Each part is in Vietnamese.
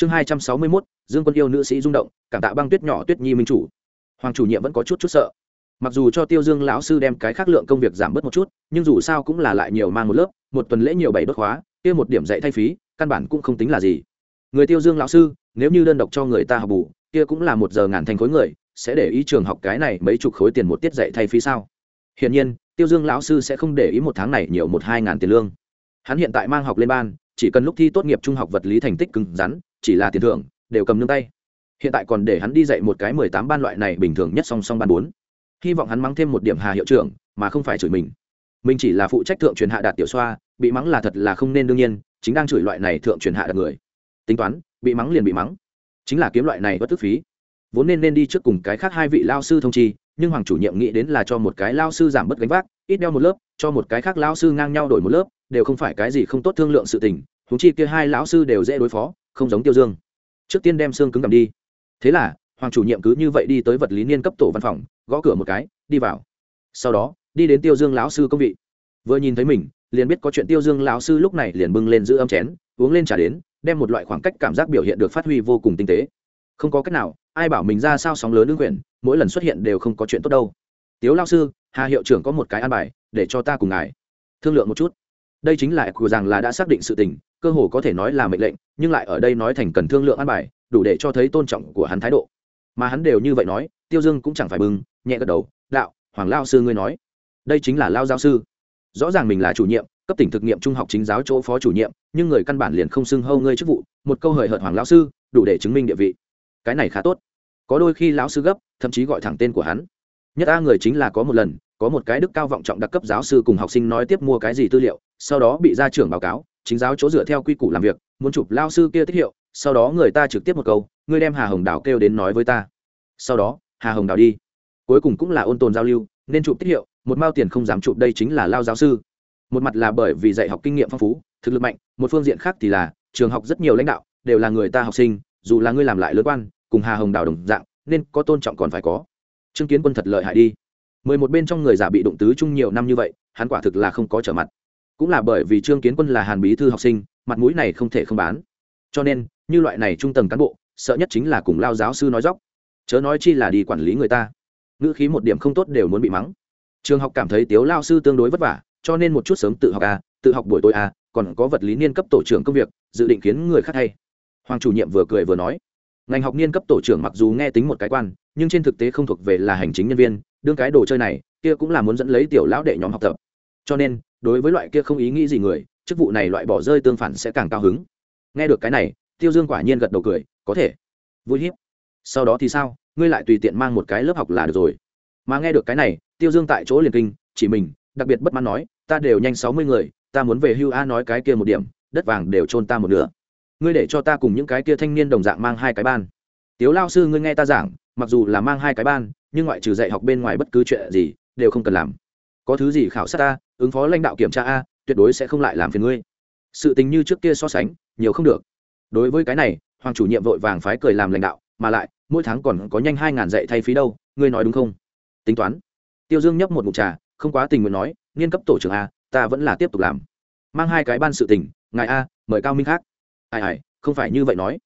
chương hai trăm sáu mươi mốt, dương quân yêu nữ sĩ rung động, cảm tạ băng tuyết nhỏ tuyết nhi minh chủ. Hoàng chủ nhiệm vẫn có chút chút sợ. Mặc dù cho tiêu dương lão sư đem cái khác lượng công việc giảm bớt một chút, nhưng dù sao cũng là lại nhiều mang một lớp, một tuần lễ nhiều bảy đốt khóa, kia một điểm dạy thay phí, căn bản cũng không tính là gì. Người tiêu dương lão sư, nếu như đơn độc cho người ta học bù, kia cũng là một giờ ngàn thành khối người, sẽ để ý trường học cái này mấy chục khối tiền một tiết dạy thay phí sao? Hiển nhiên, tiêu dương lão sư sẽ không để ý một tháng này nhiều một hai ngàn tiền lương. Hắn hiện tại mang học lên ban, chỉ cần lúc thi tốt nghiệp trung học vật lý thành tích cứng rắn chỉ là tiền thưởng, đều cầm nương tay. Hiện tại còn để hắn đi dạy một cái mười tám ban loại này bình thường nhất song song ban bốn. Hy vọng hắn mắng thêm một điểm hà hiệu trưởng, mà không phải chửi mình. Mình chỉ là phụ trách thượng truyền hạ đạt tiểu xoa, bị mắng là thật là không nên đương nhiên, chính đang chửi loại này thượng truyền hạ đạt người. Tính toán, bị mắng liền bị mắng. Chính là kiếm loại này bất tức phí. Vốn nên nên đi trước cùng cái khác hai vị lao sư thông chi, nhưng hoàng chủ nhiệm nghĩ đến là cho một cái lao sư giảm bớt gánh vác, ít đeo một lớp, cho một cái khác lao sư ngang nhau đổi một lớp, đều không phải cái gì không tốt thương lượng sự tình húng chi kia hai lão sư đều dễ đối phó không giống tiêu dương. Trước tiên đem xương cứng cầm đi. Thế là, hoàng chủ nhiệm cứ như vậy đi tới vật lý niên cấp tổ văn phòng, gõ cửa một cái, đi vào. Sau đó, đi đến tiêu dương lão sư công vị. Vừa nhìn thấy mình, liền biết có chuyện tiêu dương lão sư lúc này liền bưng lên giữ âm chén, uống lên trả đến, đem một loại khoảng cách cảm giác biểu hiện được phát huy vô cùng tinh tế. Không có cách nào, ai bảo mình ra sao sóng lớn ứng quyển, mỗi lần xuất hiện đều không có chuyện tốt đâu. Tiếu lao sư, hà hiệu trưởng có một cái an bài, để cho ta cùng ngài thương lượng một chút. Đây chính là của rằng là đã xác định sự tình cơ hồ có thể nói là mệnh lệnh, nhưng lại ở đây nói thành cần thương lượng an bài, đủ để cho thấy tôn trọng của hắn thái độ. Mà hắn đều như vậy nói, tiêu dương cũng chẳng phải bưng nhẹ gật đầu, đạo, hoàng lao sư ngươi nói, đây chính là lao giáo sư. Rõ ràng mình là chủ nhiệm, cấp tỉnh thực nghiệm trung học chính giáo chỗ phó chủ nhiệm, nhưng người căn bản liền không xưng hâu ngươi chức vụ, một câu hời hợt hoàng lao sư, đủ để chứng minh địa vị. Cái này khá tốt. Có đôi khi lão sư gấp, thậm chí gọi thẳng tên của hắn. Nhất a người chính là có một lần, có một cái đức cao vọng trọng đặc cấp giáo sư cùng học sinh nói tiếp mua cái gì tư liệu, sau đó bị gia trưởng báo cáo chính giáo chỗ dựa theo quy củ làm việc, muốn chụp lao sư kia tiết hiệu, sau đó người ta trực tiếp một câu, ngươi đem hà hồng đào kêu đến nói với ta. Sau đó, hà hồng đào đi. Cuối cùng cũng là ôn tồn giao lưu, nên chụp tiết hiệu, một mao tiền không dám chụp đây chính là lao giáo sư. Một mặt là bởi vì dạy học kinh nghiệm phong phú, thực lực mạnh, một phương diện khác thì là trường học rất nhiều lãnh đạo, đều là người ta học sinh, dù là ngươi làm lại lớn quan, cùng hà hồng đào đồng dạng, nên có tôn trọng còn phải có. Chứng kiến quân thật lợi hại đi. Mười một bên trong người giả bị đụng tứ chung nhiều năm như vậy, hắn quả thực là không có trở mặt cũng là bởi vì trương kiến quân là hàn bí thư học sinh, mặt mũi này không thể không bán. Cho nên, như loại này trung tầng cán bộ, sợ nhất chính là cùng lao giáo sư nói dóc. Chớ nói chi là đi quản lý người ta. Ngữ khí một điểm không tốt đều muốn bị mắng. Trường học cảm thấy tiếu lao sư tương đối vất vả, cho nên một chút sớm tự học à tự học buổi tối à còn có vật lý niên cấp tổ trưởng công việc, dự định khiến người khác hay. Hoàng chủ nhiệm vừa cười vừa nói. Ngành học niên cấp tổ trưởng mặc dù nghe tính một cái quan, nhưng trên thực tế không thuộc về là hành chính nhân viên, đương cái đồ chơi này, kia cũng là muốn dẫn lấy tiểu lão đệ nhóm học tập. Cho nên đối với loại kia không ý nghĩ gì người, chức vụ này loại bỏ rơi tương phản sẽ càng cao hứng. Nghe được cái này, tiêu dương quả nhiên gật đầu cười, có thể. Vui hiếp. Sau đó thì sao? Ngươi lại tùy tiện mang một cái lớp học là được rồi. Mà nghe được cái này, tiêu dương tại chỗ liền kinh, chỉ mình, đặc biệt bất mãn nói, ta đều nhanh sáu mươi người, ta muốn về hưu a nói cái kia một điểm, đất vàng đều trôn ta một nửa. Ngươi để cho ta cùng những cái kia thanh niên đồng dạng mang hai cái ban. Tiếu lao sư ngươi nghe ta giảng, mặc dù là mang hai cái ban, nhưng ngoại trừ dạy học bên ngoài bất cứ chuyện gì, đều không cần làm. Có thứ gì khảo sát ta ứng phó lãnh đạo kiểm tra a, tuyệt đối sẽ không lại làm phiền ngươi. Sự tình như trước kia so sánh, nhiều không được. Đối với cái này, hoàng chủ nhiệm vội vàng phái cười làm lãnh đạo, mà lại, mỗi tháng còn có nhanh hai ngàn dạy thay phí đâu, ngươi nói đúng không? Tính toán. Tiêu dương nhấp một mục trà, không quá tình nguyện nói, nghiên cấp tổ trưởng a, ta vẫn là tiếp tục làm. Mang hai cái ban sự tình, ngài a, mời cao minh khác. Ai ai, không phải như vậy nói.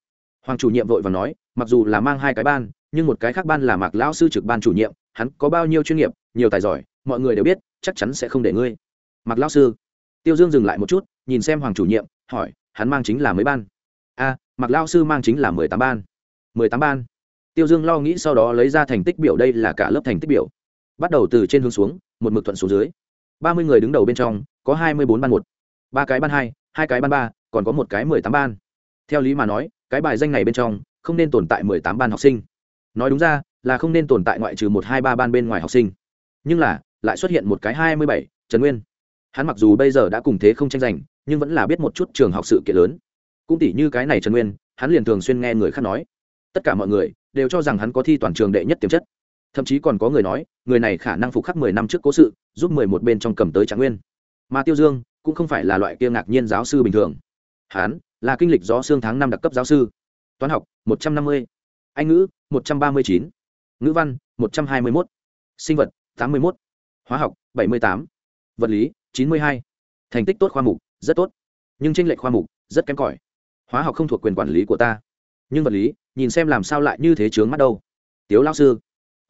Hoàng chủ nhiệm vội và nói, mặc dù là mang hai cái ban, nhưng một cái khác ban là mạc lão sư trực ban chủ nhiệm, hắn có bao nhiêu chuyên nghiệp, nhiều tài giỏi mọi người đều biết chắc chắn sẽ không để ngươi. Mặc lão sư tiêu dương dừng lại một chút nhìn xem hoàng chủ nhiệm hỏi hắn mang chính là mấy ban? A à, mạc lão sư mang chính là mười tám ban. Mười tám ban? Tiêu dương lo nghĩ sau đó lấy ra thành tích biểu đây là cả lớp thành tích biểu. Bắt đầu từ trên hướng xuống một mực thuận xuống dưới. Ba mươi người đứng đầu bên trong có hai mươi bốn ban một. Ba cái ban hai hai cái ban ba còn có một cái mười tám ban. Theo lý mà nói cái bài danh này bên trong không nên tồn tại mười tám ban học sinh. Nói đúng ra là không nên tồn tại ngoại trừ một hai ba ban bên ngoài học sinh. Nhưng là lại xuất hiện một cái hai mươi bảy, trần nguyên. Hắn mặc dù bây giờ đã cùng thế không tranh giành, nhưng vẫn là biết một chút trường học sự kiện lớn. Cũng tỷ như cái này trần nguyên, hắn liền thường xuyên nghe người khác nói. Tất cả mọi người đều cho rằng hắn có thi toàn trường đệ nhất tiềm chất. Thậm chí còn có người nói, người này khả năng phục khắc mười năm trước cố sự, giúp mười một bên trong cầm tới trạng nguyên. Mà tiêu dương cũng không phải là loại kia ngạc nhiên giáo sư bình thường. Hắn là kinh lịch gió xương tháng năm đặc cấp giáo sư. Toán học, một trăm năm mươi. Anh ngữ, một trăm ba mươi chín. Ngữ văn, một trăm hai mươi một sinh vật, tám mươi một hóa học, bảy mươi tám. Vật lý, chín mươi hai. Thành tích tốt khoa mục, rất tốt. Nhưng tranh lệch khoa mục, rất kém cỏi. Hóa học không thuộc quyền quản lý của ta. Nhưng vật lý, nhìn xem làm sao lại như thế chướng mắt đâu. Tiếu lao sư.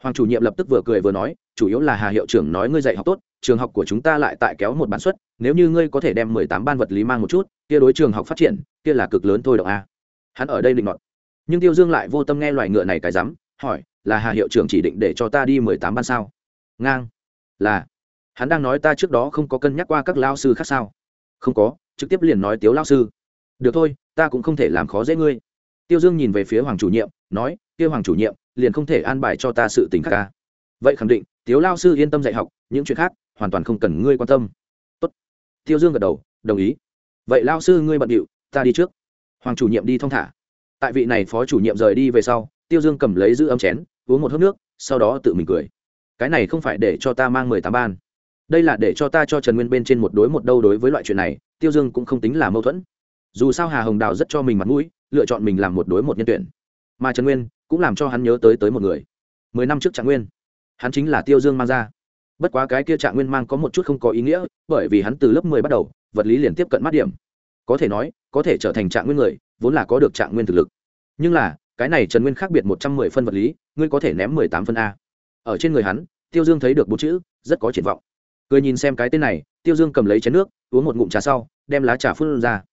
Hoàng chủ nhiệm lập tức vừa cười vừa nói, chủ yếu là hà hiệu trưởng nói ngươi dạy học tốt, trường học của chúng ta lại tại kéo một bản xuất, nếu như ngươi có thể đem mười tám ban vật lý mang một chút, kia đối trường học phát triển, kia là cực lớn thôi động a. Hắn ở đây định ngọt nhưng tiêu dương lại vô tâm nghe loài ngựa này cái rắm, hỏi, là hà hiệu trưởng chỉ định để cho ta đi mười tám ban sao? Ngang là, hắn đang nói ta trước đó không có cân nhắc qua các lao sư khác sao? Không có, trực tiếp liền nói tiếu lao sư. Được thôi, ta cũng không thể làm khó dễ ngươi. Tiêu dương nhìn về phía hoàng chủ nhiệm, nói kêu hoàng chủ nhiệm, liền không thể an bài cho ta sự tình khác ca vậy khẳng định, tiếu lao sư yên tâm dạy học, những chuyện khác, hoàn toàn không cần ngươi quan tâm. Tốt. tiêu dương gật đầu, đồng ý. Vậy lao sư ngươi bận điệu, ta đi trước. Hoàng chủ nhiệm đi thong thả. Tại vị này phó chủ nhiệm rời đi về sau, tiêu dương cầm lấy giữ ấm chén, uống một hớp nước, sau đó tự mình cười cái này không phải để cho ta mang mười tám ban. Đây là để cho ta cho trần nguyên bên trên một đối một đâu đối với loại chuyện này, tiêu dương cũng không tính là mâu thuẫn. Dù sao hà hồng đào rất cho mình mặt mũi, lựa chọn mình làm một đối một nhân tuyển. Mà trần nguyên cũng làm cho hắn nhớ tới tới một người. Mười năm trước trạng nguyên, hắn chính là tiêu dương mang ra. Bất quá cái kia trạng nguyên mang có một chút không có ý nghĩa, bởi vì hắn từ lớp mười bắt đầu, vật lý liền tiếp cận mắt điểm. Có thể nói, có thể trở thành trạng nguyên người, vốn là có được trạng nguyên thực lực. Nhưng là, cái này trần nguyên khác biệt một trăm mười phân vật lý, ngươi có thể ném mười tám phân a ở trên người hắn, tiêu dương thấy được bốn chữ, rất có triển vọng. Cười nhìn xem cái tên này, tiêu dương cầm lấy chén nước, uống một ngụm trà sau, đem lá trà phun ra.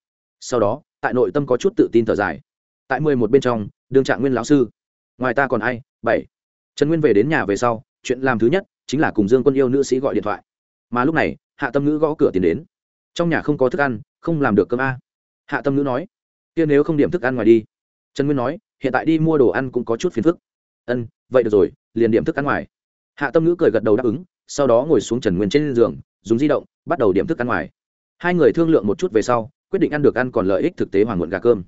Sau đó, tại nội tâm có chút tự tin thở dài. Tại mười một bên trong đương trạng nguyên lão sư. Ngoài ta còn ai? Bảy. Trần nguyên về đến nhà về sau, chuyện làm thứ nhất chính là cùng dương quân yêu nữ sĩ gọi điện thoại. Mà lúc này, hạ tâm ngữ gõ cửa tiến đến. Trong nhà không có thức ăn, không làm được cơm a. Hạ tâm ngữ nói, kia nếu không điểm thức ăn ngoài đi. Trần nguyên nói, hiện tại đi mua đồ ăn cũng có chút phiền phức ân, vậy được rồi, liền điểm thức ăn ngoài. Hạ tâm ngữ cười gật đầu đáp ứng, sau đó ngồi xuống trần nguyên trên giường, dùng di động, bắt đầu điểm thức ăn ngoài. Hai người thương lượng một chút về sau, quyết định ăn được ăn còn lợi ích thực tế hoàng muộn gà cơm.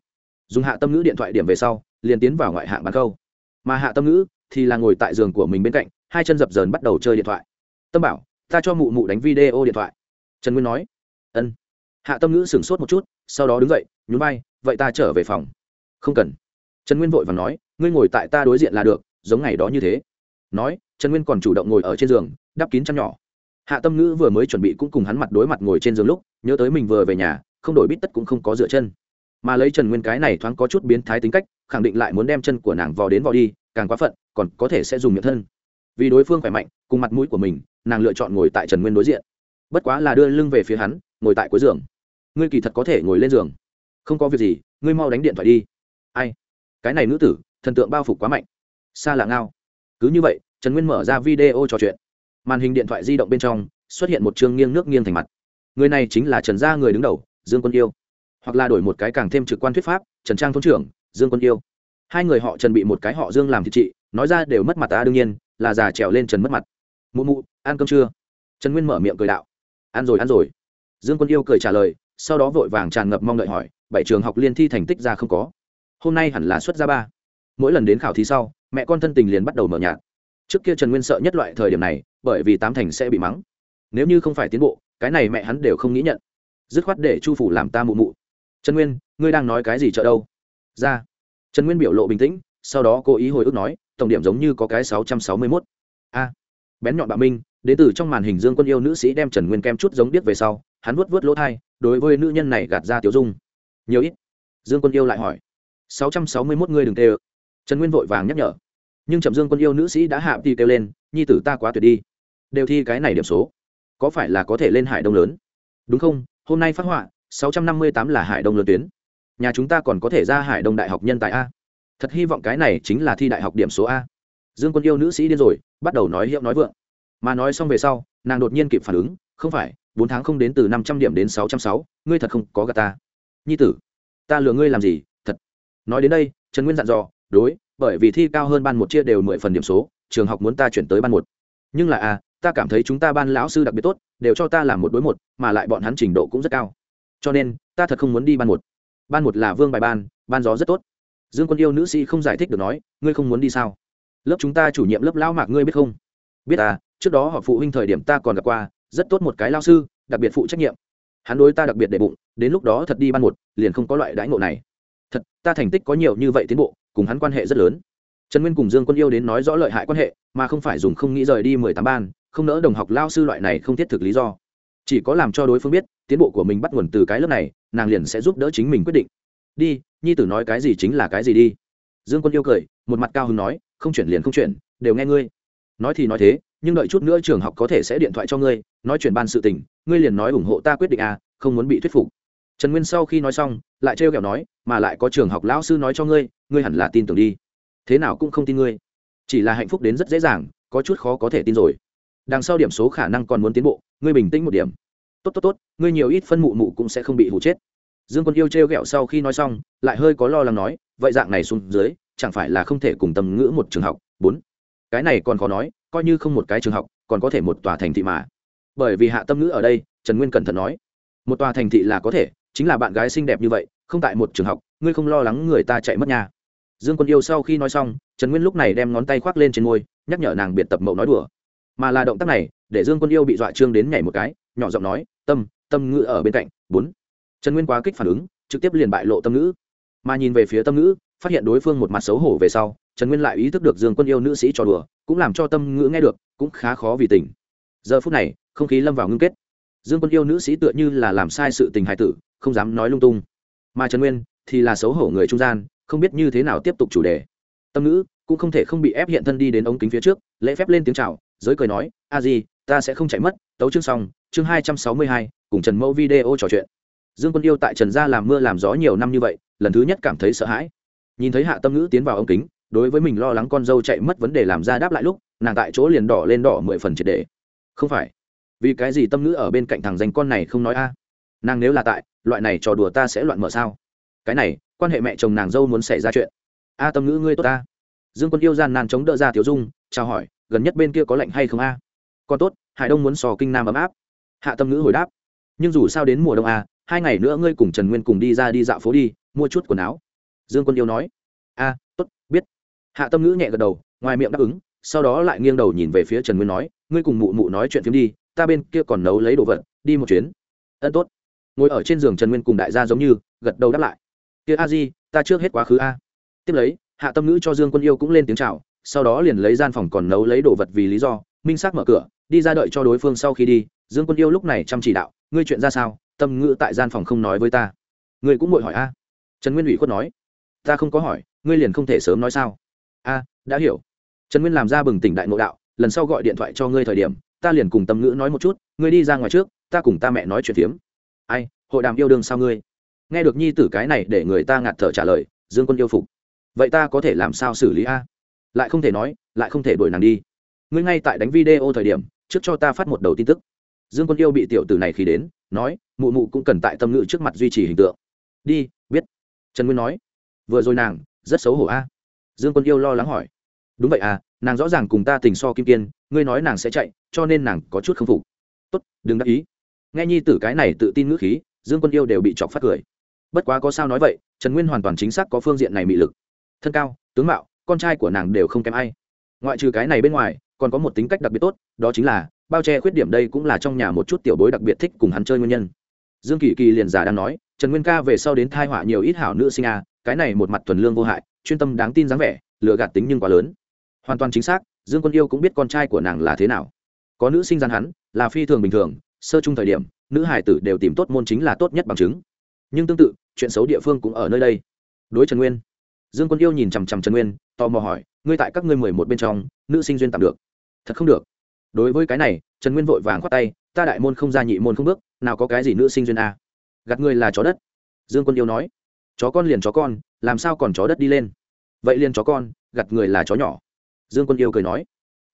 Dùng hạ tâm ngữ điện thoại điểm về sau, liền tiến vào ngoại hạng bán câu. Mà hạ tâm ngữ thì là ngồi tại giường của mình bên cạnh, hai chân dập dờn bắt đầu chơi điện thoại. Tâm bảo, ta cho mụ mụ đánh video điện thoại. Trần nguyên nói. Ân. Hạ tâm ngữ sửng sốt một chút, sau đó đứng dậy, nhún vai, vậy ta trở về phòng. Không cần. Trần nguyên vội và nói, ngươi ngồi tại ta đối diện là được giống ngày đó như thế. Nói, trần nguyên còn chủ động ngồi ở trên giường, đắp kín chăn nhỏ. Hạ tâm ngữ vừa mới chuẩn bị cũng cùng hắn mặt đối mặt ngồi trên giường lúc, nhớ tới mình vừa về nhà, không đổi bít tất cũng không có dựa chân. Mà lấy trần nguyên cái này thoáng có chút biến thái tính cách, khẳng định lại muốn đem chân của nàng vò đến vò đi, càng quá phận, còn có thể sẽ dùng miệng thân. Vì đối phương khỏe mạnh, cùng mặt mũi của mình, nàng lựa chọn ngồi tại trần nguyên đối diện. Bất quá là đưa lưng về phía hắn, ngồi tại cuối giường. Ngươi kỳ thật có thể ngồi lên giường. Không có việc gì, ngươi mau đánh điện thoại đi. Ai? Cái này nữ tử, thần tượng bao phục quá mạnh xa lạ ngao. Cứ như vậy, trần nguyên mở ra video trò chuyện. Màn hình điện thoại di động bên trong xuất hiện một chương nghiêng nước nghiêng thành mặt. Người này chính là trần gia người đứng đầu, dương quân yêu. Hoặc là đổi một cái càng thêm trực quan thuyết pháp, trần trang thôn trưởng, dương quân yêu. Hai người họ trần bị một cái họ dương làm thiệt trị, nói ra đều mất mặt ta đương nhiên, là già trèo lên trần mất mặt. Mụ mụ, ăn cơm chưa? Trần nguyên mở miệng cười đạo. Ăn rồi ăn rồi. Dương quân yêu cười trả lời, sau đó vội vàng tràn ngập mong đợi hỏi, bảy trường học liên thi thành tích ra không có? Hôm nay hẳn là xuất ra ba. Mỗi lần đến khảo thí sau mẹ con thân tình liền bắt đầu mở nhạt. Trước kia trần nguyên sợ nhất loại thời điểm này, bởi vì tám thành sẽ bị mắng. Nếu như không phải tiến bộ, cái này mẹ hắn đều không nghĩ nhận. Dứt khoát để chu phủ làm ta mụ mụ. Trần nguyên, ngươi đang nói cái gì chợ đâu? Ra. Trần nguyên biểu lộ bình tĩnh, sau đó cố ý hồi ức nói, tổng điểm giống như có cái sáu trăm sáu mươi mốt. A. Bén nhọn bạo minh, đến từ trong màn hình dương quân yêu nữ sĩ đem trần nguyên kem chút giống biết về sau, hắn vuốt vuốt lỗ thai, đối với nữ nhân này gạt ra tiểu dung. Nhiều ít. Dương quân yêu lại hỏi, sáu trăm sáu mươi mốt ngươi đừng tê ơ trần nguyên vội vàng nhắc nhở nhưng trầm dương quân yêu nữ sĩ đã hạ thì kêu lên nhi tử ta quá tuyệt đi đều thi cái này điểm số có phải là có thể lên hải đông lớn đúng không hôm nay phát họa sáu trăm năm mươi tám là hải đông lớn tuyến nhà chúng ta còn có thể ra hải đông đại học nhân tài a thật hy vọng cái này chính là thi đại học điểm số a dương quân yêu nữ sĩ điên rồi bắt đầu nói hiệu nói vượng mà nói xong về sau nàng đột nhiên kịp phản ứng không phải bốn tháng không đến từ năm trăm điểm đến sáu trăm sáu ngươi thật không có gà ta nhi tử ta lừa ngươi làm gì thật nói đến đây trần nguyên dặn dò đối, bởi vì thi cao hơn ban một chia đều mười phần điểm số, trường học muốn ta chuyển tới ban một. Nhưng là a ta cảm thấy chúng ta ban lão sư đặc biệt tốt, đều cho ta làm một đối một, mà lại bọn hắn trình độ cũng rất cao. Cho nên, ta thật không muốn đi ban một. Ban một là vương bài ban ban gió rất tốt. Dương quân yêu nữ sĩ không giải thích được nói, ngươi không muốn đi sao? Lớp chúng ta chủ nhiệm lớp lão mạc ngươi biết không? Biết à trước đó họ phụ huynh thời điểm ta còn gặp qua, rất tốt một cái lao sư, đặc biệt phụ trách nhiệm. Hắn đối ta đặc biệt để bụng, đến lúc đó thật đi ban một, liền không có loại đãi ngộ này. Thật, ta thành tích có nhiều như vậy tiến bộ cùng hắn quan hệ rất lớn. Trần nguyên cùng dương quân yêu đến nói rõ lợi hại quan hệ, mà không phải dùng không nghĩ rời đi mười tám ban, không nỡ đồng học lao sư loại này không thiết thực lý do. Chỉ có làm cho đối phương biết, tiến bộ của mình bắt nguồn từ cái lớp này, nàng liền sẽ giúp đỡ chính mình quyết định. Đi, nhi tử nói cái gì chính là cái gì đi. Dương quân yêu cười, một mặt cao hứng nói, không chuyển liền không chuyển, đều nghe ngươi. Nói thì nói thế, nhưng đợi chút nữa trường học có thể sẽ điện thoại cho ngươi, nói chuyện ban sự tình, ngươi liền nói ủng hộ ta quyết định à không muốn bị thuyết phục. Trần nguyên sau khi nói xong, lại trêu kẹo nói mà lại có trường học lão sư nói cho ngươi ngươi hẳn là tin tưởng đi. Thế nào cũng không tin ngươi. Chỉ là hạnh phúc đến rất dễ dàng, có chút khó có thể tin rồi. Đằng sau điểm số khả năng còn muốn tiến bộ, ngươi bình tĩnh một điểm. Tốt tốt tốt, ngươi nhiều ít phân mụ mụ cũng sẽ không bị hụ chết. Dương quân yêu trêu ghẹo sau khi nói xong, lại hơi có lo lắng nói, vậy dạng này xuống dưới, chẳng phải là không thể cùng tầm ngữ một trường học? Bốn. Cái này còn khó nói, coi như không một cái trường học, còn có thể một tòa thành thị mà. Bởi vì hạ tâm ngữ ở đây, trần nguyên cẩn thận nói, một tòa thành thị là có thể, chính là bạn gái xinh đẹp như vậy không tại một trường học, ngươi không lo lắng người ta chạy mất nhà. Dương quân yêu sau khi nói xong, trần nguyên lúc này đem ngón tay khoác lên trên môi, nhắc nhở nàng biệt tập mậu nói đùa. Mà là động tác này, để dương quân yêu bị dọa trương đến nhảy một cái, nhỏ giọng nói, tâm tâm ngữ ở bên cạnh, bốn. Trần nguyên quá kích phản ứng, trực tiếp liền bại lộ tâm ngữ. Mà nhìn về phía tâm ngữ, phát hiện đối phương một mặt xấu hổ về sau, trần nguyên lại ý thức được dương quân yêu nữ sĩ trò đùa, cũng làm cho tâm ngữ nghe được, cũng khá khó vì tình giờ phút này, không khí lâm vào ngưng kết. Dương quân yêu nữ sĩ tựa như là làm sai sự tình hài tử, không dám nói lung tung mà trần nguyên thì là xấu hổ người trung gian không biết như thế nào tiếp tục chủ đề. Tâm ngữ cũng không thể không bị ép hiện thân đi đến ống kính phía trước lễ phép lên tiếng chào giới cười nói a Di, ta sẽ không chạy mất tấu chương xong chương hai trăm sáu mươi hai cùng trần mẫu video trò chuyện. Dương quân yêu tại trần gia làm mưa làm gió nhiều năm như vậy lần thứ nhất cảm thấy sợ hãi. Nhìn thấy hạ tâm ngữ tiến vào ống kính đối với mình lo lắng con dâu chạy mất vấn đề làm ra đáp lại lúc nàng tại chỗ liền đỏ lên đỏ mười phần triệt đề không phải vì cái gì tâm ngữ ở bên cạnh thằng danh con này không nói a? Nàng nếu là tại loại này trò đùa ta sẽ loạn mở sao? Cái này, quan hệ mẹ chồng nàng dâu muốn xảy ra chuyện. A, tâm ngữ ngươi tốt ta. Dương quân yêu gian nan chống đỡ ra tiểu dung, chào hỏi, gần nhất bên kia có lạnh hay không a? Còn tốt, hải đông muốn sò kinh nam ấm áp. Hạ tâm ngữ hồi đáp. Nhưng dù sao đến mùa đông a, hai ngày nữa ngươi cùng trần nguyên cùng đi ra đi dạo phố đi, mua chút quần áo. Dương quân yêu nói. A, tốt, biết. Hạ tâm ngữ nhẹ gật đầu, ngoài miệng đáp ứng, sau đó lại nghiêng đầu nhìn về phía trần nguyên nói, ngươi cùng mụ mụ nói chuyện phim đi, ta bên kia còn nấu lấy đồ vật, đi một chuyến. Ân, tốt ngồi ở trên giường trần nguyên cùng đại gia giống như, gật đầu đáp lại. Kia a di, ta trước hết quá khứ a. Tiếp lấy, hạ tâm ngữ cho dương quân yêu cũng lên tiếng c h à o sau đó liền lấy gian phòng còn nấu lấy đồ vật vì lý do, minh xác mở cửa, đi ra đợi cho đối phương sau khi đi, dương quân yêu lúc này chăm chỉ đạo, ngươi chuyện ra sao? Tâm ngữ tại gian phòng không nói với ta. Ngươi cũng ngồi hỏi a. Trần nguyên ủy khuất nói. Ta không có hỏi, ngươi liền không thể sớm nói sao? A, đã hiểu. Trần nguyên làm ra bừng tỉnh đại ngộ đạo, lần sau gọi điện thoại cho ngươi thời điểm, ta liền cùng tâm ngữ nói một chút, ngươi đi ra ngoài trước, ta cùng ta mẹ nói chuyện phiếm ai, hội đàm yêu đương sao ngươi? Nghe được nhi tử cái này để người ta ngạt thở trả lời, dương quân yêu phục. Vậy ta có thể làm sao xử lý a? Lại không thể nói, lại không thể đuổi nàng đi. Ngươi ngay tại đánh video thời điểm, trước cho ta phát một đầu tin tức. Dương quân yêu bị tiểu tử này khi đến, nói, mụ mụ cũng cần tại tâm ngữ trước mặt duy trì hình tượng. Đi, biết. Trần nguyên nói, vừa rồi nàng, rất xấu hổ a. Dương quân yêu lo lắng hỏi, đúng vậy à nàng rõ ràng cùng ta tình so kim kiên, ngươi nói nàng sẽ chạy, cho nên nàng có chút k phục. Tốt, đừng đắc ý nghe nhi tử cái này tự tin ngữ khí, dương quân yêu đều bị chọc phát cười. Bất quá có sao nói vậy, trần nguyên hoàn toàn chính xác có phương diện này mị lực. Thân cao, tướng mạo, con trai của nàng đều không kém ai. Ngoại trừ cái này bên ngoài, còn có một tính cách đặc biệt tốt, đó chính là, bao che khuyết điểm đây cũng là trong nhà một chút tiểu bối đặc biệt thích cùng hắn chơi nguyên nhân. Dương kỳ kỳ liền giả đang nói, trần nguyên ca về sau đến thai họa nhiều ít hảo nữ sinh a cái này một mặt thuần lương vô hại, chuyên tâm đáng tin dáng vẻ lựa gạt tính nhưng quá lớn. Hoàn toàn chính xác, dương quân yêu cũng biết con trai của nàng là thế nào. Có nữ sinh gian hắn, là phi thường bình thường sơ chung thời điểm, nữ hải tử đều tìm tốt môn chính là tốt nhất bằng chứng. Nhưng tương tự, chuyện xấu địa phương cũng ở nơi đây. Đối trần nguyên, dương quân yêu nhìn chằm chằm trần nguyên, tò mò hỏi, ngươi tại các ngươi mười một bên trong, nữ sinh duyên tạm được? Thật không được. Đối với cái này, trần nguyên vội vàng khoát tay, ta đại môn không ra nhị môn không bước, nào có cái gì nữ sinh duyên a? Gạt người là chó đất. Dương quân yêu nói, chó con liền chó con, làm sao còn chó đất đi lên? Vậy liền chó con gặt người là chó nhỏ. Dương quân yêu cười nói,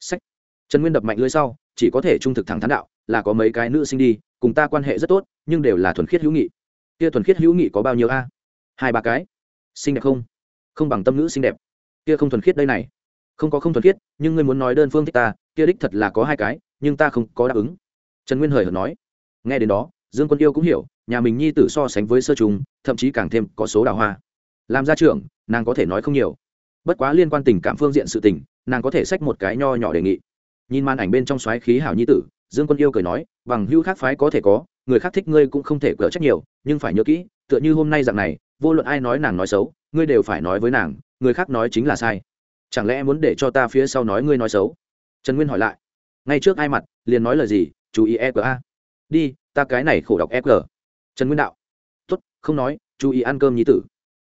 sách. Trần nguyên đập mạnh lưới sau, chỉ có thể trung thực thẳng thắn đạo là có mấy cái nữ sinh đi, cùng ta quan hệ rất tốt, nhưng đều là thuần khiết hữu nghị. Kia thuần khiết hữu nghị có bao nhiêu a? Hai ba cái. Xinh đẹp không? Không bằng tâm nữ xinh đẹp. Kia không thuần khiết đây này. Không có không thuần khiết, nhưng ngươi muốn nói đơn phương thích ta, kia đích thật là có hai cái, nhưng ta không có đáp ứng. Trần nguyên hời hợt nói. Nghe đến đó, dương quân yêu cũng hiểu, nhà mình nhi tử so sánh với sơ trùng, thậm chí càng thêm có số đào hoa. Làm gia trưởng, nàng có thể nói không nhiều. Bất quá liên quan tình cảm phương diện sự tình, nàng có thể xách một cái nho nhỏ đề nghị. Nhìn màn ảnh bên trong xoáy khí hảo nhi tử dương quân yêu cười nói, bằng hữu khác phái có thể có, người khác thích ngươi cũng không thể cỡ trách nhiều, nhưng phải nhớ kỹ, tựa như hôm nay dạng này, vô luận ai nói nàng nói xấu, ngươi đều phải nói với nàng, người khác nói chính là sai. Chẳng lẽ muốn để cho ta phía sau nói ngươi nói xấu? Trần nguyên hỏi lại. Ngay trước ai mặt, liền nói lời gì, chú ý e a. Đi, ta cái này khổ đọc e g. Trần nguyên đạo. Tốt, không nói, chú ý ăn cơm nhí tử.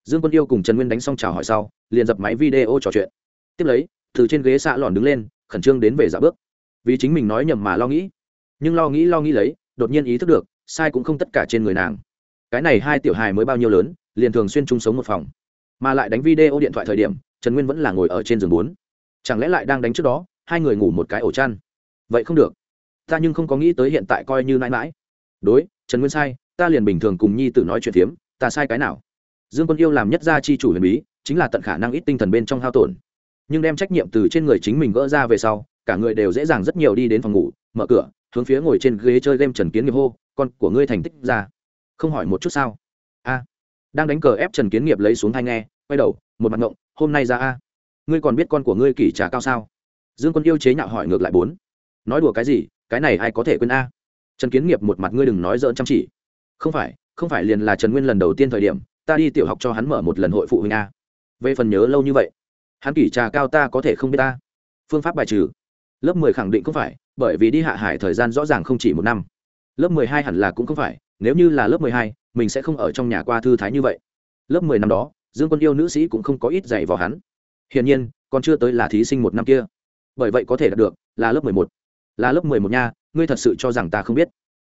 Dương quân yêu cùng trần nguyên đánh xong chào hỏi sau, liền dập máy video trò chuyện. Tiếp lấy, từ trên ghế xạ lòn đứng lên, khẩn trương đến về dạ bước vì chính mình nói nhầm mà lo nghĩ. Nhưng lo nghĩ lo nghĩ lấy, đột nhiên ý thức được, sai cũng không tất cả trên người nàng. Cái này hai tiểu hài mới bao nhiêu lớn, liền thường xuyên chung sống một phòng. Mà lại đánh video điện thoại thời điểm, trần nguyên vẫn là ngồi ở trên giường bốn. Chẳng lẽ lại đang đánh trước đó, hai người ngủ một cái ổ chăn? Vậy không được. Ta nhưng không có nghĩ tới hiện tại coi như mãi mãi. Đối, trần nguyên sai, ta liền bình thường cùng nhi tử nói chuyện phiếm ta sai cái nào? Dương quân yêu làm nhất gia chi chủ huyền bí, chính là tận khả năng ít tinh thần bên trong hao tổn. Nhưng đem trách nhiệm từ trên người chính mình gỡ ra về sau cả người đều dễ dàng rất nhiều đi đến phòng ngủ, mở cửa, hướng phía ngồi trên ghế chơi game trần kiến nghiệp hô, con của ngươi thành tích ra. Không hỏi một chút sao? A. Đang đánh cờ ép trần kiến nghiệp lấy xuống thai nghe, quay đầu, một mặt ngộng, hôm nay ra a. Ngươi còn biết con của ngươi kỷ trả cao sao? Dương quân yêu chế nhạo hỏi ngược lại bốn. Nói đùa cái gì? Cái này ai có thể quên a? Trần kiến nghiệp một mặt ngươi đừng nói dỡn chăm chỉ. Không phải không phải liền là trần nguyên lần đầu tiên thời điểm, ta đi tiểu học cho hắn mở một lần hội phụ huynh a. Về phần nhớ lâu như vậy, hắn kỷ trà cao ta có thể không biết ta phương pháp bài trừ lớp mười khẳng định không phải, bởi vì đi hạ hải thời gian rõ ràng không chỉ một năm. Lớp mười hai hẳn là cũng không phải, nếu như là lớp mười hai, mình sẽ không ở trong nhà qua thư thái như vậy. Lớp mười năm đó, dương quân yêu nữ sĩ cũng không có ít dạy vào hắn. Hiển nhiên, còn chưa tới là thí sinh một năm kia. Bởi vậy có thể đạt được là lớp mười một. Là lớp mười một nha, ngươi thật sự cho rằng ta không biết.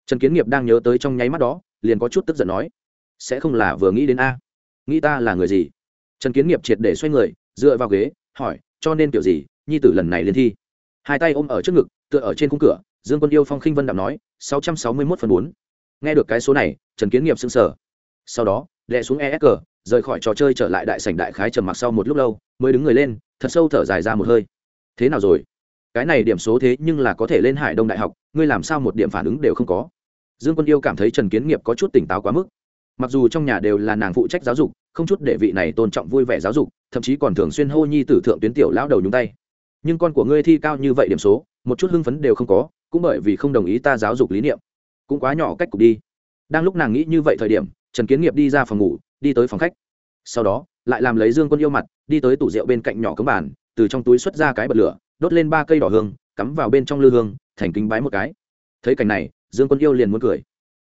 Trần kiến nghiệp đang nhớ tới trong nháy mắt đó, liền có chút tức giận nói, sẽ không là vừa nghĩ đến a? Nghĩ ta là người gì? Trần kiến nghiệp triệt để xoay người, dựa vào ghế, hỏi, cho nên kiểu gì? Nhi tử lần này liên thi hai tay ôm ở trước ngực, tựa ở trên khung cửa, dương quân yêu phong khinh vân đạm nói, sáu trăm sáu mươi mốt phần bốn. Nghe được cái số này, trần kiến nghiệp s ư n g sở sau đó, lẹ xuống esg rời khỏi trò chơi trở lại đại sảnh đại khái trầm mặc sau một lúc lâu, mới đứng người lên, thật sâu thở dài ra một hơi. Thế nào rồi? Cái này điểm số thế nhưng là có thể lên hải đông đại học, ngươi làm sao một điểm phản ứng đều không có? Dương quân yêu cảm thấy trần kiến nghiệp có chút tỉnh táo quá mức. Mặc dù trong nhà đều là nàng phụ trách giáo dục, không chút để vị này tôn trọng vui vẻ giáo dục, thậm chí còn thường xuyên hô nhi tử thượng tuyến tiểu lão đầu nhúng tay nhưng con của ngươi thi cao như vậy điểm số, một chút hưng phấn đều không có, cũng bởi vì không đồng ý ta giáo dục lý niệm. Cũng quá nhỏ cách cục đi. Đang lúc nàng nghĩ như vậy thời điểm, trần kiến nghiệp đi ra phòng ngủ, đi tới phòng khách. Sau đó, lại làm lấy dương quân yêu mặt, đi tới tủ rượu bên cạnh nhỏ cấm bàn, từ trong túi xuất ra cái bật lửa, đốt lên ba cây đỏ hương, cắm vào bên trong lư hương, thành kính bái một cái. Thấy cảnh này, dương quân yêu liền muốn cười.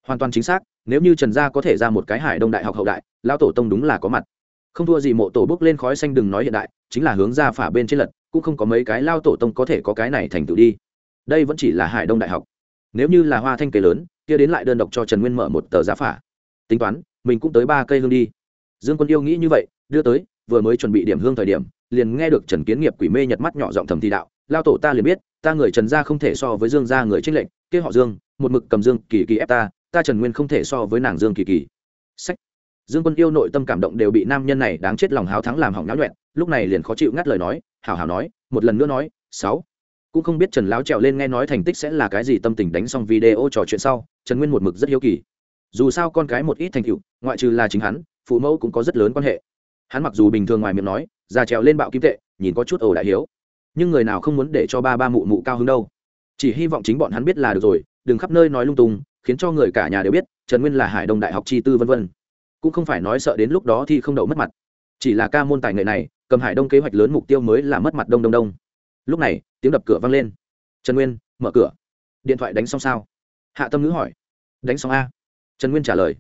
Hoàn toàn chính xác, nếu như trần gia có thể ra một cái hải đông đại học hậu đại lao tổ tông đúng là có mặt không thua gì mộ tổ bước lên khói xanh đừng nói hiện đại, chính là hướng ra phả bên trên lật, cũng không có mấy cái lao tổ tông có thể có cái này thành tựu đi. Đây vẫn chỉ là hải đông đại học. Nếu như là hoa thanh kế lớn, kia đến lại đơn độc cho trần nguyên mở một tờ giá phả. Tính toán, mình cũng tới ba cây hương đi. Dương quân yêu nghĩ như vậy, đưa tới, vừa mới chuẩn bị điểm hương thời điểm, liền nghe được trần kiến nghiệp quỷ mê nhật mắt nhỏ giọng thầm thị đạo, lao tổ ta liền biết, ta người trần gia không thể so với dương gia người trích lệnh kia họ dương, một mực cầm dương kỳ kỳ ép ta ta trần nguyên không thể so với nàng dương kỳ kỳ. Sách dương quân yêu nội tâm cảm động đều bị nam nhân này đáng chết lòng háo thắng làm hỏng náo nhuẹn, lúc này liền khó chịu ngắt lời nói hào hào nói, một lần nữa nói, sáu. Cũng không biết trần láo trèo lên nghe nói thành tích sẽ là cái gì tâm tình đánh xong video trò chuyện sau, trần nguyên một mực rất hiếu kỳ. Dù sao con cái một ít thành tựu, ngoại trừ là chính hắn, phụ mẫu cũng có rất lớn quan hệ. Hắn mặc dù bình thường ngoài miệng nói, già trèo lên bạo kim tệ, nhìn có chút ẩu đại hiếu. Nhưng người nào không muốn để cho ba ba mụ mụ cao hứng đâu. Chỉ hy vọng chính bọn hắn biết là được rồi, đừng khắp nơi nói lung tung, khiến cho người cả nhà đều biết, trần nguyên là hải đông đại học chi tư vân vân cũng không phải nói sợ đến lúc đó thì không đậu mất mặt. Chỉ là ca môn tài nghệ này, cầm hải đông kế hoạch lớn mục tiêu mới là mất mặt đông đông đông. Lúc này, tiếng đập cửa vang lên. Trần nguyên, mở cửa. Điện thoại đánh xong sao? Hạ tâm ngữ hỏi. Đánh xong a. Trần nguyên trả lời.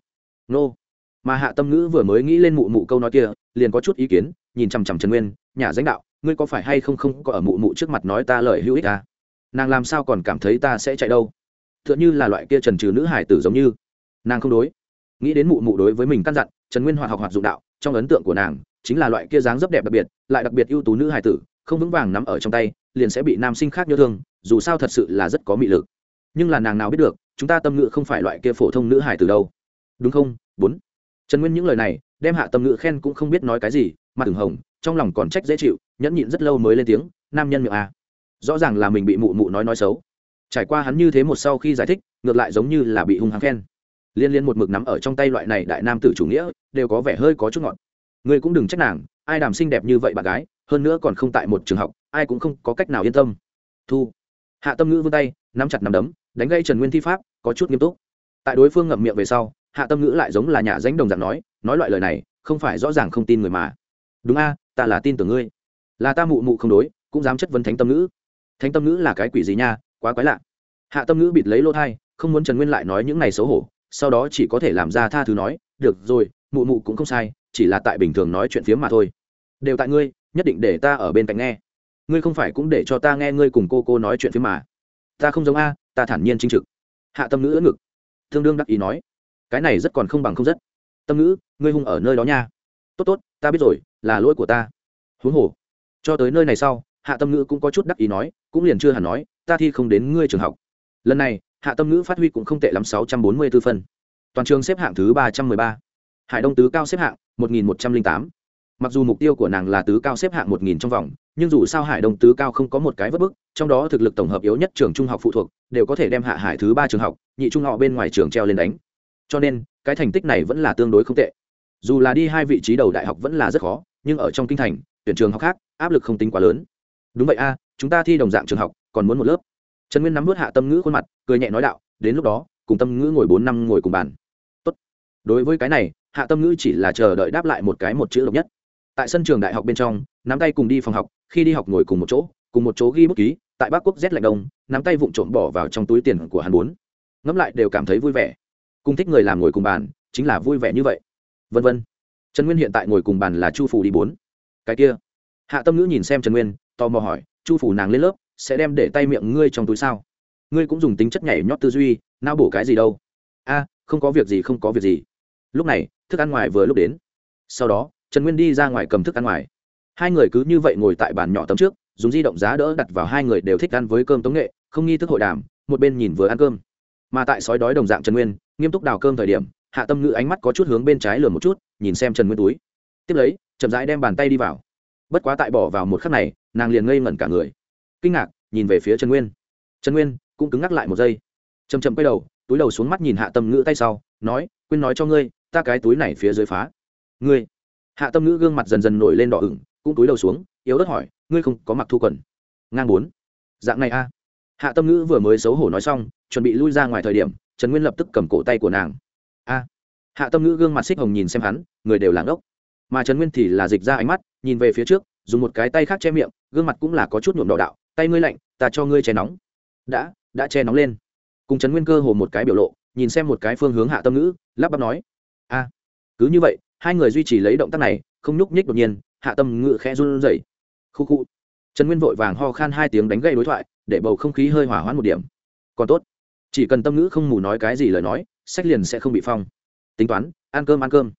Nô. Mà hạ tâm ngữ vừa mới nghĩ lên mụ mụ câu nói kia, liền có chút ý kiến, nhìn chằm chằm trần nguyên, nhà danh đạo, ngươi có phải hay không không có ở mụ mụ trước mặt nói ta lời hữu ích à? nàng làm sao còn cảm thấy ta sẽ chạy đâu? T h ư ợ n h ư là loại kia trần trừ nữ hải tử giống như. Nàng không đối nghĩ đến mụ mụ đối với mình căn dặn, trần nguyên hoạt học hoạt dụng đạo, trong ấn tượng của nàng chính là loại kia dáng dấp đẹp đặc biệt, lại đặc biệt ưu tú nữ hải tử, không vững vàng nắm ở trong tay, liền sẽ bị nam sinh khác nhớ thương, dù sao thật sự là rất có mị lực. Nhưng là nàng nào biết được, chúng ta tâm ngữ không phải loại kia phổ thông nữ hải tử đâu. Đúng không? Bốn. Trần nguyên những lời này, đem hạ tâm ngữ khen cũng không biết nói cái gì, mặt ửng hồng, trong lòng còn trách dễ chịu, nhẫn nhịn rất lâu mới lên tiếng, nam nhân miệng à. rõ ràng là mình bị mụ mụ nói nói xấu. Trải qua hắn như thế một sau khi giải thích, ngược lại giống như là bị hung hăng khen liên liên một mực nắm ở trong tay loại này đại nam tử chủ nghĩa, đều có vẻ hơi có chút ngọt. Người cũng đừng trách nàng, ai đàm xinh đẹp như vậy bạn gái, hơn nữa còn không tại một trường học, ai cũng không có cách nào yên tâm. Thu. Hạ tâm ngữ vươn tay, nắm chặt nắm đấm, đánh gây trần nguyên thi pháp, có chút nghiêm túc. Tại đối phương ngậm miệng về sau, hạ tâm ngữ lại giống là nhà danh đồng dạng nói nói loại lời này, không phải rõ ràng không tin người mà. Đúng a, ta là tin tưởng ngươi. Là ta mụ mụ không đối, cũng dám chất vấn thánh tâm ngữ. Thánh tâm ngữ là cái quỷ gì nha, quá quái lạ. Hạ tâm ngữ bịt lấy lỗ thai không muốn trần nguyên lại nói những này xấu hổ sau đó chỉ có thể làm ra tha thứ nói, được rồi, mụ mụ cũng không sai, chỉ là tại bình thường nói chuyện phiếm mà thôi. Đều tại ngươi, nhất định để ta ở bên cạnh nghe. Ngươi không phải cũng để cho ta nghe ngươi cùng cô cô nói chuyện phiếm mà. Ta không giống a, ta thản nhiên chính trực. Hạ tâm ngữ ưỡn ngực. Tương đương đắc ý nói, cái này rất còn không bằng không rất. Tâm ngữ, ngươi hung ở nơi đó nha. Tốt tốt, ta biết rồi, là lỗi của ta. Huống hồ, cho tới nơi này sau, hạ tâm ngữ cũng có chút đắc ý nói, cũng liền chưa hẳn nói, ta thi không đến ngươi trường học. Lần này hạ tâm ngữ phát huy cũng không tệ lắm sáu trăm bốn mươi b ố phân. Toàn trường xếp hạng thứ ba trăm mười ba. Hải đông tứ cao xếp hạng, một nghìn một trăm linh tám. Mặc dù mục tiêu của nàng là tứ cao xếp hạng một nghìn trong vòng, nhưng dù sao hải đông tứ cao không có một cái vất bức, trong đó thực lực tổng hợp yếu nhất trường trung học phụ thuộc, đều có thể đem hạ hải thứ ba trường học, nhị trung họ bên ngoài trường treo lên đánh. Cho nên, cái thành tích này vẫn là tương đối không tệ. Dù là đi hai vị trí đầu đại học vẫn là rất khó, nhưng ở trong kinh thành, tuyển trường học khác, áp lực không tính quá lớn. Đúng vậy a, chúng ta thi đồng dạng trường học, còn muốn một lớp trần nguyên nắm vớt hạ tâm ngữ khuôn mặt, cười nhẹ nói đạo, đến lúc đó, cùng tâm ngữ ngồi bốn năm ngồi cùng bàn. Tốt. đối với cái này, hạ tâm ngữ chỉ là chờ đợi đáp lại một cái một chữ độc nhất. Tại sân trường đại học bên trong, nắm tay cùng đi phòng học, khi đi học ngồi cùng một chỗ, cùng một chỗ ghi bút ký, tại bắc quốc rét lạnh đông, nắm tay vụn trộm bỏ vào trong túi tiền của hắn bốn. Ngẫm lại đều cảm thấy vui vẻ. Cùng thích người làm ngồi cùng bàn, chính là vui vẻ như vậy. Vân vân. Trần nguyên hiện tại ngồi cùng bàn là chu phủ đi bốn. Cái kia. Hạ tâm ngữ nhìn xem trần nguyên, tò mò hỏi, chu phủ nàng lên lớp sẽ đem để tay miệng ngươi trong túi sao? Ngươi cũng dùng tính chất nhảy nhót tư duy nao bổ cái gì đâu? A, không có việc gì, không có việc gì. Lúc này, thức ăn ngoài vừa lúc đến. Sau đó, trần nguyên đi ra ngoài cầm thức ăn ngoài. Hai người cứ như vậy ngồi tại bàn nhỏ tấm trước, dùng di động giá đỡ đặt vào hai người đều thích ăn với cơm tống nghệ, không nghi thức hội đàm, một bên nhìn vừa ăn cơm. Mà tại sói đói đồng dạng trần nguyên, nghiêm túc đào cơm thời điểm, hạ tâm ngữ ánh mắt có chút hướng bên trái lừa một chút, nhìn xem trần nguyên túi. Tiếp lấy, chậm rãi đem bàn tay đi vào. Bất quá tại bỏ vào một khắc này, nàng liền ngây ngẩn cả người kinh ngạc, nhìn về phía trần nguyên. Trần nguyên cũng cứng ngắc lại một giây. Chầm chầm quay đầu, túi đầu xuống mắt nhìn hạ tâm ngữ tay sau, nói quên nói cho ngươi, ta cái túi này phía dưới phá. Ngươi? Hạ tâm ngữ gương mặt dần dần nổi lên đỏ ửng, cũng túi đầu xuống, yếu đất hỏi, ngươi không có mặc thu quần? Ngang bốn. Dạng này a hạ tâm ngữ vừa mới xấu hổ nói xong, chuẩn bị lui ra ngoài thời điểm, trần nguyên lập tức cầm cổ tay của nàng. A. Hạ tâm ngữ gương mặt xích hồng nhìn xem hắn, người đều làng ốc mà trần nguyên thì là dịch ra ánh mắt, nhìn về phía trước, dùng một cái tay khác che miệng, gương mặt cũng là có chút nhuộm đỏ đạo tay ngươi lạnh, ta cho ngươi che nóng. Đã đã che nóng lên. Cùng trần nguyên cơ hồ một cái biểu lộ, nhìn xem một cái phương hướng hạ tâm ngữ, lắp bắp nói, a, cứ như vậy, hai người duy trì lấy động tác này, không nhúc nhích đột nhiên, hạ tâm ngữ khẽ run rẩy. Khu khu. Trần nguyên vội vàng ho khan hai tiếng đánh gây đối thoại, để bầu không khí hơi hỏa hoãn một điểm. Còn tốt, chỉ cần tâm ngữ không mù nói cái gì lời nói, sách liền sẽ không bị phong. Tính toán, ăn cơm ăn cơm.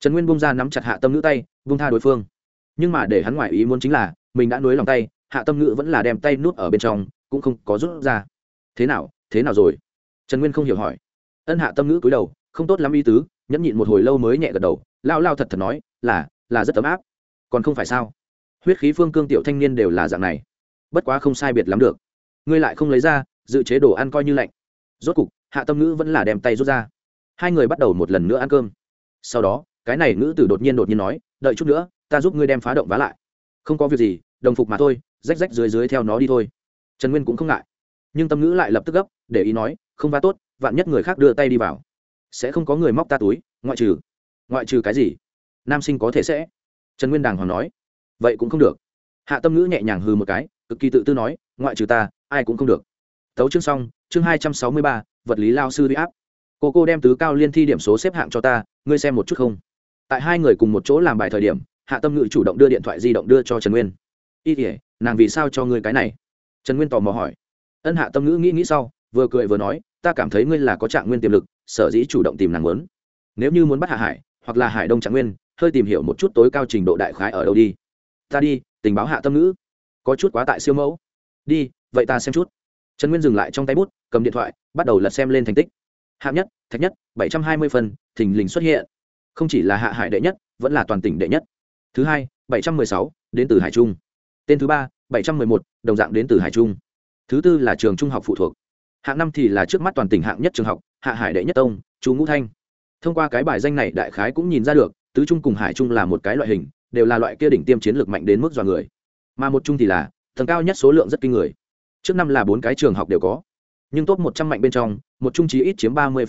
Trần nguyên bung ra nắm chặt hạ tâm ngữ tay bung tha đối phương. Nhưng mà để hắn ngoại ý muốn chính là, mình đã nối lòng tay hạ tâm ngữ vẫn là đem tay nuốt ở bên trong, cũng không có rút ra. Thế nào thế nào rồi? Trần nguyên không hiểu hỏi. Ân hạ tâm ngữ cúi đầu, không tốt lắm ý tứ, nhẫn nhịn một hồi lâu mới nhẹ gật đầu, lao lao thật thật nói, là là rất ấm áp. Còn không phải sao? Huyết khí phương cương tiểu thanh niên đều là dạng này. Bất quá không sai biệt lắm được. Ngươi lại không lấy ra, dự chế đồ ăn coi như lạnh. Rốt cục, hạ tâm ngữ vẫn là đem tay rút ra. Hai người bắt đầu một lần nữa ăn cơm. Sau đó, cái này ngữ tử đột nhiên đột nhiên nói, đợi chút nữa, ta giúp ngươi đem phá động vá lại. Không có việc gì, đồng phục mà thôi rách rách dưới dưới theo nó đi thôi. Trần nguyên cũng không ngại. Nhưng tâm ngữ lại lập tức gấp, để ý nói, không va tốt, vạn nhất người khác đưa tay đi vào. Sẽ không có người móc ta túi, ngoại trừ. Ngoại trừ cái gì? Nam sinh có thể sẽ. Trần nguyên đàng hoàng nói. Vậy cũng không được. Hạ tâm ngữ nhẹ nhàng hư một cái, cực kỳ tự tư nói, ngoại trừ ta, ai cũng không được. Tấu chương xong, chương hai trăm sáu mươi ba, vật lý lao sư huy áp. Cô cô đem tứ cao liên thi điểm số xếp hạng cho ta, ngươi xem một chút không? Tại hai người cùng một chỗ làm bài thời điểm, hạ tâm ngữ chủ động đưa điện thoại di động đưa cho trần nguyên. Y thể nàng vì sao cho ngươi cái này? Trần nguyên tò mò hỏi. Ân hạ tâm ngữ nghĩ nghĩ sau, vừa cười vừa nói, ta cảm thấy ngươi là có trạng nguyên tiềm lực, sở dĩ chủ động tìm nàng muốn. Nếu như muốn bắt hạ hải, hoặc là hải đông trạng nguyên, hơi tìm hiểu một chút tối cao trình độ đại khái ở đâu đi. Ta đi, tình báo hạ tâm ngữ. Có chút quá tại siêu mẫu. Đi, vậy ta xem chút. Trần nguyên dừng lại trong tay bút, cầm điện thoại, bắt đầu lật xem lên thành tích. Hạng nhất, thạch nhất, bảy trăm hai mươi phần, thình lình xuất hiện. Không chỉ là hạ hải đệ nhất, vẫn là toàn tỉnh đệ nhất. Thứ hai, bảy trăm mười sáu, đến từ hải trung tên thứ ba, bảy trăm mười một, đồng dạng đến từ hải trung. Thứ tư là trường trung học phụ thuộc. Hạng năm thì là trước mắt toàn tỉnh hạng nhất trường học, hạ hải đệ nhất tông, chú ngũ thanh. Thông qua cái bài danh này, đại khái cũng nhìn ra được, tứ trung cùng hải trung là một cái loại hình, đều là loại kia đỉnh tiêm chiến lược mạnh đến mức dọa người. Mà một trung thì là, tầng cao nhất số lượng rất kinh người. Trước năm là bốn cái trường học đều có. Nhưng top một trăm mạnh bên trong, một trung trí ít chiếm ba mươi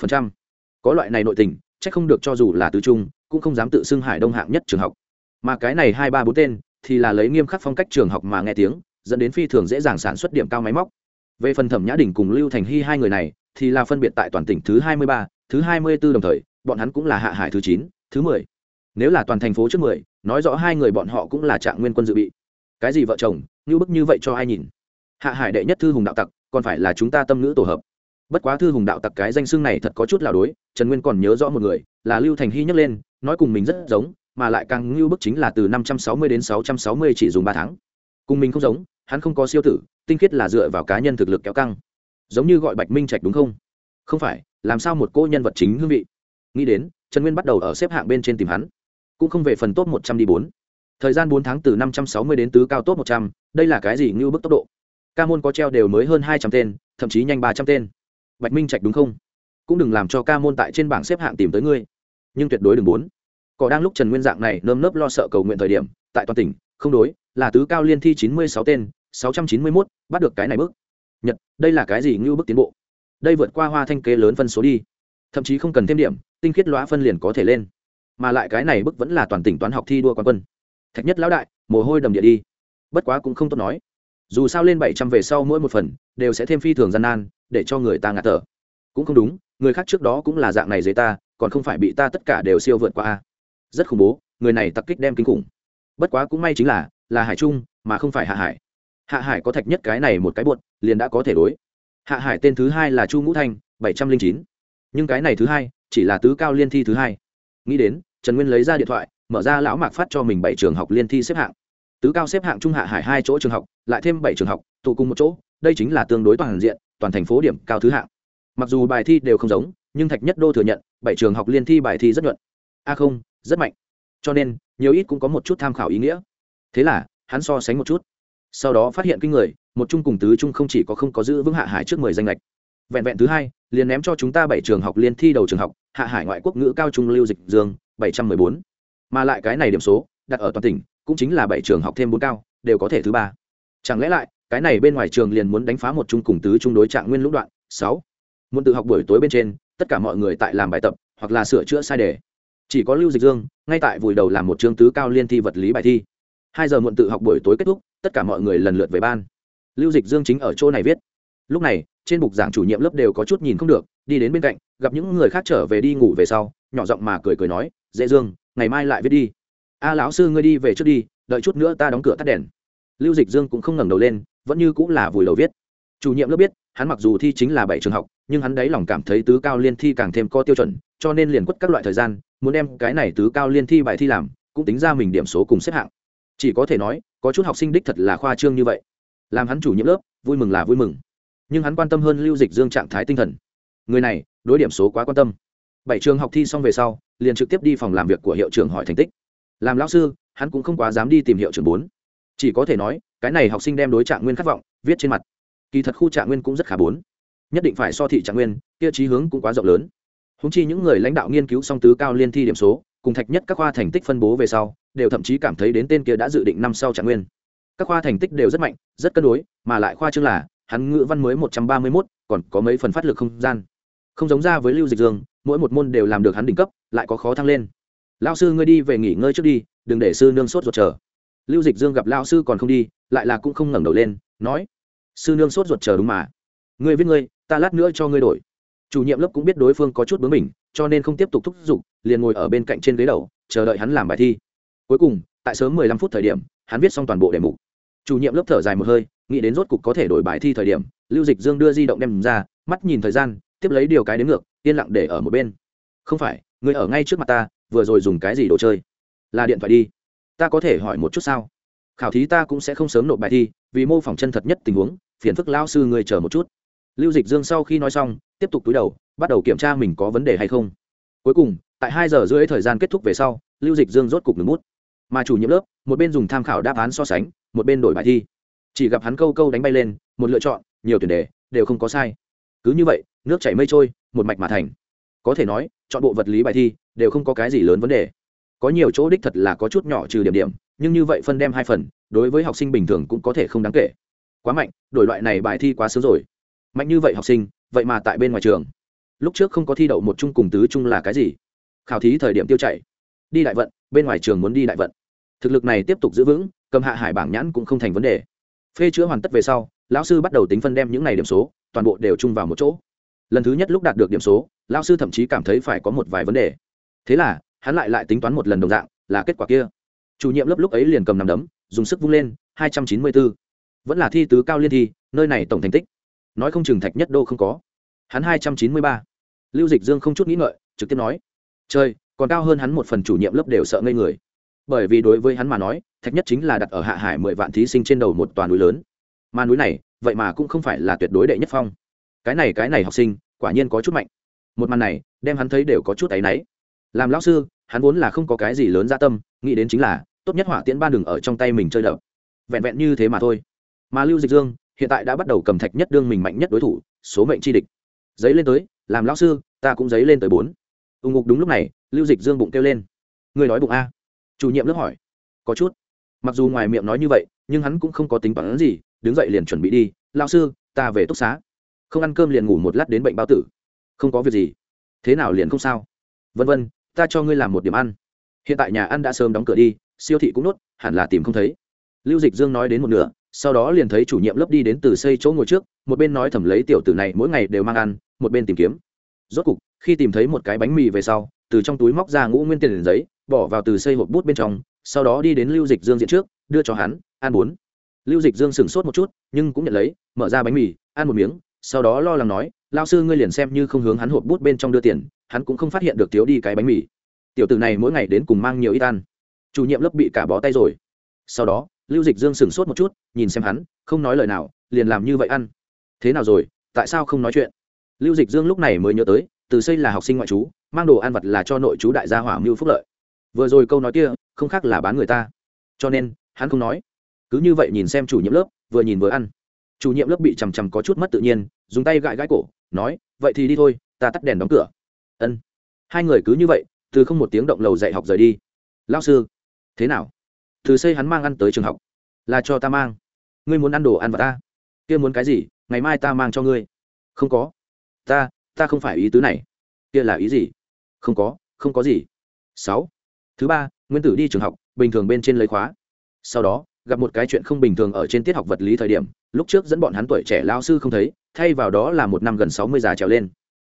có loại này nội tình c h ắ c không được cho dù là tứ trung, cũng không dám tự xưng hải đông hạng nhất trường học. Mà cái này hai ba bốn tên thì là lấy nghiêm khắc phong cách trường học mà nghe tiếng, dẫn đến phi thường dễ dàng sản xuất điểm cao máy móc. Về phần thẩm nhã đình cùng lưu thành hy hai người này, thì là phân biệt tại toàn tỉnh thứ hai mươi ba, thứ hai mươi b ố đồng thời, bọn hắn cũng là hạ hải thứ chín, thứ mười. Nếu là toàn thành phố trước mười, nói rõ hai người bọn họ cũng là trạng nguyên quân dự bị. Cái gì vợ chồng, như bức như vậy cho ai nhìn? Hạ hải đệ nhất thư hùng đạo tặc, còn phải là chúng ta tâm nữ tổ hợp. Bất quá thư hùng đạo tặc cái danh xưng này thật có chút là đối, trần nguyên còn nhớ rõ một người, là lưu thành hy nhắc lên, nói cùng mình rất giống mà lại càng ngưu bức chính là từ năm trăm sáu mươi đến sáu trăm sáu mươi chỉ dùng ba tháng. Cùng mình không giống, hắn không có siêu tử, tinh khiết là dựa vào cá nhân thực lực kéo căng. Giống như gọi bạch minh trạch đúng không? Không phải, làm sao một cô nhân vật chính hương vị? Nghĩ đến, trần nguyên bắt đầu ở xếp hạng bên trên tìm hắn. Cũng không về phần top một trăm đi bốn. Thời gian bốn tháng từ năm trăm sáu mươi đến tứ cao top một trăm, đây là cái gì ngưu bức tốc độ? Ca môn có treo đều mới hơn hai trăm tên, thậm chí nhanh ba trăm tên. Bạch minh trạch đúng không? Cũng đừng làm cho ca môn tại trên bảng xếp hạng tìm tới ngươi. Nhưng tuyệt đối đừng muốn cỏ đang lúc trần nguyên dạng này nơm nớp lo sợ cầu nguyện thời điểm, tại toàn tỉnh, không đối, là tứ cao liên thi chín mươi sáu tên, sáu trăm chín mươi mốt, bắt được cái này bước. Nhật, đây là cái gì ngưu bước tiến bộ? Đây vượt qua hoa thanh kế lớn phân số đi. Thậm chí không cần thêm điểm, tinh khiết lóa phân liền có thể lên. Mà lại cái này bức vẫn là toàn tỉnh toán học thi đua quán quân. Thạch nhất lão đại, mồ hôi đầm địa đi. Bất quá cũng không tốt nói. Dù sao lên bảy trăm về sau mỗi một phần, đều sẽ thêm phi thường gian nan, để cho người ta ngạt thở. Cũng không đúng, người khác trước đó cũng là dạng này dưới ta, còn không phải bị ta tất cả đều siêu vượt qua a rất khủng bố, người này tặc kích đem kinh khủng. Bất quá cũng may chính là là hải trung, mà không phải hạ hải. Hạ hải có thạch nhất cái này một cái buột liền đã có thể đối. Hạ hải tên thứ hai là chu ngũ thanh, bảy trăm linh chín. Nhưng cái này thứ hai, chỉ là tứ cao liên thi thứ hai. Nghĩ đến, trần nguyên lấy ra điện thoại, mở ra lão mạc phát cho mình bảy trường học liên thi xếp hạng. Tứ cao xếp hạng trung hạ hải hai chỗ trường học, lại thêm bảy trường học, tụ cùng một chỗ, đây chính là tương đối toàn diện, toàn thành phố điểm cao thứ hạng. Mặc dù bài thi đều không giống, nhưng thạch nhất đô thừa nhận, bảy trường học liên thi bài thi rất nhuận. A không rất mạnh. Cho nên, nhiều ít cũng có một chút tham khảo ý nghĩa. Thế là, hắn so sánh một chút. Sau đó phát hiện kinh người, một trung cùng tứ trung không chỉ có không có giữ vững hạ hải trước mười danh lệch. Vẹn vẹn thứ hai, liền ném cho chúng ta bảy trường học liên thi đầu trường học, hạ hải ngoại quốc ngữ cao trung lưu dịch dương, bảy trăm mười bốn. Mà lại cái này điểm số, đặt ở toàn tỉnh, cũng chính là bảy trường học thêm bốn cao, đều có thể thứ ba. Chẳng lẽ lại, cái này bên ngoài trường liền muốn đánh phá một trung cùng tứ trung đối trạng nguyên lũng đoạn? Sáu. Muốn tự học buổi tối bên trên, tất cả mọi người tại làm bài tập, hoặc là sửa chữa sai đề chỉ có lưu dịch dương, ngay tại vùi đầu làm một chương tứ cao liên thi vật lý bài thi. Hai giờ muộn tự học buổi tối kết thúc, tất cả mọi người lần lượt về ban. Lưu dịch dương chính ở chỗ này viết. Lúc này, trên bục giảng chủ nhiệm lớp đều có chút nhìn không được, đi đến bên cạnh, gặp những người khác trở về đi ngủ về sau, nhỏ giọng mà cười cười nói, dễ dương, ngày mai lại viết đi. A lão sư ngươi đi về trước đi, đợi chút nữa ta đóng cửa tắt đèn. Lưu dịch dương cũng không ngẩng đầu lên, vẫn như cũng là vùi đầu viết. Chủ nhiệm lớp biết, hắn mặc dù thi chính là bảy trường học, nhưng hắn đáy lòng cảm thấy tứ cao liên thi càng thêm có tiêu chuẩn, cho nên liền quất các loại thời gian muốn đem cái này tứ cao liên thi bài thi làm, cũng tính ra mình điểm số cùng xếp hạng. Chỉ có thể nói, có chút học sinh đích thật là khoa trương như vậy. Làm hắn chủ nhiệm lớp, vui mừng là vui mừng. Nhưng hắn quan tâm hơn lưu dịch dương trạng thái tinh thần. Người này, đối điểm số quá quan tâm. Bảy trường học thi xong về sau, liền trực tiếp đi phòng làm việc của hiệu trưởng hỏi thành tích. Làm lão sư, hắn cũng không quá dám đi tìm hiệu trưởng bốn. Chỉ có thể nói, cái này học sinh đem đối trạng nguyên khát vọng, viết trên mặt. Kỳ thật khu trạng nguyên cũng rất khá bốn. Nhất định phải so thị trạng nguyên, kia trí hướng cũng quá rộng lớn húng chi những người lãnh đạo nghiên cứu song tứ cao liên thi điểm số, cùng thạch nhất các khoa thành tích phân bố về sau, đều thậm chí cảm thấy đến tên kia đã dự định năm sau trạng nguyên. Các khoa thành tích đều rất mạnh, rất cân đối, mà lại khoa chương là, hắn ngữ văn mới một trăm ba mươi mốt, còn có mấy phần phát lực không gian. Không giống ra với lưu dịch dương, mỗi một môn đều làm được hắn đỉnh cấp, lại có khó thăng lên. Lao sư ngươi đi về nghỉ ngơi trước đi, đừng để sư nương sốt ruột chờ. Lưu dịch dương gặp lao sư còn không đi, lại là cũng không ngẩng đầu lên, nói, sư nương sốt ruột chờ đúng mà. Ngươi viết ngươi, ta lát nữa cho ngươi đổi chủ nhiệm lớp cũng biết đối phương có chút bướng mình cho nên không tiếp tục thúc giục, liền ngồi ở bên cạnh trên ghế đầu, chờ đợi hắn làm bài thi. Cuối cùng, tại sớm mười lăm phút thời điểm, hắn viết xong toàn bộ đề mục. Chủ nhiệm lớp thở dài một hơi, nghĩ đến rốt cục có thể đổi bài thi thời điểm, lưu dịch dương đưa di động đem ra, mắt nhìn thời gian, tiếp lấy điều cái đến ngược, yên lặng để ở một bên. Không phải, người ở ngay trước mặt ta, vừa rồi dùng cái gì đồ chơi? Là điện thoại đi. Ta có thể hỏi một chút sao? Khảo thí ta cũng sẽ không sớm nộp bài thi, vì mô phỏng chân thật nhất tình huống, phiền phức lao sư người chờ một chút lưu dịch dương sau khi nói xong, tiếp tục túi đầu, bắt đầu kiểm tra mình có vấn đề hay không. Cuối cùng, tại hai giờ rưỡi thời gian kết thúc về sau, lưu dịch dương rốt cục ngừng bút. Mà chủ nhiệm lớp, một bên dùng tham khảo đáp án so sánh, một bên đổi bài thi. Chỉ gặp hắn câu câu đánh bay lên, một lựa chọn, nhiều tuyển đề, đều không có sai. Cứ như vậy, nước chảy mây trôi, một mạch mà thành. Có thể nói, chọn bộ vật lý bài thi, đều không có cái gì lớn vấn đề. Có nhiều chỗ đích thật là có chút nhỏ trừ điểm điểm, nhưng như vậy phân đem hai phần, đối với học sinh bình thường cũng có thể không đáng kể. Quá mạnh, đổi loại này bài thi quá sớm rồi mạnh như vậy học sinh, vậy mà tại bên ngoài trường. Lúc trước không có thi đậu một chung cùng tứ chung là cái gì? Khảo thí thời điểm tiêu chảy. Đi đại vận, bên ngoài trường muốn đi đại vận. Thực lực này tiếp tục giữ vững, cầm hạ hải bảng nhãn cũng không thành vấn đề. Phê chữa hoàn tất về sau, lão sư bắt đầu tính phân đem những này điểm số, toàn bộ đều chung vào một chỗ. Lần thứ nhất lúc đạt được điểm số, lão sư thậm chí cảm thấy phải có một vài vấn đề. Thế là, hắn lại lại tính toán một lần đồng dạng, là kết quả kia. Chủ nhiệm lớp lúc ấy liền cầm nằm đấm, dùng sức vung lên, hai trăm chín mươi bốn vẫn là thi tứ cao liên thi, nơi này tổng thành tích nói không chừng thạch nhất đô không có. Hắn hai trăm chín mươi ba. Lưu dịch dương không chút nghĩ ngợi, trực tiếp nói chơi còn cao hơn hắn một phần chủ nhiệm lớp đều sợ ngây người. Bởi vì đối với hắn mà nói, thạch nhất chính là đặt ở hạ hải mười vạn thí sinh trên đầu một toàn núi lớn. Mà núi này, vậy mà cũng không phải là tuyệt đối đệ nhất phong. Cái này cái này học sinh, quả nhiên có chút mạnh. Một màn này, đem hắn thấy đều có chút áy náy. Làm lão sư, hắn vốn là không có cái gì lớn gia tâm, nghĩ đến chính là, tốt nhất hỏa tiễn ban đường ở trong tay mình chơi đậu vẹn vẹn như thế mà thôi. Mà lưu dịch dương hiện tại đã bắt đầu cầm thạch nhất đương mình mạnh nhất đối thủ, số mệnh chi địch. Giấy lên tới, làm lão sư, ta cũng giấy lên tới bốn. Ùng ngục đúng lúc này, lưu dịch dương bụng kêu lên. Người nói bụng a? Chủ nhiệm lớp hỏi. Có chút. Mặc dù ngoài miệng nói như vậy, nhưng hắn cũng không có tính toán gì, đứng dậy liền chuẩn bị đi. Lao sư, ta về túc xá. Không ăn cơm liền ngủ một lát đến bệnh bao tử. Không có việc gì. Thế nào liền không sao? Vân vân, ta cho ngươi làm một điểm ăn. Hiện tại nhà ăn đã sớm đóng cửa đi, siêu thị cũng nốt, hẳn là tìm không thấy. Lưu dịch dương nói đến một nửa sau đó liền thấy chủ nhiệm lớp đi đến từ xây chỗ ngồi trước, một bên nói thầm lấy tiểu tử này mỗi ngày đều mang ăn, một bên tìm kiếm. Rốt cục, khi tìm thấy một cái bánh mì về sau, từ trong túi móc ra ngũ nguyên tiền giấy, bỏ vào từ xây hộp bút bên trong, sau đó đi đến lưu dịch dương diện trước, đưa cho hắn, ăn bốn. Lưu dịch dương sửng sốt một chút, nhưng cũng nhận lấy, mở ra bánh mì, ăn một miếng, sau đó lo lắng nói lao sư ngươi liền xem như không hướng hắn hộp bút bên trong đưa tiền, hắn cũng không phát hiện được thiếu đi cái bánh mì. Tiểu tử này mỗi ngày đến cùng mang nhiều ít ăn. Chủ nhiệm lớp bị cả bó tay rồi. Sau đó lưu dịch dương sửng sốt một chút, nhìn xem hắn, không nói lời nào, liền làm như vậy ăn. Thế nào rồi, tại sao không nói chuyện? Lưu dịch dương lúc này mới nhớ tới, từ xây là học sinh ngoại chú mang đồ ăn vật là cho nội chú đại gia hỏa mưu phúc lợi. Vừa rồi câu nói kia, không khác là bán người ta. Cho nên, hắn không nói. Cứ như vậy nhìn xem chủ nhiệm lớp, vừa nhìn vừa ăn. Chủ nhiệm lớp bị chằm chằm có chút mất tự nhiên, dùng tay gãi gãi cổ, nói, vậy thì đi thôi, ta tắt đèn đóng cửa. Ân. Hai người cứ như vậy, từ không một tiếng động lầu dạy học rời đi. Lao sư, thế nào? Từ xây hắn mang ăn tới trường học. Là cho ta mang. Ngươi muốn ăn đồ ăn vào ta? Kia muốn cái gì? Ngày mai ta mang cho ngươi. Không có. Ta ta không phải ý tứ này. Kia là ý gì? Không có không có gì. Sáu. Thứ ba, nguyên tử đi trường học, bình thường bên trên lấy khóa. Sau đó, gặp một cái chuyện không bình thường ở trên tiết học vật lý thời điểm, lúc trước dẫn bọn hắn tuổi trẻ lao sư không thấy, thay vào đó là một năm gần sáu mươi già trèo lên.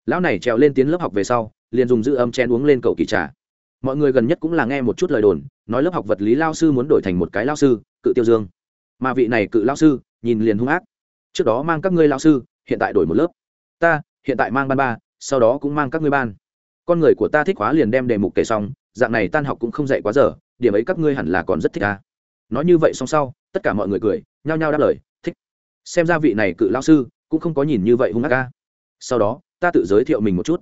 Lão này trèo lên tiến lớp học về sau, liền dùng giữ âm chen uống lên cầu kỳ trà mọi người gần nhất cũng là nghe một chút lời đồn, nói lớp học vật lý lao sư muốn đổi thành một cái lao sư, cự tiêu dương. Mà vị này cự lao sư, nhìn liền hung ác. Trước đó mang các ngươi lao sư, hiện tại đổi một lớp. Ta, hiện tại mang ban ba, sau đó cũng mang các ngươi ban. Con người của ta thích hóa liền đem đề mục kể xong, dạng này tan học cũng không dạy quá giờ điểm ấy các ngươi hẳn là còn rất thích ta nói như vậy xong sau, tất cả mọi người cười, nhao nhao đáp lời, thích. Xem ra vị này cự lao sư cũng không có nhìn như vậy hung ác ca sau đó, ta tự giới thiệu mình một chút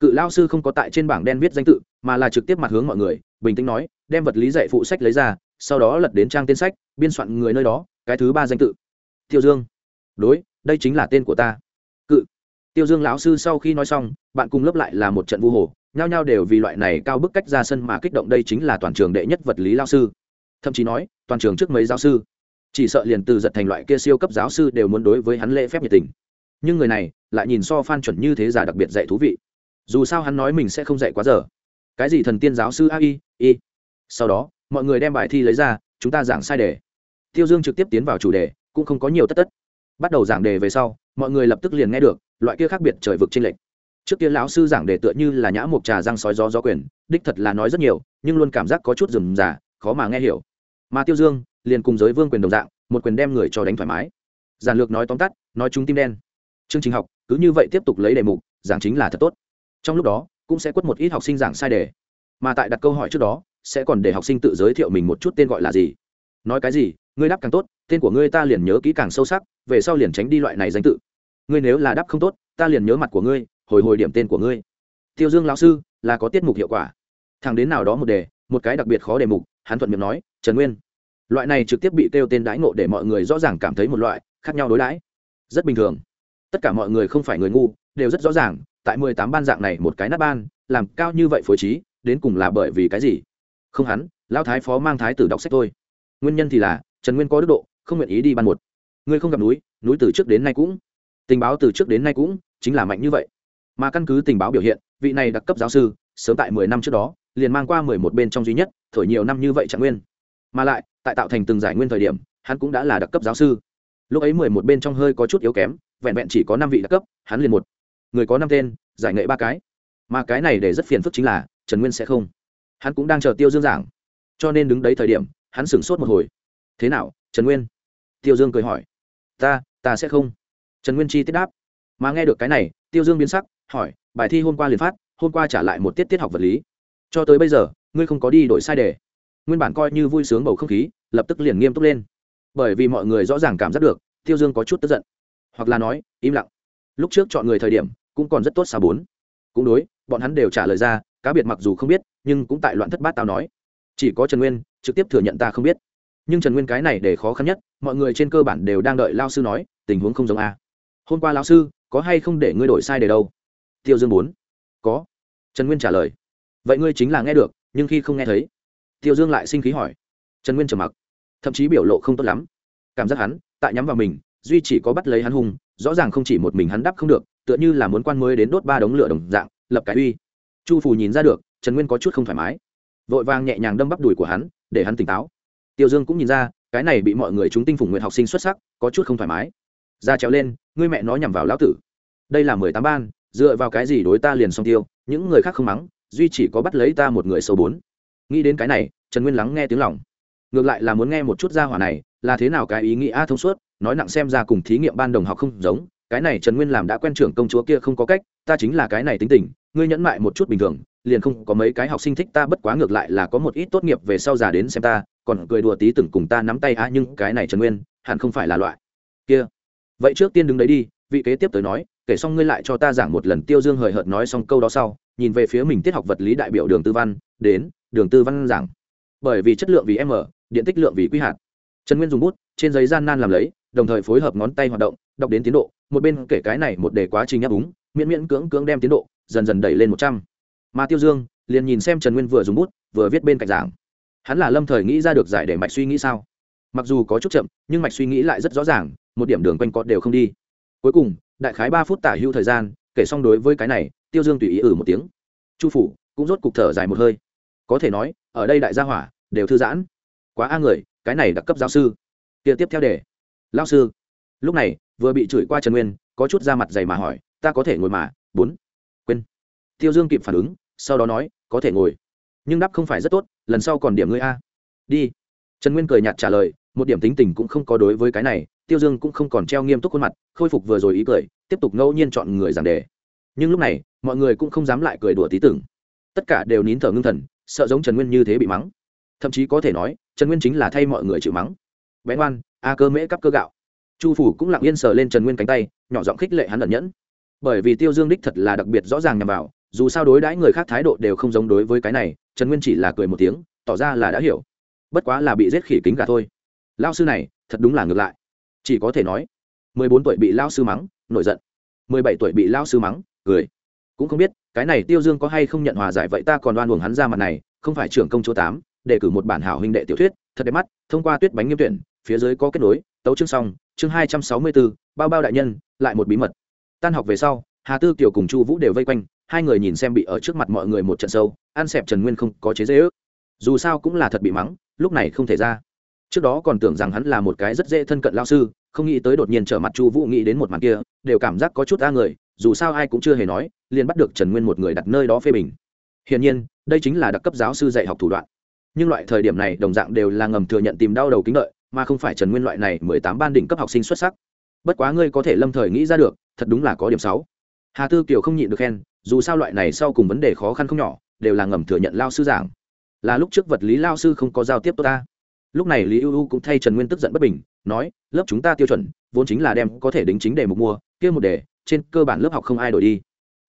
cự lao sư không có tại trên bảng đen viết danh tự, mà là trực tiếp mặt hướng mọi người, bình tĩnh nói, đem vật lý dạy phụ sách lấy ra, sau đó lật đến trang tên sách, biên soạn người nơi đó, cái thứ ba danh tự. Tiêu dương. Đối, đây chính là tên của ta. Cự. Tiêu dương lão sư sau khi nói xong, bạn cùng lớp lại là một trận vu hồ, nhao nhao đều vì loại này cao bức cách ra sân mà kích động đây chính là toàn trường đệ nhất vật lý lao sư. Thậm chí nói, toàn trường trước mấy giáo sư. Chỉ sợ liền từ giật thành loại kia siêu cấp giáo sư đều muốn đối với hắn lễ phép nhiệt tình. Nhưng người này lại nhìn so phan chuẩn như thế giả đặc biệt dạy thú vị dù sao hắn nói mình sẽ không dạy quá giờ. Cái gì thần tiên giáo sư a i y sau đó, mọi người đem bài thi lấy ra, chúng ta giảng sai đề. Tiêu dương trực tiếp tiến vào chủ đề, cũng không có nhiều tất tất. Bắt đầu giảng đề về sau, mọi người lập tức liền nghe được, loại kia khác biệt trời vực trên lệch. Trước kia lão sư giảng đề tựa như là nhã mộc trà răng sói gió gió quyền, đích thật là nói rất nhiều, nhưng luôn cảm giác có chút rườm rà, khó mà nghe hiểu. Mà tiêu dương, liền cùng giới vương quyền đồng dạng, một quyền đem người cho đánh thoải mái. Giản lược nói tóm tắt, nói chúng tim đen. Chương trình học, cứ như vậy tiếp tục lấy đề mục, giảng chính là thật tốt trong lúc đó, cũng sẽ quất một ít học sinh giảng sai đề. Mà tại đặt câu hỏi trước đó, sẽ còn để học sinh tự giới thiệu mình một chút tên gọi là gì. Nói cái gì, ngươi đáp càng tốt, tên của ngươi ta liền nhớ kỹ càng sâu sắc, về sau liền tránh đi loại này danh tự. Ngươi nếu là đáp không tốt, ta liền nhớ mặt của ngươi, hồi hồi điểm tên của ngươi. Tiêu dương lão sư, là có tiết mục hiệu quả. Thằng đến nào đó một đề, một cái đặc biệt khó đề mục, hắn thuận miệng nói, trần nguyên. Loại này trực tiếp bị kêu tên đãi ngộ để mọi người rõ ràng cảm thấy một loại khác nhau đối đãi. Rất bình thường. Tất cả mọi người không phải người ngu, đều rất rõ ràng tại mười tám ban dạng này một cái nát ban, làm cao như vậy phối trí, đến cùng là bởi vì cái gì? Không hắn, lão thái phó mang thái tử đọc sách thôi. Nguyên nhân thì là, trần nguyên có đức độ, không nguyện ý đi ban một. Ngươi không gặp núi núi từ trước đến nay cũng. Tình báo từ trước đến nay cũng, chính là mạnh như vậy. Mà căn cứ tình báo biểu hiện, vị này đặc cấp giáo sư, sớm tại mười năm trước đó, liền mang qua mười một bên trong duy nhất, thổi nhiều năm như vậy trạng nguyên. Mà lại, tại tạo thành từng giải nguyên thời điểm, hắn cũng đã là đặc cấp giáo sư. Lúc ấy mười một bên trong hơi có chút yếu kém, vẹn vẹn chỉ có năm vị đặc cấp, hắn liền một người có năm tên, giải nghệ ba cái. Mà cái này để rất phiền phức chính là, trần nguyên sẽ không. Hắn cũng đang chờ tiêu dương giảng. Cho nên đứng đấy thời điểm, hắn sửng sốt một hồi. Thế nào, trần nguyên? Tiêu dương cười hỏi. Ta ta sẽ không. Trần nguyên chi tiết đáp. Mà nghe được cái này, tiêu dương biến sắc, hỏi, bài thi hôm qua liền phát, hôm qua trả lại một tiết tiết học vật lý. Cho tới bây giờ, ngươi không có đi đổi sai đề. Nguyên bản coi như vui sướng bầu không khí, lập tức liền nghiêm túc lên. Bởi vì mọi người rõ ràng cảm giác được, tiêu dương có chút tức giận. Hoặc là nói, im lặng. Lúc trước chọn người thời điểm cũng còn rất tốt xa bốn. Cũng đối, bọn hắn đều trả lời ra, cá biệt mặc dù không biết, nhưng cũng tại loạn thất bát tao nói. Chỉ có trần nguyên trực tiếp thừa nhận ta không biết. Nhưng trần nguyên cái này để khó khăn nhất, mọi người trên cơ bản đều đang đợi lao sư nói, tình huống không giống a. Hôm qua lao sư, có hay không để ngươi đổi sai để đâu? Tiêu dương bốn. Có. Trần nguyên trả lời. Vậy ngươi chính là nghe được, nhưng khi không nghe thấy. Tiêu dương lại sinh khí hỏi. Trần nguyên trầm mặc. Thậm chí biểu lộ không tốt lắm. Cảm giác hắn, tại nhắm vào mình, duy chỉ có bắt lấy hắn hung, rõ ràng không chỉ một mình hắn đắp không được tựa như là muốn quan mới đến đốt ba đống lửa đồng dạng, lập cái uy. Chu phù nhìn ra được, trần nguyên có chút không thoải mái. Vội vàng nhẹ nhàng đâm bắp đùi của hắn, để hắn tỉnh táo. Tiêu dương cũng nhìn ra, cái này bị mọi người chúng tinh phủng nguyện học sinh xuất sắc, có chút không thoải mái. Ra trèo lên, ngươi mẹ nó nhằm vào lão tử. Đây là mười tám ban, dựa vào cái gì đối ta liền xong tiêu, những người khác không mắng, duy chỉ có bắt lấy ta một người sâu bốn. Nghĩ đến cái này, trần nguyên lắng nghe tiếng lòng. Ngược lại là muốn nghe một chút ra hỏa này, là thế nào cái ý nghĩ a thông suốt, nói nặng xem ra cùng thí nghiệm ban đồng học không giống cái này trần nguyên làm đã quen trưởng công chúa kia không có cách, ta chính là cái này tính tình, ngươi nhẫn mại một chút bình thường, liền không có mấy cái học sinh thích ta, bất quá ngược lại là có một ít tốt nghiệp về sau già đến xem ta, còn cười đùa tí từng cùng ta nắm tay, a, nhưng cái này trần nguyên, hẳn không phải là loại kia. Vậy trước tiên đứng đấy đi, vị kế tiếp tới nói, kể xong ngươi lại cho ta giảng một lần tiêu dương hời hợt nói xong câu đó sau, nhìn về phía mình tiết học vật lý đại biểu đường tư văn, đến, đường tư văn giảng. Bởi vì chất lượng vì m, điện tích lượng vì quy hạt. Trần nguyên dùng bút, trên giấy gian nan làm lấy, đồng thời phối hợp ngón tay hoạt động, đọc đến tiến độ một bên kể cái này một đề quá trình áp úng, miễn miễn cưỡng cưỡng đem tiến độ dần dần đẩy lên một trăm. Mà tiêu dương liền nhìn xem trần nguyên vừa dùng bút, vừa viết bên cạnh giảng. Hắn là lâm thời nghĩ ra được giải để mạch suy nghĩ sao? Mặc dù có chút chậm, nhưng mạch suy nghĩ lại rất rõ ràng, một điểm đường quanh cọt đều không đi. Cuối cùng, đại khái ba phút tả hữu thời gian, kể xong đối với cái này, tiêu dương tùy ý ử một tiếng. Chu phủ cũng rốt cục thở dài một hơi. Có thể nói, ở đây đại gia hỏa đều thư giãn. Quá a người, cái này đặc cấp giáo sư. Kia tiếp theo đề. Lao sư, lúc này vừa bị chửi qua trần nguyên, có chút ra mặt dày mà hỏi, ta có thể ngồi mà, bốn. Quên. Tiêu dương kịp phản ứng, sau đó nói, có thể ngồi, nhưng đáp không phải rất tốt, lần sau còn điểm ngươi a. Đi. Trần nguyên cười nhạt trả lời, một điểm tính tình cũng không có đối với cái này, tiêu dương cũng không còn treo nghiêm túc khuôn mặt, khôi phục vừa rồi ý cười, tiếp tục ngẫu nhiên chọn người giảng đề. Nhưng lúc này, mọi người cũng không dám lại cười đùa tí tưởng. Tất cả đều nín thở ngưng thần, sợ giống trần nguyên như thế bị mắng. Thậm chí có thể nói, trần nguyên chính là thay mọi người chịu mắng. Bén oan a cơ mễ cắp cơ gạo chu phủ cũng lặng yên sờ lên trần nguyên cánh tay, nhỏ giọng khích lệ hắn lẩn nhẫn. Bởi vì tiêu dương đích thật là đặc biệt rõ ràng nhằm vào, dù sao đối đãi người khác thái độ đều không giống đối với cái này, trần nguyên chỉ là cười một tiếng, tỏ ra là đã hiểu. Bất quá là bị giết khỉ kính cả thôi. Lao sư này, thật đúng là ngược lại. Chỉ có thể nói, mười bốn tuổi bị lao sư mắng, nổi giận. mười bảy tuổi bị lao sư mắng, cười. Cũng không biết, cái này tiêu dương có hay không nhận hòa giải vậy ta còn đoan buồng hắn ra mặt này, không phải trưởng công chúa tám, để cử một bản hảo huynh đệ tiểu thuyết, thật đẹp mắt, thông qua tuyết bánh nghiêm tuyển, phía dưới có kết nối, tấu chương xong chương hai trăm sáu mươi bốn, bao bao đại nhân, lại một bí mật. Tan học về sau, hà tư, kiều cùng chu vũ đều vây quanh, hai người nhìn xem bị ở trước mặt mọi người một trận sâu, ăn xẹp trần nguyên không có chế dễ ước. Dù sao cũng là thật bị mắng, lúc này không thể ra. Trước đó còn tưởng rằng hắn là một cái rất dễ thân cận lao sư, không nghĩ tới đột nhiên trở mặt chu vũ nghĩ đến một màn kia, đều cảm giác có chút a người, dù sao ai cũng chưa hề nói, liền bắt được trần nguyên một người đặt nơi đó phê bình. Hiển nhiên, đây chính là đặc cấp giáo sư dạy học thủ đoạn. Nhưng loại thời điểm này, đồng dạng đều là ngầm thừa nhận tìm đau đầu kính lợi mà không phải trần nguyên loại này mười tám ban đỉnh cấp học sinh xuất sắc. Bất quá ngươi có thể lâm thời nghĩ ra được, thật đúng là có điểm sáu hà tư kiều không nhịn được khen, dù sao loại này sau cùng vấn đề khó khăn không nhỏ, đều là ngầm thừa nhận lao sư giảng. Là lúc trước vật lý lao sư không có giao tiếp tốt ta. Lúc này lý ưu u cũng thay trần nguyên tức giận bất bình, nói, lớp chúng ta tiêu chuẩn, vốn chính là đem có thể đính chính để mục mua, kia một đề, trên cơ bản lớp học không ai đổi đi.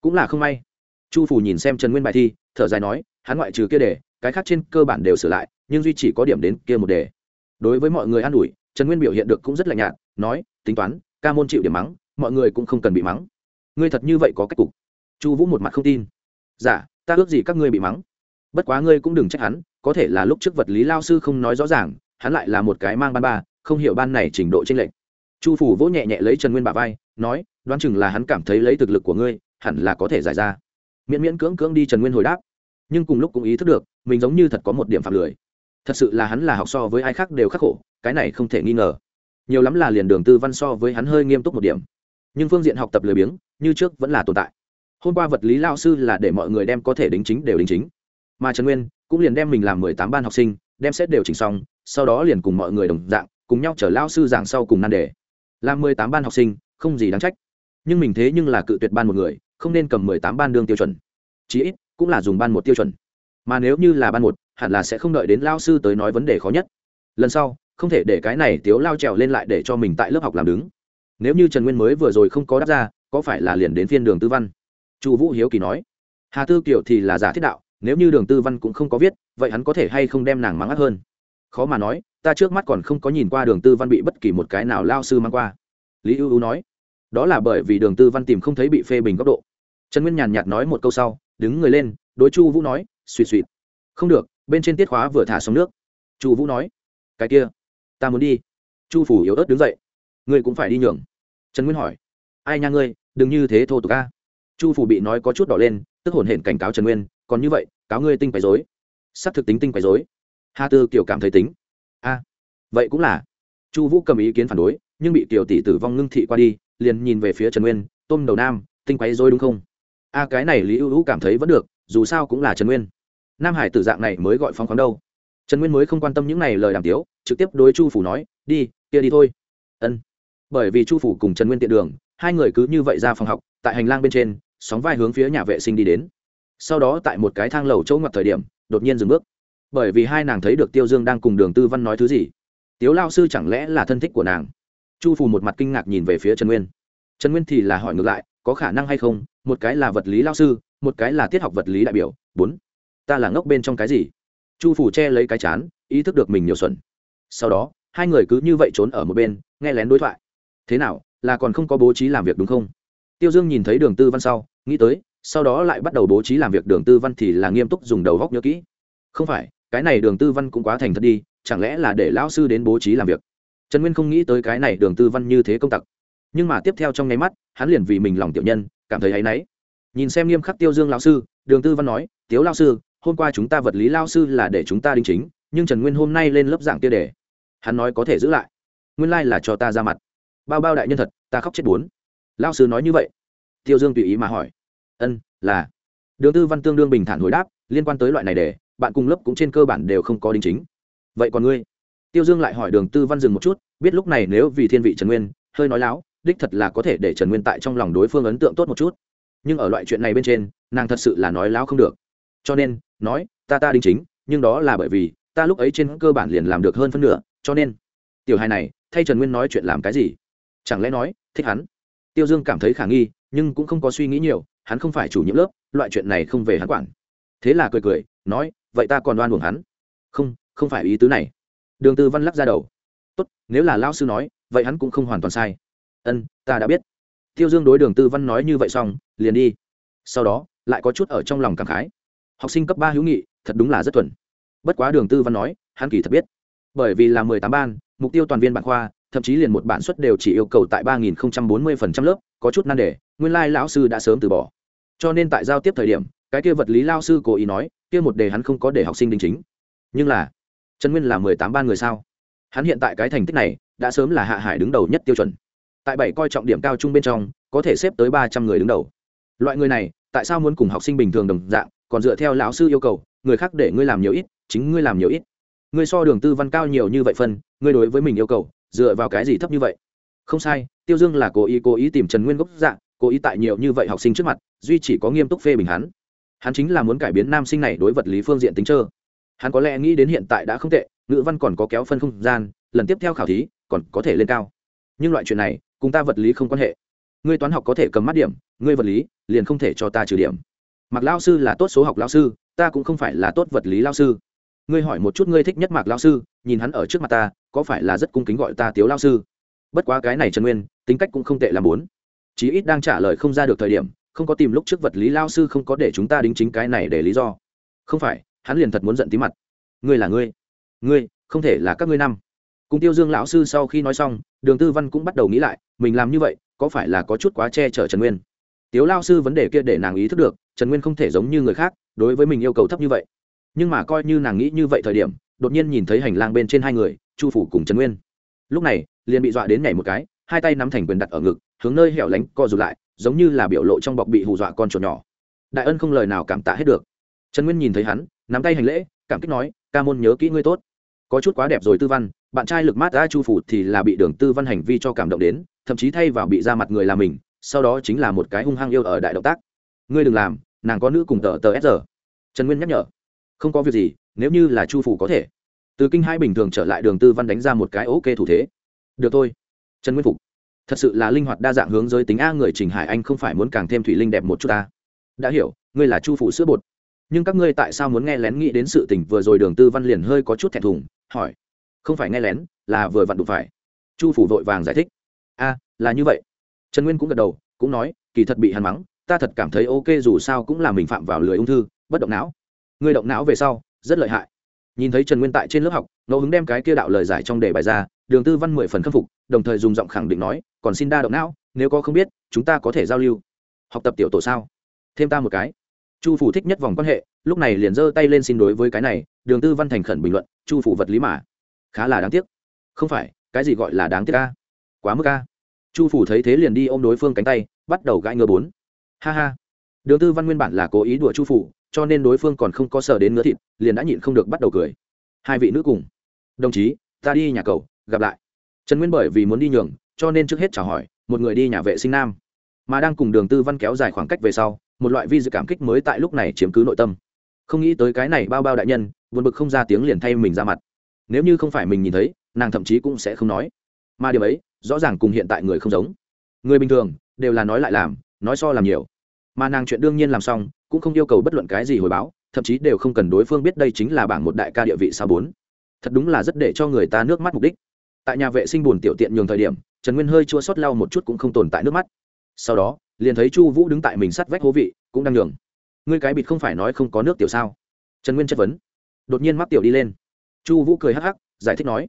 Cũng là không may. Chu phủ nhìn xem trần nguyên bài thi, thở dài nói, hắn ngoại trừ kia đề, cái khác trên cơ bản đều sửa lại, nhưng duy chỉ có điểm đến kia một đề đối với mọi người an ủi trần nguyên biểu hiện được cũng rất lạnh nhạt nói tính toán ca môn chịu điểm mắng mọi người cũng không cần bị mắng. Ngươi thật như vậy có cách cục. Chu vũ một mặt không tin. Giả dạ, ta ước gì các ngươi bị mắng. Bất quá ngươi cũng đừng trách hắn có thể là lúc trước vật lý lao sư không nói rõ ràng hắn lại là một cái mang ban ba không hiểu ban này trình độ t r ê n lệch. Chu phủ vỗ nhẹ nhẹ lấy trần nguyên bà vai nói đoán chừng là hắn cảm thấy lấy thực lực của ngươi hẳn là có thể giải ra. Miễn miễn cưỡng cưỡng đi trần nguyên hồi đáp. Nhưng cùng lúc cũng ý thức được mình giống như thật có một điểm phạm lười thật sự là hắn là học so với ai khác đều khắc khổ, cái này không thể nghi ngờ. Nhiều lắm là liền đường tư văn so với hắn hơi nghiêm túc một điểm. Nhưng phương diện học tập lười biếng, như trước vẫn là tồn tại. Hôm qua vật lý lao sư là để mọi người đem có thể đính chính đều đính chính. Mà trần nguyên cũng liền đem mình làm mười tám ban học sinh, đem xét đều chỉnh xong, sau đó liền cùng mọi người đồng dạng, cùng nhau chở lao sư giảng sau cùng nan đề. Làm mười tám ban học sinh, không gì đáng trách. Nhưng mình thế nhưng là cự tuyệt ban một người, không nên cầm mười tám ban đương tiêu chuẩn. Chí ít, cũng là dùng ban một tiêu chuẩn. Mà nếu như là ban một hẳn là sẽ không đợi đến lao sư tới nói vấn đề khó nhất. Lần sau, không thể để cái này tiếu lao trèo lên lại để cho mình tại lớp học làm đứng. Nếu như trần nguyên mới vừa rồi không có đáp ra, có phải là liền đến phiên đường tư văn? Chu vũ hiếu kỳ nói. Hà tư kiểu thì là giả thiết đạo, nếu như đường tư văn cũng không có viết, vậy hắn có thể hay không đem nàng mắng ác hơn? Khó mà nói, ta trước mắt còn không có nhìn qua đường tư văn bị bất kỳ một cái nào lao sư mang qua. Lý ưu ưu nói. Đó là bởi vì đường tư văn tìm không thấy bị phê bình góc độ. Trần nguyên nhàn nhạt nói một câu sau, đứng người lên, đối chu vũ nói suỵ suỵ không được bên trên tiết khóa vừa thả xong nước. Chu vũ nói, cái kia, ta muốn đi. Chu phủ yếu ớt đứng dậy, ngươi cũng phải đi nhường. Trần nguyên hỏi, ai nha ngươi, đừng như thế thô tục ca chu phủ bị nói có chút đỏ lên, tức hổn hển cảnh cáo trần nguyên, còn như vậy, cáo ngươi tinh quấy dối s ắ c thực tính tinh quấy dối hà tư kiểu cảm thấy tính. A, vậy cũng là. Chu vũ cầm ý kiến phản đối, nhưng bị tiểu tỷ tử vong ngưng thị qua đi, liền nhìn về phía trần nguyên, tôm đầu nam, tinh quấy dối đúng không? A, cái này lý ưu hữu cảm thấy vẫn được, dù sao cũng là trần nguyên nam hải tử dạng này mới gọi phong khoáng đâu. Trần nguyên mới không quan tâm những này lời đàm tiếu, trực tiếp đối chu phủ nói, đi, kia đi thôi. Ân. Bởi vì chu phủ cùng trần nguyên tiện đường, hai người cứ như vậy ra phòng học, tại hành lang bên trên, sóng vai hướng phía nhà vệ sinh đi đến. Sau đó tại một cái thang lầu chỗ ngoặt thời điểm, đột nhiên dừng bước. Bởi vì hai nàng thấy được tiêu dương đang cùng đường tư văn nói thứ gì. Tiếu lao sư chẳng lẽ là thân thích của nàng? Chu phủ một mặt kinh ngạc nhìn về phía trần nguyên. Trần nguyên thì là hỏi ngược lại, có khả năng hay không? Một cái là vật lý lao sư, một cái là tiết học vật lý đại biểu. Bốn ta là ngốc bên trong cái gì? Chu phủ che lấy cái chán, ý thức được mình nhiều xuẩn. Sau đó, hai người cứ như vậy trốn ở một bên, nghe lén đối thoại. Thế nào, là còn không có bố trí làm việc đúng không? Tiêu dương nhìn thấy đường tư văn sau, nghĩ tới, sau đó lại bắt đầu bố trí làm việc. Đường tư văn thì là nghiêm túc dùng đầu góc nhớ kỹ. Không phải, cái này đường tư văn cũng quá thành thật đi, chẳng lẽ là để lão sư đến bố trí làm việc? Trần nguyên không nghĩ tới cái này đường tư văn như thế công tặc. Nhưng mà tiếp theo trong nháy mắt, hắn liền vì mình lòng tiểu nhân, cảm thấy áy náy. Nhìn xem nghiêm khắc tiêu dương lão sư, đường tư văn nói, tiếu lao sư hôm qua chúng ta vật lý lao sư là để chúng ta đính chính, nhưng trần nguyên hôm nay lên lớp giảng tiêu đề hắn nói có thể giữ lại. Nguyên lai、like、là cho ta ra mặt. Bao bao đại nhân thật, ta khóc chết bốn. Lao sư nói như vậy. Tiêu dương tùy ý mà hỏi. Ân, là. Đường tư văn tương đương bình thản hồi đáp, liên quan tới loại này để, bạn cùng lớp cũng trên cơ bản đều không có đính chính. Vậy còn ngươi? Tiêu dương lại hỏi đường tư văn dừng một chút, biết lúc này nếu vì thiên vị trần nguyên, hơi nói láo, đích thật là có thể để trần nguyên tại trong lòng đối phương ấn tượng tốt một chút. Nhưng ở loại chuyện này bên trên, nàng thật sự là nói láo không được. Cho nên nói, ta ta đính chính, nhưng đó là bởi vì ta lúc ấy trên cơ bản liền làm được hơn phân nửa, cho nên tiểu hài này thay trần nguyên nói chuyện làm cái gì? Chẳng lẽ nói thích hắn? Tiêu dương cảm thấy khả nghi, nhưng cũng không có suy nghĩ nhiều, hắn không phải chủ nhiệm lớp, loại chuyện này không về hắn quản. Thế là cười cười, nói, vậy ta còn đoan buồng hắn? Không không phải ý tứ này. Đường tư văn lắc ra đầu. Tốt, nếu là lao sư nói, vậy hắn cũng không hoàn toàn sai. Ân, ta đã biết. Tiêu dương đối đường tư văn nói như vậy xong, liền đi. Sau đó, lại có chút ở trong lòng cảm khái học sinh cấp ba hữu nghị, thật đúng là rất thuần. Bất quá đường tư văn nói, hắn kỳ thật biết. Bởi vì là mười tám ban, mục tiêu toàn viên bản khoa, thậm chí liền một bản suất đều chỉ yêu cầu tại ba nghìn bốn mươi phần trăm lớp, có chút nan đề, nguyên lai lão sư đã sớm từ bỏ. Cho nên tại giao tiếp thời điểm, cái kia vật lý lao sư cố ý nói, kia một đề hắn không có để học sinh đính chính. Nhưng là, trần nguyên là mười tám ban người sao? Hắn hiện tại cái thành tích này, đã sớm là hạ hải đứng đầu nhất tiêu chuẩn. Tại bảy coi trọng điểm cao trung bên trong, có thể xếp tới ba trăm người đứng đầu. Loại người này, tại sao muốn cùng học sinh bình thường đồng dạng còn dựa theo lão sư yêu cầu, người khác để ngươi làm nhiều ít, chính ngươi làm nhiều ít. Ngươi so đường tư văn cao nhiều như vậy phân, ngươi đối với mình yêu cầu, dựa vào cái gì thấp như vậy? Không sai, tiêu dương là cố ý cố ý tìm trần nguyên gốc dạng cố ý tại nhiều như vậy học sinh trước mặt, duy chỉ có nghiêm túc phê bình hắn. Hắn chính là muốn cải biến nam sinh này đối vật lý phương diện tính trơ. Hắn có lẽ nghĩ đến hiện tại đã không tệ, ngữ văn còn có kéo phân không gian, lần tiếp theo khảo thí còn có thể lên cao. Nhưng loại chuyện này cùng ta vật lý không quan hệ. Ngươi toán học có thể cầm mắt điểm, ngươi vật lý liền không thể cho ta trừ điểm mặc lao sư là tốt số học lao sư, ta cũng không phải là tốt vật lý lao sư. Ngươi hỏi một chút ngươi thích nhất mạc lao sư, nhìn hắn ở trước mặt ta, có phải là rất cung kính gọi ta tiếu lao sư? Bất quá cái này trần nguyên, tính cách cũng không tệ làm bốn. Chí ít đang trả lời không ra được thời điểm, không có tìm lúc trước vật lý lao sư không có để chúng ta đính chính cái này để lý do. Không phải, hắn liền thật muốn giận tí mặt. Ngươi là ngươi. Ngươi, không thể là các ngươi năm. Cùng tiêu dương lão sư sau khi nói xong, đường tư văn cũng bắt đầu nghĩ lại, mình làm như vậy, có phải là có chút quá che chở trần nguyên? Tiếu lao sư vấn đề kia để nàng ý thức được trần nguyên không thể giống như người khác, đối với mình yêu cầu thấp như vậy. Nhưng mà coi như nàng nghĩ như vậy thời điểm, đột nhiên nhìn thấy hành lang bên trên hai người, chu phủ cùng trần nguyên. Lúc này, liền bị dọa đến nhảy một cái, hai tay nắm thành quyền đặt ở ngực, hướng nơi hẻo lánh co rụt lại, giống như là biểu lộ trong bọc bị hù dọa con chuột nhỏ. Đại ân không lời nào cảm tạ hết được. Trần nguyên nhìn thấy hắn, nắm tay hành lễ, cảm kích nói, ca môn nhớ kỹ ngươi tốt. Có chút quá đẹp rồi tư văn, bạn trai lực mát đã chu phủ thì là bị đường tư văn hành vi cho cảm động đến, thậm chí thay vào bị ra mặt người là mình, sau đó chính là một cái hung hăng yêu ở đại động tác ngươi đừng làm, nàng có nữ cùng tờ tờ s trần nguyên nhắc nhở. Không có việc gì, nếu như là chu phủ có thể. Từ kinh hai bình thường trở lại đường tư văn đánh ra một cái ok thủ thế. Được thôi. Trần nguyên phục. Thật sự là linh hoạt đa dạng hướng giới tính a người trình hải anh không phải muốn càng thêm thủy linh đẹp một chút ta. Đã hiểu, ngươi là chu phủ sữa bột. Nhưng các ngươi tại sao muốn nghe lén nghĩ đến sự tình vừa rồi đường tư văn liền hơi có chút thẹn thùng, hỏi. Không phải nghe lén, là vừa vặn đụng phải. Chu phủ vội vàng giải thích. A, là như vậy. Trần nguyên cũng gật đầu, cũng nói, kỳ thật bị hắn mắng ta thật cảm thấy ok dù sao cũng là mình phạm vào lười ung thư, bất động não. Ngươi động não về sau, rất lợi hại. Nhìn thấy trần nguyên tại trên lớp học ngẫu hứng đem cái kia đạo lời giải trong đề bài ra, đường tư văn mười phần khâm phục, đồng thời dùng giọng khẳng định nói, còn xin đa động não, nếu có không biết, chúng ta có thể giao lưu. Học tập tiểu tổ sao? Thêm ta một cái. Chu phủ thích nhất vòng quan hệ, lúc này liền giơ tay lên xin đối với cái này, đường tư văn thành khẩn bình luận, chu phủ vật lý mà. Khá là đáng tiếc. Không phải, cái gì gọi là đáng tiếc ca quá mức ca chu phủ thấy thế liền đi ôm đối phương cánh tay, bắt đầu gãi ngơ bốn ha ha. Đường tư văn nguyên bản là cố ý đùa chu phủ, cho nên đối phương còn không có sờ đến ngứa thịt, liền đã nhịn không được bắt đầu cười. Hai vị nữ cùng. Đồng chí, ta đi nhà cầu gặp lại. Trần nguyên bởi vì muốn đi nhường, cho nên trước hết chào hỏi, một người đi nhà vệ sinh nam. Mà đang cùng đường tư văn kéo dài khoảng cách về sau, một loại vi dự cảm kích mới tại lúc này chiếm cứ nội tâm. Không nghĩ tới cái này bao bao đại nhân, buồn bực không ra tiếng liền thay mình ra mặt. Nếu như không phải mình nhìn thấy, nàng thậm chí cũng sẽ không nói. Mà điều ấy, rõ ràng cùng hiện tại người không giống. Người bình thường, đều là nói lại làm nói so làm nhiều. Mà nàng chuyện đương nhiên làm xong, cũng không yêu cầu bất luận cái gì hồi báo, thậm chí đều không cần đối phương biết đây chính là bảng một đại ca địa vị sao bốn. Thật đúng là rất để cho người ta nước mắt mục đích. Tại nhà vệ sinh buồn tiểu tiện nhường thời điểm, trần nguyên hơi chua sót lau một chút cũng không tồn tại nước mắt. Sau đó, liền thấy chu vũ đứng tại mình sắt vách hố vị, cũng đang nhường. Ngươi cái bịt không phải nói không có nước tiểu sao? Trần nguyên chất vấn. Đột nhiên mắc tiểu đi lên. Chu vũ cười hắc hắc, giải thích nói.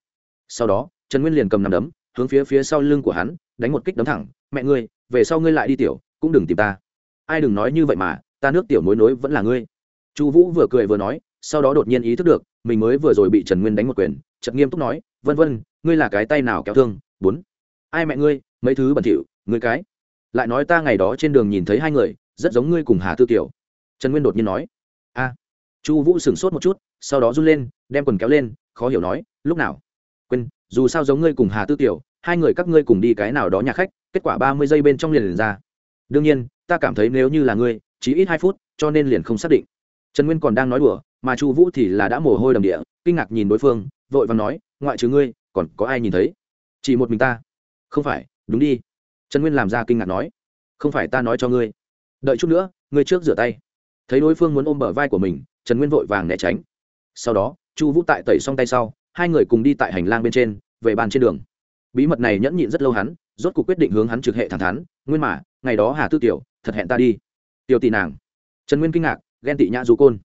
Sau đó, trần nguyên liền cầm nằm đấm, hướng phía phía sau lưng của hắn, đánh một kích đấm thẳng. Mẹ ngươi, về sau ngươi lại đi tiểu cũng đừng tìm ta. Ai đừng nói như vậy mà, ta nước tiểu mối nối vẫn là ngươi. Chu vũ vừa cười vừa nói, sau đó đột nhiên ý thức được, mình mới vừa rồi bị trần nguyên đánh một quyền chật nghiêm túc nói, vân vân, ngươi là cái tay nào kéo thương? Bốn. Ai mẹ ngươi? Mấy thứ bẩn thỉu, ngươi cái. Lại nói ta ngày đó trên đường nhìn thấy hai người, rất giống ngươi cùng hà tư tiểu trần nguyên đột nhiên nói, a. Chu vũ sửng sốt một chút, sau đó run lên, đem quần kéo lên, khó hiểu nói, lúc nào? Quên, dù sao giống ngươi cùng hà tư tiểu hai người các ngươi cùng đi cái nào đó nhà khách, kết quả ba mươi giây bên trong liền liền ra đương nhiên, ta cảm thấy nếu như là ngươi, chỉ ít hai phút, cho nên liền không xác định. Trần nguyên còn đang nói đùa, mà chu vũ thì là đã mồ hôi đầm địa, kinh ngạc nhìn đối phương, vội và nói, ngoại trừ ngươi, còn có ai nhìn thấy? Chỉ một mình ta. Không phải, đúng đi. Trần nguyên làm ra kinh ngạc nói. Không phải ta nói cho ngươi. Đợi chút nữa, ngươi trước rửa tay. Thấy đối phương muốn ôm bờ vai của mình, trần nguyên vội vàng né tránh. Sau đó, chu vũ tại tẩy xong tay sau, hai người cùng đi tại hành lang bên trên, về bàn trên đường. Bí mật này nhẫn nhịn rất lâu hắn rốt cuộc quyết định hướng hắn trực hệ thẳng thắn, nguyên mà, ngày đó hà tư tiểu, thật hẹn ta đi. Tiểu tỷ nàng. Trần nguyên kinh ngạc, ghen tị nhã du côn.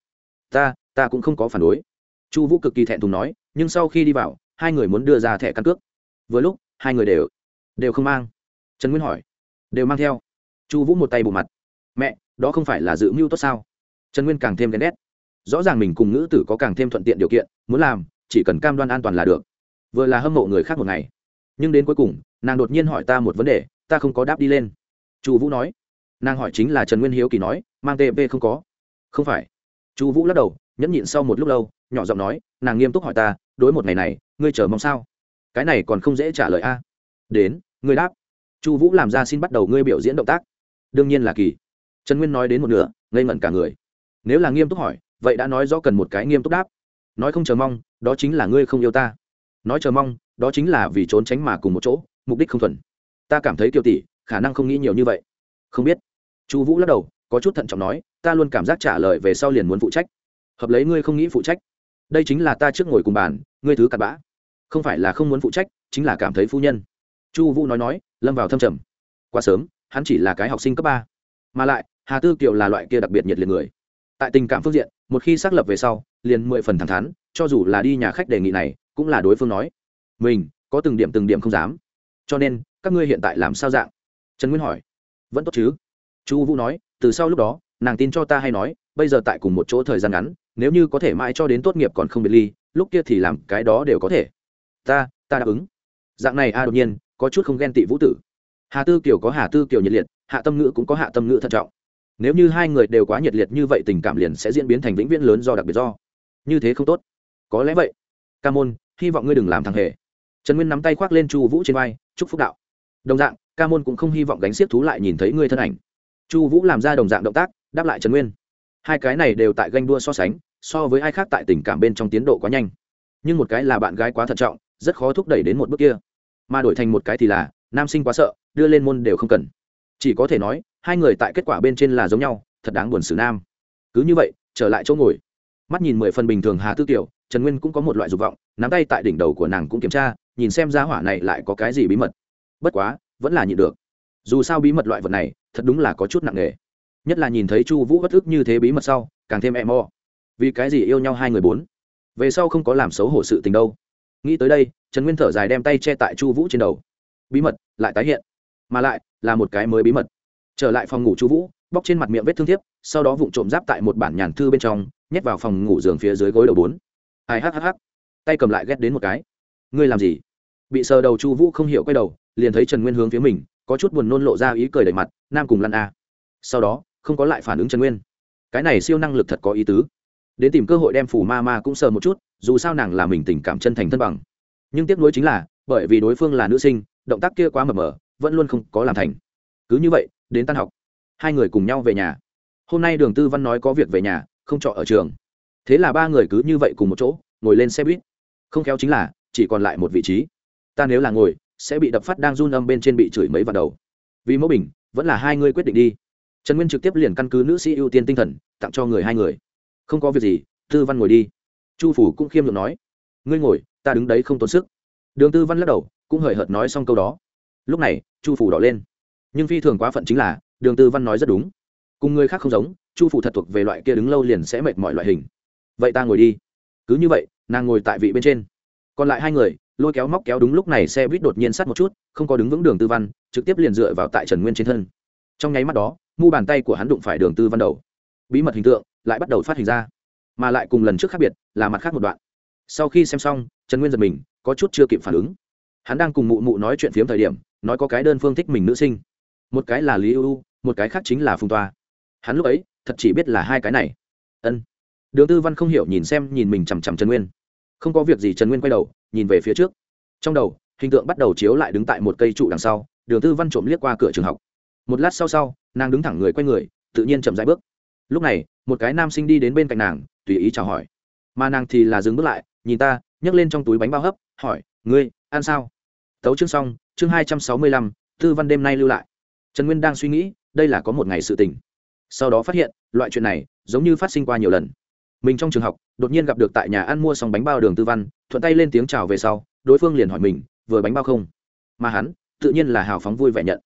Ta ta cũng không có phản đối. Chu vũ cực kỳ thẹn thùng nói, nhưng sau khi đi vào, hai người muốn đưa ra thẻ căn cước. Vừa lúc, hai người đều đều không mang. Trần nguyên hỏi, đều mang theo? Chu vũ một tay bộ mặt, mẹ, đó không phải là dự mưu tốt sao? Trần nguyên càng thêm ghen ghét. Rõ ràng mình cùng ngữ tử có càng thêm thuận tiện điều kiện, muốn làm, chỉ cần cam đoan an toàn là được. Vừa là hâm mộ người khác một ngày nhưng đến cuối cùng, nàng đột nhiên hỏi ta một vấn đề, ta không có đáp đi lên. Chu vũ nói. Nàng hỏi chính là trần nguyên hiếu kỳ nói, mang tv không có. Không phải. Chu vũ lắc đầu, nhẫn nhịn sau một lúc lâu, nhỏ giọng nói, nàng nghiêm túc hỏi ta, đối một ngày này, ngươi chờ mong sao? Cái này còn không dễ trả lời a. À? Đến, ngươi đáp. Chu vũ làm ra xin bắt đầu ngươi biểu diễn động tác. Đương nhiên là kỳ. Trần nguyên nói đến một nửa, ngây ngẩn cả người. Nếu là nghiêm túc hỏi, vậy đã nói rõ cần một cái nghiêm túc đáp. Nói không chờ mong, đó chính là ngươi không yêu ta. Nói chờ mong đó chính là vì trốn tránh mà cùng một chỗ, mục đích không thuần. Ta cảm thấy kiều tỷ, khả năng không nghĩ nhiều như vậy. Không biết. Chu vũ lắc đầu, có chút thận trọng nói, ta luôn cảm giác trả lời về sau liền muốn phụ trách. Hợp lấy ngươi không nghĩ phụ trách. Đây chính là ta trước ngồi cùng bàn, ngươi thứ cặn bã. Không phải là không muốn phụ trách, chính là cảm thấy phu nhân. Chu vũ nói nói, lâm vào thâm trầm. Quá sớm, hắn chỉ là cái học sinh cấp ba. Mà lại, hà tư kiều là loại kia đặc biệt nhiệt liệt người. Tại tình cảm phương diện, một khi xác lập về sau, liền mười phần thẳng thắn, cho dù là đi nhà khách đề nghị này, cũng là đối phương nói mình, có từng điểm từng điểm không dám. Cho nên, các ngươi hiện tại làm sao dạng? Trần nguyên hỏi. Vẫn tốt chứ. Chu vũ nói, từ sau lúc đó, nàng tin cho ta hay nói, bây giờ tại cùng một chỗ thời gian ngắn, nếu như có thể mãi cho đến tốt nghiệp còn không biệt ly, lúc kia thì làm cái đó đều có thể. Ta ta đáp ứng. Dạng này a đột nhiên, có chút không ghen tị vũ tử. Hà tư kiều có hà tư kiều nhiệt liệt, hạ tâm ngữ cũng có hạ tâm ngữ thận trọng. Nếu như hai người đều quá nhiệt liệt như vậy, tình cảm liền sẽ diễn biến thành vĩnh viễn lớn do đặc biệt do. Như thế không tốt. Có lẽ vậy. Ca môn, hy vọng ngươi đừng làm thằng hề trần nguyên nắm tay khoác lên chu vũ trên vai, chúc phúc đạo. Đồng dạng, ca môn cũng không hy vọng gánh xiếc thú lại nhìn thấy ngươi thân ảnh. Chu vũ làm ra đồng dạng động tác, đáp lại trần nguyên. Hai cái này đều tại ganh đua so sánh, so với ai khác tại tình cảm bên trong tiến độ quá nhanh. Nhưng một cái là bạn gái quá thận trọng, rất khó thúc đẩy đến một bước kia. Mà đổi thành một cái thì là, nam sinh quá sợ, đưa lên môn đều không cần. Chỉ có thể nói, hai người tại kết quả bên trên là giống nhau, thật đáng buồn xử nam. Cứ như vậy, trở lại chỗ ngồi. Mắt nhìn mười phần bình thường hà tư tiểu trần nguyên cũng có một loại dục vọng, nắm tay tại đỉnh đầu của nàng cũng kiểm tra nhìn xem gia hỏa này lại có cái gì bí mật. Bất quá, vẫn là nhịn được. Dù sao bí mật loại vật này, thật đúng là có chút nặng nề. Nhất là nhìn thấy chu vũ bất ức như thế bí mật sau, càng thêm em o vì cái gì yêu nhau hai người bốn? Về sau không có làm xấu hổ sự tình đâu. Nghĩ tới đây, trần nguyên thở dài đem tay che tại chu vũ trên đầu. Bí mật, lại tái hiện. Mà lại, là một cái mới bí mật. Trở lại phòng ngủ chu vũ, bóc trên mặt miệng vết thương thiếp, sau đó vụng trộm giáp tại một bản nhàn thư bên trong, nhét vào phòng ngủ giường phía dưới gối đầu bốn. Ai hhh tay cầm lại ghét đến một cái ngươi làm gì? Bị sờ đầu chu vũ không hiểu quay đầu, liền thấy trần nguyên hướng phía mình, có chút buồn nôn lộ ra ý cười đầy mặt, nam cùng lăn a. Sau đó, không có lại phản ứng trần nguyên. Cái này siêu năng lực thật có ý tứ. Đến tìm cơ hội đem phủ ma ma cũng sờ một chút, dù sao nàng là mình tình cảm chân thành thân bằng. Nhưng tiếc nuối chính là, bởi vì đối phương là nữ sinh, động tác kia quá mờ mờ, vẫn luôn không có làm thành. Cứ như vậy, đến tan học. Hai người cùng nhau về nhà. Hôm nay đường tư văn nói có việc về nhà, không trọ ở trường. Thế là ba người cứ như vậy cùng một chỗ, ngồi lên xe buýt. Không khéo chính là chỉ còn lại một vị trí. Ta nếu là ngồi, sẽ bị đập phát đang run âm bên trên bị chửi mấy vào đầu. Vì mẫu bình, vẫn là hai người quyết định đi. Trần nguyên trực tiếp liền căn cứ nữ sĩ ưu tiên tinh thần, tặng cho người hai người. Không có việc gì, tư văn ngồi đi. Chu phủ cũng khiêm lượng nói. Ngươi ngồi, ta đứng đấy không tốn sức. Đường tư văn lắc đầu, cũng hời hợt nói xong câu đó. Lúc này, chu phủ đỏ lên. Nhưng phi thường quá phận chính là, đường tư văn nói rất đúng. Cùng người khác không giống, chu phủ thật thuộc về loại kia đứng lâu liền sẽ mệt mọi loại hình. Vậy ta ngồi đi. Cứ như vậy, nàng ngồi tại vị bên trên còn lại hai người, lôi kéo móc kéo đúng lúc này xe buýt đột nhiên sát một chút, không có đứng vững đường tư văn, trực tiếp liền dựa vào tại trần nguyên trên thân. Trong nháy mắt đó, mu bàn tay của hắn đụng phải đường tư văn đầu. Bí mật hình tượng lại bắt đầu phát hình ra, mà lại cùng lần trước khác biệt, là mặt khác một đoạn. Sau khi xem xong, trần nguyên giật mình, có chút chưa kịp phản ứng. Hắn đang cùng mụ mụ nói chuyện phiếm thời điểm, nói có cái đơn phương thích mình nữ sinh. Một cái là lý ưu, một cái khác chính là phùng toa. Hắn lúc ấy, thật chỉ biết là hai cái này. Ân. Đường tư văn không hiểu nhìn xem nhìn mình chằm chằm trần nguyên không có việc gì trần nguyên quay đầu nhìn về phía trước trong đầu hình tượng bắt đầu chiếu lại đứng tại một cây trụ đằng sau đường tư văn trộm liếc qua cửa trường học một lát sau sau nàng đứng thẳng người quay người tự nhiên chậm rãi bước lúc này một cái nam sinh đi đến bên cạnh nàng tùy ý chào hỏi mà nàng thì là dừng bước lại nhìn ta nhấc lên trong túi bánh bao hấp hỏi ngươi ăn sao tấu chương xong chương hai trăm sáu mươi lăm tư văn đêm nay lưu lại trần nguyên đang suy nghĩ đây là có một ngày sự tình sau đó phát hiện loại chuyện này giống như phát sinh qua nhiều lần mình trong trường học, đột nhiên gặp được tại nhà ăn mua xong bánh bao đường tư văn, thuận tay lên tiếng chào về sau, đối phương liền hỏi mình, vừa bánh bao không? Mà hắn, tự nhiên là hào phóng vui vẻ nhận.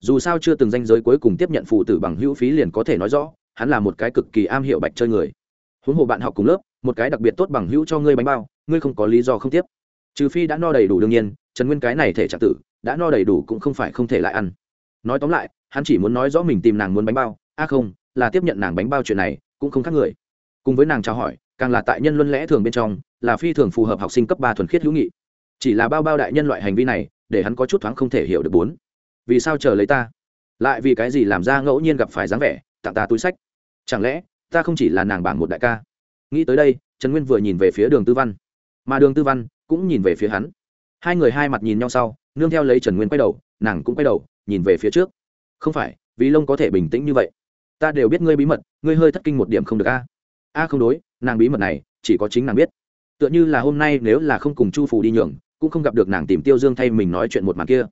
Dù sao chưa từng danh giới cuối cùng tiếp nhận phụ tử bằng hữu phí liền có thể nói rõ, hắn là một cái cực kỳ am hiểu bạch chơi người. Huống hồ bạn học cùng lớp, một cái đặc biệt tốt bằng hữu cho ngươi bánh bao, ngươi không có lý do không tiếp. Trừ phi đã no đầy đủ đương nhiên, trần nguyên cái này thể trạng tử, đã no đầy đủ cũng không phải không thể lại ăn. Nói tóm lại, hắn chỉ muốn nói rõ mình tìm nàng muốn bánh bao, a à không, là tiếp nhận nàng bánh bao chuyện này, cũng không khác người cùng với nàng chào hỏi, càng là tại nhân luân lẽ thường bên trong, là phi thường phù hợp học sinh cấp ba thuần khiết hữu nghị. Chỉ là bao bao đại nhân loại hành vi này, để hắn có chút thoáng không thể hiểu được bốn. Vì sao chờ lấy ta? Lại vì cái gì làm ra ngẫu nhiên gặp phải dáng vẻ, tặng ta túi sách? Chẳng lẽ, ta không chỉ là nàng bảng một đại ca? Nghĩ tới đây, trần nguyên vừa nhìn về phía đường tư văn. Mà đường tư văn cũng nhìn về phía hắn. Hai người hai mặt nhìn nhau sau, nương theo lấy trần nguyên quay đầu, nàng cũng quay đầu, nhìn về phía trước. Không phải, vì lông có thể bình tĩnh như vậy. Ta đều biết ngươi bí mật, ngươi hơi thất kinh một điểm không được a a không đối, nàng bí mật này, chỉ có chính nàng biết. Tựa như là hôm nay nếu là không cùng chu Phủ đi nhường, cũng không gặp được nàng tìm tiêu dương thay mình nói chuyện một màn kia.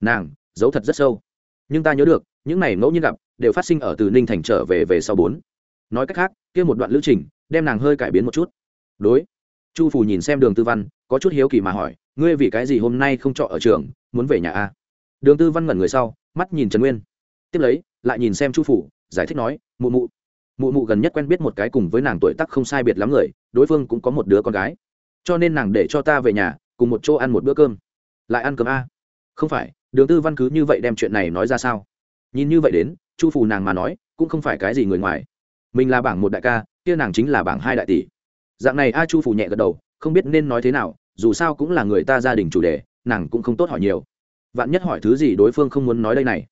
Nàng, giấu thật rất sâu. Nhưng ta nhớ được, những này ngẫu nhiên gặp, đều phát sinh ở từ ninh thành trở về về sau bốn. Nói cách khác, kia một đoạn lữ trình, đem nàng hơi cải biến một chút. Đối. Chu Phủ nhìn xem đường tư văn, có chút hiếu kỳ mà hỏi, ngươi vì cái gì hôm nay không trọ ở trường, muốn về nhà a? Đường tư văn ngẩn người sau, mắt nhìn trần nguyên. Tiếp lấy, lại nhìn xem chu phủ giải thích nói, mụ mụ mụ mụ gần nhất quen biết một cái cùng với nàng tuổi tắc không sai biệt lắm người, đối phương cũng có một đứa con gái. Cho nên nàng để cho ta về nhà, cùng một chỗ ăn một bữa cơm. Lại ăn cơm a. Không phải, đường tư văn cứ như vậy đem chuyện này nói ra sao? Nhìn như vậy đến, chu phù nàng mà nói, cũng không phải cái gì người ngoài. Mình là bảng một đại ca, kia nàng chính là bảng hai đại tỷ. Dạng này a chu phù nhẹ gật đầu, không biết nên nói thế nào, dù sao cũng là người ta gia đình chủ đề, nàng cũng không tốt hỏi nhiều. Vạn nhất hỏi thứ gì đối phương không muốn nói đây này.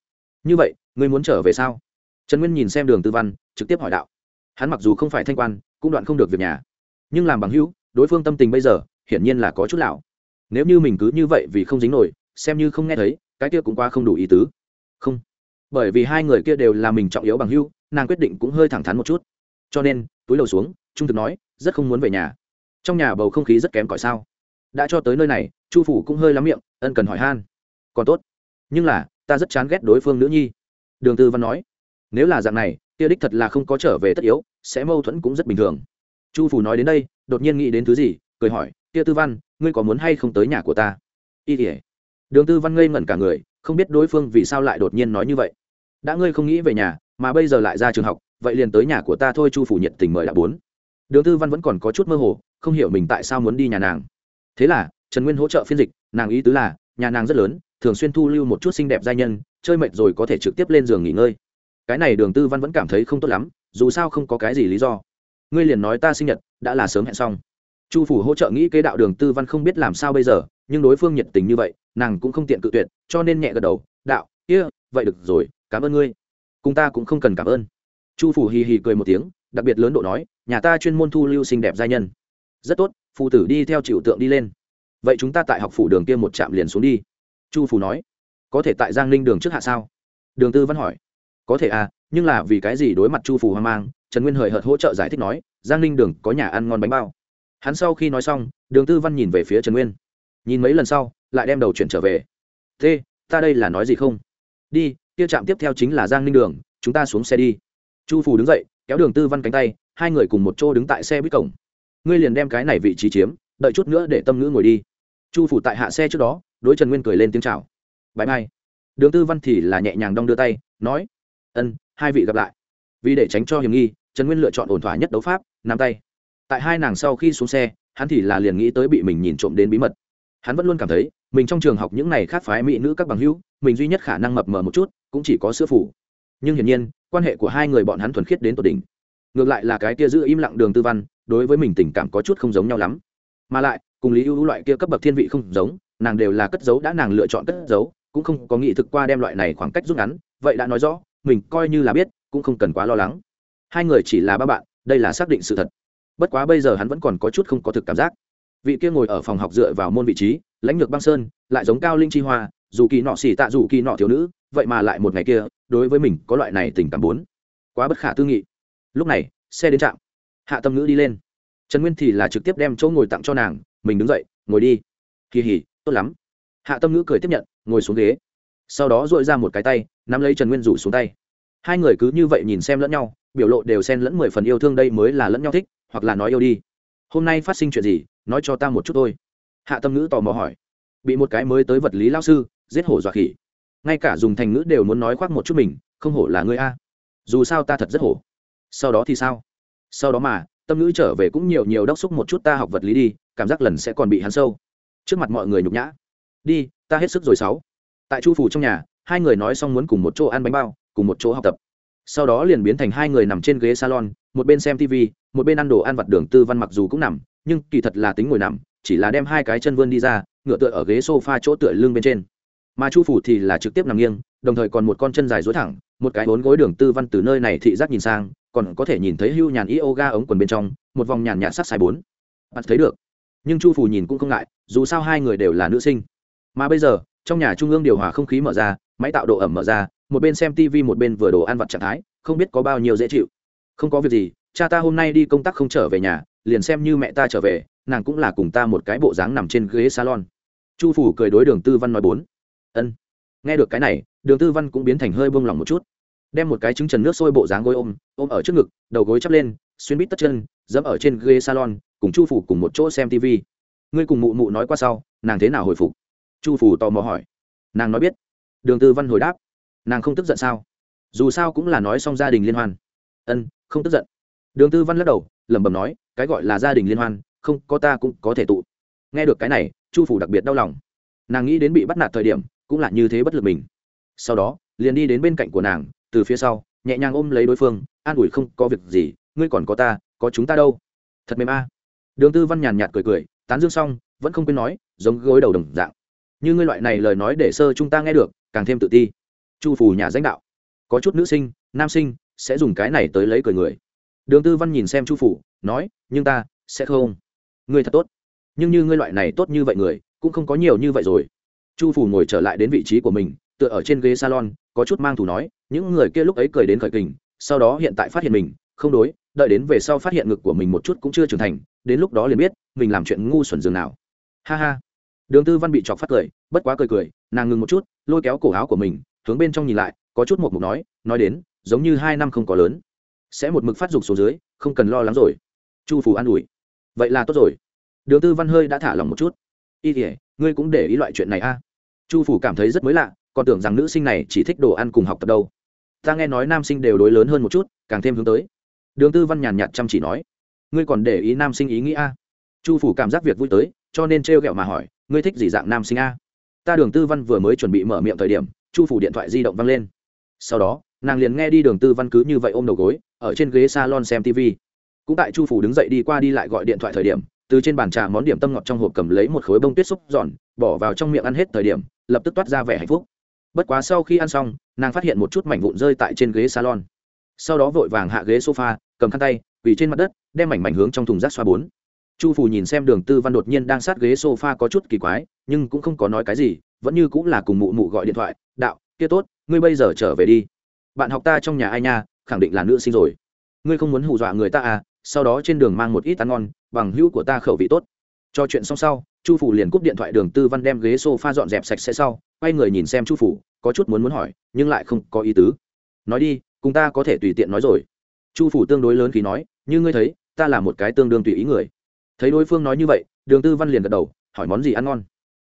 Như vậy, ngươi muốn trở về sao? Trần nguyên nhìn xem đường tư văn, trực tiếp hỏi đạo. Hắn mặc dù không phải thanh quan, cũng đoạn không được việc nhà. Nhưng làm bằng hữu, đối phương tâm tình bây giờ, hiển nhiên là có chút lão. Nếu như mình cứ như vậy vì không dính nổi, xem như không nghe thấy, cái kia cũng qua không đủ ý tứ. Không. Bởi vì hai người kia đều là mình trọng yếu bằng hữu, nàng quyết định cũng hơi thẳng thắn một chút. Cho nên, túi đầu xuống, trung thực nói, rất không muốn về nhà. Trong nhà bầu không khí rất kém cỏi sao? Đã cho tới nơi này, chu phủ cũng hơi lắm miệng, ân cần hỏi han. Còn tốt. Nhưng là, ta rất chán ghét đối phương nữ nhi. Đường tư văn nói nếu là dạng này, kia đích thật là không có trở về tất yếu, sẽ mâu thuẫn cũng rất bình thường. Chu phủ nói đến đây, đột nhiên nghĩ đến thứ gì, cười hỏi, kia tư văn, ngươi có muốn hay không tới nhà của ta? Y tỉa đường tư văn ngây ngẩn cả người, không biết đối phương vì sao lại đột nhiên nói như vậy. Đã ngươi không nghĩ về nhà, mà bây giờ lại ra trường học, vậy liền tới nhà của ta thôi. Chu phủ nhiệt tình mời đã bốn. Đường tư văn vẫn còn có chút mơ hồ, không hiểu mình tại sao muốn đi nhà nàng. Thế là, trần nguyên hỗ trợ phiên dịch, nàng ý tứ là, nhà nàng rất lớn, thường xuyên thu lưu một chút xinh đẹp giai nhân, chơi mệt rồi có thể trực tiếp lên giường nghỉ ngơi cái này đường tư văn vẫn cảm thấy không tốt lắm, dù sao không có cái gì lý do. Ngươi liền nói ta sinh nhật, đã là sớm hẹn xong. Chu phủ hỗ trợ nghĩ kế đạo đường tư văn không biết làm sao bây giờ, nhưng đối phương nhiệt tình như vậy, nàng cũng không tiện cự tuyệt, cho nên nhẹ gật đầu, đạo, kia, vậy được rồi, cảm ơn ngươi. Cùng ta cũng không cần cảm ơn. Chu phủ hì hì cười một tiếng, đặc biệt lớn độ nói, nhà ta chuyên môn thu lưu xinh đẹp giai nhân. Rất tốt, phụ tử đi theo chịu tượng đi lên. Vậy chúng ta tại học phủ đường kia một trạm liền xuống đi. Chu phủ nói, có thể tại giang ninh đường trước hạ sao? Đường tư văn hỏi có thể à nhưng là vì cái gì đối mặt chu phù hoang mang, trần nguyên hời hợt hỗ trợ giải thích nói, giang ninh đường có nhà ăn ngon bánh bao. Hắn sau khi nói xong, đường tư văn nhìn về phía trần nguyên. Nhìn mấy lần sau, lại đem đầu chuyển trở về. Thế, ta đây là nói gì không? Đi, kia trạm tiếp theo chính là giang ninh đường, chúng ta xuống xe đi. Chu phù đứng dậy, kéo đường tư văn cánh tay, hai người cùng một chỗ đứng tại xe buýt cổng. Ngươi liền đem cái này vị trí chiếm, đợi chút nữa để tâm ngữ ngồi đi. Chu phủ tại hạ xe trước đó, đối trần nguyên cười lên tiếng chào. Bãi mai đường tư văn thì là nhẹ nhàng đong đưa tay, nói ân, hai vị gặp lại. Vì để tránh cho hiểm nghi, trần nguyên lựa chọn ổn thỏa nhất đấu pháp, nắm tay. Tại hai nàng sau khi xuống xe, hắn thì là liền nghĩ tới bị mình nhìn trộm đến bí mật. Hắn vẫn luôn cảm thấy, mình trong trường học những n à y khác phái mỹ nữ các bằng hữu, mình duy nhất khả năng mập mờ một chút, cũng chỉ có sữa phủ nhưng hiển nhiên, quan hệ của hai người bọn hắn thuần khiết đến tột đỉnh. Ngược lại là cái kia giữ im lặng đường tư văn, đối với mình tình cảm có chút không giống nhau lắm. Mà lại, cùng lý ưu loại kia cấp bậc thiên vị không giống, nàng đều là cất giấu đã nàng lựa chọn cất giấu, cũng không có nghĩ thực qua đem loại này khoảng cách rút ngắn, vậy đã nói rõ mình coi như là biết, cũng không cần quá lo lắng. Hai người chỉ là ba bạn, đây là xác định sự thật. Bất quá bây giờ hắn vẫn còn có chút không có thực cảm giác. Vị kia ngồi ở phòng học dựa vào môn vị trí, lãnh lược băng sơn, lại giống cao linh chi hoa, dù kỳ nọ xỉ tạ dù kỳ nọ thiếu nữ, vậy mà lại một ngày kia, đối với mình có loại này tình cảm bốn. Quá bất khả tư nghị. Lúc này, xe đến trạm. Hạ tâm ngữ đi lên. Trần nguyên thì là trực tiếp đem chỗ ngồi tặng cho nàng, mình đứng dậy, ngồi đi. Kỳ hỉ, tốt lắm. Hạ tâm ngữ cười tiếp nhận, ngồi xuống ghế sau đó dội ra một cái tay, nắm lấy trần nguyên rủ xuống tay. Hai người cứ như vậy nhìn xem lẫn nhau, biểu lộ đều xen lẫn mười phần yêu thương đây mới là lẫn nhau thích, hoặc là nói yêu đi. Hôm nay phát sinh chuyện gì, nói cho ta một chút thôi. Hạ tâm ngữ tò mò hỏi. Bị một cái mới tới vật lý lao sư, giết hổ dọa khỉ. Ngay cả dùng thành ngữ đều muốn nói khoác một chút mình, không hổ là ngươi a. Dù sao ta thật rất hổ. Sau đó thì sao? Sau đó mà, tâm ngữ trở về cũng nhiều nhiều đốc xúc một chút ta học vật lý đi, cảm giác lần sẽ còn bị hắn sâu. Trước mặt mọi người nhục nhã. Đi, ta hết sức rồi sáu tại chu phủ trong nhà, hai người nói xong muốn cùng một chỗ ăn bánh bao, cùng một chỗ học tập. Sau đó liền biến thành hai người nằm trên ghế salon, một bên xem tv một bên ăn đồ ăn vặt đường tư văn mặc dù cũng nằm, nhưng kỳ thật là tính ngồi nằm, chỉ là đem hai cái chân vươn đi ra, ngựa tựa ở ghế sofa chỗ tựa lưng bên trên. Mà chu phủ thì là trực tiếp nằm nghiêng, đồng thời còn một con chân dài dối thẳng, một cái bốn gối đường tư văn từ nơi này thị giác nhìn sang, còn có thể nhìn thấy hưu nhàn yoga ống quần bên trong, một vòng nhàn nhạt sát sai bốn. Bạn thấy được. Nhưng chu phủ nhìn cũng không ngại, dù sao hai người đều là nữ sinh. Mà bây giờ trong nhà trung ương điều hòa không khí mở ra, máy tạo độ ẩm mở ra, một bên xem tv một bên vừa đồ ăn vặt trạng thái, không biết có bao nhiêu dễ chịu. Không có việc gì, cha ta hôm nay đi công tác không trở về nhà, liền xem như mẹ ta trở về, nàng cũng là cùng ta một cái bộ dáng nằm trên ghế salon. Chu phủ cười đối đường tư văn nói bốn. Ân, nghe được cái này, đường tư văn cũng biến thành hơi bông lòng một chút. Đem một cái trứng trần nước sôi bộ dáng gối ôm ôm ở trước ngực, đầu gối chắp lên, xuyên bít tất chân, dẫm ở trên ghế salon, cùng chu phủ cùng một chỗ xem tv ngươi cùng mụ mụ nói qua sau, nàng thế nào hồi phục? Chu phủ tò mò hỏi. Nàng nói biết. Đường tư văn hồi đáp. Nàng không tức giận sao? Dù sao cũng là nói xong gia đình liên hoan. Ân, không tức giận. Đường tư văn lắc đầu, lẩm bẩm nói, cái gọi là gia đình liên hoan, không, có ta cũng có thể tụ. Nghe được cái này, chu phủ đặc biệt đau lòng. Nàng nghĩ đến bị bắt nạt thời điểm, cũng là như thế bất lực mình. Sau đó, liền đi đến bên cạnh của nàng, từ phía sau, nhẹ nhàng ôm lấy đối phương, an ủi không có việc gì, ngươi còn có ta, có chúng ta đâu. Thật mềm a. Đường tư văn nhàn nhạt cười cười, tán dương xong, vẫn không quên nói, giống gối đầu đồng dạng như ngươi loại này lời nói để sơ chúng ta nghe được, càng thêm tự ti. Chu phủ nhà danh đạo. Có chút nữ sinh, nam sinh, sẽ dùng cái này tới lấy cười người. Đường tư văn nhìn xem chu phủ nói, nhưng ta sẽ không. Ngươi thật tốt. Nhưng như ngươi loại này tốt như vậy người, cũng không có nhiều như vậy rồi. Chu phủ ngồi trở lại đến vị trí của mình, tựa ở trên ghế salon, có chút mang thủ nói, những người kia lúc ấy cười đến khởi kình, sau đó hiện tại phát hiện mình, không đối, đợi đến về sau phát hiện ngực của mình một chút cũng chưa trưởng thành, đến lúc đó liền biết, mình làm chuyện ngu xuẩn dường nào. Ha ha đường tư văn bị chọc phát cười, bất quá cười cười, nàng ngừng một chút, lôi kéo cổ áo của mình, hướng bên trong nhìn lại, có chút một mục nói nói đến, giống như hai năm không có lớn. Sẽ một mực phát dục xuống dưới, không cần lo lắng rồi. Chu phủ an ủi. Vậy là tốt rồi. Đường tư văn hơi đã thả lòng một chút. Y thể ngươi cũng để ý loại chuyện này a. Chu phủ cảm thấy rất mới lạ, còn tưởng rằng nữ sinh này chỉ thích đồ ăn cùng học tập đâu. Ta nghe nói nam sinh đều đối lớn hơn một chút, càng thêm hướng tới. Đường tư văn nhàn nhạt chăm chỉ nói. Ngươi còn để ý nam sinh ý nghĩ a? Chu phủ cảm giác việc vui tới, cho nên treo gẹo mà hỏi ngươi thích gì dạng nam sinh a? Ta đường tư văn vừa mới chuẩn bị mở miệng thời điểm, chu phủ điện thoại di động văng lên. Sau đó, nàng liền nghe đi đường tư văn cứ như vậy ôm đầu gối, ở trên ghế salon xem tv cũng tại chu phủ đứng dậy đi qua đi lại gọi điện thoại thời điểm, từ trên bàn trà món điểm tâm ngọt trong hộp cầm lấy một khối bông tuyết xúc giòn, bỏ vào trong miệng ăn hết thời điểm, lập tức toát ra vẻ hạnh phúc. Bất quá sau khi ăn xong, nàng phát hiện một chút mảnh vụn rơi tại trên ghế salon. Sau đó vội vàng hạ ghế sofa, cầm khăn tay, quỳ trên mặt đất, đem mảnh mảnh hướng trong thùng rác xoa bốn chu phủ nhìn xem đường tư văn đột nhiên đang sát ghế sofa có chút kỳ quái, nhưng cũng không có nói cái gì, vẫn như cũng là cùng mụ mụ gọi điện thoại, đạo, kia tốt, ngươi bây giờ trở về đi. Bạn học ta trong nhà ai nha, khẳng định là nữ sinh rồi. Ngươi không muốn hù dọa người ta à sau đó trên đường mang một ít ăn ngon, bằng hữu của ta khẩu vị tốt. Cho chuyện xong sau, chu phủ liền cúp điện thoại đường tư văn đem ghế s o f a dọn dẹp sạch sẽ sau, quay người nhìn xem chu phủ có chút muốn muốn hỏi, nhưng lại không có ý tứ. Nói đi, cùng ta có thể tùy tiện nói rồi. Chu phủ tương đối lớn khi nói, như ngươi thấy, ta là một cái tương đương tùy ý người thấy đối phương nói như vậy, đường tư văn liền gật đầu, hỏi món gì ăn ngon?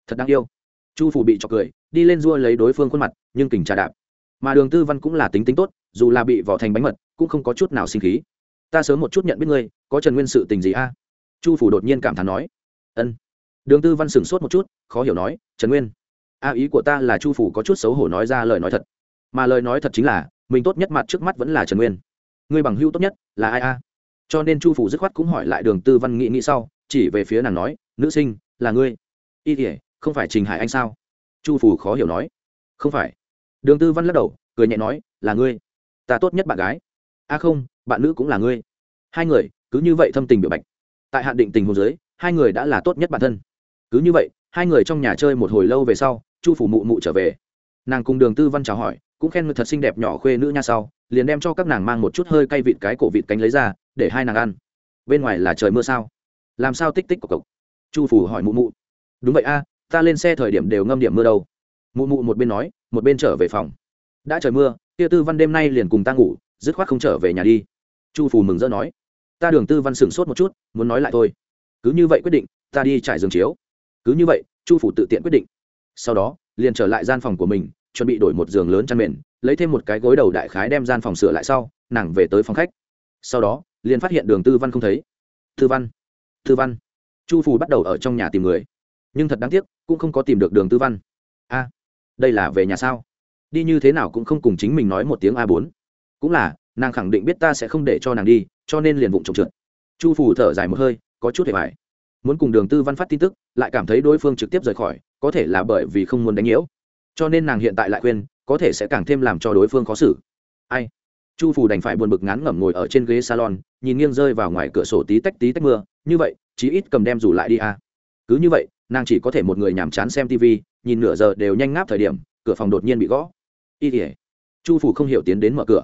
Thật đáng yêu. Chu phủ bị trọc cười, đi lên dua lấy đối phương khuôn mặt, nhưng kình trà đạp. Mà đường tư văn cũng là tính tính tốt, dù là bị vỏ thành bánh mật, cũng không có chút nào sinh khí. Ta sớm một chút nhận biết ngươi, có trần nguyên sự tình gì a? Chu phủ đột nhiên cảm thán nói. Ân. Đường tư văn sửng sốt một chút, khó hiểu nói, trần nguyên, a ý của ta là chu phủ có chút xấu hổ nói ra lời nói thật. Mà lời nói thật chính là, mình tốt nhất mặt trước mắt vẫn là trần nguyên. Ngươi bằng hữu tốt nhất là ai a? Cho nên chu phủ dứt khoát cũng hỏi lại đường tư văn nghĩ nghĩ sau, chỉ về phía nàng nói, nữ sinh, là ngươi. Y thể không phải trình hải anh sao? Chu phủ khó hiểu nói. Không phải. Đường tư văn lắc đầu, cười nhẹ nói, là ngươi. Ta tốt nhất bạn gái. A không, bạn nữ cũng là ngươi. Hai người, cứ như vậy thâm tình biểu bạch. Tại hạn định tình hồ dưới, hai người đã là tốt nhất bản thân. Cứ như vậy, hai người trong nhà chơi một hồi lâu về sau, chu phủ mụ mụ trở về. Nàng cùng đường tư văn chào hỏi cũng khen người thật xinh đẹp nhỏ khuê nữ nha sau, liền đem cho các nàng mang một chút hơi cay vịt cái cổ vịt cánh lấy ra, để hai nàng ăn. Bên ngoài là trời mưa sao? Làm sao tích tích cộc cộc chu phủ hỏi mụ mụ. Đúng vậy a, ta lên xe thời điểm đều ngâm điểm mưa đâu. Mụ mụ một bên nói, một bên trở về phòng. Đã trời mưa kia tư văn đêm nay liền cùng ta ngủ, dứt khoát không trở về nhà đi. Chu phủ mừng rỡ nói, ta đường tư văn sửng sốt một chút, muốn nói lại thôi. Cứ như vậy quyết định, ta đi trải giường chiếu. Cứ như vậy, chu phủ tự tiện quyết định. Sau đó, liền trở lại gian phòng của mình chuẩn bị đổi một giường lớn chăn mền, lấy thêm một cái gối đầu đại khái đem gian phòng sửa lại sau, nàng về tới phòng khách. Sau đó, liền phát hiện đường tư văn không thấy. Tư văn tư văn. Chu phủ bắt đầu ở trong nhà tìm người. Nhưng thật đáng tiếc, cũng không có tìm được đường tư văn. A, đây là về nhà sao? Đi như thế nào cũng không cùng chính mình nói một tiếng a bốn. Cũng là, nàng khẳng định biết ta sẽ không để cho nàng đi, cho nên liền vụng trộm trượt. Chu phủ thở dài một hơi, có chút hề vải muốn cùng đường tư văn phát tin tức, lại cảm thấy đối phương trực tiếp rời khỏi, có thể là bởi vì không muốn đánh nhiễu cho nên nàng hiện tại lại khuyên, có thể sẽ càng thêm làm cho đối phương khó xử. Ai? Chu phủ đành phải buồn bực ngán ngẩm ngồi ở trên ghế salon, nhìn nghiêng rơi vào ngoài cửa sổ tí tách tí tách mưa, như vậy, chí ít cầm đem rủ lại đi à. cứ như vậy, nàng chỉ có thể một người nhàm chán xem tv nhìn nửa giờ đều nhanh ngáp thời điểm, cửa phòng đột nhiên bị gõ. Y tỉa chu phủ không hiểu tiến đến mở cửa.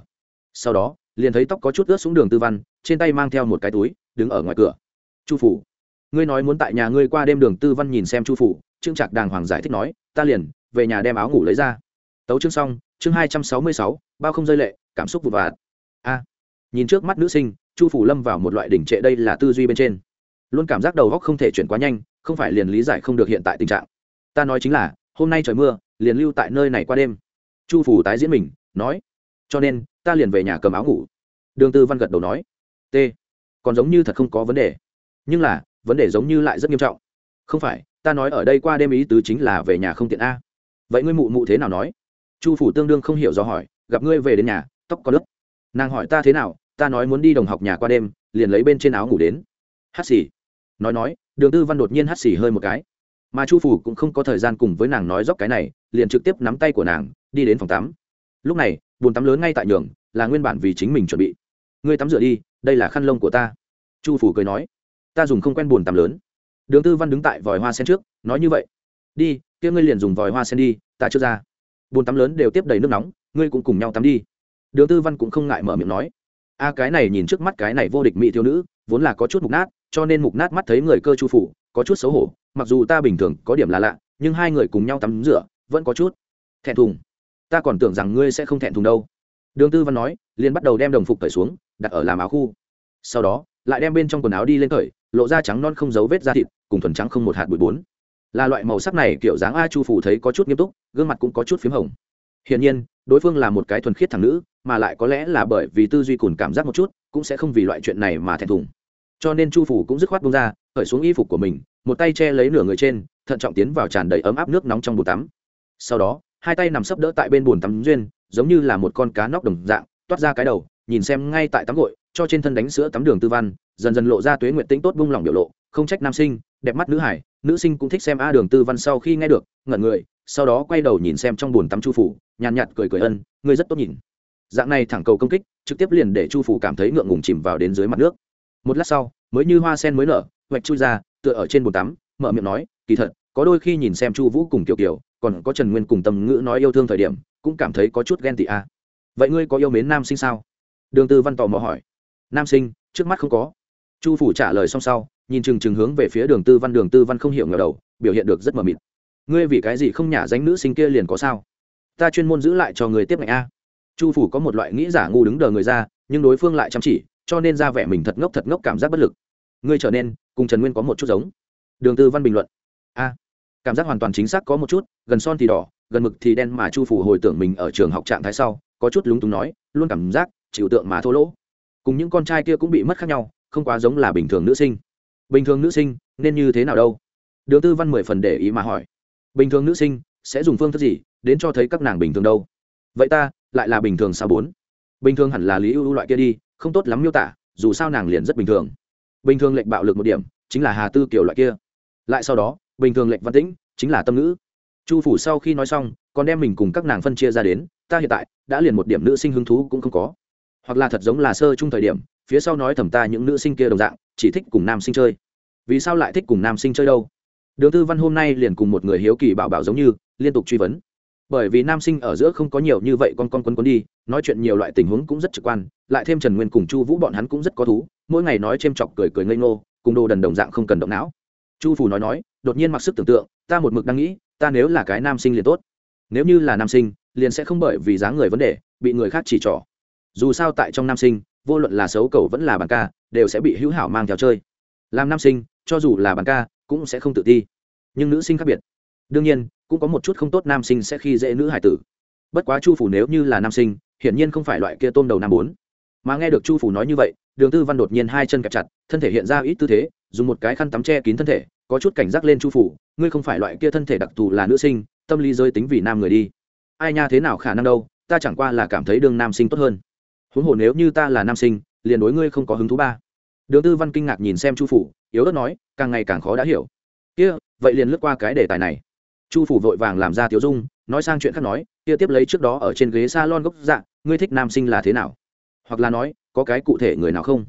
Sau đó, liền thấy tóc có chút ướt xuống đường tư văn, trên tay mang theo một cái túi, đứng ở ngoài cửa. Chu phủ ngươi nói muốn tại nhà ngươi qua đêm đường tư văn nhìn xem chu phủ trương trạc đàng hoàng giải thích nói, ta liền về nhà đem áo ngủ lấy ra. Tấu chương xong, chương hai trăm sáu mươi sáu, bao không rơi lệ, cảm xúc vụ vặt a. Nhìn trước mắt nữ sinh, chu phủ lâm vào một loại đỉnh trệ đây là tư duy bên trên. Luôn cảm giác đầu góc không thể chuyển quá nhanh, không phải liền lý giải không được hiện tại tình trạng. Ta nói chính là, hôm nay trời mưa, liền lưu tại nơi này qua đêm. Chu phủ tái diễn mình, nói, cho nên, ta liền về nhà cầm áo ngủ. Đường tư văn gật đầu nói, t, còn giống như thật không có vấn đề. Nhưng là, vấn đề giống như lại rất nghiêm trọng. Không phải, ta nói ở đây qua đêm ý tứ chính là về nhà không tiện a vậy ngươi mụ mụ thế nào nói? Chu phủ tương đương không hiểu do hỏi, gặp ngươi về đến nhà, tóc có lớp. Nàng hỏi ta thế nào, ta nói muốn đi đồng học nhà qua đêm, liền lấy bên trên áo ngủ đến. Hát xì. Nói nói, đường tư văn đột nhiên hát xì hơi một cái. Mà chu phủ cũng không có thời gian cùng với nàng nói dốc cái này, liền trực tiếp nắm tay của nàng, đi đến phòng tắm. Lúc này bồn tắm lớn ngay tại nhường, là nguyên bản vì chính mình chuẩn bị. Ngươi tắm rửa đi, đây là khăn lông của ta. Chu phủ cười nói. Ta dùng không quen bồn tắm lớn. Đường tư văn đứng tại vòi hoa sen trước, nói như vậy. Đi kia ngươi liền dùng vòi hoa sen đi, ta chưa ra. Bồn tắm lớn đều tiếp đầy nước nóng, ngươi cũng cùng nhau tắm đi. Đường tư văn cũng không ngại mở miệng nói. A, cái này nhìn trước mắt cái này vô địch mỹ thiếu nữ, vốn là có chút mục nát, cho nên mục nát mắt thấy người cơ chu phủ, có chút xấu hổ, mặc dù ta bình thường có điểm là lạ, nhưng hai người cùng nhau tắm rửa, vẫn có chút thẹn thùng. Ta còn tưởng rằng ngươi sẽ không thẹn thùng đâu. Đường tư văn nói, liền bắt đầu đem đồng phục cởi xuống, đặt ở làm áo khu. Sau đó, lại đem bên trong quần áo đi lên cởi, lộ ra trắng non không dấu vết da thịt, cùng thuần trắng không một hạt bụi bốn là loại màu sắc này kiểu dáng a chu phủ thấy có chút nghiêm túc, gương mặt cũng có chút p h í m hồng. Hiển nhiên, đối phương là một cái thuần khiết thằng nữ, mà lại có lẽ là bởi vì tư duy cùn cảm giác một chút, cũng sẽ không vì loại chuyện này mà thẹn thùng. Cho nên chu phủ cũng dứt khoát bông ra, khởi xuống y phục của mình, một tay che lấy nửa người trên, thận trọng tiến vào tràn đầy ấm áp nước nóng trong bồn tắm. Sau đó, hai tay nằm sấp đỡ tại bên bồn tắm duyên, giống như là một con cá nóc đồng dạng, toát ra cái đầu, nhìn xem ngay tại tắm gội, cho trên thân đánh sữa tắm đường tư văn, dần dần lộ ra tuế nguyện tĩnh tốt bung lỏng biểu lộ, không trách nam sinh, đẹp mắt nữ hải nữ sinh cũng thích xem a đường tư văn sau khi nghe được ngẩn người sau đó quay đầu nhìn xem trong bồn tắm chu phủ nhàn nhạt, cười cười ân ngươi rất tốt nhìn. Dạng này thẳng cầu công kích trực tiếp liền để chu phủ cảm thấy ngượng ngùng chìm vào đến dưới mặt nước. Một lát sau mới như hoa sen mới nở hoạch chui ra tựa ở trên bồn tắm mở miệng nói kỳ thật có đôi khi nhìn xem chu vũ cùng kiều kiều còn có trần nguyên cùng tâm ngữ nói yêu thương thời điểm cũng cảm thấy có chút ghen tị a. Vậy ngươi có yêu mến nam sinh sao? Đường tư văn tò mò hỏi. Nam sinh trước mắt không có. Chu phủ trả lời xong sau nhìn chừng chừng hướng về phía đường tư văn, đường tư văn không hiểu ngờ đầu, biểu hiện được rất mờ mịt. Ngươi vì cái gì không nhả danh nữ sinh kia liền có sao? Ta chuyên môn giữ lại cho người tiếp ngạch a. Chu phủ có một loại nghĩ giả ngu đứng đờ người ra, nhưng đối phương lại chăm chỉ, cho nên ra vẻ mình thật ngốc thật ngốc cảm giác bất lực. Ngươi trở nên, cùng trần nguyên có một chút giống. Đường tư văn bình luận. A, cảm giác hoàn toàn chính xác có một chút, gần son thì đỏ, gần mực thì đen mà chu phủ hồi tưởng mình ở trường học trạng thái sau, có chút lúng túng nói, luôn cảm giác chịu tượng mà thô lỗ. Cùng những con trai kia cũng bị mất khác nhau, không quá giống là bình thường nữ sinh bình thường nữ sinh, nên như thế nào đâu? Đường tư văn mười phần để ý mà hỏi. Bình thường nữ sinh sẽ dùng phương thức gì đến cho thấy các nàng bình thường đâu? Vậy ta lại là bình thường sao bốn? Bình thường hẳn là lý ưu loại kia đi, không tốt lắm miêu tả, dù sao nàng liền rất bình thường. Bình thường lệnh bạo lực một điểm, chính là hà tư kiểu loại kia. Lại sau đó, bình thường lệnh văn tĩnh, chính là tâm ngữ. Chu phủ sau khi nói xong, còn đem mình cùng các nàng phân chia ra đến, ta hiện tại đã liền một điểm nữ sinh hứng thú cũng không có. Hoặc là thật giống là sơ chung thời điểm phía sau nói thầm ta những nữ sinh kia đồng dạng, chỉ thích cùng nam sinh chơi. Vì sao lại thích cùng nam sinh chơi đâu? Đường tư văn hôm nay liền cùng một người hiếu kỳ bảo bảo giống như, liên tục truy vấn. Bởi vì nam sinh ở giữa không có nhiều như vậy con con quấn quấn đi, nói chuyện nhiều loại tình huống cũng rất trực quan, lại thêm trần nguyên cùng chu vũ bọn hắn cũng rất có thú, mỗi ngày nói c h ê m chọc cười cười ngây ngô, cùng đồ đần đồng dạng không cần động não. Chu phủ nói nói, đột nhiên mặc sức tưởng tượng, ta một mực đang nghĩ, ta nếu là cái nam sinh liền tốt. Nếu như là nam sinh, liền sẽ không bởi vì dáng người vấn đề, bị người khác chỉ trỏ. Dù sao tại trong nam sinh vô luận là xấu cầu vẫn là bàn ca, đều sẽ bị hữu hảo mang theo chơi. Làm nam sinh, cho dù là bàn ca, cũng sẽ không tự ti. Nhưng nữ sinh khác biệt. Đương nhiên, cũng có một chút không tốt nam sinh sẽ khi dễ nữ hải tử. Bất quá chu phủ nếu như là nam sinh, hiển nhiên không phải loại kia tôm đầu nam bốn. Mà nghe được chu phủ nói như vậy, đường tư văn đột nhiên hai chân kẹp chặt, thân thể hiện ra ít tư thế, dùng một cái khăn tắm che kín thân thể, có chút cảnh giác lên chu phủ, ngươi không phải loại kia thân thể đặc thù là nữ sinh, tâm lý giới tính vì nam người đi. Ai nha thế nào khả năng đâu, ta chẳng qua là cảm thấy đường nam sinh tốt hơn huống hồ nếu như ta là nam sinh, liền đối ngươi không có hứng thú ba. Đường tư văn kinh ngạc nhìn xem chu phủ, yếu ớt nói, càng ngày càng khó đã hiểu. Kia, vậy liền lướt qua cái đề tài này. Chu phủ vội vàng làm ra tiếu dung, nói sang chuyện khác nói, kia tiếp lấy trước đó ở trên ghế s a lon gốc dạng ngươi thích nam sinh là thế nào? Hoặc là nói, có cái cụ thể người nào không?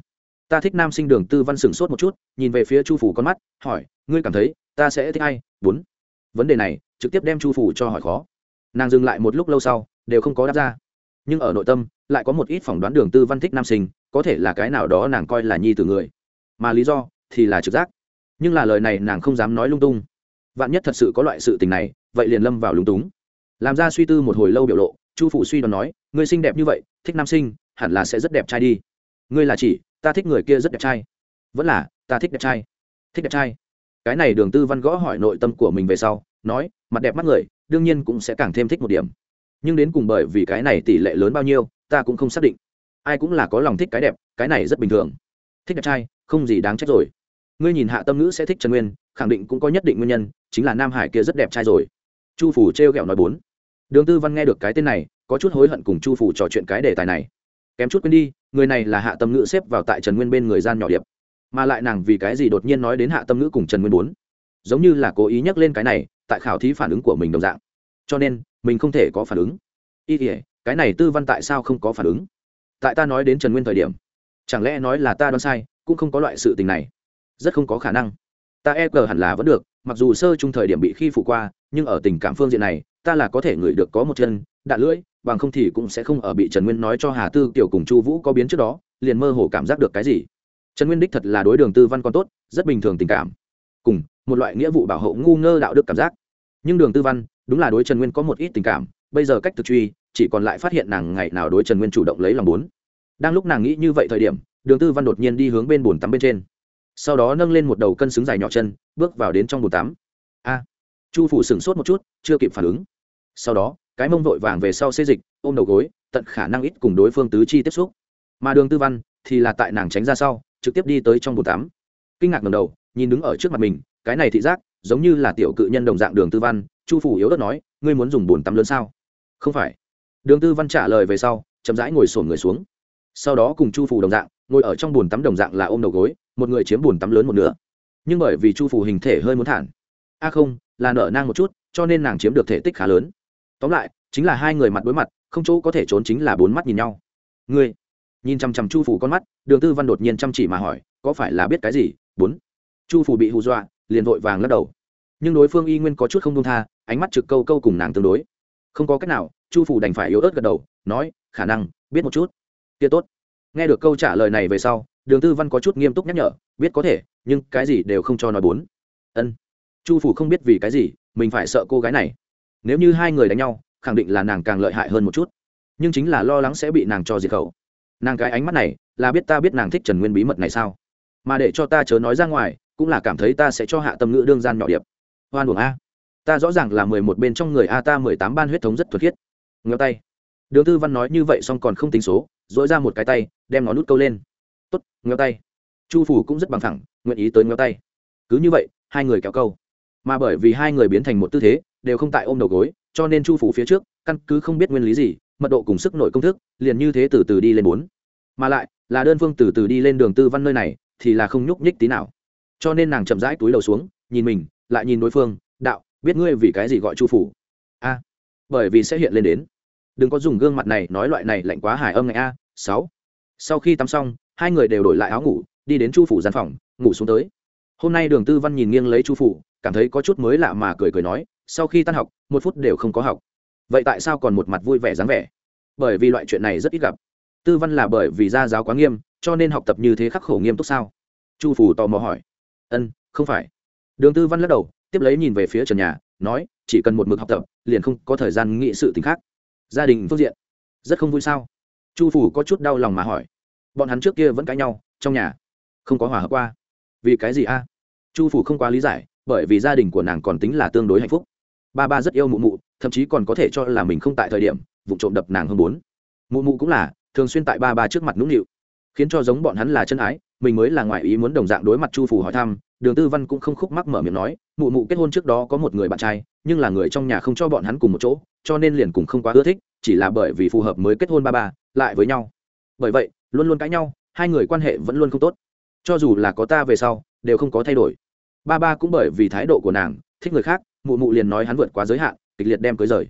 Ta thích nam sinh đường tư văn sửng sốt một chút, nhìn về phía chu phủ con mắt, hỏi, ngươi cảm thấy, ta sẽ thích ai? Bốn. Vấn đề này, trực tiếp đem chu phủ cho hỏi khó. Nàng dừng lại một lúc lâu sau, đều không có đáp ra nhưng ở nội tâm, lại có một ít phỏng đoán đường tư văn thích nam sinh, có thể là cái nào đó nàng coi là nhi từ người. Mà lý do, thì là trực giác. Nhưng là lời này nàng không dám nói lung tung. Vạn nhất thật sự có loại sự tình này, vậy liền lâm vào lung túng. Làm ra suy tư một hồi lâu biểu lộ, chu phụ suy đoán nói người xinh đẹp như vậy, thích nam sinh, hẳn là sẽ rất đẹp trai đi. Ngươi là chỉ, ta thích người kia rất đẹp trai. Vẫn là, ta thích đẹp trai. Thích đẹp trai. Cái này đường tư văn gõ hỏi nội tâm của mình về sau, nói, mặt đẹp mắt người, đương nhiên cũng sẽ càng thêm thích một điểm nhưng đến cùng bởi vì cái này tỷ lệ lớn bao nhiêu, ta cũng không xác định. Ai cũng là có lòng thích cái đẹp, cái này rất bình thường. Thích đẹp trai, không gì đáng trách rồi. Ngươi nhìn hạ tâm ngữ sẽ thích trần nguyên, khẳng định cũng có nhất định nguyên nhân, chính là nam hải kia rất đẹp trai rồi. Chu phủ t r e o g ẹ o nói bốn. Đường tư văn nghe được cái tên này, có chút hối hận cùng chu phủ trò chuyện cái đề tài này. Kém chút quên đi, người này là hạ tâm ngữ xếp vào tại trần nguyên bên người gian nhỏ điệp. Mà lại nàng vì cái gì đột nhiên nói đến hạ tâm ngữ cùng trần nguyên bốn? Giống như là cố ý nhắc lên cái này, tại khảo thí phản ứng của mình đồng dạng. Cho nên mình không thể có phản ứng. Y ỉa cái này tư văn tại sao không có phản ứng? Tại ta nói đến trần nguyên thời điểm, chẳng lẽ nói là ta đoán sai, cũng không có loại sự tình này. Rất không có khả năng. Ta e cờ hẳn là vẫn được, mặc dù sơ chung thời điểm bị khi phụ qua, nhưng ở tình cảm phương diện này, ta là có thể ngửi được có một chân, đạn lưỡi, bằng không thì cũng sẽ không ở bị trần nguyên nói cho hà tư kiểu cùng chu vũ có biến trước đó, liền mơ hồ cảm giác được cái gì. Trần nguyên đích thật là đối đường tư văn còn tốt, rất bình thường tình cảm. Cùng, một loại nghĩa vụ bảo hộ ngu ngơ đạo đức cảm giác nhưng đường tư văn, đúng là đối trần nguyên có một ít tình cảm, bây giờ cách thực truy, chỉ còn lại phát hiện nàng ngày nào đối trần nguyên chủ động lấy lòng bốn đang lúc nàng nghĩ như vậy thời điểm, đường tư văn đột nhiên đi hướng bên bồn tắm bên trên. Sau đó nâng lên một đầu cân xứng dài nhỏ chân, bước vào đến trong bồn tắm. A! Chu phủ sửng sốt một chút, chưa kịp phản ứng. Sau đó, cái mông vội vàng về sau xê dịch, ôm đầu gối, tận khả năng ít cùng đối phương tứ chi tiếp xúc. Mà đường tư văn thì là tại nàng tránh ra sau, trực tiếp đi tới trong bồn tắm. Kinh ngạc ngầm đầu, nhìn đứng ở trước mặt mình, cái này thị giác giống như là tiểu cự nhân đồng dạng đường tư văn, chu phủ yếu đất nói, ngươi muốn dùng bồn tắm lớn sao? Không phải. Đường tư văn trả lời về sau, chậm rãi ngồi sổn người xuống. Sau đó cùng chu phủ đồng dạng, ngồi ở trong bồn tắm đồng dạng là ôm đầu gối, một người chiếm bồn tắm lớn một nửa. Nhưng bởi vì chu phủ hình thể hơi muốn thản. A không, là nở nang một chút, cho nên nàng chiếm được thể tích khá lớn. Tóm lại, chính là hai người mặt đối mặt, không chỗ có thể trốn chính là bốn mắt nhìn nhau. Ngươi? Nhìn chằm chằm chu phủ con mắt, đường tư văn đột nhiên chăm chỉ mà hỏi, có phải là biết cái gì? Bốn. Chu phủ bị hù dọa liền vội vàng lắc đầu. Nhưng đối phương y nguyên có chút không công tha, ánh mắt trực câu câu cùng nàng tương đối. Không có cách nào, chu phủ đành phải yếu ớt gật đầu, nói, khả năng, biết một chút. Kia tốt. Nghe được câu trả lời này về sau, đường tư văn có chút nghiêm túc nhắc nhở, biết có thể, nhưng cái gì đều không cho nói bốn. Ân. Chu phủ không biết vì cái gì, mình phải sợ cô gái này. Nếu như hai người đánh nhau, khẳng định là nàng càng lợi hại hơn một chút. Nhưng chính là lo lắng sẽ bị nàng cho diệt khẩu. Nàng cái ánh mắt này, là biết ta biết nàng thích trần nguyên bí mật này sao? Mà để cho ta chớ nói ra ngoài cũng là cảm thấy ta sẽ cho hạ tâm ngữ đương gian nhỏ điệp. Hoan buồng a. Ta rõ ràng là mười một bên trong người a, ta mười tám ban huyết thống rất thuật khiết. Ngheo tay. Đường tư văn nói như vậy xong còn không tính số dỗi ra một cái tay, đem nó nút câu lên. Tốt, ngheo tay. Chu phủ cũng rất bằng thẳng, nguyện ý tới ngheo tay. Cứ như vậy, hai người kéo câu. Mà bởi vì hai người biến thành một tư thế, đều không tại ôm đầu gối, cho nên chu phủ phía trước, căn cứ không biết nguyên lý gì, mật độ cùng sức nội công thức, liền như thế từ từ đi lên bốn. Mà lại, là đơn phương từ từ đi lên đường tư văn nơi này, thì là không nhúc nhích tí nào cho nên nàng chậm rãi túi đầu xuống, nhìn mình, lại nhìn đối phương, đạo, biết ngươi vì cái gì gọi chu phủ? A, bởi vì sẽ hiện lên đến. Đừng có dùng gương mặt này nói loại này lạnh quá hài âm ngày a, sáu. Sau khi tắm xong, hai người đều đổi lại áo ngủ, đi đến chu phủ gian phòng, ngủ xuống tới. Hôm nay đường tư văn nhìn nghiêng lấy chu phủ, cảm thấy có chút mới lạ mà cười cười nói, sau khi tan học, một phút đều không có học. Vậy tại sao còn một mặt vui vẻ dáng vẻ? Bởi vì loại chuyện này rất ít gặp. Tư văn là bởi vì gia giáo quá nghiêm, cho nên học tập như thế khắc khổ nghiêm túc sao? Chu phủ tò mò hỏi ân, không phải. Đường tư văn lắc đầu, tiếp lấy nhìn về phía trần nhà, nói, chỉ cần một mực học tập, liền không có thời gian nghị sự t ì n h khác. Gia đình phương diện, rất không vui sao? Chu phủ có chút đau lòng mà hỏi. Bọn hắn trước kia vẫn cãi nhau, trong nhà không có hòa hợp qua. Vì cái gì a? Chu phủ không quá lý giải, bởi vì gia đình của nàng còn tính là tương đối hạnh phúc. Ba ba rất yêu mụ mụ, thậm chí còn có thể cho là mình không tại thời điểm, vụ trộm đập nàng hơn bốn. Mụ mụ cũng là, thường xuyên tại ba ba trước mặt nũng nịu khiến cho giống bọn hắn là chân ái, mình mới là ngoại ý muốn đồng dạng đối mặt chu phủ hỏi thăm, đường tư văn cũng không khúc mắc mở miệng nói, mụ mụ kết hôn trước đó có một người bạn trai, nhưng là người trong nhà không cho bọn hắn cùng một chỗ, cho nên liền cùng không quá ưa thích, chỉ là bởi vì phù hợp mới kết hôn ba ba, lại với nhau. Bởi vậy, luôn luôn cãi nhau, hai người quan hệ vẫn luôn không tốt. Cho dù là có ta về sau, đều không có thay đổi. Ba ba cũng bởi vì thái độ của nàng, thích người khác, mụ mụ liền nói hắn vượt quá giới hạn, kịch liệt đem cưới rời.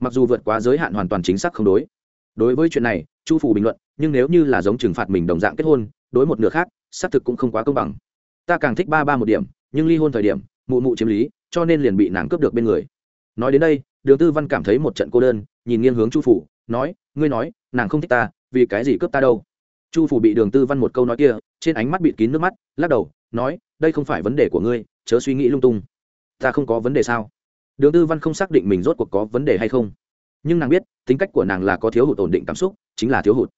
Mặc dù vượt quá giới hạn hoàn toàn chính xác không đối. Đối với chuyện này, chu phủ bình luận nhưng nếu như là giống trừng phạt mình đồng dạng kết hôn, đối một nửa khác, xác thực cũng không quá công bằng. Ta càng thích ba ba một điểm, nhưng ly hôn thời điểm, mụ mụ chiếm lý, cho nên liền bị nàng cướp được bên người. Nói đến đây, đường tư văn cảm thấy một trận cô đơn, nhìn nghiêng hướng chu phủ, nói, ngươi nói, nàng không thích ta, vì cái gì cướp ta đâu? Chu phủ bị đường tư văn một câu nói kia, trên ánh mắt bịt kín nước mắt, lắc đầu, nói, đây không phải vấn đề của ngươi, chớ suy nghĩ lung tung. Ta không có vấn đề sao? Đường tư văn không xác định mình rốt cuộc có vấn đề hay không. Nhưng nàng biết, tính cách của nàng là có thiếu hụt ổn định cảm xúc, chính là thiếu hụt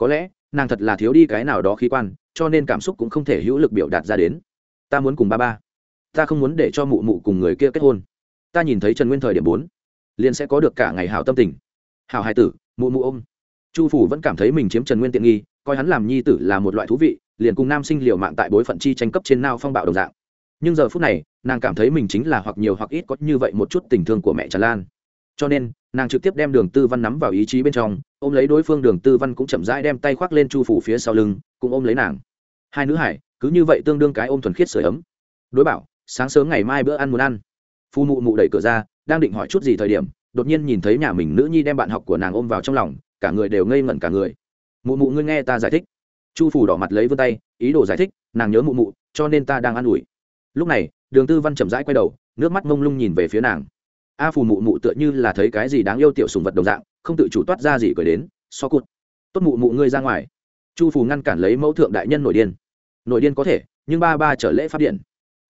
có lẽ, nàng thật là thiếu đi cái nào đó khí quan, cho nên cảm xúc cũng không thể hữu lực biểu đạt ra đến. Ta muốn cùng ba ba. Ta không muốn để cho mụ mụ cùng người kia kết hôn. Ta nhìn thấy trần nguyên thời điểm bốn, liền sẽ có được cả ngày hảo tâm tình. Hảo hai tử, mụ mụ ôm. Chu phủ vẫn cảm thấy mình chiếm trần nguyên tiện nghi, coi hắn làm nhi tử là một loại thú vị, liền cùng nam sinh liều mạng tại bối phận chi tranh cấp trên nao phong bạo đồng dạng. Nhưng giờ phút này, nàng cảm thấy mình chính là hoặc nhiều hoặc ít có như vậy một chút tình thương của mẹ trần lan cho nên, nàng trực tiếp đem đường tư văn nắm vào ý chí bên trong, ôm lấy đối phương đường tư văn cũng chậm rãi đem tay khoác lên chu phủ phía sau lưng, cũng ôm lấy nàng. Hai nữ hải, cứ như vậy tương đương cái ôm thuần khiết sửa ấm. Đối bảo, sáng sớm ngày mai bữa ăn muốn ăn. Phu mụ mụ đẩy cửa ra, đang định hỏi chút gì thời điểm, đột nhiên nhìn thấy nhà mình nữ nhi đem bạn học của nàng ôm vào trong lòng, cả người đều ngây ngẩn cả người. Mụ mụ ngươi nghe ta giải thích. Chu phủ đỏ mặt lấy vươn tay, ý đồ giải thích, nàng nhớ mụ mụ, cho nên ta đang an ủi. Lúc này, đường tư văn chậm rãi quay đầu, nước mắt mông lung nhìn về phía nàng a phù mụ mụ tựa như là thấy cái gì đáng yêu tiểu sùng vật đồng dạng, không tự chủ toát ra gì cười đến, so cụt. Tốt mụ mụ, ngươi ra ngoài. Chu phù ngăn cản lấy mẫu thượng đại nhân nội điên. Nội điên có thể, nhưng ba ba trở lễ phát điện.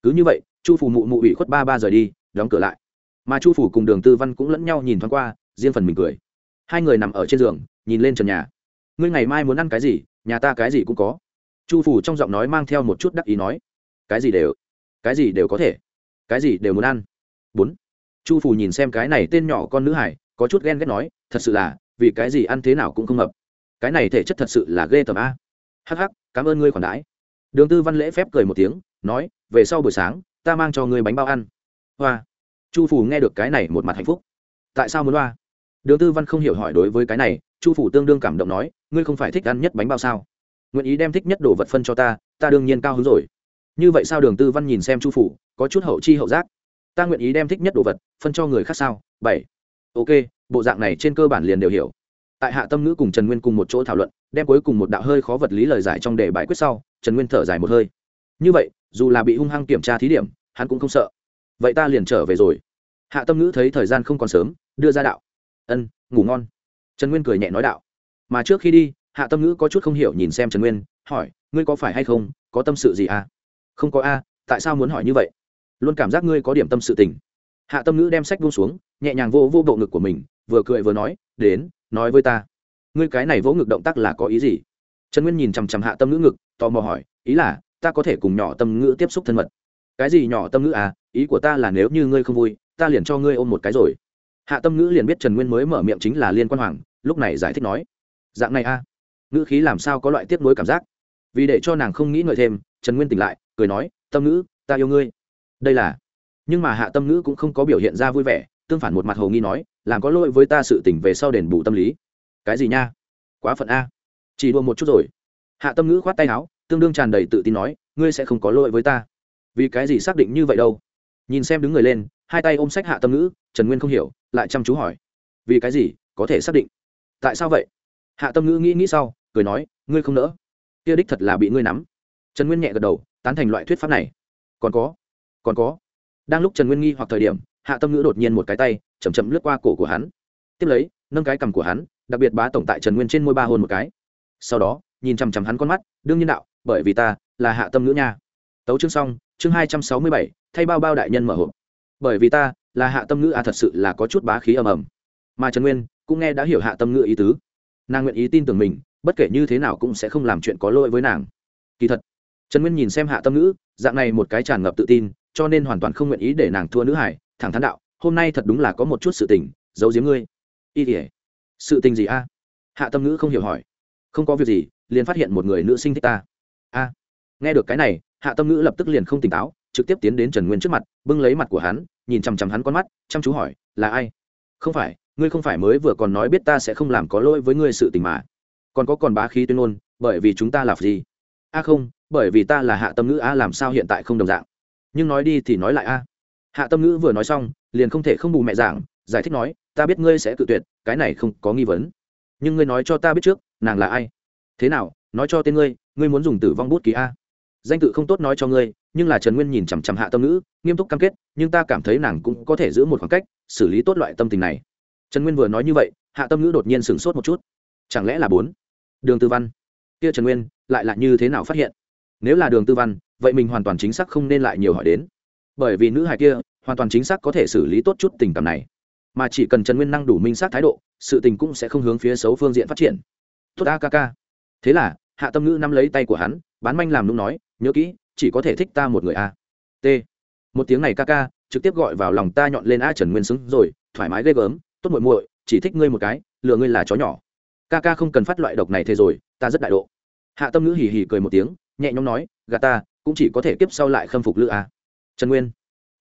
Cứ như vậy, chu phù mụ mụ ủy khuất ba ba rời đi, đóng cửa lại. Mà chu phủ cùng đường tư văn cũng lẫn nhau nhìn thoáng qua, riêng phần mình cười. Hai người nằm ở trên giường, nhìn lên trần nhà. Ngươi ngày mai muốn ăn cái gì, nhà ta cái gì cũng có. Chu phủ trong giọng nói mang theo một chút đắc ý nói. Cái gì đều, cái gì đều có thể, cái gì đều muốn ăn. Bốn chu phủ nhìn xem cái này tên nhỏ con nữ hải có chút ghen ghét nói, thật sự là, vì cái gì ăn thế nào cũng không hợp. Cái này thể chất thật sự là ghê tởm a. Hắc hắc, cảm ơn ngươi khoản đãi. Đường tư văn lễ phép cười một tiếng, nói, về sau buổi sáng, ta mang cho ngươi bánh bao ăn. Hoa. Chu phủ nghe được cái này một mặt hạnh phúc. Tại sao muốn hoa? Đường tư văn không hiểu hỏi đối với cái này, chu phủ tương đương cảm động nói, ngươi không phải thích ăn nhất bánh bao sao? Nguyện ý đem thích nhất đồ vật phân cho ta ta đương nhiên cao hứng rồi. Như vậy sao đường tư văn nhìn xem chu phủ có chút hậu chi hậu giác ta nguyện ý đem thích nhất đồ vật, phân cho người khác sao? Bảy. Ok, bộ dạng này trên cơ bản liền đều hiểu. Tại hạ tâm ngữ cùng trần nguyên cùng một chỗ thảo luận, đem cuối cùng một đạo hơi khó vật lý lời giải trong đề bài quyết sau, trần nguyên thở dài một hơi. Như vậy, dù là bị hung hăng kiểm tra thí điểm, hắn cũng không sợ. Vậy ta liền trở về rồi. Hạ tâm ngữ thấy thời gian không còn sớm, đưa ra đạo. Ân, ngủ ngon. Trần nguyên cười nhẹ nói đạo. Mà trước khi đi, hạ tâm ngữ có chút không hiểu nhìn xem trần nguyên, hỏi, ngươi có phải hay không có tâm sự gì à? Không có a, tại sao muốn hỏi như vậy? Luôn cảm giác ngươi có điểm tâm sự tình. Hạ tâm ngữ đem sách buông xuống, nhẹ nhàng vô vô bộ ngực của mình, vừa cười vừa nói, đến, nói với ta. Ngươi cái này vỗ ngực động tác là có ý gì? Trần nguyên nhìn chằm chằm hạ tâm ngữ ngực, tò mò hỏi, ý là, ta có thể cùng nhỏ tâm ngữ tiếp xúc thân mật? Cái gì nhỏ tâm ngữ à? Ý của ta là nếu như ngươi không vui, ta liền cho ngươi ôm một cái rồi. Hạ tâm ngữ liền biết trần nguyên mới mở miệng chính là liên quan hoàng, lúc này giải thích nói, dạng này a à? ngữ khí làm sao có loại tiếp nối cảm giác? Vì để cho nàng không nghĩ ngợi thêm, trần nguyên tỉnh lại, cười nói, tâm ngữ, ta yêu ngươi đây là. Nhưng mà hạ tâm ngữ cũng không có biểu hiện ra vui vẻ, tương phản một mặt hồ nghi nói, làm có lỗi với ta sự tỉnh về sau đền bù tâm lý. Cái gì nha? Quá phận a. Chỉ đua một chút rồi. Hạ tâm ngữ khoát tay áo, tương đương tràn đầy tự tin nói, ngươi sẽ không có lỗi với ta. Vì cái gì xác định như vậy đâu? Nhìn xem đứng người lên, hai tay ôm sách hạ tâm ngữ, trần nguyên không hiểu, lại chăm chú hỏi, vì cái gì? Có thể xác định? Tại sao vậy? Hạ tâm ngữ nghĩ nghĩ sau, cười nói, ngươi không nỡ. Kia đích thật là bị ngươi nắm. Trần nguyên nhẹ gật đầu, tán thành loại thuyết pháp này. Còn có còn có. Đang lúc trần nguyên nghi hoặc thời điểm, hạ tâm ngữ đột nhiên một cái tay chầm chậm lướt qua cổ của hắn. Tiếp lấy, nâng cái cằm của hắn, đặc biệt bá tổng tại trần nguyên trên môi ba hôn một cái. Sau đó, nhìn chằm chằm hắn con mắt, đương nhiên đạo, bởi vì ta là hạ tâm ngữ nha. Tấu chương xong, chương hai trăm sáu mươi bảy, thay bao bao đại nhân mở hộp. Bởi vì ta là hạ tâm ngữ à thật sự là có chút bá khí ầm ầm. Mà trần nguyên cũng nghe đã hiểu hạ tâm ngữ ý tứ. Nàng nguyện ý tin tưởng mình, bất kể như thế nào cũng sẽ không làm chuyện có lỗi với nàng. Kỳ thật, trần nguyên nhìn xem hạ tâm ngữ, dạng này một cái tràn ngập tự tin cho nên hoàn toàn không nguyện ý để nàng thua nữ hải, thẳng thắn đạo, hôm nay thật đúng là có một chút sự tình, giấu giếm ngươi. Y tỉa sự tình gì a? Hạ tâm ngữ không hiểu hỏi. Không có việc gì, liền phát hiện một người nữ sinh thích ta. A. Nghe được cái này, hạ tâm ngữ lập tức liền không tỉnh táo, trực tiếp tiến đến trần nguyên trước mặt, bưng lấy mặt của hắn, nhìn chằm chằm hắn con mắt, chăm chú hỏi, là ai? Không phải, ngươi không phải mới vừa còn nói biết ta sẽ không làm có lỗi với ngươi sự tình mà. Còn có còn bá khí tuyên ngôn, bởi vì chúng ta là gì? A không, bởi vì ta là hạ tâm ngữ, a làm sao hiện tại không đồng dạng? Nhưng nói đi thì nói lại a. Hạ tâm ngữ vừa nói xong, liền không thể không bù mẹ giảng, giải thích nói, ta biết ngươi sẽ cự tuyệt, cái này không có nghi vấn. Nhưng ngươi nói cho ta biết trước, nàng là ai? Thế nào, nói cho tên ngươi ngươi muốn dùng tử vong bút ký a? Danh tự không tốt nói cho ngươi, nhưng là trần nguyên nhìn chằm chằm hạ tâm ngữ, nghiêm túc cam kết, nhưng ta cảm thấy nàng cũng có thể giữ một khoảng cách, xử lý tốt loại tâm tình này. Trần nguyên vừa nói như vậy, hạ tâm ngữ đột nhiên sửng sốt một chút. Chẳng lẽ là bốn? Đường tư văn. Kia trần nguyên, lại là như thế nào phát hiện? Nếu là đường tư văn vậy mình hoàn toàn chính xác không nên lại nhiều hỏi đến. Bởi vì nữ hài kia hoàn toàn chính xác có thể xử lý tốt chút tình cảm này. Mà chỉ cần trần nguyên năng đủ minh xác thái độ, sự tình cũng sẽ không hướng phía xấu phương diện phát triển. Tốt a ca ca. Thế là, hạ tâm ngữ nắm lấy tay của hắn, bán manh làm nung nói, nhớ kỹ, chỉ có thể thích ta một người a. T. Một tiếng này ca ca, trực tiếp gọi vào lòng ta nhọn lên a trần nguyên xứng rồi, thoải mái ghê gớm, tốt muội muội, chỉ thích ngươi một cái, lừa ngươi là chó nhỏ. Ca ca không cần phát loại độc này thế rồi, ta rất đại độ. Hạ tâm ngữ hì hì cười một tiếng, nhẹ nhõm nói, gà ta cũng chỉ có thể kiếp sau lại khâm phục lữ a. Trần nguyên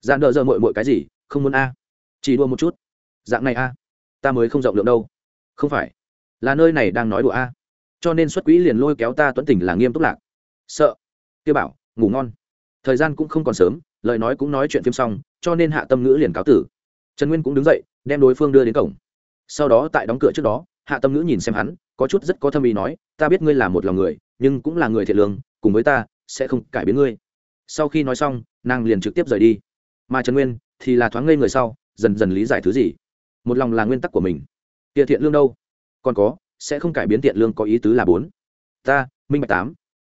dạn đỡ giờ mội mội cái gì, không muốn a? Chỉ đua một chút. Dạng này a, ta mới không rộng lượng đâu. Không phải, là nơi này đang nói đùa a. Cho nên xuất quỹ liền lôi kéo ta tuấn tỉnh là nghiêm túc lạc. Sợ. Tiêu bảo, ngủ ngon. Thời gian cũng không còn sớm, lời nói cũng nói chuyện phim xong, cho nên hạ tâm ngữ liền cáo tử. Trần nguyên cũng đứng dậy, đem đối phương đưa đến cổng. Sau đó tại đóng cửa trước đó, hạ tâm ngữ nhìn xem hắn, có chút rất có thâm ý nói, ta biết ngươi là một lòng người, nhưng cũng là người thiệt lương, cùng với ta sẽ không cải biến ngươi. Sau khi nói xong, nàng liền trực tiếp rời đi. Mà trần nguyên thì là thoáng ngây người sau, dần dần lý giải thứ gì. Một lòng là nguyên tắc của mình. Tiện thiện lương đâu? Còn có, sẽ không cải biến tiện lương có ý tứ là bốn. Ta, minh bạch tám.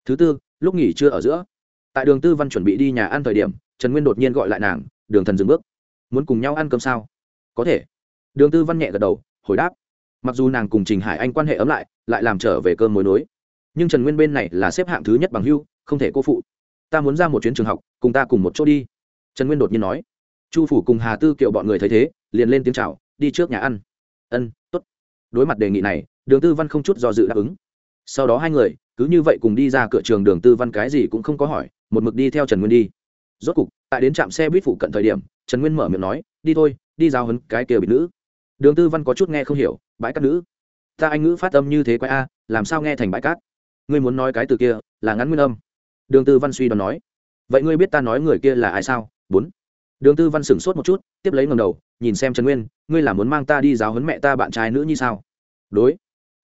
Thứ tư, lúc nghỉ trưa ở giữa. Tại đường tư văn chuẩn bị đi nhà ăn thời điểm, trần nguyên đột nhiên gọi lại nàng, đường thần dừng bước. Muốn cùng nhau ăn cơm sao? Có thể. Đường tư văn nhẹ gật đầu, hồi đáp. Mặc dù nàng cùng trình hải anh quan hệ ấm lại lại làm trở về cơm mối nối. Nhưng trần nguyên bên này là xếp hạng thứ nhất bằng hưu không thể cô phụ. Ta muốn ra một chuyến trường học, cùng ta cùng một chỗ đi. Trần nguyên đột nhiên nói. Chu phủ cùng hà tư kiệu bọn người thấy thế, liền lên tiếng c h à o đi trước nhà ăn. Ân t ố t đối mặt đề nghị này, đường tư văn không chút do dự đáp ứng. Sau đó hai người, cứ như vậy cùng đi ra cửa trường đường tư văn cái gì cũng không có hỏi, một mực đi theo trần nguyên đi. Rốt cục, tại đến trạm xe buýt phụ cận thời điểm, trần nguyên mở miệng nói, đi thôi, đi giao hấn cái kia bị nữ. Đường tư văn có chút nghe không hiểu, bãi cát nữ? Ta anh ngữ phát âm như thế quái a, làm sao nghe thành bãi cát? Ngươi muốn nói cái từ kia, là ngắn nguyên âm đường tư văn suy đoán nói. Vậy ngươi biết ta nói người kia là ai sao? Bốn. Đường tư văn sửng sốt một chút, tiếp lấy ngầm đầu, nhìn xem trần nguyên, ngươi là muốn mang ta đi giáo huấn mẹ ta bạn trai nữ như sao? Đối.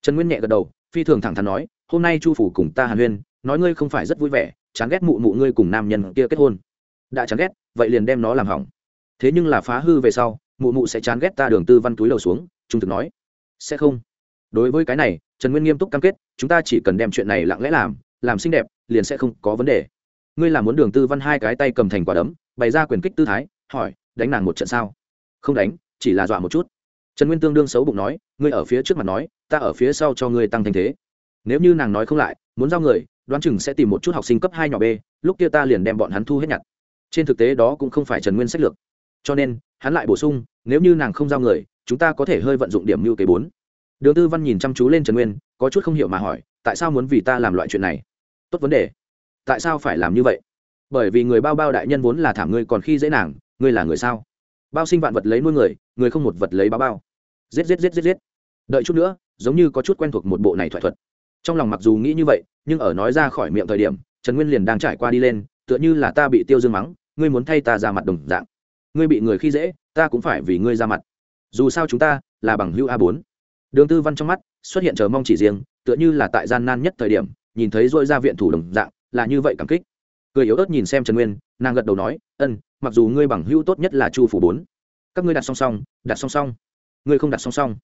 Trần nguyên nhẹ gật đầu, phi thường thẳng thắn nói, hôm nay chu phủ cùng ta hàn huyên, nói ngươi không phải rất vui vẻ, chán ghét mụ mụ ngươi cùng nam nhân kia kết hôn. Đã chán ghét, vậy liền đem nó làm hỏng. Thế nhưng là phá hư về sau, mụ mụ sẽ chán ghét ta đường tư văn túi đầu xuống, trung thực nói. Sẽ không. Đối với cái này, trần nguyên nghiêm túc cam kết, chúng ta chỉ cần đem chuyện này lặng lẽ làm làm xinh đẹp liền sẽ không có vấn đề. Ngươi là muốn đường tư văn hai cái tay cầm thành quả đấm, bày ra quyền kích tư thái, hỏi, đánh nàng một trận sao? Không đánh, chỉ là dọa một chút. Trần nguyên tương đương xấu bụng nói, ngươi ở phía trước mặt nói, ta ở phía sau cho ngươi tăng thành thế. Nếu như nàng nói không lại, muốn giao người, đoán chừng sẽ tìm một chút học sinh cấp hai nhỏ b, lúc kia ta liền đem bọn hắn thu hết nhặt. Trên thực tế đó cũng không phải trần nguyên sách lược. Cho nên, hắn lại bổ sung, nếu như nàng không giao người, chúng ta có thể hơi vận dụng điểm mưu kế bốn. Đường tư văn nhìn chăm chú lên trần nguyên, có chút không hiểu mà hỏi, tại sao muốn vì ta làm loại chuyện này? Tốt vấn đề. Tại sao phải làm như vậy? Bởi vì người bao bao đại nhân vốn là thảm ngươi còn khi dễ nàng, ngươi là người sao? Bao sinh vạn vật lấy nuôi người người không một vật lấy bao bao. Giết giết giết giết giết. Đợi chút nữa, giống như có chút quen thuộc một bộ này thoại thuật. Trong lòng mặc dù nghĩ như vậy, nhưng ở nói ra khỏi miệng thời điểm, trần nguyên liền đang trải qua đi lên, tựa như là ta bị tiêu dương mắng, ngươi muốn thay ta ra mặt đồng dạng. Ngươi bị người khi dễ, ta cũng phải vì ngươi ra mặt. Dù sao chúng ta là bằng hữu a bốn. Đường tư văn trong mắt xuất hiện chờ mong chỉ riêng, tựa như là tại gian nan nhất thời điểm nhìn thấy dội ra viện thủ đồng dạng, là như vậy cảm kích. Cười yếu ớt nhìn xem trần nguyên, nàng gật đầu nói, ân, mặc dù ngươi bằng hữu tốt nhất là chu phủ bốn, các ngươi đặt song song, đặt song song. Ngươi không đặt song song.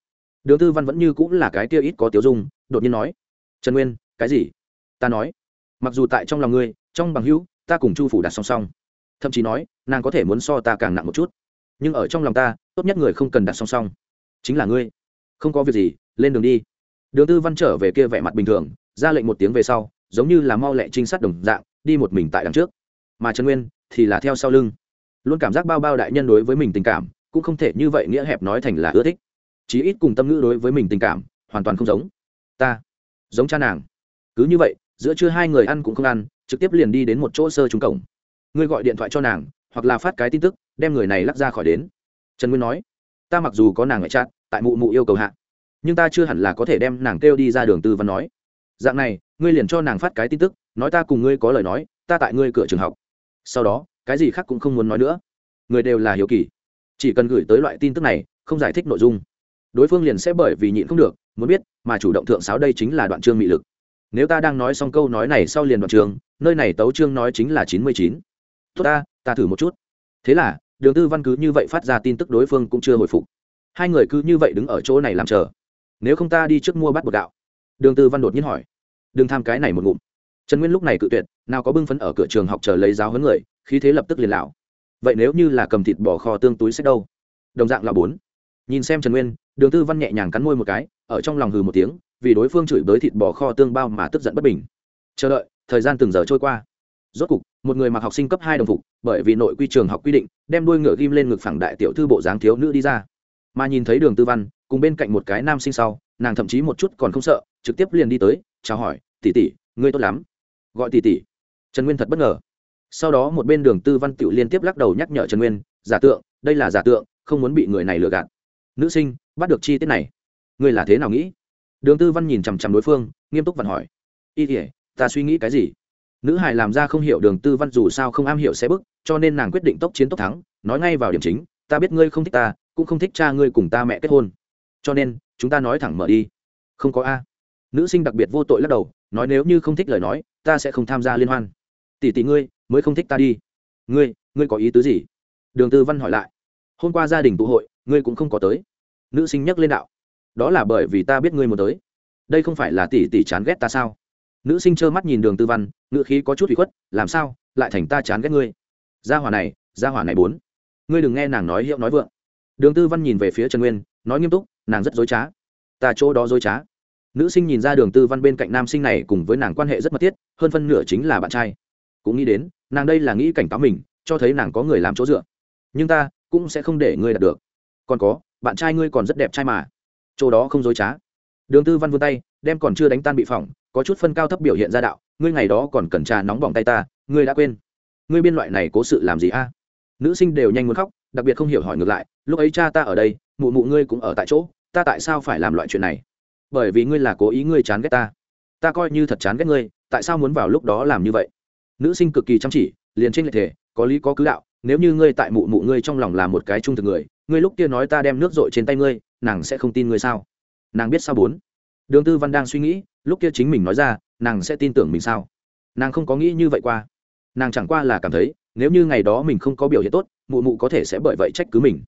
Đường tư văn vẫn như cũng là cái kia ít có tiểu dung, đột nhiên nói, trần nguyên, cái gì? Ta nói, mặc dù tại trong lòng ngươi, trong bằng hữu, ta cùng chu phủ đặt song song. Thậm chí nói, nàng có thể muốn so ta càng nặng một chút. Nhưng ở trong lòng ta, tốt nhất người không cần đặt song song. Chính là ngươi. Không có việc gì, lên đường đi. Đường tư văn trở về kia vẻ mặt bình thường ra lệnh một tiếng về sau, giống như là mau lẹ trinh sát đồng dạng, đi một mình tại đằng trước. Mà trần nguyên thì là theo sau lưng. Luôn cảm giác bao bao đại nhân đối với mình tình cảm, cũng không thể như vậy nghĩa hẹp nói thành là ưa thích. Chí ít cùng tâm ngữ đối với mình tình cảm, hoàn toàn không giống. Ta, giống cha nàng. Cứ như vậy, giữa trưa hai người ăn cũng không ăn, trực tiếp liền đi đến một chỗ sơ trúng cổng. Ngươi gọi điện thoại cho nàng, hoặc là phát cái tin tức, đem người này lắc ra khỏi đến. Trần nguyên nói, ta mặc dù có nàng ngoại trạng tại mụ mụ yêu cầu hạ, nhưng ta chưa hẳn là có thể đem nàng kêu đi ra đường tư văn nói dạng này, ngươi liền cho nàng phát cái tin tức, nói ta cùng ngươi có lời nói, ta tại ngươi cửa trường học. Sau đó, cái gì khác cũng không muốn nói nữa. Người đều là hiếu kỳ. Chỉ cần gửi tới loại tin tức này, không giải thích nội dung, đối phương liền sẽ bởi vì nhịn không được, muốn biết, mà chủ động thượng sáo đây chính là đoạn chương mị lực. Nếu ta đang nói xong câu nói này sau liền đoạn trường nơi này tấu chương nói chính là chín mươi chín. Tốt ta ta thử một chút. Thế là, đường tư văn cứ như vậy phát ra tin tức đối phương cũng chưa hồi phục. Hai người cứ như vậy đứng ở chỗ này làm chờ. Nếu không ta đi trước mua bát bột gạo. Đường tư văn đột nhiên hỏi đừng tham cái này một ngụm. Trần nguyên lúc này cự tuyệt, nào có bưng phấn ở cửa trường học chờ lấy giáo huấn người, khí thế lập tức liền lão. Vậy nếu như là cầm thịt bỏ kho tương túi sách đâu? Đồng dạng là bốn. Nhìn xem trần nguyên, đường tư văn nhẹ nhàng cắn môi một cái, ở trong lòng hừ một tiếng, vì đối phương chửi bới thịt bò kho tương bao mà tức giận bất bình. Chờ đợi, thời gian từng giờ trôi qua. Rốt cục, một người mặc học sinh cấp hai đồng phục, bởi vì nội quy trường học quy định, đem đuôi ngựa ghim lên ngực phẳng đại tiểu thư bộ dáng thiếu nữ đi ra. Mà nhìn thấy đường tư văn, cùng bên cạnh một cái nam sinh sau, nàng thậm chí một chút còn không sợ, trực tiếp liền đi tới chào hỏi, tỷ tỷ, ngươi tốt lắm. Gọi tỷ tỷ. Trần nguyên thật bất ngờ. Sau đó một bên đường tư văn tự liên tiếp lắc đầu nhắc nhở trần nguyên, giả tượng, đây là giả tượng, không muốn bị người này lừa gạt. Nữ sinh, bắt được chi tiết này. Ngươi là thế nào nghĩ? Đường tư văn nhìn chằm chằm đối phương, nghiêm túc vặn hỏi. Y thể ta suy nghĩ cái gì? Nữ hải làm ra không hiểu đường tư văn dù sao không am hiểu xe bức, cho nên nàng quyết định tốc chiến tốc thắng, nói ngay vào điểm chính, ta biết ngươi không thích ta, cũng không thích cha ngươi cùng ta mẹ kết hôn. Cho nên, chúng ta nói thẳng mở đi. Không có a nữ sinh đặc biệt vô tội lắc đầu, nói nếu như không thích lời nói, ta sẽ không tham gia liên hoan. Tỷ tỷ ngươi, mới không thích ta đi. Ngươi ngươi có ý tứ gì? Đường tư văn hỏi lại. Hôm qua gia đình tụ hội, ngươi cũng không có tới. Nữ sinh nhắc lên đạo. Đó là bởi vì ta biết ngươi muốn tới. Đây không phải là tỷ tỷ chán ghét ta sao? Nữ sinh trơ mắt nhìn đường tư văn, ngữ khí có chút bị khuất, làm sao, lại thành ta chán ghét ngươi? Gia hỏa này, gia hỏa này bốn. Ngươi đừng nghe nàng nói hiệu nói vượng. Đường tư văn nhìn về phía trần nguyên, nói nghiêm túc, nàng rất dối trá. Ta chỗ đó dối trá nữ sinh nhìn ra đường tư văn bên cạnh nam sinh này cùng với nàng quan hệ rất mật thiết, hơn phân nửa chính là bạn trai. Cũng nghĩ đến, nàng đây là nghĩ cảnh cáo mình, cho thấy nàng có người làm chỗ dựa. Nhưng ta cũng sẽ không để ngươi đạt được. Còn có, bạn trai ngươi còn rất đẹp trai mà. Chỗ đó không dối trá. Đường tư văn vươn tay, đem còn chưa đánh tan bị phỏng, có chút phân cao thấp biểu hiện ra đạo, ngươi ngày đó còn cần trà nóng bỏng tay ta, ngươi đã quên. Ngươi biên loại này cố sự làm gì a? Nữ sinh đều nhanh muốn khóc, đặc biệt không hiểu hỏi ngược lại, lúc ấy cha ta ở đây, mụ mụ ngươi cũng ở tại chỗ, ta tại sao phải làm loại chuyện này? Bởi vì ngươi là cố ý ngươi chán ghét ta. Ta coi như thật chán ghét ngươi, tại sao muốn vào lúc đó làm như vậy? Nữ sinh cực kỳ chăm chỉ, liền trên lệ thể, có lý có cứ đạo, nếu như ngươi tại mụ mụ ngươi trong lòng là một cái trung thực người, ngươi lúc kia nói ta đem nước dội trên tay ngươi, nàng sẽ không tin ngươi sao? Nàng biết sao bốn? Đường tư văn đang suy nghĩ, lúc kia chính mình nói ra, nàng sẽ tin tưởng mình sao? Nàng không có nghĩ như vậy qua. Nàng chẳng qua là cảm thấy, nếu như ngày đó mình không có biểu hiện tốt, mụ mụ có thể sẽ bởi vậy trách cứ mình.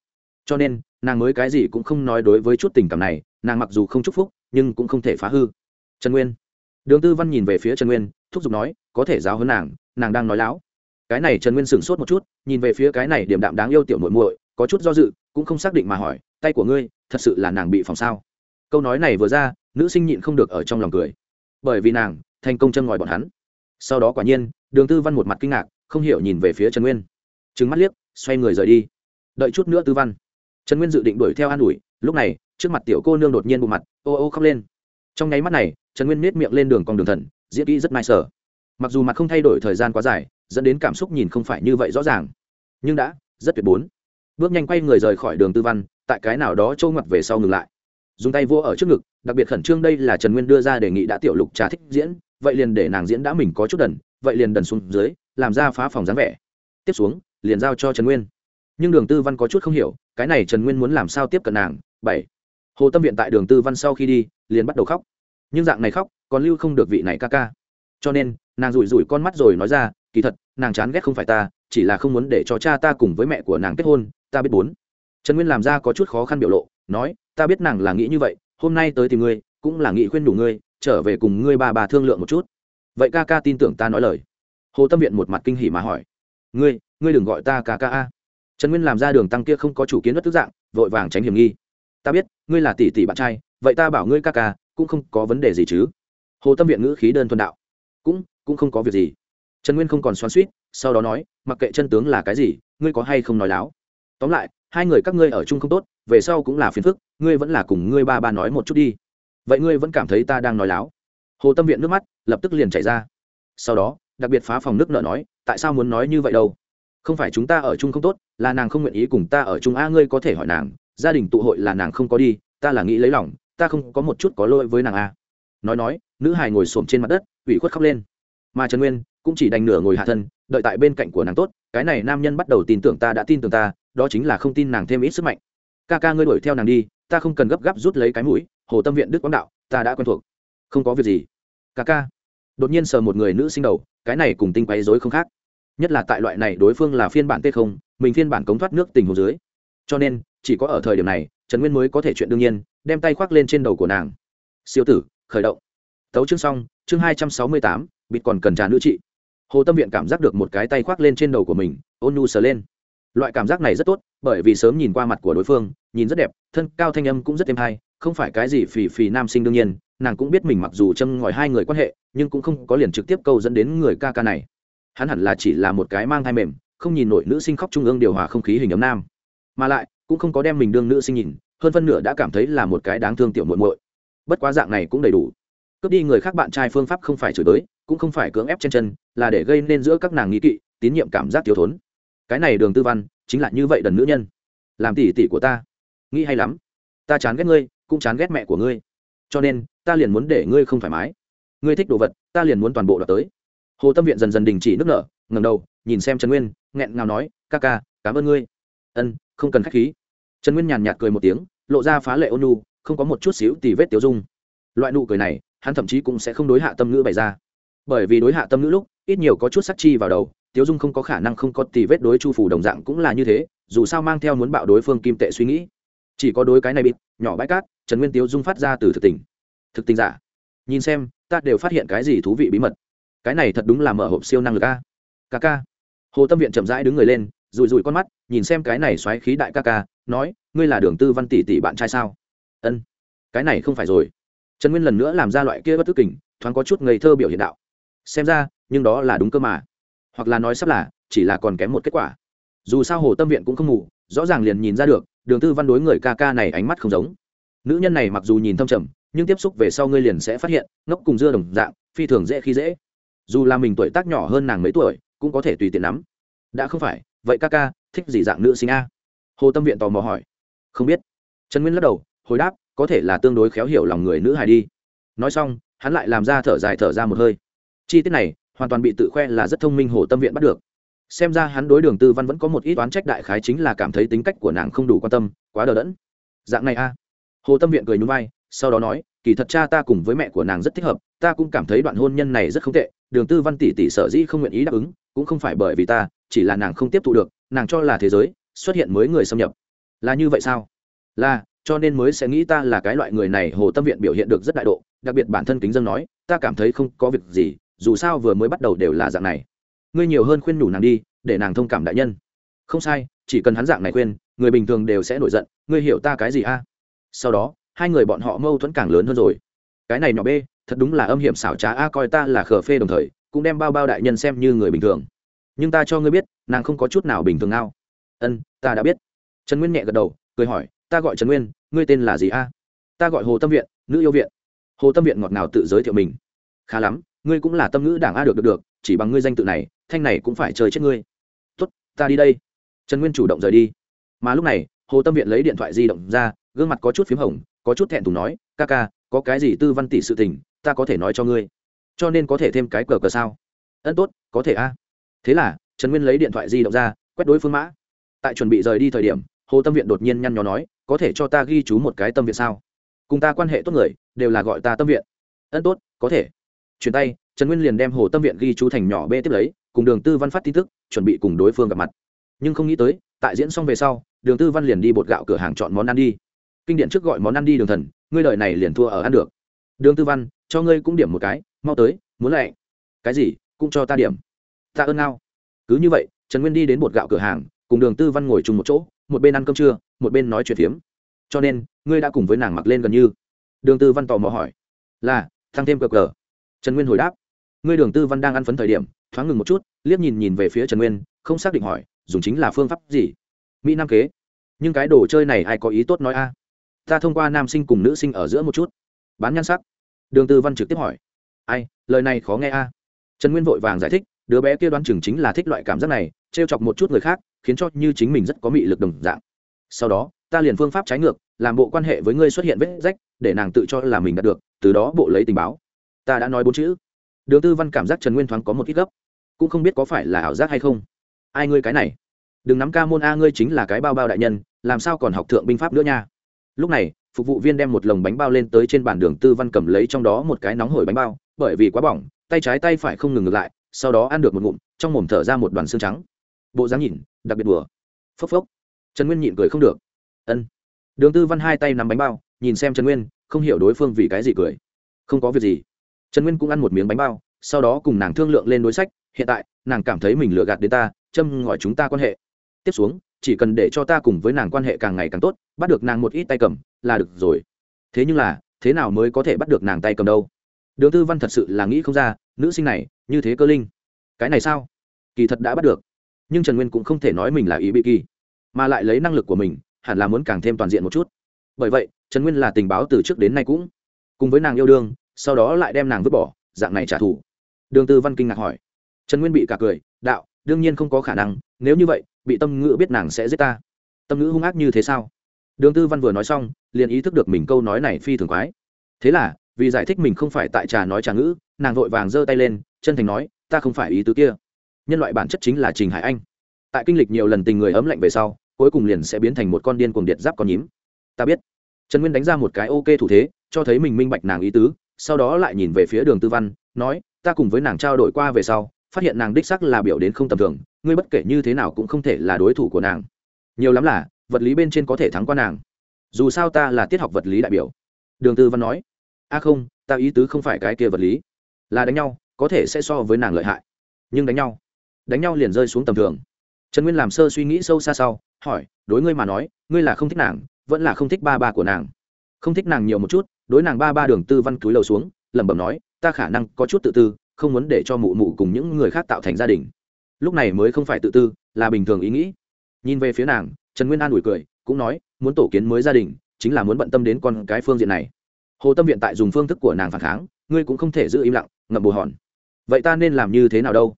Cho nên, nàng mới cái gì cũng không nói đối với chút tình cảm này, nàng mặc dù không chúc phúc nhưng cũng không thể phá hư. Trần nguyên. Đường tư văn nhìn về phía trần nguyên, thúc giục nói, có thể giáo hơn nàng nàng đang nói láo. Cái này trần nguyên sửng sốt một chút, nhìn về phía cái này điểm đạm đáng yêu tiểu muội muội, có chút do dự, cũng không xác định mà hỏi, tay của ngươi, thật sự là nàng bị phòng sao? Câu nói này vừa ra, nữ sinh nhịn không được ở trong lòng cười. Bởi vì nàng, thành công chân ngòi bọn hắn. Sau đó quả nhiên, đường tư văn một mặt kinh ngạc, không hiểu nhìn về phía trần nguyên. Trứng mắt liếc, xoay người rời đi. Đợi chút nữa tư văn. Trần nguyên dự định đuổi theo an ủi, lúc này, trước mặt tiểu cô nương đột nhiên bộ mặt ô ô khóc lên. Trong nháy mắt này, trần nguyên nết miệng lên đường con đường thần, diễn kỹ rất nai sở. Mặc dù mặt không thay đổi thời gian quá dài, dẫn đến cảm xúc nhìn không phải như vậy rõ ràng. Nhưng đã, rất tuyệt bốn. Bước nhanh quay người rời khỏi đường tư văn, tại cái nào đó trâu ngoặt về sau ngừng lại. Dùng tay vô ở trước ngực, đặc biệt khẩn trương đây là trần nguyên đưa ra đề nghị đã tiểu lục trà thích diễn, vậy liền để nàng diễn đã mình có chút đần, vậy liền đần xuống dưới, làm ra phá phòng dáng vẻ. Tiếp xuống, liền giao cho trần nguyên. Nhưng đường tư văn có chút không hiểu, cái này trần nguyên muốn làm sao tiếp cận nàng? Bảy hồ tâm viện tại đường tư văn sau khi đi, liền bắt đầu khóc. Nhưng dạng này khóc, còn lưu không được vị này ca ca. Cho nên, nàng rủi rủi con mắt rồi nói ra, kỳ thật, nàng chán ghét không phải ta, chỉ là không muốn để cho cha ta cùng với mẹ của nàng kết hôn, ta biết bốn. Trần nguyên làm ra có chút khó khăn biểu lộ, nói, ta biết nàng là nghĩ như vậy, hôm nay tới tìm ngươi, cũng là nghĩ khuyên đủ ngươi, trở về cùng ngươi ba bà thương lượng một chút. Vậy ca ca tin tưởng ta nói lời. Hồ tâm viện một mặt kinh hỉ mà hỏi, ngươi ngươi đừng gọi ta ca ca a. Trần nguyên làm ra đường tăng kia không có chủ kiến bất tức dạng, vội vàng tránh hiểm nghi ta biết, ngươi là tỷ tỷ bạn trai, vậy ta bảo ngươi ca ca, cũng không có vấn đề gì chứ. Hồ tâm viện ngữ khí đơn thuần đạo. Cũng cũng không có việc gì. Trần nguyên không còn xoắn suýt sau đó nói, mặc kệ chân tướng là cái gì, ngươi có hay không nói láo. Tóm lại, hai người các ngươi ở chung không tốt, về sau cũng là phiền phức, ngươi vẫn là cùng ngươi ba ba nói một chút đi. Vậy ngươi vẫn cảm thấy ta đang nói láo? Hồ tâm viện nước mắt lập tức liền chảy ra. Sau đó, đặc biệt phá phòng nước nợ nói, tại sao muốn nói như vậy đâu? Không phải chúng ta ở chung không tốt, là nàng không nguyện ý cùng ta ở chung, a, ngươi có thể hỏi nàng gia đình tụ hội là nàng không có đi, ta là nghĩ lấy lòng, ta không có một chút có lỗi với nàng a nói nói, nữ hài ngồi xổm trên mặt đất, ủy khuất khóc lên. Mà trần nguyên cũng chỉ đành nửa ngồi hạ thân, đợi tại bên cạnh của nàng tốt, cái này nam nhân bắt đầu tin tưởng ta đã tin tưởng ta, đó chính là không tin nàng thêm ít sức mạnh. Ca ca ngươi đuổi theo nàng đi, ta không cần gấp gáp rút lấy cái mũi, hồ tâm viện đức quán đạo, ta đã quen thuộc. Không có việc gì. Ca ca. Đột nhiên sờ một người nữ sinh đầu, cái này cùng tinh quấy dối không khác. Nhất là tại loại này đối phương là phiên bản t không, mình phiên bản cống thoát nước tình hồ dưới. Cho nên chỉ có ở thời điểm này, trần nguyên mới có thể chuyện đương nhiên, đem tay khoác lên trên đầu của nàng. Siêu tử, khởi động. Tấu chương xong, chương hai trăm sáu mươi tám, bịt còn cần trà nữ trị. Hồ tâm viện cảm giác được một cái tay khoác lên trên đầu của mình, ôn nhu sờ lên. Loại cảm giác này rất tốt, bởi vì sớm nhìn qua mặt của đối phương, nhìn rất đẹp, thân cao thanh âm cũng rất êm hay, không phải cái gì phì phì nam sinh đương nhiên, nàng cũng biết mình mặc dù châm ngòi hai người quan hệ, nhưng cũng không có liền trực tiếp câu dẫn đến người ca ca này. Hắn hẳn là chỉ là một cái mang thai mềm, không nhìn nổi nữ sinh khóc trung ương điều hòa không khí hình ấm nam. Mà lại cũng không có đem mình đương nữ sinh nhìn, hơn phân nửa đã cảm thấy là một cái đáng thương tiểu muội muội. Bất quá dạng này cũng đầy đủ. Cướp đi người khác bạn trai phương pháp không phải chửi tới cũng không phải cưỡng ép trên chân, là để gây nên giữa các nàng nghĩ kỵ, tín nhiệm cảm giác thiếu thốn. Cái này đường tư văn chính là như vậy đần nữ nhân. Làm tỉ tỉ của ta. Nghĩ hay lắm. Ta chán ghét ngươi, cũng chán ghét mẹ của ngươi. Cho nên, ta liền muốn để ngươi không thoải mái. Ngươi thích đồ vật, ta liền muốn toàn bộ đọc tới. Hồ tâm viện dần dần đình chỉ nước nở ngầm đầu, nhìn xem trần nguyên, nghẹn ngào nói, ca ca, cảm ơn ngươi. Ân không cần k h á c h khí. Trần nguyên nhàn nhạt cười một tiếng, lộ ra phá lệ ôn nu không có một chút xíu tì vết tiêu dung. Loại nụ cười này, hắn thậm chí cũng sẽ không đối hạ tâm ngữ bày ra. Bởi vì đối hạ tâm ngữ lúc, ít nhiều có chút sắc chi vào đầu, tiêu dung không có khả năng không có tì vết đối chu phủ đồng dạng cũng là như thế, dù sao mang theo muốn bạo đối phương kim tệ suy nghĩ. Chỉ có đối cái này bịt, nhỏ bãi cát, trần nguyên tiêu dung phát ra từ thực tình. Thực tình giả. Nhìn xem, ta đều phát hiện cái gì thú vị bí mật. Cái này thật đúng là mở hộp siêu năng lực a. Ca ca. Hồ tâm viện chậm rãi đứng người lên rùi rùi con mắt, nhìn xem cái này xoáy khí đại ca ca, nói, ngươi là đường tư văn tỷ tỷ bạn trai sao? Ân, cái này không phải rồi. Trần nguyên lần nữa làm ra loại kia bất thức kình, thoáng có chút ngây thơ biểu hiện đạo. Xem ra, nhưng đó là đúng cơ mà. Hoặc là nói sắp là, chỉ là còn kém một kết quả. Dù sao hồ tâm viện cũng không ngủ, rõ ràng liền nhìn ra được, đường tư văn đối người ca ca này ánh mắt không giống. Nữ nhân này mặc dù nhìn thâm trầm, nhưng tiếp xúc về sau ngươi liền sẽ phát hiện, ngốc cùng dưa đồng dạng, phi thường dễ khi dễ. Dù là mình tuổi tác nhỏ hơn nàng mấy tuổi, cũng có thể tùy tiện lắm. đã không phải vậy ca ca, thích gì dạng nữ sinh a? Hồ tâm viện tò mò hỏi. Không biết. Trần nguyên lắc đầu, hồi đáp, có thể là tương đối khéo hiểu lòng người nữ hài đi. Nói xong, hắn lại làm ra thở dài thở ra một hơi. Chi tiết này, hoàn toàn bị tự khoe là rất thông minh hồ tâm viện bắt được. Xem ra hắn đối đường tư văn vẫn có một ít oán trách đại khái chính là cảm thấy tính cách của nàng không đủ quan tâm, quá đờ đẫn. Dạng này a? Hồ tâm viện cười nhún vai, sau đó nói, kỳ thật cha ta cùng với mẹ của nàng rất thích hợp, ta cũng cảm thấy đoạn hôn nhân này rất không tệ, đường tư văn tỷ tỷ sở dĩ không nguyện ý đáp ứng cũng không phải bởi vì ta, chỉ là nàng không tiếp thu được, nàng cho là thế giới xuất hiện mới người xâm nhập. Là như vậy sao? Là, cho nên mới sẽ nghĩ ta là cái loại người này, hồ tâm viện biểu hiện được rất đại độ, đặc biệt bản thân kính dân nói, ta cảm thấy không có việc gì, dù sao vừa mới bắt đầu đều là dạng này. Ngươi nhiều hơn khuyên nhủ nàng đi, để nàng thông cảm đại nhân. Không sai, chỉ cần hắn dạng này khuyên, người bình thường đều sẽ nổi giận, ngươi hiểu ta cái gì a? Sau đó, hai người bọn họ mâu thuẫn càng lớn hơn rồi. Cái này nhỏ b thật đúng là âm hiểm xảo trá a, coi ta là khờ phê đồng thời cũng đem bao bao đại nhân xem như người bình thường. Nhưng ta cho ngươi biết, nàng không có chút nào bình thường nào ân, ta đã biết. Trần nguyên nhẹ gật đầu, cười hỏi, ta gọi trần nguyên, ngươi tên là gì a? Ta gọi hồ tâm viện, nữ yêu viện. Hồ tâm viện ngọt ngào tự giới thiệu mình. Khá lắm, ngươi cũng là tâm ngữ đảng a được được được, chỉ bằng ngươi danh tự này, thanh này cũng phải chơi chết ngươi. Tốt, ta đi đây. Trần nguyên chủ động rời đi. Mà lúc này, hồ tâm viện lấy điện thoại di động ra, gương mặt có chút p h í m hồng, có chút thẹn thùng nói, ca ca, có cái gì tư văn tỷ sự tình, ta có thể nói cho ngươi cho nên có thể thêm cái cờ cờ sao? Ân tốt, có thể a. Thế là, trần nguyên lấy điện thoại di động ra, quét đối phương mã. Tại chuẩn bị rời đi thời điểm, hồ tâm viện đột nhiên nhăn nhó nói, có thể cho ta ghi chú một cái tâm viện sao? Cùng ta quan hệ tốt người, đều là gọi ta tâm viện. Ân tốt, có thể. Chuyển tay, trần nguyên liền đem hồ tâm viện ghi chú thành nhỏ b tiếp lấy, cùng đường tư văn phát tin tức, chuẩn bị cùng đối phương gặp mặt. Nhưng không nghĩ tới, tại diễn xong về sau, đường tư văn liền đi bột gạo cửa hàng chọn món ăn đi. Kinh điện trước gọi món ăn đi đường thần, ngươi đ này liền thua ở ăn được. Đường tư văn, cho ngươi cũng điểm một cái mau tới, muốn lại cái gì? Cũng cho ta điểm. Ta ơn ngao. Cứ như vậy, trần nguyên đi đến bột gạo cửa hàng, cùng đường tư văn ngồi chung một chỗ, một bên ăn cơm trưa, một bên nói chuyện phiếm. Cho nên, ngươi đã cùng với nàng mặc lên gần như. Đường tư văn tò mò hỏi. Là, thăng thêm cờ cờ. Trần nguyên hồi đáp. Ngươi đường tư văn đang ăn phấn thời điểm, thoáng ngừng một chút, liếc nhìn nhìn về phía trần nguyên, không xác định hỏi, dùng chính là phương pháp gì? Mỹ nam kế. Nhưng cái đồ chơi này ai có ý tốt nói a? Ta thông qua nam sinh cùng nữ sinh ở giữa một chút. Bán nhan sắc. Đường tư văn trực tiếp hỏi ai, lời này khó nghe a. Trần nguyên vội vàng giải thích, đứa bé kia đoán chừng chính là thích loại cảm giác này t r e o chọc một chút người khác, khiến cho như chính mình rất có mị lực đồng dạng. Sau đó, ta liền phương pháp trái ngược, làm bộ quan hệ với ngươi xuất hiện vết rách, để nàng tự cho là mình đạt được, từ đó bộ lấy tình báo. Ta đã nói bốn chữ. Đường tư văn cảm giác trần nguyên thoáng có một ít gấp, cũng không biết có phải là ảo giác hay không. Ai ngươi cái này? Đừng nắm ca môn a ngươi chính là cái bao bao đại nhân, làm sao còn học thượng binh pháp nữa nha? Lúc này, phục vụ viên đem một lồng bánh bao lên tới trên bàn đường tư văn cầm lấy trong đó một cái nóng hổi bánh bao bởi vì quá bỏng, tay trái tay phải không ngừng ngược lại, sau đó ăn được một ngụm, trong mồm thở ra một đoàn xương trắng. Bộ dáng nhìn, đặc biệt đùa. Phốc phốc. Trần nguyên nhịn cười không được. Ân. Đường tư văn hai tay nắm bánh bao, nhìn xem trần nguyên, không hiểu đối phương vì cái gì cười. Không có việc gì. Trần nguyên cũng ăn một miếng bánh bao, sau đó cùng nàng thương lượng lên đối sách, hiện tại, nàng cảm thấy mình lừa gạt đến ta, châm ngòi chúng ta quan hệ. Tiếp xuống, chỉ cần để cho ta cùng với nàng quan hệ càng ngày càng tốt, bắt được nàng một ít tay cầm, là được rồi. Thế nhưng là, thế nào mới có thể bắt được nàng tay cầm đâu? Đường tư văn thật sự là nghĩ không ra, nữ sinh này, như thế cơ linh. Cái này sao? Kỳ thật đã bắt được. Nhưng trần nguyên cũng không thể nói mình là ý bị kỳ, mà lại lấy năng lực của mình, hẳn là muốn càng thêm toàn diện một chút. Bởi vậy, trần nguyên là tình báo từ trước đến nay cũng cùng với nàng yêu đương, sau đó lại đem nàng vứt bỏ, dạng này trả thù. Đường tư văn kinh ngạc hỏi. Trần nguyên bị cả cười, đạo, đương nhiên không có khả năng, nếu như vậy, bị tâm ngữ biết nàng sẽ giết ta. Tâm ngữ hung ác như thế sao? Đường tư văn vừa nói xong, liền ý thức được mình câu nói này phi thường quái. Thế là vì giải thích mình không phải tại trà nói trà ngữ, nàng vội vàng giơ tay lên, chân thành nói, ta không phải ý tứ kia. Nhân loại bản chất chính là trình hải anh. Tại kinh lịch nhiều lần tình người ấm lạnh về sau, cuối cùng liền sẽ biến thành một con điên cuồng điệt giáp con nhím. Ta biết. Trần nguyên đánh ra một cái ok thủ thế, cho thấy mình minh bạch nàng ý tứ, sau đó lại nhìn về phía đường tư văn, nói, ta cùng với nàng trao đổi qua về sau, phát hiện nàng đích sắc là biểu đến không tầm thường, ngươi bất kể như thế nào cũng không thể là đối thủ của nàng. Nhiều lắm là, vật lý bên trên có thể thắng qua nàng. Dù sao ta là tiết học vật lý đại biểu. Đường tư văn nói a không, ta ý tứ không phải cái kia vật lý. Là đánh nhau, có thể sẽ so với nàng lợi hại. Nhưng đánh nhau đánh nhau liền rơi xuống tầm thường. Trần nguyên làm sơ suy nghĩ sâu xa sau, hỏi, đối ngươi mà nói, ngươi là không thích nàng, vẫn là không thích ba ba của nàng? Không thích nàng nhiều một chút, đối nàng ba ba đường tư văn cúi đầu xuống, lẩm bẩm nói, ta khả năng có chút tự tư, không muốn để cho mụ mụ cùng những người khác tạo thành gia đình. Lúc này mới không phải tự tư, là bình thường ý nghĩ. Nhìn về phía nàng, trần nguyên an ủi cười, cũng nói, muốn tổ kiến mới gia đình, chính là muốn bận tâm đến con cái phương diện này hồ tâm viện tại dùng phương thức của nàng phản kháng, ngươi cũng không thể giữ im lặng, ngậm bồ hòn. Vậy ta nên làm như thế nào đâu?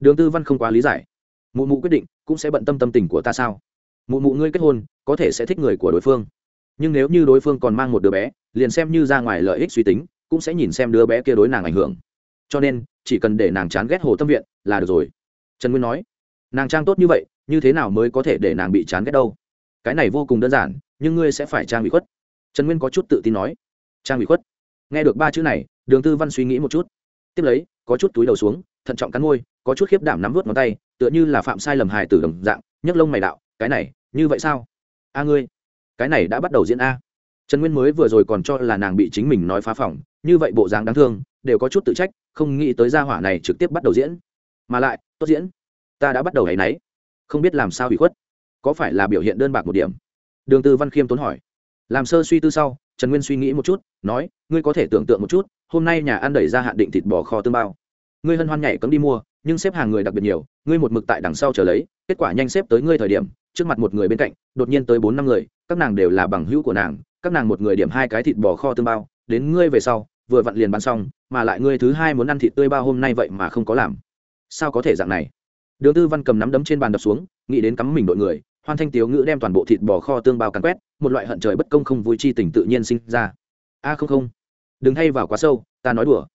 Đường tư văn không quá lý giải. Mụ mụ quyết định, cũng sẽ bận tâm tâm tình của ta sao? Mụ mụ ngươi kết hôn, có thể sẽ thích người của đối phương. Nhưng nếu như đối phương còn mang một đứa bé, liền xem như ra ngoài lợi ích suy tính, cũng sẽ nhìn xem đứa bé kia đối nàng ảnh hưởng. Cho nên, chỉ cần để nàng chán ghét hồ tâm viện là được rồi. Trần nguyên nói, nàng trang tốt như vậy, như thế nào mới có thể để nàng bị chán ghét đâu? Cái này vô cùng đơn giản, nhưng ngươi sẽ phải trang bị khuất. Trần nguyên có chút tự tin nói trang bị khuất. Nghe được ba chữ này, đường tư văn suy nghĩ một chút. Tiếp lấy, có chút túi đầu xuống, thận trọng cắn môi, có chút khiếp đảm nắm vớt ngón tay, tựa như là phạm sai lầm hài tử đồng dạng, nhấc lông mày đạo, cái này, như vậy sao? A ngươi, cái này đã bắt đầu diễn a. Trần nguyên mới vừa rồi còn cho là nàng bị chính mình nói phá phỏng như vậy bộ dáng đáng thương, đều có chút tự trách, không nghĩ tới gia hỏa này trực tiếp bắt đầu diễn. Mà lại, tốt diễn, ta đã bắt đầu hay náy không biết làm sao bị khuất, có phải là biểu hiện đơn bạc một điểm? Đường tư văn khiêm tốn hỏi. Làm sơ suy tư sau trần nguyên suy nghĩ một chút, nói, ngươi có thể tưởng tượng một chút, hôm nay nhà ăn đẩy ra hạn định thịt bò kho tương bao. Ngươi hân hoan nhảy cấm đi mua, nhưng xếp hàng người đặc biệt nhiều, ngươi một mực tại đằng sau chờ lấy, kết quả nhanh xếp tới ngươi thời điểm, trước mặt một người bên cạnh, đột nhiên tới bốn năm người, các nàng đều là bằng hữu của nàng, các nàng một người điểm hai cái thịt bò kho tương bao, đến ngươi về sau, vừa vặn liền bán xong, mà lại ngươi thứ hai muốn ăn thịt tươi bao hôm nay vậy mà không có làm. Sao có thể dạng này? Đường tư văn cầm nắm đấm trên bàn đập xuống, nghĩ đến cắm mình đội người hoan thanh tiếu ngữ đem toàn bộ thịt bò kho tương bao càn quét, một loại hận trời bất công không vui chi tình tự nhiên sinh ra. A, không không. Đừng hay vào quá sâu, ta nói đùa.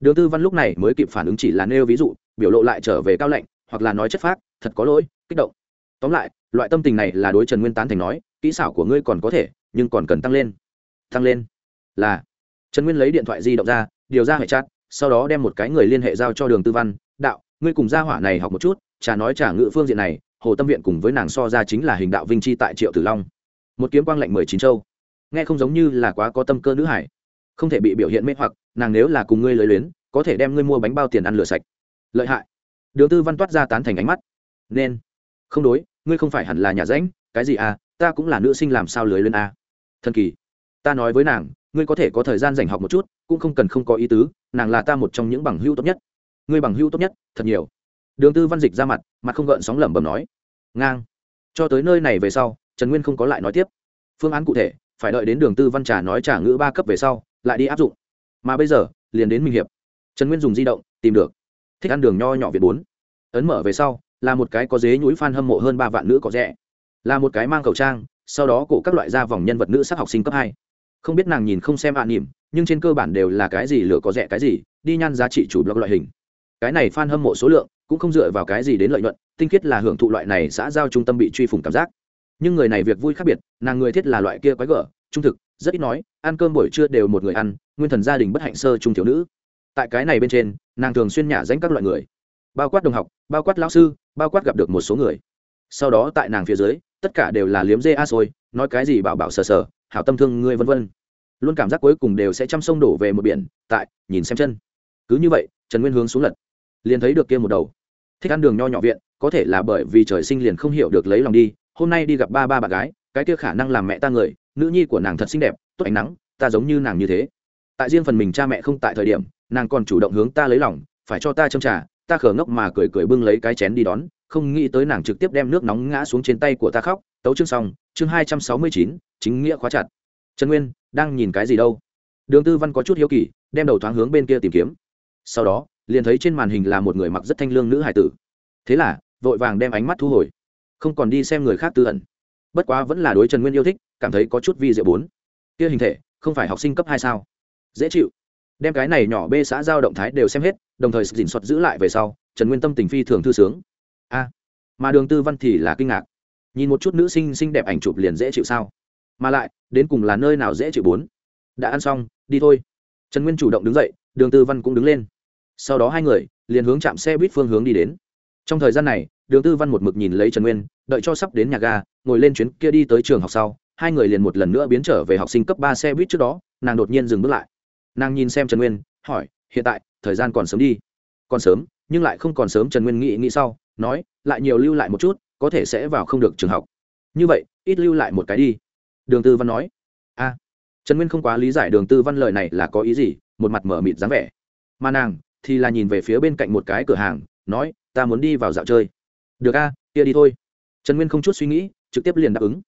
Đường tư văn lúc này mới kịp phản ứng chỉ là nêu ví dụ, biểu lộ lại trở về cao lạnh, hoặc là nói chất phác, thật có lỗi, kích động. Tóm lại, loại tâm tình này là đối trần nguyên tán thành nói, kỹ xảo của ngươi còn có thể, nhưng còn cần tăng lên. Tăng lên? Là. Trần nguyên lấy điện thoại di động ra, điều ra hệ chat, sau đó đem một cái người liên hệ giao cho đường tư văn, đạo, ngươi cùng gia hỏa này học một chút, chả nói trả ngự phương diện này hồ tâm viện cùng với nàng so ra chính là hình đạo vinh chi tại triệu tử long. Một kiếm quang lạnh mười chín châu. Nghe không giống như là quá có tâm cơ nữ hải. Không thể bị biểu hiện mê hoặc, nàng nếu là cùng ngươi lời luyến, có thể đem ngươi mua bánh bao tiền ăn lửa sạch. Lợi hại. Đường tư văn toát ra tán thành ánh mắt. Nên. Không đối, ngươi không phải hẳn là nhà rãnh cái gì à ta cũng là nữ sinh làm sao lưới lên à. thần kỳ. Ta nói với nàng, ngươi có thể có thời gian dành học một chút, cũng không cần không có ý tứ, nàng là ta một trong những bằng hữu tốt nhất. Ngươi bằng hữu tốt nhất, thật nhiều. Đường tư văn dịch ra mặt mặt không gợn sóng lẩm bẩm nói ngang. Cho tới nơi này về sau, trần nguyên không có lại nói tiếp. Phương án cụ thể, phải đợi đến đường tư văn trà nói trả ngữ ba cấp về sau, lại đi áp dụng. Mà bây giờ, liền đến minh hiệp. Trần nguyên dùng di động, tìm được. Thích ăn đường nho nhỏ việt bốn. Ấn mở về sau, là một cái có dế nhúi f hâm mộ hơn ba vạn nữ có rẻ. Là một cái mang khẩu trang, sau đó cổ các loại da vòng nhân vật nữ sắc học sinh cấp hai. Không biết nàng nhìn không xem ạ nỉm, nhưng trên cơ bản đều là cái gì lửa có rẻ cái gì, đi nhan giá trị chủ blog loại hình. Cái này f hâm mộ số lượng cũng không dựa vào cái gì đến lợi nhuận, tinh khiết là hưởng thụ loại này xã giao trung tâm bị truy phủng cảm giác. Nhưng người này việc vui khác biệt, nàng người thiết là loại kia quái gở, trung thực, rất ít nói, ăn cơm buổi trưa đều một người ăn, nguyên thần gia đình bất hạnh sơ trung thiếu nữ. Tại cái này bên trên, nàng thường xuyên nhả danh các loại người. Bao quát đồng học, bao quát lão sư, bao quát gặp được một số người. Sau đó tại nàng phía dưới, tất cả đều là liếm dê a xôi, nói cái gì bảo bảo sờ sờ, hảo tâm thương ngươi vân vân. Luôn cảm giác cuối cùng đều sẽ chăm sông đổ về một biển, tại, nhìn xem chân. Cứ như vậy, trần nguyên hướng xuống lật liền thấy được kia một đầu. Thích ăn đường nho nhỏ viện, có thể là bởi vì trời sinh liền không hiểu được lấy lòng đi, hôm nay đi gặp ba ba bạn gái, cái kia khả năng làm mẹ ta người, nữ nhi của nàng thật xinh đẹp, tốt ánh nắng, ta giống như nàng như thế. Tại riêng phần mình cha mẹ không tại thời điểm, nàng còn chủ động hướng ta lấy lòng, phải cho ta châm trà, ta khờ ngốc mà cười cười bưng lấy cái chén đi đón, không nghĩ tới nàng trực tiếp đem nước nóng ngã xuống trên tay của ta khóc. Tấu chương xong, chương hai trăm sáu mươi chín, chính nghĩa khóa chặt. Trần nguyên, đang nhìn cái gì đâu? Đường tư văn có chút hiếu kỳ, đem đầu thoáng hướng bên kia tìm kiếm. Sau đó liền thấy trên màn hình là một người mặc rất thanh lương nữ hải tử. Thế là, vội vàng đem ánh mắt thu hồi. Không còn đi xem người khác tư ẩn. Bất quá vẫn là đối trần nguyên yêu thích, cảm thấy có chút vi diệu bốn. Kia hình thể, không phải học sinh cấp hai sao? Dễ chịu. Đem cái này nhỏ bê xã giao động thái đều xem hết, đồng thời dình soạt giữ lại về sau, trần nguyên tâm tình phi thường thư sướng. A, mà đường tư văn thì là kinh ngạc. Nhìn một chút nữ sinh xinh đẹp ảnh chụp liền dễ chịu sao? Mà lại, đến cùng là nơi nào dễ chịu bốn? Đã ăn xong, đi thôi. Trần nguyên chủ động đứng dậy, đường tư văn cũng đứng lên sau đó hai người liền hướng chạm xe buýt phương hướng đi đến. Trong thời gian này, đường tư văn một mực nhìn lấy trần nguyên, đợi cho sắp đến nhà ga, ngồi lên chuyến kia đi tới trường học sau, hai người liền một lần nữa biến trở về học sinh cấp ba xe buýt trước đó, nàng đột nhiên dừng bước lại. Nàng nhìn xem trần nguyên, hỏi, hiện tại, thời gian còn sớm đi? Còn sớm, nhưng lại không còn sớm, trần nguyên nghĩ nghĩ sau, nói, lại nhiều lưu lại một chút, có thể sẽ vào không được trường học. Như vậy, ít lưu lại một cái đi. Đường tư văn nói. A. Trần nguyên không quá lý giải đường tư văn lời này là có ý gì, một mặt mở mịt dáng vẻ. Mà nàng thì là nhìn về phía bên cạnh một cái cửa hàng, nói, ta muốn đi vào dạo chơi. Được a, kia đi thôi. Trần nguyên không chút suy nghĩ, trực tiếp liền đáp ứng.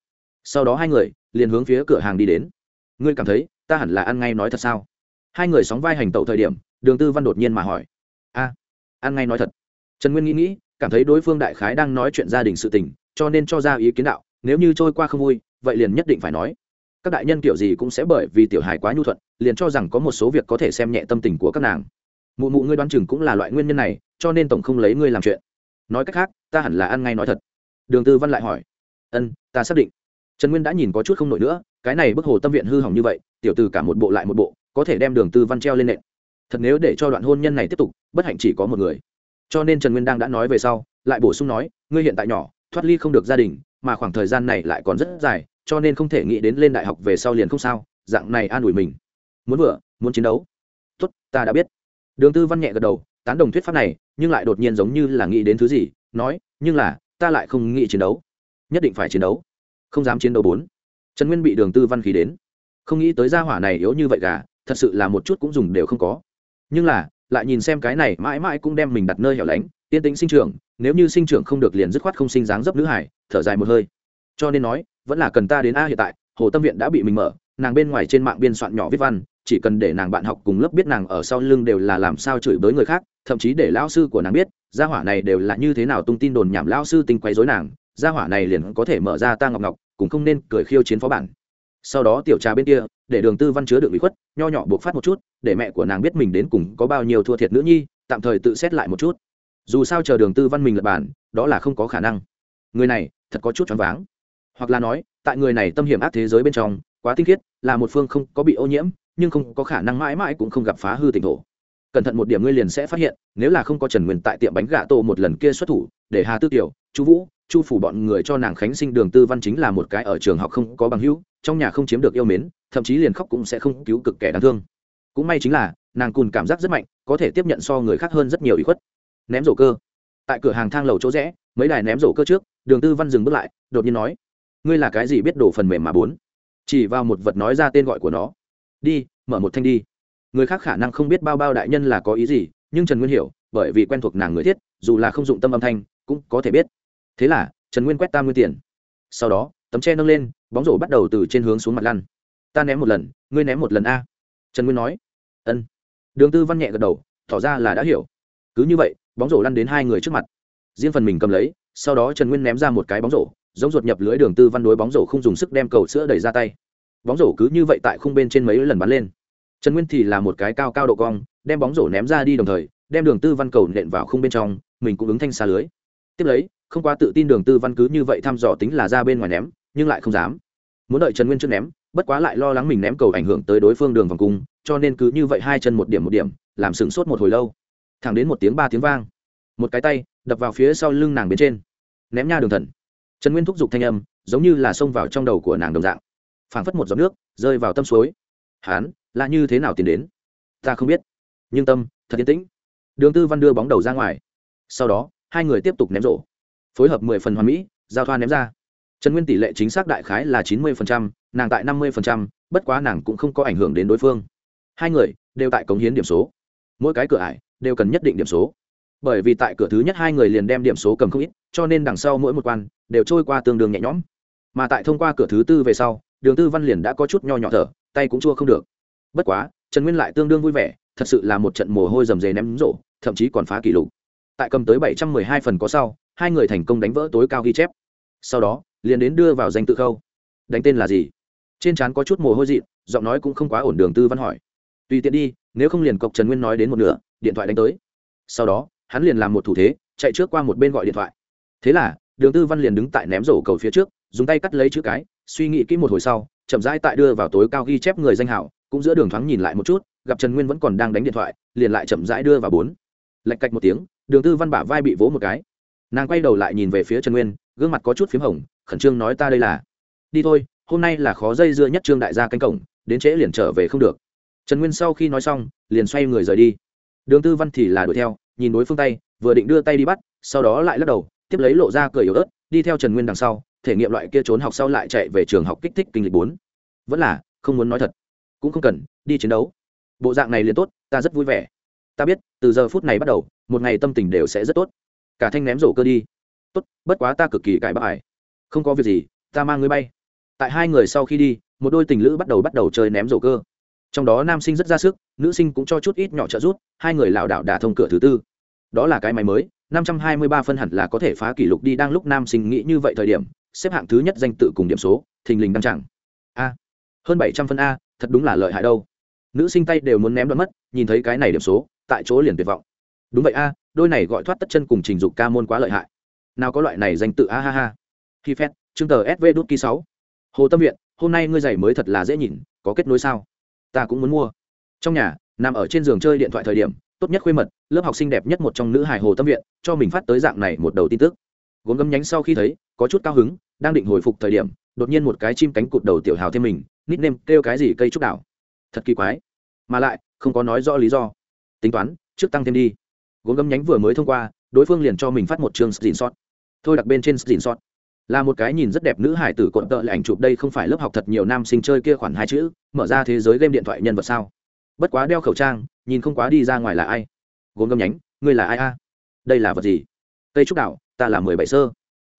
Sau đó hai người liền hướng phía cửa hàng đi đến. Ngươi cảm thấy ta hẳn là ăn ngay nói thật sao? Hai người sóng vai hành tẩu thời điểm, đường tư văn đột nhiên mà hỏi. A, ăn ngay nói thật. Trần nguyên nghĩ nghĩ, cảm thấy đối phương đại khái đang nói chuyện gia đình sự tình, cho nên cho ra ý kiến đạo, nếu như trôi qua không vui, vậy liền nhất định phải nói. Các đại nhân kiểu gì cũng sẽ bởi vì tiểu hài quá nhu thuận, liền cho rằng có một số việc có thể xem nhẹ tâm tình của các nàng mụ mụ ngươi đoán chừng cũng là loại nguyên nhân này, cho nên tổng không lấy ngươi làm chuyện. Nói cách khác, ta hẳn là ăn ngay nói thật. Đường tư văn lại hỏi. Ân, ta xác định. Trần nguyên đã nhìn có chút không nổi nữa, cái này bức hồ tâm viện hư hỏng như vậy, tiểu từ cả một bộ lại một bộ, có thể đem đường tư văn treo lên nện. Thật nếu để cho đoạn hôn nhân này tiếp tục, bất hạnh chỉ có một người. Cho nên trần nguyên đang đã nói về sau, lại bổ sung nói, ngươi hiện tại nhỏ, thoát ly không được gia đình, mà khoảng thời gian này lại còn rất dài, cho nên không thể nghĩ đến lên đại học về sau liền không sao, dạng này an ủi mình. Muốn vừa, muốn chiến đấu. Tốt, ta đã biết đường tư văn nhẹ gật đầu, tán đồng thuyết pháp này, nhưng lại đột nhiên giống như là nghĩ đến thứ gì, nói, nhưng là, ta lại không nghĩ chiến đấu. Nhất định phải chiến đấu. Không dám chiến đấu bốn. Trần nguyên bị đường tư văn khí đến. Không nghĩ tới gia hỏa này yếu như vậy gà, thật sự là một chút cũng dùng đều không có. Nhưng là, lại nhìn xem cái này mãi mãi cũng đem mình đặt nơi hẻo lánh tiên tính sinh trưởng, nếu như sinh trưởng không được liền dứt khoát không sinh dáng dấp nữ hải, thở dài một hơi. Cho nên nói, vẫn là cần ta đến a hiện tại, hồ tâm viện đã bị mình mở, nàng bên ngoài trên mạng biên soạn nhỏ viết văn chỉ cần để nàng bạn học cùng lớp biết nàng ở sau lưng đều là làm sao chửi bới người khác, thậm chí để lão sư của nàng biết, gia hỏa này đều là như thế nào tung tin đồn nhảm lão sư tinh quấy dối nàng, gia hỏa này liền có thể mở ra ta ngọc ngọc, cũng không nên cười khiêu chiến phó bản. Sau đó tiểu trà bên kia, để đường tư văn chứa được bị khuất, nho nhỏ buộc phát một chút, để mẹ của nàng biết mình đến cùng có bao nhiêu thua thiệt nữ nhi, tạm thời tự xét lại một chút. Dù sao chờ đường tư văn mình lập bản, đó là không có khả năng. Người này, thật có chút choáng váng. Hoặc là nói, tại người này tâm hiểm ác thế giới bên trong, quá tinh khiết, là một phương không có bị ô nhiễm nhưng không có khả năng mãi mãi cũng không gặp phá hư tỉnh thổ. Cẩn thận một điểm ngươi liền sẽ phát hiện, nếu là không có trần nguyên tại tiệm bánh gà tô một lần kia xuất thủ, để hà tư tiểu chú vũ, chu phủ bọn người cho nàng khánh sinh đường tư văn chính là một cái ở trường học không có bằng hữu, trong nhà không chiếm được yêu mến, thậm chí liền khóc cũng sẽ không cứu cực kẻ đáng thương. Cũng may chính là, nàng cùn cảm giác rất mạnh, có thể tiếp nhận so người khác hơn rất nhiều ý khuất. Ném rổ cơ. Tại cửa hàng thang lầu chỗ rẽ, mấy đài ném rổ cơ trước, đường tư văn dừng bước lại, đột nhiên nói, ngươi là cái gì biết đổ phần mềm mà bốn? Chỉ vào một vật nói ra tên gọi của nó đi, mở một thanh đi. Người khác khả năng không biết bao bao đại nhân là có ý gì, nhưng trần nguyên hiểu, bởi vì quen thuộc nàng người thiết, dù là không dụng tâm âm thanh, cũng có thể biết. Thế là, trần nguyên quét tam nguyên tiền. Sau đó, tấm tre nâng lên, bóng rổ bắt đầu từ trên hướng xuống mặt lăn. Ta ném một lần, ngươi ném một lần a. Trần nguyên nói. Ân. Đường tư văn nhẹ gật đầu, tỏ ra là đã hiểu. Cứ như vậy, bóng rổ lăn đến hai người trước mặt. Riêng phần mình cầm lấy, sau đó trần nguyên ném ra một cái bóng rổ, giống ruột nhập lưới đường tư văn đối bóng rổ không dùng sức đem cầu sữa đẩy ra tay bóng rổ cứ như vậy tại khung bên trên mấy lần bắn lên. Trần nguyên thì là một cái cao cao độ cong, đem bóng rổ ném ra đi đồng thời, đem đường tư văn cầu nện vào khung bên trong, mình cũng ứng thanh xa lưới. Tiếp lấy, không quá tự tin đường tư văn cứ như vậy thăm dò tính là ra bên ngoài ném, nhưng lại không dám. Muốn đợi trần nguyên trước ném, bất quá lại lo lắng mình ném cầu ảnh hưởng tới đối phương đường vòng cung, cho nên cứ như vậy hai chân một điểm một điểm, làm sửng sốt một hồi lâu. Thẳng đến một tiếng ba tiếng vang, một cái tay đập vào phía sau lưng nàng bên trên. Ném nha đường thần. Trần nguyên thúc giục thanh âm, giống như là xông vào trong đầu của nàng đồng dạng phảng phất một giọt nước rơi vào tâm suối. Hán, là như thế nào tiến đến? Ta không biết. Nhưng tâm, thật yên tĩnh. Đường tư văn đưa bóng đầu ra ngoài. Sau đó, hai người tiếp tục ném rổ. Phối hợp mười phần hoàn mỹ, giao thoa ném ra. Trần nguyên tỷ lệ chính xác đại khái là chín mươi phần trăm, nàng tại năm mươi phần trăm, bất quá nàng cũng không có ảnh hưởng đến đối phương. Hai người đều tại cống hiến điểm số. Mỗi cái cửa ải đều cần nhất định điểm số. Bởi vì tại cửa thứ nhất hai người liền đem điểm số cầm không ít, cho nên đằng sau mỗi một quan đều trôi qua tương đương nhẹ nhõm. Mà tại thông qua cửa thứ tư về sau đường tư văn liền đã có chút nho nhỏ thở, tay cũng chua không được. Bất quá, trần nguyên lại tương đương vui vẻ, thật sự là một trận mồ hôi rầm rề ném rổ thậm chí còn phá kỷ lục. Tại cầm tới bảy trăm mười hai phần có sau, hai người thành công đánh vỡ tối cao ghi chép. Sau đó, liền đến đưa vào danh tự khâu. Đánh tên là gì? Trên trán có chút mồ hôi dịn, giọng nói cũng không quá ổn đường tư văn hỏi. Tùy tiện đi, nếu không liền cộc trần nguyên nói đến một nửa, điện thoại đánh tới. Sau đó, hắn liền làm một thủ thế, chạy trước qua một bên gọi điện thoại. Thế là, đường tư văn liền đứng tại ném rổ cầu phía trước, dùng tay cắt lấy chữ cái suy nghĩ kỹ một hồi sau, chậm rãi tại đưa vào tối cao ghi chép người danh hảo, cũng giữa đường thoáng nhìn lại một chút, gặp trần nguyên vẫn còn đang đánh điện thoại, liền lại chậm rãi đưa vào bốn. Lạch cạch một tiếng, đường tư văn bả vai bị vỗ một cái. Nàng quay đầu lại nhìn về phía trần nguyên, gương mặt có chút p h í m hồng, khẩn trương nói ta đây là. Đi thôi, hôm nay là khó dây dưa nhất trương đại gia canh cổng, đến trễ liền trở về không được. Trần nguyên sau khi nói xong, liền xoay người rời đi. Đường tư văn thì là đuổi theo, nhìn đối phương tay, vừa định đưa tay đi bắt, sau đó lại lắc đầu, tiếp lấy lộ ra cười yếu ớt, đi theo trần nguyên đằng sau thể nghiệm loại kia trốn học sau lại chạy về trường học kích thích kinh lịch bốn. Vẫn là, không muốn nói thật. Cũng không cần, đi chiến đấu. Bộ dạng này liền tốt, ta rất vui vẻ. Ta biết, từ giờ phút này bắt đầu, một ngày tâm tình đều sẽ rất tốt. Cả thanh ném rổ cơ đi. Tốt, bất quá ta cực kỳ cãi bác ải không có việc gì, ta mang ngươi bay. Tại hai người sau khi đi, một đôi tình lữ bắt đầu bắt đầu chơi ném rổ cơ. Trong đó nam sinh rất ra sức, nữ sinh cũng cho chút ít nhỏ trợ rút hai người lảo đảo đả thông cửa thứ tư. Đó là cái máy mới, năm trăm hai mươi ba phân hẳn là có thể phá kỷ lục đi đang lúc nam sinh nghĩ như vậy thời điểm xếp hạng thứ nhất danh tự cùng điểm số, thình lình đăng chẳng a, hơn bảy trăm phân a, thật đúng là lợi hại đâu. Nữ sinh tay đều muốn ném đoán mất, nhìn thấy cái này điểm số, tại chỗ liền tuyệt vọng. Đúng vậy a, đôi này gọi thoát tất chân cùng trình dục ca môn quá lợi hại. Nào có loại này danh tự a ha ha. Khi phép chương tờ sv đút ký sáu. Hồ tâm viện, hôm nay ngươi giày mới thật là dễ nhìn, có kết nối sao? Ta cũng muốn mua. Trong nhà, nằm ở trên giường chơi điện thoại thời điểm, tốt nhất khuê mật, lớp học sinh đẹp nhất một trong nữ hài hồ tâm viện, cho mình phát tới dạng này một đầu tin tức. Gốm gấm nhánh sau khi thấy, có chút cao hứng đang định hồi phục thời điểm, đột nhiên một cái chim cánh cụt đầu tiểu hào thêm mình, nít nêm kêu cái gì cây trúc đảo. Thật kỳ quái. Mà lại, không có nói rõ lý do. Tính toán, trước tăng thêm đi. Gốm gấm nhánh vừa mới thông qua, đối phương liền cho mình phát một chương xin sót thôi đặt bên trên xin sót là một cái nhìn rất đẹp nữ hải tử cộn tợ lại ảnh chụp đây không phải lớp học thật nhiều nam sinh chơi kia khoản hai chữ, mở ra thế giới game điện thoại nhân vật sao. Bất quá đeo khẩu trang, nhìn không quá đi ra ngoài là ai. Gốm gấm nhánh, ngươi là ai a? Đây là vật gì? Cây trúc đảo, ta là mười bảy sơ.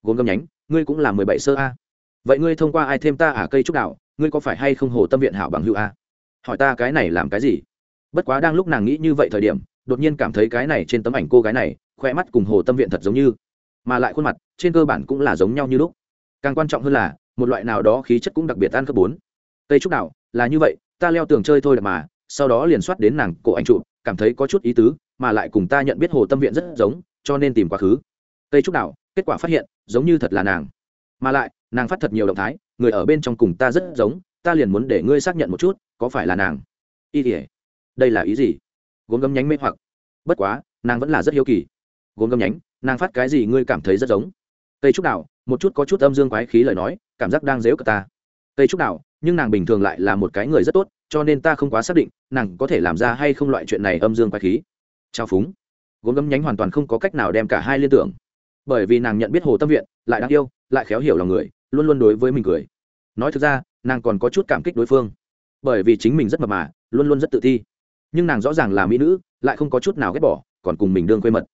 Gốm gấm nhánh ngươi cũng là mười bảy sơ a. Vậy ngươi thông qua ai thêm ta à cây trúc đảo ngươi có phải hay không hồ tâm viện hảo bằng hữu a? Hỏi ta cái này làm cái gì? Bất quá đang lúc nàng nghĩ như vậy thời điểm, đột nhiên cảm thấy cái này trên tấm ảnh cô gái này khoe mắt cùng hồ tâm viện thật giống như. Mà lại khuôn mặt, trên cơ bản cũng là giống nhau như lúc. Càng quan trọng hơn là, một loại nào đó khí chất cũng đặc biệt ăn cấp bốn. Cây trúc đảo là như vậy, ta leo tường chơi thôi mà, sau đó liền soát đến nàng cổ anh trụ cảm thấy có chút ý tứ, mà lại cùng ta nhận biết hồ tâm viện rất giống, cho nên tìm quá khứ. Cây trúc đảo kết quả phát hiện giống như thật là nàng. Mà lại, nàng phát thật nhiều động thái, người ở bên trong cùng ta rất giống, ta liền muốn để ngươi xác nhận một chút, có phải là nàng? Ý ỉa đây là ý gì? Gốm gấm nhánh mê hoặc. Bất quá, nàng vẫn là rất hiếu kỳ. Gốm gấm nhánh, nàng phát cái gì ngươi cảm thấy rất giống? Cây trúc đảo, một chút có chút âm dương quái khí lời nói, cảm giác đang dếu cả ta. Cây trúc đảo, nhưng nàng bình thường lại là một cái người rất tốt, cho nên ta không quá xác định, nàng có thể làm ra hay không loại chuyện này âm dương quái khí. Trao phúng. Gốm gấm nhánh hoàn toàn không có cách nào đem cả hai liên tưởng bởi vì nàng nhận biết hồ tâm viện, lại đáng yêu, lại khéo hiểu lòng người, luôn luôn đối với mình cười. Nói thực ra, nàng còn có chút cảm kích đối phương. Bởi vì chính mình rất mập mà, luôn luôn rất tự thi. Nhưng nàng rõ ràng là mỹ nữ, lại không có chút nào ghét bỏ, còn cùng mình đương quê mật.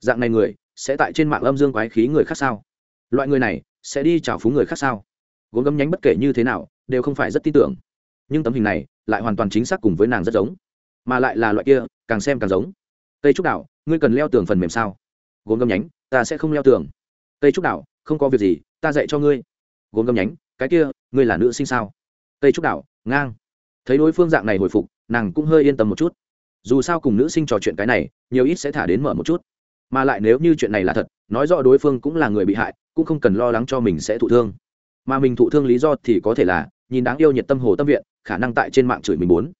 Dạng này người, sẽ tại trên mạng âm dương quái khí người khác sao? Loại người này, sẽ đi chào phú người khác sao? Gốm gấm nhánh bất kể như thế nào, đều không phải rất tin tưởng. Nhưng tấm hình này, lại hoàn toàn chính xác cùng với nàng rất giống. Mà lại là loại kia, càng xem càng giống. Cây trúc đạo ngươi cần leo tường phần mềm sao? Gốm gâm nhánh ta sẽ không leo tường. Cây trúc đảo, không có việc gì ta dạy cho ngươi. Gốm gâm nhánh cái kia ngươi là nữ sinh sao? Cây trúc đảo, ngang. Thấy đối phương dạng này hồi phục nàng cũng hơi yên tâm một chút. Dù sao cùng nữ sinh trò chuyện cái này nhiều ít sẽ thả đến mở một chút. Mà lại nếu như chuyện này là thật nói rõ đối phương cũng là người bị hại cũng không cần lo lắng cho mình sẽ thụ thương. Mà mình thụ thương lý do thì có thể là nhìn đáng yêu nhiệt tâm hồ tâm viện khả năng tại trên mạng chửi mình muốn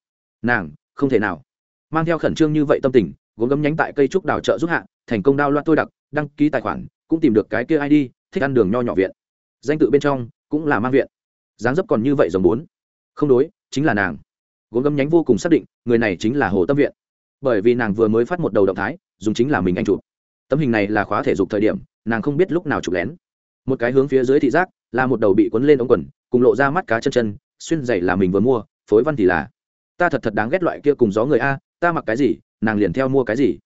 nàng không thể nào. Mang theo khẩn trương như vậy tâm tình gốm gấm nhánh tại cây trúc đào trợ giúp hạ thành công đao loạn tôi đặc, đăng ký tài khoản, cũng tìm được cái kia id thích ăn đường nho nhỏ viện. Danh tự bên trong cũng là mang viện. Dáng dấp còn như vậy dòng bốn. Không đối, chính là nàng. Gốm gấm nhánh vô cùng xác định, người này chính là hồ tâm viện. Bởi vì nàng vừa mới phát một đầu động thái, dùng chính là mình anh chụp. Tấm hình này là khóa thể dục thời điểm, nàng không biết lúc nào chụp lén. Một cái hướng phía dưới thị giác, là một đầu bị cuốn lên ống quần, cùng lộ ra mắt cá chân chân, xuyên giày là mình vừa mua, phối văn thì là. Ta thật thật đáng ghét loại kia cùng gió người a, ta mặc cái gì, nàng liền theo mua cái gì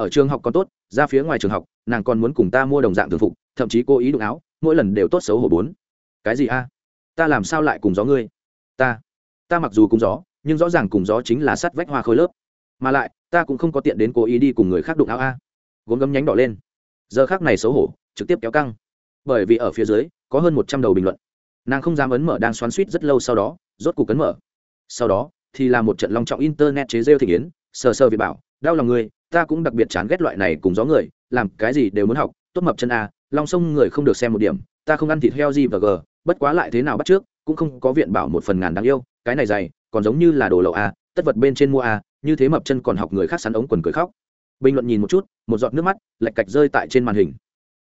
ở trường học còn tốt, ra phía ngoài trường học, nàng còn muốn cùng ta mua đồng dạng thường phục, thậm chí cố ý đụng áo, mỗi lần đều tốt xấu hổ bốn. Cái gì a? Ta làm sao lại cùng gió ngươi? Ta ta mặc dù cùng gió, nhưng rõ ràng cùng gió chính là sắt vách hoa khôi lớp. Mà lại, ta cũng không có tiện đến cố ý đi cùng người khác đụng áo a. Gốm gấm nhánh đỏ lên. Giờ khác này xấu hổ, trực tiếp kéo căng. Bởi vì ở phía dưới, có hơn một trăm đầu bình luận. Nàng không dám ấn mở đang xoắn suýt rất lâu sau đó, rốt cuộc ấn mở. Sau đó, thì là một trận long trọng internet chế rêu thị yến sờ sờ việt bảo, đau lòng người ta cũng đặc biệt chán ghét loại này cùng gió người, làm cái gì đều muốn học, tốt mập chân a, long sông người không được xem một điểm, ta không ăn thịt heo gì và g bất quá lại thế nào bắt trước, cũng không có viện bảo một phần ngàn đáng yêu, cái này dày, còn giống như là đồ lậu a, tất vật bên trên mua a, như thế mập chân còn học người khác sắn ống quần cười khóc. Bình luận nhìn một chút, một giọt nước mắt lạch cạch rơi tại trên màn hình.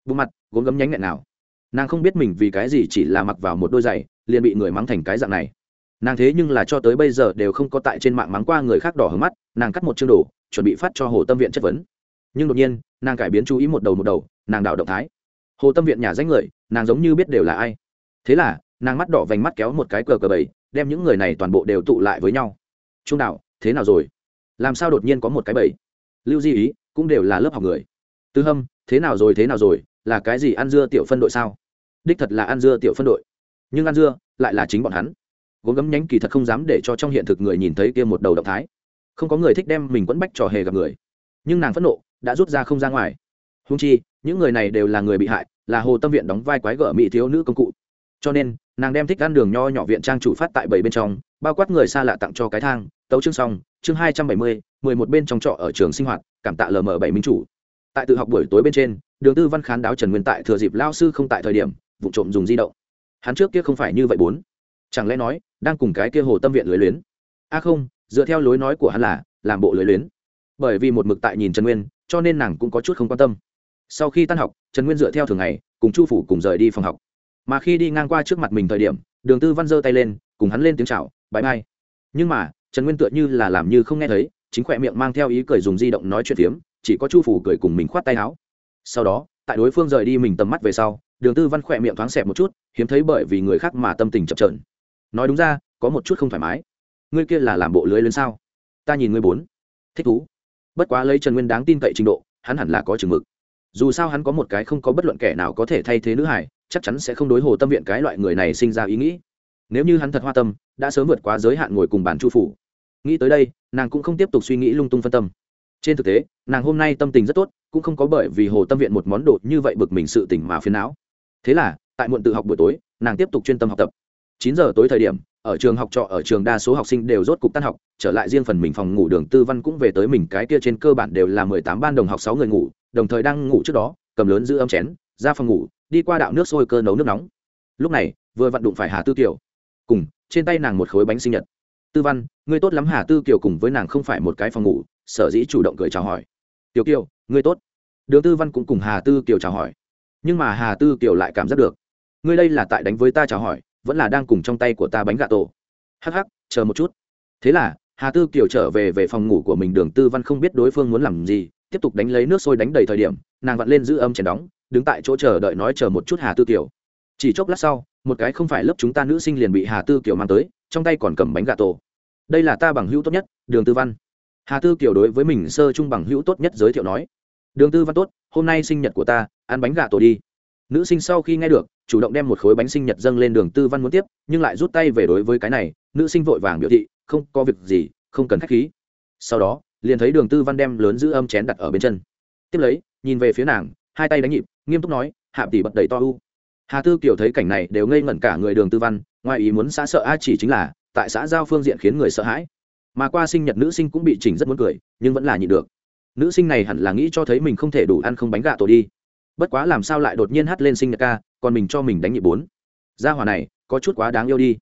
Bộ mặt, gốm gấm nhánh nghẹn nào. Nàng không biết mình vì cái gì chỉ là mặc vào một đôi giày, liền bị người mắng thành cái dạng này. Nàng thế nhưng là cho tới bây giờ đều không có tại trên mạng mắng qua người khác đỏ hướng mắt, nàng cắt một chương đồ chuẩn bị phát cho hồ tâm viện chất vấn. Nhưng đột nhiên, nàng cải biến chú ý một đầu một đầu, nàng đạo động thái. Hồ tâm viện nhà danh người, nàng giống như biết đều là ai. Thế là, nàng mắt đỏ vành mắt kéo một cái cờ cờ bầy, đem những người này toàn bộ đều tụ lại với nhau. Trung đạo, thế nào rồi? Làm sao đột nhiên có một cái bầy? Lưu di ý, cũng đều là lớp học người. Tư hâm, thế nào rồi, thế nào rồi? Là cái gì ăn dưa tiểu phân đội sao? Đích thật là ăn dưa tiểu phân đội. Nhưng ăn dưa, lại là chính bọn hắn. Gốm gấm nhánh kỳ thật không dám để cho trong hiện thực người nhìn thấy kia một đầu động thái không có người thích đem mình quẫn bách trò hề gặp người. Nhưng nàng phẫn nộ đã rút ra không ra ngoài. Húng chi, những người này đều là người bị hại, là hồ tâm viện đóng vai quái gở mỹ thiếu nữ công cụ. Cho nên, nàng đem thích ăn đường nho nhỏ viện trang chủ phát tại bảy bên trong, bao quát người xa lạ tặng cho cái thang, tấu chương xong, chương hai trăm bảy mươi, mười một bên trong trọ ở trường sinh hoạt, cảm tạ lm bảy minh chủ. Tại tự học buổi tối bên trên, đường tư văn khán đáo trần nguyên tại thừa dịp lao sư không tại thời điểm, vụ trộm dùng di động. Hắn trước kia không phải như vậy bốn. Chẳng lẽ nói, đang cùng cái kia hồ tâm viện lưới luyến? A không dựa theo lối nói của hắn là, làm bộ lưới luyến. Bởi vì một mực tại nhìn trần nguyên, cho nên nàng cũng có chút không quan tâm. Sau khi tan học, trần nguyên dựa theo thường ngày, cùng chu phủ cùng rời đi phòng học. Mà khi đi ngang qua trước mặt mình thời điểm, đường tư văn giơ tay lên, cùng hắn lên tiếng chào bãi mai nhưng mà, trần nguyên tựa như là làm như không nghe thấy, chính khỏe miệng mang theo ý cười dùng di động nói chuyện phiếm, chỉ có chu phủ cười cùng mình khoát tay áo. Sau đó, tại đối phương rời đi mình tầm mắt về sau, đường tư văn khỏe miệng thoáng xẹp một chút, hiếm thấy bởi vì người khác mà tâm tình chập trợn nói đúng ra, có một chút không thoải mái ngươi kia là làm bộ lưới lên sao? Ta nhìn ngươi bốn. Thích thú. Bất quá lấy trần nguyên đáng tin cậy trình độ, hắn hẳn là có chừng mực. Dù sao hắn có một cái không có bất luận kẻ nào có thể thay thế nữ hải chắc chắn sẽ không đối hồ tâm viện cái loại người này sinh ra ý nghĩ. Nếu như hắn thật hoa tâm, đã sớm vượt quá giới hạn ngồi cùng bàn chu phủ. Nghĩ tới đây, nàng cũng không tiếp tục suy nghĩ lung tung phân tâm. Trên thực tế, nàng hôm nay tâm tình rất tốt, cũng không có bởi vì hồ tâm viện một món đồ như vậy bực mình sự tỉnh mà phiền não. Thế là, tại muộn tự học buổi tối, nàng tiếp tục chuyên tâm học tập. Chín giờ tối thời điểm ở trường học trọ, ở trường đa số học sinh đều rốt cục tan học, trở lại riêng phần mình phòng ngủ đường tư văn cũng về tới mình, cái kia trên cơ bản đều là mười tám ban đồng học sáu người ngủ, đồng thời đang ngủ trước đó, cầm lớn giữ âm chén, ra phòng ngủ, đi qua đạo nước sôi cơ nấu nước nóng. Lúc này, vừa vặn đụng phải hà tư kiều. Cùng, trên tay nàng một khối bánh sinh nhật. Tư văn, ngươi tốt lắm hà tư kiều cùng với nàng không phải một cái phòng ngủ, sở dĩ chủ động cười chào hỏi. Tiểu kiều, ngươi tốt. Đường tư văn cũng cùng hà tư kiều chào hỏi. Nhưng mà hà tư kiều lại cảm giác được. Ngươi đây là tại đánh với ta chào hỏi vẫn là đang cùng trong tay của ta bánh gà tổ. Hắc hắc, chờ một chút. Thế là, hà tư kiều trở về về phòng ngủ của mình, đường tư văn không biết đối phương muốn làm gì, tiếp tục đánh lấy nước sôi đánh đầy thời điểm, nàng vặn lên giữ âm chèn đóng, đứng tại chỗ chờ đợi nói chờ một chút hà tư kiều. Chỉ chốc lát sau, một cái không phải lớp chúng ta nữ sinh liền bị hà tư kiều mang tới, trong tay còn cầm bánh gà tổ. Đây là ta bằng hữu tốt nhất, đường tư văn. Hà tư kiều đối với mình sơ chung bằng hữu tốt nhất giới thiệu nói. Đường tư văn tốt, hôm nay sinh nhật của ta, ăn bánh gà tổ đi nữ sinh sau khi nghe được, chủ động đem một khối bánh sinh nhật dâng lên đường tư văn muốn tiếp, nhưng lại rút tay về đối với cái này, nữ sinh vội vàng biểu thị, không, có việc gì, không cần k h á c h khí. Sau đó, liền thấy đường tư văn đem lớn giữ âm chén đặt ở bên chân. Tiếp lấy, nhìn về phía nàng, hai tay đánh nhịp, nghiêm túc nói, hạ tỷ bật đầy to u. Hà tư kiểu thấy cảnh này đều ngây ngẩn cả người đường tư văn, ngoài ý muốn xã sợ a chỉ chính là, tại xã giao phương diện khiến người sợ hãi. Mà qua sinh nhật nữ sinh cũng bị chỉnh rất muốn cười, nhưng vẫn là nhịn được. Nữ sinh này hẳn là nghĩ cho thấy mình không thể đủ ăn không bánh gà tổ đi bất quá làm sao lại đột nhiên hát lên sinh nhật ca, còn mình cho mình đánh nhị bốn. Gia hòa này, có chút quá đáng yêu đi.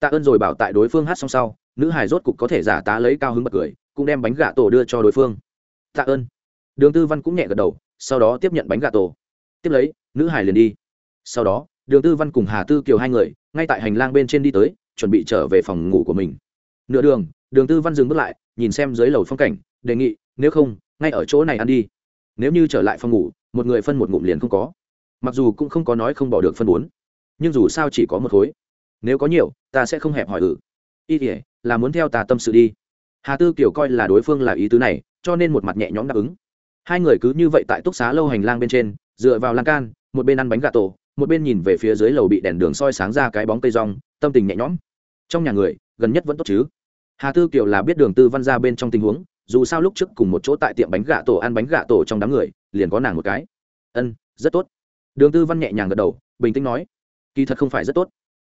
Tạ ơn rồi bảo tại đối phương hát xong sau, nữ hài rốt cục có thể giả tá lấy cao hứng bật cười, cũng đem bánh gà tổ đưa cho đối phương. Tạ ơn. Đường tư văn cũng nhẹ gật đầu, sau đó tiếp nhận bánh gà tổ. Tiếp lấy, nữ hài liền đi. Sau đó, đường tư văn cùng hà tư kiều hai người, ngay tại hành lang bên trên đi tới, chuẩn bị trở về phòng ngủ của mình. Nửa đường đường tư văn dừng bước lại, nhìn xem dưới lầu phong cảnh, đề nghị, nếu không, ngay ở chỗ này ăn đi. Nếu như trở lại phòng ngủ một người phân một ngụm liền không có. Mặc dù cũng không có nói không bỏ được phân bốn, nhưng dù sao chỉ có một khối. Nếu có nhiều, ta sẽ không hẹp hỏi ử. Ý ỉa là muốn theo ta tâm sự đi. Hà tư kiểu coi là đối phương là ý tứ này, cho nên một mặt nhẹ nhõm đáp ứng. Hai người cứ như vậy tại túc xá lâu hành lang bên trên, dựa vào lan can, một bên ăn bánh gà tổ, một bên nhìn về phía dưới lầu bị đèn đường soi sáng ra cái bóng cây rong, tâm tình nhẹ nhõm. Trong nhà người, gần nhất vẫn tốt chứ? Hà tư kiều là biết đường tư văn ra bên trong tình huống dù sao lúc trước cùng một chỗ tại tiệm bánh gà tổ ăn bánh gà tổ trong đám người, liền có nàng một cái. Ân, rất tốt. Đường tư văn nhẹ nhàng gật đầu, bình tĩnh nói, kỳ thật không phải rất tốt,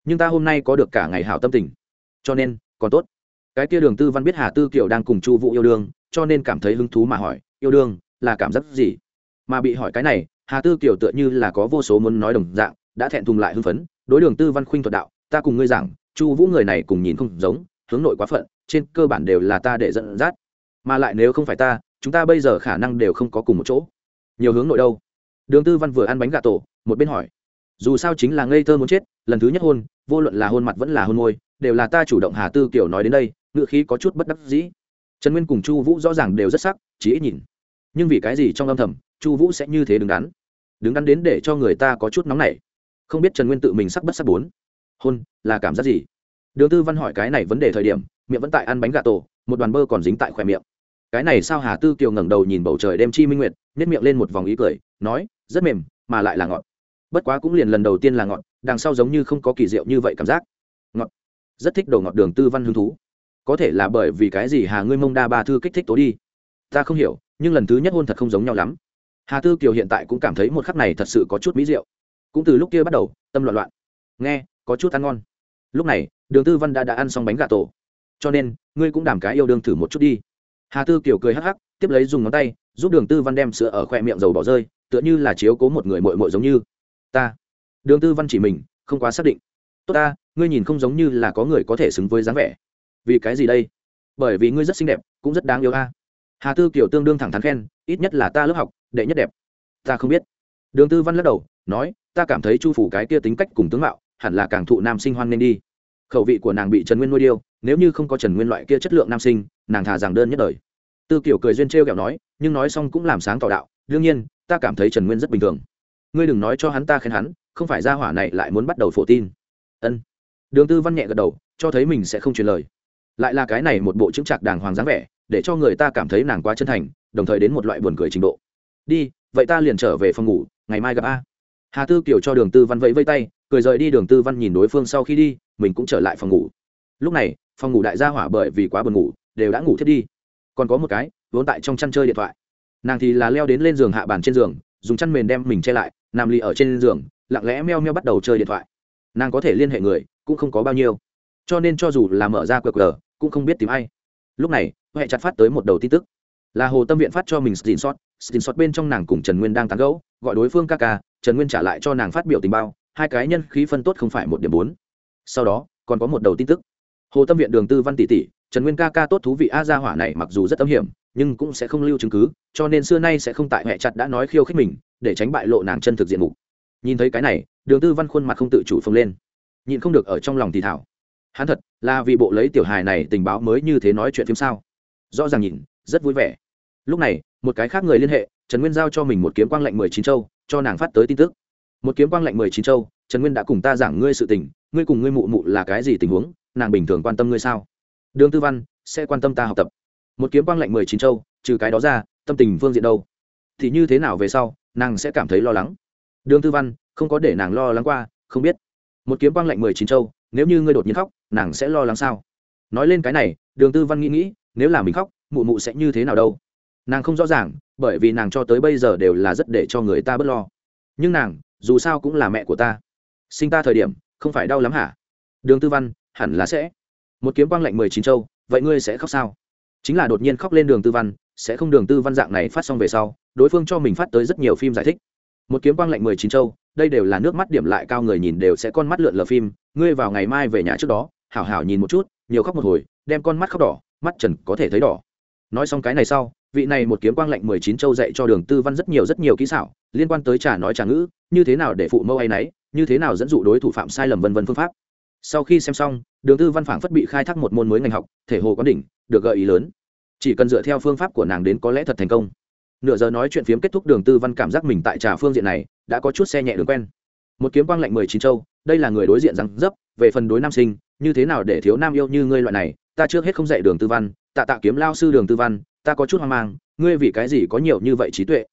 nhưng ta hôm nay có được cả ngày hảo tâm tình. Cho nên, còn tốt. Cái kia đường tư văn biết hà tư kiều đang cùng chu vũ yêu đương, cho nên cảm thấy hứng thú mà hỏi, yêu đương, là cảm giác gì? Mà bị hỏi cái này, hà tư kiều tựa như là có vô số muốn nói đồng dạng, đã thẹn thùng lại hưng phấn, đối đường tư văn khuynh thuật đạo, ta cùng ngươi rằng chu vũ người này cùng nhìn không giống, hướng nội quá phận, trên cơ bản đều là ta để dẫn dắt mà lại nếu không phải ta, chúng ta bây giờ khả năng đều không có cùng một chỗ. Nhiều hướng nội đâu? Đường tư văn vừa ăn bánh gà tổ, một bên hỏi. Dù sao chính là ngây thơ muốn chết, lần thứ nhất hôn, vô luận là hôn mặt vẫn là hôn môi, đều là ta chủ động hà tư kiểu nói đến đây, ngựa khí có chút bất đắc dĩ. Trần nguyên cùng chu vũ rõ ràng đều rất sắc, chỉ ít nhìn. Nhưng vì cái gì trong âm thầm, chu vũ sẽ như thế đứng đắn? Đứng đắn đến để cho người ta có chút nóng nảy. Không biết trần nguyên tự mình sắc bất sắc bốn. Hôn, là cảm giác gì? Đường tư văn hỏi cái này vấn đề thời điểm miệng vẫn tại ăn bánh gà tổ, một đoàn bơ còn dính tại khỏe miệng. Cái này sao hà tư kiều ngẩng đầu nhìn bầu trời đêm chi minh nguyệt nhét miệng lên một vòng ý cười, nói, rất mềm, mà lại là ngọt. Bất quá cũng liền lần đầu tiên là ngọt, đằng sau giống như không có kỳ diệu như vậy cảm giác. Ngọt. Rất thích đồ ngọt đường tư văn hứng thú. Có thể là bởi vì cái gì hà ngươi mông đa ba thư kích thích tố đi? Ta không hiểu, nhưng lần thứ nhất hôn thật không giống nhau lắm. Hà tư kiều hiện tại cũng cảm thấy một khắc này thật sự có chút mỹ diệu. Cũng từ lúc kia bắt đầu, tâm loạn loạn. Nghe, có chút ăn ngon. Lúc này, đường tư văn đã đã ăn xong bánh gà tổ cho nên, ngươi cũng đảm cái yêu đương thử một chút đi. Hà tư kiểu cười hắc hắc, tiếp lấy dùng ngón tay, giúp đường tư văn đem sữa ở khoe miệng dầu bỏ rơi, tựa như là chiếu cố một người mội mội giống như. Ta. Đường tư văn chỉ mình, không quá xác định. Tốt ta, ngươi nhìn không giống như là có người có thể xứng với dáng vẻ. Vì cái gì đây? Bởi vì ngươi rất xinh đẹp, cũng rất đáng yêu a. Hà tư kiểu tương đương thẳng thắn khen, ít nhất là ta lớp học, đệ nhất đẹp. Ta không biết. Đường tư văn lắc đầu, nói, ta cảm thấy chu phủ cái kia tính cách cùng tướng mạo, hẳn là càng thụ nam sinh hoan nên đi. Khẩu vị của nàng bị trần nguyên nuôi điêu nếu như không có trần nguyên loại kia chất lượng nam sinh, nàng thà rằng đơn nhất đời. Tư kiểu cười duyên t r kẹo nói, nhưng nói xong cũng làm sáng tỏ đạo, đương nhiên, ta cảm thấy trần nguyên rất bình thường. Ngươi đừng nói cho hắn ta khen hắn, không phải ra hỏa này lại muốn bắt đầu phổ tin. Ân. Đường tư văn nhẹ gật đầu, cho thấy mình sẽ không truyền lời. Lại là cái này một bộ chứng trạc đàng hoàng dáng vẻ, để cho người ta cảm thấy nàng quá chân thành, đồng thời đến một loại buồn cười trình độ. Đi, vậy ta liền trở về phòng ngủ, ngày mai gặp a. Hà tư kiểu cho đường tư văn vẫy vây tay, cười rời đi, đường tư văn nhìn đối phương sau khi đi, mình cũng trở lại phòng ngủ. Lúc này phòng ngủ đại gia hỏa bởi vì quá buồn ngủ, đều đã ngủ thiết đi. Còn có một cái, vốn tại trong chăn chơi điện thoại. Nàng thì là leo đến lên giường hạ bàn trên giường, dùng chăn mền đem mình che lại, nằm lì ở trên giường, lặng lẽ meo meo bắt đầu chơi điện thoại. Nàng có thể liên hệ người, cũng không có bao nhiêu. Cho nên cho dù là mở ra qr, cũng không biết tìm ai. Lúc này, huệ chặt phát tới một đầu tin tức. Là hồ tâm viện phát cho mình xin sót xin sót bên trong nàng cùng trần nguyên đang tán gẫu, gọi đối phương ca ca, trần nguyên trả lại cho nàng phát biểu tình bao hai cái nhân khí phân tốt không phải một điểm bốn. Sau đó, còn có một đầu tin tức hồ tâm viện đường tư văn tỷ tỷ, trần nguyên ca ca tốt thú vị, a gia hỏa này mặc dù rất âm hiểm, nhưng cũng sẽ không lưu chứng cứ, cho nên xưa nay sẽ không tại huệ chặt đã nói khiêu khích mình, để tránh bại lộ nàng chân thực diện mục. Nhìn thấy cái này, đường tư văn khuôn mặt không tự chủ phồng lên. Nhìn không được ở trong lòng thì thảo. Hắn thật là vì bộ lấy tiểu hài này tình báo mới như thế nói chuyện phim sao? Rõ ràng nhìn, rất vui vẻ. Lúc này, một cái khác người liên hệ, trần nguyên giao cho mình một kiếm quang lạnh mười chín châu, cho nàng phát tới tin tức. Một kiếm quang lạnh mười chín châu, trần nguyên đã cùng ta giảng ngươi sự tình, ngươi cùng ngươi mụ mụ là cái gì tình huống nàng bình thường quan tâm ngươi sao? Đường tư văn, sẽ quan tâm ta học tập. Một kiếm quang lạnh mười chín châu, trừ cái đó ra, tâm tình phương diện đâu? Thì như thế nào về sau, nàng sẽ cảm thấy lo lắng? Đường tư văn, không có để nàng lo lắng qua, không biết. Một kiếm quang lạnh mười chín châu, nếu như ngươi đột nhiên khóc, nàng sẽ lo lắng sao? Nói lên cái này, đường tư văn nghĩ nghĩ, nếu là mình khóc, mụ mụ sẽ như thế nào đâu? Nàng không rõ ràng, bởi vì nàng cho tới bây giờ đều là rất để cho người ta bớt lo. Nhưng nàng, dù sao cũng là mẹ của ta. Sinh ta thời điểm, không phải đau lắm hả? Đường tư văn hẳn là sẽ. Một kiếm quang lạnh mười chín châu, vậy ngươi sẽ khóc sao? Chính là đột nhiên khóc lên đường tư văn, sẽ không đường tư văn dạng này phát xong về sau, đối phương cho mình phát tới rất nhiều phim giải thích. Một kiếm quang lạnh mười chín châu, đây đều là nước mắt điểm lại cao người nhìn đều sẽ con mắt lượn lờ phim, ngươi vào ngày mai về nhà trước đó, hảo hảo nhìn một chút, nhiều khóc một hồi, đem con mắt khóc đỏ, mắt trần có thể thấy đỏ. Nói xong cái này sau, vị này một kiếm quang lạnh mười chín châu dạy cho đường tư văn rất nhiều rất nhiều kỹ xảo, liên quan tới trà nói trà ngữ, như thế nào để phụ mâu hay nấy, như thế nào dẫn dụ đối thủ phạm sai lầm vân vân phương pháp sau khi xem xong, đường tư văn phảng phất bị khai thác một môn mới ngành học, thể hồ có đỉnh, được gợi ý lớn. Chỉ cần dựa theo phương pháp của nàng đến có lẽ thật thành công. Nửa giờ nói chuyện phiếm kết thúc, đường tư văn cảm giác mình tại trà phương diện này đã có chút xe nhẹ đường quen. Một kiếm quang lạnh mười chín châu, đây là người đối diện rằng dấp, về phần đối nam sinh, như thế nào để thiếu nam yêu như ngươi loại này, ta trước hết không dạy đường tư văn, tạ tạ kiếm lao sư đường tư văn, ta có chút hoang mang, ngươi vì cái gì có nhiều như vậy trí tuệ?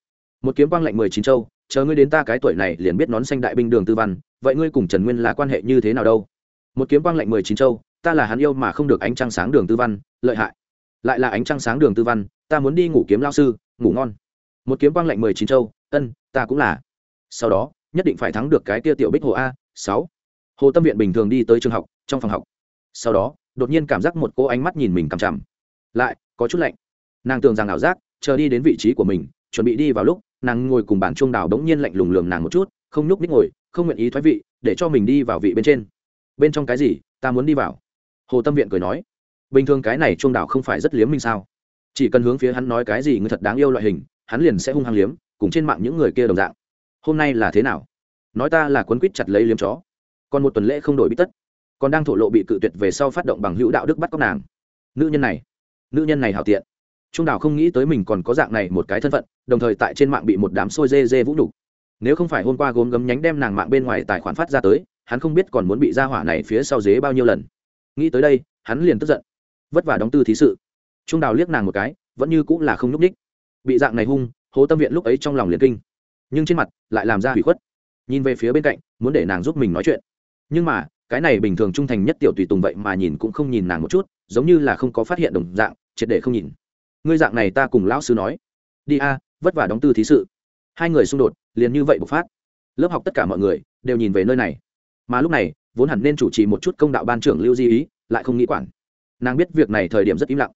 Một kiếm quang lạnh mười chín châu, chờ ngươi đến ta cái tuổi này liền biết nón xanh đại binh đường tư văn, vậy ngươi cùng trần nguyên là quan hệ như thế nào đâu? Một kiếm quang lạnh mười chín châu, ta là hắn yêu mà không được ánh trăng sáng đường tư văn, lợi hại. Lại là ánh trăng sáng đường tư văn, ta muốn đi ngủ kiếm lao sư, ngủ ngon. Một kiếm quang lạnh mười chín châu, ân, ta cũng là. Sau đó, nhất định phải thắng được cái kia tiểu bích hồ a, sáu. Hồ tâm viện bình thường đi tới trường học, trong phòng học. Sau đó, đột nhiên cảm giác một cô ánh mắt nhìn mình cằm chằm. Lại, có chút lạnh. Nàng tưởng rằng ảo giác, chờ đi đến vị trí của mình, chuẩn bị đi vào lúc, nàng ngồi cùng bàn chuông đào đống nhiên lạnh lùng lường nàng một chút, không nhúc ních ngồi, không nguyện ý thoái vị, để cho mình đi vào vị bên trên bên trong cái gì, ta muốn đi vào. Hồ tâm viện cười nói. Bình thường cái này chuông đảo không phải rất liếm minh sao? Chỉ cần hướng phía hắn nói cái gì người thật đáng yêu loại hình, hắn liền sẽ hung hăng liếm, cùng trên mạng những người kia đồng dạng. Hôm nay là thế nào? Nói ta là quấn quýt chặt lấy liếm chó. Còn một tuần lễ không đổi bít tất. Còn đang thổ lộ bị cự tuyệt về sau phát động bằng hữu đạo đức bắt cóc nàng. Nữ nhân này, nữ nhân này hảo tiện. Trung Đảo không nghĩ tới mình còn có dạng này một cái thân phận, đồng thời tại trên mạng bị một đám xôi dê dê vũ nhục. Nếu không phải hôm qua gốm gấm nhánh đem nàng mạng bên ngoài tài khoản phát ra tới hắn không biết còn muốn bị ra hỏa này phía sau dế bao nhiêu lần. Nghĩ tới đây, hắn liền tức giận. Vất vả đóng tư thí sự. Trung đào liếc nàng một cái, vẫn như cũng là không nhúc ních bị dạng này hung hố tâm viện lúc ấy trong lòng liền kinh. Nhưng trên mặt lại làm ra hủy khuất. Nhìn về phía bên cạnh, muốn để nàng giúp mình nói chuyện. Nhưng mà, cái này bình thường trung thành nhất tiểu tùy tùng vậy mà nhìn cũng không nhìn nàng một chút, giống như là không có phát hiện đồng dạng, triệt để không nhìn. Ngươi dạng này ta cùng lão sư nói. Đi a, vất vả đóng tư thí sự. Hai người xung đột, liền như vậy bộc phát. Lớp học tất cả mọi người đều nhìn về nơi này mà lúc này, vốn hẳn nên chủ trì một chút công đạo ban trưởng lưu di ý, lại không nghĩ quản. Nàng biết việc này thời điểm rất im lặng.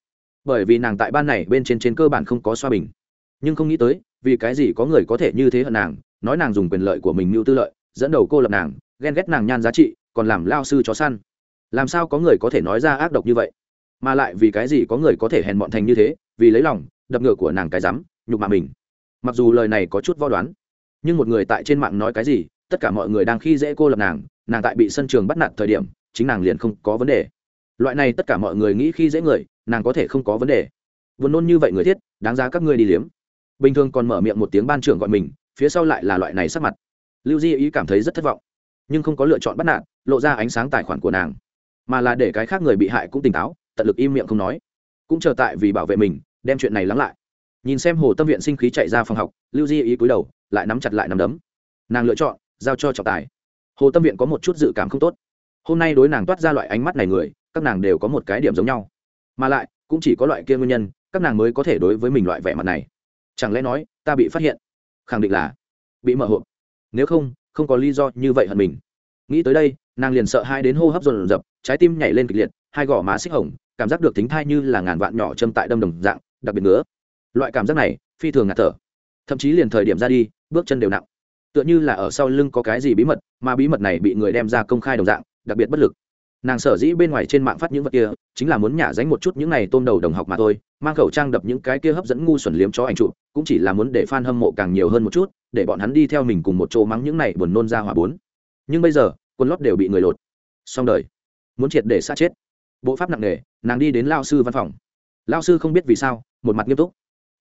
Bởi vì nàng tại ban này bên trên trên cơ bản không có xoa bình. Nhưng không nghĩ tới, vì cái gì có người có thể như thế hận nàng, nói nàng dùng quyền lợi của mình mưu tư lợi, dẫn đầu cô lập nàng, ghen ghét nàng nhan giá trị, còn làm lao sư chó săn. Làm sao có người có thể nói ra ác độc như vậy? Mà lại vì cái gì có người có thể hèn mọn thành như thế, vì lấy lòng, đập ngựa của nàng cái rắm, nhục mạ mình. Mặc dù lời này có chút vo đoán, nhưng một người tại trên mạng nói cái gì, tất cả mọi người đang khi dễ cô lập nàng nàng tại bị sân trường bắt nạt thời điểm, chính nàng liền không có vấn đề. Loại này tất cả mọi người nghĩ khi dễ người, nàng có thể không có vấn đề. Vốn nôn như vậy người thiết, đáng giá các ngươi đi liếm. Bình thường còn mở miệng một tiếng ban trưởng gọi mình, phía sau lại là loại này sắc mặt. Lưu di ý cảm thấy rất thất vọng, nhưng không có lựa chọn bắt nạt, lộ ra ánh sáng tài khoản của nàng, mà là để cái khác người bị hại cũng tỉnh táo, tận lực im miệng không nói. Cũng chờ tại vì bảo vệ mình, đem chuyện này lắng lại. Nhìn xem hồ tâm viện sinh khí chạy ra phòng học, lưu di ý cúi đầu, lại nắm chặt lại nắm đấm. Nàng lựa chọn, giao cho trọng tài hồ tâm viện có một chút dự cảm không tốt. Hôm nay đối nàng toát ra loại ánh mắt này người, các nàng đều có một cái điểm giống nhau. Mà lại, cũng chỉ có loại kia nguyên nhân, các nàng mới có thể đối với mình loại vẻ mặt này. Chẳng lẽ nói, ta bị phát hiện? Khẳng định là bị mở hộp. Nếu không không có lý do như vậy hận mình. Nghĩ tới đây, nàng liền sợ hai đến hô hấp dồn dập, trái tim nhảy lên kịch liệt, hai gò má xích hồng, cảm giác được tính thai như là ngàn vạn nhỏ châm tại đâm đồng dạng, đặc biệt nữa. Loại cảm giác này, phi thường ngạt thở. Thậm chí liền thời điểm ra đi, bước chân đều nặng tựa như là ở sau lưng có cái gì bí mật, mà bí mật này bị người đem ra công khai đồng dạng, đặc biệt bất lực. Nàng sở dĩ bên ngoài trên mạng phát những vật kia, chính là muốn nhả dánh một chút những này tôm đầu đồng học mà thôi, mang khẩu trang đập những cái kia hấp dẫn ngu xuẩn liếm cho ảnh trụ cũng chỉ là muốn để f a n hâm mộ càng nhiều hơn một chút, để bọn hắn đi theo mình cùng một chỗ mắng những này buồn nôn ra hỏa bốn. Nhưng bây giờ quân lót đều bị người lột. Xong đời. Muốn triệt để xa chết. Bộ pháp nặng nề, nàng đi đến lao sư văn phòng. Lao sư không biết vì sao, một mặt nghiêm túc.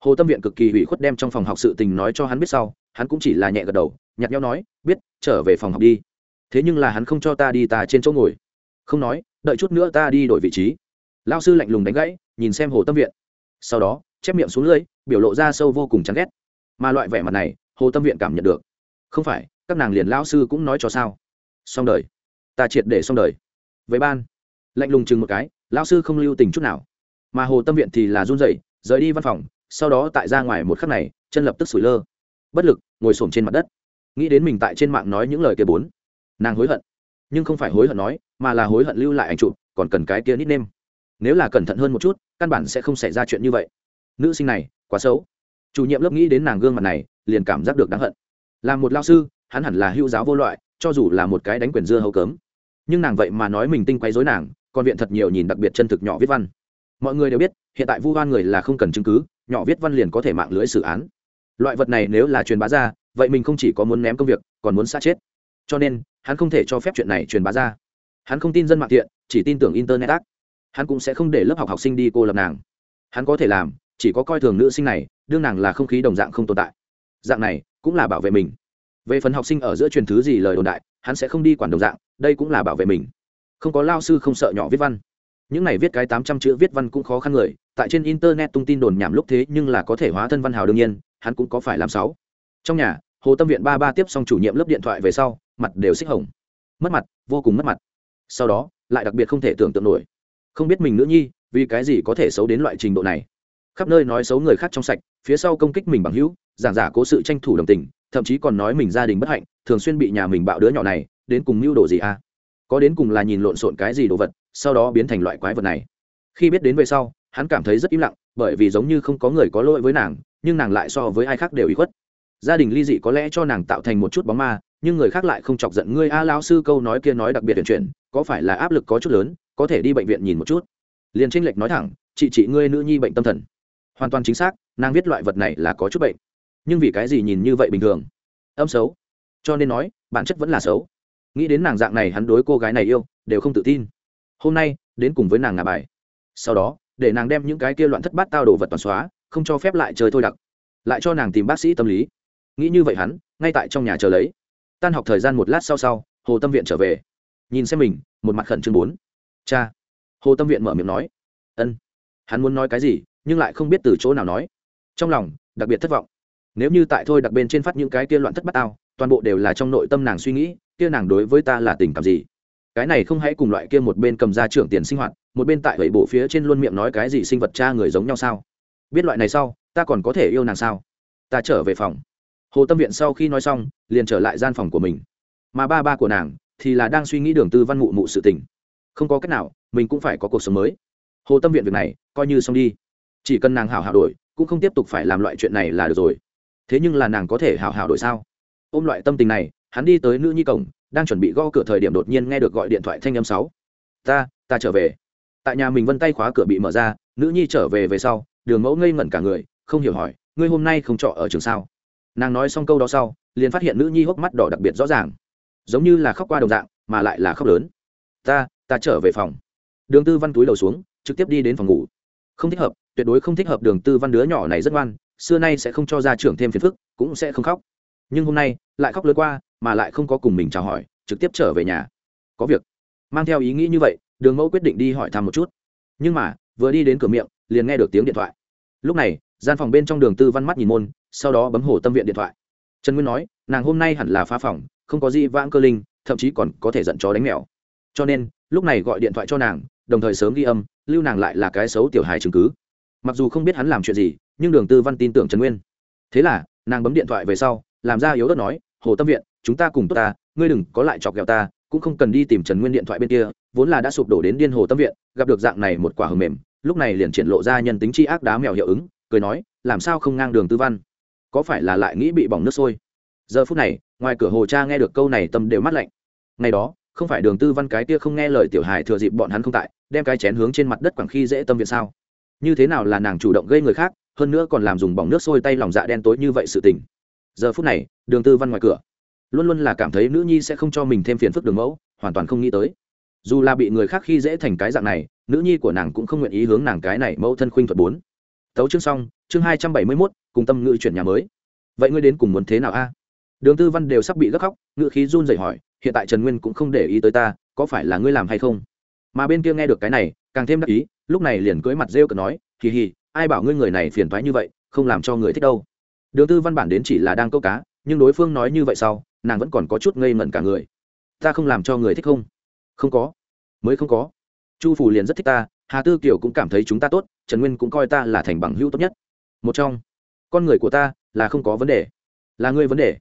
Hồ tâm viện cực kỳ hủy khuất đem trong phòng học sự tình nói cho hắn biết sau hắn cũng chỉ là nhẹ gật đầu nhặt nhau nói, biết, trở về phòng học đi. Thế nhưng là hắn không cho ta đi ta trên chỗ ngồi. Không nói, đợi chút nữa ta đi đổi vị trí. Lao sư lạnh lùng đánh gãy, nhìn xem hồ tâm viện. Sau đó, chép miệng xuống lưới, biểu lộ ra sâu vô cùng chán ghét. Mà loại vẻ mặt này, hồ tâm viện cảm nhận được. Không phải, các nàng liền lao sư cũng nói cho sao? Xong đời. Ta triệt để xong đời. Với ban. Lạnh lùng chừng một cái lao sư không lưu tình chút nào. Mà hồ tâm viện thì là run rẩy, rời đi văn phòng, sau đó tại ra ngoài một khắc này, chân lập tức sủi lơ bất lực, ngồi s trên mặt đất. Nghĩ đến mình tại trên mạng nói những lời kia bốn, nàng hối hận. Nhưng không phải hối hận nói, mà là hối hận lưu lại ảnh chụp, còn cần cái kia nít nêm nếu là cẩn thận hơn một chút, căn bản sẽ không xảy ra chuyện như vậy. Nữ sinh này, quá xấu. Chủ nhiệm lớp nghĩ đến nàng gương mặt này, liền cảm giác được đáng hận. Là một lao sư, hắn hẳn là hữu giáo vô loại, cho dù là một cái đánh quyền dưa hầu cấm. Nhưng nàng vậy mà nói mình tinh quay dối nàng, còn viện thật nhiều nhìn đặc biệt chân thực nhỏ viết văn. Mọi người đều biết, hiện tại vu oan người là không cần chứng cứ, nhỏ viết văn liền có thể mạng lưới xử án loại vật này nếu là truyền bá ra, vậy mình không chỉ có muốn ném công việc, còn muốn xa chết. Cho nên, hắn không thể cho phép chuyện này truyền bá ra. Hắn không tin dân mạng tiện chỉ tin tưởng internet ác. Hắn cũng sẽ không để lớp học học sinh đi cô lập nàng. Hắn có thể làm, chỉ có coi thường nữ sinh này, đương nàng là không khí đồng dạng không tồn tại. Dạng này, cũng là bảo vệ mình. Về phần học sinh ở giữa truyền thứ gì lời đồn đại, hắn sẽ không đi quản đồng dạng, đây cũng là bảo vệ mình. Không có lao sư không sợ nhỏ viết văn. Những này viết cái tám trăm chữ viết văn cũng khó khăn người, tại trên internet tung tin đồn nhảm lúc thế nhưng là có thể hóa thân văn hào đương nhiên hắn cũng có phải làm sáu. Trong nhà, hồ tâm viện ba ba tiếp xong chủ nhiệm lớp điện thoại về sau, mặt đều xích hồng. Mất mặt, vô cùng mất mặt. Sau đó, lại đặc biệt không thể tưởng tượng nổi. Không biết mình nữ nhi, vì cái gì có thể xấu đến loại trình độ này. Khắp nơi nói xấu người khác trong sạch, phía sau công kích mình bằng hữu, giảng giả cố sự tranh thủ đồng tình, thậm chí còn nói mình gia đình bất hạnh, thường xuyên bị nhà mình bạo đứa nhỏ này, đến cùng mưu đồ gì a có đến cùng là nhìn lộn xộn cái gì đồ vật, sau đó biến thành loại quái vật này. Khi biết đến về sau, hắn cảm thấy rất im lặng, bởi vì giống như không có người có lỗi với nàng nhưng nàng lại so với ai khác đều ý khuất. Gia đình ly dị có lẽ cho nàng tạo thành một chút bóng ma nhưng người khác lại không chọc giận ngươi a lao sư câu nói kia nói đặc biệt tuyển chuyển có phải là áp lực có chút lớn có thể đi bệnh viện nhìn một chút. Liền tranh lệch nói thẳng chị chị ngươi nữ nhi bệnh tâm thần. Hoàn toàn chính xác nàng viết loại vật này là có chút bệnh. Nhưng vì cái gì nhìn như vậy bình thường? Âm xấu. Cho nên nói bản chất vẫn là xấu. Nghĩ đến nàng dạng này hắn đối cô gái này yêu đều không tự tin. Hôm nay đến cùng với nàng ngà bài. Sau đó để nàng đem những cái kia loạn thất bát tao đồ vật toàn xóa không cho phép lại chơi thôi đặc, lại cho nàng tìm bác sĩ tâm lý. Nghĩ như vậy hắn, ngay tại trong nhà chờ lấy. Tan học thời gian một lát sau sau, hồ tâm viện trở về. Nhìn xem mình, một mặt khẩn trương bốn. Cha. Hồ tâm viện mở miệng nói. Ân. Hắn muốn nói cái gì, nhưng lại không biết từ chỗ nào nói. Trong lòng, đặc biệt thất vọng. Nếu như tại thôi đặc bên trên phát những cái kia loạn thất bát tao, toàn bộ đều là trong nội tâm nàng suy nghĩ, kia nàng đối với ta là tình cảm gì? Cái này không hãy cùng loại kia một bên cầm ra trưởng tiền sinh hoạt, một bên tại vậy bộ phía trên luôn miệng nói cái gì sinh vật cha người giống nhau sao? Biết loại này sau, ta còn có thể yêu nàng sao? Ta trở về phòng. Hồ tâm viện sau khi nói xong, liền trở lại gian phòng của mình. Mà ba ba của nàng thì là đang suy nghĩ đường tư văn mụ mụ sự tình. Không có cách nào, mình cũng phải có cuộc sống mới. Hồ tâm viện việc này, coi như xong đi. Chỉ cần nàng hảo hảo đổi, cũng không tiếp tục phải làm loại chuyện này là được rồi. Thế nhưng là nàng có thể hảo hảo đổi sao? Ôm loại tâm tình này, hắn đi tới nữ nhi cổng, đang chuẩn bị gõ cửa thời điểm đột nhiên nghe được gọi điện thoại thanh âm sáu. Ta ta trở về. Tại nhà mình vân tay khóa cửa bị mở ra, nữ nhi trở về về sau đường mẫu ngây ngẩn cả người, không hiểu hỏi, ngươi hôm nay không trọ ở trường sao? Nàng nói xong câu đó sau, liền phát hiện nữ nhi hốc mắt đỏ đặc biệt rõ ràng. Giống như là khóc qua đồng dạng, mà lại là khóc lớn. Ta ta trở về phòng. Đường tư văn túi đầu xuống, trực tiếp đi đến phòng ngủ. Không thích hợp, tuyệt đối không thích hợp. Đường tư văn đứa nhỏ này rất ngoan, xưa nay sẽ không cho ra trưởng thêm phiền phức, cũng sẽ không khóc. Nhưng hôm nay, lại khóc lớn qua, mà lại không có cùng mình chào hỏi, trực tiếp trở về nhà. Có việc. Mang theo ý nghĩ như vậy, đường mẫu quyết định đi hỏi thăm một chút. Nhưng mà vừa đi đến cửa miệng, liền nghe được tiếng điện thoại. Lúc này, gian phòng bên trong đường tư văn mắt nhìn môn, sau đó bấm hồ tâm viện điện thoại. Trần nguyên nói, nàng hôm nay hẳn là phá phòng, không có gì vãng cơ linh, thậm chí còn có thể giận chó đánh mèo. Cho nên, lúc này gọi điện thoại cho nàng, đồng thời sớm ghi âm, lưu nàng lại là cái xấu tiểu hài chứng cứ. Mặc dù không biết hắn làm chuyện gì, nhưng đường tư văn tin tưởng trần nguyên. Thế là, nàng bấm điện thoại về sau, làm ra yếu đất nói, hồ tâm viện, chúng ta cùng tốt ta, ngươi đừng có lại chọc ghẹo ta, cũng không cần đi tìm trần nguyên điện thoại bên kia, vốn là đã sụp đổ đến điên hồ tâm viện, gặp được dạng này một quả hầm mềm lúc này liền triển lộ ra nhân tính chi ác đá mèo hiệu ứng, cười nói, làm sao không ngang đường tư văn? Có phải là lại nghĩ bị bỏng nước sôi? Giờ phút này, ngoài cửa hồ cha nghe được câu này tâm đều mát lạnh. Ngày đó, không phải đường tư văn cái kia không nghe lời tiểu hài thừa dịp bọn hắn không tại, đem cái chén hướng trên mặt đất quảng khi dễ tâm viện sao? Như thế nào là nàng chủ động gây người khác, hơn nữa còn làm dùng bỏng nước sôi tay lòng dạ đen tối như vậy sự tình. Giờ phút này, đường tư văn ngoài cửa. Luôn luôn là cảm thấy nữ nhi sẽ không cho mình thêm phiền phức đường mẫu, hoàn toàn không nghĩ tới dù là bị người khác khi dễ thành cái dạng này, nữ nhi của nàng cũng không nguyện ý hướng nàng cái này mẫu thân khuynh thuật bốn. Tấu chương xong, chương hai trăm bảy mươi mốt, cùng tâm ngữ chuyển nhà mới. Vậy ngươi đến cùng muốn thế nào a? Đường tư văn đều sắp bị gấp khóc, ngữ khí run rẩy hỏi, hiện tại trần nguyên cũng không để ý tới ta, có phải là ngươi làm hay không? Mà bên kia nghe được cái này, càng thêm đắc ý, lúc này liền cưới mặt rêu cợt nói, kỳ hì, ai bảo ngươi người này phiền thoái như vậy, không làm cho người thích đâu. Đường tư văn bản đến chỉ là đang câu cá, nhưng đối phương nói như vậy sau, nàng vẫn còn có chút ngây ngẩn cả người. Ta không làm cho người thích không? Không có. Mới không có. Chu phủ liền rất thích ta, hà tư kiều cũng cảm thấy chúng ta tốt, trần nguyên cũng coi ta là thành bằng hữu tốt nhất. Một trong, con người của ta là không có vấn đề. Là ngươi vấn đề.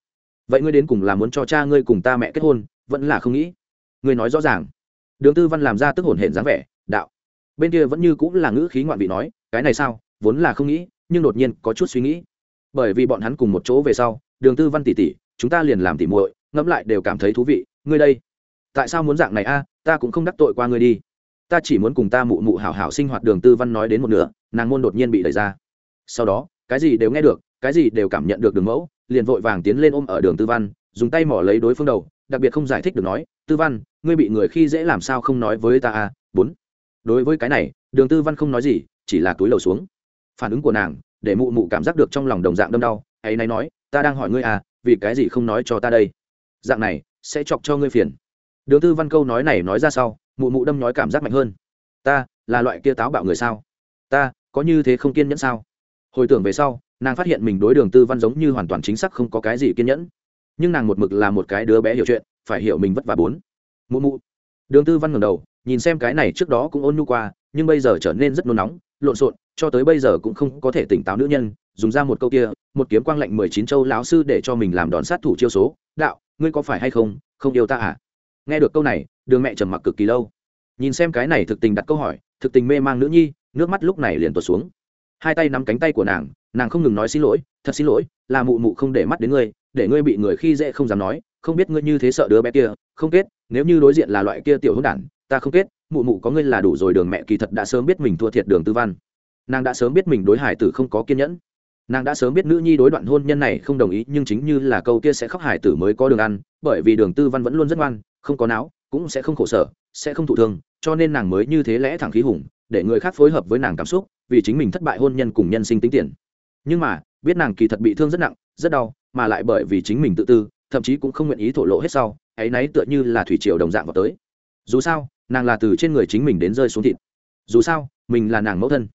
Vậy ngươi đến cùng là muốn cho cha ngươi cùng ta mẹ kết hôn, vẫn là không nghĩ. Ngươi nói rõ ràng. Đường tư văn làm ra tức hồn hển dáng vẻ, đạo. Bên kia vẫn như cũng là ngữ khí ngoạn vị nói, cái này sao, vốn là không nghĩ, nhưng đột nhiên có chút suy nghĩ. Bởi vì bọn hắn cùng một chỗ về sau, đường tư văn tỉ tỉ, chúng ta liền làm tỉ muội, ngẫm lại đều cảm thấy thú vị. Ngươi đây tại sao muốn dạng này a, ta cũng không đắc tội qua ngươi đi. Ta chỉ muốn cùng ta mụ mụ hảo hảo sinh hoạt đường tư văn nói đến một nửa, nàng môn đột nhiên bị đẩy ra. Sau đó, cái gì đều nghe được, cái gì đều cảm nhận được đường mẫu, liền vội vàng tiến lên ôm ở đường tư văn, dùng tay mỏ lấy đối phương đầu, đặc biệt không giải thích được nói, tư văn, ngươi bị người khi dễ làm sao không nói với ta a? Bốn. Đối với cái này, đường tư văn không nói gì, chỉ là túi lầu xuống. Phản ứng của nàng, để mụ mụ cảm giác được trong lòng đồng dạng đâm đau, ấy nay nói, ta đang hỏi ngươi à vì cái gì không nói cho ta đây? Dạng này, sẽ chọc cho ngươi phiền đường tư văn câu nói này nói ra sau, mụ mụ đâm nhói cảm giác mạnh hơn. Ta, là loại kia táo bạo người sao? Ta, có như thế không kiên nhẫn sao? Hồi tưởng về sau, nàng phát hiện mình đối đường tư văn giống như hoàn toàn chính xác không có cái gì kiên nhẫn. Nhưng nàng một mực là một cái đứa bé hiểu chuyện, phải hiểu mình vất vả bốn. Mụ mụ. Đường tư văn ngầm đầu, nhìn xem cái này trước đó cũng ôn nhu qua, nhưng bây giờ trở nên rất nôn nóng, lộn xộn, cho tới bây giờ cũng không có thể tỉnh táo nữ nhân, dùng ra một câu kia, một kiếm quang lệnh mười chín châu lão sư để cho mình làm đòn sát thủ chiêu số. Đạo, ngươi có phải hay không? Không yêu ta à? Nghe được câu này, đường mẹ trầm mặc cực kỳ lâu. Nhìn xem cái này thực tình đặt câu hỏi, thực tình mê mang nữ nhi, nước mắt lúc này liền tuột xuống. Hai tay nắm cánh tay của nàng nàng không ngừng nói xin lỗi, thật xin lỗi, là mụ mụ không để mắt đến ngươi, để ngươi bị người khi dễ không dám nói, không biết ngươi như thế sợ đứa bé kia, không kết, nếu như đối diện là loại kia tiểu hữu đản, ta không kết, mụ mụ có ngươi là đủ rồi, đường mẹ kỳ thật đã sớm biết mình thua thiệt đường tư văn. Nàng đã sớm biết mình đối hải tử không có kiên nhẫn. Nàng đã sớm biết nữ nhi đối đoạn hôn nhân này không đồng ý, nhưng chính như là câu kia sẽ khóc hải tử mới có đường ăn, bởi vì đường tư văn vẫn luôn rất ngoan không có não, cũng sẽ không khổ sở, sẽ không thụ thương, cho nên nàng mới như thế lẽ thẳng khí hùng, để người khác phối hợp với nàng cảm xúc, vì chính mình thất bại hôn nhân cùng nhân sinh tính tiền. Nhưng mà, biết nàng kỳ thật bị thương rất nặng, rất đau, mà lại bởi vì chính mình tự tư, thậm chí cũng không nguyện ý thổ lộ hết sau, ấy nấy tựa như là thủy triều đồng dạng vào tới. Dù sao, nàng là từ trên người chính mình đến rơi xuống thịt. Dù sao, mình là nàng mẫu thân.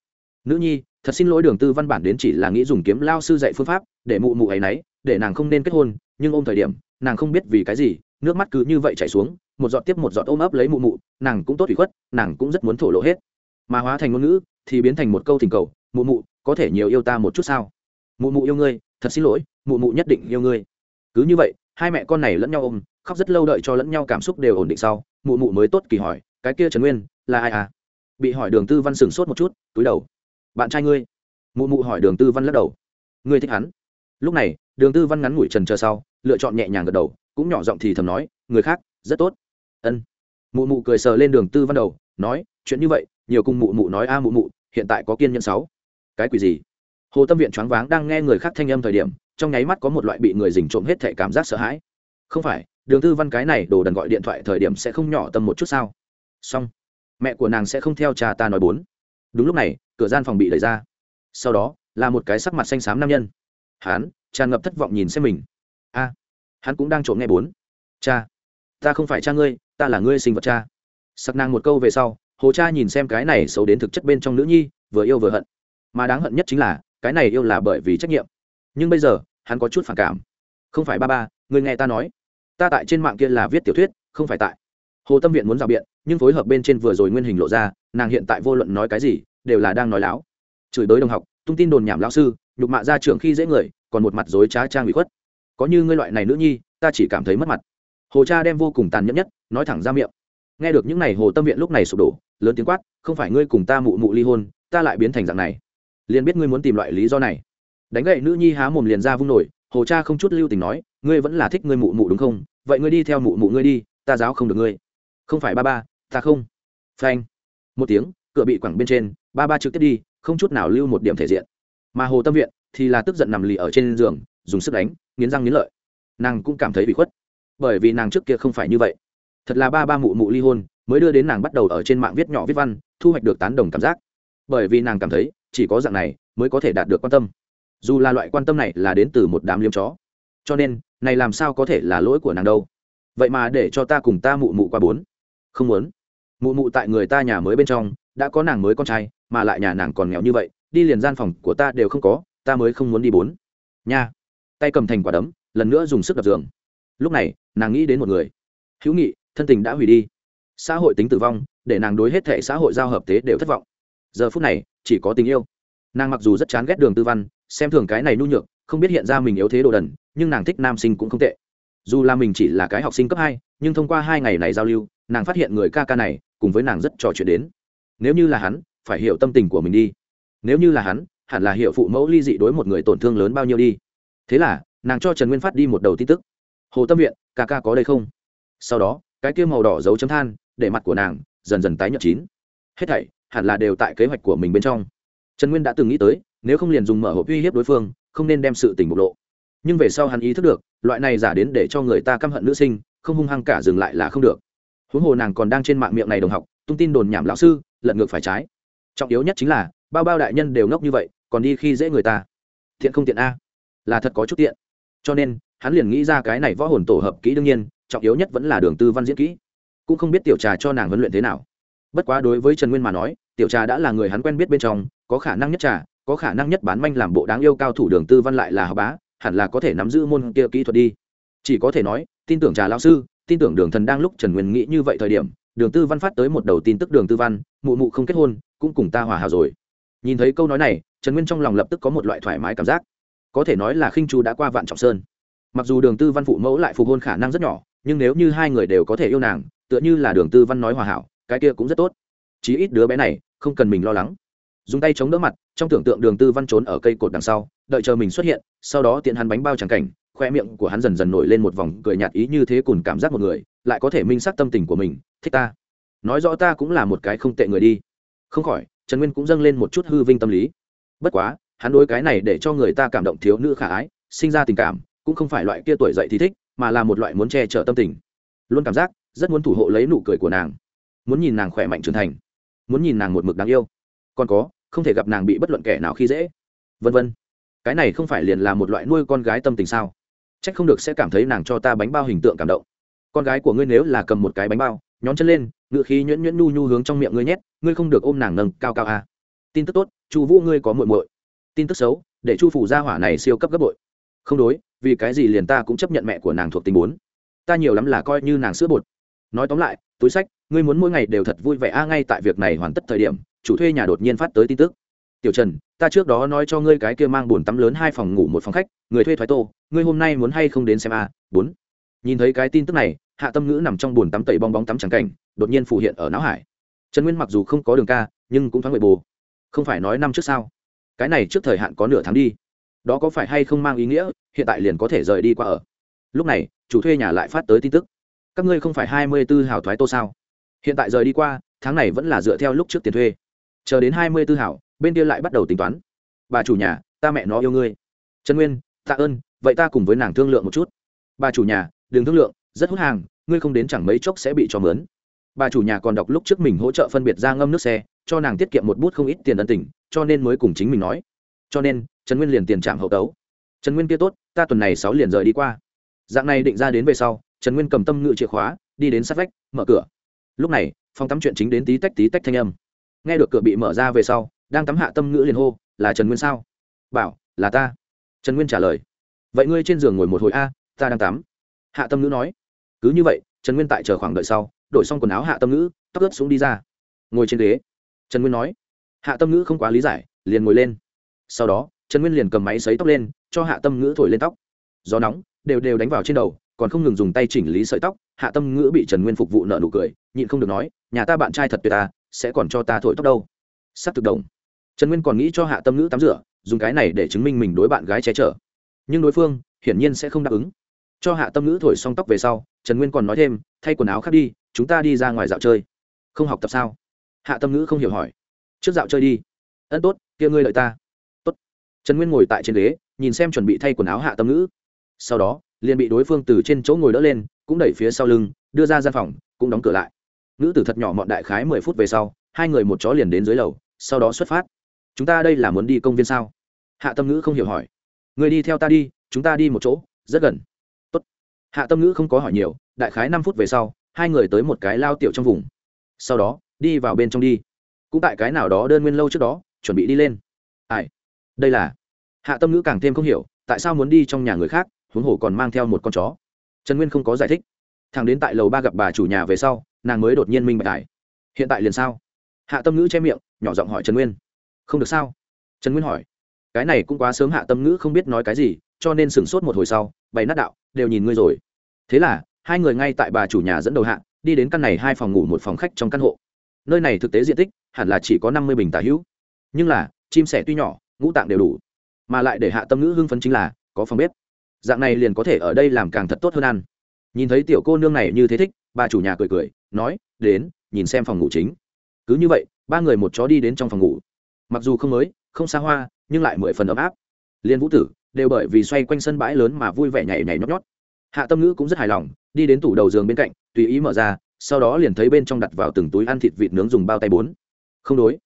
Nữ nhi, thật xin lỗi đường tư văn bản đến chỉ là nghĩ dùng kiếm lao sư dạy phương pháp, để mụ mụ ấy nấy, để nàng không nên kết hôn, nhưng ôm thời điểm, nàng không biết vì cái gì nước mắt cứ như vậy chảy xuống, một giọt tiếp một giọt ôm ấp lấy mụ mụ, nàng cũng tốt ủy khuất, nàng cũng rất muốn thổ lộ hết. Mà hóa thành ngôn ngữ thì biến thành một câu thỉnh cầu, mụ mụ, có thể nhiều yêu ta một chút sao? Mụ mụ yêu ngươi, thật xin lỗi, mụ mụ nhất định yêu ngươi. Cứ như vậy, hai mẹ con này lẫn nhau ôm, khóc rất lâu đợi cho lẫn nhau cảm xúc đều ổn định sau, mụ mụ mới tốt kỳ hỏi, cái kia trần nguyên, là ai à? Bị hỏi đường tư văn sửng sốt một chút, túi đầu. Bạn trai ngươi. Mụ mụ hỏi đường tư văn lắc đầu. Ngươi thích hắn? Lúc này, đường tư văn ngắn ngủi trần chờ sau, lựa chọn nhẹ nhàng gật đầu cũng nhỏ giọng thì thầm nói, người khác, rất tốt. Ân. Mụ mụ cười sờ lên đường tư văn đầu, nói, chuyện như vậy, nhiều cùng mụ mụ nói a mụ mụ, hiện tại có kiên nhẫn sáu. Cái quỷ gì? Hồ tâm viện choáng váng đang nghe người khác thanh âm thời điểm, trong nháy mắt có một loại bị người dình trộm hết thể cảm giác sợ hãi. Không phải, đường tư văn cái này đồ đần gọi điện thoại thời điểm sẽ không nhỏ tâm một chút sao? Xong. Mẹ của nàng sẽ không theo cha ta nói bốn. Đúng lúc này, cửa gian phòng bị đẩy ra. Sau đó, là một cái sắc mặt xanh xám nam nhân. Hắn tràn ngập thất vọng nhìn xem mình. A hắn cũng đang trộm nghe bốn. Cha, ta không phải cha ngươi, ta là ngươi sinh vật cha. Sắc nàng một câu về sau, hồ cha nhìn xem cái này xấu đến thực chất bên trong nữ nhi, vừa yêu vừa hận. Mà đáng hận nhất chính là, cái này yêu là bởi vì trách nhiệm. Nhưng bây giờ, hắn có chút phản cảm. Không phải ba ba người nghe ta nói. Ta tại trên mạng kia là viết tiểu thuyết, không phải tại. Hồ tâm viện muốn rào biện, nhưng phối hợp bên trên vừa rồi nguyên hình lộ ra, nàng hiện tại vô luận nói cái gì, đều là đang nói láo. Chửi bới đồng học, tung tin đồn nhảm lao sư, nhục mạ ra trường khi dễ người, còn một mặt dối trá trang bị khuất có như ngươi loại này nữ nhi, ta chỉ cảm thấy mất mặt. Hồ cha đem vô cùng tàn nhẫn nhất, nói thẳng ra miệng. Nghe được những n à y hồ tâm viện lúc này sụp đổ, lớn tiếng quát, không phải ngươi cùng ta mụ mụ ly hôn, ta lại biến thành dạng này. Liền biết ngươi muốn tìm loại lý do này. Đánh gậy nữ nhi há mồm liền ra vung nổi, hồ cha không chút lưu tình nói, ngươi vẫn là thích ngươi mụ mụ đúng không? Vậy ngươi đi theo mụ mụ ngươi đi, ta giáo không được ngươi. Không phải ba ba, ta không. Phanh. Một tiếng, cửa bị quẳng bên trên, ba ba trực tiếp đi, không chút nào lưu một điểm thể diện. Mà hồ tâm viện thì là tức giận nằm lì ở trên giường, dùng sức đánh nghiến răng nghiến lợi. Nàng cũng cảm thấy bị khuất, bởi vì nàng trước kia không phải như vậy. Thật là ba ba mụ mụ ly hôn, mới đưa đến nàng bắt đầu ở trên mạng viết nhỏ viết văn, thu hoạch được tán đồng cảm giác. Bởi vì nàng cảm thấy, chỉ có dạng này mới có thể đạt được quan tâm. Dù là loại quan tâm này là đến từ một đám liêm chó, cho nên, này làm sao có thể là lỗi của nàng đâu? Vậy mà để cho ta cùng ta mụ mụ qua bốn. Không muốn. Mụ mụ tại người ta nhà mới bên trong, đã có nàng mới con trai, mà lại nhà nàng còn nghèo như vậy, đi liền gian phòng của ta đều không có, ta mới không muốn đi bốn. Nha tay cầm thành quả đấm, lần nữa dùng sức đập giường. Lúc này, nàng nghĩ đến một người. Hữu nghị, thân tình đã hủy đi. Xã hội tính tử vong, để nàng đối hết thệ xã hội giao hợp tế đều thất vọng. Giờ phút này, chỉ có tình yêu. Nàng mặc dù rất chán ghét đường tư văn, xem thường cái này nhu nhược, không biết hiện ra mình yếu thế đồ đần, nhưng nàng thích nam sinh cũng không tệ. Dù là mình chỉ là cái học sinh cấp hai, nhưng thông qua hai ngày này giao lưu, nàng phát hiện người ca ca này, cùng với nàng rất trò chuyện đến. Nếu như là hắn, phải hiểu tâm tình của mình đi. Nếu như là hắn, hẳn là hiểu phụ mẫu ly dị đối một người tổn thương lớn bao nhiêu đi thế là, nàng cho trần nguyên phát đi một đầu tin tức. Hồ tâm viện, ca ca có đây không? Sau đó, cái kia màu đỏ dấu chấm than, để mặt của nàng, dần dần tái nhợt chín. Hết thảy, hẳn là đều tại kế hoạch của mình bên trong. Trần nguyên đã từng nghĩ tới, nếu không liền dùng mở hộp uy hiếp đối phương, không nên đem sự tình bộc lộ. Nhưng về sau hắn ý thức được, loại này giả đến để cho người ta căm hận nữ sinh, không hung hăng cả dừng lại là không được. Huống hồ nàng còn đang trên mạng miệng này đồng học, tung tin đồn nhảm lão sư, lật ngược phải trái. Trọng yếu nhất chính là, bao bao đại nhân đều ngốc như vậy, còn đi khi dễ người ta. Thiện không tiện a là thật có chút tiện. Cho nên, hắn liền nghĩ ra cái này võ hồn tổ hợp kỹ đương nhiên, trọng yếu nhất vẫn là đường tư văn diễn kỹ. Cũng không biết tiểu trà cho nàng huấn luyện thế nào. Bất quá đối với trần nguyên mà nói, tiểu trà đã là người hắn quen biết bên trong, có khả năng nhất trà, có khả năng nhất bán manh làm bộ đáng yêu cao thủ đường tư văn lại là học bá, hẳn là có thể nắm giữ môn kia kỹ thuật đi. Chỉ có thể nói, tin tưởng trà lao sư, tin tưởng đường thần đang lúc trần nguyên nghĩ như vậy thời điểm, đường tư văn phát tới một đầu tin tức đường tư văn, mụ mụ không kết hôn, cũng cùng ta hòa hảo rồi. Nhìn thấy câu nói này, trần nguyên trong lòng lập tức có một loại thoải mái cảm giác có thể nói là khinh chu đã qua vạn trọng sơn. Mặc dù đường tư văn phụ mẫu lại phục hôn khả năng rất nhỏ, nhưng nếu như hai người đều có thể yêu nàng, tựa như là đường tư văn nói hòa hảo, cái kia cũng rất tốt. Chí ít đứa bé này không cần mình lo lắng. Dùng tay chống đỡ mặt, trong tưởng tượng đường tư văn trốn ở cây cột đằng sau, đợi chờ mình xuất hiện, sau đó tiện hắn bánh bao tràng cảnh, khoe miệng của hắn dần dần nổi lên một vòng cười nhạt ý như thế cùng cảm giác một người, lại có thể minh xác tâm tình của mình, thích ta. Nói rõ ta cũng là một cái không tệ người đi. Không khỏi, trần nguyên cũng dâng lên một chút hư vinh tâm lý. Bất quá hắn đối cái này để cho người ta cảm động thiếu nữ khả ái, sinh ra tình cảm, cũng không phải loại kia tuổi dậy thì thích, mà là một loại muốn che chở tâm tình. Luôn cảm giác, rất muốn thủ hộ lấy nụ cười của nàng. Muốn nhìn nàng khỏe mạnh trưởng thành. Muốn nhìn nàng một mực đáng yêu. Còn có, không thể gặp nàng bị bất luận kẻ nào khi dễ. Vân vân. Cái này không phải liền là một loại nuôi con gái tâm tình sao? C h ắ c không được sẽ cảm thấy nàng cho ta bánh bao hình tượng cảm động. Con gái của ngươi nếu là cầm một cái bánh bao, nhón chân lên ngự khí nhuyễn nhuyễn nhu nhu hướng trong miệng ngươi nhét, ngươi không được ôm nàng nâng cao cao à. tin tức tốt, chu vũ ngươi có muội muội tin tức xấu, để chu phủ gia hỏa này siêu cấp gấp bội. Không đối, vì cái gì liền ta cũng chấp nhận mẹ của nàng thuộc tình bốn. Ta nhiều lắm là coi như nàng sữa bột. Nói tóm lại, túi sách, ngươi muốn mỗi ngày đều thật vui vẻ a, ngay tại việc này hoàn tất thời điểm, chủ thuê nhà đột nhiên phát tới tin tức. Tiểu trần, ta trước đó nói cho ngươi cái kia mang bồn tắm lớn hai phòng ngủ một phòng khách, người thuê thoái tô, ngươi hôm nay muốn hay không đến xem a? Bốn. Nhìn thấy cái tin tức này, hạ tâm ngữ nằm trong bồn tắm tẩy bong bóng tắm trắng cảnh, đột nhiên phủ hiện ở não hải. Trần nguyên mặc dù không có đường ca, nhưng cũng thoáng bệ bồ không phải nói năm trước sao? Cái này trước thời hạn có nửa tháng đi. Đó có phải hay không mang ý nghĩa, hiện tại liền có thể rời đi qua ở. Lúc này, chủ thuê nhà lại phát tới tin tức. Các ngươi không phải hai mươi b ố hào thoái tô sao? Hiện tại rời đi qua, tháng này vẫn là dựa theo lúc trước tiền thuê. Chờ đến hai mươi b ố hảo bên kia lại bắt đầu tính toán. Bà chủ nhà, ta mẹ nó yêu ngươi. Trần nguyên, tạ ơn, vậy ta cùng với nàng thương lượng một chút. Bà chủ nhà, đừng thương lượng, rất hút hàng, ngươi không đến chẳng mấy chốc sẽ bị cho mướn. Bà chủ nhà còn đọc lúc trước mình hỗ trợ phân biệt ra ngâm nước xe cho nàng tiết kiệm một bút không ít tiền ân tình, cho nên mới cùng chính mình nói. Cho nên, trần nguyên liền tiền trạm hậu tấu. Trần nguyên kia tốt, ta tuần này sáu liền rời đi qua. Dạng này định ra đến về sau, trần nguyên cầm tâm ngự chìa khóa, đi đến sát vách, mở cửa. Lúc này, phòng tắm chuyện chính đến tí tách tí tách thanh âm. Nghe được cửa bị mở ra về sau, đang tắm hạ tâm ngữ liền hô, là trần nguyên sao? Bảo, là ta. Trần nguyên trả lời, vậy ngươi trên giường ngồi một hồi a, ta đang tắm. Hạ tâm ngữ nói, cứ như vậy, trần nguyên tại chờ khoảng đợi sau, đổi xong quần áo hạ tâm ngữ, tóc ướt xuống đi ra, ngồi trên ghế trần nguyên nói, hạ tâm ngữ không quá lý giải, liền ngồi lên. Sau đó, trần nguyên liền cầm máy xấy tóc lên, cho hạ tâm ngữ thổi lên tóc. Gió nóng, đều đều đánh vào trên đầu, còn không ngừng dùng tay chỉnh lý sợi tóc, hạ tâm ngữ bị trần nguyên phục vụ nợ nụ cười, nhịn không được nói, nhà ta bạn trai thật tuyệt ta, sẽ còn cho ta thổi tóc đâu. Sắp thực đồng. Trần nguyên còn nghĩ cho hạ tâm ngữ tắm rửa, dùng cái này để chứng minh mình đối bạn gái che chở. Nhưng đối phương, hiển nhiên sẽ không đáp ứng. Cho hạ tâm ngữ thổi xong tóc về sau, trần nguyên còn nói thêm, thay quần áo khác đi, chúng ta đi ra ngoài dạo chơi. Không học tập sao? Hạ tâm ngữ không hiểu hỏi. Trước dạo chơi đi. Ân, tốt, kia ngươi lợi ta. Tốt. Trần nguyên ngồi tại trên ghế, nhìn xem chuẩn bị thay quần áo hạ tâm ngữ. Sau đó, liền bị đối phương từ trên chỗ ngồi đỡ lên, cũng đẩy phía sau lưng, đưa ra gian phòng, cũng đóng cửa lại. Nữ tử thật nhỏ mọn đại khái mười phút về sau, hai người một chó liền đến dưới lầu, sau đó xuất phát. Chúng ta đây là muốn đi công viên sao? Hạ tâm ngữ không hiểu hỏi. Người đi theo ta đi, chúng ta đi một chỗ, rất gần. Tốt. hạ tâm ngữ không có hỏi nhiều, đại khái năm phút về sau, hai người tới một cái lao tiểu trong vùng. Sau đó đi vào bên trong đi. Cũng tại cái nào đó đơn nguyên lâu trước đó, chuẩn bị đi lên. Ai? Đây là. Hạ tâm ngữ càng thêm không hiểu, tại sao muốn đi trong nhà người khác, huống hồ còn mang theo một con chó. Trần nguyên không có giải thích. Thằng đến tại lầu ba gặp bà chủ nhà về sau, nàng mới đột nhiên minh bạch tài hiện tại liền sao? Hạ tâm ngữ che miệng, nhỏ giọng hỏi trần nguyên. Không được sao? Trần nguyên hỏi. Cái này cũng quá sớm hạ tâm ngữ không biết nói cái gì, cho nên sửng sốt một hồi sau, bày nát đạo, đều nhìn ngươi rồi. Thế là, hai người ngay tại bà chủ nhà dẫn đầu hạ, đi đến căn này hai phòng ngủ một phòng khách trong căn hộ nơi này thực tế diện tích hẳn là chỉ có năm mươi bình tả hữu. Nhưng là, chim sẻ tuy nhỏ, ngũ tạng đều đủ. Mà lại để hạ tâm ngữ hưng phấn chính là, có phòng bếp. Dạng này liền có thể ở đây làm càng thật tốt hơn ăn. Nhìn thấy tiểu cô nương này như thế thích, bà chủ nhà cười cười, nói, đến, nhìn xem phòng ngủ chính. Cứ như vậy, ba người một chó đi đến trong phòng ngủ. Mặc dù không mới, không xa hoa, nhưng lại mười phần ấm áp. Liên vũ tử đều bởi vì xoay quanh sân bãi lớn mà vui vẻ nhảy nhảy nhót nhót. Hạ tâm ngữ cũng rất hài lòng, đi đến tủ đầu giường bên cạnh, tùy ý mở ra sau đó liền thấy bên trong đặt vào từng túi ăn thịt vịt nướng dùng bao tay bốn. Không đối.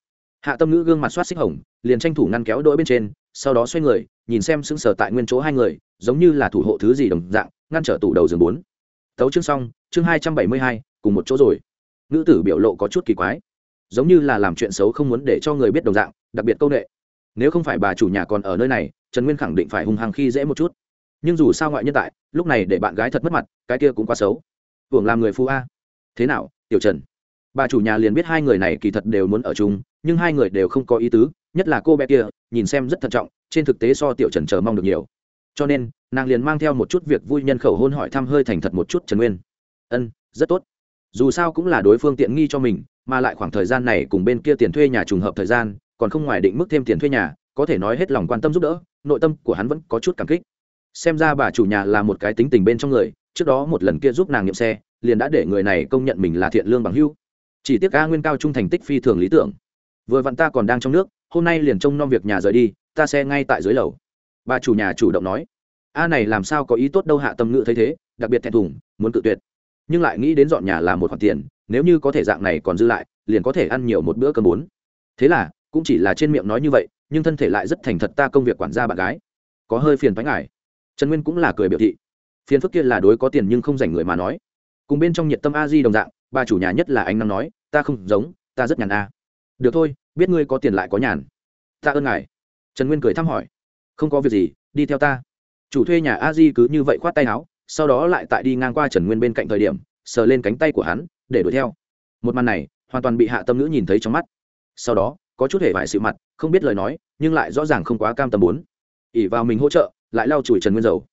Hạ tâm ngữ gương mặt soát xích hồng, liền tranh thủ ngăn kéo đỗi bên trên, sau đó xoay người, nhìn xem sững sờ tại nguyên chỗ hai người, giống như là thủ hộ thứ gì đồng dạng, ngăn trở tủ đầu giường bốn. Tấu chương xong, chương hai trăm bảy mươi hai, cùng một chỗ rồi. Nữ tử biểu lộ có chút kỳ quái, giống như là làm chuyện xấu không muốn để cho người biết đồng dạng, đặc biệt công nghệ nếu không phải bà chủ nhà còn ở nơi này, trần nguyên khẳng định phải hung hăng khi dễ một chút. Nhưng dù sao ngoại nhân tại, lúc này để bạn gái thật mất mặt, cái kia cũng quá xấu. Hưởng làm người phu a thế nào, tiểu trần? Bà chủ nhà liền biết hai người này kỳ thật đều muốn ở chung, nhưng hai người đều không có ý tứ, nhất là cô bé kia, nhìn xem rất thận trọng, trên thực tế so tiểu trần chờ mong được nhiều. Cho nên, nàng liền mang theo một chút việc vui nhân khẩu hôn hỏi thăm hơi thành thật một chút trần nguyên. Ân, rất tốt. Dù sao cũng là đối phương tiện nghi cho mình, mà lại khoảng thời gian này cùng bên kia tiền thuê nhà trùng hợp thời gian, còn không ngoài định mức thêm tiền thuê nhà, có thể nói hết lòng quan tâm giúp đỡ, nội tâm của hắn vẫn có chút cảm kích. Xem ra bà chủ nhà là một cái tính tình bên trong người trước đó một lần kia giúp nàng nghiệm xe, liền đã để người này công nhận mình là thiện lương bằng hưu chỉ tiếc a nguyên cao trung thành tích phi thường lý tưởng. Vừa vặn ta còn đang trong nước, hôm nay liền trông nom việc nhà rời đi, ta sẽ ngay tại dưới lầu. Bà chủ nhà chủ động nói. A này làm sao có ý tốt đâu hạ tâm ngữ thấy thế, đặc biệt thẹn thùng, muốn cự tuyệt. Nhưng lại nghĩ đến dọn nhà là một khoản tiền, nếu như có thể dạng này còn dư lại, liền có thể ăn nhiều một bữa cơm bốn. Thế là, cũng chỉ là trên miệng nói như vậy, nhưng thân thể lại rất thành thật ta công việc quản gia bạn gái. Có hơi phiền thoái ngại trần nguyên cũng là cười biểu thị phiền phức kia là đối có tiền nhưng không dành người mà nói. Cùng bên trong nhiệt tâm a di đồng dạng, bà chủ nhà nhất là anh nắng nói, ta không giống, ta rất nhàn a. Được thôi, biết ngươi có tiền lại có nhàn. Ta ơn ngài. Trần nguyên cười thăm hỏi. Không có việc gì, đi theo ta. Chủ thuê nhà a di cứ như vậy khoát tay áo, sau đó lại tại đi ngang qua trần nguyên bên cạnh thời điểm, sờ lên cánh tay của hắn, để đuổi theo. Một màn này, hoàn toàn bị hạ tâm Nữ nhìn thấy trong mắt. Sau đó, có chút hề vải sự mặt, không biết lời nói, nhưng lại rõ ràng không quá cam tâm bốn ỉ vào mình hỗ trợ, lại lau chùi trần nguyên dầu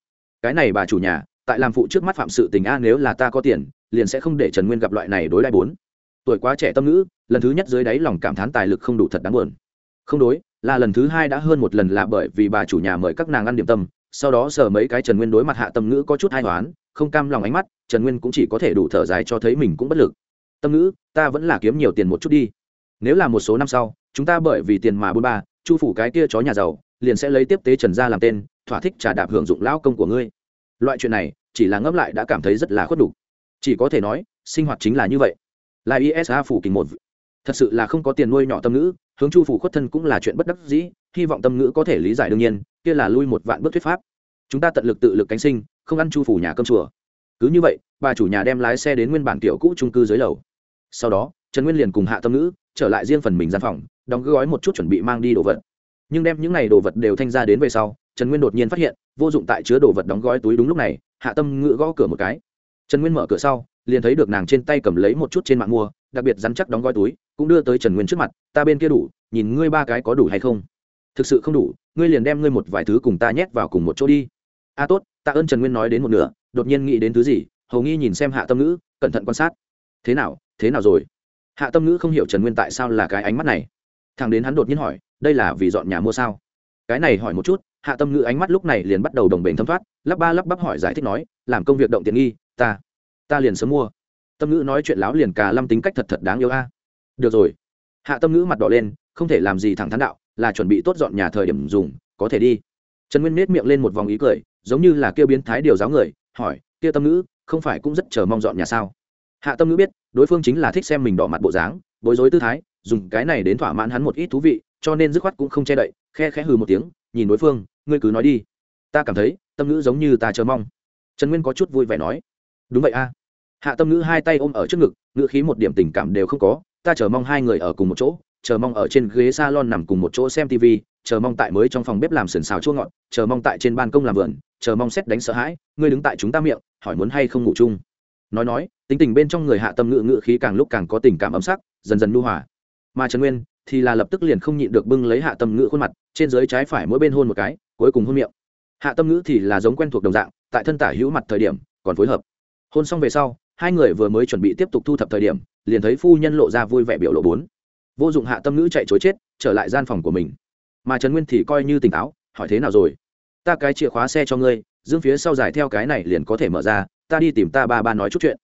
cái này bà chủ nhà, tại làm phụ trước mắt phạm sự tình a, nếu là ta có tiền, liền sẽ không để trần nguyên gặp loại này đối đại bốn. Tuổi quá trẻ tâm ngữ, lần thứ nhất dưới đáy lòng cảm thán tài lực không đủ thật đáng buồn. Không đối, là lần thứ hai đã hơn một lần là bởi vì bà chủ nhà mời các nàng ăn điểm tâm, sau đó sờ mấy cái trần nguyên đối mặt hạ tâm ngữ có chút hai toán không cam lòng ánh mắt, trần nguyên cũng chỉ có thể đủ thở dài cho thấy mình cũng bất lực. Tâm ngữ, ta vẫn là kiếm nhiều tiền một chút đi. Nếu là một số năm sau, chúng ta bởi vì tiền mà bôn ba, chu phủ cái kia chó nhà giàu, liền sẽ lấy tiếp tế trần gia làm tên thỏa thích trả đạp hưởng dụng lão công của ngươi. Loại chuyện này, chỉ là ngẫm lại đã cảm thấy rất là khuất đủ. Chỉ có thể nói, sinh hoạt chính là như vậy. Là isa phủ kình một. Thật sự là không có tiền nuôi nhỏ tâm ngữ, hướng chu phủ khuất thân cũng là chuyện bất đắc dĩ, hy vọng tâm ngữ có thể lý giải đương nhiên, kia là lui một vạn bước thuyết pháp. Chúng ta tận lực tự lực cánh sinh, không ăn chu phủ nhà cơm chùa. Cứ như vậy, bà chủ nhà đem lái xe đến nguyên bản tiểu cũ trung cư dưới lầu. Sau đó, trần nguyên liền cùng hạ tâm ngữ, trở lại riêng phần mình gian phòng, đóng gói một chút chuẩn bị mang đi đồ vật. Nhưng đem những n à y đồ vật đều thanh ra đến về sau trần nguyên đột nhiên phát hiện, vô dụng tại chứa đồ vật đóng gói túi đúng lúc này, hạ tâm ngữ gõ cửa một cái. Trần nguyên mở cửa sau, liền thấy được nàng trên tay cầm lấy một chút trên mạng mua, đặc biệt rắn chắc đóng gói túi, cũng đưa tới trần nguyên trước mặt, ta bên kia đủ, nhìn ngươi ba cái có đủ hay không? Thực sự không đủ, ngươi liền đem ngươi một vài thứ cùng ta nhét vào cùng một chỗ đi. A à, tốt, tạ ơn trần nguyên nói đến một nửa, đột nhiên nghĩ đến thứ gì, hầu nghi nhìn xem hạ tâm ngữ, cẩn thận quan sát. Thế nào thế nào rồi? Hạ tâm ngữ không hiểu trần nguyên tại sao là cái ánh mắt này. Thằng đến hắn đột nhiên hỏi, đây là vì dọn nhà mua sao? Cái này hỏi một chút hạ tâm ngữ ánh mắt lúc này liền bắt đầu đồng bền thâm thoát, lắp ba lắp bắp hỏi giải thích nói, làm công việc động tiện nghi, ta ta liền sớm mua. Tâm ngữ nói chuyện láo liền cả lâm tính cách thật thật đáng yêu a. Được rồi. Hạ tâm ngữ mặt đỏ lên, không thể làm gì thẳng thắn đạo, là chuẩn bị tốt dọn nhà thời điểm dùng, có thể đi. Trần nguyên nết miệng lên một vòng ý cười, giống như là kêu biến thái điều giáo người, hỏi, kia tâm ngữ, không phải cũng rất chờ mong dọn nhà sao? Hạ tâm ngữ biết, đối phương chính là thích xem mình đỏ mặt bộ dáng, bối rối tư thái, dùng cái này đến thỏa mãn hắn một ít thú vị, cho nên dứt khoát cũng không che đậy, khe khẽ hừ một tiếng nhìn đối phương, ngươi cứ nói đi. Ta cảm thấy, tâm ngữ giống như ta chờ mong. Trần nguyên có chút vui vẻ nói. Đúng vậy a. Hạ tâm ngữ hai tay ôm ở trước ngực, ngữ khí một điểm tình cảm đều không có. Ta chờ mong hai người ở cùng một chỗ, chờ mong ở trên ghế s a lon nằm cùng một chỗ xem tv chờ mong tại mới trong phòng bếp làm sườn xào chua ngọt, chờ mong tại trên ban công làm vườn, chờ mong xét đánh sợ hãi, ngươi đứng tại chúng ta miệng, hỏi muốn hay không ngủ chung. Nói nói, tính tình bên trong người hạ tâm ngữ ngữ khí càng lúc càng có tình cảm ấm sắc, dần dần nu hòa. Mà trần nguyên thì là lập tức liền không nhịn được bưng lấy hạ tâm ngữ khuôn mặt trên dưới trái phải mỗi bên hôn một cái, cuối cùng hôn miệng. Hạ tâm ngữ thì là giống quen thuộc đồng dạng, tại thân tả hữu mặt thời điểm, còn phối hợp. Hôn xong về sau, hai người vừa mới chuẩn bị tiếp tục thu thập thời điểm, liền thấy phu nhân lộ ra vui vẻ biểu lộ bốn. Vô dụng hạ tâm ngữ chạy chối chết, trở lại gian phòng của mình. Mà trần nguyên thì coi như tỉnh táo, hỏi thế nào rồi? Ta cái chìa khóa xe cho ngươi, dương phía sau dài theo cái này liền có thể mở ra, ta đi tìm ta ba ba nói chút chuyện.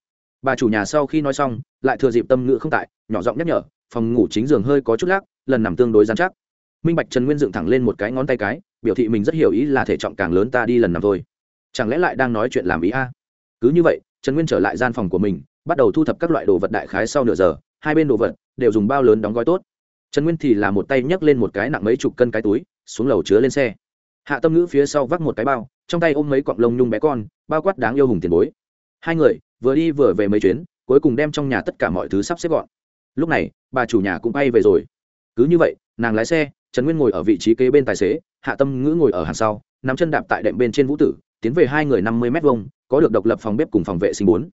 Bà chủ nhà sau khi nói xong, lại thừa dịp tâm ngữ không tại, nhỏ giọng nhắc nhở, phòng ngủ chính giường hơi có chút lác lần nằm tương đối dán chắc minh bạch trần nguyên dựng thẳng lên một cái ngón tay cái, biểu thị mình rất hiểu ý là thể trọng càng lớn ta đi lần nào thôi. Chẳng lẽ lại đang nói chuyện làm ý a? Cứ như vậy, trần nguyên trở lại gian phòng của mình, bắt đầu thu thập các loại đồ vật đại khái sau nửa giờ, hai bên đồ vật đều dùng bao lớn đóng gói tốt. Trần nguyên thì là một tay nhấc lên một cái nặng mấy chục cân cái túi, xuống lầu chứa lên xe. Hạ tâm ngữ phía sau vác một cái bao, trong tay ôm mấy cọng lông nhung bé con, bao quát đáng yêu hùng tiền bối. Hai người, vừa đi vừa về mấy chuyến, cuối cùng đem trong nhà tất cả mọi thứ sắp xếp gọn. Lúc này, bà chủ nhà cũng bay về rồi. Cứ như vậy, nàng lái xe trần nguyên ngồi ở vị trí kế bên tài xế, hạ tâm ngữ ngồi ở hàng sau, nắm chân đạp tại đệm bên trên vũ tử, tiến về hai người năm mươi m hai có được độc lập phòng bếp cùng phòng vệ sinh bốn.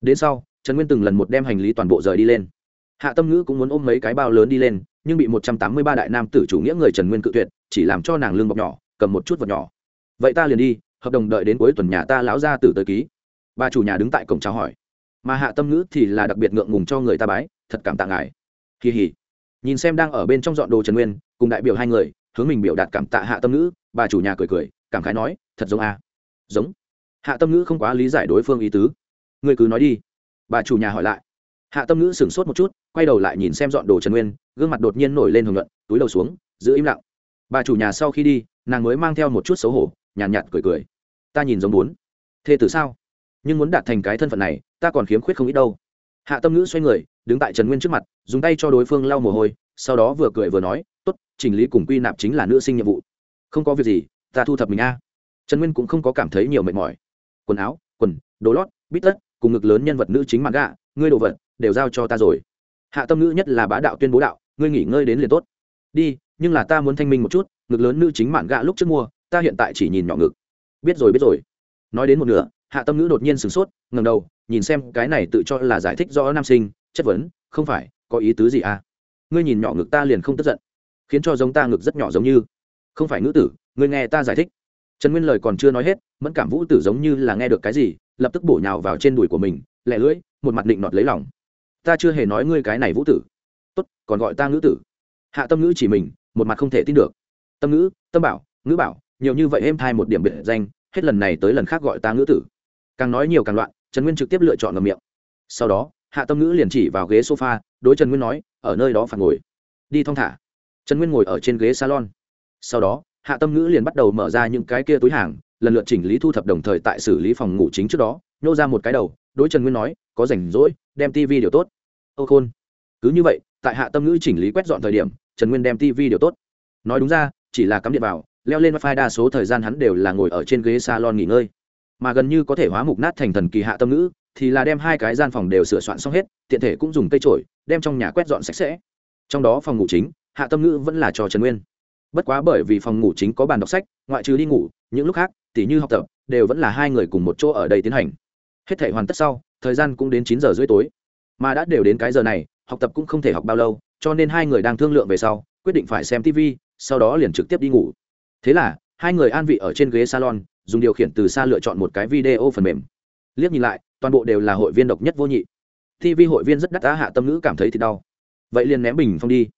Đến sau, trần nguyên từng lần một đem hành lý toàn bộ rời đi lên. Hạ tâm ngữ cũng muốn ôm mấy cái bao lớn đi lên, nhưng bị một trăm tám mươi ba đại nam tử chủ nghĩa người trần nguyên cự tuyệt, chỉ làm cho nàng lương bọc nhỏ, cầm một chút vật nhỏ. Vậy ta liền đi, hợp đồng đợi đến cuối tuần nhà ta láo ra tử tới ký. Bà chủ nhà đứng tại cổng chào hỏi. Mà hạ tâm ngữ thì là đặc biệt ngượng ngùng cho người ta bái, thật cảm tạ ngài. Kỳ hỉ. Nhìn xem đang ở bên trong dọn đồ trần nguyên cùng đại biểu hai người hướng mình biểu đạt cảm tạ hạ tâm ngữ bà chủ nhà cười cười cảm khái nói thật giống a. À? giống. Hạ tâm ngữ không quá lý giải đối phương ý tứ. Người cứ nói đi. Bà chủ nhà hỏi lại. Hạ tâm ngữ sửng sốt một chút quay đầu lại nhìn xem dọn đồ trần nguyên gương mặt đột nhiên nổi lên hưởng luận túi đầu xuống giữ im lặng. Bà chủ nhà sau khi đi nàng mới mang theo một chút xấu hổ nhàn nhạt, nhạt cười cười. Ta nhìn giống bốn. Thê tử sao? Nhưng muốn đạt thành cái thân phận này ta còn khiếm khuyết không ít đâu. Hạ tâm ngữ xoay người đứng tại trần nguyên trước mặt dùng tay cho đối phương lau mồ hôi sau đó vừa cười vừa nói Tốt, chỉnh lý cùng quy nạp chính là nữ sinh nhiệm vụ. Không có việc gì ta thu thập mình a. Trần nguyên cũng không có cảm thấy nhiều mệt mỏi. Quần áo quần đồ lót bít tất cùng ngực lớn nhân vật nữ chính mặt gạ ngươi đồ vật đều giao cho ta rồi. Hạ tâm ngữ nhất là bá đạo tuyên bố đạo ngươi nghỉ ngơi đến liền tốt. Đi nhưng là ta muốn thanh minh một chút ngực lớn nữ chính mạn gạ lúc trước mua ta hiện tại chỉ nhìn nhỏ ngực. Biết rồi biết rồi. Nói đến một nửa hạ tâm ngữ đột nhiên sửng sốt ngầm đầu nhìn xem cái này tự cho là giải thích rõ nam sinh chất vấn không phải có ý tứ gì à? Ngươi nhìn nhỏ ngực ta liền không tức giận khiến cho giống ta ngực rất nhỏ giống như. Không phải ngữ tử người nghe ta giải thích. Trần nguyên lời còn chưa nói hết, mẫn cảm vũ tử giống như là nghe được cái gì, lập tức bổ nhào vào trên đùi của mình lẹ lưỡi, một mặt định nọt lấy lòng. Ta chưa hề nói ngươi cái này vũ tử. Tốt, còn gọi ta ngữ tử. Hạ tâm ngữ chỉ mình, một mặt không thể tin được. Tâm ngữ, tâm bảo, ngữ bảo, nhiều như vậy êm thai một điểm biệt danh, hết lần này tới lần khác gọi ta ngữ tử. Càng nói nhiều càng loạn, trần nguyên trực tiếp lựa chọn ngầm miệng. Sau đó, hạ tâm ngữ liền chỉ vào ghế sofa, đối trần nguyên nói, ở nơi đó phạt ngồi. Đi thong thả trần nguyên ngồi ở trên ghế salon. Sau đó, hạ tâm ngữ liền bắt đầu mở ra những cái kia túi hàng, lần lượt chỉnh lý thu thập đồng thời tại xử lý phòng ngủ chính trước đó, nhô ra một cái đầu, đối trần nguyên nói, có rảnh rỗi, đem tv điều tốt. Âu khôn. Cứ như vậy, tại hạ tâm ngữ chỉnh lý quét dọn thời điểm, trần nguyên đem tv điều tốt. Nói đúng ra, chỉ là cắm điện vào, leo lên wifi đa số thời gian hắn đều là ngồi ở trên ghế salon nghỉ ngơi. Mà gần như có thể hóa mục nát thành thần kỳ hạ tâm ngữ, thì là đem hai cái gian phòng đều sửa soạn xong hết, tiện thể cũng dùng cây trổi đem trong nhà quét dọn sạch sẽ. Trong đó phòng ngủ chính hạ tâm ngữ vẫn là cho trần nguyên. Bất quá bởi vì phòng ngủ chính có bàn đọc sách, ngoại trừ đi ngủ, những lúc khác, tỉ như học tập, đều vẫn là hai người cùng một chỗ ở đây tiến hành. Hết thể hoàn tất sau, thời gian cũng đến chín giờ rưỡi tối. Mà đã đều đến cái giờ này, học tập cũng không thể học bao lâu, cho nên hai người đang thương lượng về sau, quyết định phải xem tv sau đó liền trực tiếp đi ngủ. Thế là, hai người an vị ở trên ghế salon, dùng điều khiển từ xa lựa chọn một cái video phần mềm. Liếc nhìn lại, toàn bộ đều là hội viên độc nhất vô nhị. Tv hội viên rất đắt á hạ tâm ngữ cảm thấy thì đau. Vậy liền ném bình phong đi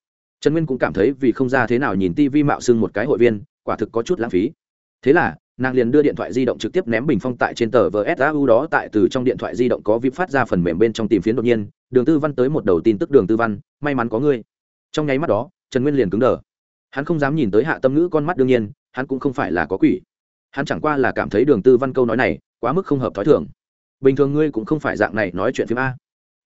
trần nguyên cũng cảm thấy vì không ra thế nào nhìn tivi mạo xưng một cái hội viên, quả thực có chút lãng phí. Thế là, nàng liền đưa điện thoại di động trực tiếp ném bình phong tại trên tờ vsau đó tại từ trong điện thoại di động có vip phát ra phần mềm bên trong tìm phiến đột nhiên, đường tư văn tới một đầu tin tức đường tư văn, may mắn có ngươi. Trong nháy mắt đó, trần nguyên liền cứng đờ. Hắn không dám nhìn tới hạ tâm ngữ con mắt đương nhiên, hắn cũng không phải là có quỷ. Hắn chẳng qua là cảm thấy đường tư văn câu nói này quá mức không hợp t h ó i thường. Bình thường ngươi cũng không phải dạng này nói chuyện phim a.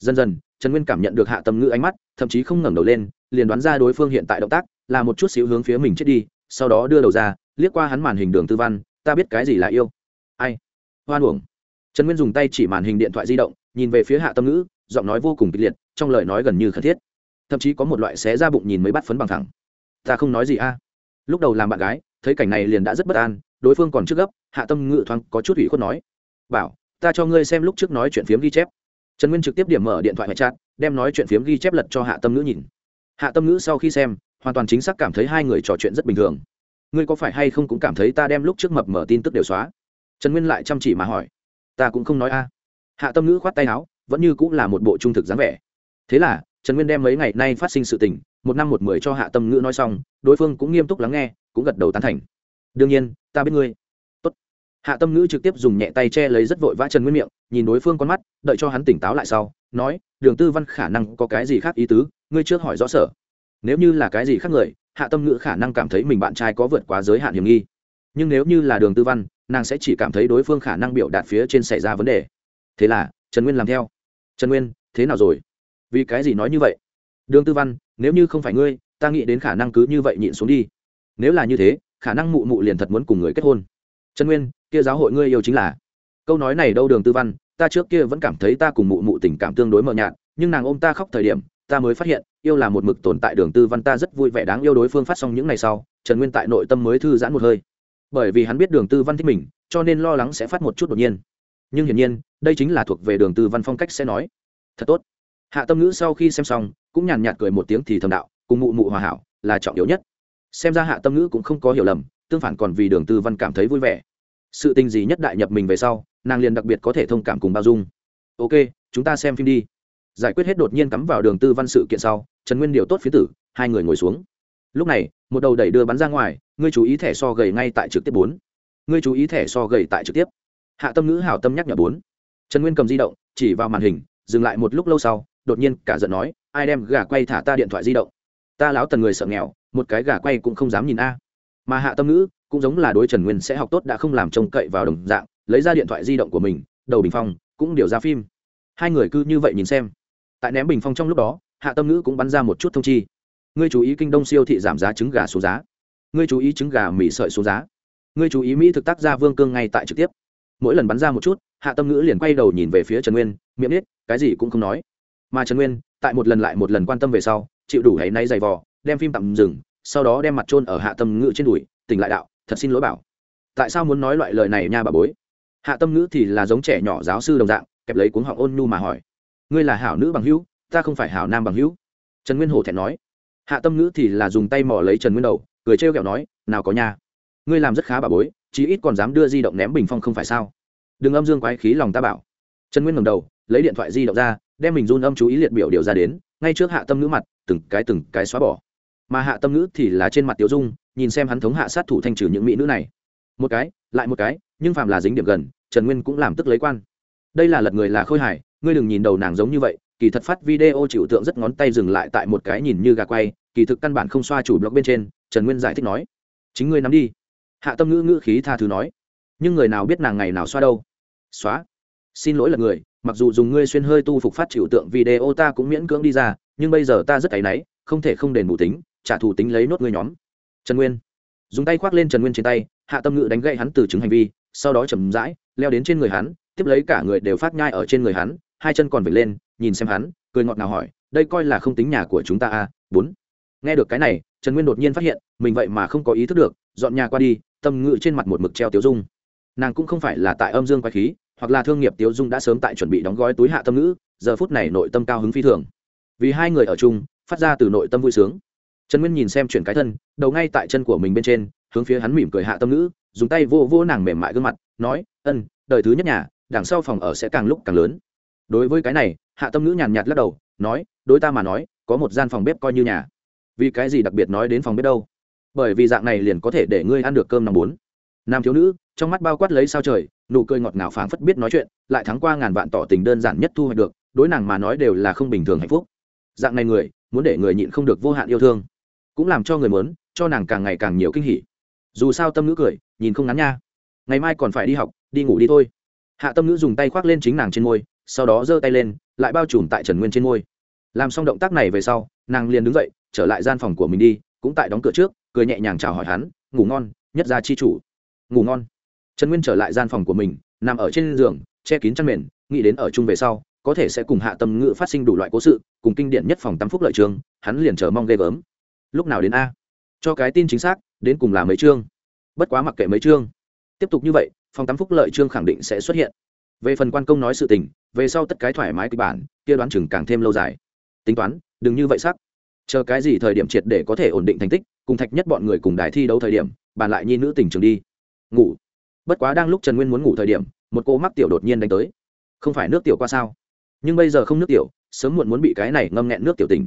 Dần dần, trần nguyên cảm nhận được hạ tâm ngữ ánh mắt, thậm chí không ngẩng đầu lên liền đoán ra đối phương hiện tại động tác, là một chút xíu hướng phía mình chết đi, sau đó đưa đầu ra, liếc qua hắn màn hình đường tư văn, ta biết cái gì là yêu. Ai? Hoan uổng. Trần nguyên dùng tay chỉ màn hình điện thoại di động, nhìn về phía hạ tâm ngữ, giọng nói vô cùng kịch liệt, trong lời nói gần như khẩn thiết. Thậm chí có một loại xé ra bụng nhìn mới bắt phấn bằng thẳng. Ta không nói gì a. Lúc đầu làm bạn gái, thấy cảnh này liền đã rất bất an, đối phương còn trước gấp, hạ tâm ngự thoáng có chút ủy khuất nói, bảo, ta cho ngươi xem lúc trước nói chuyện phiếm ghi chép. Trần nguyên trực tiếp điểm mở điện thoại ngoại chat, đem nói chuyện phiếm ghi chép lật cho hạ tâm ngữ nhìn hạ tâm ngữ sau khi xem, hoàn toàn chính xác cảm thấy hai người trò chuyện rất bình thường. Ngươi có phải hay không cũng cảm thấy ta đem lúc trước mập mở tin tức đều xóa? Trần nguyên lại chăm chỉ mà hỏi. Ta cũng không nói a. Hạ tâm ngữ khoát tay áo, vẫn như cũng là một bộ trung thực dáng vẻ. Thế là, trần nguyên đem mấy ngày nay phát sinh sự tình, một năm một mười cho hạ tâm ngữ nói xong, đối phương cũng nghiêm túc lắng nghe, cũng gật đầu tán thành. Đương nhiên, ta biết ngươi. Tốt. hạ tâm ngữ trực tiếp dùng nhẹ tay che lấy rất vội vã trần nguyên miệng, nhìn đối phương con mắt, đợi cho hắn tỉnh táo lại sau, nói, đường tư văn khả năng có cái gì khác ý tứ? Ngươi trước hỏi rõ sở. Nếu như là cái gì khác người, hạ tâm ngữ khả năng cảm thấy mình bạn trai có vượt quá giới hạn hiểm nghi. Nhưng nếu như là đường tư văn, nàng sẽ chỉ cảm thấy đối phương khả năng biểu đạt phía trên xảy ra vấn đề. Thế là, trần nguyên làm theo. Trần nguyên, thế nào rồi? Vì cái gì nói như vậy? Đường tư văn, nếu như không phải ngươi, ta nghĩ đến khả năng cứ như vậy nhịn xuống đi. Nếu là như thế, khả năng mụ mụ liền thật muốn cùng người kết hôn. Trần nguyên, kia giáo hội ngươi yêu chính là câu nói này đâu đường tư văn, ta trước kia vẫn cảm thấy ta cùng mụ mụ tình cảm tương đối mờ nhạt, nhưng nàng ôm ta khóc thời điểm ta mới phát hiện, yêu là một mực tồn tại đường tư văn ta rất vui vẻ đáng yêu đối phương phát xong những ngày sau, trần nguyên tại nội tâm mới thư giãn một hơi. Bởi vì hắn biết đường tư văn thích mình, cho nên lo lắng sẽ phát một chút đột nhiên. Nhưng hiển nhiên, đây chính là thuộc về đường tư văn phong cách sẽ nói. Thật tốt. Hạ tâm ngữ sau khi xem xong, cũng nhàn nhạt cười một tiếng thì thầm đạo, cùng mụ mụ hòa hảo, là trọng yếu nhất. Xem ra hạ tâm ngữ cũng không có hiểu lầm, tương phản còn vì đường tư văn cảm thấy vui vẻ. Sự tình gì nhất đại nhập mình về sau, nàng liền đặc biệt có thể thông cảm cùng bao dung. Ok, chúng ta xem phim đi giải quyết hết đột nhiên cắm vào đường tư văn sự kiện sau, trần nguyên điều tốt phía tử, hai người ngồi xuống. Lúc này, một đầu đẩy đưa bắn ra ngoài, ngươi chú ý thẻ so gầy ngay tại trực tiếp bốn. Ngươi chú ý thẻ so gầy tại trực tiếp. Hạ tâm ngữ hảo tâm nhắc nhở bốn. Trần nguyên cầm di động, chỉ vào màn hình, dừng lại một lúc lâu sau, đột nhiên cả giận nói, ai đem gà quay thả ta điện thoại di động? Ta láo tần người sợ nghèo, một cái gà quay cũng không dám nhìn a. Mà hạ tâm ngữ, cũng giống là đối trần nguyên sẽ học tốt đã không làm trông cậy vào đồng dạng, lấy ra điện thoại di động của mình, đầu bình phong, cũng điều ra phim. Hai người cứ như vậy nhìn xem tại ném bình phong trong lúc đó, hạ tâm ngữ cũng bắn ra một chút thông chi. Ngươi chú ý kinh đông siêu thị giảm giá trứng gà số giá. Ngươi chú ý trứng gà mì sợi số giá. Ngươi chú ý mỹ thực tác gia vương cương ngay tại trực tiếp. Mỗi lần bắn ra một chút, hạ tâm ngữ liền quay đầu nhìn về phía trần nguyên, miệng nết cái gì cũng không nói. Mà trần nguyên, tại một lần lại một lần quan tâm về sau, chịu đủ hãy nay dày vò, đem phim tạm dừng, sau đó đem mặt trôn ở hạ tâm ngữ trên đùi, tỉnh lại đạo, thật xin lỗi bảo. Tại sao muốn nói loại lời này nha bà bối? Hạ tâm ngữ thì là giống trẻ nhỏ giáo sư đồng dạng, kẹp lấy cuống họng ôn nhu mà hỏi ngươi là hảo nữ bằng hữu, ta không phải hảo nam bằng hữu. Trần nguyên hổ thẹn nói. Hạ tâm ngữ thì là dùng tay mò lấy trần nguyên đầu, cười trêu kẹo nói, nào có nha. Ngươi làm rất khá bà bối, chí ít còn dám đưa di động ném bình phong không phải sao? Đừng âm dương quái khí lòng ta bảo. Trần nguyên ngầm đầu, lấy điện thoại di động ra, đem mình run âm chú ý liệt biểu điều ra đến, ngay trước hạ tâm ngữ mặt, từng cái từng cái xóa bỏ. Mà hạ tâm ngữ thì là trên mặt tiểu dung, nhìn xem hắn thống hạ sát thủ thanh trừ những mỹ nữ này. Một cái, lại một cái, nhưng phàm là dính điểm gần, trần nguyên cũng làm tức lấy quan. Đây là lật người là khôi hài ngươi đừng nhìn đầu nàng giống như vậy, kỳ thật phát video chịu tượng rất ngón tay dừng lại tại một cái nhìn như gà quay, kỳ thực căn bản không xoa chủ blog bên trên, trần nguyên giải thích nói. Chính ngươi nắm đi. Hạ tâm ngữ ngữ khí tha thứ nói. Nhưng người nào biết nàng ngày nào xoa đâu? Xóa. Xin lỗi là người, mặc dù dùng ngươi xuyên hơi tu phục phát chịu tượng video ta cũng miễn cưỡng đi ra, nhưng bây giờ ta rất áy náy, không thể không đền bù tính, trả thù tính lấy nốt ngươi nhóm. Trần nguyên. Dùng tay khoác lên trần nguyên trên tay, hạ tâm ngữ đánh gậy hắn từ chứng hành vi, sau đó chầm rãi, leo đến trên người hắn, tiếp lấy cả người đều phát nhai ở trên người hắn hai chân còn vểnh lên nhìn xem hắn cười ngọt ngào hỏi đây coi là không tính nhà của chúng ta a, bốn. Nghe được cái này trần nguyên đột nhiên phát hiện mình vậy mà không có ý thức được dọn nhà qua đi tâm ngự trên mặt một mực treo tiếu dung. Nàng cũng không phải là tại âm dương quái khí hoặc là thương nghiệp tiếu dung đã sớm tại chuẩn bị đóng gói túi hạ tâm ngữ giờ phút này nội tâm cao hứng phi thường. Vì hai người ở chung phát ra từ nội tâm vui sướng. Trần nguyên nhìn xem chuyển cái thân đầu ngay tại chân của mình bên trên hướng phía hắn mỉm cười hạ tâm ngữ dùng tay vô vô nàng mềm mại gương mặt nói ân đời thứ nhất nhà đằng sau phòng ở sẽ càng lúc càng lớn đối với cái này, hạ tâm ngữ nhàn nhạt lắc đầu, nói, đối ta mà nói, có một gian phòng bếp coi như nhà. Vì cái gì đặc biệt nói đến phòng bếp đâu? Bởi vì dạng này liền có thể để ngươi ăn được cơm năm bốn. Nam thiếu nữ, trong mắt bao quát lấy sao trời, nụ cười ngọt ngào phảng phất biết nói chuyện, lại thắng qua ngàn vạn tỏ tình đơn giản nhất thu hoạch được, đối nàng mà nói đều là không bình thường hạnh phúc. Dạng này người, muốn để người nhịn không được vô hạn yêu thương, cũng làm cho người muốn, cho nàng càng ngày càng nhiều kinh hỉ. Dù sao tâm ngữ cười, nhìn không ngắn nha. Ngày mai còn phải đi học, đi ngủ đi thôi. Hạ tâm ngữ dùng tay khoác lên chính nàng trên môi sau đó giơ tay lên, lại bao trùm tại trần nguyên trên môi. Làm xong động tác này về sau, nàng liền đứng dậy, trở lại gian phòng của mình đi, cũng tại đóng cửa trước, cười nhẹ nhàng chào hỏi hắn, ngủ ngon, nhất ra chi chủ. Ngủ ngon. Trần nguyên trở lại gian phòng của mình, nằm ở trên giường, che kín chăn mền, nghĩ đến ở chung về sau, có thể sẽ cùng hạ tâm ngữ phát sinh đủ loại cố sự, cùng kinh điển nhất phòng tắm phúc lợi trường, hắn liền chờ mong ghê gớm. Lúc nào đến a? Cho cái tin chính xác, đến cùng là mấy chương? Bất quá mặc kệ mấy chương. Tiếp tục như vậy, phòng tắm phúc lợi chương khẳng định sẽ xuất hiện về phần quan công nói sự tình, về sau tất cái thoải mái kịch bản, kia đoán chừng càng thêm lâu dài. Tính toán, đừng như vậy sắc. Chờ cái gì thời điểm triệt để có thể ổn định thành tích, cùng thạch nhất bọn người cùng đài thi đấu thời điểm, bàn lại nhi nữ tình trường đi. Ngủ. Bất quá đang lúc trần nguyên muốn ngủ thời điểm, một cô mắc tiểu đột nhiên đánh tới. Không phải nước tiểu qua sao? Nhưng bây giờ không nước tiểu, sớm muộn muốn bị cái này ngâm nghẹn nước tiểu tình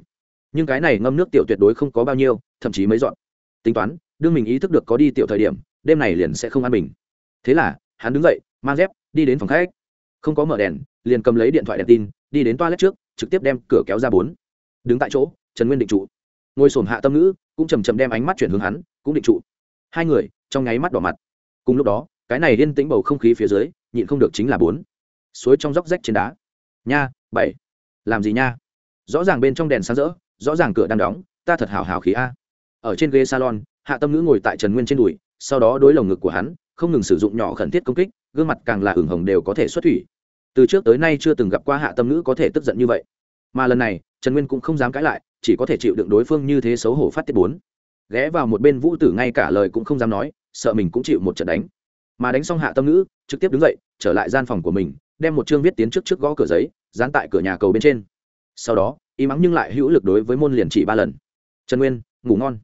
nhưng cái này ngâm nước tiểu tuyệt đối không có bao nhiêu, thậm chí mấy dọn. Tính toán, đương mình ý thức được có đi tiểu thời điểm, đêm này liền sẽ không an bình. Thế là, hắn đứng dậy, mang dép, đi đến phòng khách không có mở đèn, liền cầm lấy điện thoại đèn tin, đi đến toilet trước, trực tiếp đem cửa kéo ra bốn. Đứng tại chỗ, trần nguyên định trụ. Ngồi sổm hạ tâm ngữ, cũng chầm chầm đem ánh mắt chuyển hướng hắn, cũng định trụ. Hai người, trong nháy mắt đỏ mặt. Cùng lúc đó, cái này liên tĩnh bầu không khí phía dưới, nhịn không được chính là bốn. Suối trong dốc rách trên đá. Nha, bảy. Làm gì nha? Rõ ràng bên trong đèn sáng rỡ, rõ ràng cửa đang đóng, ta thật hào hào khí a. Ở trên ghế salon, hạ tâm ngữ ngồi tại trần nguyên trên đùi, sau đó đối lồng ngực của hắn, không ngừng sử dụng nhỏ khẩn thiết công kích gương mặt càng là ửng hồng đều có thể xuất thủy. Từ trước tới nay chưa từng gặp qua hạ tâm ngữ có thể tức giận như vậy. Mà lần này, trần nguyên cũng không dám cãi lại, chỉ có thể chịu đựng đối phương như thế xấu hổ phát tiết bốn. Ghé vào một bên vũ tử ngay cả lời cũng không dám nói, sợ mình cũng chịu một trận đánh. Mà đánh xong hạ tâm ngữ, trực tiếp đứng dậy, trở lại gian phòng của mình, đem một chương viết tiến trước trước gõ cửa giấy, dán tại cửa nhà cầu bên trên. Sau đó, y mắng nhưng lại hữu lực đối với môn liền chỉ ba lần. Trần nguyên, ngủ ngon.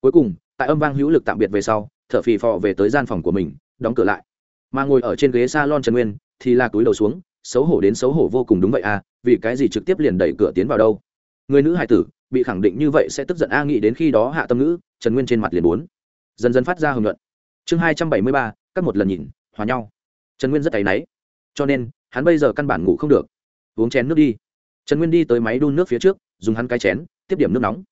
Cuối cùng, tại âm vang hữu lực tạm biệt về sau thợ phì phò về tới gian phòng của mình, đóng cửa lại mà ngồi ở trên ghế s a lon trần nguyên thì là túi đầu xuống, xấu hổ đến xấu hổ vô cùng đúng vậy à vì cái gì trực tiếp liền đẩy cửa tiến vào đâu? Người nữ hải tử, bị khẳng định như vậy sẽ tức giận a nghĩ đến khi đó hạ tâm ngữ, trần nguyên trên mặt liền bốn. Dần dần phát ra hưởng luận chương hai trăm bảy mươi ba, các một lần nhìn, hòa nhau. Trần nguyên rất tay náy. Cho nên, hắn bây giờ căn bản ngủ không được. Uống chén nước đi. Trần nguyên đi tới máy đun nước phía trước, dùng hắn cái chén, tiếp điểm nước nóng.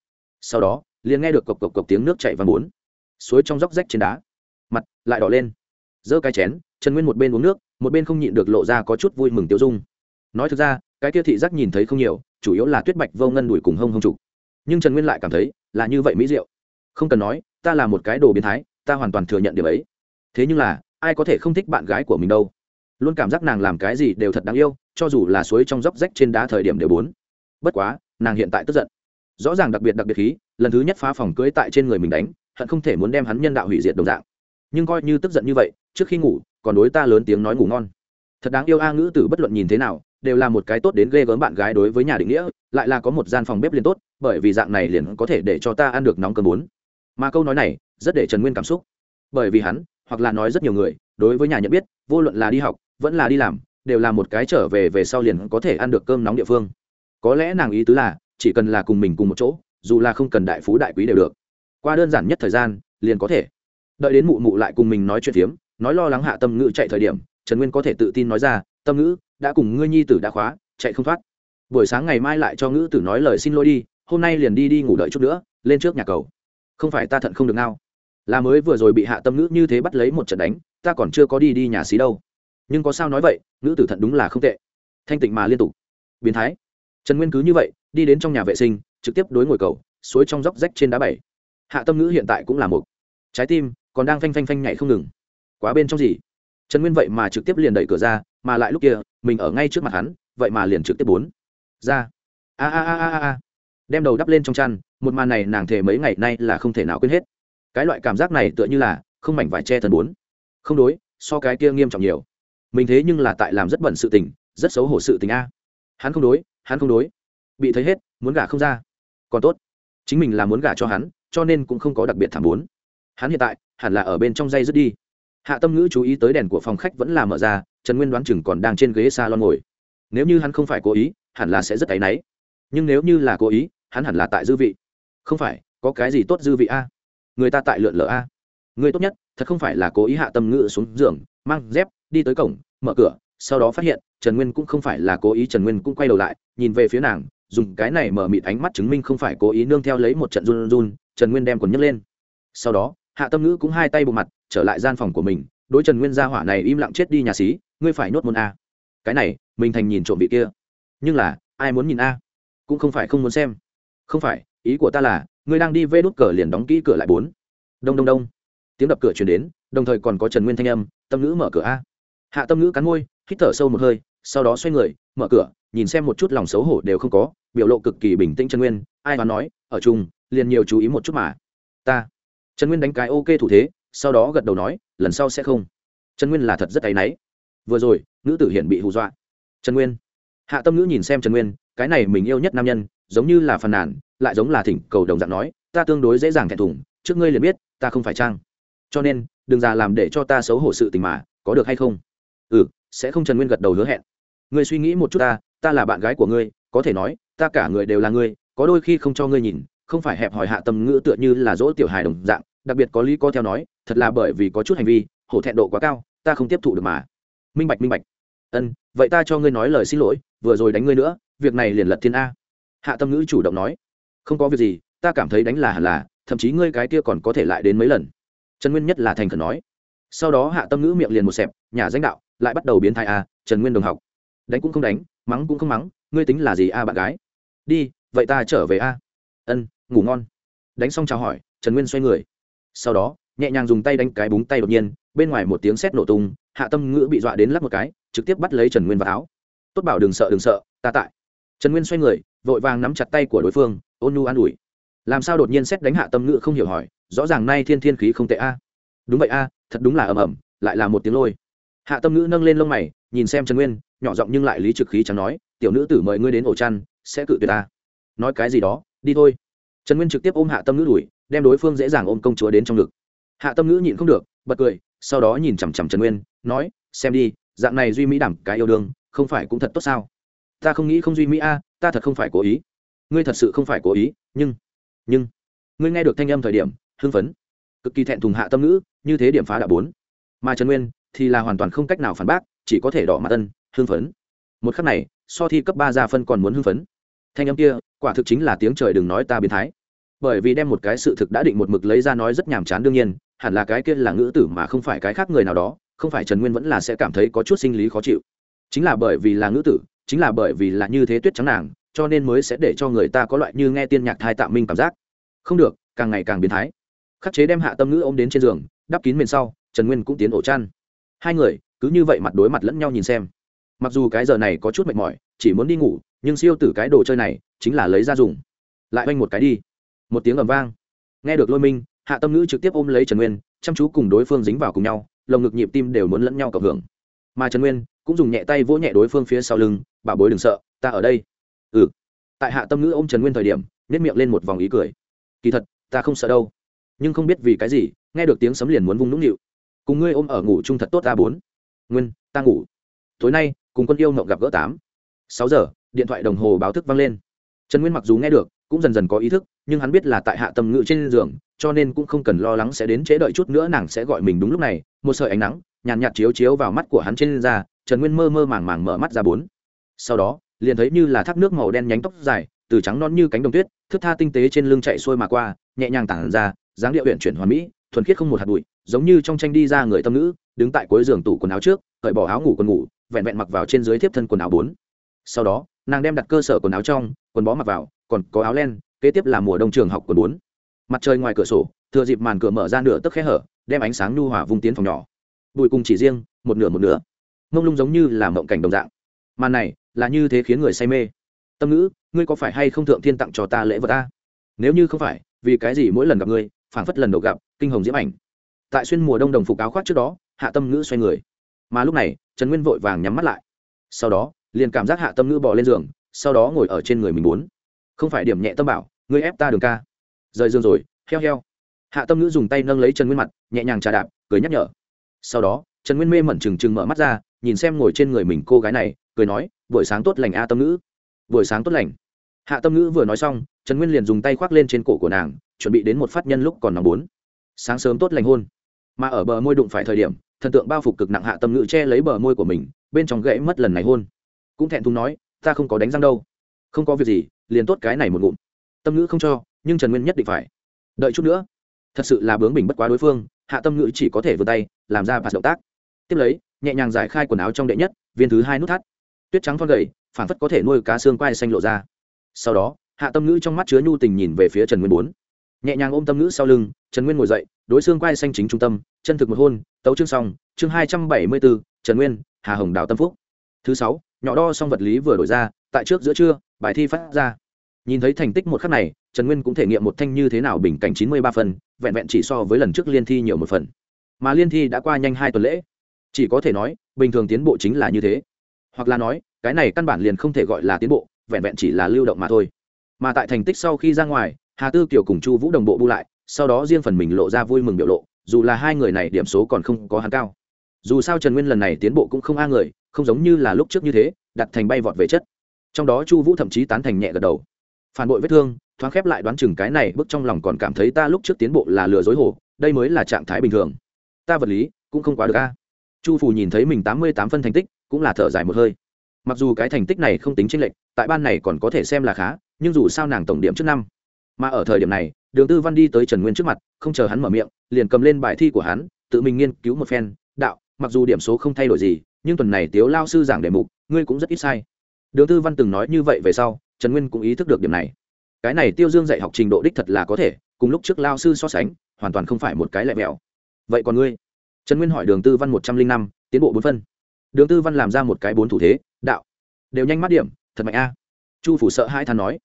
Sau đó, liền nghe được cộc cộc cộc tiếng nước chảy và bốn. Suối trong róc rách trên đá. Mặt lại đỏ lên. Giơ cái chén trần nguyên một bên uống nước, một bên không nhịn được lộ ra có chút vui mừng tiêu dung. Nói thực ra, cái kia thị giác nhìn thấy không nhiều, chủ yếu là tuyết bạch vô ngân đuổi cùng hông hông trục. Nhưng trần nguyên lại cảm thấy là như vậy mỹ diệu. Không cần nói, ta là một cái đồ biến thái, ta hoàn toàn thừa nhận điều ấy. Thế nhưng là, ai có thể không thích bạn gái của mình đâu. Luôn cảm giác nàng làm cái gì đều thật đáng yêu, cho dù là suối trong dốc rách trên đá thời điểm đều bốn. Bất quá, nàng hiện tại tức giận. Rõ ràng đặc biệt đặc biệt khí, lần thứ nhất phá phòng cưới tại trên người mình đánh, hận không thể muốn đem hắn nhân đạo hủy diệt đồng dạng. Nhưng coi như tức giận như vậy, trước khi ngủ còn đối ta lớn tiếng nói ngủ ngon. Thật đáng yêu a ngữ tử bất luận nhìn thế nào, đều là một cái tốt đến ghê gớm bạn gái đối với nhà định nghĩa, lại là có một gian phòng bếp liền tốt, bởi vì dạng này liền có thể để cho ta ăn được nóng cơm bốn. Mà câu nói này, rất để trần nguyên cảm xúc. Bởi vì hắn, hoặc là nói rất nhiều người, đối với nhà nhận biết, vô luận là đi học, vẫn là đi làm, đều là một cái trở về về sau liền có thể ăn được cơm nóng địa phương. Có lẽ nàng ý tứ là, chỉ cần là cùng mình cùng một chỗ, dù là không cần đại phú đại quý đều được. Qua đơn giản nhất thời gian, liền có thể. Đợi đến mụ mụ lại cùng mình nói chuyện phiếm nói lo lắng hạ tâm ngữ chạy thời điểm, trần nguyên có thể tự tin nói ra, tâm ngữ, đã cùng ngươi nhi tử đã khóa, chạy không thoát. Buổi sáng ngày mai lại cho ngữ tử nói lời xin lỗi đi, hôm nay liền đi đi ngủ đợi chút nữa, lên trước nhà cầu. Không phải ta thận không được nào. Là mới vừa rồi bị hạ tâm ngữ như thế bắt lấy một trận đánh, ta còn chưa có đi đi nhà xí đâu. Nhưng có sao nói vậy, ngữ tử thận đúng là không tệ. Thanh tịnh mà liên tục. Biến thái. Trần nguyên cứ như vậy, đi đến trong nhà vệ sinh, trực tiếp đối ngồi cầu, suối trong dốc rách trên đá bảy. Hạ tâm ngữ hiện tại cũng là một trái tim, còn đang phanh phanh phanh nhảy không ngừng quá bên trong gì? Trần nguyên vậy mà trực tiếp liền đẩy cửa ra, mà lại lúc kia, mình ở ngay trước mặt hắn, vậy mà liền trực tiếp bốn. Ra. A a a a a đem đầu đắp lên trong chăn, một màn này nàng thề mấy ngày nay là không thể nào quên hết. Cái loại cảm giác này tựa như là không mảnh vải che thần bốn. Không đối, so cái kia nghiêm trọng nhiều. Mình thế nhưng là tại làm rất bẩn sự tình, rất xấu hổ sự tình a. Hắn không đối, hắn không đối. Bị thấy hết, muốn gả không ra. Còn tốt. Chính mình là muốn gả cho hắn, cho nên cũng không có đặc biệt thảm bốn. Hắn hiện tại, hẳn là ở bên trong dây dứt đi hạ tâm ngữ chú ý tới đèn của phòng khách vẫn là mở ra, trần nguyên đoán chừng còn đang trên ghế s a lon ngồi. Nếu như hắn không phải cố ý, hẳn là sẽ rất áy náy. Nhưng nếu như là cố ý, hắn hẳn là tại dư vị. Không phải, có cái gì tốt dư vị a? Người ta tại lượn lờ a. Người tốt nhất, thật không phải là cố ý hạ tâm ngữ xuống giường, mang dép, đi tới cổng, mở cửa, sau đó phát hiện, trần nguyên cũng không phải là cố ý, trần nguyên cũng quay đầu lại, nhìn về phía nàng, dùng cái này mở mịt ánh mắt chứng minh không phải cố ý nương theo lấy một trận run run, trần nguyên đem quần nhấc lên. Sau đó hạ tâm ngữ cũng hai tay bộ mặt, trở lại gian phòng của mình, đối trần nguyên gia hỏa này im lặng chết đi nhà xí, ngươi phải nhốt môn a. Cái này mình thành nhìn trộm vị kia. Nhưng là, ai muốn nhìn a? Cũng không phải không muốn xem. Không phải, ý của ta là, ngươi đang đi vê đốt cờ liền đóng kỹ cửa lại bốn. Đông đông đông. Tiếng đập cửa chuyển đến, đồng thời còn có trần nguyên thanh âm, tâm ngữ mở cửa a. Hạ tâm ngữ cắn môi, hít thở sâu một hơi, sau đó xoay người, mở cửa, nhìn xem một chút lòng xấu hổ đều không có, biểu lộ cực kỳ bình tĩnh trần nguyên, ai mà nói, ở chung, liền nhiều chú ý một chút mà. Ta trần nguyên đánh cái ok thủ thế, sau đó gật đầu nói, lần sau sẽ không. Trần nguyên là thật rất áy náy. Vừa rồi nữ tử hiển bị hù dọa. Trần nguyên. Hạ tâm ngữ nhìn xem trần nguyên, cái này mình yêu nhất nam nhân, giống như là phàn nàn, lại giống là thỉnh cầu đồng dạng nói, ta tương đối dễ dàng thẹn thùng, trước ngươi liền biết, ta không phải trang. Cho nên, đừng già làm để cho ta xấu hổ sự tình mà, có được hay không? Ừ sẽ không. Trần nguyên gật đầu hứa hẹn. Ngươi suy nghĩ một chút ta ta là bạn gái của ngươi, có thể nói, ta cả người đều là ngươi, có đôi khi không cho ngươi nhìn, không phải hẹp hỏi hạ tâm ngữ tựa như là dỗ tiểu hài đồng dạng đặc biệt có lý có theo nói, thật là bởi vì có chút hành vi, hổ thẹn độ quá cao, ta không tiếp thụ được mà. Minh bạch minh bạch. Ân, vậy ta cho ngươi nói lời xin lỗi, vừa rồi đánh ngươi nữa, việc này liền lật thiên a. Hạ tâm ngữ chủ động nói. Không có việc gì, ta cảm thấy đánh là hẳn là, thậm chí ngươi cái kia còn có thể lại đến mấy lần. Trần nguyên nhất là thành khẩn nói. Sau đó hạ tâm ngữ miệng liền một xẹp, nhà danh đạo, lại bắt đầu biến thai a, trần nguyên đồng học. Đánh cũng không đánh, mắng cũng không mắng, ngươi tính là gì a bạn gái? Đi, vậy ta trở về a. Ân, ngủ ngon. Đánh xong chào hỏi, trần nguyên xoay người sau đó, nhẹ nhàng dùng tay đánh cái búng tay đột nhiên, bên ngoài một tiếng sét nổ tung, hạ tâm ngữ bị dọa đến lắp một cái, trực tiếp bắt lấy trần nguyên vào áo. Tốt bảo đừng sợ đừng sợ, ta tại. Trần nguyên xoay người, vội vàng nắm chặt tay của đối phương, ôn nu an ủi. Làm sao đột nhiên xét đánh hạ tâm ngữ không hiểu hỏi, rõ ràng nay thiên thiên khí không tệ a. Đúng vậy a, thật đúng là ầm ầm, lại là một tiếng lôi. Hạ tâm ngữ nâng lên lông mày, nhìn xem trần nguyên, nhỏ giọng nhưng lại lý trực khí chẳng nói, tiểu nữ tử mời ngươi đến ổ chăn, sẽ cự tuyệt ta. Nói cái gì đó, đi thôi. Trần nguyên trực tiếp ôm hạ tâm ngữ đuổi đem đối phương dễ dàng ôm công chúa đến trong ngực. Hạ tâm ngữ nhịn không được, bật cười, sau đó nhìn chằm chằm trần nguyên, nói, xem đi, dạng này duy mỹ đảm cái yêu đương, không phải cũng thật tốt sao? Ta không nghĩ không duy mỹ a, ta thật không phải cố ý. Ngươi thật sự không phải cố ý, nhưng nhưng, ngươi nghe được thanh âm thời điểm, hưng phấn, cực kỳ thẹn thùng hạ tâm ngữ, như thế điểm phá đã bốn. Mà trần nguyên thì là hoàn toàn không cách nào phản bác, chỉ có thể đỏ mặt tân hưng phấn. Một khắc này, so thi cấp ba gia phân còn muốn hưng phấn. Thanh âm kia, quả thực chính là tiếng trời đừng nói ta biến thái bởi vì đem một cái sự thực đã định một mực lấy ra nói rất nhàm chán đương nhiên, hẳn là cái kia là ngữ tử mà không phải cái khác người nào đó, không phải trần nguyên vẫn là sẽ cảm thấy có chút sinh lý khó chịu. Chính là bởi vì là ngữ tử, chính là bởi vì là như thế tuyết trắng nàng, cho nên mới sẽ để cho người ta có loại như nghe tiên nhạc thai tạm minh cảm giác. Không được, càng ngày càng biến thái. Khắc chế đem hạ tâm ngữ ô m đến trên giường, đắp kín miền sau, trần nguyên cũng tiến ổ chăn. Hai người, cứ như vậy mặt đối mặt lẫn nhau nhìn xem. Mặc dù cái giờ này có chút mệt mỏi, chỉ muốn đi ngủ, nhưng siêu tử cái đồ chơi này, chính là lấy ra dùng. Lại oanh một cái đi một tiếng ầm vang. Nghe được lôi minh, hạ tâm ngữ trực tiếp ôm lấy trần nguyên, chăm chú cùng đối phương dính vào cùng nhau, lồng ngực nhịp tim đều muốn lẫn nhau cộng hưởng. Mà trần nguyên cũng dùng nhẹ tay vỗ nhẹ đối phương phía sau lưng, bảo bối đừng sợ, ta ở đây. Ừ. Tại hạ tâm ngữ ô m trần nguyên thời điểm nếp miệng lên một vòng ý cười. Kỳ thật, ta không sợ đâu. Nhưng không biết vì cái gì, nghe được tiếng sấm liền muốn vung nũng nịu. Cùng ngươi ôm ở ngủ chung thật tốt ta bốn. Nguyên, ta ngủ. Tối nay, cùng con yêu mộng gặp gỡ tám. Sáu giờ, điện thoại đồng hồ báo thức vang lên. Trần nguyên mặc dù nghe được cũng dần dần có ý thức nhưng hắn biết là tại hạ tâm ngữ trên giường cho nên cũng không cần lo lắng sẽ đến trễ đợi chút nữa nàng sẽ gọi mình đúng lúc này một sợi ánh nắng nhàn nhạt, chiếu chiếu vào mắt của hắn trên da trần nguyên mơ mơ màng màng mở mắt ra bốn. Sau đó liền thấy như là thác nước màu đen nhánh tóc dài từ trắng non như cánh đồng tuyết thức tha tinh tế trên lưng chạy xuôi mà qua nhẹ nhàng tản ra dáng điệu huyện chuyển hoàn mỹ thuần khiết không một hạt bụi giống như trong tranh đi ra người tâm nữ đứng tại cuối giường tủ quần áo trước cởi bỏ áo ngủ quần ngủ vẹn vẹn mặc vào trên dưới tiếp thân quần áo bốn. Sau đó nàng đem đặt cơ sở quần áo trong quần bó mặc vào còn có áo len, kế tiếp là mùa đông trường học quần bốn mặt trời ngoài cửa sổ, thừa dịp màn cửa mở ra nửa tấc khe hở, đem ánh sáng nhu hòa vung tiến phòng nhỏ. Bụi cùng chỉ riêng, một nửa một nửa. Mông lung giống như là mộng cảnh đồng dạng. Màn này, là như thế khiến người say mê. Tâm ngữ, ngươi có phải hay không thượng thiên tặng cho ta lễ vật ta nếu như không phải, vì cái gì mỗi lần gặp ngươi, phảng phất lần đầu gặp, kinh hồng diễm ảnh. Tại xuyên mùa đông đồng phục áo khoác trước đó, hạ tâm ngữ xoay người. Mà lúc này, trần nguyên vội vàng nhắm mắt lại. Sau đó, liền cảm giác hạ tâm ngữ bỏ lên giường, sau đó ngồi ở trên người mình muốn không phải điểm nhẹ tâm bảo, ngươi ép ta đường ca. Rời giường rồi, heo heo. Hạ tâm ngữ dùng tay nâng lấy trần nguyên mặt, nhẹ nhàng trà đạp, cười nhắc nhở. Sau đó, trần nguyên mê mẩn trừng trừng mở mắt ra, nhìn xem ngồi trên người mình cô gái này, cười nói, buổi sáng tốt lành a tâm ngữ. Buổi sáng tốt lành. Hạ tâm ngữ vừa nói xong, trần nguyên liền dùng tay khoác lên trên cổ của nàng, chuẩn bị đến một phát nhân lúc còn nóng bốn. Sáng sớm tốt lành hôn. Mà ở bờ môi đụng phải thời điểm, thần tượng bao phục cực nặng hạ tâm ngữ che lấy bờ môi của mình, bên trong gãy mất lần này hôn. Cũng thẹn thùng nói, ta không có đánh răng đâu. Không có việc gì liền tốt cái này một ngụm. Tâm ngữ không cho, nhưng trần nguyên nhất định phải. Đợi chút nữa. Thật sự là bướng bình bất quá đối phương, hạ tâm ngữ chỉ có thể vươn tay, làm ra vạt động tác. Tiếp lấy, nhẹ nhàng giải khai quần áo trong đệ nhất, viên thứ hai nút thắt. Tuyết trắng thon gầy phản phất có thể nuôi cá xương quai xanh lộ ra. Sau đó, hạ tâm ngữ trong mắt chứa nhu tình nhìn về phía trần nguyên bốn. Nhẹ nhàng ôm tâm ngữ sau lưng, trần nguyên ngồi dậy, đối xương quai xanh chính trung tâm, chân thực một hôn, tấu chương xong, chương hai trăm bảy mươi bốn, trần nguyên, hà hồng đào tâm phúc. Thứ sáu, nhỏ đo xong vật lý vừa đổi ra, tại trước giữa trưa, bài thi phát ra nhìn thấy thành tích một khắc này, trần nguyên cũng thể nghiệm một thanh như thế nào bình cảnh chín mươi ba phần, vẹn vẹn chỉ so với lần trước liên thi nhiều một phần. Mà liên thi đã qua nhanh hai tuần lễ. Chỉ có thể nói, bình thường tiến bộ chính là như thế. Hoặc là nói, cái này căn bản liền không thể gọi là tiến bộ, vẹn vẹn chỉ là lưu động mà thôi. Mà tại thành tích sau khi ra ngoài, hà tư kiều cùng chu vũ đồng bộ bu lại, sau đó riêng phần mình lộ ra vui mừng biểu lộ, dù là hai người này điểm số còn không có hắn cao. Dù sao trần nguyên lần này tiến bộ cũng không a người, không giống như là lúc trước như thế, đặt thành bay vọt về chất. Trong đó chu vũ thậm chí tán thành nhẹ gật đầu phản bội vết thương, thoáng khép lại đoán chừng cái này bước trong lòng còn cảm thấy ta lúc trước tiến bộ là lừa dối hồ, đây mới là trạng thái bình thường. Ta vật lý, cũng không quá được a. Chu phủ nhìn thấy mình tám mươi tám phân thành tích, cũng là thở dài một hơi. Mặc dù cái thành tích này không tính tranh lệch, tại ban này còn có thể xem là khá, nhưng dù sao nàng tổng điểm trước năm. Mà ở thời điểm này, đường tư văn đi tới trần nguyên trước mặt, không chờ hắn mở miệng, liền cầm lên bài thi của hắn, tự mình nghiên cứu một phen, đạo, mặc dù điểm số không thay đổi gì, nhưng tuần này tiếu lao sư giảng đề mục, ngươi cũng rất ít sai. Đường tư văn từng nói như vậy về sau trần nguyên cũng ý thức được điểm này. Cái này tiêu dương dạy học trình độ đích thật là có thể, cùng lúc trước lao sư so sánh, hoàn toàn không phải một cái lẹ mẹo vậy còn ngươi? Trần nguyên hỏi đường tư văn một trăm linh năm, tiến bộ bốn phân. Đường tư văn làm ra một cái bốn thủ thế, đạo. Đều nhanh mắt điểm, thật mạnh a. Chu phủ sợ hai than nói.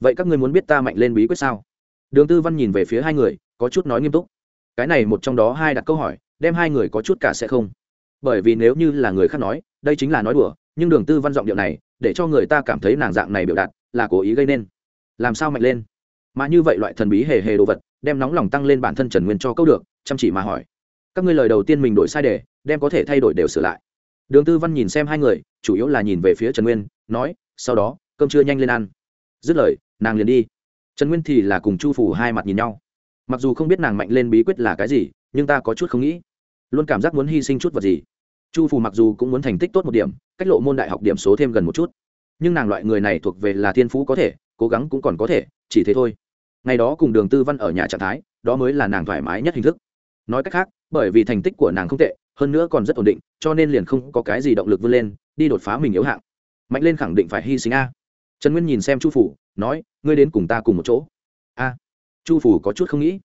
Vậy các ngươi muốn biết ta mạnh lên bí quyết sao? Đường tư văn nhìn về phía hai người, có chút nói nghiêm túc. Cái này một trong đó hai đặt câu hỏi, đem hai người có chút cả sẽ không. Bởi vì nếu như là người khác nói, đây chính là nói đùa, nhưng đường tư văn giọng điệu này, để cho người ta cảm thấy nàng dạng này biểu đạt là cố ý gây nên. Làm sao mạnh lên? Mà như vậy loại thần bí hề hề đồ vật, đem nóng lòng tăng lên bản thân trần nguyên cho câu được, chăm chỉ mà hỏi. Các ngươi lời đầu tiên mình đổi sai để đem có thể thay đổi đều sửa lại. Đường tư văn nhìn xem hai người, chủ yếu là nhìn về phía trần nguyên, nói, sau đó, cơm chưa nhanh lên ăn. Dứt lời, nàng liền đi. Trần nguyên thì là cùng chu phủ hai mặt nhìn nhau. Mặc dù không biết nàng mạnh lên bí quyết là cái gì, nhưng ta có chút không nghĩ. Luôn cảm giác muốn hy sinh chút vật gì. Chu phủ mặc dù cũng muốn thành tích tốt một điểm, cách lộ môn đại học điểm số thêm gần một chút nhưng nàng loại người này thuộc về là thiên phú có thể, cố gắng cũng còn có thể, chỉ thế thôi. Ngày đó cùng đường tư văn ở nhà trạng thái, đó mới là nàng thoải mái nhất hình thức. Nói cách khác, bởi vì thành tích của nàng không tệ, hơn nữa còn rất ổn định, cho nên liền không có cái gì động lực vươn lên, đi đột phá mình yếu hạng. Mạnh lên khẳng định phải hy sinh a. Trần nguyên nhìn xem chu phủ, nói, ngươi đến cùng ta cùng một chỗ. A. Chu phủ có chút không nghĩ.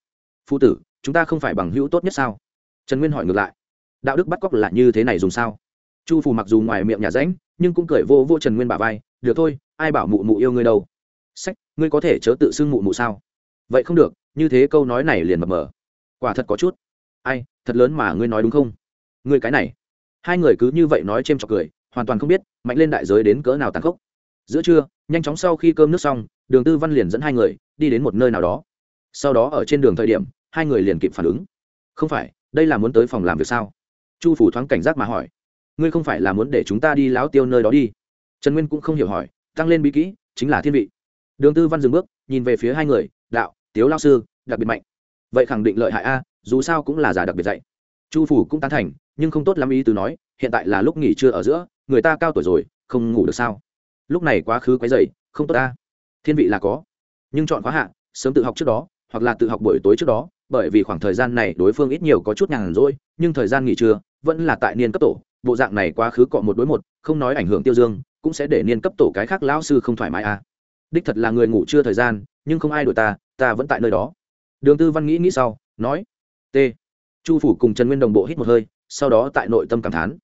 Phu tử, chúng ta không phải bằng hữu tốt nhất sao? Trần nguyên hỏi ngược lại. Đạo đức bắt cóc là như thế này dùng sao? Chu phủ mặc dù ngoài miệng nhà ránh, nhưng cũng cười vô vô trần nguyên bà vai được thôi, ai bảo mụ mụ yêu ngươi đâu? Sách, ngươi có thể chớ tự xưng mụ mụ sao? Vậy không được, như thế câu nói này liền mập mờ. Quả thật có chút. Ai, thật lớn mà ngươi nói đúng không? Ngươi cái này. Hai người cứ như vậy nói c h ê m trọc cười, hoàn toàn không biết mạnh lên đại giới đến cỡ nào tàn khốc. Giữa trưa, nhanh chóng sau khi cơm nước xong, đường tư văn liền dẫn hai người đi đến một nơi nào đó. Sau đó ở trên đường thời điểm, hai người liền kịp phản ứng. Không phải, đây là muốn tới phòng làm việc sao? Chu phủ thoáng cảnh giác mà hỏi. Ngươi không phải là muốn để chúng ta đi láo tiêu nơi đó đi? Trần nguyên cũng không hiểu hỏi, tăng lên bí kỹ, chính là thiên vị. Đường tư văn dừng bước, nhìn về phía hai người, đạo, tiếu lao sư, đặc biệt mạnh. Vậy khẳng định lợi hại a, dù sao cũng là giả đặc biệt dạy. Chu phủ cũng tán thành, nhưng không tốt lắm ý từ nói, hiện tại là lúc nghỉ trưa ở giữa, người ta cao tuổi rồi, không ngủ được sao? Lúc này quá khứ quấy dày không tốt ta thiên vị là có, nhưng chọn khóa hạ, sớm tự học trước đó, hoặc là tự học buổi tối trước đó, bởi vì khoảng thời gian này đối phương ít nhiều có chút nhàn rỗi, nhưng thời gian nghỉ trưa vẫn là tại niên cấp tổ, bộ dạng này quá khứ cọ một đối một, không nói ảnh hưởng tiêu dương cũng sẽ để niên cấp tổ cái khác lão sư không thoải mái à. đích thật là người ngủ chưa thời gian, nhưng không ai đổi ta ta vẫn tại nơi đó. Đường tư văn nghĩ nghĩ sau, nói, t. Chu phủ cùng trần nguyên đồng bộ hít một hơi, sau đó tại nội tâm cảm thán,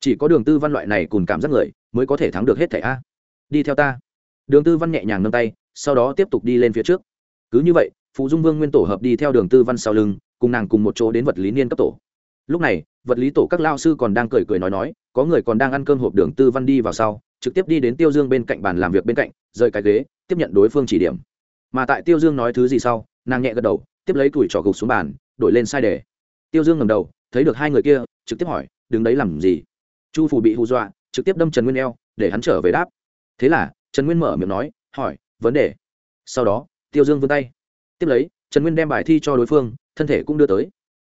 chỉ có đường tư văn loại này cùng cảm giác người, mới có thể thắng được hết thẻ a. Đi theo ta. Đường tư văn nhẹ nhàng nâng tay, sau đó tiếp tục đi lên phía trước. Cứ như vậy phụ dung vương nguyên tổ hợp đi theo đường tư văn sau lưng, cùng nàng cùng một chỗ đến vật lý niên cấp tổ. Lúc này vật lý tổ các lao sư còn đang cười cười nói nói, có người còn đang ăn cơm hộp đường tư văn đi vào sau, trực tiếp đi đến tiêu dương bên cạnh bàn làm việc bên cạnh, rời cái ghế, tiếp nhận đối phương chỉ điểm. Mà tại tiêu dương nói thứ gì sau, nàng nhẹ gật đầu, tiếp lấy tuổi trò gục xuống bàn, đổi lên sai đề. Tiêu dương ngầm đầu, thấy được hai người kia, trực tiếp hỏi, đứng đấy làm gì? Chu phủ bị hù dọa, trực tiếp đâm trần nguyên eo, để hắn trở về đáp. Thế là, trần nguyên mở miệng nói, hỏi, vấn đề. Sau đó, tiêu dương vươn tay. Tiếp lấy, trần nguyên đem bài thi cho đối phương, thân thể cũng đưa tới.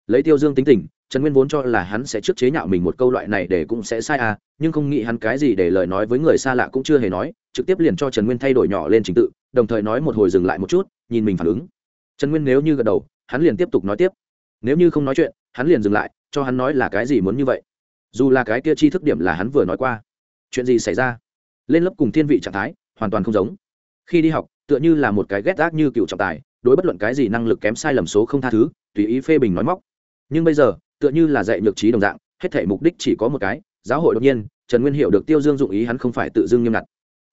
Lấy tiêu dương tính tình trần nguyên vốn cho là hắn sẽ trước chế nhạo mình một câu loại này để cũng sẽ sai à nhưng không nghĩ hắn cái gì để lời nói với người xa lạ cũng chưa hề nói, trực tiếp liền cho trần nguyên thay đổi nhỏ lên trình tự, đồng thời nói một hồi dừng lại một chút, nhìn mình phản ứng. Trần nguyên nếu như gật đầu, hắn liền tiếp tục nói tiếp. Nếu như không nói chuyện, hắn liền dừng lại, cho hắn nói là cái gì muốn như vậy. Dù là cái kia chi thức điểm là hắn vừa nói qua. Chuyện gì xảy ra? Lên lớp cùng thiên vị trạng thái, hoàn toàn không giống. Khi đi học, tựa như là một cái ghét ác như cựu trọng tài, đối bất luận cái gì năng lực kém sai lầm số không tha thứ, tùy ý phê bình nói móc. Nhưng bây giờ tựa như là dạy nhược trí đồng dạng, hết thể mục đích chỉ có một cái, giáo hội đột nhiên, trần nguyên hiểu được tiêu dương dụng ý hắn không phải tự dưng nghiêm ngặt.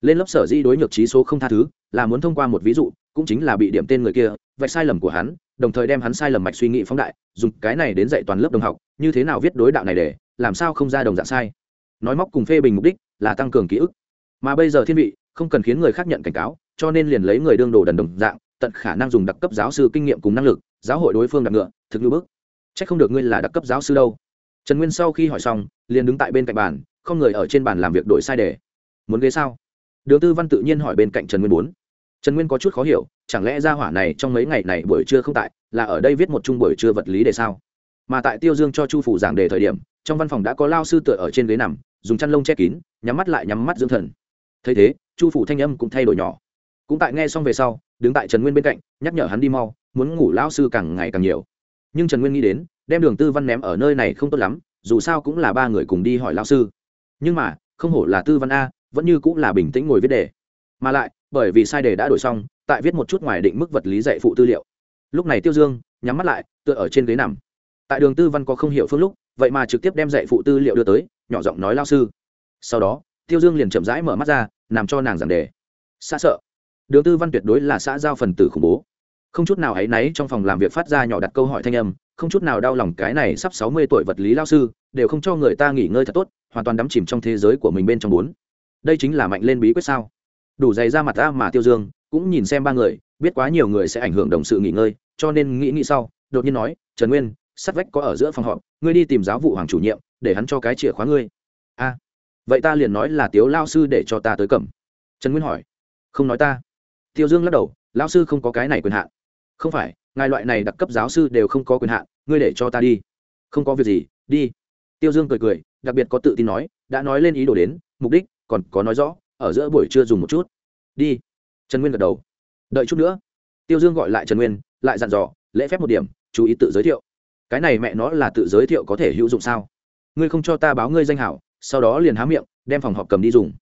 Lên lớp sở di đối nhược trí số không tha thứ, là muốn thông qua một ví dụ, cũng chính là bị điểm tên người kia, vạch sai lầm của hắn, đồng thời đem hắn sai lầm mạch suy nghĩ phóng đại, dùng cái này đến dạy toàn lớp đồng học, như thế nào viết đối đạo này để, làm sao không ra đồng dạng sai. Nói móc cùng phê bình mục đích, là tăng cường ký ức. Mà bây giờ thiên vị, không cần khiến người khác nhận cảnh cáo, cho nên liền lấy người đương đồ đần đồng dạng, tận khả năng dùng đặc cấp giáo sư kinh nghiệm cùng năng lực, giáo hội đối phương đặc ngựa, thực như Chắc không được ngươi là đặc cấp giáo sư đâu. Trần Nguyên sau khi hỏi xong, liền đứng tại bên cạnh bàn, không người ở trên bàn làm việc đổi sai đề. Muốn ghế sao? Đường Tư Văn tự nhiên hỏi bên cạnh Trần Nguyên muốn. Trần Nguyên có chút khó hiểu, chẳng lẽ ra hỏa này trong mấy ngày này buổi trưa không tại, là ở đây viết một chung buổi trưa vật lý đề sao? Mà tại Tiêu Dương cho Chu phủ giảng đề thời điểm, trong văn phòng đã có lao sư tựa ở trên ghế nằm, dùng chăn lông che kín, nhắm mắt lại nhắm mắt dưỡng thần. Thấy thế, Chu phủ thanh âm cũng thay đổi nhỏ. Cũng tại nghe xong về sau, đứng tại Trần Nguyên bên cạnh, nhắc nhở hắn đi mau, muốn ngủ lão sư càng ngày càng nhiều nhưng trần nguyên nghĩ đến, đem đường tư văn ném ở nơi này không tốt lắm, dù sao cũng là ba người cùng đi hỏi lao sư. Nhưng mà, không hổ là tư văn a, vẫn như cũng là bình tĩnh ngồi viết đề. Mà lại, bởi vì sai đề đã đổi xong, tại viết một chút ngoài định mức vật lý dạy phụ tư liệu. Lúc này tiêu dương, nhắm mắt lại, tựa ở trên ghế nằm. Tại đường tư văn có không hiểu phương lúc, vậy mà trực tiếp đem dạy phụ tư liệu đưa tới, nhỏ giọng nói lao sư. Sau đó, tiêu dương liền chậm rãi mở mắt ra làm cho nàng giảng đề. Xa sợ. Đường tư văn tuyệt đối là xã giao phần tử khủng bố không chút nào áy náy trong phòng làm việc phát ra nhỏ đặt câu hỏi thanh âm, không chút nào đau lòng cái này sắp sáu mươi tuổi vật lý lao sư, đều không cho người ta nghỉ ngơi thật tốt, hoàn toàn đắm chìm trong thế giới của mình bên trong bốn. Đây chính là mạnh lên bí quyết sao? Đủ dày ra mặt ra mà tiêu dương, cũng nhìn xem ba người, biết quá nhiều người sẽ ảnh hưởng đồng sự nghỉ ngơi, cho nên nghĩ nghĩ sau, đột nhiên nói, trần nguyên, sắt vách có ở giữa phòng họp, ngươi đi tìm giáo vụ hoàng chủ nhiệm, để hắn cho cái chìa khóa ngươi. A, vậy ta liền nói là tiếu lao sư để cho ta tới cầm. Trần nguyên hỏi. Không nói ta. Tiêu dương lắc đầu lao sư không có cái này quyền hạn không phải, ngài loại này đặc cấp giáo sư đều không có quyền hạn, ngươi để cho ta đi. Không có việc gì, đi. Tiêu dương cười cười, đặc biệt có tự tin nói, đã nói lên ý đồ đến, mục đích còn có nói rõ, ở giữa buổi trưa dùng một chút. Đi. Trần nguyên gật đầu. Đợi chút nữa. Tiêu dương gọi lại trần nguyên, lại dặn dò, lễ phép một điểm, chú ý tự giới thiệu. Cái này mẹ nó là tự giới thiệu có thể hữu dụng sao? Ngươi không cho ta báo ngươi danh hảo, sau đó liền há miệng, đem phòng họp cầm đi dùng.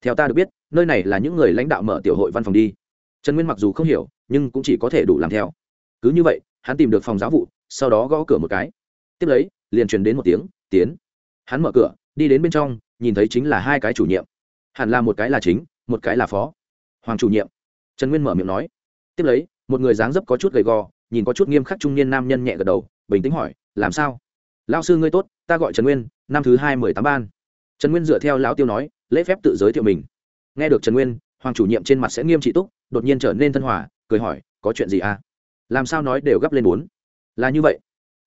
Theo ta được biết, nơi này là những người lãnh đạo mở tiểu hội văn phòng đi. Trần nguyên mặc dù không hiểu nhưng cũng chỉ có thể đủ làm theo. Cứ như vậy, hắn tìm được phòng giáo vụ, sau đó gõ cửa một cái. Tiếp lấy, liền truyền đến một tiếng, tiến. Hắn mở cửa, đi đến bên trong, nhìn thấy chính là hai cái chủ nhiệm. Hẳn là một cái là chính, một cái là phó. Hoàng chủ nhiệm. Trần nguyên mở miệng nói. Tiếp lấy, một người dáng dấp có chút gầy gò, nhìn có chút nghiêm khắc trung niên nam nhân nhẹ gật đầu, bình tĩnh hỏi, làm sao? Lao sư ngươi tốt, ta gọi trần nguyên, năm thứ hai mười tám ban. Trần nguyên dựa theo lão tiêu nói, lễ phép tự giới thiệu mình. Nghe được trần nguyên, hoàng chủ nhiệm trên mặt sẽ nghiêm trị túc, đột nhiên trở nên thân hòa cười hỏi, có chuyện gì à? Làm sao nói đều gấp lên bốn? Là như vậy.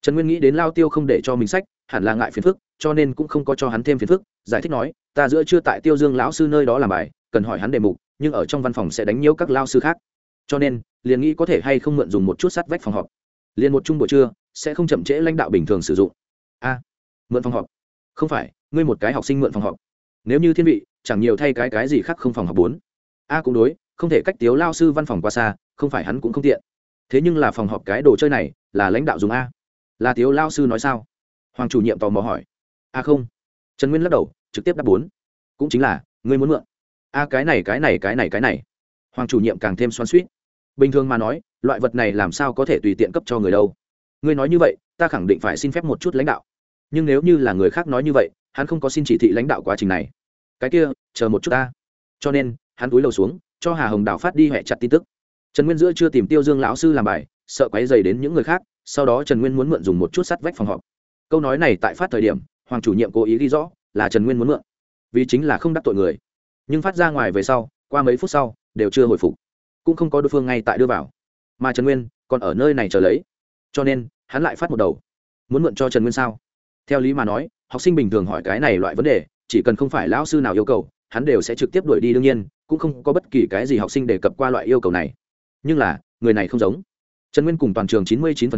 Trần nguyên nghĩ đến lao tiêu không để cho mình sách, hẳn là ngại phiền phức, cho nên cũng không có cho hắn thêm phiền phức, giải thích nói, ta giữa chưa tại tiêu dương lão sư nơi đó làm bài, cần hỏi hắn đề mục, nhưng ở trong văn phòng sẽ đánh nhiễu các lao sư khác. Cho nên, liền nghĩ có thể hay không mượn dùng một chút sắt vách phòng họp. Liền một chung buổi trưa, sẽ không chậm trễ lãnh đạo bình thường sử dụng. A, mượn phòng họp? Không phải, ngươi một cái học sinh mượn phòng họp. Nếu như thiên vị, chẳng nhiều thay cái cái gì khác không phòng học bốn. A cũng đối không thể cách tiếu lao sư văn phòng qua xa, không phải hắn cũng không tiện. Thế nhưng là phòng họp cái đồ chơi này, là lãnh đạo dùng a. Là tiếu lao sư nói sao? Hoàng chủ nhiệm tò mò hỏi. A không. Trần nguyên lắc đầu, trực tiếp đáp bốn. Cũng chính là, ngươi muốn mượn. A cái này cái này cái này cái này. Hoàng chủ nhiệm càng thêm xoan suýt bình thường mà nói, loại vật này làm sao có thể tùy tiện cấp cho người đâu. Ngươi nói như vậy, ta khẳng định phải xin phép một chút lãnh đạo. Nhưng nếu như là người khác nói như vậy, hắn không có xin chỉ thị lãnh đạo quá trình này. Cái kia, chờ một chút ta. Cho nên, hắn túi lầu xuống cho hà hồng đào phát đi hẹ chặt tin tức. Trần nguyên giữa chưa tìm tiêu dương lão sư làm bài, sợ quáy dày đến những người khác, sau đó trần nguyên muốn mượn dùng một chút sắt vách phòng họp. Câu nói này tại phát thời điểm, hoàng chủ nhiệm cố ý ghi rõ là trần nguyên muốn mượn, vì chính là không đắc tội người. Nhưng phát ra ngoài về sau, qua mấy phút sau, đều chưa hồi phục. Cũng không có đối phương ngay tại đưa vào. Mà trần nguyên còn ở nơi này chờ lấy. Cho nên, hắn lại phát một đầu. Muốn mượn cho trần nguyên sao? Theo lý mà nói, học sinh bình thường hỏi cái này loại vấn đề, chỉ cần không phải lão sư nào yêu cầu, hắn đều sẽ trực tiếp đuổi đi đương nhiên cũng không có bất kỳ cái gì học sinh đề cập qua loại yêu cầu này. Nhưng là, người này không giống. Trần nguyên cùng toàn trường chín mươi chín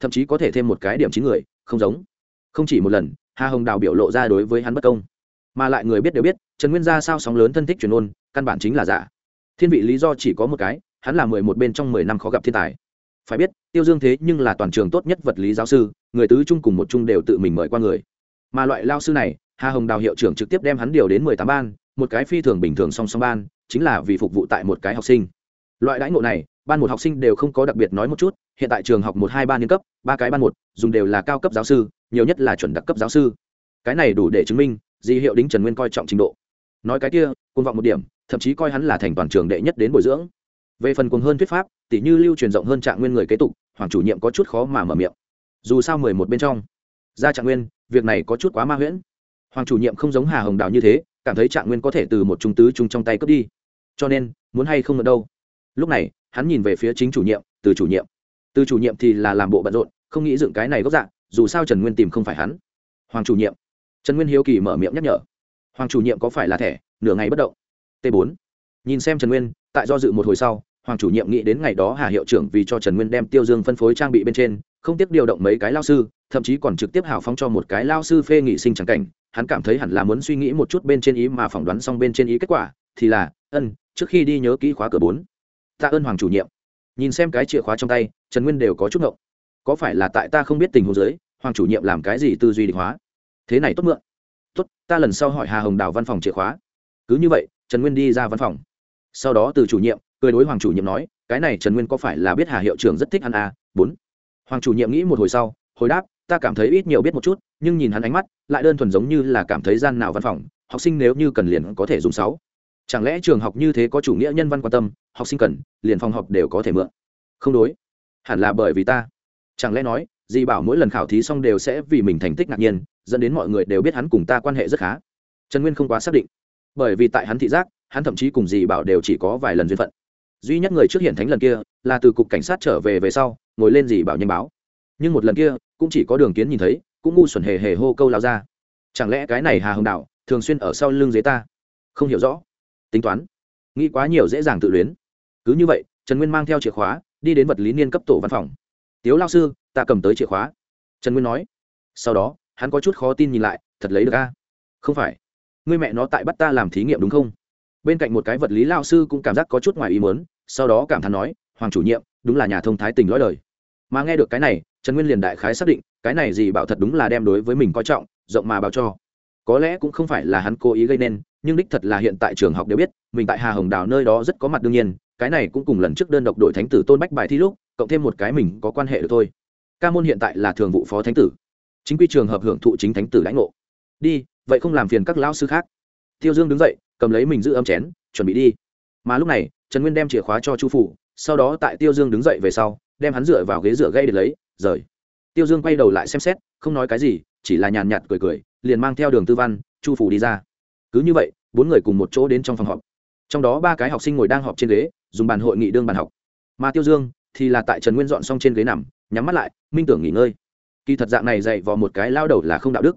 thậm chí có thể thêm một cái điểm chín người, không giống. Không chỉ một lần, hà hồng đào biểu lộ ra đối với hắn bất công. Mà lại người biết đều biết, trần nguyên ra sao sóng lớn thân thích truyền ôn, căn bản chính là giả. Thiên vị lý do chỉ có một cái, hắn là mười một bên trong mười năm khó gặp thiên tài. Phải biết, tiêu dương thế nhưng là toàn trường tốt nhất vật lý giáo sư, người tứ trung cùng một trung đều tự mình mời qua người. Mà loại lao sư này, hà hồng đào hiệu trưởng trực tiếp đem hắn điều đến mười tám ban một cái phi thường bình thường song song ban, chính là vì phục vụ tại một cái học sinh. Loại đãi ngộ này, ban một học sinh đều không có đặc biệt nói một chút, hiện tại trường học một, hai, ba niên cấp, ba cái ban một, dùng đều là cao cấp giáo sư, nhiều nhất là chuẩn đặc cấp giáo sư. Cái này đủ để chứng minh di hiệu đính trần nguyên coi trọng trình độ. Nói cái kia côn vọng một điểm, thậm chí coi hắn là thành toàn trường đệ nhất đến bồi dưỡng. Về phần cuồng hơn thuyết pháp tỷ như lưu truyền rộng hơn trạng nguyên người kế tục, hoàng chủ nhiệm có chút khó mà mở miệng. Dù sao mười một bên trong. Ra trạng nguyên, việc này có chút quá ma huyễn. Hoàng chủ nhiệm không giống hà hồng đào như thế cảm thấy trạng nguyên có thể từ một trung tứ chung trong tay cướp đi. Cho nên, muốn hay không ở đâu? Lúc này, hắn nhìn về phía chính chủ nhiệm, từ chủ nhiệm. Từ chủ nhiệm thì là làm bộ bận rộn, không nghĩ dựng cái này gốc dạng, dù sao trần nguyên tìm không phải hắn. Hoàng chủ nhiệm. Trần nguyên hiếu kỳ mở miệng nhắc nhở. Hoàng chủ nhiệm có phải là thẻ, nửa ngày bất động? T bốn. Nhìn xem trần nguyên, tại do dự một hồi sau, hoàng chủ nhiệm nghĩ đến ngày đó hà hiệu trưởng vì cho trần nguyên đem tiêu dương phân phối trang bị bên trên, không tiếp điều động mấy cái lao sư, thậm chí còn trực tiếp hào phóng cho một cái lao sư phê nghị sinh trắng cảnh hắn cảm thấy hẳn là muốn suy nghĩ một chút bên trên ý mà phỏng đoán xong bên trên ý kết quả, thì là, ân, trước khi đi nhớ kỹ khóa cửa bốn. Tạ ơn hoàng chủ nhiệm. Nhìn xem cái chìa khóa trong tay, trần nguyên đều có chút ngộng. Có phải là tại ta không biết tình huống giới hoàng chủ nhiệm làm cái gì tư duy định hóa? Thế này tốt mượn. Tốt, ta lần sau hỏi hà hồng đào văn phòng chìa khóa. Cứ như vậy, trần nguyên đi ra văn phòng. Sau đó từ chủ nhiệm, cười đối hoàng chủ nhiệm nói, cái này trần nguyên có phải là biết hà hiệu trưởng rất thích ăn à? bốn. Hoàng chủ nhiệm nghĩ một hồi sau, hồi đáp, ta cảm thấy ít nhiều biết một chút nhưng nhìn hắn ánh mắt, lại đơn thuần giống như là cảm thấy gian nào văn phòng, học sinh nếu như cần liền có thể dùng sáu. Chẳng lẽ trường học như thế có chủ nghĩa nhân văn quan tâm, học sinh cần, liền phòng học đều có thể mượn? Không đối. Hẳn là bởi vì ta. Chẳng lẽ nói, dì bảo mỗi lần khảo thí xong đều sẽ vì mình thành tích ngạc nhiên, dẫn đến mọi người đều biết hắn cùng ta quan hệ rất khá. Trần nguyên không quá xác định. Bởi vì tại hắn thị giác, hắn thậm chí cùng dì bảo đều chỉ có vài lần duyên phận. Duy nhất người trước hiện thánh lần kia, là từ cục cảnh sát trở về về sau, ngồi lên dì bảo nhanh báo. Nhưng một lần kia, cũng chỉ có đường kiến nhìn thấy cũng ngu xuẩn hề hề hô câu lao ra. Chẳng lẽ cái này hà hồng đạo thường xuyên ở sau lưng dưới ta? Không hiểu rõ. Tính toán. Nghĩ quá nhiều dễ dàng tự luyến. Cứ như vậy, trần nguyên mang theo chìa khóa, đi đến vật lý niên cấp tổ văn phòng. Tiếu lao sư, ta cầm tới chìa khóa. Trần nguyên nói. Sau đó, hắn có chút khó tin nhìn lại, thật lấy được a? Không phải. Người mẹ nó tại bắt ta làm thí nghiệm đúng không? Bên cạnh một cái vật lý lao sư cũng cảm giác có chút ngoài ý muốn, sau đó cảm thán nói, hoàng chủ nhiệm, đúng là nhà thông thái tình lõi đời. Mà nghe được cái này, trần nguyên liền đại khái xác định cái này gì bảo thật đúng là đem đối với mình coi trọng, rộng mà báo cho. Có lẽ cũng không phải là hắn cố ý gây nên, nhưng đích thật là hiện tại trường học đều biết, mình tại hà hồng đào nơi đó rất có mặt đương nhiên, cái này cũng cùng lần trước đơn độc đội thánh tử tôn bách bài thi lúc, cộng thêm một cái mình có quan hệ được thôi. Ca môn hiện tại là thường vụ phó thánh tử. Chính quy trường hợp hưởng thụ chính thánh tử lãnh ngộ. Đi, vậy không làm phiền các lão sư khác. Tiêu dương đứng dậy, cầm lấy mình giữ âm chén, chuẩn bị đi. Mà lúc này, trần nguyên đem chìa khóa cho chu phủ, sau đó tại tiêu dương đứng dậy về sau, đem hắn dựa vào ghế dựa gây để lấy, rời tiêu dương quay đầu lại xem xét, không nói cái gì, chỉ là nhàn nhạt cười cười, liền mang theo đường tư văn, chu phủ đi ra. Cứ như vậy, bốn người cùng một chỗ đến trong phòng họp. Trong đó ba cái học sinh ngồi đang họp trên ghế, dùng bàn hội nghị đương bàn học. Mà tiêu dương thì là tại trần nguyên dọn xong trên ghế nằm, nhắm mắt lại, minh tưởng nghỉ ngơi. Kỳ thật dạng này dạy vào một cái lao đầu là không đạo đức.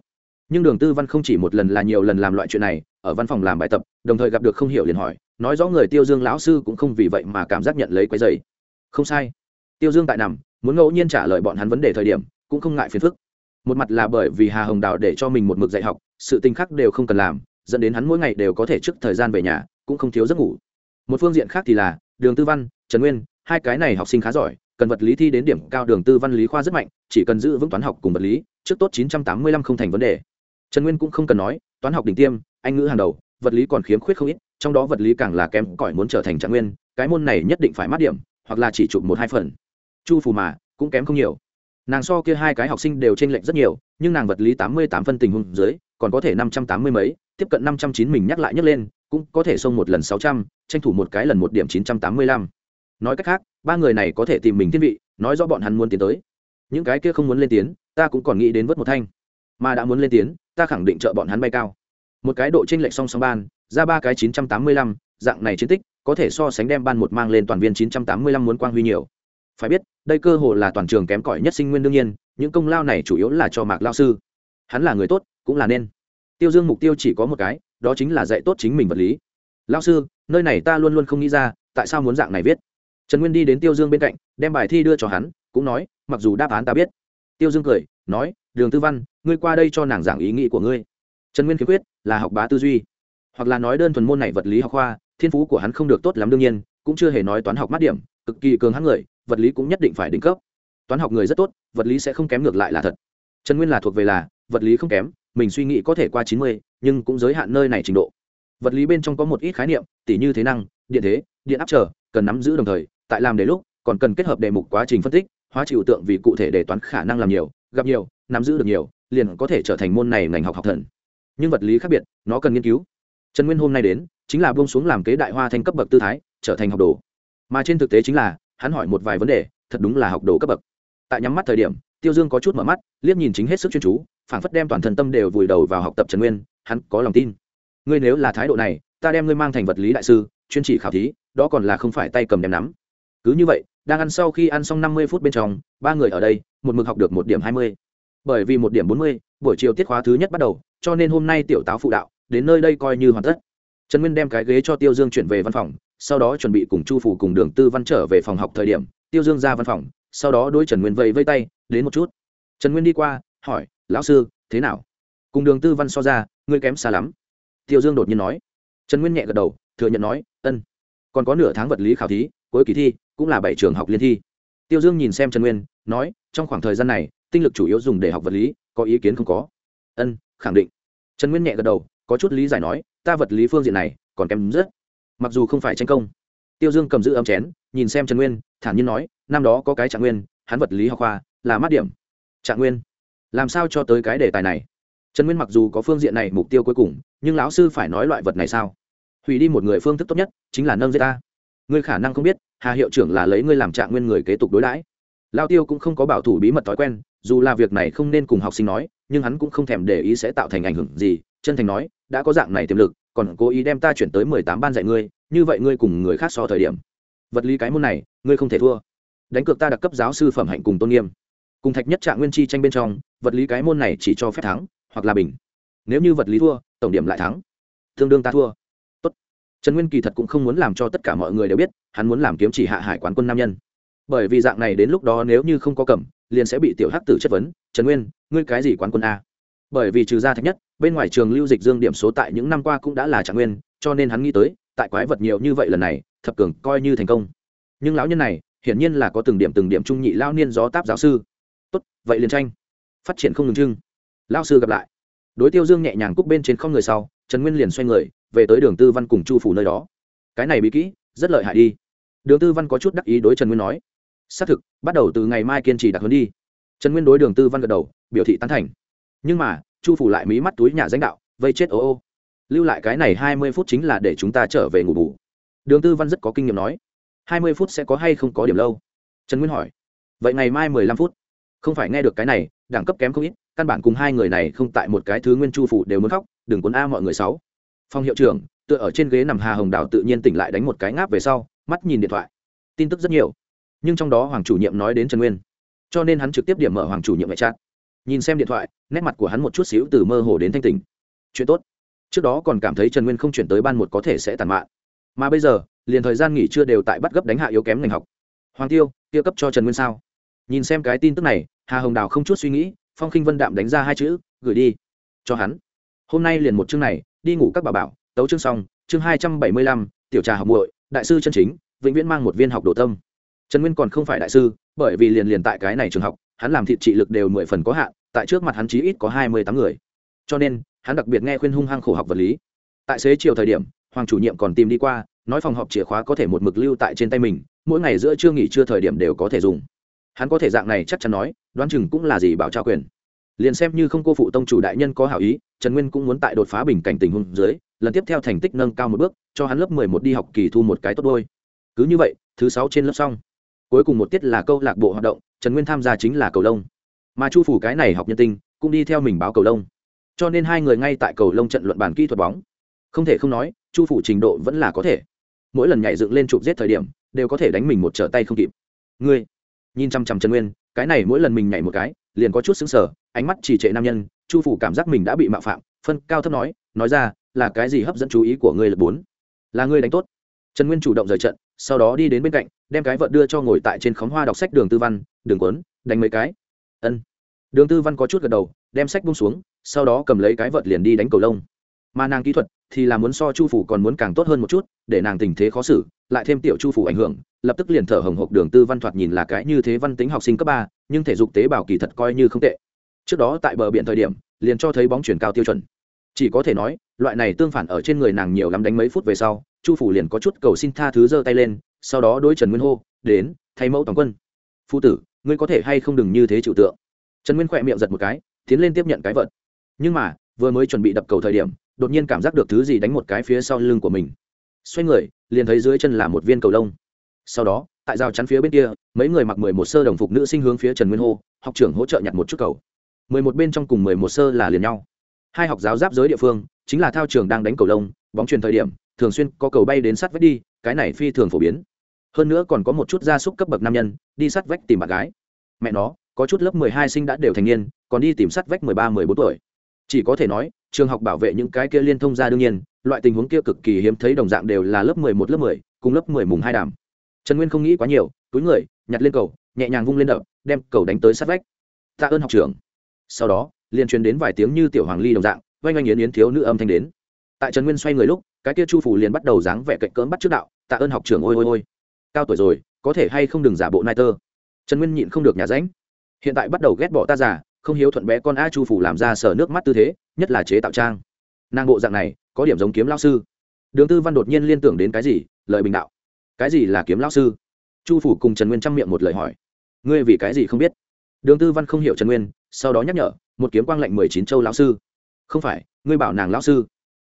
Nhưng đường tư văn không chỉ một lần là nhiều lần làm loại chuyện này, ở văn phòng làm bài tập, đồng thời gặp được không hiểu liền hỏi, nói rõ người tiêu dương lão sư cũng không vì vậy mà cảm giác nhận lấy quấy dày không sai tiêu dương tại nằm, muốn ngẫu nhiên trả lời bọn hắn vấn đề thời điểm, cũng không ngại phiền phức. Một mặt là bởi vì hà hồng đào để cho mình một mực dạy học, sự tình khác đều không cần làm, dẫn đến hắn mỗi ngày đều có thể trước thời gian về nhà, cũng không thiếu giấc ngủ. Một phương diện khác thì là, đường tư văn, trần nguyên, hai cái này học sinh khá giỏi, cần vật lý thi đến điểm cao đường tư văn lý khoa rất mạnh, chỉ cần giữ vững toán học cùng vật lý, trước tốt chín trăm tám mươi lăm không thành vấn đề. Trần nguyên cũng không cần nói, toán học đỉnh tiêm, anh ngữ hàng đầu, vật lý còn khiếm khuyết không ít, trong đó vật lý càng là kém cỏi muốn trở thành trạng nguyên, cái môn này nhất định phải mát điểm, hoặc là chỉ chụp một hai phần chu phù mà, cũng kém không nhiều. Nàng so kia hai cái học sinh đều t r ê n lệch rất nhiều, nhưng nàng vật lý tám mươi tám phân tình huống dưới, còn có thể năm trăm tám mươi mấy, tiếp cận năm trăm chín mình nhắc lại nhấc lên, cũng có thể xông một lần sáu trăm, tranh thủ một cái lần một điểm chín trăm tám mươi lăm. Nói cách khác, ba người này có thể tìm mình thiên vị, nói rõ bọn hắn muốn tiến tới. Những cái kia không muốn lên tiến, ta cũng còn nghĩ đến vớt một thanh. Mà đã muốn lên tiến, ta khẳng định trợ bọn hắn bay cao. Một cái độ tranh lệch song song ban, ra ba cái chín trăm tám mươi lăm, dạng này chiến tích, có thể so sánh đem ban một mang lên toàn viên chín trăm tám mươi lăm muốn quang huy nhiều phải biết, đây cơ hồ là toàn trường kém cỏi nhất sinh nguyên đương nhiên, những công lao này chủ yếu là cho mạc lao sư. Hắn là người tốt, cũng là nên. Tiêu dương mục tiêu chỉ có một cái, đó chính là dạy tốt chính mình vật lý. Lao sư, nơi này ta luôn luôn không nghĩ ra, tại sao muốn dạng này viết? Trần nguyên đi đến tiêu dương bên cạnh, đem bài thi đưa cho hắn, cũng nói, mặc dù đáp án ta biết. Tiêu dương cười, nói, đường tư văn, ngươi qua đây cho nàng giảng ý nghĩ của ngươi. Trần nguyên khiếm quyết là học bá tư duy, hoặc là nói đơn thuần môn này vật lý học khoa, thiên phú của hắn không được tốt lắm đương nhiên, cũng chưa hề nói toán học mát điểm, cực kỳ cường hắn người vật lý cũng nhất định phải đỉnh cấp. Toán học người rất tốt, vật lý sẽ không kém ngược lại là thật. Trần nguyên là thuộc về là, vật lý không kém, mình suy nghĩ có thể qua chín mươi, nhưng cũng giới hạn nơi này trình độ. Vật lý bên trong có một ít khái niệm, tỉ như thế năng, điện thế, điện áp trở, cần nắm giữ đồng thời, tại làm đề lúc, còn cần kết hợp đề mục quá trình phân tích, hóa trừu tượng vì cụ thể để toán khả năng làm nhiều, gặp nhiều, nắm giữ được nhiều, liền có thể trở thành môn này ngành học học thần. Nhưng vật lý khác biệt, nó cần nghiên cứu. Trần nguyên hôm nay đến, chính là buông xuống làm kế đại hoa thanh cấp bậc tư thái, trở thành học đồ. Mà trên thực tế chính là hắn hỏi một vài vấn đề, thật đúng là học đồ cấp bậc. Tại nhắm mắt thời điểm, tiêu dương có chút mở mắt, liếc nhìn chính hết sức chuyên chú, phảng phất đem toàn thân tâm đều vùi đầu vào học tập trần nguyên, hắn có lòng tin. Ngươi nếu là thái độ này, ta đem ngươi mang thành vật lý đại sư, chuyên chỉ khảo thí, đó còn là không phải tay cầm đem nắm. Cứ như vậy, đang ăn sau khi ăn xong năm mươi phút bên trong, ba người ở đây, một mực học được một điểm hai mươi. Bởi vì một điểm bốn mươi, buổi chiều tiết khóa thứ nhất bắt đầu, cho nên hôm nay tiểu táo phụ đạo, đến nơi đây coi như hoàn tất. Trần nguyên đem cái ghế cho tiêu dương chuyển về văn phòng sau đó chuẩn bị cùng chu phủ cùng đường tư văn trở về phòng học thời điểm, tiêu dương ra văn phòng, sau đó đôi trần nguyên vẫy vây tay, đến một chút. Trần nguyên đi qua, hỏi, lão sư, thế nào? Cùng đường tư văn so ra, ngươi kém xa lắm. Tiêu dương đột nhiên nói. Trần nguyên nhẹ gật đầu, thừa nhận nói, ân, còn có nửa tháng vật lý khảo thí, cuối kỳ thi, cũng là bảy trường học liên thi. Tiêu dương nhìn xem trần nguyên, nói, trong khoảng thời gian này, tinh lực chủ yếu dùng để học vật lý, có ý kiến không có. Ân, khẳng định. Trần nguyên nhẹ gật đầu, có chút lý giải nói, ta vật lý phương diện này, còn kém rất mặc dù không phải tranh công. Tiêu dương cầm giữ ấm chén, nhìn xem trần nguyên, thản nhiên nói, năm đó có cái trạng nguyên, hắn vật lý học khoa, là mát điểm. Trạng nguyên? Làm sao cho tới cái đề tài này? Trần nguyên mặc dù có phương diện này mục tiêu cuối cùng, nhưng lão sư phải nói loại vật này sao? Hủy đi một người phương thức tốt nhất, chính là nâng giết ta. Ngươi khả năng không biết, hà hiệu trưởng là lấy ngươi làm trạng nguyên người kế tục đối đãi. Lao tiêu cũng không có bảo thủ bí mật thói quen, dù là việc này không nên cùng học sinh nói, nhưng hắn cũng không thèm để ý sẽ tạo thành ảnh hưởng gì chân thành nói, đã có dạng này tiềm lực, còn cố ý đem ta chuyển tới mười tám ban dạy ngươi, như vậy ngươi cùng người khác so thời điểm. Vật lý cái môn này, ngươi không thể thua. Đánh cược ta đặc cấp giáo sư phẩm hạnh cùng tôn nghiêm. Cùng thạch nhất trạng nguyên chi tranh bên trong, vật lý cái môn này chỉ cho phép thắng, hoặc là bình. Nếu như vật lý thua, tổng điểm lại thắng. Tương đương ta thua. Tốt. trần nguyên kỳ thật cũng không muốn làm cho tất cả mọi người đều biết, hắn muốn làm kiếm chỉ hạ hải quán quân nam nhân. Bởi vì dạng này đến lúc đó nếu như không có cẩm liền sẽ bị tiểu hắc tử chất vấn, trần nguyên, ngươi cái gì quán quân a? Bởi vì trừ ra thạch nhất, bên ngoài trường lưu dịch dương điểm số tại những năm qua cũng đã là trạng nguyên, cho nên hắn nghĩ tới, tại quái vật nhiều như vậy lần này, thập cường coi như thành công. Nhưng lão nhân này, hiển nhiên là có từng điểm từng điểm trung nhị lao niên gió táp giáo sư. Tốt, vậy liền tranh. Phát triển không ngừng trưng lao sư gặp lại. Đối tiêu dương nhẹ nhàng cúc bên trên không người sau, trần nguyên liền xoay người, về tới đường tư văn cùng chu phủ nơi đó. Cái này bị kỹ, rất lợi hại đi. Đường tư văn có chút đắc ý đối trần nguyên nói. Xác thực, bắt đầu từ ngày mai kiên trì đặc hơn đi. Trần nguyên đối đường tư văn gật đầu, biểu thị tán thành nhưng mà, chu phủ lại mí mắt túi nhà danh đạo, vây chết ô ô. Lưu lại cái này hai mươi phút chính là để chúng ta trở về ngủ bù. Đường tư văn rất có kinh nghiệm nói, hai mươi phút sẽ có hay không có điểm lâu? Trần nguyên hỏi, vậy ngày mai mười lăm phút. Không phải nghe được cái này, đẳng cấp kém không ít, căn bản cùng hai người này không tại một cái thứ nguyên chu phủ đều muốn khóc, đừng cuốn a mọi người sáu. Phòng hiệu trưởng, tựa ở trên ghế nằm hà hồng đào tự nhiên tỉnh lại đánh một cái ngáp về sau, mắt nhìn điện thoại. Tin tức rất nhiều. Nhưng trong đó hoàng chủ nhiệm nói đến trần nguyên. Cho nên hắn trực tiếp điểm mở hoàng chủ nhiệm ngoại trát nhìn xem điện thoại, nét mặt của hắn một chút xíu từ mơ hồ đến thanh tình chuyện tốt. Trước đó còn cảm thấy trần nguyên không chuyển tới ban một có thể sẽ tàn mạn. Mà bây giờ, liền thời gian nghỉ trưa đều tại bắt gấp đánh hạ yếu kém ngành học. Hoàng tiêu tiêu cấp cho trần nguyên sao? Nhìn xem cái tin tức này, hà hồng đào không chút suy nghĩ, phong khinh vân đạm đánh ra hai chữ, gửi đi. Cho hắn. Hôm nay liền một chương này, đi ngủ các bà bảo, tấu chương xong, chương hai trăm bảy mươi lăm, tiểu trà học muội, đại sư chân chính, vĩnh viễn mang một viên học đồ tâm. Trần nguyên còn không phải đại sư, bởi vì liền liền tại cái này trường học, hắn làm thịt trị lực đều mười phần có hạn tại trước mặt hắn chí ít có hai mươi tám người. Cho nên, hắn đặc biệt nghe khuyên hung hăng khổ học vật lý. Tại xế chiều thời điểm, hoàng chủ nhiệm còn tìm đi qua, nói phòng họp chìa khóa có thể một mực lưu tại trên tay mình, mỗi ngày giữa trưa nghỉ trưa thời điểm đều có thể dùng. Hắn có thể dạng này chắc chắn nói, đoán chừng cũng là gì bảo trao quyền. Liền xem như không cô phụ tông chủ đại nhân có hảo ý, trần nguyên cũng muốn tại đột phá bình cảnh tình huống dưới, lần tiếp theo thành tích nâng cao một bước, cho hắn lớp mười một đi học kỳ thu một cái tốt đôi. Cứ như vậy, thứ sáu trên lớp xong. Cuối cùng một tiết là câu lạc bộ hoạt động, trần nguyên tham gia chính là cầu lông mà chu phủ cái này học nhân tinh, cũng đi theo mình báo cầu lông. Cho nên hai người ngay tại cầu lông trận luận bàn kỹ thuật bóng. Không thể không nói, chu phủ trình độ vẫn là có thể. Mỗi lần nhảy dựng lên chụp giết thời điểm, đều có thể đánh mình một trở tay không kịp. Ngươi, nhìn chăm chăm trần nguyên, cái này mỗi lần mình nhảy một cái, liền có chút xứng sở ánh mắt chỉ trệ nam nhân, chu phủ cảm giác mình đã bị mạo phạm, phân cao thấp nói nói ra, là cái gì hấp dẫn chú ý của ngươi là bốn? Là ngươi đánh tốt. Trần nguyên chủ động rời trận, sau đó đi đến bên cạnh, đem cái vợt đưa cho ngồi tại trên khóm hoa đọc sách đường tư văn, đường quấn, đánh mấy cái? Ân đường tư văn có chút gật đầu, đem sách bung xuống, sau đó cầm lấy cái vợt liền đi đánh cầu lông. Mà nàng kỹ thuật thì là muốn so chu phủ còn muốn càng tốt hơn một chút, để nàng tình thế khó xử, lại thêm tiểu chu phủ ảnh hưởng, lập tức liền thở hồng hộc đường tư văn thoạt nhìn là cái như thế văn tính học sinh cấp ba, nhưng thể dục tế bào kỳ thật coi như không tệ. Trước đó tại bờ biển thời điểm, liền cho thấy bóng chuyển cao tiêu chuẩn. Chỉ có thể nói, loại này tương phản ở trên người nàng nhiều lắm đánh mấy phút về sau, chu phủ liền có chút cầu xin tha thứ giơ tay lên, sau đó đối trần nguyên hô, đến, thay mẫu toàn quân. Phu tử, ngươi có thể hay không đừng như thế chịu tượng? Trần nguyên khỏe miệng giật một cái, tiến lên tiếp nhận cái vợt nhưng mà, vừa mới chuẩn bị đập cầu thời điểm, đột nhiên cảm giác được thứ gì đánh một cái phía sau lưng của mình. Xoay người, liền thấy dưới chân là một viên cầu lông. Sau đó, tại rào chắn phía bên kia, mấy người mặc mười một sơ đồng phục nữ sinh hướng phía trần nguyên hô, học trưởng hỗ trợ nhặt một chút cầu. Mười một bên trong cùng mười một sơ là liền nhau. Hai học giáo giáp giới địa phương, chính là thao trường đang đánh cầu lông, bóng truyền thời điểm, thường xuyên có cầu bay đến sát vách đi, cái này phi thường phổ biến. Hơn nữa còn có một chút gia súc cấp bậc nam nhân, đi sát vách tìm bạn gái. Mẹ nó có chút lớp mười hai sinh đã đều thành niên, còn đi tìm sát vách mười ba, mười bốn tuổi. Chỉ có thể nói, trường học bảo vệ những cái kia liên thông ra đương nhiên, loại tình huống kia cực kỳ hiếm thấy đồng dạng đều là lớp mười một, lớp mười, cùng lớp mười mùng hai đàm. Trần nguyên không nghĩ quá nhiều, túi người, nhặt lên cầu, nhẹ nhàng vung lên đập, đem cầu đánh tới sát vách. Tạ ơn học trưởng. Sau đó, liền truyền đến vài tiếng như tiểu hoàng ly đồng dạng oanh oanh yến yến thiếu nữ âm thanh đến. Tại trần nguyên xoay người lúc, cái kia chu phủ liền bắt đầu dáng vẻ cạnh cỡn bắt trước đạo, tạ ơn học trưởng, ôi ôi ôi. Cao tuổi rồi, có thể hay không đừng giả bộ nai tơ? Trần nguyên nhịn không được nhà ránh hiện tại bắt đầu ghét bỏ ta già, không hiếu thuận bé con a chu phủ làm ra sở nước mắt tư thế nhất là chế tạo trang. Nàng bộ dạng này có điểm giống kiếm lao sư. Đường tư văn đột nhiên liên tưởng đến cái gì? Lời bình đạo. Cái gì là kiếm lao sư? Chu phủ cùng trần nguyên chăm miệng một lời hỏi. Ngươi vì cái gì không biết? Đường tư văn không hiểu trần nguyên sau đó nhắc nhở một kiếm quang lệnh mười chín châu lão sư. Không phải ngươi bảo nàng lão sư.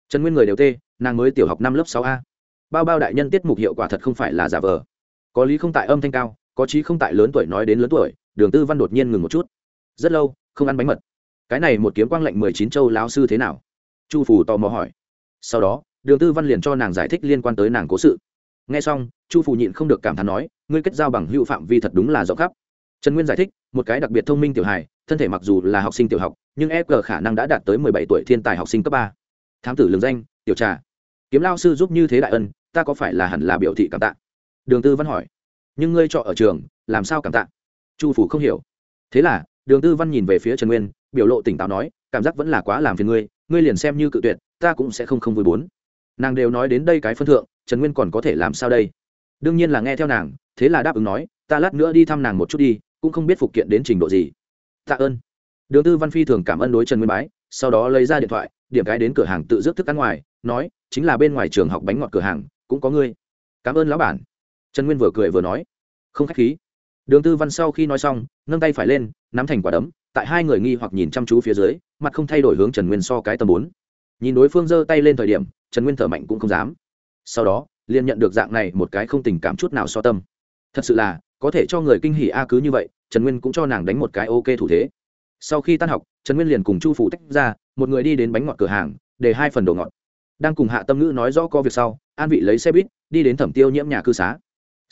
Trần nguyên người đều tê nàng mới tiểu học năm lớp sáu a. Bao bao đại nhân tiết mục hiệu quả thật không phải là giả vờ. Có lý không tại âm thanh cao có trí không tại lớn tuổi nói đến lớn tuổi đường tư văn đột nhiên ngừng một chút. Rất lâu, không ăn bánh mật. Cái này một kiếm quang lệnh mười chín châu lão sư thế nào? Chu phủ tò mò hỏi. Sau đó, đường tư văn liền cho nàng giải thích liên quan tới nàng cố sự. Nghe xong, chu phủ nhịn không được cảm thán nói, ngươi kết giao bằng hữu phạm vi thật đúng là rộng khắp. Trần nguyên giải thích, một cái đặc biệt thông minh tiểu hài, thân thể mặc dù là học sinh tiểu học, nhưng e g khả năng đã đạt tới mười bảy tuổi thiên tài học sinh cấp ba. Thám tử lường danh, tiểu trà. Kiếm lao sư giúp như thế đại ân, ta có phải là hẳn là biểu thị cảm tạ? Đường tư văn hỏi. Nhưng ngươi trọ ở trường, làm sao cảm tạ? Chu phủ không hiểu. Thế là, đường tư văn nhìn về phía trần nguyên, biểu lộ tỉnh táo nói, cảm giác vẫn là quá làm phiền ngươi ngươi liền xem như cự tuyệt, ta cũng sẽ không không vui bốn. Nàng đều nói đến đây cái phân thượng, trần nguyên còn có thể làm sao đây? Đương nhiên là nghe theo nàng, thế là đáp ứng nói, ta lát nữa đi thăm nàng một chút đi, cũng không biết phục kiện đến trình độ gì. Tạ ơn. Đường tư văn phi thường cảm ơn đối trần nguyên bái, sau đó lấy ra điện thoại, điểm cái đến cửa hàng tự rước thức ăn ngoài, nói, chính là bên ngoài trường học bánh ngọt cửa hàng, cũng có ngươi. Cảm ơn lão bản. Trần nguyên vừa cười vừa nói, không k h á c h khí đường tư văn sau khi nói xong, nâng tay phải lên, nắm thành quả đấm, tại hai người nghi hoặc nhìn chăm chú phía dưới, mặt không thay đổi hướng trần nguyên so cái tầm bốn. Nhìn đối phương giơ tay lên thời điểm, trần nguyên thở mạnh cũng không dám. Sau đó, liền nhận được dạng này một cái không tình cảm chút nào so tâm. Thật sự là, có thể cho người kinh hỉ a cứ như vậy, trần nguyên cũng cho nàng đánh một cái ok thủ thế. Sau khi tan học, trần nguyên liền cùng chu phủ tách ra, một người đi đến bánh ngọt cửa hàng, để hai phần đồ ngọt. Đang cùng hạ tâm ngữ nói rõ có việc sau, an vị lấy xe buýt, đi đến thẩm tiêu nhiễm nhà cư xá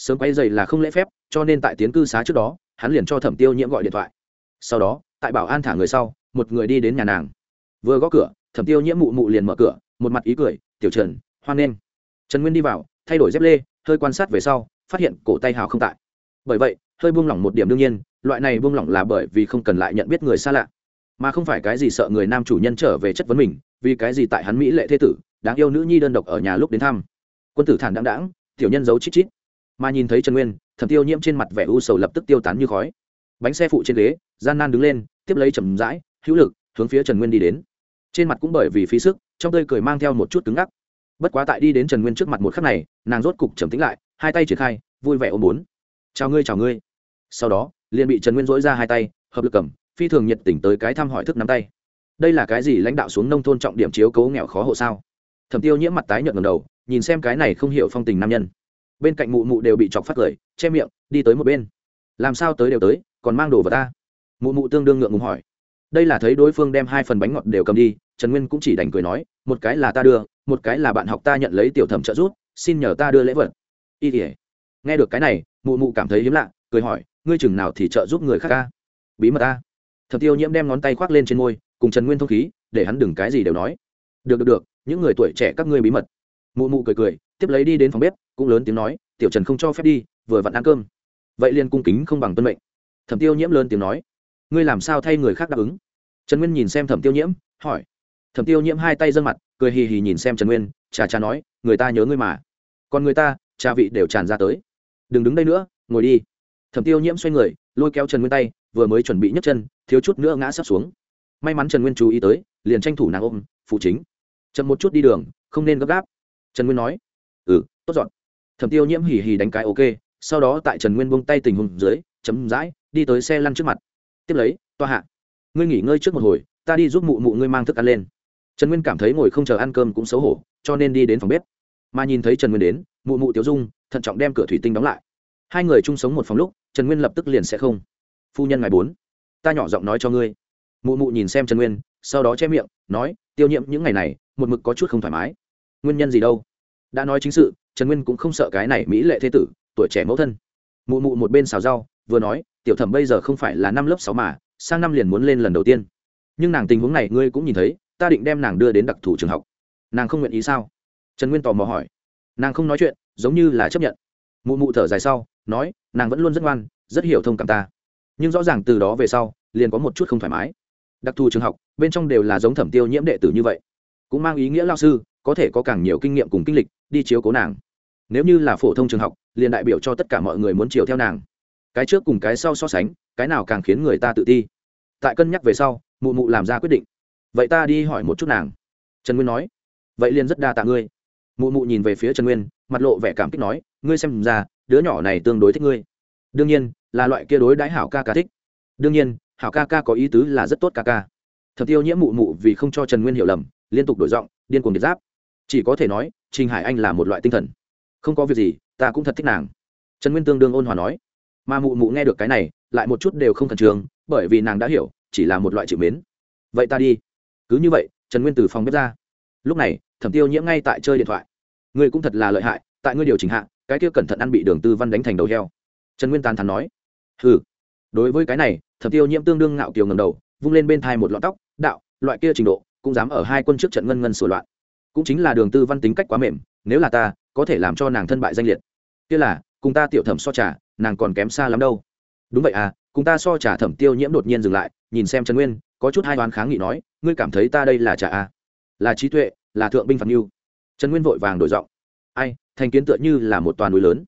sớm quay dày là không lễ phép, cho nên tại tiến cư xá trước đó, hắn liền cho thẩm tiêu nhiễm gọi điện thoại. Sau đó, tại bảo an thả người sau, một người đi đến nhà nàng. Vừa gõ cửa, thẩm tiêu nhiễm mụ mụ liền mở cửa, một mặt ý cười, tiểu trần, hoan nghênh. Trần nguyên đi vào, thay đổi dép lê, hơi quan sát về sau, phát hiện cổ tay hào không tại. Bởi vậy, hơi buông lỏng một điểm đương nhiên, loại này buông lỏng là bởi vì không cần lại nhận biết người xa lạ. Mà không phải cái gì sợ người nam chủ nhân trở về chất vấn mình, vì cái gì tại hắn mỹ lệ thế tử, đáng yêu nữ nhi đơn độc ở nhà lúc đến thăm. Quân tử thản đáng đáng tiểu nhân giấu chít chít mà nhìn thấy trần nguyên, thẩm tiêu nhiễm trên mặt vẻ u sầu lập tức tiêu tán như khói. Bánh xe phụ trên ghế, gian nan đứng lên, tiếp lấy chầm rãi, hữu lực, hướng phía trần nguyên đi đến. Trên mặt cũng bởi vì phí sức, trong tơi cười mang theo một chút cứng ngắc. Bất quá tại đi đến trần nguyên trước mặt một khắc này, nàng rốt cục trầm tính lại, hai tay triển khai, vui vẻ ôm bốn. Chào ngươi chào ngươi. Sau đó, liền bị trần nguyên dỗi ra hai tay, hợp lực cầm, phi thường nhiệt tình tới cái thăm hỏi thức nắm tay. Đây là cái gì lãnh đạo xuống nông thôn trọng điểm chiếu cố nghèo khó hộ sao? Thẩm tiêu nhiễm mặt tái nhợt ngầm đầu, nhìn xem cái này không hiểu phong tình nam nhân bên cạnh mụ mụ đều bị chọc phát cười, che miệng, đi tới một bên. Làm sao tới đều tới, còn mang đồ vào ta? Mụ mụ tương đương ngượng ngùng hỏi. Đây là thấy đối phương đem hai phần bánh ngọt đều cầm đi, trần nguyên cũng chỉ đành cười nói, một cái là ta đưa, một cái là bạn học ta nhận lấy tiểu thẩm trợ giúp, xin nhờ ta đưa lễ vật. Y tỉa nghe được cái này, mụ mụ cảm thấy hiếm lạ, cười hỏi, ngươi chừng nào thì trợ giúp người khác ca? Bí mật ta. Thập tiêu nhiễm đem ngón tay khoác lên trên môi, cùng trần nguyên thông khí, để hắn đừng cái gì đều nói. Được được được, những người tuổi trẻ các ngươi bí mật. Mụ mụ cười cười tiếp lấy đi đến phòng bếp, cũng lớn tiếng nói, tiểu trần không cho phép đi, vừa vặn ăn cơm. Vậy liền cung kính không bằng tuân mệnh. Thẩm tiêu nhiễm lớn tiếng nói, ngươi làm sao thay người khác đáp ứng? Trần nguyên nhìn xem thẩm tiêu nhiễm, hỏi. Thẩm tiêu nhiễm hai tay dân mặt, cười hì hì nhìn xem trần nguyên, chà chà nói, người ta nhớ ngươi mà. Còn người ta, cha vị đều tràn ra tới. Đừng đứng đây nữa, ngồi đi. Thẩm tiêu nhiễm xoay người, lôi kéo trần nguyên tay, vừa mới chuẩn bị nhấc chân, thiếu chút nữa ngã sắp xuống. May mắn trần nguyên chú ý tới, liền tranh thủ nàng ôm, phụ chính. Chậm một chút đi đường, không nên gấp gáp. Trần nguyên nói ừ tốt dọn. Thẩm tiêu nhiễm hì hì đánh cái ok, sau đó tại trần nguyên buông tay tình hùng dưới, chấm dãi, đi tới xe lăn trước mặt. Tiếp lấy, toa hạ, ngươi nghỉ ngơi trước một hồi, ta đi giúp mụ mụ ngươi mang thức ăn lên. Trần nguyên cảm thấy ngồi không chờ ăn cơm cũng xấu hổ, cho nên đi đến phòng bếp. Mà nhìn thấy trần nguyên đến, mụ mụ tiểu dung thận trọng đem cửa thủy tinh đóng lại. Hai người chung sống một phòng lúc, trần nguyên lập tức liền sẽ không. Phu nhân ngày bốn, ta nhỏ giọng nói cho ngươi. Mụ mụ nhìn xem trần nguyên, sau đó che miệng, nói, tiêu nhiễm, những ngày này, một mực có chút không thoải mái. Nguyên nhân gì đâu? Đã nói chính sự, trần nguyên cũng không sợ cái này mỹ lệ thế tử, tuổi trẻ mẫu thân. Mụ mụ một bên xào rau, vừa nói, tiểu thẩm bây giờ không phải là năm lớp sáu mà, sang năm liền muốn lên lần đầu tiên. Nhưng nàng tình huống này ngươi cũng nhìn thấy, ta định đem nàng đưa đến đặc thù trường học. Nàng không nguyện ý sao? Trần nguyên tò mò hỏi. Nàng không nói chuyện, giống như là chấp nhận. Mụ mụ thở dài sau, nói, nàng vẫn luôn rất ngoan, rất hiểu thông cảm ta. Nhưng rõ ràng từ đó về sau, liền có một chút không thoải mái. Đặc thù trường học, bên trong đều là giống thẩm tiêu nhiễm đệ tử như vậy. Cũng mang ý nghĩa lao sư có thể có càng nhiều kinh nghiệm cùng kinh lịch đi chiếu cố nàng. Nếu như là phổ thông trường học, liền đại biểu cho tất cả mọi người muốn chiều theo nàng. Cái trước cùng cái sau so sánh, cái nào càng khiến người ta tự ti? Tại cân nhắc về sau, mụ mụ làm ra quyết định. Vậy ta đi hỏi một chút nàng. Trần nguyên nói. Vậy liền rất đa tạ ngươi. Mụ mụ nhìn về phía trần nguyên, mặt lộ vẻ cảm kích nói, ngươi xem ra, đứa nhỏ này tương đối thích ngươi. Đương nhiên, là loại kia đối đãi hảo ca ca thích. Đương nhiên, hảo ca ca có ý tứ là rất tốt ca ca. Thật tiêu nhiễm mụ mụ vì không cho trần nguyên hiểu lầm, liên tục đổi giọng, điên cuồng điệp giáp chỉ có thể nói, trình hải anh là một loại tinh thần. Không có việc gì, ta cũng thật thích nàng. Trần nguyên tương đương ôn hòa nói. Mà mụ mụ nghe được cái này, lại một chút đều không khẩn trương, bởi vì nàng đã hiểu, chỉ là một loại chịu mến. Vậy ta đi. Cứ như vậy, trần nguyên từ phòng bếp ra. Lúc này, thẩm tiêu nhiễm ngay tại chơi điện thoại. Ngươi cũng thật là lợi hại, tại ngươi điều chỉnh hạ, cái kia cẩn thận ăn bị đường tư văn đánh thành đầu heo. Trần nguyên tàn thắn nói. Ừ đối với cái này, thẩm tiêu nhiễm tương đương ngạo kiều ngầm đầu, vung lên bên thai một lọn tóc, đạo, loại kia trình độ, cũng dám ở hai quân trước trận ngân ngân sửa loạn cũng chính là đường tư văn tính cách quá mềm, nếu là ta, có thể làm cho nàng thân bại danh liệt. Kia là, cùng ta tiểu thẩm so trà, nàng còn kém xa lắm đâu. Đúng vậy à cùng ta so trà thẩm tiêu nhiễm đột nhiên dừng lại, nhìn xem trần nguyên, có chút hai đoán kháng nghị nói, ngươi cảm thấy ta đây là trà à? Là trí tuệ, là thượng binh phạt mưu trần nguyên vội vàng đổi giọng. Ai, thành kiến tựa như là một toàn núi lớn.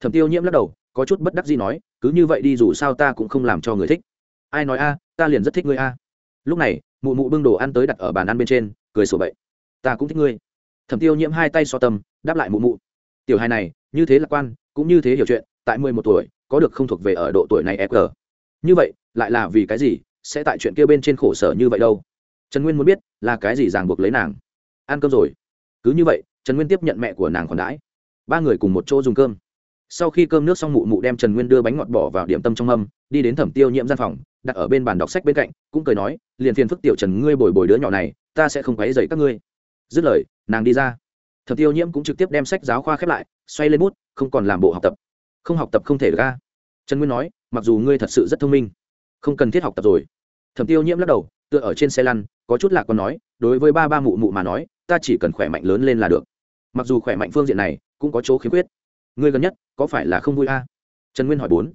Thẩm tiêu nhiễm lắc đầu, có chút bất đắc gì nói, cứ như vậy đi dù sao ta cũng không làm cho người thích. Ai nói a, ta liền rất thích ngươi a. Lúc này, mụ mụ bưng đồ ăn tới đặt ở bàn ăn bên trên, cười sổ bậy ta cũng thích ngươi. Thẩm tiêu nhiễm hai tay so tâm, đáp lại mụ mụ. Tiểu hài này, như thế lạc quan, cũng như thế hiểu chuyện, tại mười một tuổi, có được không thuộc về ở độ tuổi này e fg như vậy, lại là vì cái gì, sẽ tại chuyện kia bên trên khổ sở như vậy đâu? Trần nguyên muốn biết, là cái gì ràng buộc lấy nàng? Ăn cơm rồi. Cứ như vậy, trần nguyên tiếp nhận mẹ của nàng còn đãi. Ba người cùng một chỗ dùng cơm. Sau khi cơm nước xong mụ mụ đem trần nguyên đưa bánh ngọt bỏ vào điểm tâm trong âm đi đến thẩm tiêu nhiễm gian phòng, đặt ở bên bàn đọc sách bên cạnh, cũng cười nói, liền phiền phức tiểu trần ngươi bồi bồi đứa nhỏ này, ta sẽ không quấy dậy các ngươi dứt lời nàng đi ra. Thẩm tiêu nhiễm cũng trực tiếp đem sách giáo khoa khép lại xoay lên bút không còn làm bộ học tập. Không học tập không thể ra. Trần nguyên nói mặc dù ngươi thật sự rất thông minh không cần thiết học tập rồi. Thẩm tiêu nhiễm lắc đầu tựa ở trên xe lăn có chút lạc còn nói đối với ba ba mụ mụ mà nói ta chỉ cần khỏe mạnh lớn lên là được. Mặc dù khỏe mạnh phương diện này cũng có chỗ khiếm khuyết. Ngươi gần nhất có phải là không vui a? Trần nguyên hỏi bốn.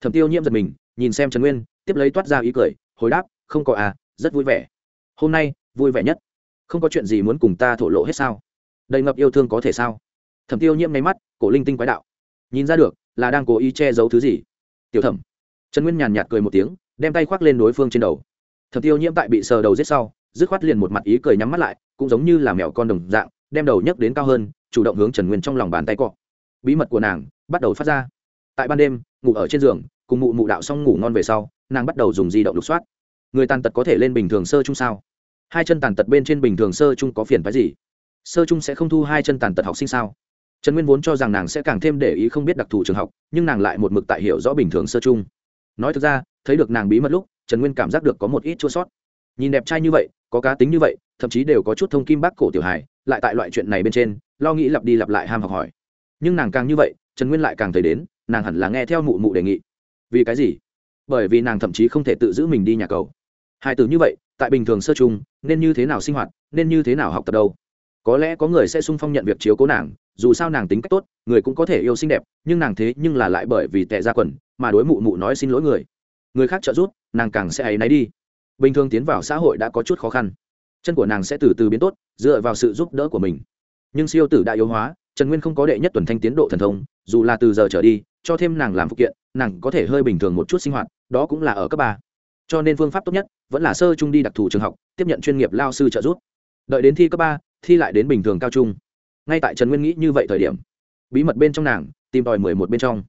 Thẩm tiêu nhiễm giật mình nhìn xem trần nguyên tiếp lấy toát ra ý cười hồi đáp không có à, rất vui vẻ. Hôm nay vui vẻ nhất không có chuyện gì muốn cùng ta thổ lộ hết sao? Đầy ngập yêu thương có thể sao? Thẩm tiêu nhiễm nháy mắt, cổ linh tinh quái đạo. Nhìn ra được, là đang cố ý che giấu thứ gì. Tiểu thẩm. Trần nguyên nhàn nhạt cười một tiếng, đem tay khoác lên đối phương trên đầu. Thẩm tiêu nhiễm tại bị sờ đầu giết sau, dứt khoát liền một mặt ý cười nhắm mắt lại, cũng giống như là mèo con đồng dạng, đem đầu nhấc đến cao hơn, chủ động hướng trần nguyên trong lòng bàn tay cọ. Bí mật của nàng bắt đầu phát ra. Tại ban đêm, ngủ ở trên giường, cùng mụ mụ đạo xong ngủ ngon về sau, nàng bắt đầu dùng di động lục soát. Người tàn tật có thể lên bình thường sơ chung sao? Hai chân tàn tật bên trên bình thường sơ chung có phiền phái gì? Sơ chung sẽ không thu hai chân tàn tật học sinh sao? Trần nguyên vốn cho rằng nàng sẽ càng thêm để ý không biết đặc thù trường học, nhưng nàng lại một mực tại hiểu rõ bình thường sơ chung nói thực ra, thấy được nàng bí mật lúc, trần nguyên cảm giác được có một ít chua sót. Nhìn đẹp trai như vậy, có cá tính như vậy, thậm chí đều có chút thông kim bác cổ tiểu hài, lại tại loại chuyện này bên trên, lo nghĩ lặp đi lặp lại ham học hỏi. Nhưng nàng càng như vậy, trần nguyên lại càng thấy đến, nàng hẳn là nghe theo mụ mụ đề nghị. Vì cái gì? Bởi vì nàng thậm chí không thể tự giữ mình đi nhà cầu. Hai từ như vậy tại bình thường sơ chung, nên như thế nào sinh hoạt, nên như thế nào học tập đâu? Có lẽ có người sẽ sung phong nhận việc chiếu cố nàng, dù sao nàng tính cách tốt, người cũng có thể yêu xinh đẹp, nhưng nàng thế nhưng là lại bởi vì tệ ra quần, mà đối mụ mụ nói xin lỗi người. Người khác trợ giúp, nàng càng sẽ ấy náy đi. Bình thường tiến vào xã hội đã có chút khó khăn. Chân của nàng sẽ từ từ biến tốt, dựa vào sự giúp đỡ của mình. Nhưng siêu tử đã yếu hóa, trần nguyên không có đệ nhất tuần thanh tiến độ thần thông, dù là từ giờ trở đi, cho thêm nàng làm phụ kiện, nàng có thể hơi bình thường một chút sinh hoạt, đó cũng là ở cấp ba cho nên phương pháp tốt nhất vẫn là sơ trung đi đặc thù trường học, tiếp nhận chuyên nghiệp lao sư trợ giúp. Đợi đến thi cấp ba, thi lại đến bình thường cao trung. Ngay tại trần nguyên nghĩ như vậy thời điểm, bí mật bên trong nàng tìm tòi mười một bên trong.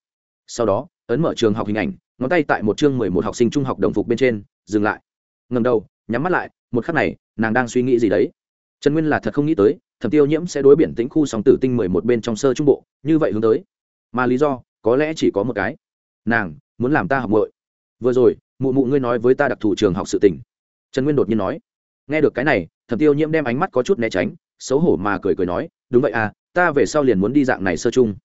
Sau đó, ấn mở trường học hình ảnh, ngón tay tại một chương mười một học sinh trung học đồng phục bên trên, dừng lại. Ngầm đầu, nhắm mắt lại, một khắc này, nàng đang suy nghĩ gì đấy? Trần nguyên là thật không nghĩ tới, thẩm tiêu nhiễm sẽ đối biển tĩnh khu sóng tử tinh mười một bên trong sơ trung bộ, như vậy hướng tới. Mà lý do, có lẽ chỉ có một cái. Nàng, muốn làm ta học bội vừa rồi mụ mụ ngươi nói với ta đặc thù trường học sự tình. Trần nguyên đột nhiên nói. Nghe được cái này, thẩm tiêu nhiễm đem ánh mắt có chút né tránh, xấu hổ mà cười cười nói, đúng vậy à ta về sau liền muốn đi dạng này sơ chung.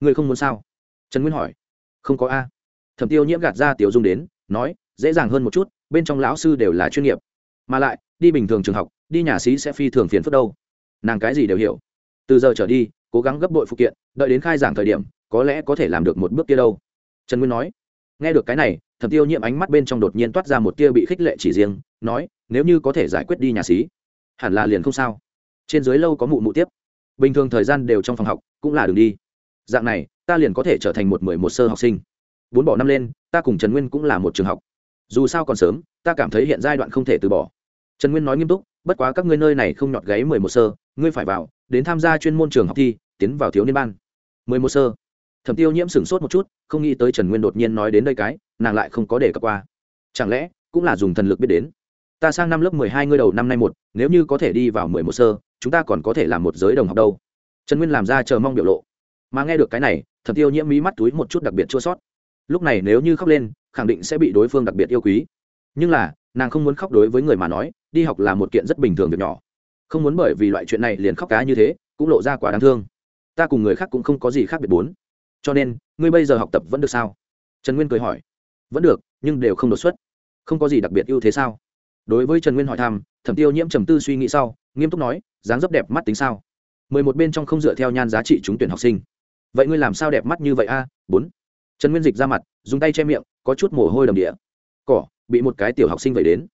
Ngươi không muốn sao? Trần nguyên hỏi. Không có a. Thẩm tiêu nhiễm gạt ra tiểu dung đến, nói, dễ dàng hơn một chút, bên trong lão sư đều là chuyên nghiệp. Mà lại, đi bình thường trường học, đi nhà sĩ sẽ phi thường phiền phức đâu. Nàng cái gì đều hiểu. Từ giờ trở đi, cố gắng gấp bội phụ kiện, đợi đến khai giảng thời điểm, có lẽ có thể làm được một bước kia đâu. Trần nguyên nói. Nghe được cái này thẩm tiêu nhiễm ánh mắt bên trong đột nhiên toát ra một tia bị khích lệ chỉ riêng, nói, nếu như có thể giải quyết đi nhà xí, hẳn là liền không sao. Trên dưới lâu có mụ mụ tiếp. Bình thường thời gian đều trong phòng học, cũng là đường đi. Dạng này, ta liền có thể trở thành một mười một sơ học sinh. Bốn bỏ năm lên, ta cùng trần nguyên cũng là một trường học. Dù sao còn sớm, ta cảm thấy hiện giai đoạn không thể từ bỏ. Trần nguyên nói nghiêm túc, bất quá các ngươi nơi này không nhọt gáy mười một sơ, ngươi phải vào, đến tham gia chuyên môn trường học thi, tiến vào thiếu niên ban. Mười một sơ? Thẩm tiêu nhiễm sửng sốt một chút, không nghĩ tới trần nguyên đột nhiên nói đến đây cái, nàng lại không có để cập qua. Chẳng lẽ, cũng là dùng thần lực biết đến? Ta sang năm lớp mười hai ngươi đầu năm nay một, nếu như có thể đi vào mười một sơ, chúng ta còn có thể làm một giới đồng học đâu? Trần nguyên làm ra chờ mong biểu lộ. Mà nghe được cái này, thẩm tiêu nhiễm mí mắt túi một chút đặc biệt chua sót. Lúc này nếu như khóc lên, khẳng định sẽ bị đối phương đặc biệt yêu quý. Nhưng là, nàng không muốn khóc đối với người mà nói, đi học là một kiện rất bình thường việc nhỏ. Không muốn bởi vì loại chuyện này liền khóc cá như thế, cũng lộ ra quả đáng thương. Ta cùng người khác cũng không có gì khác biệt bốn cho nên, ngươi bây giờ học tập vẫn được sao? Trần nguyên cười hỏi. Vẫn được, nhưng đều không đột xuất. Không có gì đặc biệt ưu thế sao? Đối với trần nguyên hỏi thăm, thẩm tiêu nhiễm trầm tư suy nghĩ sau, nghiêm túc nói, dáng dấp đẹp mắt tính sao? Mười một bên trong không dựa theo nhan giá trị trúng tuyển học sinh. Vậy ngươi làm sao đẹp mắt như vậy a? Bốn. Trần nguyên dịch ra mặt, dùng tay che miệng, có chút mồ hôi đầm địa. Cỏ, bị một cái tiểu học sinh vậy đến.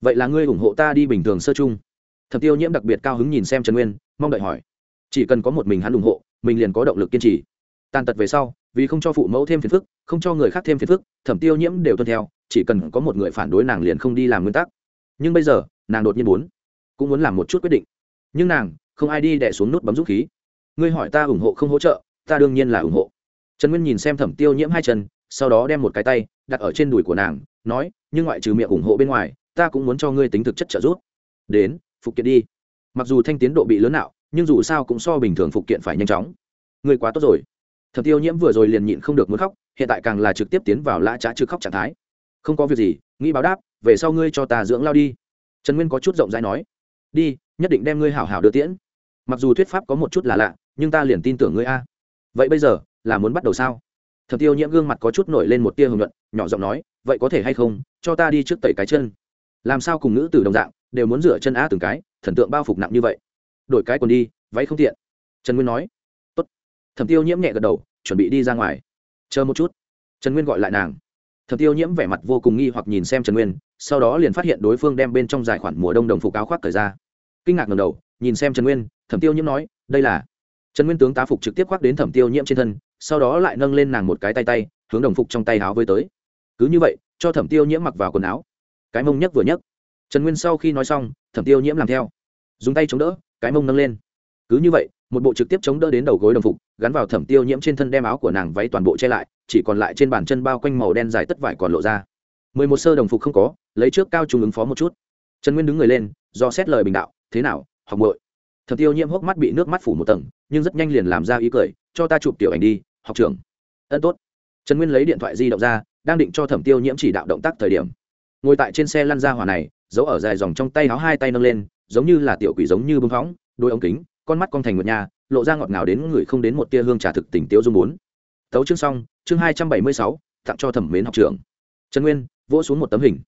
Vậy là ngươi ủng hộ ta đi bình thường sơ chung? Thẩm tiêu nhiễm đặc biệt cao hứng nhìn xem trần nguyên, mong đợi hỏi. Chỉ cần có một mình hắn ủng hộ, mình liền có động lực kiên trì tàn tật về sau, vì không cho phụ mẫu thêm phiền phức, không cho người khác thêm phiền phức, thẩm tiêu nhiễm đều tuân theo, chỉ cần có một người phản đối nàng liền không đi làm nguyên tắc. Nhưng bây giờ, nàng đột nhiên muốn, cũng muốn làm một chút quyết định. Nhưng nàng, không ai đi đẻ xuống nút bấm dũng khí. Ngươi hỏi ta ủng hộ không hỗ trợ, ta đương nhiên là ủng hộ. Trần nguyên nhìn xem thẩm tiêu nhiễm hai chân, sau đó đem một cái tay đặt ở trên đùi của nàng, nói, nhưng ngoại trừ miệng ủng hộ bên ngoài, ta cũng muốn cho ngươi tính thực chất trợ giúp. Đến, phục kiện đi. Mặc dù thanh tiến độ bị lớn nạo, nhưng dù sao cũng so bình thường phục kiện phải nhanh chóng. Ngươi quá tốt rồi thẩm tiêu nhiễm vừa rồi liền nhịn không được muốn khóc, hiện tại càng là trực tiếp tiến vào lã trá trực khóc trạng thái. Không có việc gì, nghĩ báo đáp, về sau ngươi cho ta dưỡng lao đi. Trần nguyên có chút rộng rãi nói, đi, nhất định đem ngươi hảo hảo đưa tiễn. Mặc dù thuyết pháp có một chút là lạ, nhưng ta liền tin tưởng ngươi a. Vậy bây giờ, là muốn bắt đầu sao? Thẩm tiêu nhiễm gương mặt có chút nổi lên một tia hưởng nhuận, nhỏ giọng nói, vậy có thể hay không, cho ta đi trước tẩy cái chân. Làm sao cùng nữ tử đồng dạng, đều muốn rửa chân á từng cái, thần tượng bao phục nặng như vậy. Đổi cái còn đi, váy không tiện. Trần nguyên nói thẩm tiêu nhiễm nhẹ gật đầu, chuẩn bị đi ra ngoài. Chờ một chút. Trần nguyên gọi lại nàng. Thẩm tiêu nhiễm vẻ mặt vô cùng nghi hoặc nhìn xem trần nguyên, sau đó liền phát hiện đối phương đem bên trong giải khoản mùa đông đồng phục áo khoác cởi ra. Kinh ngạc ngầm đầu, nhìn xem trần nguyên, thẩm tiêu nhiễm nói, đây là. Trần nguyên tướng tá phục trực tiếp khoác đến thẩm tiêu nhiễm trên thân, sau đó lại nâng lên nàng một cái tay tay, hướng đồng phục trong tay áo với tới. Cứ như vậy, cho thẩm tiêu nhiễm mặc vào quần áo. Cái mông nhấc vừa nhấc. Trần nguyên sau khi nói xong, thẩm tiêu nhiễm làm theo. Dùng tay chống đỡ, cái mông nâng lên cứ như vậy, một bộ trực tiếp chống đỡ đến đầu gối đồng phục, gắn vào thẩm tiêu nhiễm trên thân đem áo của nàng váy toàn bộ che lại, chỉ còn lại trên bàn chân bao quanh màu đen dài tất vải còn lộ ra. Mười một sơ đồng phục không có, lấy trước cao trung ứng phó một chút. Trần nguyên đứng người lên, do xét lời bình đạo, thế nào, học bội thẩm tiêu nhiễm hốc mắt bị nước mắt phủ một tầng, nhưng rất nhanh liền làm ra ý cười, cho ta chụp tiểu ảnh đi, học trưởng. Ân, tốt. Trần nguyên lấy điện thoại di động ra, đang định cho thẩm tiêu nhiễm chỉ đạo động tác thời điểm. Ngồi tại trên xe lăn ra hỏa này, giấu ở dài dòng trong tay áo hai tay nâng lên, giống như là tiểu quỷ giống như bưng phóng, đôi ống kính con mắt con thành nguyệt nhà lộ ra ngọt ngào đến người không đến một tia hương trà thực tình tiêu dung bốn. Tấu chương xong, chương hai trăm bảy mươi sáu, tặng cho thẩm mến học trưởng. Trần nguyên, vỗ xuống một tấm hình.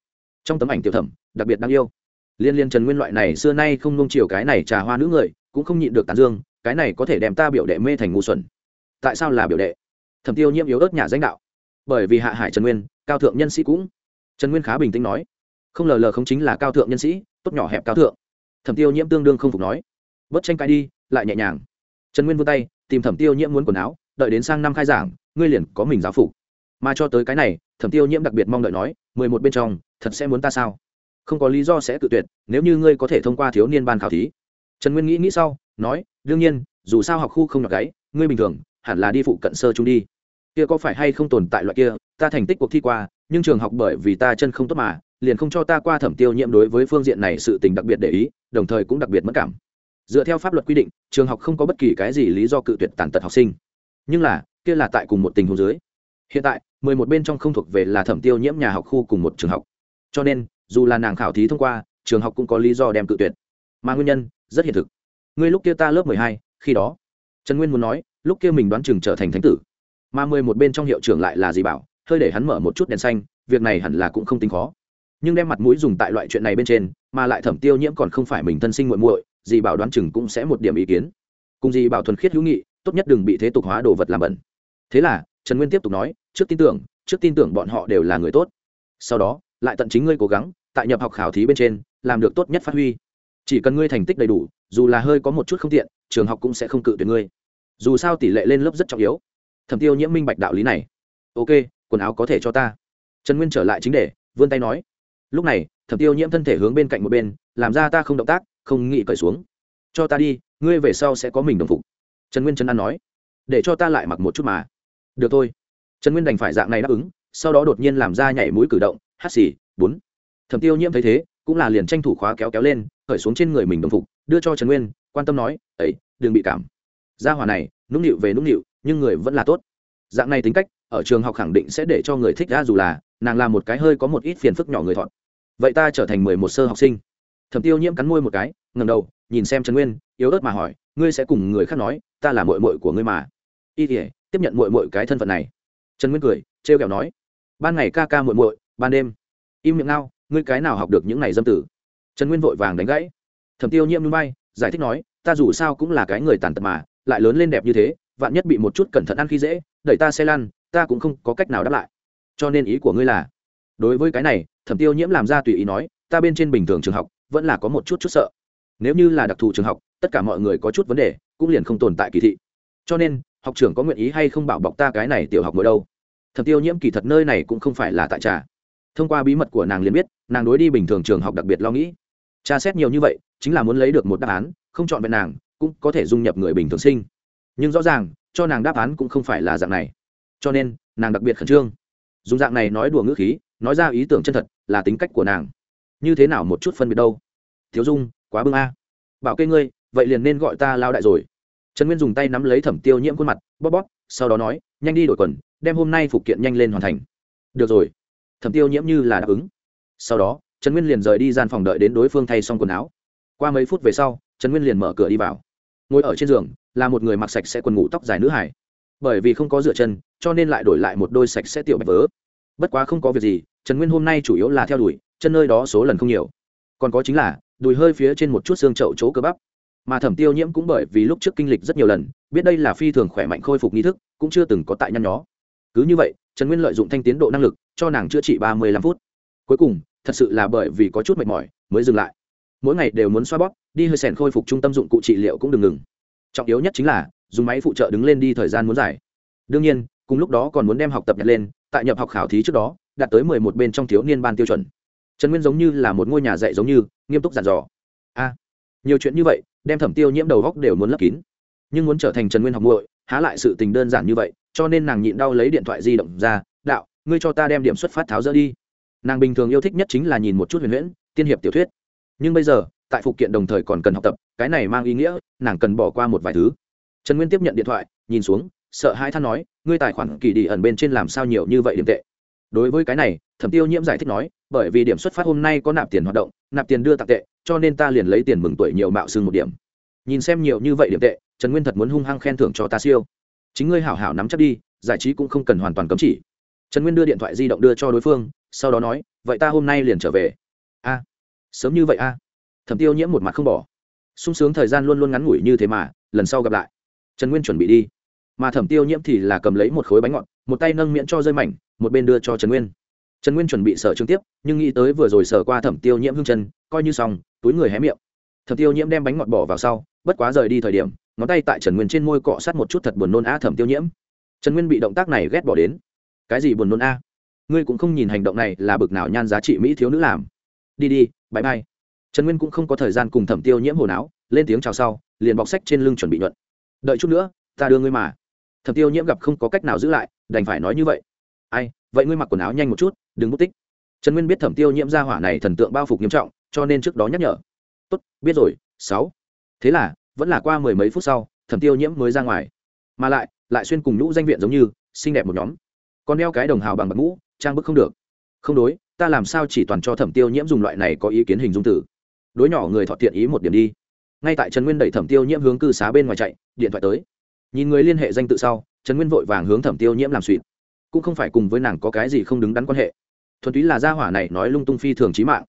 Trong tấm ảnh tiểu thẩm, đặc biệt đáng yêu. Liên liên trần nguyên loại này xưa nay không nung chiều cái này trà hoa nữ người, cũng không nhịn được tán dương, cái này có thể đem ta biểu đệ mê thành ngu xuẩn. Tại sao là biểu đệ? Thẩm tiêu nhiễm yếu ớt nhà danh đạo. Bởi vì hạ hải trần nguyên, cao thượng nhân sĩ cũng. Trần nguyên khá bình tĩnh nói. Không lờ lờ không chính là cao thượng nhân sĩ, tốt nhỏ hẹp cao thượng. Thẩm tiêu nhiễm tương đương không phục nói bớt tranh cãi đi, lại nhẹ nhàng. Trần nguyên vươn tay, tìm thẩm tiêu nhiễm muốn quần áo, đợi đến sang năm khai giảng, ngươi liền có mình giáo phục. Mà cho tới cái này, thẩm tiêu nhiễm đặc biệt mong đợi nói, mười một bên trong, thật sẽ muốn ta sao? Không có lý do sẽ tự tuyệt, nếu như ngươi có thể thông qua thiếu niên ban khảo thí. Trần nguyên nghĩ nghĩ sau, nói, đương nhiên, dù sao học khu không nhọc gáy ngươi bình thường, hẳn là đi phụ cận sơ trung đi. Kia có phải hay không tồn tại loại kia, ta thành tích cuộc thi qua, nhưng trường học bởi vì ta chân không tốt mà, liền không cho ta qua thẩm tiêu nhiễm đối với phương diện này sự tình đặc biệt để ý, đồng thời cũng đặc biệt mất cảm dựa theo pháp luật quy định, trường học không có bất kỳ cái gì lý do cự tuyệt tàn tật học sinh. Nhưng là, kia là tại cùng một tình huống dưới. Hiện tại, mười một bên trong không thuộc về là thẩm tiêu nhiễm nhà học khu cùng một trường học. Cho nên, dù là nàng khảo thí thông qua, trường học cũng có lý do đem cự tuyệt. Mà nguyên nhân, rất hiện thực. Ngươi lúc kia ta lớp mười hai, khi đó, trần nguyên muốn nói, lúc kia mình đoán chừng trở thành thánh tử. Mà mười một bên trong hiệu trưởng lại là gì bảo, hơi để hắn mở một chút đèn xanh, việc này hẳn là cũng không tính khó. Nhưng đem mặt mũi dùng tại loại chuyện này bên trên, mà lại thẩm tiêu nhiễm còn không phải mình thân sinh muội muội dì bảo đoán chừng cũng sẽ một điểm ý kiến. Cùng dì bảo thuần khiết hữu nghị, tốt nhất đừng bị thế tục hóa đồ vật làm bẩn. Thế là, trần nguyên tiếp tục nói, trước tin tưởng, trước tin tưởng bọn họ đều là người tốt. Sau đó, lại tận chính ngươi cố gắng, tại nhập học khảo thí bên trên, làm được tốt nhất phát huy. Chỉ cần ngươi thành tích đầy đủ, dù là hơi có một chút không tiện, trường học cũng sẽ không cự tuyệt ngươi. Dù sao tỷ lệ lên lớp rất trọng yếu. Thẩm tiêu nhiễm minh bạch đạo lý này. Ok, quần áo có thể cho ta. Trần nguyên trở lại chính đề, vươn tay nói. Lúc này, thẩm tiêu nhiễm thân thể hướng bên cạnh một bên, làm ra ta không động tác không nghĩ cởi xuống. Cho ta đi, ngươi về sau sẽ có mình đồng phục. Trần nguyên trấn an nói. Để cho ta lại mặc một chút mà. Được thôi. Trần nguyên đành phải dạng này đáp ứng, sau đó đột nhiên làm ra nhảy mũi cử động hắt xì, bốn. Thẩm tiêu nhiễm thấy thế, cũng là liền tranh thủ khóa kéo kéo lên khởi xuống trên người mình đồng phục, đưa cho trần nguyên, quan tâm nói ấy đừng bị cảm. Gia hỏa này, nũng nịu về nũng nịu, nhưng người vẫn là tốt. Dạng này tính cách, ở trường học khẳng định sẽ để cho người thích ra dù là, nàng là một cái hơi có một ít phiền phức nhỏ người thọn. Vậy ta trở thành mười một sơ học sinh thẩm tiêu nhiễm cắn môi một cái ngầm đầu, nhìn xem trần nguyên, yếu ớt mà hỏi, ngươi sẽ cùng người khác nói, ta là mội mội của ngươi mà? Y thể tiếp nhận mội mội cái thân phận này. Trần nguyên cười, trêu kẹo nói, ban ngày ca ca mội mội ban đêm. Im miệng ngao, ngươi cái nào học được những này dâm tử? Trần nguyên vội vàng đánh gãy. Thẩm tiêu nhiễm núi bay giải thích nói, ta dù sao cũng là cái người tàn tật mà, lại lớn lên đẹp như thế, vạn nhất bị một chút cẩn thận ăn khi dễ, đẩy ta xe lăn, ta cũng không có cách nào đáp lại. Cho nên ý của ngươi là, đối với cái này, thẩm tiêu nhiễm làm ra tùy ý nói, ta bên trên bình thường trường học vẫn là có một chút chút sợ. Nếu như là đặc thù trường học, tất cả mọi người có chút vấn đề, cũng liền không tồn tại kỳ thị. Cho nên, học trưởng có nguyện ý hay không bảo bọc ta cái này tiểu học mỗi đâu? Thẩm tiêu nhiễm kỳ thật nơi này cũng không phải là tại trà. Thông qua bí mật của nàng liền biết, nàng đối đi bình thường trường học đặc biệt lo nghĩ. Tra xét nhiều như vậy, chính là muốn lấy được một đáp án, không chọn vẹn nàng, cũng có thể dung nhập người bình thường sinh. Nhưng rõ ràng, cho nàng đáp án cũng không phải là dạng này. Cho nên, nàng đặc biệt khẩn trương. Dùng dạng này nói đùa ngữ khí, nói ra ý tưởng chân thật là tính cách của nàng. Như thế nào một chút phân biệt đâu? Thiếu dung, quá bưng a. Bảo kê ngươi, vậy liền nên gọi ta lao đại rồi. Trần nguyên dùng tay nắm lấy thẩm tiêu nhiễm khuôn mặt, bóp bóp, sau đó nói, nhanh đi đổi quần, đem hôm nay phục kiện nhanh lên hoàn thành. Được rồi. Thẩm tiêu nhiễm như là đáp ứng. Sau đó, trần nguyên liền rời đi gian phòng đợi đến đối phương thay xong quần áo. Qua mấy phút về sau, trần nguyên liền mở cửa đi vào. Ngồi ở trên giường, là một người mặc sạch sẽ quần ngủ tóc dài nữ hải. Bởi vì không có dựa chân, cho nên lại đổi lại một đôi sạch sẽ tiểu bạch vớ. Bất quá không có việc gì, trần nguyên hôm nay chủ yếu là theo đuổi, chân nơi đó số lần không nhiều. Còn có chính là đùi hơi phía trên một chút xương chậu chỗ cơ bắp. Mà thẩm tiêu nhiễm cũng bởi vì lúc trước kinh lịch rất nhiều lần, biết đây là phi thường khỏe mạnh khôi phục nghi thức, cũng chưa từng có tại nhăn nhó. Cứ như vậy, trần nguyên lợi dụng thanh tiến độ năng lực, cho nàng chữa trị ba mươi lăm phút. Cuối cùng, thật sự là bởi vì có chút mệt mỏi, mới dừng lại. Mỗi ngày đều muốn xoa bóp, đi hơi sèn khôi phục trung tâm dụng cụ trị liệu cũng đừng ngừng. Trọng yếu nhất chính là, dùng máy phụ trợ đứng lên đi thời gian muốn dài. Đương nhiên, cùng lúc đó còn muốn đem học tập nhật lên, tại nhập học khảo thí trước đó, đạt tới mười một bên trong thiếu niên ban tiêu chuẩn trần nguyên giống như là một ngôi nhà dạy giống như, nghiêm túc dặn dò. A, nhiều chuyện như vậy, đem thẩm tiêu nhiễm đầu góc đều muốn lấp kín. Nhưng muốn trở thành trần nguyên học muội, há lại sự tình đơn giản như vậy, cho nên nàng nhịn đau lấy điện thoại di động ra, đạo, ngươi cho ta đem điểm xuất phát tháo rỡ đi. Nàng bình thường yêu thích nhất chính là nhìn một chút huyền huyễn, tiên hiệp tiểu thuyết. Nhưng bây giờ, tại phụ kiện đồng thời còn cần học tập, cái này mang ý nghĩa, nàng cần bỏ qua một vài thứ. Trần nguyên tiếp nhận điện thoại, nhìn xuống, sợ hai than nói, ngươi tài khoản kỳ đi ẩn bên trên làm sao nhiều như vậy điểm tệ? Đối với cái này, thẩm tiêu nhiễm giải thích nói, bởi vì điểm xuất phát hôm nay có nạp tiền hoạt động, nạp tiền đưa tặng tệ, cho nên ta liền lấy tiền mừng tuổi nhiều mạo xưng một điểm. Nhìn xem nhiều như vậy điểm tệ, trần nguyên thật muốn hung hăng khen thưởng cho ta siêu. Chính ngươi hảo hảo nắm chắc đi, giải trí cũng không cần hoàn toàn cấm chỉ. Trần nguyên đưa điện thoại di động đưa cho đối phương, sau đó nói, vậy ta hôm nay liền trở về. A, sớm như vậy a. Thẩm tiêu nhiễm một mặt không bỏ. Sung sướng thời gian luôn luôn ngắn ngủi như thế mà, lần sau gặp lại. Trần nguyên chuẩn bị đi. Mà thẩm tiêu nhiễm thì là cầm lấy một khối bánh ngọt, một tay nâng miệng cho rơi mảnh một bên đưa cho trần nguyên. Trần nguyên chuẩn bị sở trực tiếp, nhưng nghĩ tới vừa rồi sở qua thẩm tiêu nhiễm hương chân, coi như xong, túi người hé miệng. Thẩm tiêu nhiễm đem bánh ngọt bỏ vào sau, bất quá rời đi thời điểm, ngón tay tại trần nguyên trên môi cọ sát một chút thật buồn nôn a thẩm tiêu nhiễm. Trần nguyên bị động tác này ghét bỏ đến. Cái gì buồn nôn a ngươi cũng không nhìn hành động này là bực nào nhan giá trị mỹ thiếu nữ làm. Đi đi bãi bay trần nguyên cũng không có thời gian cùng thẩm tiêu nhiễm hồi não lên tiếng chào sau, liền bọc sách trên lưng chuẩn bị nhuận. Đợi chút nữa, ta đưa ngươi mà. Thẩm tiêu nhiễm gặp không có cách nào giữ lại, đành phải nói như vậy ai, vậy ngươi mặc quần áo nhanh một chút, đừng mất tích. Trần nguyên biết thẩm tiêu nhiễm ra hỏa này thần tượng bao phục nghiêm trọng, cho nên trước đó nhắc nhở. Tốt, biết rồi, sáu. Thế là, vẫn là qua mười mấy phút sau, thẩm tiêu nhiễm mới ra ngoài. Mà lại lại xuyên cùng nhũ danh viện giống như, xinh đẹp một nhóm. Còn đeo cái đồng hào bằng bạc mũ, trang bức không được. Không đối, ta làm sao chỉ toàn cho thẩm tiêu nhiễm dùng loại này có ý kiến hình dung tử? Đối nhỏ người thọ thiện ý một điểm đi. Ngay tại trần nguyên đẩy thẩm tiêu nhiễm hướng cư xá bên ngoài chạy, điện thoại tới. Nhìn người liên hệ danh tự sau, trần nguyên vội vàng hướng thẩm tiêu nhiễm làm suỵt cũng không phải cùng với nàng có cái gì không đứng đắn quan hệ. Thuần túy là gia hỏa này nói lung tung phi thường trí mạng.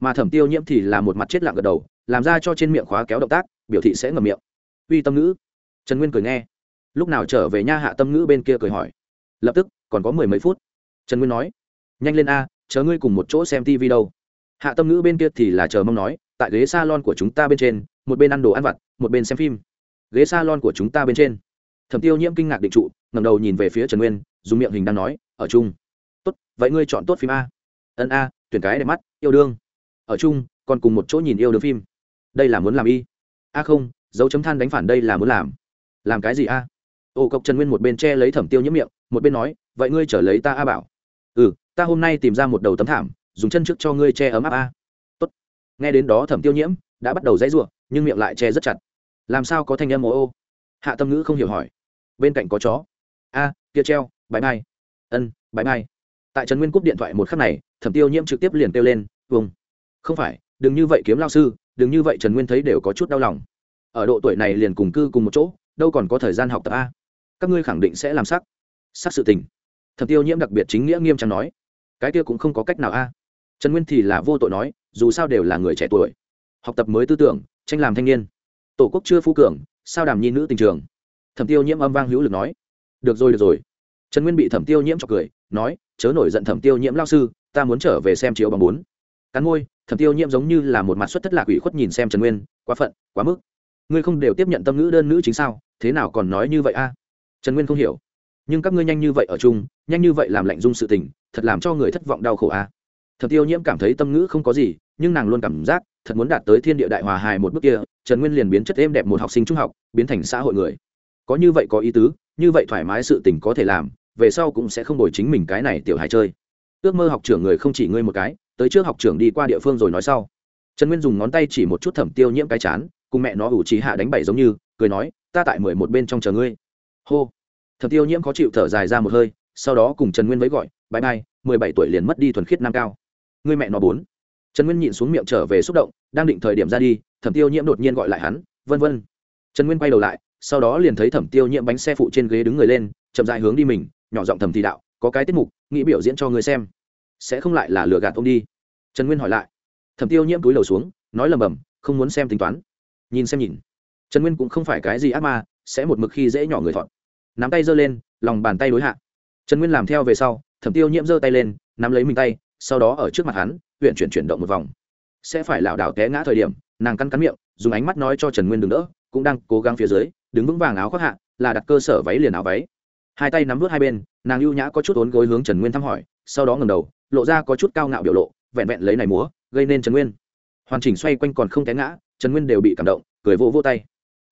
Mà thẩm tiêu nhiễm thì là một mặt chết lặng gật đầu, làm ra cho trên miệng khóa kéo động tác, biểu thị sẽ ngầm miệng. Uy tâm ngữ. Trần nguyên cười nghe. Lúc nào trở về nha hạ tâm ngữ bên kia cười hỏi. Lập tức, còn có mười mấy phút. Trần nguyên nói. Nhanh lên a, chờ ngươi cùng một chỗ xem tv đâu. Hạ tâm ngữ bên kia thì là chờ mong nói, tại ghế s a lon của chúng ta bên trên, một bên ăn đồ ăn vặt, một bên xem phim. Ghế s a lon của chúng ta bên trên thẩm tiêu nhiễm kinh ngạc định trụ ngầm đầu nhìn về phía trần nguyên, dùng miệng hình đang nói, ở chung. Tốt, vậy ngươi chọn tốt phim a. Ân a, tuyển cái đẹp mắt, yêu đương. Ở chung, còn cùng một chỗ nhìn yêu đương phim. Đây là muốn làm y. A không, dấu chấm than đánh phản đây là muốn làm. Làm cái gì a? Ô cộc trần nguyên một bên che lấy thẩm tiêu nhiễm miệng, một bên nói, vậy ngươi trở lấy ta a bảo. Ừ ta hôm nay tìm ra một đầu tấm thảm, dùng chân trước cho ngươi che ấm áp a. Tốt. nghe đến đó thẩm tiêu nhiễm đã bắt đầu dãy ruộng nhưng miệng lại che rất chặt. Làm sao có thanh âm ô ô? Hạ tâm ngữ không hiểu hỏi bên cạnh có chó. A, kia treo, bãi mai. Ân, bãi mai. Tại trần nguyên cúp điện thoại một khắc này, thẩm tiêu nhiễm trực tiếp liền kêu lên, vùng. Không phải, đừng như vậy kiếm lao sư, đừng như vậy. Trần nguyên thấy đều có chút đau lòng. Ở độ tuổi này liền cùng cư cùng một chỗ, đâu còn có thời gian học tập a. Các ngươi khẳng định sẽ làm sắc. Sắc sự tình. Thẩm tiêu nhiễm đặc biệt chính nghĩa nghiêm trang nói. Cái kia cũng không có cách nào a. Trần nguyên thì là vô tội nói, dù sao đều là người trẻ tuổi. Học tập mới tư tưởng, tranh làm thanh niên. Tổ quốc chưa phú cường, sao đàm nhi nữ tình trường? Thẩm tiêu nhiễm âm vang hữu lực nói, được rồi được rồi. Trần nguyên bị thẩm tiêu nhiễm cho cười, nói, chớ nổi giận thẩm tiêu nhiễm lao sư, ta muốn trở về xem chiếu bằng bốn. Cắn môi, thẩm tiêu nhiễm giống như là một mặt xuất thất lạc ủy khuất nhìn xem trần nguyên, quá phận, quá mức. Ngươi không đều tiếp nhận tâm ngữ đơn nữ chính sao? Thế nào còn nói như vậy a? Trần nguyên không hiểu, nhưng các ngươi nhanh như vậy ở chung, nhanh như vậy làm lạnh dung sự tình, thật làm cho người thất vọng đau khổ a. Thẩm tiêu nhiễm cảm thấy tâm ngữ không có gì, nhưng nàng luôn cảm giác, thật muốn đạt tới thiên địa đại hòa hài một bước kia, trần nguyên liền biến chất êm đẹp một học sinh trung học, biến thành xã hội người có như vậy có ý tứ, như vậy thoải mái sự tình có thể làm, về sau cũng sẽ không đổi chính mình cái này tiểu hài chơi. Ước mơ học trưởng người không chỉ ngươi một cái, tới trước học trưởng đi qua địa phương rồi nói sau. Trần nguyên dùng ngón tay chỉ một chút thẩm tiêu nhiễm cái chán, cùng mẹ nó ủ trí hạ đánh bảy giống như, cười nói, ta tại mười một bên trong chờ ngươi. Hô. Thẩm tiêu nhiễm khó chịu thở dài ra một hơi, sau đó cùng trần nguyên với gọi bãi bay mười bảy tuổi liền mất đi thuần khiết nam cao. Ngươi mẹ nó bốn. Trần nguyên nhịn xuống miệng trở về xúc động, đang định thời điểm ra đi, thẩm tiêu nhiễm đột nhiên gọi lại hắn, vân vân. Trần nguyên quay đầu lại sau đó liền thấy thẩm tiêu nhiễm bánh xe phụ trên ghế đứng người lên, chậm dại hướng đi mình, nhỏ giọng thầm thì đạo, có cái tiết mục, nghĩ biểu diễn cho người xem. Sẽ không lại là lừa gạt ông đi? Trần nguyên hỏi lại. Thẩm tiêu nhiễm túi đầu xuống, nói lầm bầm, không muốn xem tính toán. Nhìn xem nhìn. Trần nguyên cũng không phải cái gì ác ma, sẽ một mực khi dễ nhỏ người thọn nắm tay giơ lên, lòng bàn tay đối hạ. Trần nguyên làm theo về sau, thẩm tiêu nhiễm giơ tay lên, nắm lấy mình tay, sau đó ở trước mặt hắn, huyện chuyển chuyển động một vòng. Sẽ phải lảo đảo té ngã thời điểm, nàng cắn cắn miệng, dùng ánh mắt nói cho trần nguyên đừng đỡ, cũng đang cố gắng phía dưới đứng vững vàng áo khoác hạ, là đặt cơ sở váy liền áo váy. Hai tay nắm vớt hai bên, nàng ưu nhã có chút ốn gối hướng trần nguyên thăm hỏi, sau đó ngầm đầu, lộ ra có chút cao ngạo biểu lộ, vẹn vẹn lấy này múa, gây nên trần nguyên. Hoàn chỉnh xoay quanh còn không té ngã, trần nguyên đều bị cảm động, cười vỗ vỗ tay.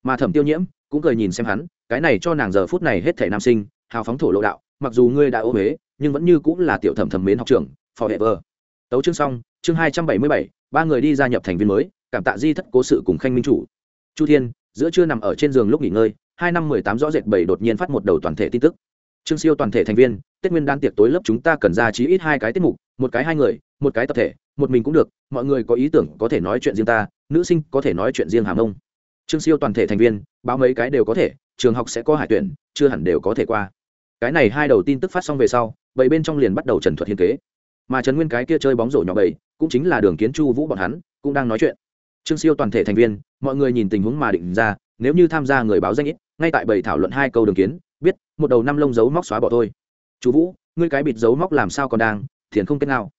Mà thẩm tiêu nhiễm cũng cười nhìn xem hắn, cái này cho nàng giờ phút này hết thể nam sinh, hào phóng thổ lộ đạo, mặc dù ngươi đã ô huế nhưng vẫn như cũng là tiểu thẩm thẩm mến học trường forever. Tấu chương xong, chương hai trăm bảy mươi bảy, ba người đi gia nhập thành viên mới, cảm tạ di thất cố sự cùng khanh minh chủ. Chu thiên giữa trưa nằm ở trên giường lúc nghỉ ngơi, hai năm mười tám rõ rệt bảy đột nhiên phát một đầu toàn thể tin tức. Trương siêu toàn thể thành viên, tết nguyên đan tiệc tối lớp chúng ta cần ra chí ít hai cái tiết mục, một cái hai người, một cái tập thể, một mình cũng được, mọi người có ý tưởng có thể nói chuyện riêng ta, nữ sinh có thể nói chuyện riêng hàm ông. Trương siêu toàn thể thành viên, báo mấy cái đều có thể, trường học sẽ có hải tuyển, chưa hẳn đều có thể qua. Cái này hai đầu tin tức phát xong về sau, bảy bên trong liền bắt đầu trần thuật hiên kế. Mà trần nguyên cái kia chơi bóng rổ nhỏ bảy, cũng chính là đường kiến chu vũ bọn hắn, cũng đang nói chuyện. Trương siêu toàn thể thành viên mọi người nhìn tình huống mà định ra, nếu như tham gia người báo danh ít, ngay tại bảy thảo luận hai câu đường kiến, biết, một đầu năm lông dấu móc xóa bỏ thôi. Chú vũ, ngươi cái bịt dấu móc làm sao còn đang, thiền không kết nào.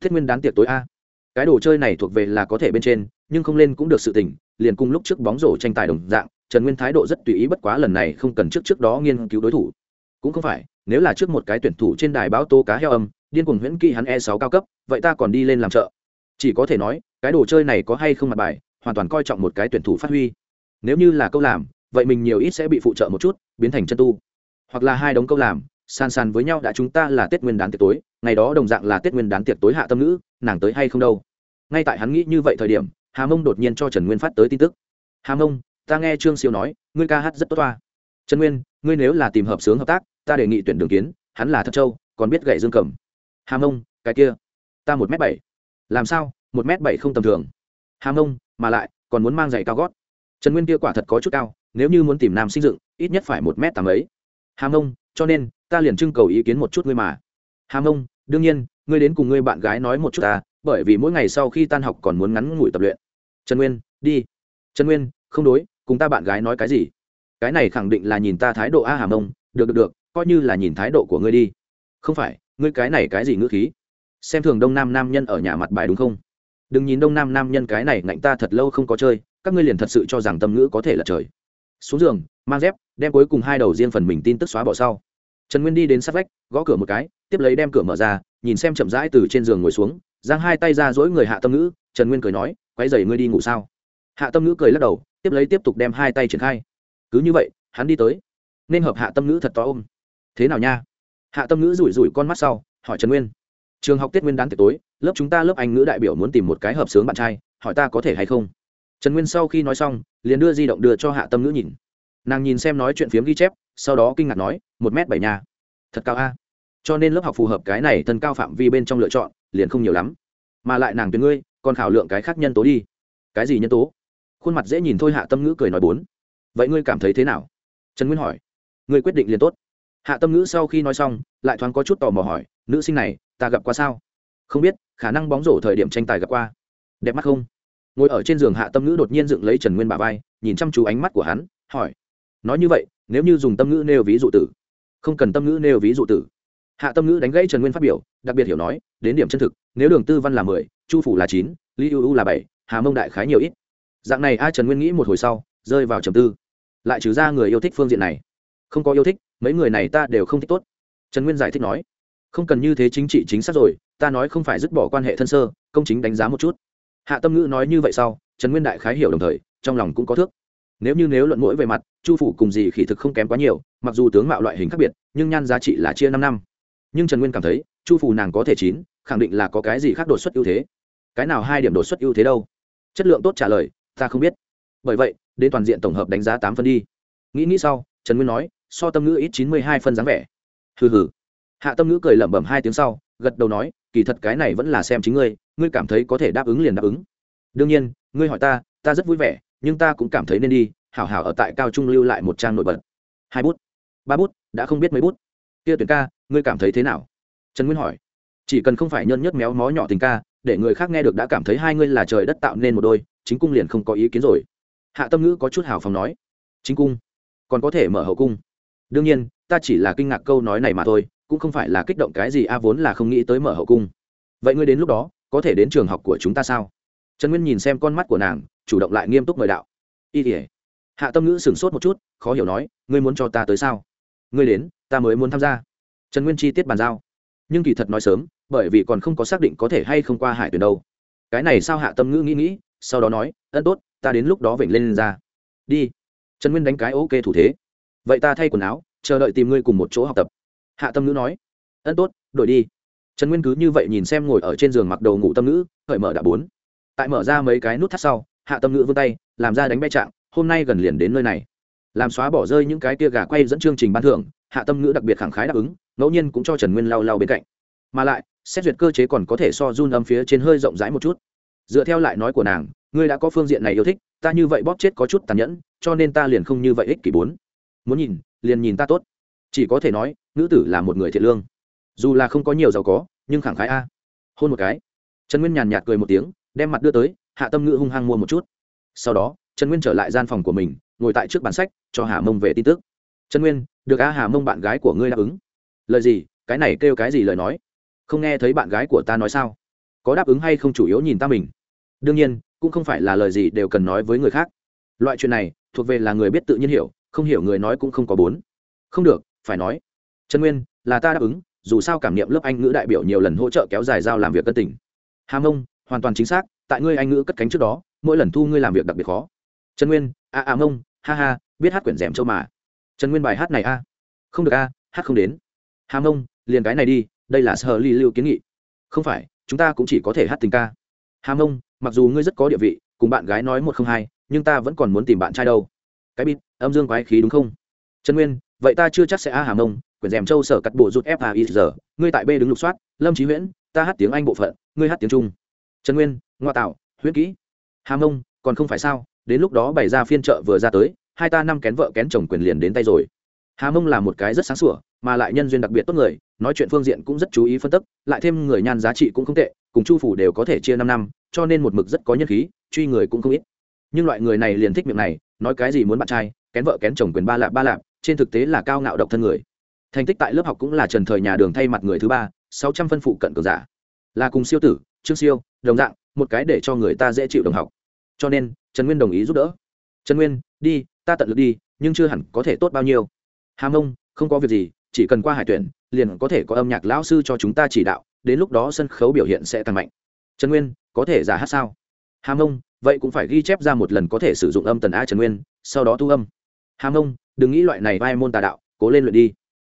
Thiết nguyên đán tiệc tối a. Cái đồ chơi này thuộc về là có thể bên trên, nhưng không lên cũng được sự tỉnh liền cùng lúc trước bóng rổ tranh tài đồng dạng, trần nguyên thái độ rất tùy ý bất quá lần này không cần trước trước đó nghiên cứu đối thủ. Cũng không phải, nếu là trước một cái tuyển thủ trên đài báo tô cá heo âm, điên cuồng huyễn kỹ hắn e sáu cao cấp, vậy ta còn đi lên làm chợ chỉ có thể nói, cái đồ chơi này có hay không mặt bài hoàn toàn coi trọng một cái tuyển thủ phát huy. Nếu như là câu làm, vậy mình nhiều ít sẽ bị phụ trợ một chút, biến thành chân tu. Hoặc là hai đống câu làm, san san với nhau đã chúng ta là tết nguyên đán tiệc tối, ngày đó đồng dạng là tết nguyên đán tiệc tối hạ tâm ngữ, nàng tới hay không đâu. Ngay tại hắn nghĩ như vậy thời điểm, hà mông đột nhiên cho trần nguyên phát tới tin tức. Hà mông, ta nghe trương siêu nói, ngươi ca hát rất tốt toa. Trần nguyên, ngươi nếu là tìm hợp sướng hợp tác, ta đề nghị tuyển đường kiến, hắn là thật châu, còn biết gậy dương cầm. Hà mông, cái kia, ta một m bảy. Làm sao? Một m bảy không tầm thường hàm mông mà lại, còn muốn mang giày cao gót. Trần nguyên kia quả thật có chút cao, nếu như muốn tìm nam sinh dựng, ít nhất phải một m tám ấy hàm mông cho nên, ta liền trưng cầu ý kiến một chút ngươi mà. Hàm mông đương nhiên, ngươi đến cùng ngươi bạn gái nói một chút ta, bởi vì mỗi ngày sau khi tan học còn muốn ngắn ngủi tập luyện. Trần nguyên, đi. Trần nguyên, không đối, cùng ta bạn gái nói cái gì? Cái này khẳng định là nhìn ta thái độ a, hàm mông được được được, coi như là nhìn thái độ của ngươi đi. Không phải, ngươi cái này cái gì ngữ khí? Xem thường đông nam nam nhân ở nhà mặt bài đúng không? Đừng nhìn đông nam nam nhân cái này ngạnh ta thật lâu không có chơi, các ngươi liền thật sự cho rằng tâm ngữ có thể là trời. Xuống giường, mang dép, đem cuối cùng hai đầu riêng phần mình tin tức xóa bỏ sau. Trần nguyên đi đến sát vách, gõ cửa một cái, tiếp lấy đem cửa mở ra, nhìn xem chậm rãi từ trên giường ngồi xuống, giang hai tay ra dỗi người hạ tâm ngữ, trần nguyên cười nói quay dày ngươi đi ngủ sao? Hạ tâm ngữ cười lắc đầu, tiếp lấy tiếp tục đem hai tay triển khai. Cứ như vậy, hắn đi tới. Nên hợp hạ tâm ngữ thật to ôm. Thế nào nha? Hạ tâm ngữ rủi rủi con mắt sau, hỏi trần nguyên. Trường học tết nguyên đán tiệc tối lớp chúng ta lớp anh ngữ đại biểu muốn tìm một cái hợp sướng bạn trai, hỏi ta có thể hay không? Trần nguyên sau khi nói xong, liền đưa di động đưa cho hạ tâm ngữ nhìn. Nàng nhìn xem nói chuyện phiếm ghi chép, sau đó kinh ngạc nói, một m bảy nhà thật cao a. Cho nên lớp học phù hợp cái này thân cao phạm vi bên trong lựa chọn, liền không nhiều lắm. Mà lại nàng tuyến ngươi, còn khảo lượng cái khác nhân tố đi. Cái gì nhân tố? Khuôn mặt dễ nhìn thôi, hạ tâm ngữ cười nói bốn. Vậy ngươi cảm thấy thế nào? Trần nguyên hỏi. Ngươi quyết định liền tốt. Hạ tâm ngữ sau khi nói xong, lại thoáng có chút tò mò hỏi, nữ sinh này, ta gặp qua sao? Không biết, khả năng bóng rổ thời điểm tranh tài gặp qua. Đẹp mắt không? Ngồi ở trên giường hạ tâm ngữ đột nhiên dựng lấy trần nguyên bà vai, nhìn chăm chú ánh mắt của hắn, hỏi. Nói như vậy, nếu như dùng tâm ngữ nêu ví dụ tử? Không cần tâm ngữ nêu ví dụ tử. Hạ tâm ngữ đánh gãy trần nguyên phát biểu, đặc biệt hiểu nói, đến điểm chân thực, nếu đường tư văn là mười, chu phủ là chín li ưu là bảy, hà mông đại khái nhiều ít. Dạng này a trần nguyên nghĩ một hồi sau, rơi vào trầm tư. Lại trừ ra người yêu thích phương diện này. Không có yêu thích, mấy người này ta đều không thích tốt. Trần nguyên giải thích nói. Không cần như thế chính trị chính xác rồi ta nói không phải dứt bỏ quan hệ thân sơ, công chính đánh giá một chút. Hạ tâm ngữ nói như vậy sau, trần nguyên đại khái hiểu đồng thời, trong lòng cũng có thước. Nếu như nếu luận mũi về mặt, chu phủ cùng gì khỉ thực không kém quá nhiều, mặc dù tướng mạo loại hình khác biệt, nhưng nhan giá trị là chia năm năm. Nhưng trần nguyên cảm thấy, chu phủ nàng có thể chín, khẳng định là có cái gì khác đột xuất ưu thế. Cái nào hai điểm đột xuất ưu thế đâu? Chất lượng tốt trả lời, ta không biết. Bởi vậy, đến toàn diện tổng hợp đánh giá tám phân đi. Nghĩ nghĩ sau, trần nguyên nói, so tâm ngữ ít chín mươi hai phân dáng vẻ. Hừ hừ. Hạ tâm ngữ cười lẩm bẩm hai tiếng sau gật đầu nói, kỳ thật cái này vẫn là xem chính ngươi ngươi cảm thấy có thể đáp ứng liền đáp ứng. Đương nhiên, ngươi hỏi ta ta rất vui vẻ, nhưng ta cũng cảm thấy nên đi, hảo hảo ở tại cao trung lưu lại một trang nổi bật. Hai bút. Ba bút, đã không biết mấy bút. Kia tuyển ca, ngươi cảm thấy thế nào? Trần nguyên hỏi. Chỉ cần không phải nhân nhất méo mó nhỏ tình ca, để người khác nghe được đã cảm thấy hai ngươi là trời đất tạo nên một đôi, chính cung liền không có ý kiến rồi. Hạ tâm ngữ có chút hào phóng nói. Chính cung. Còn có thể mở hậu cung. Đương nhiên, ta chỉ là kinh ngạc câu nói này mà thôi cũng không phải là kích động cái gì a vốn là không nghĩ tới mở hậu cung. Vậy ngươi đến lúc đó có thể đến trường học của chúng ta sao? Trần nguyên nhìn xem con mắt của nàng chủ động lại nghiêm túc mời đạo. Y tỉa hạ tâm ngữ sửng sốt một chút khó hiểu nói ngươi muốn cho ta tới sao? Ngươi đến ta mới muốn tham gia. Trần nguyên chi tiết bàn giao. Nhưng kỳ thật nói sớm bởi vì còn không có xác định có thể hay không qua hải tuyển đâu. Cái này sao hạ tâm ngữ nghĩ nghĩ sau đó nói ân tốt ta đến lúc đó vểnh lên, lên ra. Đi. Trần nguyên đánh cái ok thủ thế. Vậy ta thay quần áo chờ đợi tìm ngươi cùng một chỗ học tập hạ tâm ngữ nói, ân tốt, đổi đi. Trần nguyên cứ như vậy nhìn xem ngồi ở trên giường mặc đầu ngủ tâm ngữ, khởi mở đã bốn. Tại mở ra mấy cái nút thắt sau, hạ tâm ngữ vươn tay, làm ra đánh bay trạng hôm nay gần liền đến nơi này. Làm xóa bỏ rơi những cái tia gà quay dẫn chương trình ban thưởng, hạ tâm ngữ đặc biệt khẳng khái đáp ứng, ngẫu nhiên cũng cho trần nguyên lau lau bên cạnh. Mà lại, xét duyệt cơ chế còn có thể so run âm phía trên hơi rộng rãi một chút. Dựa theo lại nói của nàng, ngươi đã có phương diện này yêu thích, ta như vậy bóp chết có chút tàn nhẫn, cho nên ta liền không như vậy ích kỷ bốn. Muốn nhìn, liền nhìn ta tốt chỉ có thể nói nữ tử là một người thiện lương. Dù là không có nhiều giàu có, nhưng khẳng khái a. Hôn một cái. Trần nguyên nhàn nhạt cười một tiếng, đem mặt đưa tới, hạ tâm ngữ hung hăng mua một chút. Sau đó, trần nguyên trở lại gian phòng của mình, ngồi tại trước bản sách, cho hà mông về tin tức. Trần nguyên, được a hà mông bạn gái của ngươi đáp ứng. Lời gì? Cái này kêu cái gì lời nói? Không nghe thấy bạn gái của ta nói sao? Có đáp ứng hay không chủ yếu nhìn ta mình? Đương nhiên, cũng không phải là lời gì đều cần nói với người khác. Loại chuyện này, thuộc về là người biết tự nhiên hiểu, không hiểu người nói cũng không có bốn. Không được phải nói, trần nguyên, là ta đáp ứng, dù sao cảm niệm lớp anh ngữ đại biểu nhiều lần hỗ trợ kéo dài giao làm việc cân tỉnh. hà mông, hoàn toàn chính xác, tại ngươi anh ngữ cất cánh trước đó, mỗi lần thu ngươi làm việc đặc biệt khó. Trần nguyên, a a, mông, ha ha, biết hát quyển rèm châu mà. Trần nguyên bài hát này a. Không được a, hát không đến. Hà mông, liền cái này đi, đây là sở ly lưu kiến nghị. Không phải, chúng ta cũng chỉ có thể hát tình ca. Hà mông, mặc dù ngươi rất có địa vị, cùng bạn gái nói một không hai, nhưng ta vẫn còn muốn tìm bạn trai đâu. Cái bịt âm dương quái khí đúng không? Trần nguyên vậy ta chưa chắc sẽ a hà mông, quyển rèm châu sở cắt bộ rút f a i giờ. Ngươi tại b đứng lục soát, lâm trí huyễn, ta hát tiếng anh bộ phận, ngươi hát tiếng trung. Trần nguyên, ngoa tạo, huyễn kỹ. Hà mông, còn không phải sao, đến lúc đó bày ra phiên chợ vừa ra tới, hai ta năm kén vợ kén chồng quyền liền đến tay rồi. Hà mông là một cái rất sáng sủa, mà lại nhân duyên đặc biệt tốt người, nói chuyện phương diện cũng rất chú ý phân tích, lại thêm người nhan giá trị cũng không tệ, cùng chu phủ đều có thể chia năm năm, cho nên một mực rất có nhân khí, truy người cũng không ít. Nhưng loại người này liền thích miệng này, nói cái gì muốn bạn trai, kén vợ kén chồng quyền ba lạp ba lạp trên thực tế là cao ngạo độc thân người. Thành tích tại lớp học cũng là trần thời nhà đường thay mặt người thứ ba, sáu trăm phân phụ cận cường giả. Là cùng siêu tử, trương siêu, đồng dạng, một cái để cho người ta dễ chịu đồng học. Cho nên, trần nguyên đồng ý giúp đỡ. Trần nguyên, đi, ta tận lực đi, nhưng chưa hẳn có thể tốt bao nhiêu. Hàm ông không có việc gì, chỉ cần qua hải tuyển, liền có thể có âm nhạc lão sư cho chúng ta chỉ đạo, đến lúc đó sân khấu biểu hiện sẽ tăng mạnh. Trần nguyên, có thể giả hát sao? Hàm ông vậy cũng phải ghi chép ra một lần có thể sử dụng âm tần a trần nguyên, sau đó thu âm. Hàm ông đừng nghĩ loại này vai môn tà đạo, cố lên luyện đi.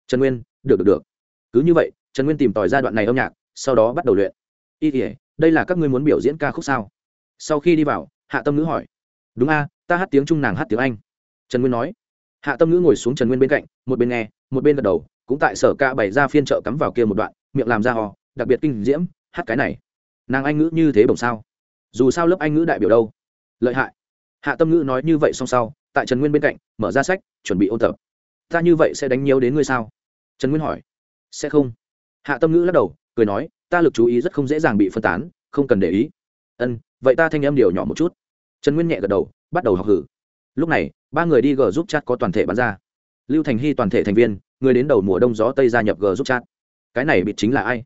Trần nguyên, được được được. Cứ như vậy, trần nguyên tìm tòi giai đoạn này âm nhạc, sau đó bắt đầu luyện. Y tỉa đây là các ngươi muốn biểu diễn ca khúc sao? Sau khi đi vào, hạ tâm ngữ hỏi. Đúng a, ta hát tiếng trung nàng hát tiếng anh. Trần nguyên nói. Hạ tâm ngữ ngồi xuống trần nguyên bên cạnh, một bên nghe, một bên gật đầu, cũng tại sở ca bày ra phiên trợ cắm vào kia một đoạn, miệng làm ra hò, đặc biệt kinh diễm, hát cái này. Nàng anh ngữ như thế bổng sao? Dù sao lớp anh ngữ đại biểu đâu? Lợi hại. Hạ tâm ngữ nói như vậy xong sau tại trần nguyên bên cạnh mở ra sách chuẩn bị ôn tập ta như vậy sẽ đánh nhiều đến ngươi sao trần nguyên hỏi sẽ không hạ tâm ngữ lắc đầu cười nói ta lực chú ý rất không dễ dàng bị phân tán không cần để ý ân vậy ta thanh em điều nhỏ một chút trần nguyên nhẹ gật đầu bắt đầu học hử lúc này ba người đi g giúp chat có toàn thể bán ra lưu thành hy toàn thể thành viên người đến đầu mùa đông gió tây gia nhập g giúp chat cái này bịt chính là ai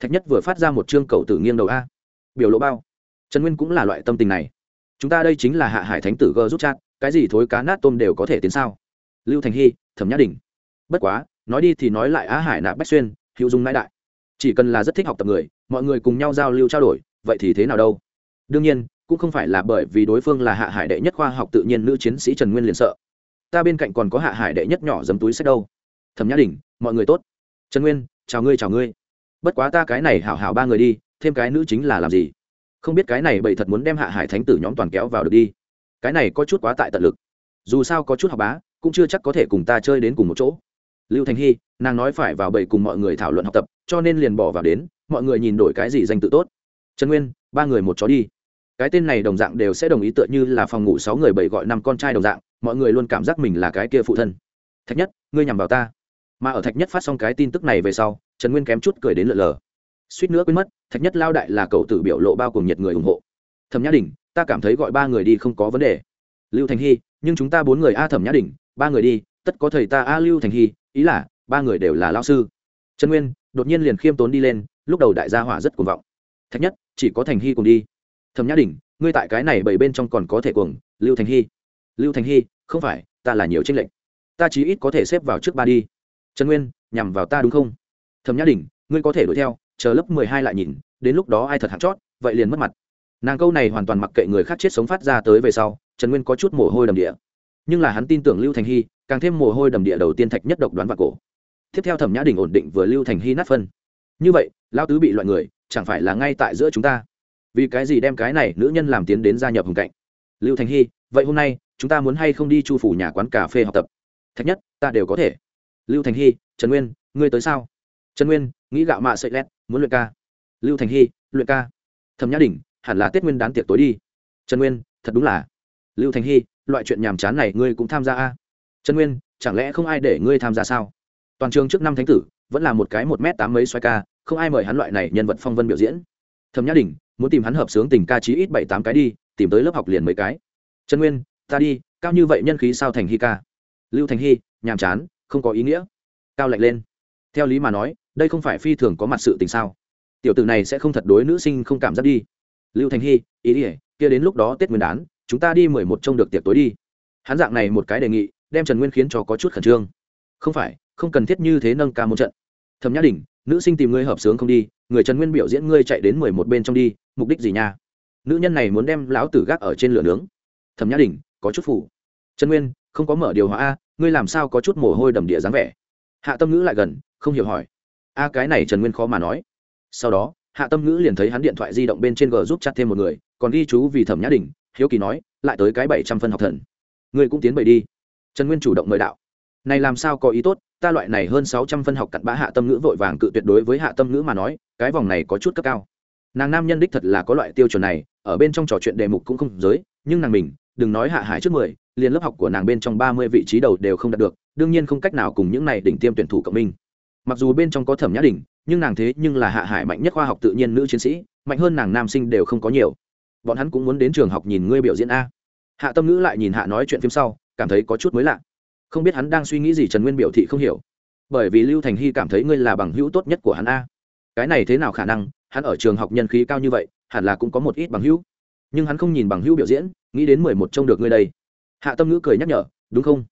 thạch nhất vừa phát ra một chương cầu tử nghiêng đầu a biểu lộ bao trần nguyên cũng là loại tâm tình này chúng ta đây chính là hạ hải thánh tử g giúp chat cái gì thối cá nát tôm đều có thể tiến sao? Lưu thành hy, thẩm nhã đình. Bất quá, nói đi thì nói lại á hải nạp bách xuyên, hữu dung nãi đại. Chỉ cần là rất thích học tập người, mọi người cùng nhau giao lưu trao đổi, vậy thì thế nào đâu? Đương nhiên, cũng không phải là bởi vì đối phương là hạ hải đệ nhất khoa học tự nhiên nữ chiến sĩ trần nguyên liền sợ. Ta bên cạnh còn có hạ hải đệ nhất nhỏ dấm túi sách đâu. Thẩm nhã đình, mọi người tốt. Trần nguyên, chào ngươi chào ngươi. Bất quá ta cái này hảo hảo ba người đi, thêm cái nữ chính là làm gì? Không biết cái này bậy thật muốn đem hạ hải thánh tử nhóm toàn kéo vào được đi cái này có chút quá tại tận lực. Dù sao có chút học bá, cũng chưa chắc có thể cùng ta chơi đến cùng một chỗ. Lưu thành hy, nàng nói phải vào bầy cùng mọi người thảo luận học tập, cho nên liền bỏ vào đến, mọi người nhìn đổi cái gì danh tự tốt. Trần nguyên, ba người một chó đi. Cái tên này đồng dạng đều sẽ đồng ý tựa như là phòng ngủ sáu người bảy gọi năm con trai đồng dạng, mọi người luôn cảm giác mình là cái kia phụ thân. Thạch nhất, ngươi nhằm vào ta. Mà ở thạch nhất phát xong cái tin tức này về sau, trần nguyên kém chút cười đến lợn lờ. Suýt nữa quên mất, thạch nhất lao đại là cậu tử biểu lộ bao cùng nhiệt người ủng hộ. Thẩm nhã đình ta cảm thấy gọi ba người đi không có vấn đề. Lưu thành hy, nhưng chúng ta bốn người a thẩm nhã đình ba người đi, tất có thầy ta a lưu thành hy, ý là, ba người đều là lao sư. Trần nguyên, đột nhiên liền khiêm tốn đi lên, lúc đầu đại gia hỏa rất cuồng vọng. Thạch nhất, chỉ có thành hy cùng đi. Thẩm nhã đình ngươi tại cái này bảy bên trong còn có thể cuồng, lưu thành hy. Lưu thành hy, không phải, ta là nhiều tranh lệch. Ta chí ít có thể xếp vào trước ba đi. Trần nguyên, nhằm vào ta đúng không? Thẩm nhã đình ngươi có thể đuổi theo, chờ lớp mười hai lại nhìn, đến lúc đó ai thật hạt chót, vậy liền mất mặt nàng câu này hoàn toàn mặc kệ người khác chết sống phát ra tới về sau, trần nguyên có chút mồ hôi đầm địa. Nhưng là hắn tin tưởng lưu thành hy, càng thêm mồ hôi đầm địa đầu tiên thạch nhất độc đoán và cổ. Tiếp theo thẩm nhã đình ổn định vừa lưu thành hy nát phân. Như vậy lao tứ bị loại người, chẳng phải là ngay tại giữa chúng ta? Vì cái gì đem cái này nữ nhân làm tiến đến gia nhập hùng cạnh lưu thành hy, vậy hôm nay, chúng ta muốn hay không đi chu phủ nhà quán cà phê học tập? Thạch nhất, ta đều có thể. Lưu thành hy, trần nguyên, ngươi tới sao? Trần nguyên, nghĩ gạo mạ sậy lét, muốn luyện ca. Lưu thành hy, luyện ca. Thẩm nhã đình hẳn là tết nguyên đán tiệc tối đi. Trần nguyên, thật đúng là. Lưu thành hy, loại chuyện nhàm chán này ngươi cũng tham gia a? Trần nguyên, chẳng lẽ không ai để ngươi tham gia sao? Toàn trường trước năm thánh tử, vẫn là một cái một m tám mấy xoay ca, không ai mời hắn loại này nhân vật phong vân biểu diễn. Thẩm nhã đình muốn tìm hắn hợp sướng tình ca chí ít bảy tám cái đi, tìm tới lớp học liền mấy cái. Trần nguyên, ta đi, cao như vậy nhân khí sao thành hy ca? Lưu thành hy, nhàm chán, không có ý nghĩa. Cao lạnh lên. Theo lý mà nói, đây không phải phi thường có mặt sự tình sao? Tiểu tử này sẽ không thật đối nữ sinh không cảm giác đi lưu thành hy, ý ỉa kia đến lúc đó tết nguyên đán, chúng ta đi mười một trông được tiệc tối đi. Hắn dạng này một cái đề nghị, đem trần nguyên khiến cho có chút khẩn trương. Không phải, không cần thiết như thế nâng ca một trận. Thẩm nhã đình, nữ sinh tìm ngươi hợp sướng không đi, người trần nguyên biểu diễn ngươi chạy đến mười một bên trong đi, mục đích gì nha? Nữ nhân này muốn đem lão tử gác ở trên lửa nướng. Thẩm nhã đình, có chút phủ trần nguyên, không có mở điều hòa a, ngươi làm sao có chút mồ hôi đầm địa dáng vẻ? Hạ tâm ngữ lại gần, không hiểu hỏi. A, cái này trần nguyên khó mà nói. Sau đó hạ tâm ngữ liền thấy hắn điện thoại di động bên trên g giúp chặt thêm một người, còn ghi chú vì thẩm nhã đình, hiếu kỳ nói, lại tới cái bảy trăm phân học thần. Ngươi cũng tiến bảy đi. Trần nguyên chủ động mời đạo. Này làm sao có ý tốt, ta loại này hơn sáu trăm phân học cặn bã hạ tâm ngữ vội vàng cự tuyệt đối với hạ tâm ngữ mà nói, cái vòng này có chút cấp cao. Nàng nam nhân đích thật là có loại tiêu chuẩn này, ở bên trong trò chuyện đề mục cũng không giới, nhưng nàng mình, đừng nói hạ hải trước mười, liền lớp học của nàng bên trong ba mươi vị trí đầu đều không đạt được, đương nhiên không cách nào cùng những này đỉnh tiêm tuyển thủ cộng minh. Mặc dù bên trong có thẩm nhã Đỉnh nhưng nàng thế nhưng là hạ hải mạnh nhất khoa học tự nhiên nữ chiến sĩ, mạnh hơn nàng nam sinh đều không có nhiều. Bọn hắn cũng muốn đến trường học nhìn ngươi biểu diễn a. Hạ tâm ngữ lại nhìn hạ nói chuyện phim sau, cảm thấy có chút mới lạ. Không biết hắn đang suy nghĩ gì trần nguyên biểu thị không hiểu. Bởi vì lưu thành hy cảm thấy ngươi là bằng hữu tốt nhất của hắn a. Cái này thế nào khả năng, hắn ở trường học nhân khí cao như vậy, hẳn là cũng có một ít bằng hữu. Nhưng hắn không nhìn bằng hữu biểu diễn, nghĩ đến mười một trông được ngươi đây. Hạ tâm ngữ cười nhắc nhở, đúng không?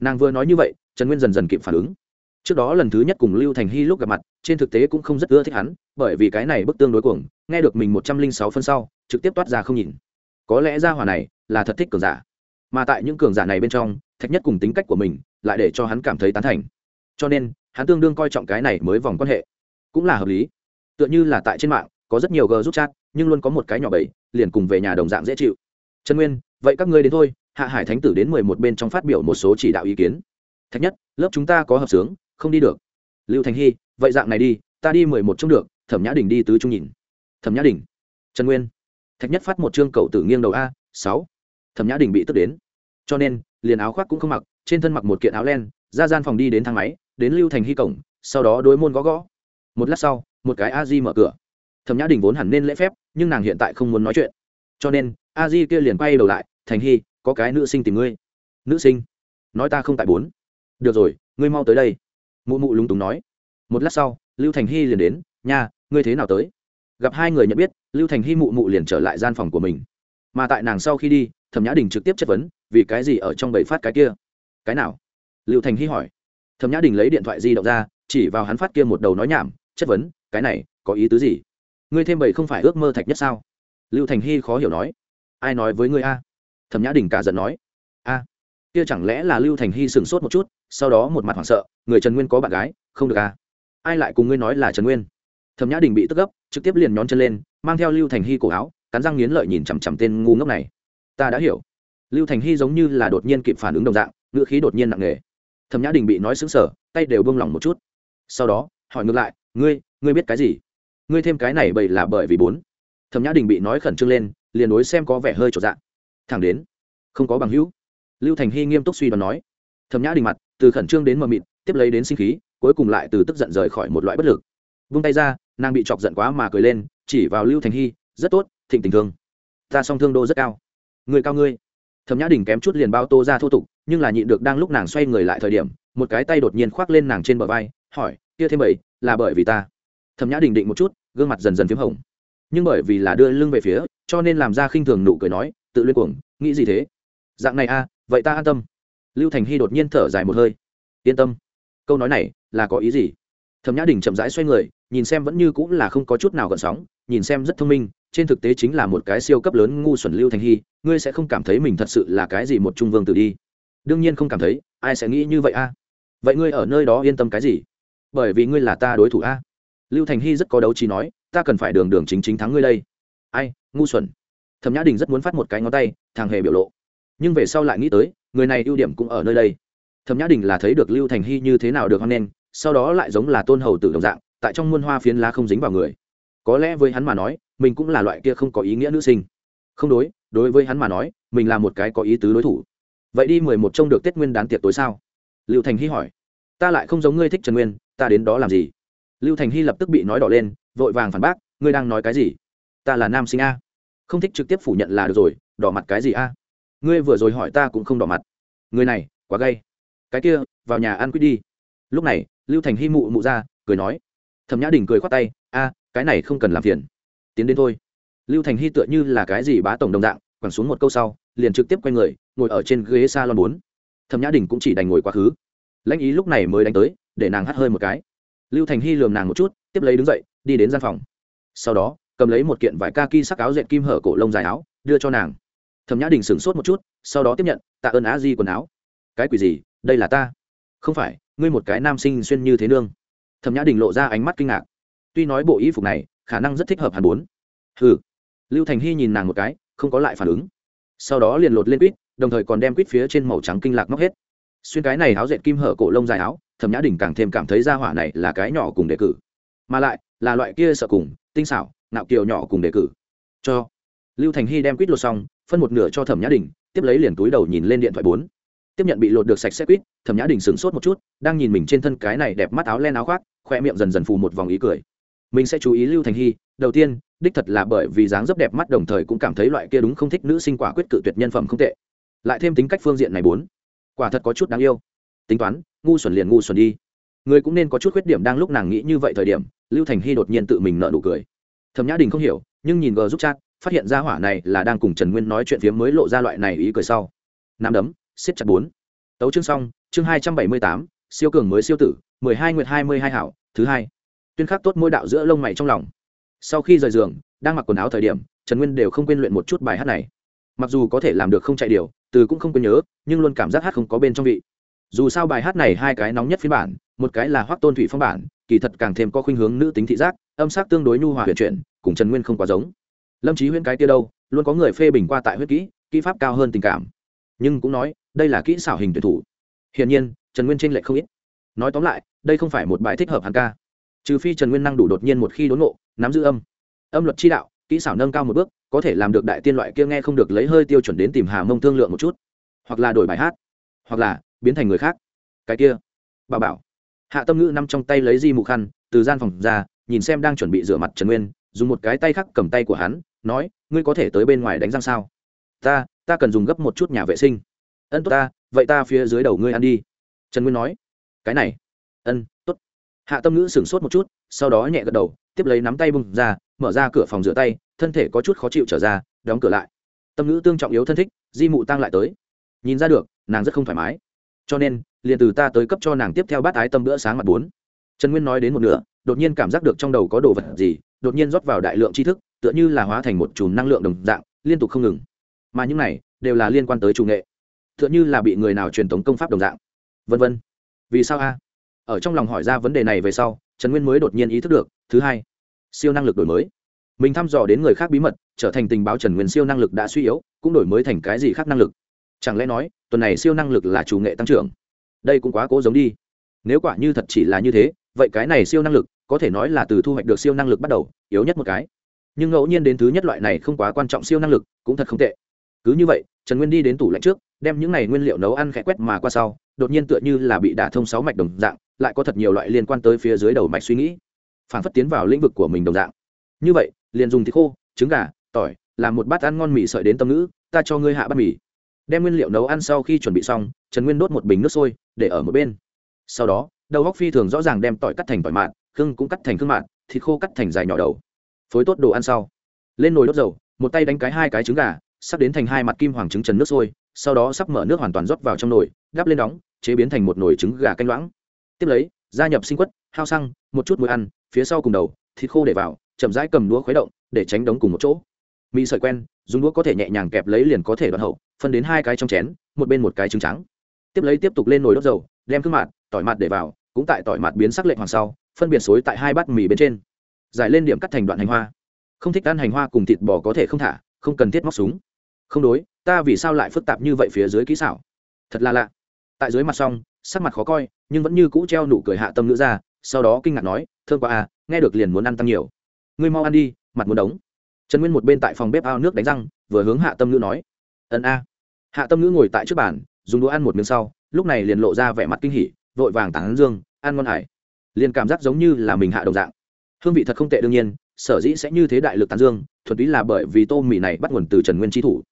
Nàng vừa nói như vậy, trần nguyên dần dần kịp phản ứng trước đó lần thứ nhất cùng lưu thành hy lúc gặp mặt, trên thực tế cũng không rất ưa thích hắn, bởi vì cái này bức tương đối cuồng, nghe được mình một trăm linh sáu phân sau, trực tiếp toát ra không nhìn. Có lẽ ra hỏa này là thật thích cường giả. Mà tại những cường giả này bên trong, thạch nhất cùng tính cách của mình lại để cho hắn cảm thấy tán thành. Cho nên, hắn tương đương coi trọng cái này mới vòng quan hệ. Cũng là hợp lý. Tựa như là tại trên mạng, có rất nhiều g giúp chat, nhưng luôn có một cái nhỏ bẫy liền cùng về nhà đồng dạng dễ chịu. Trần nguyên, vậy các ngươi đến thôi, hạ hải thánh tử đến mười một bên trong phát biểu một số chỉ đạo ý kiến. Thạch nhất, lớp chúng ta có hợp sướng không đi được. Lưu thành hy, vậy dạng này đi, ta đi mười một trông được, thẩm nhã đình đi tứ trung nhìn. Thẩm nhã đình. Trần nguyên. Thạch nhất phát một chương cậu tử nghiêng đầu a, sáu. Thẩm nhã đình bị tức đến. Cho nên, liền áo khoác cũng không mặc, trên thân mặc một kiện áo len, ra gian phòng đi đến thang máy, đến lưu thành hy cổng, sau đó đối môn gõ gõ. Một lát sau, một cái a di mở cửa. Thẩm nhã đình vốn hẳn nên lễ phép, nhưng nàng hiện tại không muốn nói chuyện. Cho nên, a di kia liền quay đầu lại, thành hy, có cái nữ sinh tìm ngươi. Nữ sinh? Nói ta không tại bốn. Được rồi, ngươi mau tới đây mụ mụ lúng túng nói. Một lát sau, lưu thành hy liền đến, nha, ngươi thế nào tới? Gặp hai người nhận biết, lưu thành hy mụ mụ liền trở lại gian phòng của mình. Mà tại nàng sau khi đi, thẩm nhã đình trực tiếp chất vấn, vì cái gì ở trong bầy phát cái kia? Cái nào? Lưu thành hy hỏi. Thẩm nhã đình lấy điện thoại di động ra, chỉ vào hắn phát kia một đầu nói nhảm, chất vấn, cái này, có ý tứ gì? Ngươi thêm bầy không phải ước mơ thạch nhất sao? Lưu thành hy khó hiểu nói. Ai nói với ngươi a? Thẩm nhã đình cả giận nói. A kia chẳng lẽ là lưu thành hy sửng sốt một chút, sau đó một mặt hoảng sợ, người trần nguyên có bạn gái, không được à? ai lại cùng ngươi nói là trần nguyên? Thẩm nhã đình bị tức gấp, trực tiếp liền nhón chân lên, mang theo lưu thành hy cổ áo, cắn răng nghiến lợi nhìn chằm chằm tên ngu ngốc này. Ta đã hiểu. Lưu thành hy giống như là đột nhiên kịp phản ứng đồng dạng, ngữ khí đột nhiên nặng nề. Thẩm nhã đình bị nói xứng sở tay đều bông lỏng một chút. Sau đó, hỏi ngược lại, ngươi ngươi biết cái gì? Ngươi thêm cái này bậy là bởi vì bốn? Thẩm nhã đình bị nói khẩn trương lên, liền đối xem có vẻ hơi trột dạng thẳng đến, không có bằng hữu lưu thành hy nghiêm túc suy đoán nói thẩm nhã đình mặt từ khẩn trương đến mờ mịt tiếp lấy đến sinh khí cuối cùng lại từ tức giận rời khỏi một loại bất lực. Vung tay ra nàng bị chọc giận quá mà cười lên chỉ vào lưu thành hy rất tốt thịnh tình thương. Ta song thương đô rất cao. Người cao ngươi. Thẩm nhã đình kém chút liền bao tô ra thô tục nhưng là nhịn được đang lúc nàng xoay người lại thời điểm một cái tay đột nhiên khoác lên nàng trên bờ vai hỏi kia thêm bảy là bởi vì ta? Thẩm nhã đình định một chút gương mặt dần dần p h í m hồng. Nhưng bởi vì là đưa lưng về phía cho nên làm ra khinh thường nụ cười nói tự luyên cuồng nghĩ gì thế? Dạng này a à, vậy ta an tâm. Lưu thành hy đột nhiên thở dài một hơi. Yên tâm. Câu nói này là có ý gì? Thẩm nhã đình chậm rãi xoay người, nhìn xem vẫn như cũng là không có chút nào gợn sóng, nhìn xem rất thông minh, trên thực tế chính là một cái siêu cấp lớn ngu xuẩn lưu thành hy, ngươi sẽ không cảm thấy mình thật sự là cái gì một trung vương tử đi. Đương nhiên không cảm thấy, ai sẽ nghĩ như vậy a? Vậy ngươi ở nơi đó yên tâm cái gì? Bởi vì ngươi là ta đối thủ a. Lưu thành hy rất có đấu trí nói, ta cần phải đường đường chính chính thắng ngươi đây. Ai, ngu xuẩn. Thẩm nhã đình rất muốn phát một cái ngón tay, thằng hề biểu lộ nhưng về sau lại nghĩ tới, người này ưu điểm cũng ở nơi đây. Thẩm nhã đình là thấy được lưu thành hy như thế nào được hoan nghênh, sau đó lại giống là tôn hầu tử đồng dạng, tại trong muôn hoa phiến lá không dính vào người. Có lẽ với hắn mà nói, mình cũng là loại kia không có ý nghĩa nữ sinh. Không đối đối với hắn mà nói, mình là một cái có ý tứ đối thủ. Vậy đi mười một trông được tết nguyên đán tiệc tối sao? Lưu thành hy hỏi. Ta lại không giống ngươi thích trần nguyên, ta đến đó làm gì? Lưu thành hy lập tức bị nói đỏ lên, vội vàng phản bác, ngươi đang nói cái gì? Ta là nam sinh a. Không thích trực tiếp phủ nhận là được rồi, đỏ mặt cái gì a? Ngươi vừa rồi hỏi ta cũng không đỏ mặt. Người này, quá gay. Cái kia, vào nhà ăn quýt đi. Lúc này, lưu thành hy mụ mụ ra, cười nói. Thẩm nhã đình cười khoát tay, a, cái này không cần làm phiền. Tiến đến thôi. Lưu thành hy tựa như là cái gì bá tổng đồng dạng, quẳng xuống một câu sau, liền trực tiếp quay người, ngồi ở trên ghế s a lon bốn. Thẩm nhã đình cũng chỉ đành ngồi quá khứ. Lãnh ý lúc này mới đánh tới, để nàng hắt hơi một cái. Lưu thành hy lườm nàng một chút, tiếp lấy đứng dậy, đi đến gian phòng. Sau đó, cầm lấy một kiện vải ca ki sắc áo dệt kim hở cổ lông dài áo, đưa cho nàng thẩm nhã đình sửng sốt một chút, sau đó tiếp nhận, tạ ơn á di quần áo. Cái quỷ gì? Đây là ta. Không phải, ngươi một cái nam sinh xuyên như thế nương. Thẩm nhã đình lộ ra ánh mắt kinh ngạc. Tuy nói bộ y phục này, khả năng rất thích hợp hàn bốn ừ lưu thành hy nhìn nàng một cái, không có lại phản ứng. Sau đó liền lột lên quýt, đồng thời còn đem quýt phía trên màu trắng kinh lạc móc hết. Xuyên cái này áo dệt kim hở cổ lông dài áo, thẩm nhã đình càng thêm cảm thấy ra hỏa này là cái nhỏ cùng đề cử. Mà lại, là loại kia sợ cùng, tinh xảo nạo kiều nhỏ cùng đề cử. Cho. Lưu thành hy đem quýt lột xong phân một nửa cho thẩm nhã đình, tiếp lấy liền túi đầu nhìn lên điện thoại bốn. Tiếp nhận bị lột được sạch sẽ quýt, thẩm nhã đình sửng sốt một chút, đang nhìn mình trên thân cái này đẹp mắt áo len áo khoác, khoe miệng dần dần phù một vòng ý cười. Mình sẽ chú ý lưu thành hy, đầu tiên, đích thật là bởi vì dáng dấp đẹp mắt đồng thời cũng cảm thấy loại kia đúng không thích nữ sinh quả quyết cự tuyệt nhân phẩm không tệ. Lại thêm tính cách phương diện này bốn, quả thật có chút đáng yêu. Tính toán, ngu xuẩn liền ngu xuẩn đi. Người cũng nên có chút khuyết điểm đang lúc nàng nghĩ như vậy thời điểm, lưu thành hy đột nhiên tự mình nợ nụ cười. Thẩm nhã đình không hiểu, nhưng nhìn gờ giúp chat phát hiện ra hỏa này là đang cùng trần nguyên nói chuyện phía mới lộ ra loại này ý cười sau. Nắm đấm, siết chặt bốn. Tấu chương xong, chương hai trăm bảy mươi tám, siêu cường mới siêu tử, mười hai nguyệt hai mươi hai hảo, thứ hai. Tuyên khắc tốt môi đạo giữa lông mày trong lòng. Sau khi rời giường, đang mặc quần áo thời điểm, trần nguyên đều không quên luyện một chút bài hát này. Mặc dù có thể làm được không chạy điều, từ cũng không quên nhớ, nhưng luôn cảm giác hát không có bên trong vị. Dù sao bài hát này hai cái nóng nhất phiên bản, một cái là hoác tôn thủy phong bản, kỳ thật càng thêm có khuynh hướng nữ tính thị giác, âm sắc tương đối nhu hòa huyền chuyển, cùng trần nguyên không quá giống lâm trí huyễn cái kia đâu, luôn có người phê bình qua tại huyết kỹ kỹ pháp cao hơn tình cảm. Nhưng cũng nói, đây là kỹ xảo hình tuyển thủ. Hiển nhiên, trần nguyên tranh lệch không ít. Nói tóm lại, đây không phải một bài thích hợp hắn ca. Trừ phi trần nguyên năng đủ đột nhiên một khi đốn ngộ, nắm giữ âm. Âm luật chi đạo, kỹ xảo nâng cao một bước, có thể làm được đại tiên loại kia nghe không được lấy hơi tiêu chuẩn đến tìm hà mông thương lượng một chút. Hoặc là đổi bài hát. Hoặc là, biến thành người khác. Cái kia. Bà bảo. Hạ tâm ngữ nằm trong tay lấy di mụ khăn, từ gian phòng ra, nhìn xem đang chuẩn bị rửa mặt trần nguyên, dùng một cái tay khác cầm tay của hắn nói, ngươi có thể tới bên ngoài đánh răng sao? Ta ta cần dùng gấp một chút nhà vệ sinh. Ân, tốt ta, vậy ta phía dưới đầu ngươi ăn đi. Trần nguyên nói. Cái này. Ân, tốt. Hạ tâm ngữ sửng sốt một chút, sau đó nhẹ gật đầu, tiếp lấy nắm tay bung ra, mở ra cửa phòng rửa tay, thân thể có chút khó chịu trở ra, đóng cửa lại. Tâm ngữ tương trọng yếu thân thích, di mụ tăng lại tới. Nhìn ra được, nàng rất không thoải mái. Cho nên, liền từ ta tới cấp cho nàng tiếp theo bát ái tâm bữa sáng mặt bốn. Trần nguyên nói đến một nửa đột nhiên cảm giác được trong đầu có đồ vật gì, đột nhiên rót vào đại lượng tri thức, tựa như là hóa thành một chùm năng lượng đồng dạng, liên tục không ngừng. Mà những này đều là liên quan tới chủ nghệ, tựa như là bị người nào truyền tống công pháp đồng dạng. Vân vân. Vì sao a? Ở trong lòng hỏi ra vấn đề này về sau, trần nguyên mới đột nhiên ý thức được, thứ hai, siêu năng lực đổi mới. Mình thăm dò đến người khác bí mật, trở thành tình báo trần nguyên siêu năng lực đã suy yếu, cũng đổi mới thành cái gì khác năng lực? Chẳng lẽ nói, tuần này siêu năng lực là chủ nghệ tăng trưởng? Đây cũng quá cố giống đi. Nếu quả như thật chỉ là như thế vậy cái này siêu năng lực, có thể nói là từ thu hoạch được siêu năng lực bắt đầu, yếu nhất một cái. Nhưng ngẫu nhiên đến thứ nhất loại này không quá quan trọng siêu năng lực, cũng thật không tệ. Cứ như vậy, trần nguyên đi đến tủ lạnh trước, đem những này nguyên liệu nấu ăn khẽ quét mà qua sau, đột nhiên tựa như là bị đả thông sáu mạch đồng dạng, lại có thật nhiều loại liên quan tới phía dưới đầu mạch suy nghĩ phản phất tiến vào lĩnh vực của mình đồng dạng. Như vậy, liền dùng thịt khô, trứng gà, tỏi, làm một bát ăn ngon mì sợi đến tâm ngữ, ta cho ngươi hạ bát mì. Đem nguyên liệu nấu ăn sau khi chuẩn bị xong, trần nguyên đốt một bình nước sôi, để ở một bên. Sau đó đầu góc phi thường rõ ràng đem tỏi cắt thành tỏi mạn khương cũng cắt thành khương mạn thịt khô cắt thành dài nhỏ đầu. Phối tốt đồ ăn sau. Lên nồi đốt dầu, một tay đánh cái hai cái trứng gà, sắp đến thành hai mặt kim hoàng trứng trần nước sôi, sau đó sắp mở nước hoàn toàn rót vào trong nồi đắp lên đóng, chế biến thành một nồi trứng gà canh loãng. Tiếp lấy, gia nhập sinh quất, hao xăng, một chút muối ăn, phía sau cùng đầu, thịt khô để vào, chậm rãi cầm đũa khuấy động, để tránh đống cùng một chỗ. Mì sợi quen, dùng đũa có thể nhẹ nhàng kẹp lấy liền có thể đoạn hậu, phân đến hai cái trong chén, một bên một cái trứng trắng. Tiếp lấy tiếp tục lên nồi đốt dầu, đem khương mạt, tỏi mạt để vào cũng tại tỏi mặt biến sắc lệnh hoàng sau, phân biệt xối tại hai bát mì bên trên. Giải lên điểm cắt thành đoạn hành hoa. Không thích ăn hành hoa cùng thịt bò có thể không thả, không cần thiết móc súng. Không đối, ta vì sao lại phức tạp như vậy phía dưới kỹ xảo? Thật là lạ. Tại dưới mặt xong, sắc mặt khó coi, nhưng vẫn như cũ treo nụ cười hạ tâm nữ ra, sau đó kinh ngạc nói, thương quá à nghe được liền muốn ăn tăng nhiều. Ngươi mau ăn đi, mặt muốn đóng. Trần nguyên một bên tại phòng bếp ao nước đánh răng, vừa hướng hạ tâm nữ nói, ân a. Hạ tâm nữ ngồi tại trước bàn, dùng đũa ăn một miếng sau, lúc này liền lộ ra vẻ mặt kinh hỉ vội vàng tán dương, ăn ngon hải. Liền cảm giác giống như là mình hạ đồng dạng. Hương vị thật không tệ đương nhiên, sở dĩ sẽ như thế đại lực tán dương, thuần túy là bởi vì tô mì này bắt nguồn từ trần nguyên trí thủ.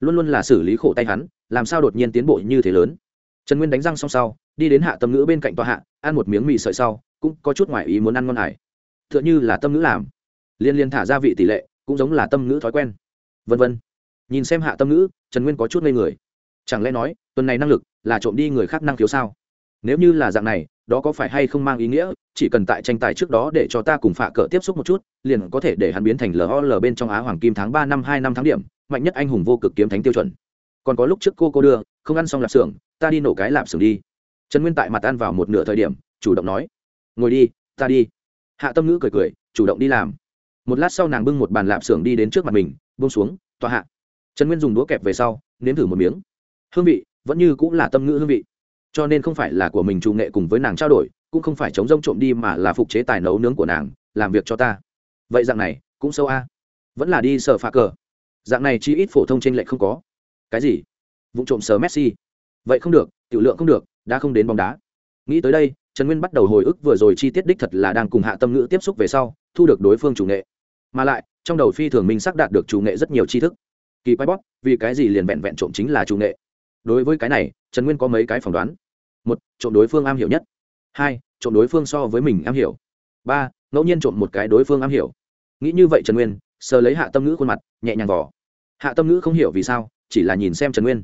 Luôn luôn là xử lý khổ tay hắn, làm sao đột nhiên tiến bộ như thế lớn. Trần nguyên đánh răng xong sau, đi đến hạ tâm ngữ bên cạnh tòa hạ, ăn một miếng mì sợi sau, cũng có chút ngoại ý muốn ăn ngon hải. T h ư ợ n h ư là tâm ngữ làm. Liên liên thả ra vị tỷ lệ, cũng giống là tâm ngữ thói quen. Vân vân. Nhìn xem hạ tâm ngữ, trần nguyên có chút ngây người. Chẳng lẽ nói, tuần này năng lực là trộm đi người khác năng khiếu sao? Nếu như là dạng này, đó có phải hay không mang ý nghĩa, chỉ cần tại tranh tài trước đó để cho ta cùng phạ cỡ tiếp xúc một chút, liền có thể để hắn biến thành lol bên trong á hoàng kim tháng ba năm hai năm tháng điểm, mạnh nhất anh hùng vô cực kiếm thánh tiêu chuẩn. Còn có lúc trước cô cô đưa, không ăn xong lạp xưởng, ta đi nổ cái lạp xưởng đi. Trần nguyên tại mặt ăn vào một nửa thời điểm, chủ động nói, ngồi đi, ta đi. Hạ tâm ngữ cười cười, chủ động đi làm. Một lát sau nàng bưng một bàn lạp xưởng đi đến trước mặt mình bông xuống, tòa hạ. Trần nguyên dùng đũa kẹp về sau, nếm thử một miếng. Hương vị, vẫn như cũng là tâm ngữ hương vị cho nên không phải là của mình chủ nghệ cùng với nàng trao đổi, cũng không phải chống rông trộm đi mà là phục chế tài nấu nướng của nàng, làm việc cho ta. Vậy dạng này, cũng sâu a. Vẫn là đi sờ pha cờ. Dạng này chi ít phổ thông trên lệ không có. Cái gì? Vụ trộm sờ messi. Vậy không được, tiểu lượng không được, đã không đến bóng đá. Nghĩ tới đây, trần nguyên bắt đầu hồi ức vừa rồi chi tiết đích thật là đang cùng hạ tâm ngữ tiếp xúc về sau, thu được đối phương chủ nghệ. Mà lại, trong đầu phi thường minh xác đạt được chủ nghệ rất nhiều tri thức. Kỳ quay bóp, vì cái gì liền vẹn vẹn trộm chính là chủ nghệ? Đối với cái này, trần nguyên có mấy cái phỏng đoán. Một, trộm đối phương am hiểu nhất. Hai, trộm đối phương so với mình am hiểu. Ba, ngẫu nhiên trộm một cái đối phương am hiểu. Nghĩ như vậy trần nguyên, sờ lấy hạ tâm ngữ khuôn mặt, nhẹ nhàng vỏ hạ tâm ngữ không hiểu vì sao, chỉ là nhìn xem trần nguyên.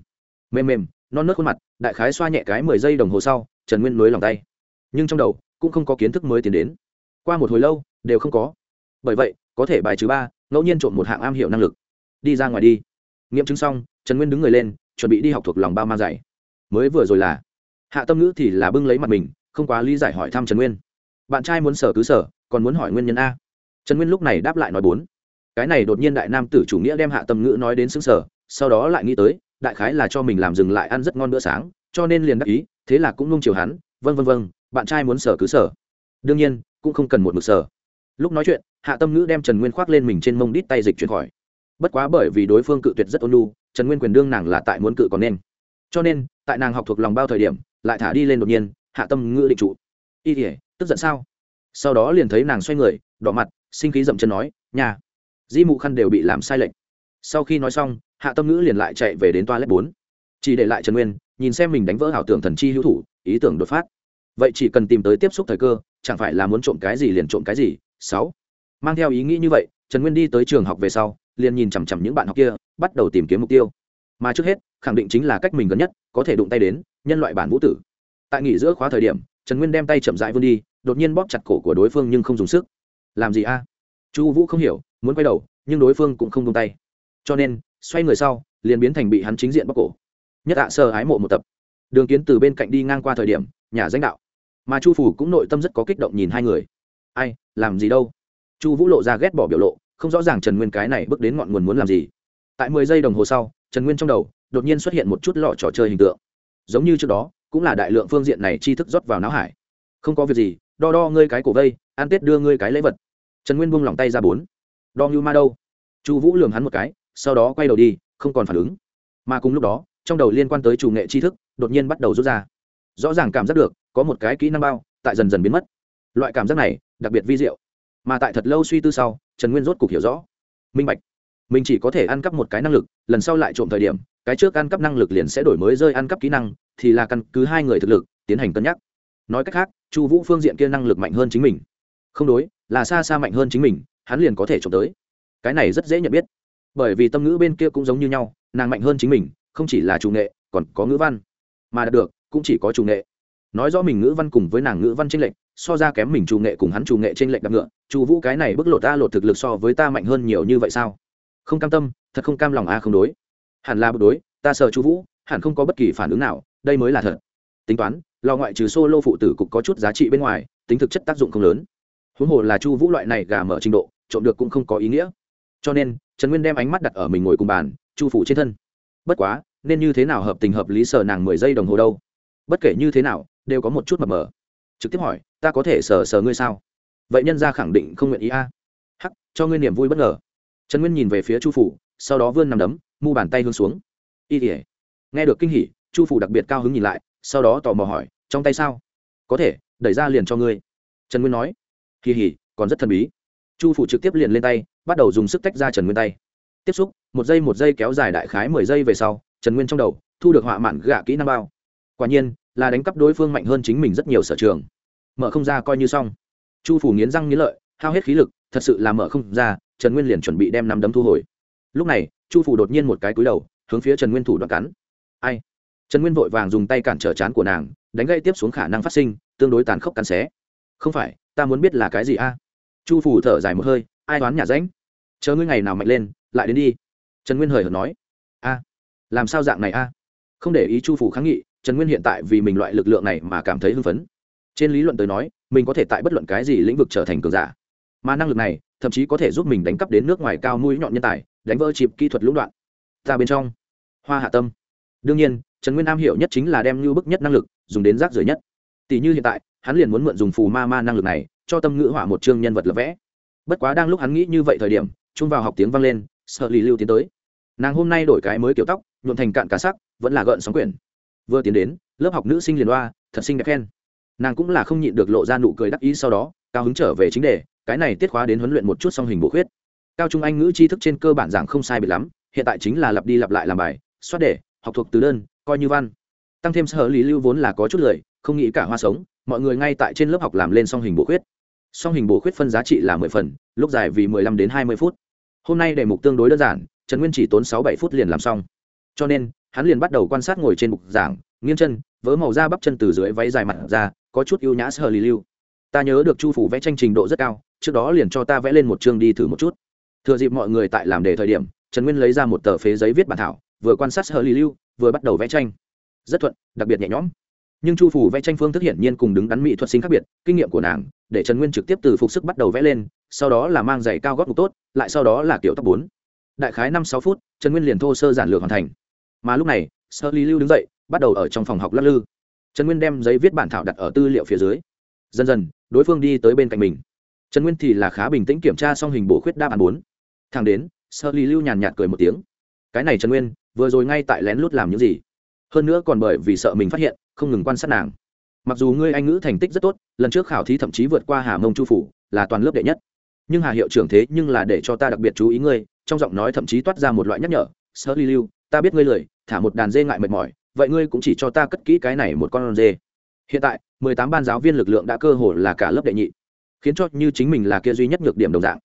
Mềm mềm, non nớt khuôn mặt, đại khái xoa nhẹ cái mười giây đồng hồ sau, trần nguyên nối lòng tay. Nhưng trong đầu, cũng không có kiến thức mới tiến đến. Qua một hồi lâu, đều không có. Bởi vậy, có thể bài trừ ba, ngẫu nhiên trộm một hạng am hiểu năng lực. Đi ra ngoài đi. Nghiệm chứng xong, trần nguyên đứng người lên chuẩn bị đi học thuộc lòng bao mang dạy. Mới vừa rồi là, hạ tâm ngữ thì là bưng lấy mặt mình, không quá lý giải hỏi thăm trần nguyên. Bạn trai muốn sở cứ sở, còn muốn hỏi nguyên nhân a. Trần nguyên lúc này đáp lại nói bốn. Cái này đột nhiên đại nam tử chủ nghĩa đem hạ tâm ngữ nói đến xứng sở sau đó lại nghĩ tới, đại khái là cho mình làm dừng lại ăn rất ngon bữa sáng, cho nên liền đắc ý, thế là cũng nung chiều hắn vân vân vân bạn trai muốn sở cứ sở. Đương nhiên, cũng không cần một mực sở. Lúc nói chuyện, hạ tâm ngữ đem trần nguyên khoác lên mình trên mông đít tay dịch chuyển khỏi. Bất quá bởi vì đối phương cự tuyệt rất ôn lu trần nguyên quyền đương nàng là tại muốn cự còn nên. Cho nên, tại nàng học thuộc lòng bao thời điểm, lại thả đi lên đột nhiên, hạ tâm ngữ định trụ. Y tỉa tức giận sao? Sau đó liền thấy nàng xoay người, đỏ mặt, sinh khí dậm chân nói nhà di mụ khăn đều bị làm sai lệch. Sau khi nói xong, hạ tâm ngữ liền lại chạy về đến toa lớp bốn. Chỉ để lại trần nguyên, nhìn xem mình đánh vỡ ảo tưởng thần chi hữu thủ, ý tưởng đột phát. Vậy chỉ cần tìm tới tiếp xúc thời cơ, chẳng phải là muốn trộm cái gì liền trộm cái gì? Sáu. Mang theo ý nghĩ như vậy trần nguyên đi tới trường học về sau, liền nhìn chằm chằm những bạn học kia, bắt đầu tìm kiếm mục tiêu. Mà trước hết, khẳng định chính là cách mình gần nhất, có thể đụng tay đến, nhân loại bản vũ tử. Tại nghỉ giữa khóa thời điểm, trần nguyên đem tay chậm dại vươn đi, đột nhiên bóp chặt cổ của đối phương nhưng không dùng sức. Làm gì a? Chu vũ không hiểu, muốn quay đầu, nhưng đối phương cũng không tung tay. Cho nên, xoay người sau, liền biến thành bị hắn chính diện bóc cổ. Nhất ạ sơ ái mộ một tập. Đường kiến từ bên cạnh đi ngang qua thời điểm, nhà danh đạo. Mà chu phủ cũng nội tâm rất có kích động nhìn hai người. Ai, làm gì đâu? Chu vũ lộ ra ghét bỏ biểu lộ, không rõ ràng trần nguyên cái này bước đến ngọn nguồn muốn làm gì. Tại mười giây đồng hồ sau, trần nguyên trong đầu đột nhiên xuất hiện một chút lọ trò chơi hình tượng. Giống như trước đó, cũng là đại lượng phương diện này chi thức rót vào não hải. Không có việc gì, đo đo ngươi cái cổ vây, ăn tết đưa ngươi cái lễ vật. Trần nguyên buông lòng tay ra bốn. Đo như ma đâu? Chu vũ lường hắn một cái, sau đó quay đầu đi, không còn phản ứng. Mà cùng lúc đó, trong đầu liên quan tới chủ nghệ tri thức, đột nhiên bắt đầu rút ra. Rõ ràng cảm giác được, có một cái kỹ năng bao, tại dần dần biến mất. Loại cảm giác này, đặc biệt vi diệu mà tại thật lâu suy tư sau, trần nguyên rốt cục hiểu rõ. Minh bạch, mình chỉ có thể ăn cắp một cái năng lực, lần sau lại trộm thời điểm, cái trước ăn cắp năng lực liền sẽ đổi mới rơi ăn cắp kỹ năng, thì là căn cứ hai người thực lực, tiến hành cân nhắc. Nói cách khác, chu vũ phương diện kia năng lực mạnh hơn chính mình. Không đối, là xa xa mạnh hơn chính mình, hắn liền có thể trộm tới. Cái này rất dễ nhận biết. Bởi vì tâm ngữ bên kia cũng giống như nhau, nàng mạnh hơn chính mình, không chỉ là chủ nghệ, còn có ngữ văn. Mà đạt được, cũng chỉ có chủ nghệ. Nói rõ mình ngữ văn cùng với nàng ngữ văn tranh lệch so ra kém mình chủ nghệ cùng hắn chủ nghệ trên lệnh đặc ngựa, chu vũ cái này bức lột ta lột thực lực so với ta mạnh hơn nhiều như vậy sao? Không cam tâm, thật không cam lòng a không đối. Hẳn là bức đối, ta sợ chu vũ, hẳn không có bất kỳ phản ứng nào, đây mới là thật. Tính toán, lo ngoại trừ solo phụ tử cục có chút giá trị bên ngoài, tính thực chất tác dụng không lớn. Huống hồ là chu vũ loại này gà mở trình độ, trộm được cũng không có ý nghĩa. Cho nên, trần nguyên đem ánh mắt đặt ở mình ngồi cùng bàn, chu phủ trên thân. Bất quá, nên như thế nào hợp tình hợp lý sờ nàng mười giây đồng hồ đâu? Bất kể như thế nào, đều có một chút mập mờ trực tiếp hỏi, ta có thể sờ sờ ngươi sao? Vậy nhân ra khẳng định không nguyện ý a. Hắc, cho ngươi niềm vui bất ngờ. Trần nguyên nhìn về phía chu phủ, sau đó vươn nằm đấm, mu bàn tay hướng xuống. Y tỉa nghe được kinh hỉ, chu phủ đặc biệt cao hứng nhìn lại, sau đó tò mò hỏi, trong tay sao? Có thể, đẩy ra liền cho ngươi. Trần nguyên nói. Kỳ hỉ, còn rất thần bí. Chu phủ trực tiếp liền lên tay, bắt đầu dùng sức tách ra trần nguyên tay. Tiếp xúc, một giây một giây kéo dài đại khái mười giây về sau, trần nguyên trong đầu thu được họa mạn gạ kỹ năng bao. Quả nhiên là đánh cắp đối phương mạnh hơn chính mình rất nhiều sở trường. Mở không ra coi như xong. Chu phủ nghiến răng nghiến lợi, hao hết khí lực, thật sự là mở không ra, trần nguyên liền chuẩn bị đem nắm đấm thu hồi. Lúc này, chu phủ đột nhiên một cái cúi đầu, hướng phía trần nguyên thủ đoạn cắn. Ai? Trần nguyên vội vàng dùng tay cản trở chán của nàng, đánh gây tiếp xuống khả năng phát sinh, tương đối tàn khốc cắn xé. Không phải, ta muốn biết là cái gì a? À? Chu phủ thở dài một hơi, ai đoán nhà ránh? Chờ ngươi ngày nào mạnh lên, lại đến đi. Trần nguyên hời hợt nói. A, làm sao dạng này a? Không để ý chu phủ kháng nghị trần nguyên hiện tại vì mình loại lực lượng này mà cảm thấy hưng phấn. Trên lý luận tới nói, mình có thể tại bất luận cái gì lĩnh vực trở thành cường giả. Mà năng lực này, thậm chí có thể giúp mình đánh cắp đến nước ngoài cao mũi nhọn nhân tài, đánh vỡ chịp kỹ thuật lũng đoạn. Ta bên trong, hoa hạ tâm. Đương nhiên, trần nguyên am hiểu nhất chính là đem như bức nhất năng lực dùng đến rác rưởi nhất. Tỷ như hiện tại, hắn liền muốn mượn dùng phù ma ma năng lực này, cho tâm ngữ hỏa một chương nhân vật lập vẽ. Bất quá đang lúc hắn nghĩ như vậy thời điểm, chung vào học tiếng vang lên, sợ lì lưu tiến tới. Nàng hôm nay đổi cái mới kiểu tóc, nhuộm thành cạn cá sắc, vẫn là gợn sóng quyển vừa tiến đến, lớp học nữ sinh liền đoa thật xinh đẹp khen. Nàng cũng là không nhịn được lộ ra nụ cười đắc ý sau đó, cao hứng trở về chính đề, cái này tiết khóa đến huấn luyện một chút song hình bộ khuyết. Cao trung anh ngữ tri thức trên cơ bản giảng không sai bị lắm, hiện tại chính là lặp đi lặp lại làm bài xoát đề, học thuộc từ đơn, coi như văn. Tăng thêm sở lý lưu vốn là có chút lời, không nghĩ cả hoa sống, mọi người ngay tại trên lớp học làm lên song hình bộ khuyết. Song hình bổ khuyết phân giá trị là mười phần, lúc dài vì mười lăm đến hai mươi phút. Hôm nay đề mục tương đối đơn giản, trần nguyên chỉ tốn sáu bảy phút liền làm xong cho nên, hắn liền bắt đầu quan sát ngồi trên bục giảng, nghiêng chân, vớ màu da bắp chân từ dưới váy dài mặt ra, có chút ưu nhã sơ lì lưu. Ta nhớ được chu phủ vẽ tranh trình độ rất cao, trước đó liền cho ta vẽ lên một chương đi thử một chút. Thừa dịp mọi người tại làm đề thời điểm, trần nguyên lấy ra một tờ phế giấy viết bản thảo, vừa quan sát sơ lì lưu, vừa bắt đầu vẽ tranh. Rất thuận, đặc biệt nhẹ nhõm. Nhưng chu phủ vẽ tranh phương thức hiển nhiên cùng đứng đắn mỹ thuật sinh khác biệt, kinh nghiệm của nàng, để trần nguyên trực tiếp từ phục sức bắt đầu vẽ lên, sau đó là mang giày cao gót ngục tốt, lại sau đó là kiểu tóc bốn. Đại khái năm sáu phút, trần nguyên liền thô sơ giản lược hoàn thành mà lúc này sơ lý lưu đứng dậy, bắt đầu ở trong phòng học lắc lư. Trần nguyên đem giấy viết bản thảo đặt ở tư liệu phía dưới. Dần dần, đối phương đi tới bên cạnh mình. Trần nguyên thì là khá bình tĩnh kiểm tra xong hình bổ khuyết đáp án bốn. Thang đến sơ lý lưu nhàn nhạt cười một tiếng. Cái này trần nguyên, vừa rồi ngay tại lén lút làm những gì? Hơn nữa còn bởi vì sợ mình phát hiện, không ngừng quan sát nàng. Mặc dù ngươi anh ngữ thành tích rất tốt, lần trước khảo thí thậm chí vượt qua hà mông chu phủ, là toàn lớp đệ nhất. Nhưng hà hiệu trưởng thế nhưng là để cho ta đặc biệt chú ý ngươi, trong giọng nói thậm chí toát ra một loại nhắc nhở sơ ly lưu ta biết ngươi lười, thả một đàn dê ngại mệt mỏi, vậy ngươi cũng chỉ cho ta cất kỹ cái này một con dê. Hiện tại, mười tám ban giáo viên lực lượng đã cơ hồ là cả lớp đệ nhị, khiến cho như chính mình là kia duy nhất nhược điểm đồng dạng.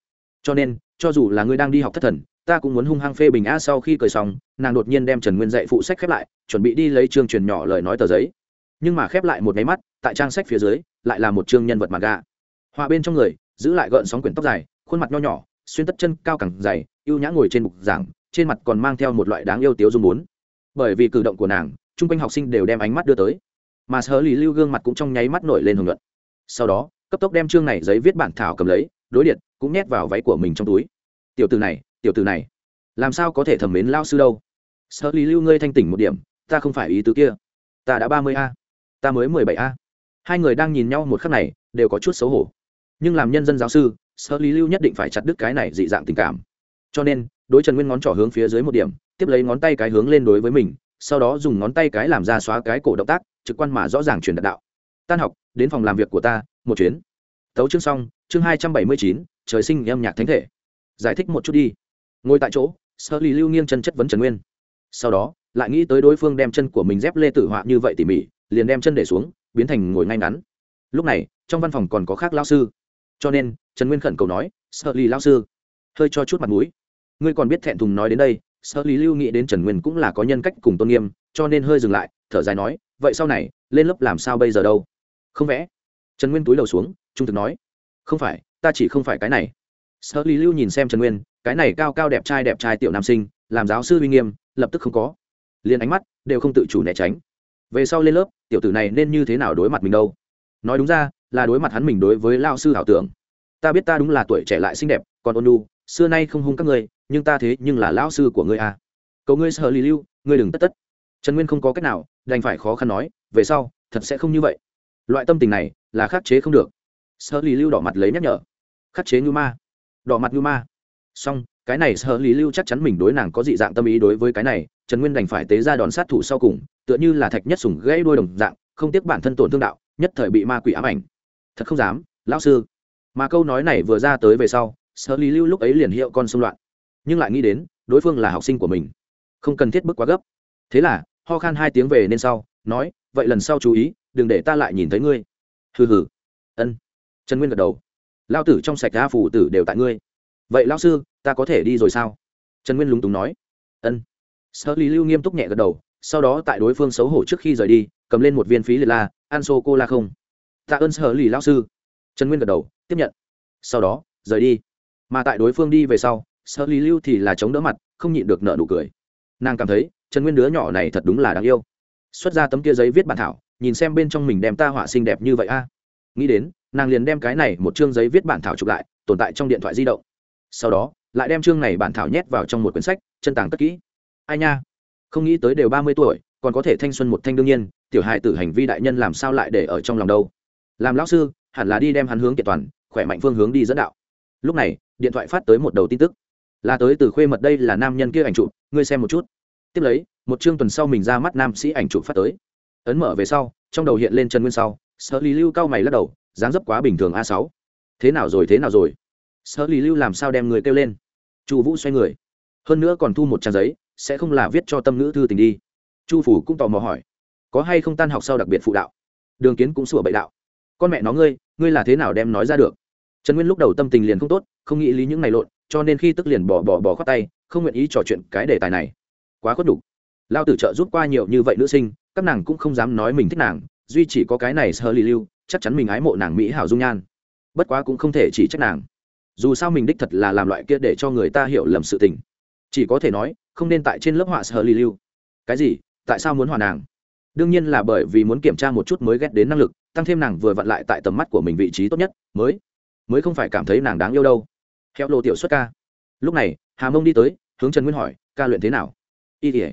Cho nên, cho dù là ngươi đang đi học thất thần, ta cũng muốn hung hăng phê bình a sau khi cười xong, nàng đột nhiên đem trần nguyên dạy phụ sách khép lại, chuẩn bị đi lấy chương truyền nhỏ lời nói tờ giấy. Nhưng mà khép lại một máy mắt, tại trang sách phía dưới, lại là một chương nhân vật mặt gà họa bên trong người, giữ lại gợn sóng quyển tóc dài, khuôn mặt nho nhỏ, xuyên tất chân cao cẳng dày, ưu nhã ngồi trên bục giảng trên mặt còn mang theo một loại đáng yêu tiếu dung muốn bởi vì cử động của nàng, chung quanh học sinh đều đem ánh mắt đưa tới. Mà sơ lý lưu gương mặt cũng trong nháy mắt nổi lên hưởng luận sau đó, cấp tốc đem chương này giấy viết bản thảo cầm lấy, đối điện, cũng nhét vào váy của mình trong túi. Tiểu từ này, tiểu từ này, làm sao có thể thẩm mến lao sư đâu? Sơ lý lưu ngươi thanh tỉnh một điểm, ta không phải ý tứ kia. Ta đã ba mươi a, ta mới mười bảy a. Hai người đang nhìn nhau một khắc này, đều có chút xấu hổ. Nhưng làm nhân dân giáo sư sơ lý lưu nhất định phải chặt đứt cái này dị dạng tình cảm. Cho nên đối trần nguyên ngón trỏ hướng phía dưới một điểm, tiếp lấy ngón tay cái hướng lên đối với mình, sau đó dùng ngón tay cái làm ra xóa cái cổ động tác, trực quan mà rõ ràng truyền đạt đạo. Tan học, đến phòng làm việc của ta, một chuyến. Tấu chương xong, chương hai trăm bảy mươi chín, trời sinh âm nhạc thánh thể. Giải thích một chút đi. Ngồi tại chỗ sơ lì lưu nghiêng chân chất vấn trần nguyên. Sau đó, lại nghĩ tới đối phương đem chân của mình dép lê tử họa như vậy tỉ mỉ, liền đem chân để xuống, biến thành ngồi ngay ngắn. Lúc này, trong văn phòng còn có khác lao sư. Cho nên, trần nguyên khẩn cầu nói sợ lì lao sư, hơi cho chút mặt mũi ngươi còn biết thẹn thùng nói đến đây sợ lý lưu nghĩ đến trần nguyên cũng là có nhân cách cùng tôn nghiêm, cho nên hơi dừng lại, thở dài nói, vậy sau này, lên lớp làm sao bây giờ đâu? Không vẽ. Trần nguyên túi đầu xuống, trung thực nói, không phải, ta chỉ không phải cái này. Sợ lý lưu nhìn xem trần nguyên, cái này cao cao đẹp trai đẹp trai tiểu nam sinh, làm giáo sư uy nghiêm, lập tức không có. Liền ánh mắt đều không tự chủ né tránh. Về sau lên lớp, tiểu tử này nên như thế nào đối mặt mình đâu? Nói đúng ra, là đối mặt hắn mình đối với lao sư ảo tưởng. Ta biết ta đúng là tuổi trẻ lại xinh đẹp, còn ôn lu xưa nay không hung các ngươi nhưng ta thế nhưng là lão sư của ngươi à. cầu ngươi sợ lý lưu, ngươi đừng tất tất. Trần nguyên không có cách nào, đành phải khó khăn nói, về sau, thật sẽ không như vậy. Loại tâm tình này là khắc chế không được. Sợ lý lưu đỏ mặt lấy nhắc nhở. Khắc chế như ma. Đỏ mặt như ma. Song cái này sợ lý lưu chắc chắn mình đối nàng có dị dạng tâm ý đối với cái này, trần nguyên đành phải tế ra đòn sát thủ sau cùng, tựa như là thạch nhất sùng gãy đôi đồng dạng, không tiếc bản thân tổn thương đạo, nhất thời bị ma quỷ ám ảnh. Thật không dám, lão sư. Mà câu nói này vừa ra tới về sau sở lý lưu lúc ấy liền hiệu con xung loạn nhưng lại nghĩ đến, đối phương là học sinh của mình. Không cần thiết bước quá gấp. Thế là, ho khan hai tiếng về nên sau, nói, vậy lần sau chú ý, đừng để ta lại nhìn thấy ngươi. Hừ hừ. Ân. Trần nguyên gật đầu. Lao tử trong sạch đa phủ tử đều tại ngươi. Vậy lao sư, ta có thể đi rồi sao? Trần nguyên lúng túng nói. Ân. Sở lý lưu nghiêm túc nhẹ gật đầu, sau đó tại đối phương xấu hổ trước khi rời đi, cầm lên một viên phí liệt la an sô cô la không? Tạ ơn sở lý lao sư. Trần nguyên gật đầu, tiếp nhận. Sau đó, rời đi. Mà tại đối phương đi về sau sở lý lưu thì là chống đỡ mặt, không nhịn được nợ nụ cười. Nàng cảm thấy trần nguyên đứa nhỏ này thật đúng là đáng yêu. Xuất ra tấm kia giấy viết bản thảo, nhìn xem bên trong mình đem ta họa xinh đẹp như vậy a. Nghĩ đến, nàng liền đem cái này một chương giấy viết bản thảo chụp lại, tồn tại trong điện thoại di động. Sau đó, lại đem chương này bản thảo nhét vào trong một quyển sách, chân tàng cất kỹ. Ai nha? Không nghĩ tới đều ba mươi tuổi, còn có thể thanh xuân một thanh đương nhiên, tiểu hại tử hành vi đại nhân làm sao lại để ở trong lòng đâu. Làm lão sư, hẳn là đi đem hắn hướng kiện toàn, khỏe mạnh phương hướng đi dẫn đạo. Lúc này, điện thoại phát tới một đầu tin tức là tới từ khuê mật đây là nam nhân kia ảnh chụp, ngươi xem một chút. Tiếp lấy, một chương tuần sau mình ra mắt nam sĩ ảnh chụp phát tới. Ấn mở về sau, trong đầu hiện lên trần nguyên sau. Sợ lý lưu cao mày lắc đầu, dáng dấp quá bình thường a sáu. Thế nào rồi, thế nào rồi? Sợ lý lưu làm sao đem người kêu lên? Chu vũ xoay người. Hơn nữa còn thu một trang giấy, sẽ không là viết cho tâm nữ thư tình đi. Chu phủ cũng tò mò hỏi. Có hay không tan học sau đặc biệt phụ đạo? Đường kiến cũng sửa bậy đạo. Con mẹ nó ngươi ngươi là thế nào đem nói ra được? Trần nguyên lúc đầu tâm tình liền không tốt không nghĩ lý những này lộn, cho nên khi tức liền bỏ bỏ bỏ khoát tay, không nguyện ý trò chuyện cái đề tài này. Quá khuất đủ lao tử trợ giúp qua nhiều như vậy nữ sinh, các nàng cũng không dám nói mình thích nàng, duy chỉ có cái này sơ lì lưu, chắc chắn mình ái mộ nàng mỹ hảo dung nhan. Bất quá cũng không thể chỉ trách nàng. Dù sao mình đích thật là làm loại kia để cho người ta hiểu lầm sự tình. Chỉ có thể nói, không nên tại trên lớp họa sơ lì lưu. Cái gì? Tại sao muốn hòa nàng? Đương nhiên là bởi vì muốn kiểm tra một chút mới ghét đến năng lực, tăng thêm nàng vừa vặn lại tại tầm mắt của mình vị trí tốt nhất, mới mới không phải cảm thấy nàng đáng yêu đâu theo lô tiểu xuất ca. Lúc này, hà mông đi tới, hướng trần nguyên hỏi, ca luyện thế nào? Y tỉa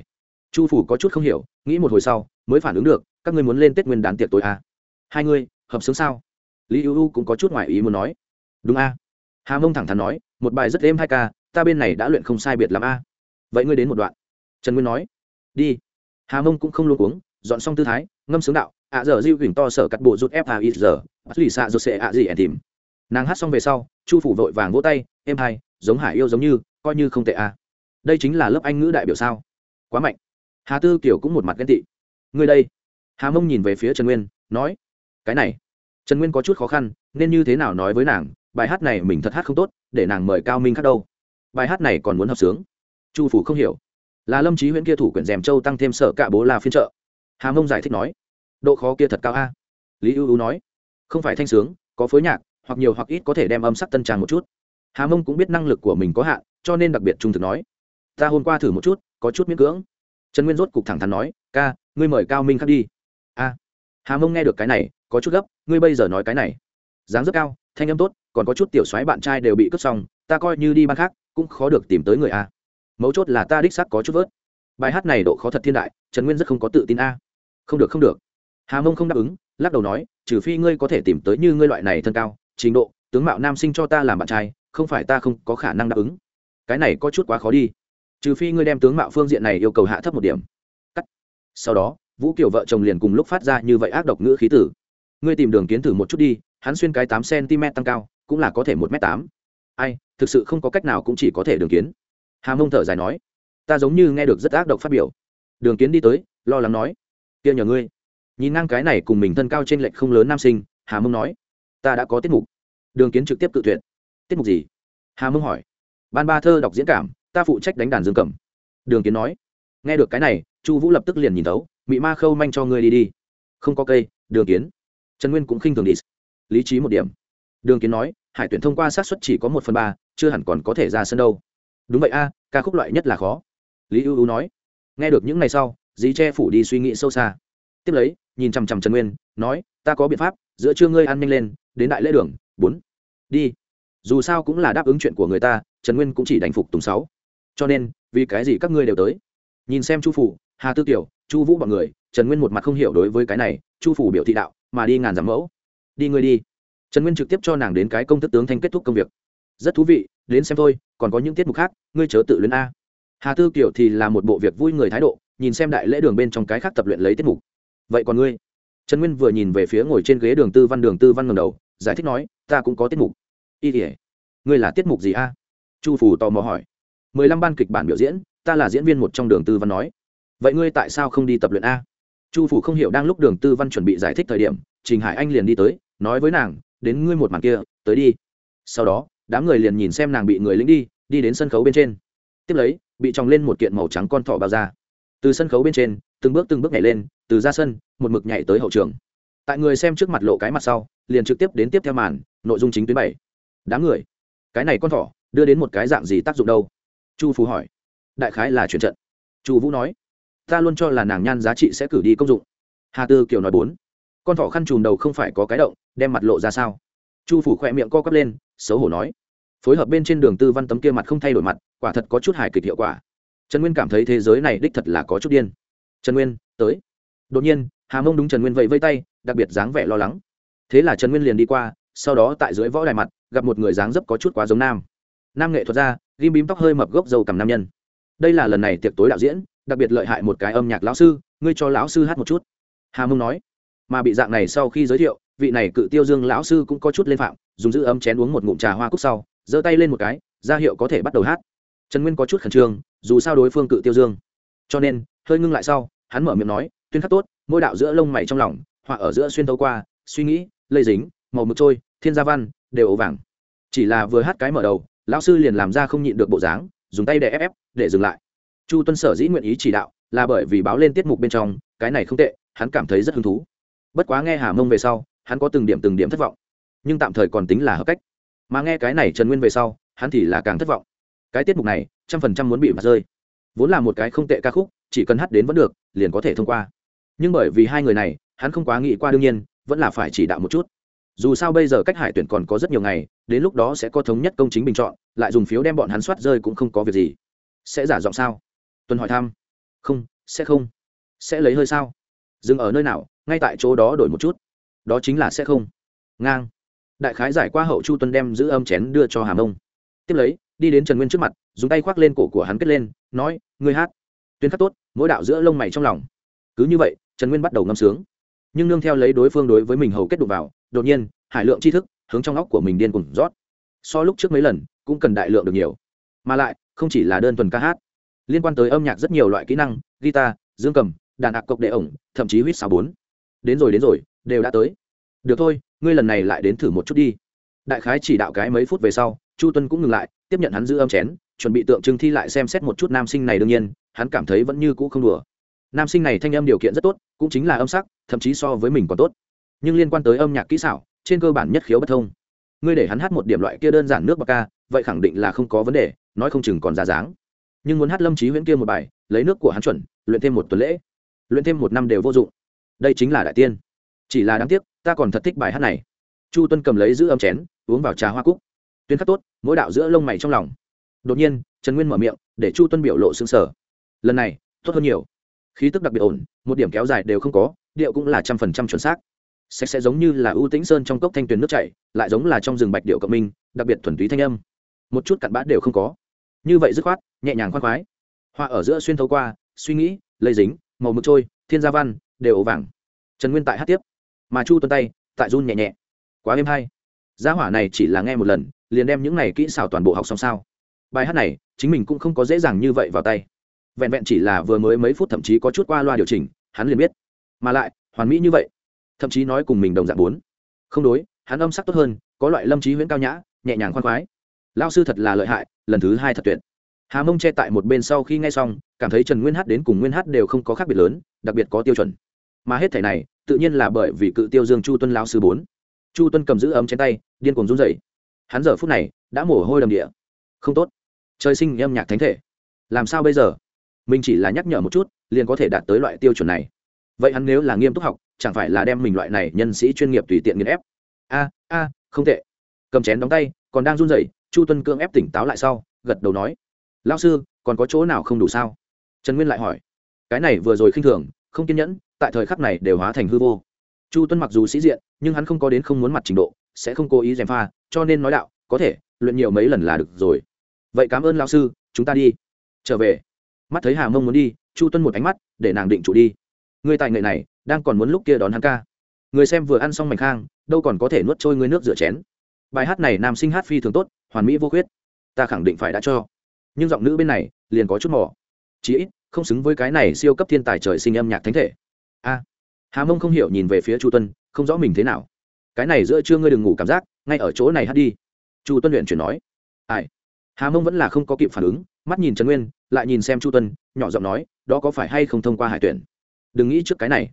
chu phủ có chút không hiểu, nghĩ một hồi sau, mới phản ứng được, các ngươi muốn lên tết nguyên đán tiệc tối à. hai ngươi, hợp sướng sao? Lý ưu u cũng có chút ngoài ý muốn nói. Đúng a. Hà mông thẳng thắn nói, một bài rất êm hai ca, ta bên này đã luyện không sai biệt lắm a. Vậy ngươi đến một đoạn. Trần nguyên nói. Đi. Hà mông cũng không luôn uống dọn xong tư thái, ngâm sướng đạo ạ giờ diêu gỉnh to sở cắt bộ rút f a ít giờ lì xạ rồi xệ ạ gì ẻn tìm nàng hát xong về sau, chu phủ vội vàng vỗ tay êm hai, giống hải yêu giống như, coi như không tệ à? đây chính là lớp anh ngữ đại biểu sao? Quá mạnh. Hà tư kiểu cũng một mặt ghen tị. Ngươi đây. Hà mông nhìn về phía trần nguyên, nói, cái này. Trần nguyên có chút khó khăn, nên như thế nào nói với nàng, bài hát này mình thật hát không tốt, để nàng mời cao minh khác đâu. Bài hát này còn muốn hợp sướng. Chu phủ không hiểu. Là lâm trí huyễn kia thủ quyển rèm châu tăng thêm sợ cả bố là phiên trợ. Hà mông giải thích nói, độ khó kia thật cao a. Lý ưu ưu nói, không phải thanh sướng, có phối nhạc hoặc nhiều hoặc ít có thể đem âm sắc tân trang một chút. Hà mông cũng biết năng lực của mình có hạn, cho nên đặc biệt trung thực nói. Ta hôm qua thử một chút, có chút miễn cưỡng. Trần nguyên rốt cục thẳng thắn nói, ca, ngươi mời cao minh khắc đi. A. Hà mông nghe được cái này, có chút gấp, ngươi bây giờ nói cái này. Dáng rất cao, thanh âm tốt, còn có chút tiểu soái bạn trai đều bị cướp xong, ta coi như đi ban khác, cũng khó được tìm tới người a. Mấu chốt là ta đích xác có chút vớt. Bài hát này độ khó thật thiên đại, trần nguyên rất không có tự tin a. Không được không được. Hà mông không đáp ứng, lắc đầu nói, trừ phi ngươi có thể tìm tới như ngươi loại này thân cao trình độ, tướng mạo nam sinh cho ta làm bạn trai, không phải ta không có khả năng đáp ứng. Cái này có chút quá khó đi. Trừ phi ngươi đem tướng mạo phương diện này yêu cầu hạ thấp một điểm. Cắt. Sau đó, vũ kiều vợ chồng liền cùng lúc phát ra như vậy ác độc ngữ khí tử. Ngươi tìm đường kiến thử một chút đi, hắn xuyên cái tám cm tăng cao, cũng là có thể một m tám. Ai, thực sự không có cách nào cũng chỉ có thể đường kiến. Hà mông thở dài nói. Ta giống như nghe được rất ác độc phát biểu. Đường kiến đi tới, lo lắng nói. Kia nhờ ngươi. Nhìn ngang cái này cùng mình thân cao trên lệch không lớn nam sinh, hà mông nói ta đã có tiết mục. Đường kiến trực tiếp cự tuyệt. Tiết mục gì? Hà mông hỏi. Ban ba thơ đọc diễn cảm, ta phụ trách đánh đàn dương cầm đường kiến nói. Nghe được cái này, chu vũ lập tức liền nhìn tấu mị ma khâu manh cho ngươi đi đi. Không có cây, đường kiến. Trần nguyên cũng khinh thường đi. Lý trí một điểm. Đường kiến nói, hải tuyển thông qua xác suất chỉ có một phần ba, chưa hẳn còn có thể ra sân đâu. Đúng vậy a, ca khúc loại nhất là khó. Lý ưu ưu nói. Nghe được những ngày sau dì che phủ đi suy nghĩ sâu xa. Tiếp lấy, nhìn chằm chằm trần nguyên, nói, ta có biện pháp, giữa trưa ngươi ăn nhanh lên đến đại lễ đường, bốn. Đi. Dù sao cũng là đáp ứng chuyện của người ta, trần nguyên cũng chỉ đánh phục tùng sáu. Cho nên, vì cái gì các ngươi đều tới? Nhìn xem chu phủ, hà tư tiểu chu vũ b ọ n người, trần nguyên một mặt không hiểu đối với cái này, chu phủ biểu thị đạo, mà đi ngàn dặm mẫu. Đi ngươi đi. Trần nguyên trực tiếp cho nàng đến cái công thức tướng thanh kết thúc công việc. Rất thú vị, đến xem thôi, còn có những tiết mục khác, ngươi chớ tự luyến a. Hà tư kiểu thì là một bộ việc vui người thái độ, nhìn xem đại lễ đường bên trong cái khác tập luyện lấy tiết mục. Vậy còn ngươi? Trần nguyên vừa nhìn về phía ngồi trên ghế đường tư văn, đường tư văn ngầm đầu giải thích nói, ta cũng có tiết mục. Y tỉa ngươi là tiết mục gì a? Chu phủ tò mò hỏi. Mười lăm ban kịch bản biểu diễn, ta là diễn viên một trong đường tư văn nói. Vậy ngươi tại sao không đi tập luyện a? Chu phủ không hiểu đang lúc đường tư văn chuẩn bị giải thích thời điểm, trình hải anh liền đi tới, nói với nàng, đến ngươi một màn kia, tới đi. Sau đó, đám người liền nhìn xem nàng bị người lính đi đi đến sân khấu bên trên. Tiếp lấy, bị tròng lên một kiện màu trắng con thỏ bao ra từ sân khấu bên trên, từng bước từng bước nhảy lên, từ ra sân, một mực nhảy tới hậu trường. Tại người xem trước mặt lộ cái mặt sau liền trực tiếp đến tiếp theo màn, nội dung chính tuyến bảy. Đám người. Cái này con thỏ, đưa đến một cái dạng gì tác dụng đâu? Chu phú hỏi. Đại khái là chuyển trận. Chu vũ nói. Ta luôn cho là nàng nhan giá trị sẽ cử đi công dụng. Hà tư kiều nói bốn. Con thỏ khăn trùm đầu không phải có cái động, đem mặt lộ ra sao? Chu phủ khỏe miệng co cắp lên, xấu hổ nói. Phối hợp bên trên đường tư văn tấm kia mặt không thay đổi mặt, quả thật có chút hài kịch hiệu quả. Trần nguyên cảm thấy thế giới này đích thật là có chút điên. Trần nguyên, tới. Đột nhiên, hà mông đúng trần nguyên vẫy vây tay, đặc biệt dáng vẻ lo lắng thế là trần nguyên liền đi qua, sau đó tại dưới võ đài mặt, gặp một người dáng dấp có chút quá giống nam. Nam nghệ thuật gia, ghim bím tóc hơi mập gốc dầu cầm nam nhân. Đây là lần này tiệc tối đạo diễn, đặc biệt lợi hại một cái âm nhạc lão sư, ngươi cho lão sư hát một chút. Hà mông nói. Mà bị dạng này sau khi giới thiệu, vị này cự tiêu dương lão sư cũng có chút lên phạm, dùng giữ ấm chén uống một ngụm trà hoa cúc sau, giơ tay lên một cái, ra hiệu có thể bắt đầu hát. Trần nguyên có chút khẩn trương, dù sao đối phương cự tiêu dương. Cho nên, hơi ngưng lại sau, hắn mở miệng nói, tuyên khắc tốt môi đạo giữa lông mày trong lòng, họa ở giữa xuyên tấu qua, suy nghĩ lây dính, màu mực trôi, thiên gia văn, đều ổ vàng. Chỉ là vừa hát cái mở đầu, lão sư liền làm ra không nhịn được bộ dáng, dùng tay để ép ép, để dừng lại. Chu tuân sở dĩ nguyện ý chỉ đạo, là bởi vì báo lên tiết mục bên trong, cái này không tệ, hắn cảm thấy rất hứng thú. Bất quá nghe hà mông về sau, hắn có từng điểm từng điểm thất vọng. Nhưng tạm thời còn tính là hợp cách. Mà nghe cái này trần nguyên về sau, hắn thì là càng thất vọng. Cái tiết mục này, trăm phần trăm muốn bị vặt rơi. Vốn là một cái không tệ ca khúc, chỉ cần hát đến vẫn được, liền có thể thông qua. Nhưng bởi vì hai người này, hắn không quá nghĩ qua đương nhiên vẫn là phải chỉ đạo một chút. Dù sao bây giờ cách hải tuyển còn có rất nhiều ngày, đến lúc đó sẽ có thống nhất công chính bình chọn, lại dùng phiếu đem bọn hắn soát rơi cũng không có việc gì. Sẽ giả giọng sao? Tuần hỏi thăm. Không, sẽ không. Sẽ lấy hơi sao? Dừng ở nơi nào, ngay tại chỗ đó đổi một chút. Đó chính là sẽ không. Ngang. Đại khái giải qua hậu chu tuân đem giữ âm chén đưa cho hà ông tiếp lấy, đi đến trần nguyên trước mặt, dùng tay khoác lên cổ của hắn kết lên, nói, ngươi hát. Tuyên khắc tốt, mỗi đạo giữa lông mày trong lòng. Cứ như vậy, trần nguyên bắt đầu ngâm sướng nhưng nương theo lấy đối phương đối với mình hầu kết đục vào, đột nhiên, hải lượng tri thức hướng trong óc của mình điên cùng rót. So lúc trước mấy lần, cũng cần đại lượng được nhiều. Mà lại, không chỉ là đơn thuần ca hát, liên quan tới âm nhạc rất nhiều loại kỹ năng, guitar, dương cầm, đàn ạc cộc đệ ổng, thậm chí huýt sáu bốn. Đến rồi đến rồi, đều đã tới. Được thôi, ngươi lần này lại đến thử một chút đi. Đại khái chỉ đạo cái mấy phút về sau, chu tuân cũng ngừng lại, tiếp nhận hắn giữ âm chén, chuẩn bị tượng trưng thi lại xem xét một chút nam sinh này đương nhiên, hắn cảm thấy vẫn như cũ không đùa nam sinh này thanh âm điều kiện rất tốt, cũng chính là âm sắc, thậm chí so với mình còn tốt. Nhưng liên quan tới âm nhạc kỹ xảo, trên cơ bản nhất khiếu bất thông. Ngươi để hắn hát một điểm loại kia đơn giản nước bạc ca, vậy khẳng định là không có vấn đề, nói không chừng còn ra dáng. Nhưng muốn hát lâm trí huyễn kia một bài, lấy nước của hắn chuẩn, luyện thêm một tuần lễ, luyện thêm một năm đều vô dụng. Đây chính là đại tiên. Chỉ là đáng tiếc, ta còn thật thích bài hát này. Chu tuân cầm lấy giữ âm chén, uống vào trà hoa cúc. Tuyên khắc tốt, mỗi đạo giữa lông mày trong lòng. Đột nhiên, trần nguyên mở miệng, để chu tuân biểu lộ xương sở lần này, tốt hơn nhiều khí tức đặc biệt ổn, một điểm kéo dài đều không có, điệu cũng là trăm phần trăm chuẩn xác. Sẽ sẽ giống như là ưu tĩnh sơn trong cốc thanh tuyền nước chảy, lại giống là trong rừng bạch điệu cộng minh, đặc biệt thuần túy thanh âm. Một chút cặn bã đều không có. Như vậy dứt khoát, nhẹ nhàng khoan khoái. Hoa ở giữa xuyên thấu qua, suy nghĩ, lây dính, màu mực trôi, thiên gia văn, đều ổ vàng. Trần nguyên tại hát tiếp. Mà chu tuân tay, tại run nhẹ nhẹ. Quá êm hay. Gia hỏa này chỉ là nghe một lần, liền đem những này kỹ xảo toàn bộ học xong sao. Bài hát này, chính mình cũng không có dễ dàng như vậy vào tay vẹn vẹn chỉ là vừa mới mấy phút thậm chí có chút qua loa điều chỉnh, hắn liền biết. Mà lại, hoàn mỹ như vậy, thậm chí nói cùng mình đồng dạng bốn. Không đối, hắn âm sắc tốt hơn, có loại lâm trí huyễn cao nhã, nhẹ nhàng khoan khoái. Lao sư thật là lợi hại, lần thứ hai thật tuyệt. Hà mông che tại một bên sau khi nghe xong, cảm thấy trần nguyên hát đến cùng nguyên hát đều không có khác biệt lớn, đặc biệt có tiêu chuẩn. Mà hết thể này, tự nhiên là bởi vì cự tiêu dương chu tuân lao sư bốn. Chu tuân cầm giữ ấm trên tay, điên cuồng run rẩy. Hắn giờ phút này, đã mồ hôi đầm địa. Không tốt. Trời sinh âm nhạc thánh thể. Làm sao bây giờ? Mình chỉ là nhắc nhở một chút, liền có thể đạt tới loại tiêu chuẩn này. Vậy hắn nếu là nghiêm túc học, chẳng phải là đem mình loại này nhân sĩ chuyên nghiệp tùy tiện nghiền ép? A a, không tệ. Cầm chén đóng tay, còn đang run rẩy, chu tuân cương ép tỉnh táo lại sau, gật đầu nói lao sư, còn có chỗ nào không đủ sao? Trần nguyên lại hỏi, cái này vừa rồi khinh thường, không kiên nhẫn, tại thời khắc này đều hóa thành hư vô. Chu tuân mặc dù sĩ diện, nhưng hắn không có đến không muốn mặt trình độ, sẽ không cố ý gièm pha, cho nên nói đạo, có thể, luyện nhiều mấy lần là được rồi. Vậy cảm ơn lao sư, chúng ta đi. Trở về mắt thấy hà mông muốn đi, chu tuân một ánh mắt, để nàng định chủ đi. Người tài nghệ này, đang còn muốn lúc kia đón hắn ca. Người xem vừa ăn xong mảnh khang, đâu còn có thể nuốt trôi người nước rửa chén. Bài hát này nam sinh hát phi thường tốt, hoàn mỹ vô khuyết. Ta khẳng định phải đã cho. Nhưng giọng nữ bên này, liền có chút mỏ chí ít, không xứng với cái này siêu cấp thiên tài trời sinh âm nhạc thánh thể. A. Hà mông không hiểu nhìn về phía chu tuân, không rõ mình thế nào. Cái này giữa trưa ngươi đừng ngủ cảm giác, ngay ở chỗ này hát đi. Chu tuân luyện chuyển nói. Ai? Hà mông vẫn là không có kịp phản ứng mắt nhìn trần nguyên, lại nhìn xem chu tuân, nhỏ giọng nói, đó có phải hay không thông qua hải tuyển? Đừng nghĩ trước cái này.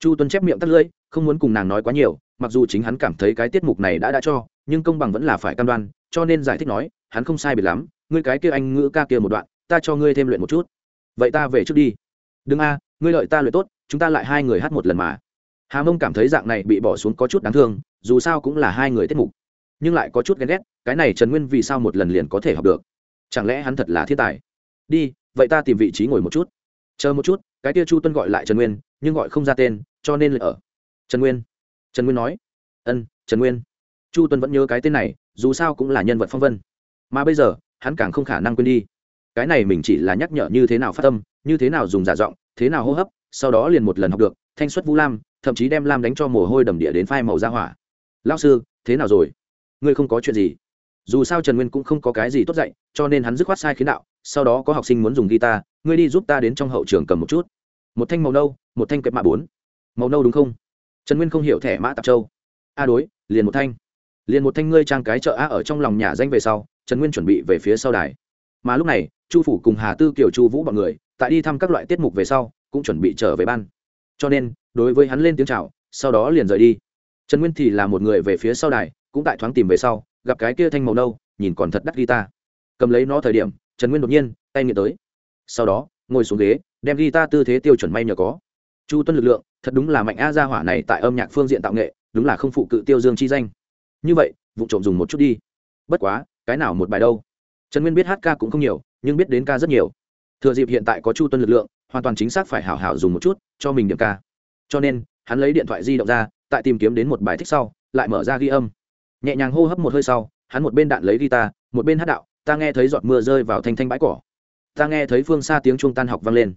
Chu tuân chép miệng tắt lưỡi, không muốn cùng nàng nói quá nhiều, mặc dù chính hắn cảm thấy cái tiết mục này đã đã cho, nhưng công bằng vẫn là phải cam đoan, cho nên giải thích nói, hắn không sai biệt lắm, ngươi cái kia anh ngữ ca kia một đoạn, ta cho ngươi thêm luyện một chút. Vậy ta về trước đi. Đừng a, ngươi lợi ta luyện tốt, chúng ta lại hai người hát một lần mà. Hà mông cảm thấy dạng này bị bỏ xuống có chút đáng thương, dù sao cũng là hai người tiết mục, nhưng lại có chút ghen ghét, cái này trần nguyên vì sao một lần liền có thể học được? Chẳng lẽ hắn thật là thiên tài? Đi, vậy ta tìm vị trí ngồi một chút. Chờ một chút, cái tia chu tuân gọi lại trần nguyên, nhưng gọi không ra tên, cho nên lại ở. Trần nguyên. Trần nguyên nói. Ân, trần nguyên. Chu tuân vẫn nhớ cái tên này, dù sao cũng là nhân vật phong vân. Mà bây giờ, hắn càng không khả năng quên đi. Cái này mình chỉ là nhắc nhở như thế nào phát tâm, như thế nào dùng giả giọng, thế nào hô hấp, sau đó liền một lần học được, thanh xuất vũ lam, thậm chí đem lam đánh cho mồ hôi đầm địa đến phai màu ra hỏa. Lao sư, thế nào rồi? Ngươi không có chuyện gì? Dù sao trần nguyên cũng không có cái gì tốt dạy, cho nên hắn dứt khoát sai khiến đạo, sau đó có học sinh muốn dùng guitar, ngươi đi giúp ta đến trong hậu trường cầm một chút. Một thanh màu nâu, một thanh kẹp mạ bốn. Màu nâu đúng không? Trần nguyên không hiểu thẻ mã tạp châu. A đối, liền một thanh. Liền một thanh ngươi trang cái chợ a ở trong lòng nhà danh về sau, trần nguyên chuẩn bị về phía sau đài. Mà lúc này, chu phủ cùng hà tư, kiều chu vũ b ọ n người, tại đi thăm các loại tiết mục về sau, cũng chuẩn bị trở về ban. Cho nên, đối với hắn lên tiếng c h à o sau đó liền rời đi. Trần nguyên thì là một người về phía sau đài, cũng tại thoáng tìm về sau gặp cái kia thanh màu nâu, nhìn còn thật đắt guitar. Cầm lấy nó thời điểm, trần nguyên đột nhiên, tay nghiện tới. Sau đó, ngồi xuống ghế, đem guitar tư thế tiêu chuẩn may nhờ có. Chu tuân lực lượng, thật đúng là mạnh a, gia hỏa này tại âm nhạc phương diện tạo nghệ, đúng là không phụ cự tiêu dương chi danh. Như vậy, vụ trộm dùng một chút đi. Bất quá, cái nào một bài đâu. Trần nguyên biết hát ca cũng không nhiều, nhưng biết đến ca rất nhiều. Thừa dịp hiện tại có chu tuân lực lượng, hoàn toàn chính xác phải hảo hảo dùng một chút, cho mình điểm ca. Cho nên, hắn lấy điện thoại di động ra, tại tìm kiếm đến một bài thích sau, lại mở ra ghi âm nhẹ nhàng hô hấp một hơi sau, hắn một bên đạn lấy guitar, một bên hát đạo, ta nghe thấy giọt mưa rơi vào thanh thanh bãi cỏ. Ta nghe thấy phương xa tiếng chuông tan học vang lên.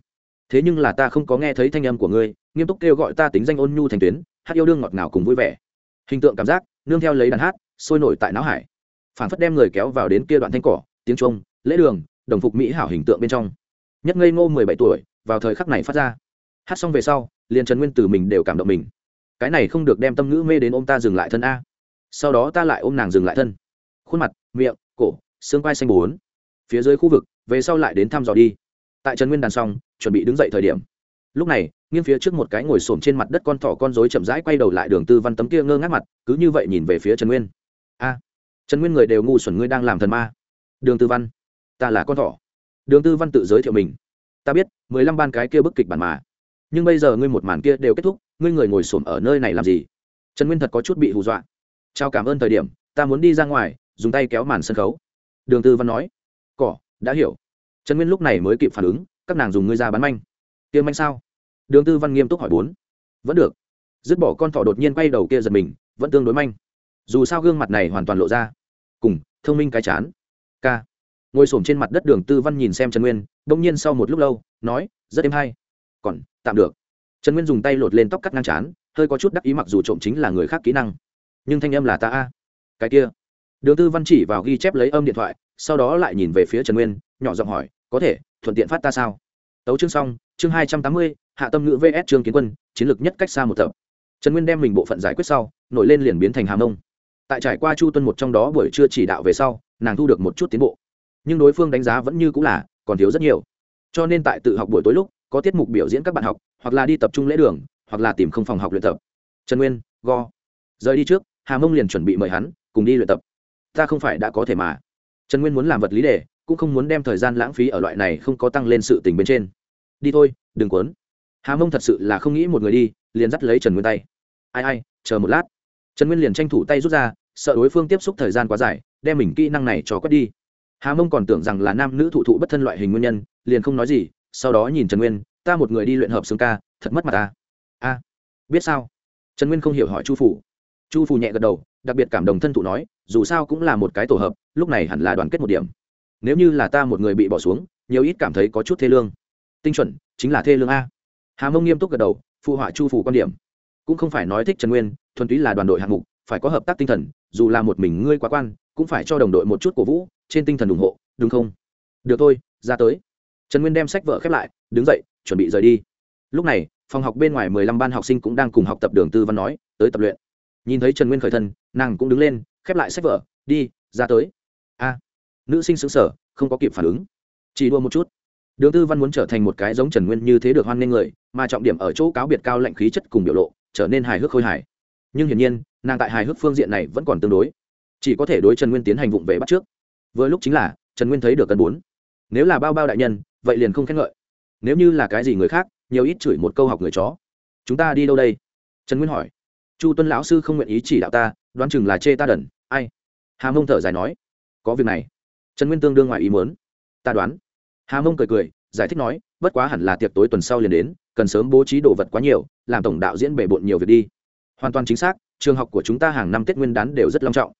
Thế nhưng là ta không có nghe thấy thanh âm của ngươi, nghiêm túc kêu gọi ta tính danh ôn nhu thành tuyến, hát yêu đương ngọt ngào cùng vui vẻ. Hình tượng cảm giác, nương theo lấy đàn hát, sôi nổi tại não hải. Phản phất đem người kéo vào đến kia đoạn thanh cỏ, tiếng chuông, lễ đường, đồng phục mỹ hảo hình tượng bên trong. Nhất ngây ngô mười bảy tuổi, vào thời khắc này phát ra. Hát xong về sau, liền trần nguyên từ mình đều cảm động mình. Cái này không được đem tâm ngữ mê đến ôm ta dừng lại thân a sau đó ta lại ôm nàng dừng lại thân. Khuôn mặt, miệng, cổ, xương vai xanh bốn. Phía dưới khu vực, về sau lại đến thăm dò đi. Tại trần nguyên đàn xong, chuẩn bị đứng dậy thời điểm. Lúc này, nghiêng phía trước một cái ngồi xổm trên mặt đất con thỏ con rối chậm rãi quay đầu lại đường tư văn tấm kia ngơ ngác mặt, cứ như vậy nhìn về phía trần nguyên. A, trần nguyên người đều ngu xuẩn ngươi đang làm thần ma. Đường tư văn, ta là con thỏ. Đường tư văn tự giới thiệu mình. Ta biết, mười lăm ban cái kia bức kịch bản mà. Nhưng bây giờ ngươi một màn kia đều kết thúc, ngươi người ngồi xổm ở nơi này làm gì? Trần nguyên thật có chút bị hù dọa chào cảm ơn thời điểm, ta muốn đi ra ngoài, dùng tay kéo màn sân khấu. Đường tư văn nói. Cỏ, đã hiểu. Trần nguyên lúc này mới kịp phản ứng, các nàng dùng ngươi ra bán manh. Tiêm manh sao? Đường tư văn nghiêm túc hỏi bốn. Vẫn được. Dứt bỏ con thỏ đột nhiên quay đầu kia giật mình, vẫn tương đối manh. Dù sao gương mặt này hoàn toàn lộ ra. Cùng, thông minh cái chán. K. Ngồi s trên mặt đất đường tư văn nhìn xem trần nguyên đ ỗ n g nhiên sau một lúc lâu, nói, rất êm hay. Còn, tạm được. Trần nguyên dùng tay lột lên tóc cắt ngang chán, hơi có chút đắc ý mặc dù trộm chính là người khác kỹ năng nhưng thanh âm là ta a. Cái kia. Đường tư văn chỉ vào ghi chép lấy âm điện thoại, sau đó lại nhìn về phía trần nguyên, nhỏ giọng hỏi, có thể, thuận tiện phát ta sao? Tấu chương xong, chương hai trăm tám mươi, hạ tâm ngữ vs trương kiến quân, chiến lược nhất cách xa một tập. Trần nguyên đem mình bộ phận giải quyết sau, nổi lên liền biến thành hàm ông. Tại trải qua chu tuân một trong đó buổi trưa chỉ đạo về sau, nàng thu được một chút tiến bộ. Nhưng đối phương đánh giá vẫn như cũng là, còn thiếu rất nhiều. Cho nên tại tự học buổi tối lúc, có tiết mục biểu diễn các bạn học, hoặc là đi tập trung lễ đường, hoặc là tìm không phòng học luyện tập. Trần nguyên, go. Rời đi trước hà mông liền chuẩn bị mời hắn, cùng đi luyện tập. Ta không phải đã có thể mà. Trần nguyên muốn làm vật lý đề, cũng không muốn đem thời gian lãng phí ở loại này không có tăng lên sự tình bên trên. Đi thôi, đừng cuốn. Hà mông thật sự là không nghĩ một người đi, liền dắt lấy trần nguyên tay. Ai ai, chờ một lát. Trần nguyên liền tranh thủ tay rút ra, sợ đối phương tiếp xúc thời gian quá dài, đem mình kỹ năng này cho quét đi. Hà mông còn tưởng rằng là nam nữ thụ thụ bất thân loại hình nguyên nhân, liền không nói gì, sau đó nhìn trần nguyên, ta một người đi luyện hợp xương ca, thật mất mặt ta. A, biết sao? Trần nguyên không hiểu hỏi chu phủ chu Phù nhẹ gật đầu, đặc biệt cảm động thân thụ nói, dù sao cũng là một cái tổ hợp, lúc này hẳn là đoàn kết một điểm. Nếu như là ta một người bị bỏ xuống, nhiều ít cảm thấy có chút thê lương. Tinh chuẩn, chính là thê lương a. Hà mông nghiêm túc gật đầu, phụ họa chu phủ quan điểm. Cũng không phải nói thích trần nguyên, thuần túy là đoàn đội hạng mục, phải có hợp tác tinh thần, dù là một mình ngươi quá quan, cũng phải cho đồng đội một chút cổ vũ, trên tinh thần ủng hộ, đúng không? Được thôi, ra tới. Trần nguyên đem sách vợ khép lại, đứng dậy, chuẩn bị rời đi. Lúc này, phòng học bên ngoài mười lăm ban học sinh cũng đang cùng học tập đường tư văn nói, tới tập luyện nhìn thấy trần nguyên khởi thân, nàng cũng đứng lên, khép lại sách vở, đi, ra tới. A. Nữ sinh xứng sở không có kịp phản ứng. Chỉ đua một chút. Đường tư văn muốn trở thành một cái giống trần nguyên như thế được hoan nghênh người, mà trọng điểm ở chỗ cáo biệt cao lạnh khí chất cùng biểu lộ, trở nên hài hước khôi hài. Nhưng hiển nhiên, nàng tại hài hước phương diện này vẫn còn tương đối. Chỉ có thể đối trần nguyên tiến hành vụng về bắt trước. Vừa lúc chính là, trần nguyên thấy được cần bốn. Nếu là bao bao đại nhân, vậy liền không khen ngợi. Nếu như là cái gì người khác, nhiều ít chửi một câu học người chó. Chúng ta đi đâu đây? Trần nguyên hỏi chu tuân lão sư không nguyện ý chỉ đạo ta, đoán chừng là chê ta đần, ai? Hà mông thở dài nói, có việc này. Trần nguyên tương đương ngoài ý muốn. Ta đoán. Hà mông cười cười, giải thích nói, bất quá hẳn là tiệc tối tuần sau liền đến, cần sớm bố trí đồ vật quá nhiều, làm tổng đạo diễn bể bộn nhiều việc đi. Hoàn toàn chính xác, trường học của chúng ta hàng năm tết nguyên đán đều rất long trọng.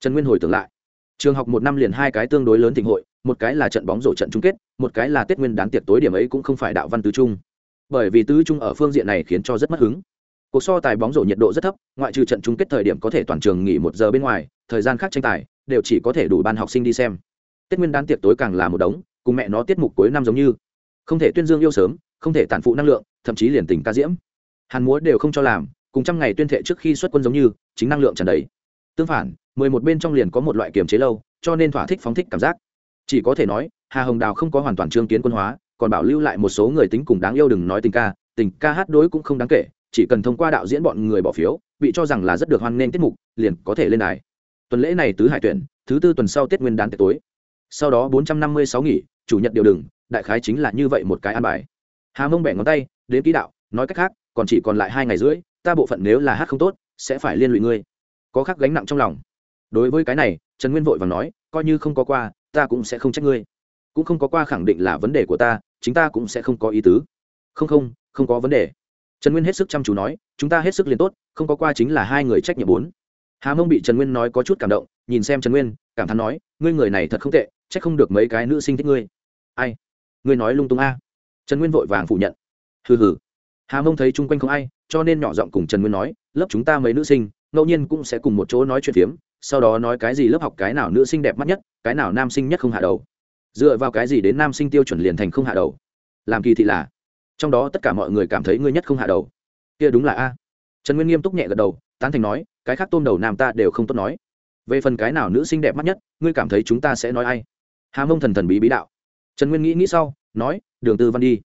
Trần nguyên hồi tưởng lại, trường học một năm liền hai cái tương đối lớn thịnh hội, một cái là trận bóng rổ trận chung kết, một cái là tết nguyên đán tiệc tối điểm ấy cũng không phải đạo văn tứ trung. Bởi vì tứ trung ở phương diện này khiến cho rất mất hứng cuộc so tài bóng rổ nhiệt độ rất thấp, ngoại trừ trận chung kết thời điểm có thể toàn trường nghỉ một giờ bên ngoài, thời gian khác tranh tài đều chỉ có thể đủ ban học sinh đi xem. Tết nguyên đán tiệc tối càng là một đống, cùng mẹ nó tiết mục cuối năm giống như. Không thể tuyên dương yêu sớm, không thể tản phụ năng lượng, thậm chí liền tình ca diễm. Hàn múa đều không cho làm, cùng trăm ngày tuyên thệ trước khi xuất quân giống như, chính năng lượng tràn đầy. Tương phản, mười một bên trong liền có một loại kiềm chế lâu, cho nên thỏa thích phóng thích cảm giác. Chỉ có thể nói, hà hồng đào không có hoàn toàn trương kiến quân hóa, còn bảo lưu lại một số người tính cùng đáng yêu đừng nói tình ca tình ca hát đối cũng không đáng kể chỉ cần thông qua đạo diễn bọn người bỏ phiếu, bị cho rằng là rất được hoan nghênh tiết mục, liền có thể lên đài. Tuần lễ này tứ hải tuyển, thứ tư tuần sau tết nguyên đán tết tối. Sau đó bốn trăm năm mươi sáu nghỉ, chủ nhật điều đừng đại khái chính là như vậy một cái an bài. Hà mông bẻ ngón tay, đến ký đạo, nói cách khác, còn chỉ còn lại hai ngày rưỡi, ta bộ phận nếu là hát không tốt, sẽ phải liên lụy ngươi. Có khắc gánh nặng trong lòng. Đối với cái này, trần nguyên vội và nói, coi như không có qua, ta cũng sẽ không trách ngươi. Cũng không có qua khẳng định là vấn đề của ta, chính ta cũng sẽ không có ý tứ. Không không không có vấn đề trần nguyên hết sức chăm chú nói, chúng ta hết sức liền tốt, không có qua chính là hai người trách nhiệm bốn. Hà mông bị trần nguyên nói có chút cảm động, nhìn xem trần nguyên, cảm thán nói, ngươi người này thật không tệ c h ắ c không được mấy cái nữ sinh thích ngươi. Ai? Ngươi nói lung tung a. Trần nguyên vội vàng phủ nhận. Hừ hừ. Hà mông thấy chung quanh không ai, cho nên nhỏ giọng cùng trần nguyên nói, lớp chúng ta mấy nữ sinh, ngẫu nhiên cũng sẽ cùng một chỗ nói chuyện phiếm, sau đó nói cái gì lớp học cái nào nữ sinh đẹp mắt nhất, cái nào nam sinh nhất không hạ đầu. Dựa vào cái gì đến nam sinh tiêu chuẩn liền thành không hạ đầu? Làm kỳ thị là trong đó tất cả mọi người cảm thấy ngươi nhất không hạ đầu. Kia đúng là a. Trần nguyên nghiêm túc nhẹ gật đầu, tán thành nói, cái khác tôm đầu nam ta đều không tốt nói. Về phần cái nào nữ sinh đẹp mắt nhất, ngươi cảm thấy chúng ta sẽ nói ai? Hà mông thần thần bí bí đạo. Trần nguyên nghĩ nghĩ sau, nói, đường tư văn đi.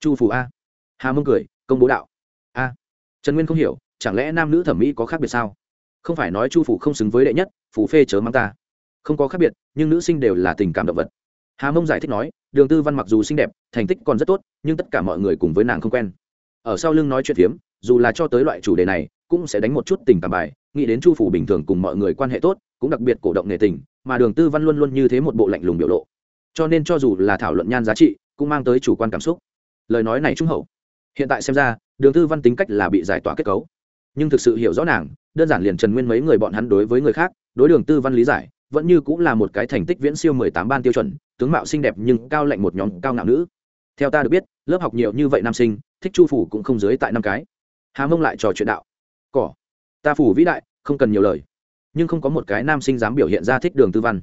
Chu phủ a. Hà mông cười, công bố đạo. A. Trần nguyên không hiểu, chẳng lẽ nam nữ thẩm mỹ có khác biệt sao? Không phải nói chu phủ không xứng với đệ nhất phủ phê chớ mang ta. Không có khác biệt, nhưng nữ sinh đều là tình cảm động vật hà mông giải thích nói, đường tư văn mặc dù xinh đẹp, thành tích còn rất tốt, nhưng tất cả mọi người cùng với nàng không quen. Ở sau lưng nói chuyện phiếm, dù là cho tới loại chủ đề này, cũng sẽ đánh một chút tình cảm bài, nghĩ đến chu phủ bình thường cùng mọi người quan hệ tốt, cũng đặc biệt cổ động nghề tình, mà đường tư văn luôn luôn như thế một bộ lạnh lùng biểu lộ. Cho nên cho dù là thảo luận nhan giá trị, cũng mang tới chủ quan cảm xúc. Lời nói này trung hậu. Hiện tại xem ra, đường tư văn tính cách là bị giải tỏa kết cấu. Nhưng thực sự hiểu rõ nàng, đơn giản liền trần nguyên mấy người bọn hắn đối với người khác, đối đường tư văn lý giải, vẫn như cũng là một cái thành tích viễn siêu mười tám ban tiêu chuẩn tướng mạo xinh đẹp nhưng cao lạnh một nhóm cao ngạo nữ. Theo ta được biết, lớp học nhiều như vậy nam sinh, thích chu phủ cũng không dưới tại năm cái. Hà mông lại trò chuyện đạo. Cỏ, ta phủ vĩ đại, không cần nhiều lời. Nhưng không có một cái nam sinh dám biểu hiện ra thích đường tư văn.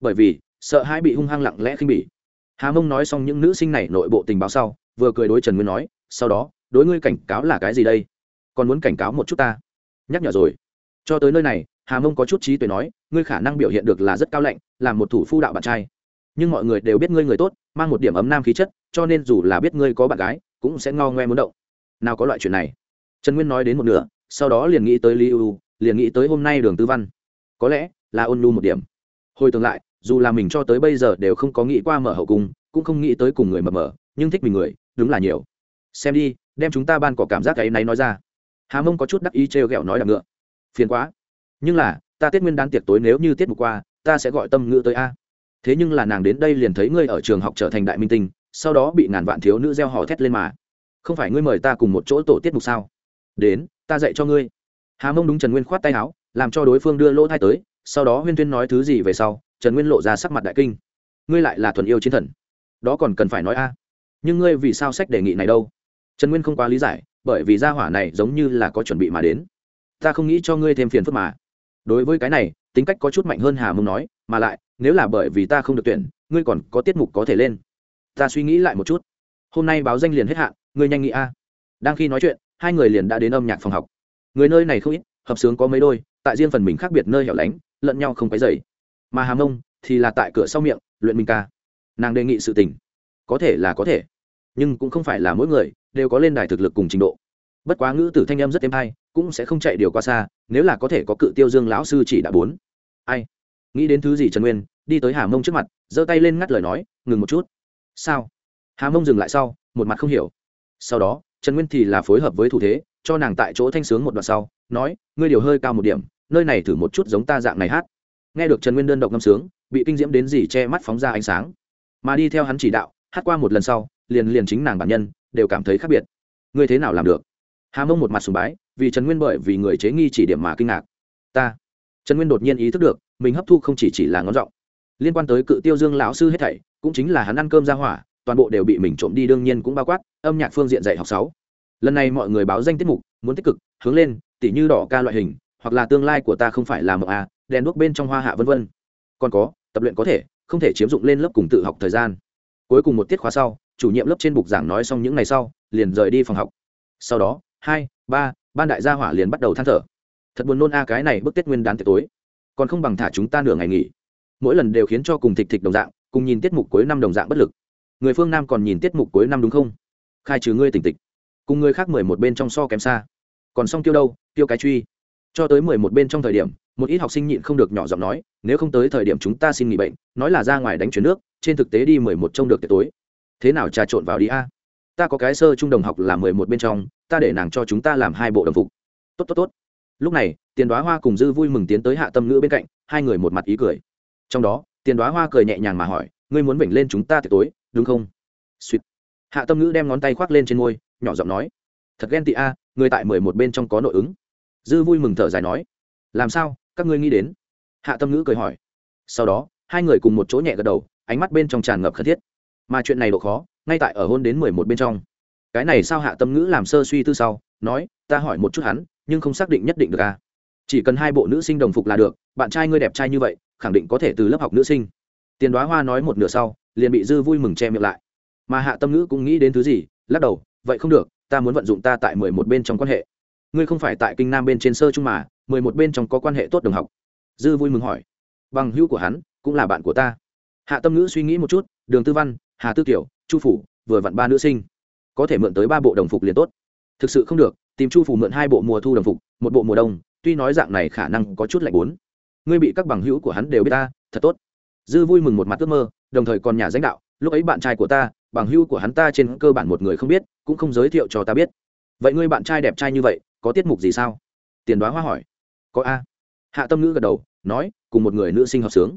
Bởi vì, sợ hai bị hung hăng lặng lẽ khinh bỉ. Hà mông nói xong những nữ sinh này nội bộ tình báo sau, vừa cười đối trần nguyên nói, sau đó, đối ngươi cảnh cáo là cái gì đây? Còn muốn cảnh cáo một chút ta? Nhắc nhở rồi. Cho tới nơi này, hà mông có chút trí tuệ nói, ngươi khả năng biểu hiện được là rất cao lạnh làm một thủ phu đạo bạn trai nhưng mọi người đều biết ngươi người tốt, mang một điểm ấm nam khí chất, cho nên dù là biết ngươi có bạn gái, cũng sẽ ngao ngoe muốn động. Nào có loại chuyện này. Trần nguyên nói đến một nửa, sau đó liền nghĩ tới lý ưu, liền nghĩ tới hôm nay đường tư văn. Có lẽ là ôn lu một điểm. Hồi tương lại, dù là mình cho tới bây giờ đều không có nghĩ qua mở hậu cung, cũng không nghĩ tới cùng người mập mở, nhưng thích mình người, đúng là nhiều. Xem đi, đem chúng ta ban có cảm giác ấy náy nói ra. Hà mông có chút đắc ý trêu ghẹo nói đằng ngựa. Phiền quá. Nhưng là, ta tết nguyên đán tiệc tối nếu như tiết mục qua, ta sẽ gọi tâm ngữ tới a thế nhưng là nàng đến đây liền thấy ngươi ở trường học trở thành đại minh tinh, sau đó bị ngàn vạn thiếu nữ gieo hò thét lên mà. Không phải ngươi mời ta cùng một chỗ tổ tiết mục sao? Đến, ta dạy cho ngươi. Hà mông đúng trần nguyên khoát tay áo, làm cho đối phương đưa lỗ thai tới, sau đó huyên tuyên nói thứ gì về sau, trần nguyên lộ ra sắc mặt đại kinh. Ngươi lại là thuần yêu chiến thần. Đó còn cần phải nói a. Nhưng ngươi vì sao sách đề nghị này đâu? Trần nguyên không quá lý giải, bởi vì gia hỏa này giống như là có chuẩn bị mà đến. Ta không nghĩ cho ngươi thêm phiền phức mà. Đối với cái này, tính cách có chút mạnh hơn hà mông nói, mà lại nếu là bởi vì ta không được tuyển, ngươi còn có tiết mục có thể lên. Ta suy nghĩ lại một chút. Hôm nay báo danh liền hết hạn, ngươi nhanh nghĩ a. Đang khi nói chuyện, hai người liền đã đến âm nhạc phòng học. Người nơi này không ít, hợp sướng có mấy đôi, tại riêng phần mình khác biệt nơi hẻo lánh, lẫn nhau không cái dày mà hàm ông thì là tại cửa sau miệng, luyện minh ca. Nàng đề nghị sự tình. Có thể là có thể, nhưng cũng không phải là mỗi người đều có lên đài thực lực cùng trình độ. Bất quá ngữ tử thanh em rất êm hay, cũng sẽ không chạy điều qua xa, nếu là có thể có cự tiêu dương lão sư chỉ đã bốn. Ai? Nghĩ đến thứ gì trần nguyên, đi tới hà mông trước mặt, giơ tay lên ngắt lời nói, ngừng một chút. Sao? Hà mông dừng lại sau, một mặt không hiểu. Sau đó, trần nguyên thì là phối hợp với thủ thế, cho nàng tại chỗ thanh sướng một đoạn sau, nói, ngươi điều hơi cao một điểm, nơi này thử một chút giống ta dạng này hát. Nghe được trần nguyên đơn độc ngâm sướng, bị kinh diễm đến gì che mắt phóng ra ánh sáng. Mà đi theo hắn chỉ đạo, hát qua một lần sau, liền liền chính nàng bản nhân, đều cảm thấy khác biệt. Ngươi thế nào làm được? Hà mông một mặt sùng bái, vì trần nguyên bởi vì người chế nghi chỉ điểm mà kinh ngạc. Ta. Trần nguyên đột nhiên ý thức được mình hấp thu không chỉ chỉ là ngón giọng. Liên quan tới cự tiêu dương lão sư hết thảy, cũng chính là hắn ăn cơm ra hỏa, toàn bộ đều bị mình trộm đi đương nhiên cũng bao quát, âm nhạc phương diện dạy học sáu. Lần này mọi người báo danh tiết mục, muốn tích cực, hướng lên, tỉ như đỏ ca loại hình, hoặc là tương lai của ta không phải là mộng à đèn đuốc bên trong hoa hạ vân vân. Còn có, tập luyện có thể, không thể chiếm dụng lên lớp cùng tự học thời gian. Cuối cùng một tiết khóa sau, chủ nhiệm lớp trên bục giảng nói xong những ngày sau, liền rời đi phòng học. Sau đó, hai, ba, ban đại gia hỏa liền bắt đầu than thở. Thật buồn nôn a, cái này bức tết nguyên đán tiệc tối còn không bằng thả chúng ta nửa ngày nghỉ. Mỗi lần đều khiến cho cùng thịt thịt đồng dạng, cùng nhìn tiết mục cuối năm đồng dạng bất lực. Người phương nam còn nhìn tiết mục cuối năm đúng không? Khai trừ ngươi tỉnh tịch. Cùng người khác mười một bên trong so kém xa. Còn xong tiêu đâu, tiêu cái truy. Cho tới mười một bên trong thời điểm, một ít học sinh nhịn không được nhỏ giọng nói, nếu không tới thời điểm chúng ta xin nghỉ bệnh, nói là ra ngoài đánh chuyển nước, trên thực tế đi mười một trông được tiệc tối. Thế nào trà trộn vào đi a? Ta có cái sơ trung đồng học là mười một bên trong, ta để nàng cho chúng ta làm hai bộ đồng phục. Tốt tốt tốt. Lúc này tiền đoá hoa cùng dư vui mừng tiến tới hạ tâm ngữ bên cạnh, hai người một mặt ý cười. Trong đó, tiền đoá hoa cười nhẹ nhàng mà hỏi, ngươi muốn vểnh lên chúng ta tiệc tối, đúng không? Suýt hạ tâm ngữ đem ngón tay khoác lên trên môi, nhỏ giọng nói, thật ghen tị a, người tại mười một bên trong có nội ứng. Dư vui mừng thở dài nói, làm sao, các ngươi nghĩ đến? Hạ tâm ngữ cười hỏi. Sau đó, hai người cùng một chỗ nhẹ gật đầu, ánh mắt bên trong tràn ngập khẩn thiết. Mà chuyện này độ khó, ngay tại ở hôn đến mười một bên trong. Cái này sao hạ tâm ngữ làm sơ suy tư sau, nói, ta hỏi một chút hắn, nhưng không xác định nhất định được à chỉ cần hai bộ nữ sinh đồng phục là được, bạn trai ngươi đẹp trai như vậy, khẳng định có thể từ lớp học nữ sinh. Tiền đoá hoa nói một nửa sau, liền bị dư vui mừng che miệng lại. Mà hạ tâm ngữ cũng nghĩ đến thứ gì, lắc đầu, vậy không được, ta muốn vận dụng ta tại mười một bên trong quan hệ. Ngươi không phải tại kinh nam bên trên sơ trung mà, mười một bên trong có quan hệ tốt đồng học. Dư vui mừng hỏi. Bằng hữu của hắn, cũng là bạn của ta. Hạ tâm ngữ suy nghĩ một chút, đường tư văn, hà tư kiểu chu phủ, vừa vặn ba nữ sinh. Có thể mượn tới ba bộ đồng phục liền tốt. Thực sự không được, tìm chu phủ mượn hai bộ mùa thu đồng phục, một bộ mùa đông tuy nói dạng này khả năng có chút lạnh bốn. Ngươi bị các bằng hữu của hắn đều biết ta, thật tốt. Dư vui mừng một mặt ước mơ, đồng thời còn nhà danh đạo, lúc ấy bạn trai của ta, bằng hữu của hắn ta trên cơ bản một người không biết, cũng không giới thiệu cho ta biết. Vậy ngươi bạn trai đẹp trai như vậy, có tiết mục gì sao? Tiền đoá hoa hỏi. Có a. Hạ tâm ngữ gật đầu, nói, cùng một người nữ sinh hợp sướng.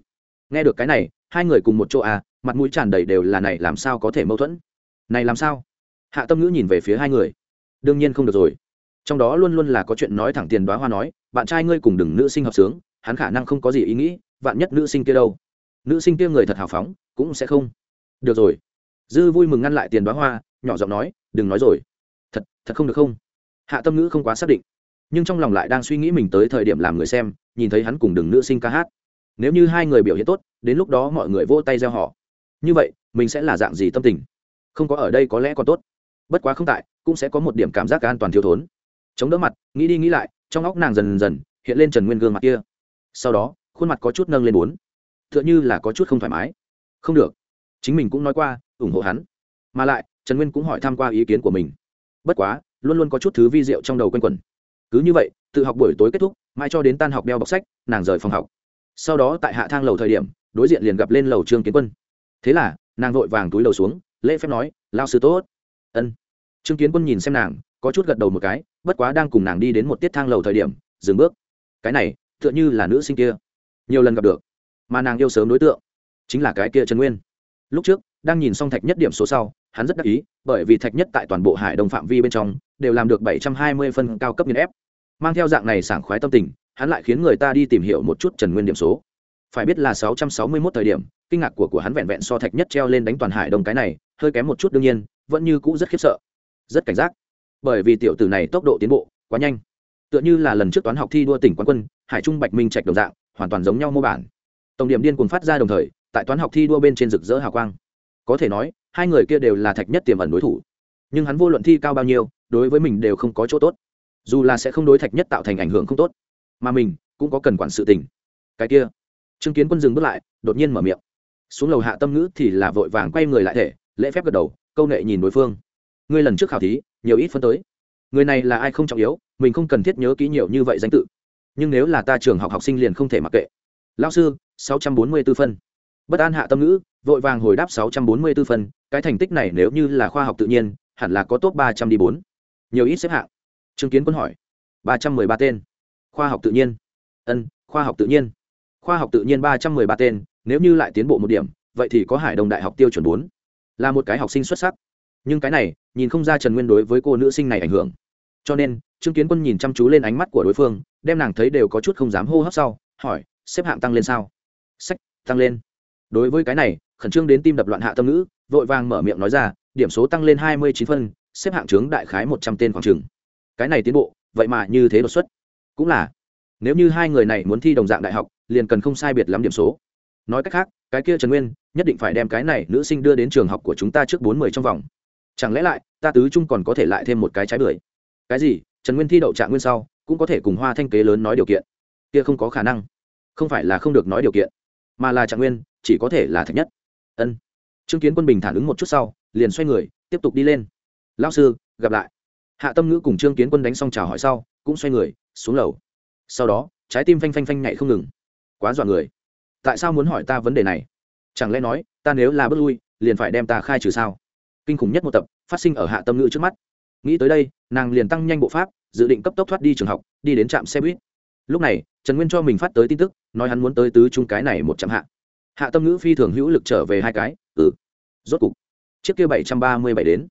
Nghe được cái này, hai người cùng một chỗ a mặt mũi tràn đầy đều là này làm sao có thể mâu thuẫn? Này làm sao? Hạ tâm ngữ nhìn về phía hai người. Đương nhiên không được rồi trong đó luôn luôn là có chuyện nói thẳng tiền đoá hoa nói, bạn trai ngươi cùng đừng nữ sinh hợp sướng, hắn khả năng không có gì ý nghĩ, vạn nhất nữ sinh kia đâu? Nữ sinh kia người thật hào phóng, cũng sẽ không. Được rồi. Dư vui mừng ngăn lại tiền đoá hoa, nhỏ giọng nói, đừng nói rồi. Thật thật không được không? Hạ tâm ngữ không quá xác định, nhưng trong lòng lại đang suy nghĩ mình tới thời điểm làm người xem, nhìn thấy hắn cùng đừng nữ sinh ca hát. Nếu như hai người biểu hiện tốt, đến lúc đó mọi người vô tay gieo họ. Như vậy, mình sẽ là dạng gì tâm tình? Không có ở đây có lẽ còn tốt. Bất quá không tại, cũng sẽ có một điểm cảm giác an toàn thiếu thốn chống đỡ mặt, nghĩ đi nghĩ lại, trong óc nàng dần dần hiện lên trần nguyên gương mặt kia. Sau đó, khuôn mặt có chút nâng lên bốn. T h ư ợ n h ư là có chút không thoải mái. Không được. Chính mình cũng nói qua, ủng hộ hắn. Mà lại, trần nguyên cũng hỏi tham q u a ý kiến của mình. Bất quá, luôn luôn có chút thứ vi diệu trong đầu quanh quẩn. Cứ như vậy, tự học buổi tối kết thúc mai cho đến tan học đeo bọc sách, nàng rời phòng học. Sau đó tại hạ thang lầu thời điểm, đối diện liền gặp lên lầu trương kiến quân. Thế là, nàng vội vàng túi lầu xuống, lễ phép nói lao sư tốt. Ân. Trương kiến quân nhìn xem nàng có chút gật đầu một cái, bất quá đang cùng nàng đi đến một tiết thang lầu thời điểm, dừng bước. Cái này, tựa như là nữ sinh kia. Nhiều lần gặp được, mà nàng yêu sớm đối tượng, chính là cái kia trần nguyên. Lúc trước, đang nhìn xong thạch nhất điểm số sau, hắn rất đắc ý, bởi vì thạch nhất tại toàn bộ hải Đông phạm vi bên trong, đều làm được bảy trăm hai mươi phân cao cấp nghiên ép. Mang theo dạng này sảng khoái tâm tình, hắn lại khiến người ta đi tìm hiểu một chút trần nguyên điểm số. Phải biết là sáu trăm sáu mươi mốt thời điểm, kinh ngạc của của hắn vẹn vẹn so thạch nhất treo lên đánh toàn hải Đông cái này, hơi kém một chút đương nhiên, vẫn như cũ rất khiếp sợ. Rất cảnh giác bởi vì tiểu tử này tốc độ tiến bộ quá nhanh. Tựa như là lần trước toán học thi đua tỉnh quán quân, hải trung bạch minh trạch đồng dạng, hoàn toàn giống nhau mô bản. Tổng điểm điên cuồng phát ra đồng thời, tại toán học thi đua bên trên rực rỡ hào quang. Có thể nói, hai người kia đều là thạch nhất tiềm ẩn đối thủ. Nhưng hắn vô luận thi cao bao nhiêu, đối với mình đều không có chỗ tốt. Dù là sẽ không đối thạch nhất tạo thành ảnh hưởng không tốt, mà mình cũng có cần quản sự tình. Cái kia chứng kiến quân dừng bước lại, đột nhiên mở miệng. Xuống lầu hạ tâm ngữ thì là vội vàng quay người lại thể, lễ phép gật đầu, câu nệ nhìn đối phương. Ngươi lần trước khảo thí nhiều ít phân tới. Người này là ai không trọng yếu, mình không cần thiết nhớ kỹ nhiều như vậy danh tự. Nhưng nếu là ta trường học học sinh liền không thể mặc kệ. Lao sư, sáu trăm bốn mươi 644 phân. Bất an hạ tâm ngữ, vội vàng hồi đáp sáu trăm bốn mươi 644 phân, cái thành tích này nếu như là khoa học tự nhiên, hẳn là có top ba trăm đi bốn. Nhiều ít xếp hạng. Chứng kiến quân hỏi, ba trăm mười ba tên. Khoa học tự nhiên. Ân, khoa học tự nhiên. Khoa học tự nhiên ba trăm mười ba tên, nếu như lại tiến bộ một điểm, vậy thì có hải đồng đại học tiêu chuẩn bốn. Là một cái học sinh xuất sắc nhưng cái này, nhìn không ra trần nguyên đối với cô nữ sinh này ảnh hưởng. Cho nên, trương kiến quân nhìn chăm chú lên ánh mắt của đối phương, đem nàng thấy đều có chút không dám hô hấp sau, hỏi, xếp hạng tăng lên sao? Sách tăng lên. Đối với cái này, khẩn trương đến tim đập loạn hạ tâm ngữ, vội vàng mở miệng nói ra, điểm số tăng lên hai mươi chín phân, xếp hạng trướng đại khái một trăm tên khoảng trường cái này tiến bộ, vậy mà như thế đột xuất. Cũng là, nếu như hai người này muốn thi đồng dạng đại học, liền cần không sai biệt lắm điểm số. Nói cách khác, cái kia trần nguyên, nhất định phải đem cái này nữ sinh đưa đến trường học của chúng ta trước bốn mươi trong vòng chẳng lẽ lại, ta tứ trung còn có thể lại thêm một cái trái bưởi? Cái gì? Trần nguyên thi đậu trạng nguyên sau, cũng có thể cùng hoa thanh kế lớn nói điều kiện. Kia không có khả năng. Không phải là không được nói điều kiện, mà là trạng nguyên, chỉ có thể là thạch nhất. Ân. Chứng kiến quân bình thản ứng một chút sau, liền xoay người, tiếp tục đi lên. Lao sư, gặp lại. Hạ tâm ngữ cùng trương kiến quân đánh xong chào hỏi sau, cũng xoay người, xuống lầu. Sau đó, trái tim phanh phanh phanh nhảy không ngừng. Quá dọa người. Tại sao muốn hỏi ta vấn đề này? Chẳng lẽ nói, ta nếu là bước lui, liền phải đem ta khai trừ sao? Kinh khủng nhất một tập, phát sinh ở hạ tâm ngữ trước mắt. Nghĩ tới đây, nàng liền tăng nhanh bộ pháp, dự định cấp tốc thoát đi trường học, đi đến trạm xe buýt. Lúc này, trần nguyên cho mình phát tới tin tức, nói hắn muốn tới tứ trung cái này một trăm hạ. Hạ tâm ngữ phi thường hữu lực trở về hai cái ừ. Rốt cục, chiếc kia bảy trăm ba mươi bảy đến.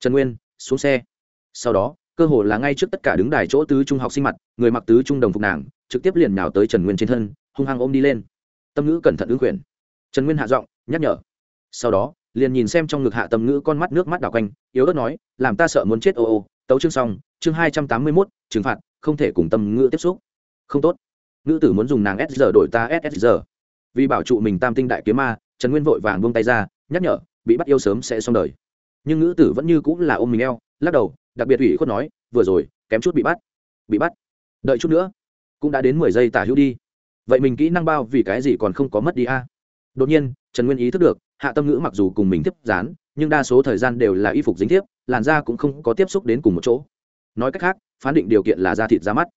Trần nguyên, xuống xe. Sau đó, cơ hồ là ngay trước tất cả đứng đài chỗ tứ trung học sinh mặt, người mặc tứ trung đồng phục nàng, trực tiếp liền nào tới trần nguyên trên thân, hung hăng ôm đi lên. Tâm ngữ cẩn thận ứng quyền. Trần nguyên hạ giọng nhắc nhở. Sau đó liền nhìn xem trong ngực hạ tâm ngữ con mắt nước mắt đảo quanh, yếu ớt nói, làm ta sợ muốn chết, ô ô, tấu chương xong, chương hai trăm tám mươi mốt, trừng phạt, không thể cùng tâm ngữ tiếp xúc. Không tốt. Ngữ tử muốn dùng nàng s giờ đổi ta s giờ vì bảo trụ mình tam tinh đại kiếm ma, trần nguyên vội vàng buông tay ra, nhắc nhở, bị bắt yêu sớm sẽ xong đời. Nhưng ngữ tử vẫn như cũng là ôm mình eo, lắc đầu, đặc biệt ủy khuất nói, vừa rồi, kém chút bị bắt. Bị bắt? Đợi chút nữa, cũng đã đến mười giây tả hữu đi. Vậy mình kỹ năng bao vì cái gì còn không có mất đi a? Đột nhiên, trần nguyên ý thức được hạ tâm ngữ mặc dù cùng mình tiếp dán nhưng đa số thời gian đều là y phục dính tiếp, làn da cũng không có tiếp xúc đến cùng một chỗ. Nói cách khác, phán định điều kiện là da thịt ra mắt.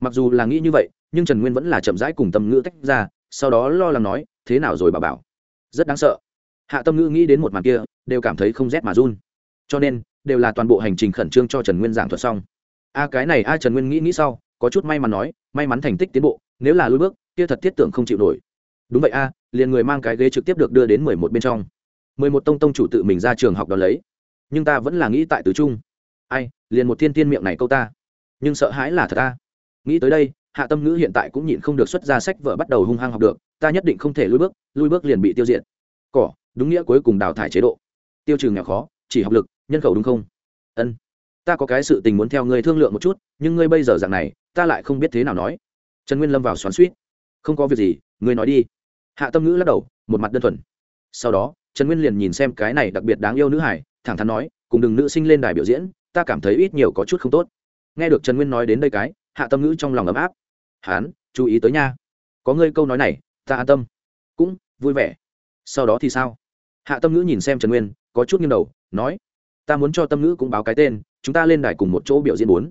Mặc dù là nghĩ như vậy, nhưng trần nguyên vẫn là chậm rãi cùng tâm ngữ tách ra, sau đó lo lắng nói, thế nào rồi bà bảo? Rất đáng sợ. Hạ tâm ngữ nghĩ đến một màn kia, đều cảm thấy không rét mà run. Cho nên, đều là toàn bộ hành trình khẩn trương cho trần nguyên giảng thuật xong. A, cái này a, trần nguyên nghĩ nghĩ sau, có chút may mắn nói, may mắn thành tích tiến bộ, nếu là lùi bước, kia thật thiết tưởng không chịu nổi đúng vậy a, liền người mang cái ghế trực tiếp được đưa đến mười một bên trong. Mười một tông tông chủ tự mình ra trường học đón lấy. Nhưng ta vẫn là nghĩ tại tứ trung. Ai, liền một thiên tiên miệng này câu ta. Nhưng sợ hãi là thật ta nghĩ tới đây, hạ tâm ngữ hiện tại cũng nhịn không được xuất ra sách vở bắt đầu hung hăng học được, ta nhất định không thể lui bước lui bước liền bị tiêu diệt. Cỏ, đúng nghĩa cuối cùng đào thải chế độ. Tiêu trừ nghèo khó, chỉ học lực, nhân khẩu đúng không? Ân. Ta có cái sự tình muốn theo ngươi thương lượng một chút, nhưng ngươi bây giờ dạng này, ta lại không biết thế nào nói. Trần nguyên lâm vào xoắn suýt không có việc gì, ngươi nói đi. Hạ tâm ngữ lắc đầu, một mặt đơn thuần. Sau đó, trần nguyên liền nhìn xem cái này đặc biệt đáng yêu nữ hải thẳng thắn nói, cùng đừng nữ sinh lên đài biểu diễn, ta cảm thấy ít nhiều có chút không tốt. Nghe được trần nguyên nói đến đây cái, hạ tâm ngữ trong lòng ấm áp. Hán, chú ý tới nha. Có ngươi câu nói này, ta an tâm. Cũng vui vẻ. Sau đó thì sao? Hạ tâm ngữ nhìn xem trần nguyên, có chút nghiêng đầu, nói, ta muốn cho tâm ngữ cũng báo cái tên, chúng ta lên đài cùng một chỗ biểu diễn bốn.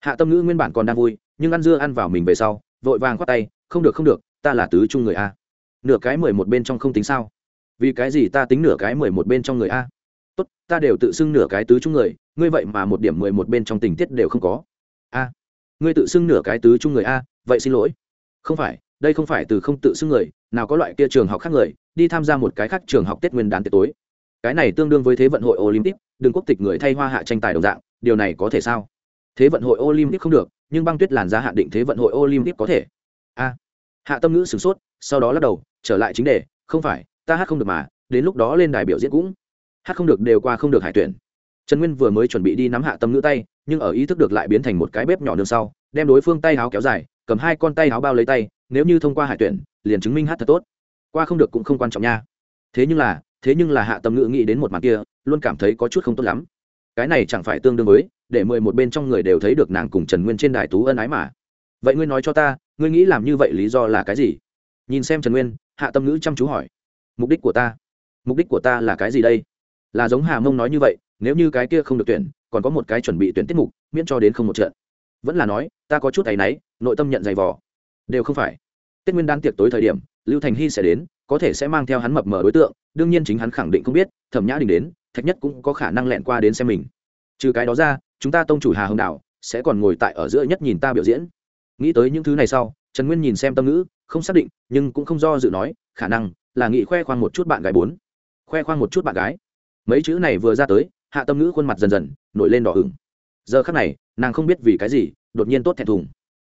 Hạ tâm ngữ nguyên bản còn đang vui, nhưng ăn dưa ăn vào mình về sau, vội vàng khoát tay không được không được, ta là tứ trung người a. Nửa cái mười một bên trong không tính sao? Vì cái gì ta tính nửa cái mười một bên trong người a? Tốt, ta đều tự xưng nửa cái tứ trung người, ngươi vậy mà một điểm mười một bên trong tình tiết đều không có. A, ngươi tự xưng nửa cái tứ trung người a, vậy xin lỗi. Không phải, đây không phải từ không tự xưng người, nào có loại kia trường học khác người, đi tham gia một cái khác trường học tết nguyên đán tết tối. Cái này tương đương với thế vận hội olympic, đừng quốc tịch người thay hoa hạ tranh tài đồng dạng, điều này có thể sao? Thế vận hội olympic không được, nhưng băng tuyết làn giá hạn định thế vận hội olympic có thể a. Hạ tâm ngữ sửng sốt, sau đó lắc đầu, trở lại chính đề, không phải, ta hát không được mà, đến lúc đó lên đài biểu diễn cũng hát không được, đều qua không được hải tuyển. Trần nguyên vừa mới chuẩn bị đi nắm hạ tâm ngữ tay, nhưng ở ý thức được lại biến thành một cái bếp nhỏ nương sau, đem đối phương tay háo kéo dài, cầm hai con tay háo bao lấy tay, nếu như thông qua hải tuyển, liền chứng minh hát thật tốt. Qua không được cũng không quan trọng nha. Thế nhưng là, thế nhưng là hạ tâm ngữ nghĩ đến một mặt kia, luôn cảm thấy có chút không tốt lắm. Cái này chẳng phải tương đương với, để mười một bên trong người đều thấy được nàng cùng trần nguyên trên đài tú ân ái mà vậy ngươi nói cho ta, ngươi nghĩ làm như vậy lý do là cái gì? Nhìn xem trần nguyên, hạ tâm ngữ chăm chú hỏi. Mục đích của ta? Mục đích của ta là cái gì đây? Là giống hà mông nói như vậy, nếu như cái kia không được tuyển, còn có một cái chuẩn bị tuyển tiết mục, miễn cho đến không một trận. Vẫn là nói, ta có chút áy náy, nội tâm nhận giày vò. Đều không phải. Tết nguyên đan tiệc tối thời điểm, lưu thành hy sẽ đến, có thể sẽ mang theo hắn mập mờ đối tượng, đương nhiên chính hắn khẳng định không biết, thẩm nhã đình đến, thạch nhất cũng có khả năng lẹn qua đến xem mình. Trừ cái đó ra, chúng ta tông chủ hà hồng đạo, sẽ còn ngồi tại ở giữa nhất nhìn ta biểu diễn nghĩ tới những thứ này sau, trần nguyên nhìn xem tâm ngữ, không xác định, nhưng cũng không do dự nói, khả năng là nghĩ khoe khoang một chút bạn gái bốn. Khoe khoang một chút bạn gái. Mấy chữ này vừa ra tới, hạ tâm ngữ khuôn mặt dần dần nổi lên đỏ ửng. Giờ khắc này, nàng không biết vì cái gì, đột nhiên tốt thẹn thùng.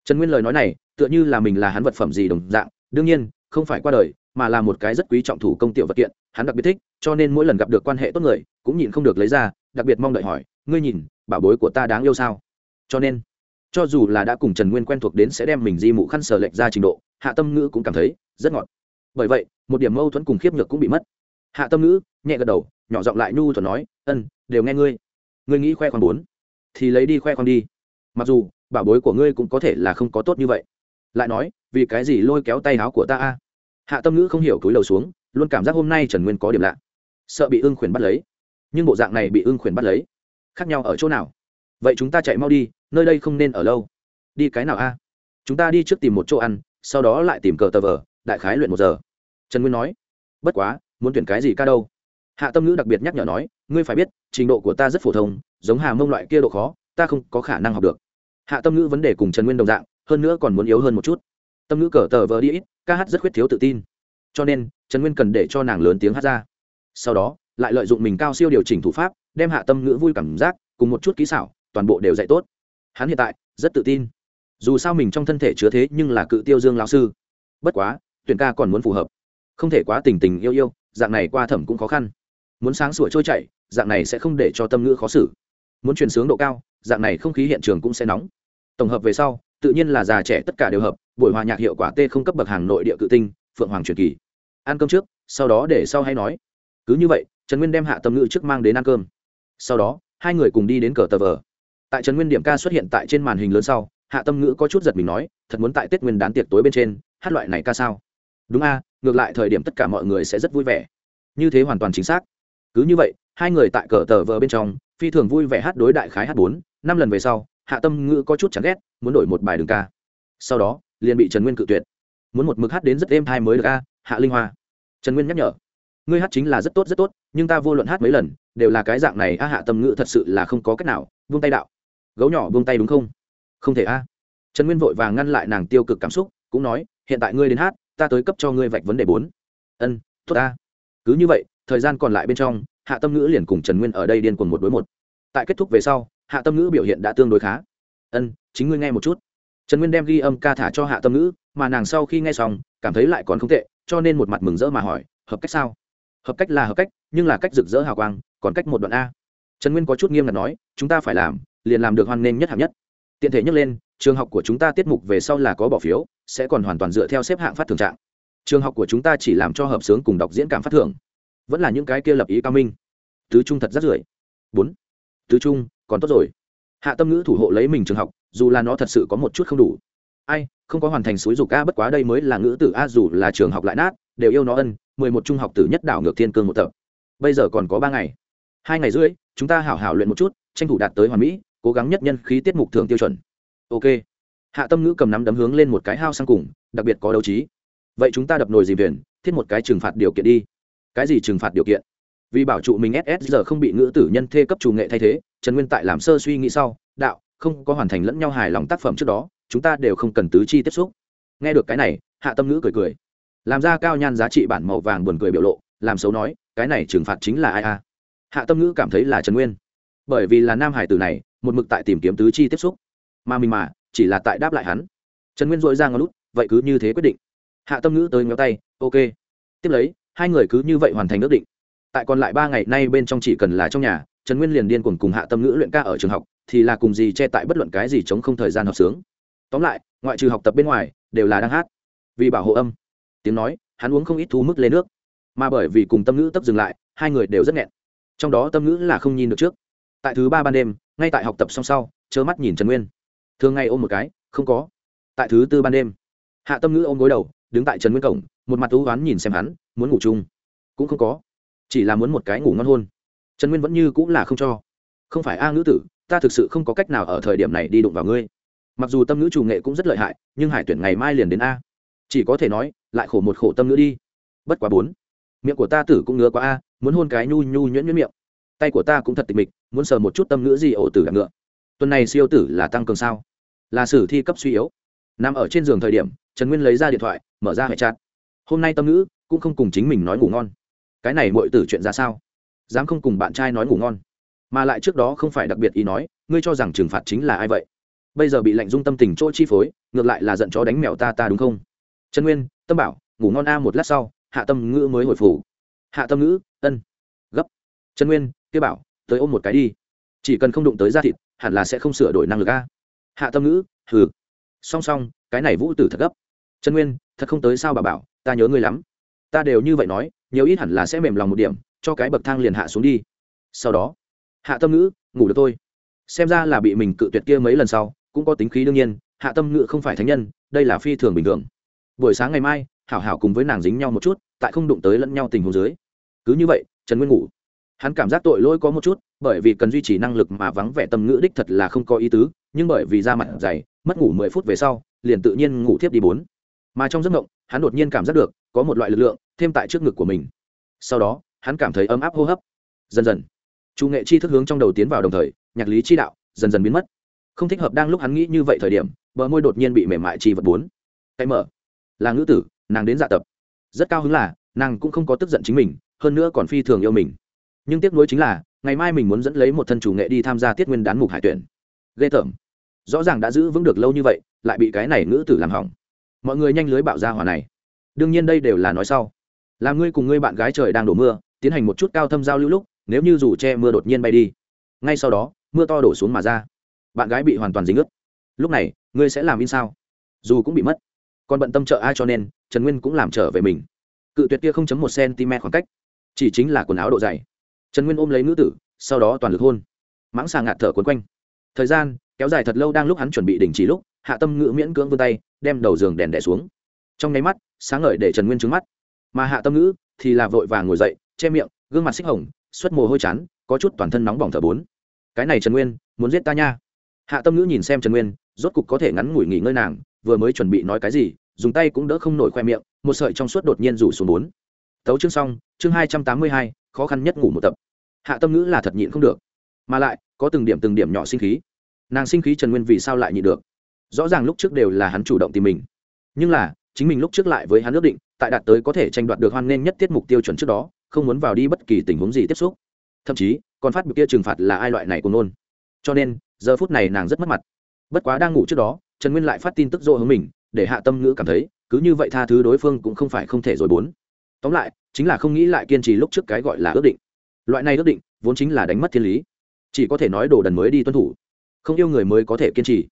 Trần nguyên lời nói này, tựa như là mình là hắn vật phẩm gì đồng dạng, đương nhiên, không phải qua đời, mà là một cái rất quý trọng thủ công tiểu vật kiện, hắn đặc biệt thích, cho nên mỗi lần gặp được quan hệ tốt người, cũng nhìn không được lấy ra, đặc biệt mong đợi hỏi, ngươi nhìn bảo bối của ta đáng yêu sao? Cho nên cho dù là đã cùng trần nguyên quen thuộc đến sẽ đem mình di mụ khăn sờ lệch ra trình độ, hạ tâm ngữ cũng cảm thấy rất ngọt. Bởi vậy, một điểm mâu thuẫn cùng khiếp nhược cũng bị mất. Hạ tâm ngữ nhẹ gật đầu, nhỏ giọng lại nhu thuận nói, ân, đều nghe ngươi. Ngươi nghĩ khoe khoang bốn, thì lấy đi khoe khoang đi. Mặc dù, bảo bối của ngươi cũng có thể là không có tốt như vậy. Lại nói, vì cái gì lôi kéo tay áo của ta a? Hạ tâm ngữ không hiểu túi lầu xuống, luôn cảm giác hôm nay trần nguyên có điểm lạ. Sợ bị ưng khuyển bắt lấy. Nhưng bộ dạng này bị ưng khuyển bắt lấy. Khác nhau ở chỗ nào? Vậy chúng ta chạy mau đi nơi đây không nên ở lâu. Đi cái nào a? Chúng ta đi trước tìm một chỗ ăn, sau đó lại tìm cờ tờ vờ, đại khái luyện một giờ. Trần nguyên nói. Bất quá, muốn tuyển cái gì ca đâu? Hạ tâm ngữ đặc biệt nhắc nhở nói, ngươi phải biết, trình độ của ta rất phổ thông, giống hà mông loại kia độ khó, ta không có khả năng học được. Hạ tâm ngữ vấn đề cùng trần nguyên đồng dạng, hơn nữa còn muốn yếu hơn một chút. Tâm ngữ cờ tờ vờ đi ít, ca hát rất khuyết thiếu tự tin. Cho nên, trần nguyên cần để cho nàng lớn tiếng hát ra. Sau đó, lại lợi dụng mình cao siêu điều chỉnh thủ pháp, đem hạ tâm ngữ vui cảm giác, cùng một chút kỹ xảo, toàn bộ đều dạy tốt hắn hiện tại rất tự tin. Dù sao mình trong thân thể chứa thế nhưng là cự tiêu dương lao sư. Bất quá, tuyển ca còn muốn phù hợp. Không thể quá tình tình yêu yêu, dạng này qua thẩm cũng khó khăn. Muốn sáng sủa trôi chảy, dạng này sẽ không để cho tâm ngữ khó xử. Muốn truyền sướng độ cao, dạng này không khí hiện trường cũng sẽ nóng. Tổng hợp về sau, tự nhiên là già trẻ tất cả đều hợp, buổi hòa nhạc hiệu quả t không cấp bậc hàng nội địa cự tinh, phượng hoàng truyền kỳ. Ăn cơm trước, sau đó để sau hay nói. Cứ như vậy, trần nguyên đem hạ tâm ngữ trước mang đến ăn cơm. Sau đó, hai người cùng đi đến cờ tờ vờ tại trần nguyên điểm ca xuất hiện tại trên màn hình lớn sau, hạ tâm ngữ có chút giật mình nói, thật muốn tại tết nguyên đán tiệc tối bên trên, hát loại này ca sao? Đúng a, ngược lại thời điểm tất cả mọi người sẽ rất vui vẻ. Như thế hoàn toàn chính xác. Cứ như vậy, hai người tại cờ tờ vờ bên trong, phi thường vui vẻ hát đối đại khái hát bốn, năm lần về sau, hạ tâm ngữ có chút chán ghét, muốn đổi một bài đường ca. Sau đó, liền bị trần nguyên cự tuyệt. Muốn một mực hát đến rất êm hai mới được a, hạ linh hoa. Trần nguyên nhắc nhở. Ngươi hát chính là rất tốt rất tốt, nhưng ta vô luận hát mấy lần, đều là cái dạng này a, hạ tâm ngữ thật sự là không có cách nào buông tay đạo gấu nhỏ buông tay đúng không? Không thể a. Trần nguyên vội vàng ngăn lại nàng tiêu cực cảm xúc, cũng nói, hiện tại ngươi đến hát, ta tới cấp cho ngươi vạch vấn đề bốn. Ân, tốt ta. Cứ như vậy, thời gian còn lại bên trong, hạ tâm ngữ liền cùng trần nguyên ở đây điên cuồng một đối một. Tại kết thúc về sau, hạ tâm ngữ biểu hiện đã tương đối khá. Ân, chính ngươi nghe một chút. Trần nguyên đem ghi âm ca thả cho hạ tâm ngữ, mà nàng sau khi nghe xong, cảm thấy lại còn không tệ, cho nên một mặt mừng rỡ mà hỏi, hợp cách sao? Hợp cách là hợp cách, nhưng là cách rực rỡ hào quang, còn cách một đoạn a. Trần nguyên có chút nghiêm ngặt nói, chúng ta phải làm liền làm được hoan nghênh nhất hạng nhất. Tiện thể nhắc lên, trường học của chúng ta tiết mục về sau là có bỏ phiếu, sẽ còn hoàn toàn dựa theo xếp hạng phát thường trạng. Trường học của chúng ta chỉ làm cho hợp sướng cùng đọc diễn cảm phát thưởng. Vẫn là những cái kia lập ý cao minh. Tứ trung thật rất rưỡi. Bốn. Tứ trung, còn tốt rồi. Hạ tâm ngữ thủ hộ lấy mình trường học, dù là nó thật sự có một chút không đủ. Ai, không có hoàn thành suối dục a, bất quá đây mới là ngữ tử a, dù là trường học lại nát, đều yêu nó ân, mười một trung học tử nhất đảo ngược thiên cương một tập. Bây giờ còn có ba ngày. Hai ngày rưỡi, chúng ta hảo hảo luyện một chút, tranh thủ đạt tới hoàn mỹ cố gắng nhất nhân khí tiết mục thường tiêu chuẩn. Ok. Hạ tâm ngữ cầm nắm đấm hướng lên một cái hao sang cùng, đặc biệt có đấu trí. Vậy chúng ta đập nồi dìm thuyền, thiết một cái trừng phạt điều kiện đi. Cái gì trừng phạt điều kiện? Vì bảo trụ mình ss giờ không bị ngữ tử nhân thê cấp chủ nghệ thay thế, trần nguyên tại làm sơ suy nghĩ sau, đạo, không có hoàn thành lẫn nhau hài lòng tác phẩm trước đó, chúng ta đều không cần tứ chi tiếp xúc. Nghe được cái này, hạ tâm ngữ cười cười. Làm ra cao nhan giá trị bản màu vàng buồn cười biểu lộ, làm xấu nói, cái này trừng phạt chính là ai a? Hạ tâm ngữ cảm thấy là trần nguyên. Bởi vì là nam hải tử này một mực tại tìm kiếm tứ chi tiếp xúc. Mà mình mà, chỉ là tại đáp lại hắn. Trần nguyên dội ra ngón lút, vậy cứ như thế quyết định. Hạ tâm ngữ tới ngéo tay, ok. Tiếp lấy, hai người cứ như vậy hoàn thành ước định. Tại còn lại ba ngày nay bên trong chỉ cần là trong nhà, trần nguyên liền điên cuồng cùng hạ tâm ngữ luyện ca ở trường học, thì là cùng gì che tại bất luận cái gì chống không thời gian học sướng. Tóm lại, ngoại trừ học tập bên ngoài, đều là đang hát. Vì bảo hộ âm. Tiếng nói, hắn uống không ít thú mức lên nước. Mà bởi vì cùng tâm ngữ tấp dừng lại, hai người đều rất nghẹn. Trong đó tâm ngữ là không nhìn được trước tại thứ ba ban đêm, ngay tại học tập xong sau chớ mắt nhìn trần nguyên. Thường ngày ôm một cái, không có. Tại thứ tư ban đêm, hạ tâm ngữ ôm gối đầu, đứng tại trần nguyên cổng, một mặt thú oán nhìn xem hắn, muốn ngủ chung. Cũng không có. Chỉ là muốn một cái ngủ ngon hôn trần nguyên vẫn như cũng là không cho. Không phải a ngữ tử, ta thực sự không có cách nào ở thời điểm này đi đụng vào ngươi. Mặc dù tâm ngữ chủ nghệ cũng rất lợi hại, nhưng hải tuyển ngày mai liền đến a. Chỉ có thể nói, lại khổ một khổ tâm ngữ đi. Bất quá bốn. Miệng của ta tử cũng ngứa quá a, muốn hôn cái nhu nhu nhuyễn nhuyễn miệng tay của ta cũng thật tịch mịch, muốn sờ một chút tâm ngữ gì ổ tử đạp ngựa. Tuần này siêu tử là tăng cường sao? Là sử thi cấp suy yếu. Nằm ở trên giường thời điểm, trần nguyên lấy ra điện thoại, mở ra hệ chặt hôm nay tâm ngữ cũng không cùng chính mình nói ngủ ngon. Cái này mọi tử chuyện ra sao? Dám không cùng bạn trai nói ngủ ngon. Mà lại trước đó không phải đặc biệt ý nói, ngươi cho rằng trừng phạt chính là ai vậy? Bây giờ bị lạnh dung tâm tình chỗ chi phối, ngược lại là giận chó đánh mèo ta ta đúng không? Trần nguyên, tâm bảo, ngủ ngon a một lát sau, hạ tâm ngữ mới hồi phủ. Hạ tâm ngữ, ân. Gấp. Trần nguyên kia bảo, tới ôm một cái đi. Chỉ cần không đụng tới da thịt, hẳn là sẽ không sửa đổi năng lực a. Hạ tâm ngữ, hừ. Song song, cái này vũ tử thật gấp. Trần nguyên, thật không tới sao bà bảo, ta nhớ ngươi lắm. Ta đều như vậy nói, nhiều ít hẳn là sẽ mềm lòng một điểm, cho cái bậc thang liền hạ xuống đi. Sau đó, hạ tâm ngữ, ngủ được tôi xem ra là bị mình cự tuyệt kia mấy lần sau, cũng có tính khí đương nhiên, hạ tâm ngữ không phải thánh nhân, đây là phi thường bình thường. Buổi sáng ngày mai, hảo hảo cùng với nàng dính nhau một chút, tại không đụng tới lẫn nhau tình huống dưới. Cứ như vậy, trần nguyên ngủ hắn cảm giác tội lỗi có một chút, bởi vì cần duy trì năng lực mà vắng vẻ tâm ngữ đích thật là không có ý tứ, nhưng bởi vì da mặt dày, mất ngủ mười phút về sau, liền tự nhiên ngủ thiếp đi bốn. Mà trong giấc mộng, hắn đột nhiên cảm giác được, có một loại lực lượng thêm tại trước ngực của mình. Sau đó, hắn cảm thấy ấm áp hô hấp. Dần dần, chủ nghệ chi thức hướng trong đầu tiến vào đồng thời, nhạc lý chi đạo dần dần biến mất. Không thích hợp đang lúc hắn nghĩ như vậy thời điểm, bờ môi đột nhiên bị mềm mại chi vật bốn. Cái mở. Là ngữ tử, nàng đến dạ tập. Rất cao hứng là, nàng cũng không có tức giận chính mình, hơn nữa còn phi thường yêu mình nhưng tiếc nuối chính là, ngày mai mình muốn dẫn lấy một thân chủ nghệ đi tham gia tiết nguyên đán mục hải tuyển. Ghê tởm. Rõ ràng đã giữ vững được lâu như vậy, lại bị cái này ngữ tử làm hỏng. Mọi người nhanh lưới bạo ra hỏa này. Đương nhiên đây đều là nói sau. Là ngươi cùng ngươi bạn gái trời đang đổ mưa, tiến hành một chút cao thâm giao lưu lúc, nếu như dù che mưa đột nhiên bay đi, ngay sau đó, mưa to đổ xuống mà ra. Bạn gái bị hoàn toàn dính ướt. Lúc này, ngươi sẽ làm in sao? Dù cũng bị mất. Còn bận tâm trợ ai cho nên, trần nguyên cũng làm trở về mình. Cự tuyệt kia không chấm một cm khoảng cách. Chỉ chính là quần áo độ dày trần nguyên ôm lấy nữ tử, sau đó toàn lực hôn. Mãng xà ngạt thở quấn quanh. Thời gian, kéo dài thật lâu đang lúc hắn chuẩn bị đình chỉ lúc, hạ tâm ngữ miễn cưỡng vươn tay, đem đầu giường đèn đẻ xuống. Trong nháy mắt, sáng ngời để trần nguyên trứng mắt. Mà hạ tâm ngữ thì là vội vàng ngồi dậy, che miệng, gương mặt xích hồng, xuất mồ hôi chán, có chút toàn thân nóng bỏng thở bốn. Cái này trần nguyên, muốn giết ta nha. Hạ tâm ngữ nhìn xem trần nguyên, rốt cục có thể ngắn ngủi nghỉ ngơi nàng, vừa mới chuẩn bị nói cái gì, dùng tay cũng đỡ không nổi khoe miệng, một sợi trong suốt đột nhiên rủ xuống bốn. Tấu chương xong, chương hai trăm tám mươi hai khó khăn nhất ngủ một tập. Hạ tâm ngữ là thật nhịn không được. Mà lại, có từng điểm từng điểm nhỏ sinh khí. Nàng sinh khí trần nguyên vì sao lại nhịn được? Rõ ràng lúc trước đều là hắn chủ động tìm mình. Nhưng là, chính mình lúc trước lại với hắn ước định, tại đạt tới có thể tranh đoạt được hoan nghênh nhất tiết mục tiêu chuẩn trước đó, không muốn vào đi bất kỳ tình huống gì tiếp xúc. Thậm chí, còn phát biểu kia trừng phạt là ai loại này của nôn cho nên, giờ phút này nàng rất mất mặt. Bất quá đang ngủ trước đó, trần nguyên lại phát tin tức dỗ hướng mình, để hạ tâm ngữ cảm thấy, cứ như vậy tha thứ đối phương cũng không phải không thể rồi bốn tóm lại, chính là không nghĩ lại kiên trì lúc trước cái gọi là ước định. Loại này ước định, vốn chính là đánh mất thiên lý. Chỉ có thể nói đồ đần mới đi tuân thủ. Không yêu người mới có thể kiên trì.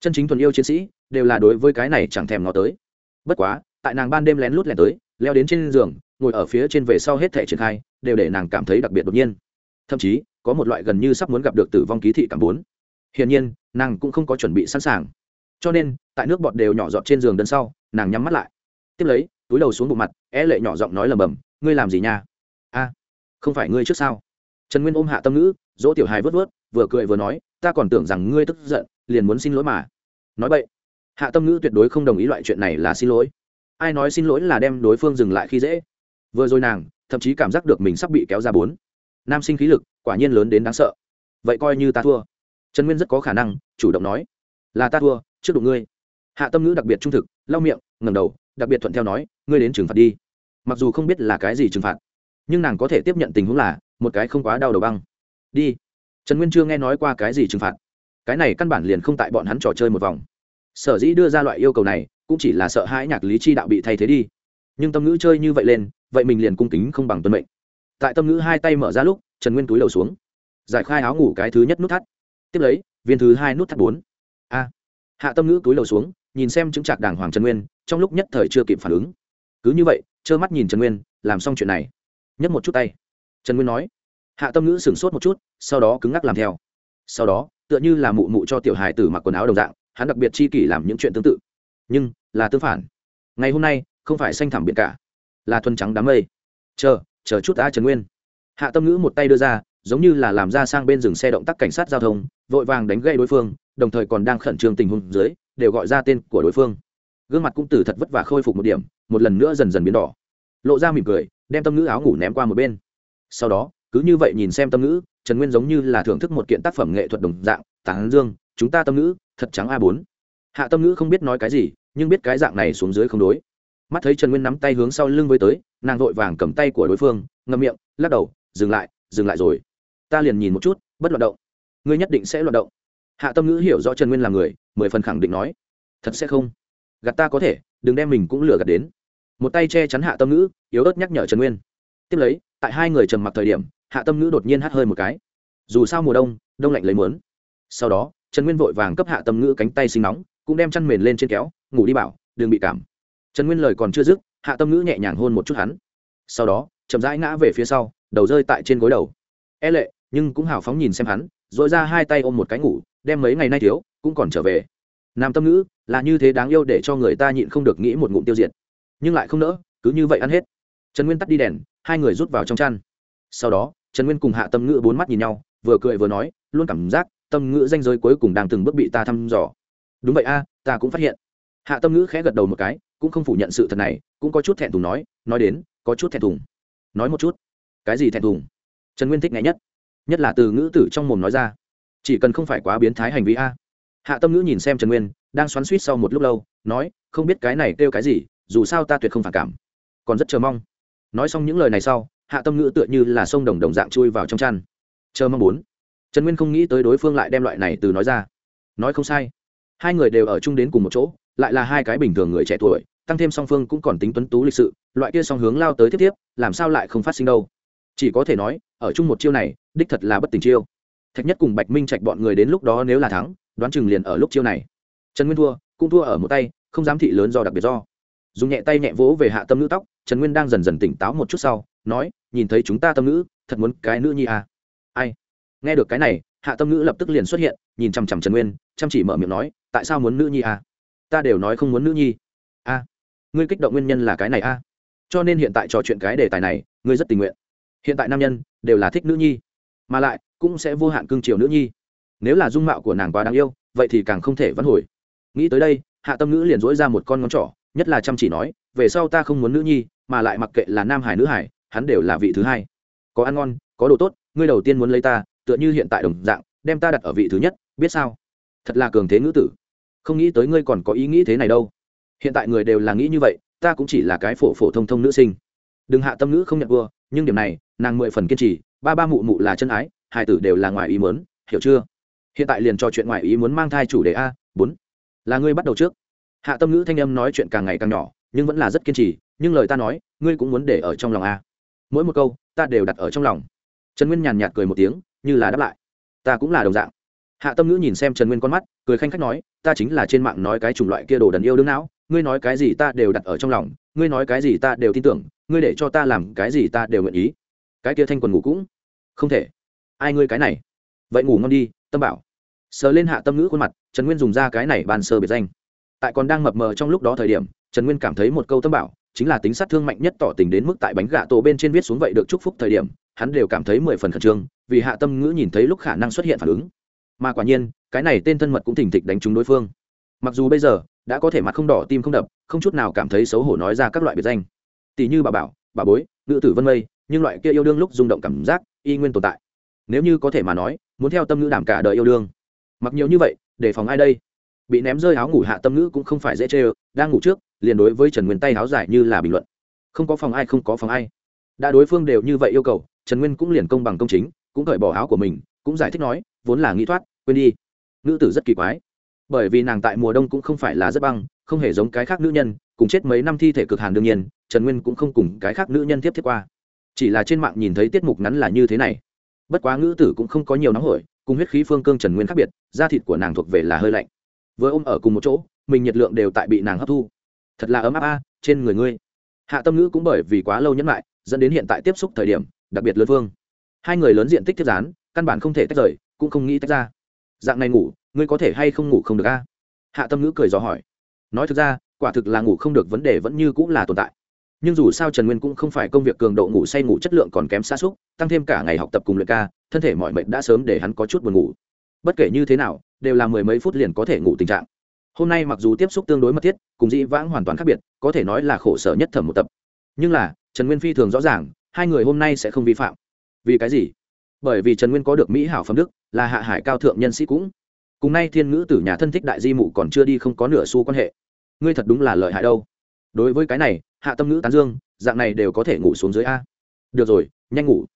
Chân chính thuần yêu chiến sĩ, đều là đối với cái này chẳng thèm ngó tới. Bất quá, tại nàng ban đêm lén lút lén tới, leo đến trên giường, ngồi ở phía trên về sau hết thể triển khai, đều để nàng cảm thấy đặc biệt đột nhiên. Thậm chí, có một loại gần như sắp muốn gặp được tử vong ký thị cảm bốn. Hiển nhiên, nàng cũng không có chuẩn bị sẵn sàng. Cho nên, tại nước bọt đều nhỏ giọt trên giường đơn sau, nàng nhắm mắt lại. Tiếp lấy túi đầu xuống bộ mặt, é lệ nhỏ giọng nói lầm bầm, ngươi làm gì nha? A, không phải ngươi trước sao? Trần nguyên ôm hạ tâm ngữ, dỗ tiểu hài vớt vớt, vừa cười vừa nói, ta còn tưởng rằng ngươi tức giận, liền muốn xin lỗi mà. Nói vậy hạ tâm ngữ tuyệt đối không đồng ý loại chuyện này là xin lỗi. Ai nói xin lỗi là đem đối phương dừng lại khi dễ. Vừa rồi nàng, thậm chí cảm giác được mình sắp bị kéo ra bốn. Nam sinh khí lực, quả nhiên lớn đến đáng sợ. Vậy coi như ta thua. Trần nguyên rất có khả năng, chủ động nói, là ta thua, trước đụng ngươi. Hạ tâm ngữ đặc biệt trung thực, lau miệng ngầm đầu, đặc biệt thuận theo nói ngươi đến trừng phạt đi. Mặc dù không biết là cái gì trừng phạt, nhưng nàng có thể tiếp nhận tình huống là một cái không quá đau đầu băng. Đi. Trần nguyên chưa nghe nói qua cái gì trừng phạt. Cái này căn bản liền không tại bọn hắn trò chơi một vòng. Sở dĩ đưa ra loại yêu cầu này, cũng chỉ là sợ hãi nhạc lý chi đạo bị thay thế đi. Nhưng tâm ngữ chơi như vậy lên, vậy mình liền cung kính không bằng tuân mệnh. Tại tâm ngữ hai tay mở ra lúc, trần nguyên túi đầu xuống. Giải khai áo ngủ cái thứ nhất nút thắt. Tiếp lấy, viên thứ hai nút thắt bốn. A. Hạ tâm ngữ túi đầu xuống, nhìn xem chứng trạc đàng hoàng trần nguyên, trong lúc nhất thời chưa kịp phản ứng cứ như vậy, trơ mắt nhìn trần nguyên, làm xong chuyện này. Nhấc một chút tay. Trần nguyên nói. Hạ tâm ngữ sửng sốt một chút, sau đó cứng ngắc làm theo. Sau đó, tựa như là mụ mụ cho tiểu hài tử mặc quần áo đồng dạng, hắn đặc biệt chi kỷ làm những chuyện tương tự. Nhưng, là tương phản. Ngày hôm nay, không phải xanh thẳm biển cả, là thuần trắng đám mây. Chờ chờ chút đã, trần nguyên. Hạ tâm ngữ một tay đưa ra, giống như là làm ra sang bên dừng xe động tác cảnh sát giao thông, vội vàng đánh gây đối phương, đồng thời còn đang khẩn trương tình huống dưới, đều gọi ra tên của đối phương gương mặt cũng từ thật vất vả khôi phục một điểm, một lần nữa dần dần biến đỏ. Lộ ra mỉm cười, đem tâm ngữ áo ngủ ném qua một bên. Sau đó, cứ như vậy nhìn xem tâm ngữ, trần nguyên giống như là thưởng thức một kiện tác phẩm nghệ thuật đồng dạng tán dương, chúng ta tâm ngữ, thật trắng a bốn. Hạ tâm ngữ không biết nói cái gì, nhưng biết cái dạng này xuống dưới không đối. Mắt thấy trần nguyên nắm tay hướng sau lưng với tới, nàng vội vàng cầm tay của đối phương, ngậm miệng, lắc đầu, dừng lại dừng lại rồi. Ta liền nhìn một chút, bất loạt động. Ngươi nhất định sẽ loạt động. Hạ tâm ngữ hiểu rõ trần nguyên là người, mười phần khẳng định nói, thật sẽ không gạt ta có thể, đừng đem mình cũng lừa gạt đến. Một tay che chắn hạ tâm ngữ, yếu ớt nhắc nhở trần nguyên. Tiếp lấy, tại hai người trầm mặc thời điểm, hạ tâm ngữ đột nhiên hắt hơi một cái. Dù sao mùa đông đông lạnh lấy mướn sau đó, trần nguyên vội vàng cấp hạ tâm ngữ cánh tay sinh nóng, cũng đem chăn mền lên trên kéo, ngủ đi bảo, đừng bị cảm. Trần nguyên lời còn chưa dứt, hạ tâm ngữ nhẹ nhàng hôn một chút hắn. Sau đó, chậm rãi ngã về phía sau, đầu rơi tại trên gối đầu. E lệ, nhưng cũng hào phóng nhìn xem hắn dội ra hai tay ôm một cái ngủ, đem mấy ngày nay thiếu, cũng còn trở về nam tâm ngữ, là như thế đáng yêu để cho người ta nhịn không được nghĩ một ngụm tiêu diệt. Nhưng lại không nỡ, cứ như vậy ăn hết. Trần nguyên tắt đi đèn, hai người rút vào trong chăn. Sau đó, trần nguyên cùng hạ tâm ngữ bốn mắt nhìn nhau, vừa cười vừa nói, luôn cảm giác tâm ngữ danh giới cuối cùng đang từng bước bị ta thăm dò. Đúng vậy a, ta cũng phát hiện. Hạ tâm ngữ khẽ gật đầu một cái, cũng không phủ nhận sự thật này, cũng có chút thẹn thùng nói nói đến, có chút thẹn thùng. Nói một chút. Cái gì thẹn thùng? Trần nguyên thích nghe nhất. Nhất là từ ngữ tử trong mồm nói ra. Chỉ cần không phải quá biến thái hành vi a hạ tâm ngữ nhìn xem trần nguyên, đang xoắn suýt sau một lúc lâu, nói, không biết cái này kêu cái gì, dù sao ta tuyệt không phản cảm. Còn rất chờ mong. Nói xong những lời này sau, hạ tâm ngữ tựa như là sông đồng đồng dạng chui vào trong chăn. Chờ mong bốn. Trần nguyên không nghĩ tới đối phương lại đem loại này từ nói ra. Nói không sai. Hai người đều ở chung đến cùng một chỗ, lại là hai cái bình thường người trẻ tuổi, tăng thêm song phương cũng còn tính tuấn tú lịch sự, loại kia song hướng lao tới tiếp tiếp, làm sao lại không phát sinh đâu. Chỉ có thể nói, ở chung một chiêu này, đích thật là bất tình chiêu. Thạch nhất cùng bạch minh trạch bọn người đến lúc đó nếu là thắng đoán chừng liền ở lúc chiêu này. Trần nguyên thua, cũng thua ở một tay, không dám thị lớn do đặc biệt do. Dùng nhẹ tay nhẹ vỗ về hạ tâm nữ tóc, trần nguyên đang dần dần tỉnh táo một chút sau, nói, nhìn thấy chúng ta tâm nữ, thật muốn cái nữ nhi à. ai? Nghe được cái này, hạ tâm nữ lập tức liền xuất hiện, nhìn chằm chằm trần nguyên, chăm chỉ mở miệng nói, tại sao muốn nữ nhi à? ta đều nói không muốn nữ nhi. A, ngươi kích động nguyên nhân là cái này a cho nên hiện tại trò chuyện cái đề tài này, ngươi rất tình nguyện. Hiện tại nam nhân đều là thích nữ nhi, mà lại cũng sẽ vô hạn cương triều nữ nhi nếu là dung mạo của nàng quá đáng yêu, vậy thì càng không thể vãn hồi. Nghĩ tới đây, hạ tâm ngữ liền dỗi ra một con ngón trỏ, nhất là chăm chỉ nói, về sau ta không muốn nữ nhi, mà lại mặc kệ là nam hải nữ hải, hắn đều là vị thứ hai. Có ăn ngon, có đồ tốt, ngươi đầu tiên muốn lấy ta, tựa như hiện tại đồng dạng, đem ta đặt ở vị thứ nhất, biết sao? Thật là cường thế ngữ tử. Không nghĩ tới ngươi còn có ý nghĩ thế này đâu. Hiện tại người đều là nghĩ như vậy, ta cũng chỉ là cái phổ phổ thông thông nữ sinh. Đừng hạ tâm ngữ không nhận vua, nhưng điểm này, nàng mười phần kiên trì, ba ba mụ mụ là chân ái, hai tử đều là ngoài ý muốn, hiểu chưa? Hiện tại liền trò chuyện ngoài ý muốn mang thai chủ đề a, bốn. Là ngươi bắt đầu trước. Hạ tâm ngữ thanh âm nói chuyện càng ngày càng nhỏ, nhưng vẫn là rất kiên trì, nhưng lời ta nói, ngươi cũng muốn để ở trong lòng a. Mỗi một câu, ta đều đặt ở trong lòng. Trần nguyên nhàn nhạt cười một tiếng, như là đáp lại. Ta cũng là đồng dạng. Hạ tâm ngữ nhìn xem trần nguyên con mắt, cười khanh khách nói, ta chính là trên mạng nói cái chủng loại kia đồ đần yêu đương não, ngươi nói cái gì ta đều đặt ở trong lòng, ngươi nói cái gì ta đều tin tưởng, ngươi để cho ta làm cái gì ta đều nguyện ý. Cái kia thanh quần ngủ cũng. Không thể. Ai ngươi cái này? Vậy ngủ ngon đi, tâm bảo sờ lên hạ tâm ngữ khuôn mặt, trần nguyên dùng ra cái này bàn sơ biệt danh. Tại còn đang mập mờ trong lúc đó thời điểm, trần nguyên cảm thấy một câu tâm bảo, chính là tính sát thương mạnh nhất tỏ tình đến mức tại bánh gà tổ bên trên viết xuống vậy được chúc phúc thời điểm, hắn đều cảm thấy mười phần khẩn trương, vì hạ tâm ngữ nhìn thấy lúc khả năng xuất hiện phản ứng. Mà quả nhiên, cái này tên thân mật cũng thỉnh thịch đánh trúng đối phương. Mặc dù bây giờ, đã có thể mặt không đỏ tim không đập, không chút nào cảm thấy xấu hổ nói ra các loại biệt danh. Tỷ như bà bảo, bà bối ngự tử vân mây, nhưng loại kia yêu đương lúc rung động cảm giác, y nguyên tồn tại. Nếu như có thể mà nói, muốn theo tâm ngữ đảm cả đời yêu đương mặc nhiều như vậy, để phòng ai đây? Bị ném rơi áo ngủ hạ tâm ngữ cũng không phải dễ chê ơ, đang ngủ trước, liền đối với trần nguyên tay áo dài như là bình luận. Không có phòng ai, không có phòng ai. Đã đối phương đều như vậy yêu cầu, trần nguyên cũng liền công bằng công chính, cũng cởi bỏ áo của mình, cũng giải thích nói, vốn là nghĩ thoát, quên đi. Nữ tử rất kỳ quái. Bởi vì nàng tại mùa đông cũng không phải là rất băng, không hề giống cái khác nữ nhân, cùng chết mấy năm thi thể cực hàn đương nhiên, trần nguyên cũng không cùng cái khác nữ nhân tiếp tiếp qua. Chỉ là trên mạng nhìn thấy tiết mục ngắn là như thế này. Bất quá ngữ tử cũng không có nhiều nóng hổi cùng huyết khí phương cương trần nguyên khác biệt, da thịt của nàng thuộc về là hơi lạnh. Với ôm ở cùng một chỗ, mình nhiệt lượng đều tại bị nàng hấp thu. Thật là ấm áp a, trên người ngươi. Hạ tâm ngữ cũng bởi vì quá lâu nhẫn lại, dẫn đến hiện tại tiếp xúc thời điểm, đặc biệt lớn phương hai người lớn diện tích tiếp gián, căn bản không thể tách rời, cũng không nghĩ tách ra. Dạng này ngủ, ngươi có thể hay không ngủ không được a? Hạ tâm ngữ cười dò hỏi. Nói thực ra, quả thực là ngủ không được vấn đề vẫn như cũng là tồn tại nhưng dù sao trần nguyên cũng không phải công việc cường độ ngủ say ngủ chất lượng còn kém xa xúc, tăng thêm cả ngày học tập cùng luyện ca, thân thể mọi mệnh đã sớm để hắn có chút buồn ngủ. Bất kể như thế nào, đều là mười mấy phút liền có thể ngủ tình trạng. Hôm nay mặc dù tiếp xúc tương đối mật thiết, cùng dĩ vãng hoàn toàn khác biệt, có thể nói là khổ sở nhất thẩm một tập. Nhưng là, trần nguyên phi thường rõ ràng, hai người hôm nay sẽ không vi phạm. Vì cái gì? Bởi vì trần nguyên có được mỹ hảo phẩm đức, là hạ hải cao thượng nhân sĩ cũng. Cùng nay thiên ngữ tử nhà thân thích đại di mụ còn chưa đi không có nửa xu quan hệ. Ngươi thật đúng là lợi hại đâu. Đối với cái này hạ tâm ngữ tán dương, dạng này đều có thể ngủ xuống dưới a. Được rồi, nhanh ngủ.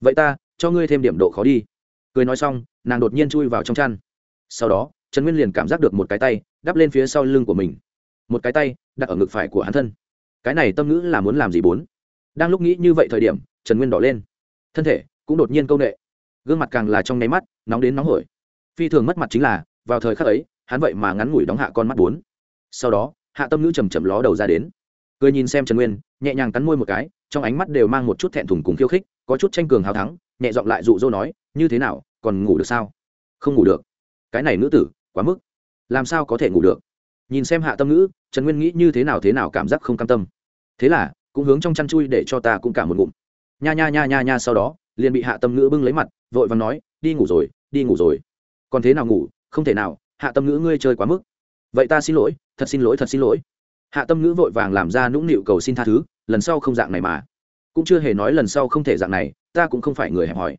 Vậy ta, cho ngươi thêm điểm độ khó đi. Cười nói xong, nàng đột nhiên chui vào trong chăn. Sau đó, trần nguyên liền cảm giác được một cái tay đắp lên phía sau lưng của mình. Một cái tay đặt ở ngực phải của hắn thân. Cái này tâm ngữ là muốn làm gì bốn? Đang lúc nghĩ như vậy thời điểm, trần nguyên đỏ lên. Thân thể cũng đột nhiên công nghệ gương mặt càng là trong nháy mắt, nóng đến nóng hổi. Phi thường mất mặt chính là, vào thời khắc ấy, hắn vậy mà ngắn ngủi đóng hạ con mắt bốn. Sau đó, hạ tâm ngữ chầm chầm ló đầu ra đến cười nhìn xem trần nguyên, nhẹ nhàng cắn môi một cái, trong ánh mắt đều mang một chút thẹn thùng cùng khiêu khích, có chút tranh cường hào thắng, nhẹ giọng lại dụ dỗ nói, như thế nào, còn ngủ được sao? Không ngủ được. Cái này nữ tử, quá mức. Làm sao có thể ngủ được? Nhìn xem hạ tâm ngữ, trần nguyên nghĩ như thế nào thế nào cảm giác không cam tâm. Thế là, cũng hướng trong chăn chui để cho ta cũng cả một ngụm. Nha nha nha nha nha sau đó, liền bị hạ tâm ngữ bưng lấy mặt, vội và nói, đi ngủ rồi, đi ngủ rồi. Còn thế nào ngủ? Không thể nào, hạ tâm ngữ ngươi chơi quá mức. Vậy ta xin lỗi, thật xin lỗi, thật xin lỗi hạ tâm ngữ vội vàng làm ra nũng nịu cầu xin tha thứ, lần sau không dạng này mà. Cũng chưa hề nói lần sau không thể dạng này, ta cũng không phải người hẹp hòi.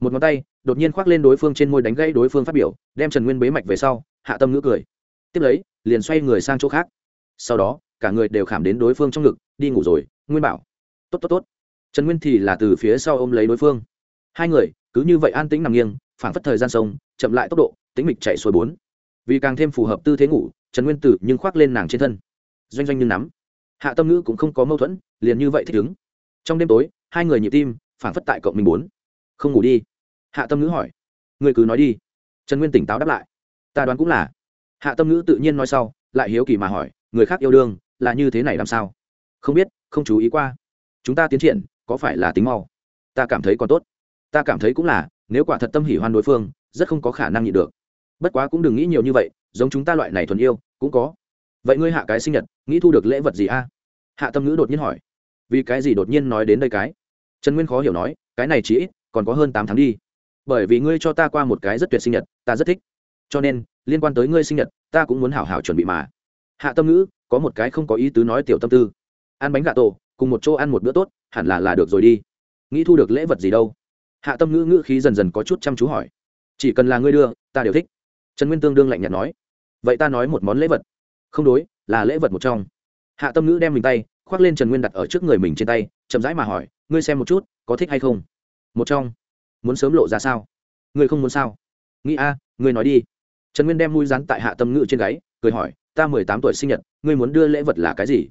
Một ngón tay, đột nhiên khoác lên đối phương trên môi đánh gãy đối phương phát biểu, đem trần nguyên bế mạch về sau, hạ tâm ngữ cười. Tiếp lấy, liền xoay người sang chỗ khác. Sau đó, cả người đều khảm đến đối phương trong ngực, đi ngủ rồi, nguyên bảo. Tốt tốt tốt. Trần nguyên thì là từ phía sau ôm lấy đối phương. Hai người, cứ như vậy an tĩnh nằm nghiêng, phảng phất thời gian sông, chậm lại tốc độ tính mịch chạy xuôi bốn. Vì càng thêm phù hợp tư thế ngủ, trần nguyên tử nhưng khoác lên nàng trên thân doanh doanh như nắm. Hạ tâm ngữ cũng không có mâu thuẫn, liền như vậy thích ứng. Trong đêm tối, hai người nhịp tim phản phất tại cộng mình bốn. Không ngủ đi. Hạ tâm ngữ hỏi. Người cứ nói đi. Trần nguyên tỉnh táo đáp lại. Ta đoán cũng là. Hạ tâm ngữ tự nhiên nói sau, lại hiếu kỳ mà hỏi, người khác yêu đương, là như thế này làm sao? Không biết, không chú ý qua. Chúng ta tiến triển, có phải là tính mau? Ta cảm thấy còn tốt. Ta cảm thấy cũng là, nếu quả thật tâm hỉ hoan đối phương, rất không có khả năng nhịn được. Bất quá cũng đừng nghĩ nhiều như vậy, giống chúng ta loại này thuần yêu, cũng có vậy ngươi hạ cái sinh nhật, nghĩ thu được lễ vật gì a? Hạ tâm ngữ đột nhiên hỏi. Vì cái gì đột nhiên nói đến đây cái? Trần nguyên khó hiểu nói, cái này chỉ ít, còn có hơn tám tháng đi. Bởi vì ngươi cho ta qua một cái rất tuyệt sinh nhật, ta rất thích. Cho nên, liên quan tới ngươi sinh nhật, ta cũng muốn hảo hảo chuẩn bị mà. Hạ tâm ngữ, có một cái không có ý tứ nói tiểu tâm tư. Ăn bánh gà tổ, cùng một chỗ ăn một bữa tốt, hẳn là là được rồi đi. Nghĩ thu được lễ vật gì đâu? Hạ tâm ngữ ngữ khí dần dần có chút chăm chú hỏi. Chỉ cần là ngươi đưa, ta đều thích. Trần nguyên tương đương lạnh nhạt nói. Vậy ta nói một món lễ vật không đối, là lễ vật một trong. Hạ tâm ngữ đem mình tay khoác lên trần nguyên đặt ở trước người mình trên tay, chậm rãi mà hỏi, ngươi xem một chút, có thích hay không? Một trong. Muốn sớm lộ ra sao? Ngươi không muốn sao? Nghĩ a, ngươi nói đi. Trần nguyên đem mũi rắn tại hạ tâm ngữ trên gáy, cười hỏi, ta mười tám tuổi sinh nhật, ngươi muốn đưa lễ vật là cái gì?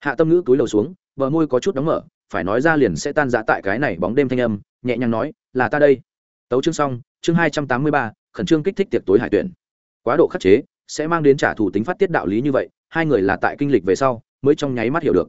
Hạ tâm ngữ túi lầu xuống, bờ môi có chút đóng mở, phải nói ra liền sẽ tan giã tại cái này bóng đêm thanh âm, nhẹ nhàng nói, là ta đây. Tấu chương xong, chương hai trăm tám mươi ba, khẩn trương kích thích tiệc tối hải tuyển. Quá độ khắc chế sẽ mang đến trả thù tính phát tiết đạo lý như vậy, hai người là tại kinh lịch về sau mới trong nháy mắt hiểu được.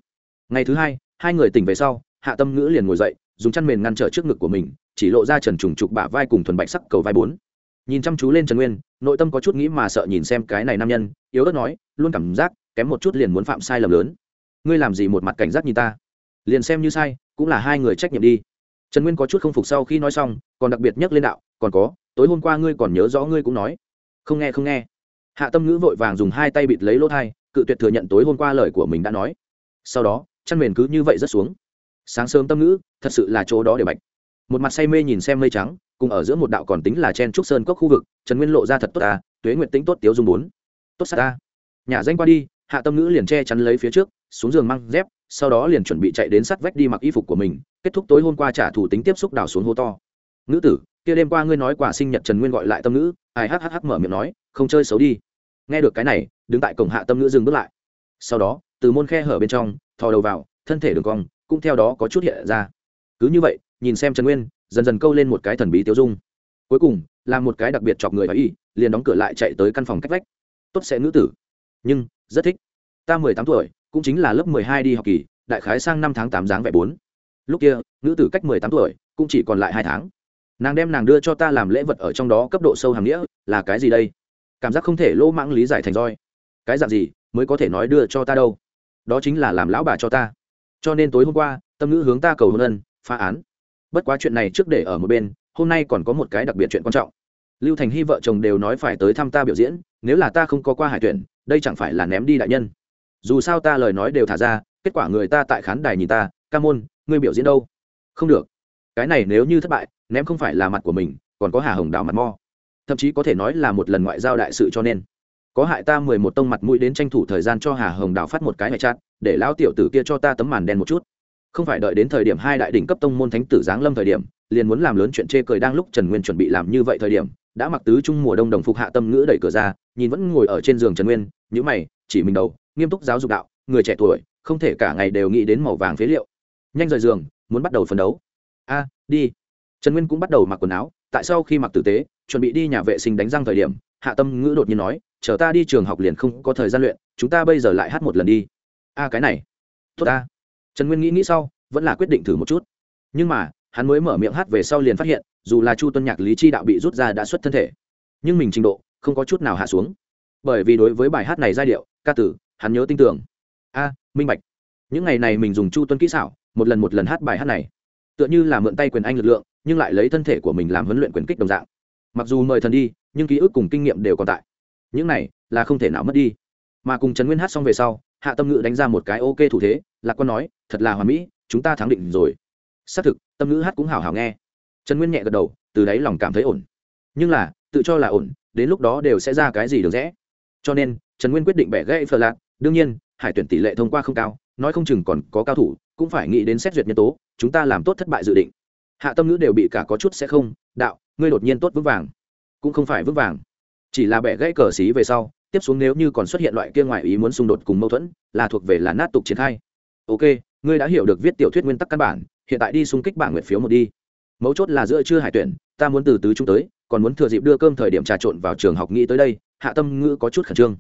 Ngày thứ hai hai người tỉnh về sau, hạ tâm ngữ liền ngồi dậy, dùng chăn mền ngăn trở trước ngực của mình, chỉ lộ ra trần trùng trục bả vai cùng thuần bạch sắc cầu vai bốn. Nhìn chăm chú lên trần nguyên, nội tâm có chút nghĩ mà sợ nhìn xem cái này nam nhân, yếu ớt nói, luôn cảm giác kém một chút liền muốn phạm sai lầm lớn. Ngươi làm gì một mặt cảnh giác nhìn ta? Liền xem như sai, cũng là hai người trách nhiệm đi. Trần nguyên có chút không phục sau khi nói xong, còn đặc biệt nhắc lên đạo, còn có, tối hôm qua ngươi còn nhớ rõ ngươi cũng nói. Không nghe không nghe hạ tâm ngữ vội vàng dùng hai tay bịt lấy lỗ thai, cự tuyệt thừa nhận tối hôm qua lời của mình đã nói. Sau đó chăn mền cứ như vậy rất xuống. Sáng sớm tâm ngữ, thật sự là chỗ đó để bạch. Một mặt say mê nhìn xem mây trắng, cùng ở giữa một đạo còn tính là chen trúc sơn cốc khu vực, trần nguyên lộ ra thật tốt ta, tuế nguyện tính tốt, tiếu dung bốn. Tốt xa ta. Nhà danh qua đi, hạ tâm ngữ liền che chắn lấy phía trước, xuống giường mang dép, sau đó liền chuẩn bị chạy đến sắt vách đi mặc y phục của mình, kết thúc tối hôm qua trả thủ tính tiếp xúc đào xuống hô to. Ngữ tử kia đêm qua ngươi nói quả sinh nhật trần nguyên gọi lại tâm ngữ, ai hhh mở miệng nói, không chơi xấu đi. Nghe được cái này, đứng tại cổng hạ tâm ngữ dừng bước lại. Sau đó, từ môn khe hở bên trong, thò đầu vào, thân thể đường cong, cũng theo đó có chút hiện ra. Cứ như vậy, nhìn xem trần nguyên, dần dần câu lên một cái thần bí tiêu dung. Cuối cùng, là một cái đặc biệt chọc người và y, liền đóng cửa lại chạy tới căn phòng cách vách. Tốt sẽ nữ tử. Nhưng, rất thích. Ta mười tám tuổi, cũng chính là lớp mười hai đi học kỳ, đại khái sang năm tháng tám dáng vẻ bốn. Lúc kia nữ tử cách mười tám tuổi, cũng chỉ còn lại hai tháng nàng đem nàng đưa cho ta làm lễ vật ở trong đó cấp độ sâu hàm nghĩa, là cái gì đây? Cảm giác không thể lỗ mãng lý giải thành roi. Cái dạng gì mới có thể nói đưa cho ta đâu? Đó chính là làm lão bà cho ta. Cho nên tối hôm qua, tâm ngữ hướng ta cầu hôn ân, phá án. Bất quá chuyện này trước để ở một bên, hôm nay còn có một cái đặc biệt chuyện quan trọng. Lưu thành hy vợ chồng đều nói phải tới thăm ta biểu diễn, nếu là ta không có qua hải tuyển, đây chẳng phải là ném đi đại nhân. Dù sao ta lời nói đều thả ra, kết quả người ta tại khán đài nhìn ta, ca môn, ngươi biểu diễn đâu? Không được cái này nếu như thất bại, ném không phải là mặt của mình, còn có hà hồng đào mặt mo. Thậm chí có thể nói là một lần ngoại giao đại sự cho nên. Có hại ta mười một tông mặt mũi đến tranh thủ thời gian cho hà hồng đào phát một cái hệ chát để lão tiểu tử kia cho ta tấm màn đen một chút. Không phải đợi đến thời điểm hai đại đỉnh cấp tông môn thánh tử giáng lâm thời điểm, liền muốn làm lớn chuyện chê cười đang lúc trần nguyên chuẩn bị làm như vậy thời điểm, đã mặc tứ trung mùa đông đồng phục hạ tâm ngữ đẩy cửa ra, nhìn vẫn ngồi ở trên giường trần nguyên nhữ mày, chỉ mình đầu, nghiêm túc giáo dục đạo, người trẻ tuổi, không thể cả ngày đều nghĩ đến màu vàng phế liệu. Nhanh rời giường, muốn bắt đầu phấn đấu a, đi. Trần nguyên cũng bắt đầu mặc quần áo, tại sau khi mặc tử tế, chuẩn bị đi nhà vệ sinh đánh răng thời điểm, hạ tâm ngữ đột nhiên nói, chờ ta đi trường học liền không có thời gian luyện, chúng ta bây giờ lại hát một lần đi. A, cái này. Tốt a trần nguyên nghĩ nghĩ sau, vẫn là quyết định thử một chút. Nhưng mà, hắn mới mở miệng hát về sau liền phát hiện, dù là chu tuân nhạc lý chi đạo bị rút ra đã xuất thân thể, nhưng mình trình độ không có chút nào hạ xuống. Bởi vì đối với bài hát này giai điệu, ca tử, hắn nhớ tin tưởng. A, minh bạch. Những ngày này mình dùng chu tuân kỹ xảo, một lần một lần hát bài hát này tựa như là mượn tay quyền anh lực lượng, nhưng lại lấy thân thể của mình làm huấn luyện quyền kích đồng dạng. Mặc dù mời thần đi, nhưng ký ức cùng kinh nghiệm đều còn tại. Những này là không thể nào mất đi. Mà cùng trần nguyên hát xong về sau, hạ tâm ngữ đánh ra một cái ok thủ thế, lạc quan nói, thật là hoàn mỹ, chúng ta thắng định rồi. Xác thực, tâm ngữ hát cũng hào hào nghe. Trần nguyên nhẹ gật đầu, từ đáy lòng cảm thấy ổn. Nhưng là, tự cho là ổn, đến lúc đó đều sẽ ra cái gì được rẽ cho nên, trần nguyên quyết định bẻ gãy phờ lạc. Đương nhiên, hải tuyển tỷ lệ thông qua không cao, nói không chừng còn có cao thủ, cũng phải nghĩ đến xét duyệt nhân tố chúng ta làm tốt thất bại dự định. Hạ tâm ngữ đều bị cả có chút sẽ không, đạo, ngươi đột nhiên tốt vững vàng. Cũng không phải vững vàng. Chỉ là bẻ gãy cờ xí về sau, tiếp xuống nếu như còn xuất hiện loại kia ngoài ý muốn xung đột cùng mâu thuẫn, là thuộc về là nát tục triển khai. Ok, ngươi đã hiểu được viết tiểu thuyết nguyên tắc căn bản, hiện tại đi xung kích bảng nguyện phiếu một đi. Mấu chốt là giữa chưa hải tuyển, ta muốn từ tứ trung tới, còn muốn thừa dịp đưa cơm thời điểm trà trộn vào trường học nghĩ tới đây, hạ tâm ngữ có chút khẩn trương.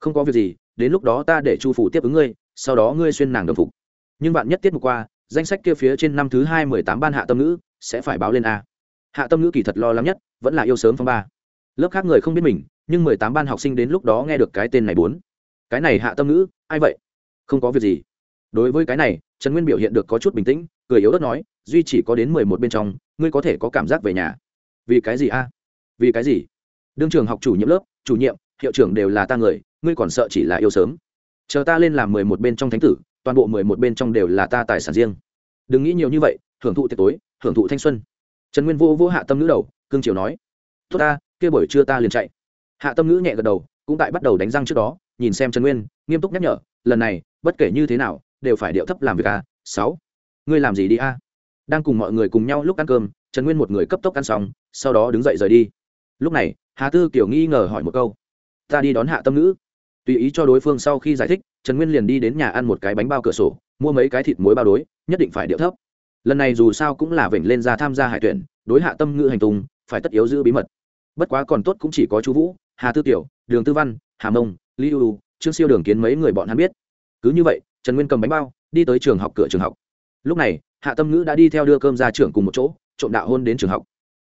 Không có việc gì, đến lúc đó ta để chu phủ tiếp ứng ngươi, sau đó ngươi xuyên nàng đồng phục. Nhưng bạn nhất tiết mục qua danh sách kia phía trên năm thứ hai mười tám ban hạ tâm ngữ, sẽ phải báo lên a. Hạ tâm ngữ kỳ thật lo lắng nhất, vẫn là yêu sớm phong ba. Lớp khác người không biết mình, nhưng mười tám ban học sinh đến lúc đó nghe được cái tên này bốn. Cái này hạ tâm ngữ, ai vậy? Không có việc gì. Đối với cái này, trần nguyên biểu hiện được có chút bình tĩnh, cười yếu ớt nói, duy chỉ có đến mười một bên trong, ngươi có thể có cảm giác về nhà. Vì cái gì a? Vì cái gì? Đương trường học chủ nhiệm lớp, chủ nhiệm, hiệu trưởng đều là ta người, ngươi còn sợ chỉ là yêu sớm. Chờ ta lên làm mười một bên trong thánh tử toàn bộ mười một bên trong đều là ta tài sản riêng. Đừng nghĩ nhiều như vậy, hưởng thụ tiệc tối, hưởng thụ thanh xuân. Trần nguyên vô vô hạ tâm nữ đầu, cương triều nói, tốt ta, kia buổi trưa ta liền chạy. Hạ tâm ngữ nhẹ gật đầu, cũng tại bắt đầu đánh răng trước đó, nhìn xem trần nguyên, nghiêm túc nhắc nhở, lần này, bất kể như thế nào, đều phải điệu thấp làm việc a, sáu. Ngươi làm gì đi a? Đang cùng mọi người cùng nhau lúc ăn cơm, trần nguyên một người cấp tốc ăn xong, sau đó đứng dậy rời đi. Lúc này, hà tư kiểu nghi ngờ hỏi một câu, ta đi đón hạ tâm ngữ. Tùy ý cho đối phương sau khi giải thích trần nguyên liền đi đến nhà ăn một cái bánh bao cửa sổ mua mấy cái thịt muối bao đối nhất định phải điệu thấp. Lần này dù sao cũng là vểnh lên ra tham gia hải tuyển đối hạ tâm ngữ hành tùng phải tất yếu giữ bí mật. Bất quá còn tốt cũng chỉ có chú vũ hà tư tiểu đường tư văn hà mông lý U, trương siêu đường kiến mấy người bọn hắn biết. Cứ như vậy trần nguyên cầm bánh bao đi tới trường học cửa trường học. Lúc này hạ tâm ngữ đã đi theo đưa cơm ra trường cùng một chỗ trộm đạo hôn đến trường học.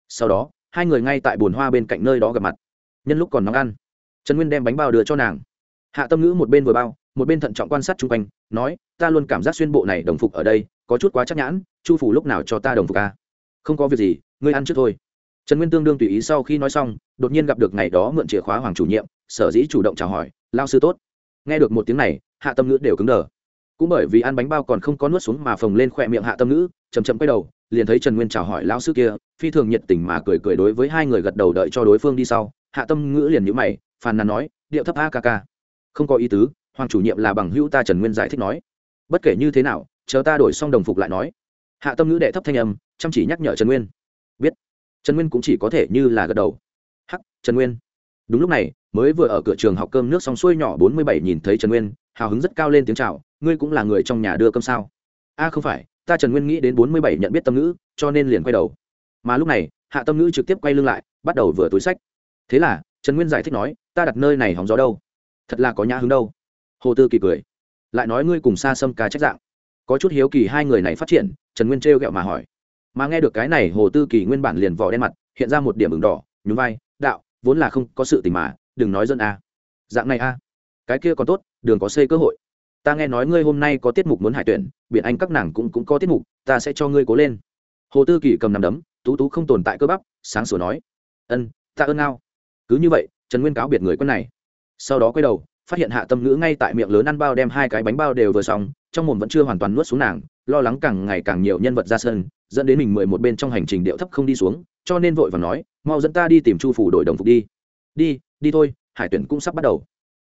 Sau đó hai người ngay tại bồn hoa bên cạnh nơi đó gặp mặt. Nhân lúc còn nóng ăn trần nguyên đem bánh bao đưa cho nàng. Hạ tâm ngữ một bên vừa bao một bên thận trọng quan sát chung quanh, nói, ta luôn cảm giác xuyên bộ này đồng phục ở đây, có chút quá chắc nhãn, chu phủ lúc nào cho ta đồng phục ca không có việc gì, ngươi ăn trước thôi. Trần nguyên tương đương tùy ý sau khi nói xong, đột nhiên gặp được ngày đó mượn chìa khóa hoàng chủ nhiệm, sở dĩ chủ động chào hỏi lao sư tốt. Nghe được một tiếng này, hạ tâm ngữ đều cứng đờ. Cũng bởi vì ăn bánh bao còn không có nuốt xuống mà phồng lên khỏe miệng hạ tâm ngữ chầm chậm quay đầu, liền thấy trần nguyên chào hỏi lao sư kia, phi thường nhiệt tình mà cười cười đối với hai người gật đầu đợi cho đối phương đi sau. Hạ tâm ngữ liền nhữ mày, phàn nàn nói, điệu thấp a ca ca. Không có ý tứ hoàng chủ nhiệm là bằng hữu ta trần nguyên giải thích nói. Bất kể như thế nào, chờ ta đổi xong đồng phục lại nói. Hạ tâm ngữ đệ thấp thanh âm, chăm chỉ nhắc nhở trần nguyên. Biết. Trần nguyên cũng chỉ có thể như là gật đầu. Hắc, trần nguyên. Đúng lúc này, mới vừa ở cửa trường học cơm nước xong xuôi nhỏ bốn mươi bảy nhìn thấy trần nguyên, hào hứng rất cao lên tiếng c h à o ngươi cũng là người trong nhà đưa cơm sao? A, không phải, ta trần nguyên nghĩ đến bốn mươi bảy nhận biết tâm ngữ, cho nên liền quay đầu. Mà lúc này, hạ tâm ngữ trực tiếp quay lưng lại, bắt đầu vừa túi sách. Thế là, trần nguyên giải thích nói, ta đặt nơi này hóng gió đâu? Thật là có nhã hứng đâu hồ tư kỳ cười. Lại nói ngươi cùng xa xâm ca trách dạng. Có chút hiếu kỳ hai người này phát triển, trần nguyên trêu ghẹo mà hỏi. Mà nghe được cái này, hồ tư kỳ nguyên bản liền vỏ đen mặt, hiện ra một điểm ửng đỏ, nhún vai, đạo, vốn là không có sự tình mà, đừng nói dân a. Dạng này a? Cái kia còn tốt, đường có xây cơ hội. Ta nghe nói ngươi hôm nay có tiết mục muốn hải tuyển biện anh các nàng cũng cũng có tiết mục, ta sẽ cho ngươi cố lên. Hồ tư kỳ cầm nằm đấm, tú tú không tồn tại cơ bắp, sáng sủa nói. Ân, ta ơn ngao cứ như vậy, trần nguyên cáo biệt người quân này. Sau đó quay đầu phát hiện hạ tâm ngữ ngay tại miệng lớn ăn bao đem hai cái bánh bao đều vừa xong, trong mồm vẫn chưa hoàn toàn nuốt xuống nàng, lo lắng càng ngày càng nhiều nhân vật ra sân, dẫn đến mình mười một bên trong hành trình điệu thấp không đi xuống, cho nên vội và nói, mau dẫn ta đi tìm chu phủ đổi đồng phục đi. Đi đi thôi, hải tuyển cũng sắp bắt đầu.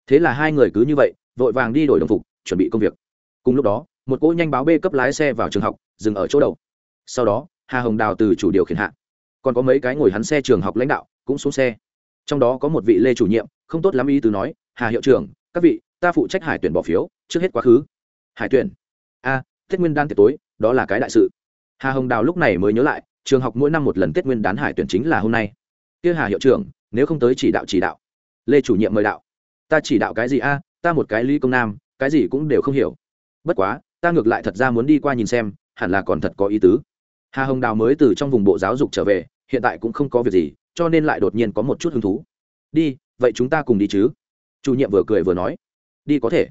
Thế là hai người cứ như vậy, vội vàng đi đổi đồng phục, chuẩn bị công việc. Cùng lúc đó, một cỗ nhanh báo b cấp lái xe vào trường học, dừng ở chỗ đầu. Sau đó, hà hồng đào từ chủ điều khiển hạ. Còn có mấy cái ngồi hắn xe trường học lãnh đạo cũng xuống xe. Trong đó có một vị lê chủ nhiệm, không tốt lắm ý từ nói hà hiệu trưởng, các vị, ta phụ trách hải tuyển bỏ phiếu, trước hết quá khứ. Hải tuyển? A, tết nguyên đan tiệc tối, đó là cái đại sự. Hà hồng đào lúc này mới nhớ lại, trường học mỗi năm một lần tết nguyên đán hải tuyển chính là hôm nay. Kia hà hiệu trưởng, nếu không tới chỉ đạo chỉ đạo. Lê chủ nhiệm mời đạo. Ta chỉ đạo cái gì a? Ta một cái lý công nam, cái gì cũng đều không hiểu. Bất quá, ta ngược lại thật ra muốn đi qua nhìn xem, hẳn là còn thật có ý tứ. Hà hồng đào mới từ trong vùng bộ giáo dục trở về, hiện tại cũng không có việc gì, cho nên lại đột nhiên có một chút hứng thú. Đi, vậy chúng ta cùng đi chứ? Chủ nhiệm vừa cười vừa nói, đi có thể.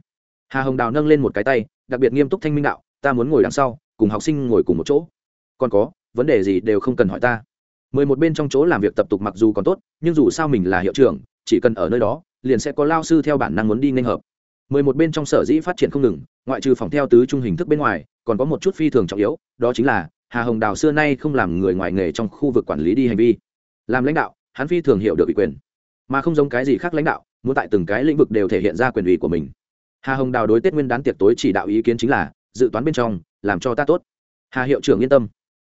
Hà hồng đào nâng lên một cái tay, đặc biệt nghiêm túc thanh minh đạo, ta muốn ngồi đằng sau, cùng học sinh ngồi cùng một chỗ. Còn có, vấn đề gì đều không cần hỏi ta. Mười một bên trong chỗ làm việc tập tục mặc dù còn tốt, nhưng dù sao mình là hiệu trưởng, chỉ cần ở nơi đó, liền sẽ có lao sư theo bản năng muốn đi nên hợp. Mười một bên trong sở dĩ phát triển không ngừng, ngoại trừ phòng theo tứ trung hình thức bên ngoài, còn có một chút phi thường trọng yếu, đó chính là, hà hồng đào xưa nay không làm người ngoài nghề trong khu vực quản lý đi hành vi. Làm lãnh đạo, hắn phi thường hiểu được ủy quyền, mà không giống cái gì khác lãnh đạo muốn tại từng cái lĩnh vực đều thể hiện ra quyền ủy của mình. Hà hồng đào đối tết nguyên đán tiệc tối chỉ đạo ý kiến chính là, dự toán bên trong, làm cho ta tốt. Hà hiệu trưởng yên tâm.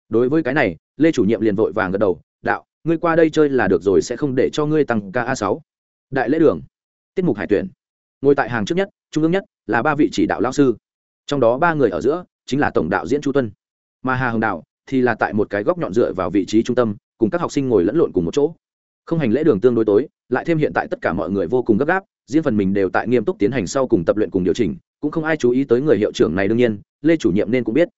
Đối với cái này, lê chủ nhiệm liền vội vàng gật đầu, đạo, ngươi qua đây chơi là được rồi, sẽ không để cho ngươi tăng ca a sáu. Đại lễ đường. Tiết mục hải tuyển. Ngồi tại hàng trước nhất, trung ương nhất, là ba vị chỉ đạo lao sư. Trong đó ba người ở giữa, chính là tổng đạo diễn chu tuân. Mà hà hồng đạo thì là tại một cái góc nhọn dựa vào vị trí trung tâm, cùng các học sinh ngồi lẫn lộn cùng một chỗ không hành lễ đường tương đối tối, lại thêm hiện tại tất cả mọi người vô cùng gấp gáp, riêng phần mình đều tại nghiêm túc tiến hành sau cùng tập luyện cùng điều chỉnh, cũng không ai chú ý tới người hiệu trưởng này đương nhiên, lê chủ nhiệm nên cũng biết.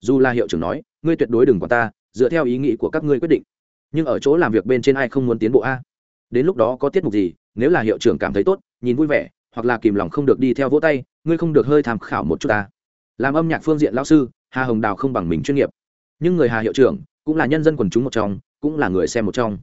Dù là hiệu trưởng nói, ngươi tuyệt đối đừng quản ta, dựa theo ý nghĩ của các ngươi quyết định. Nhưng ở chỗ làm việc bên trên ai không muốn tiến bộ a? Đến lúc đó có tiết mục gì, nếu là hiệu trưởng cảm thấy tốt, nhìn vui vẻ, hoặc là kìm lòng không được đi theo vỗ tay, ngươi không được hơi tham khảo một chút ta. Làm âm nhạc phương diện lao sư, hà hồng đào không bằng mình chuyên nghiệp. Nhưng người hà hiệu trưởng, cũng là nhân dân quần chúng một trong, cũng là người xem một trong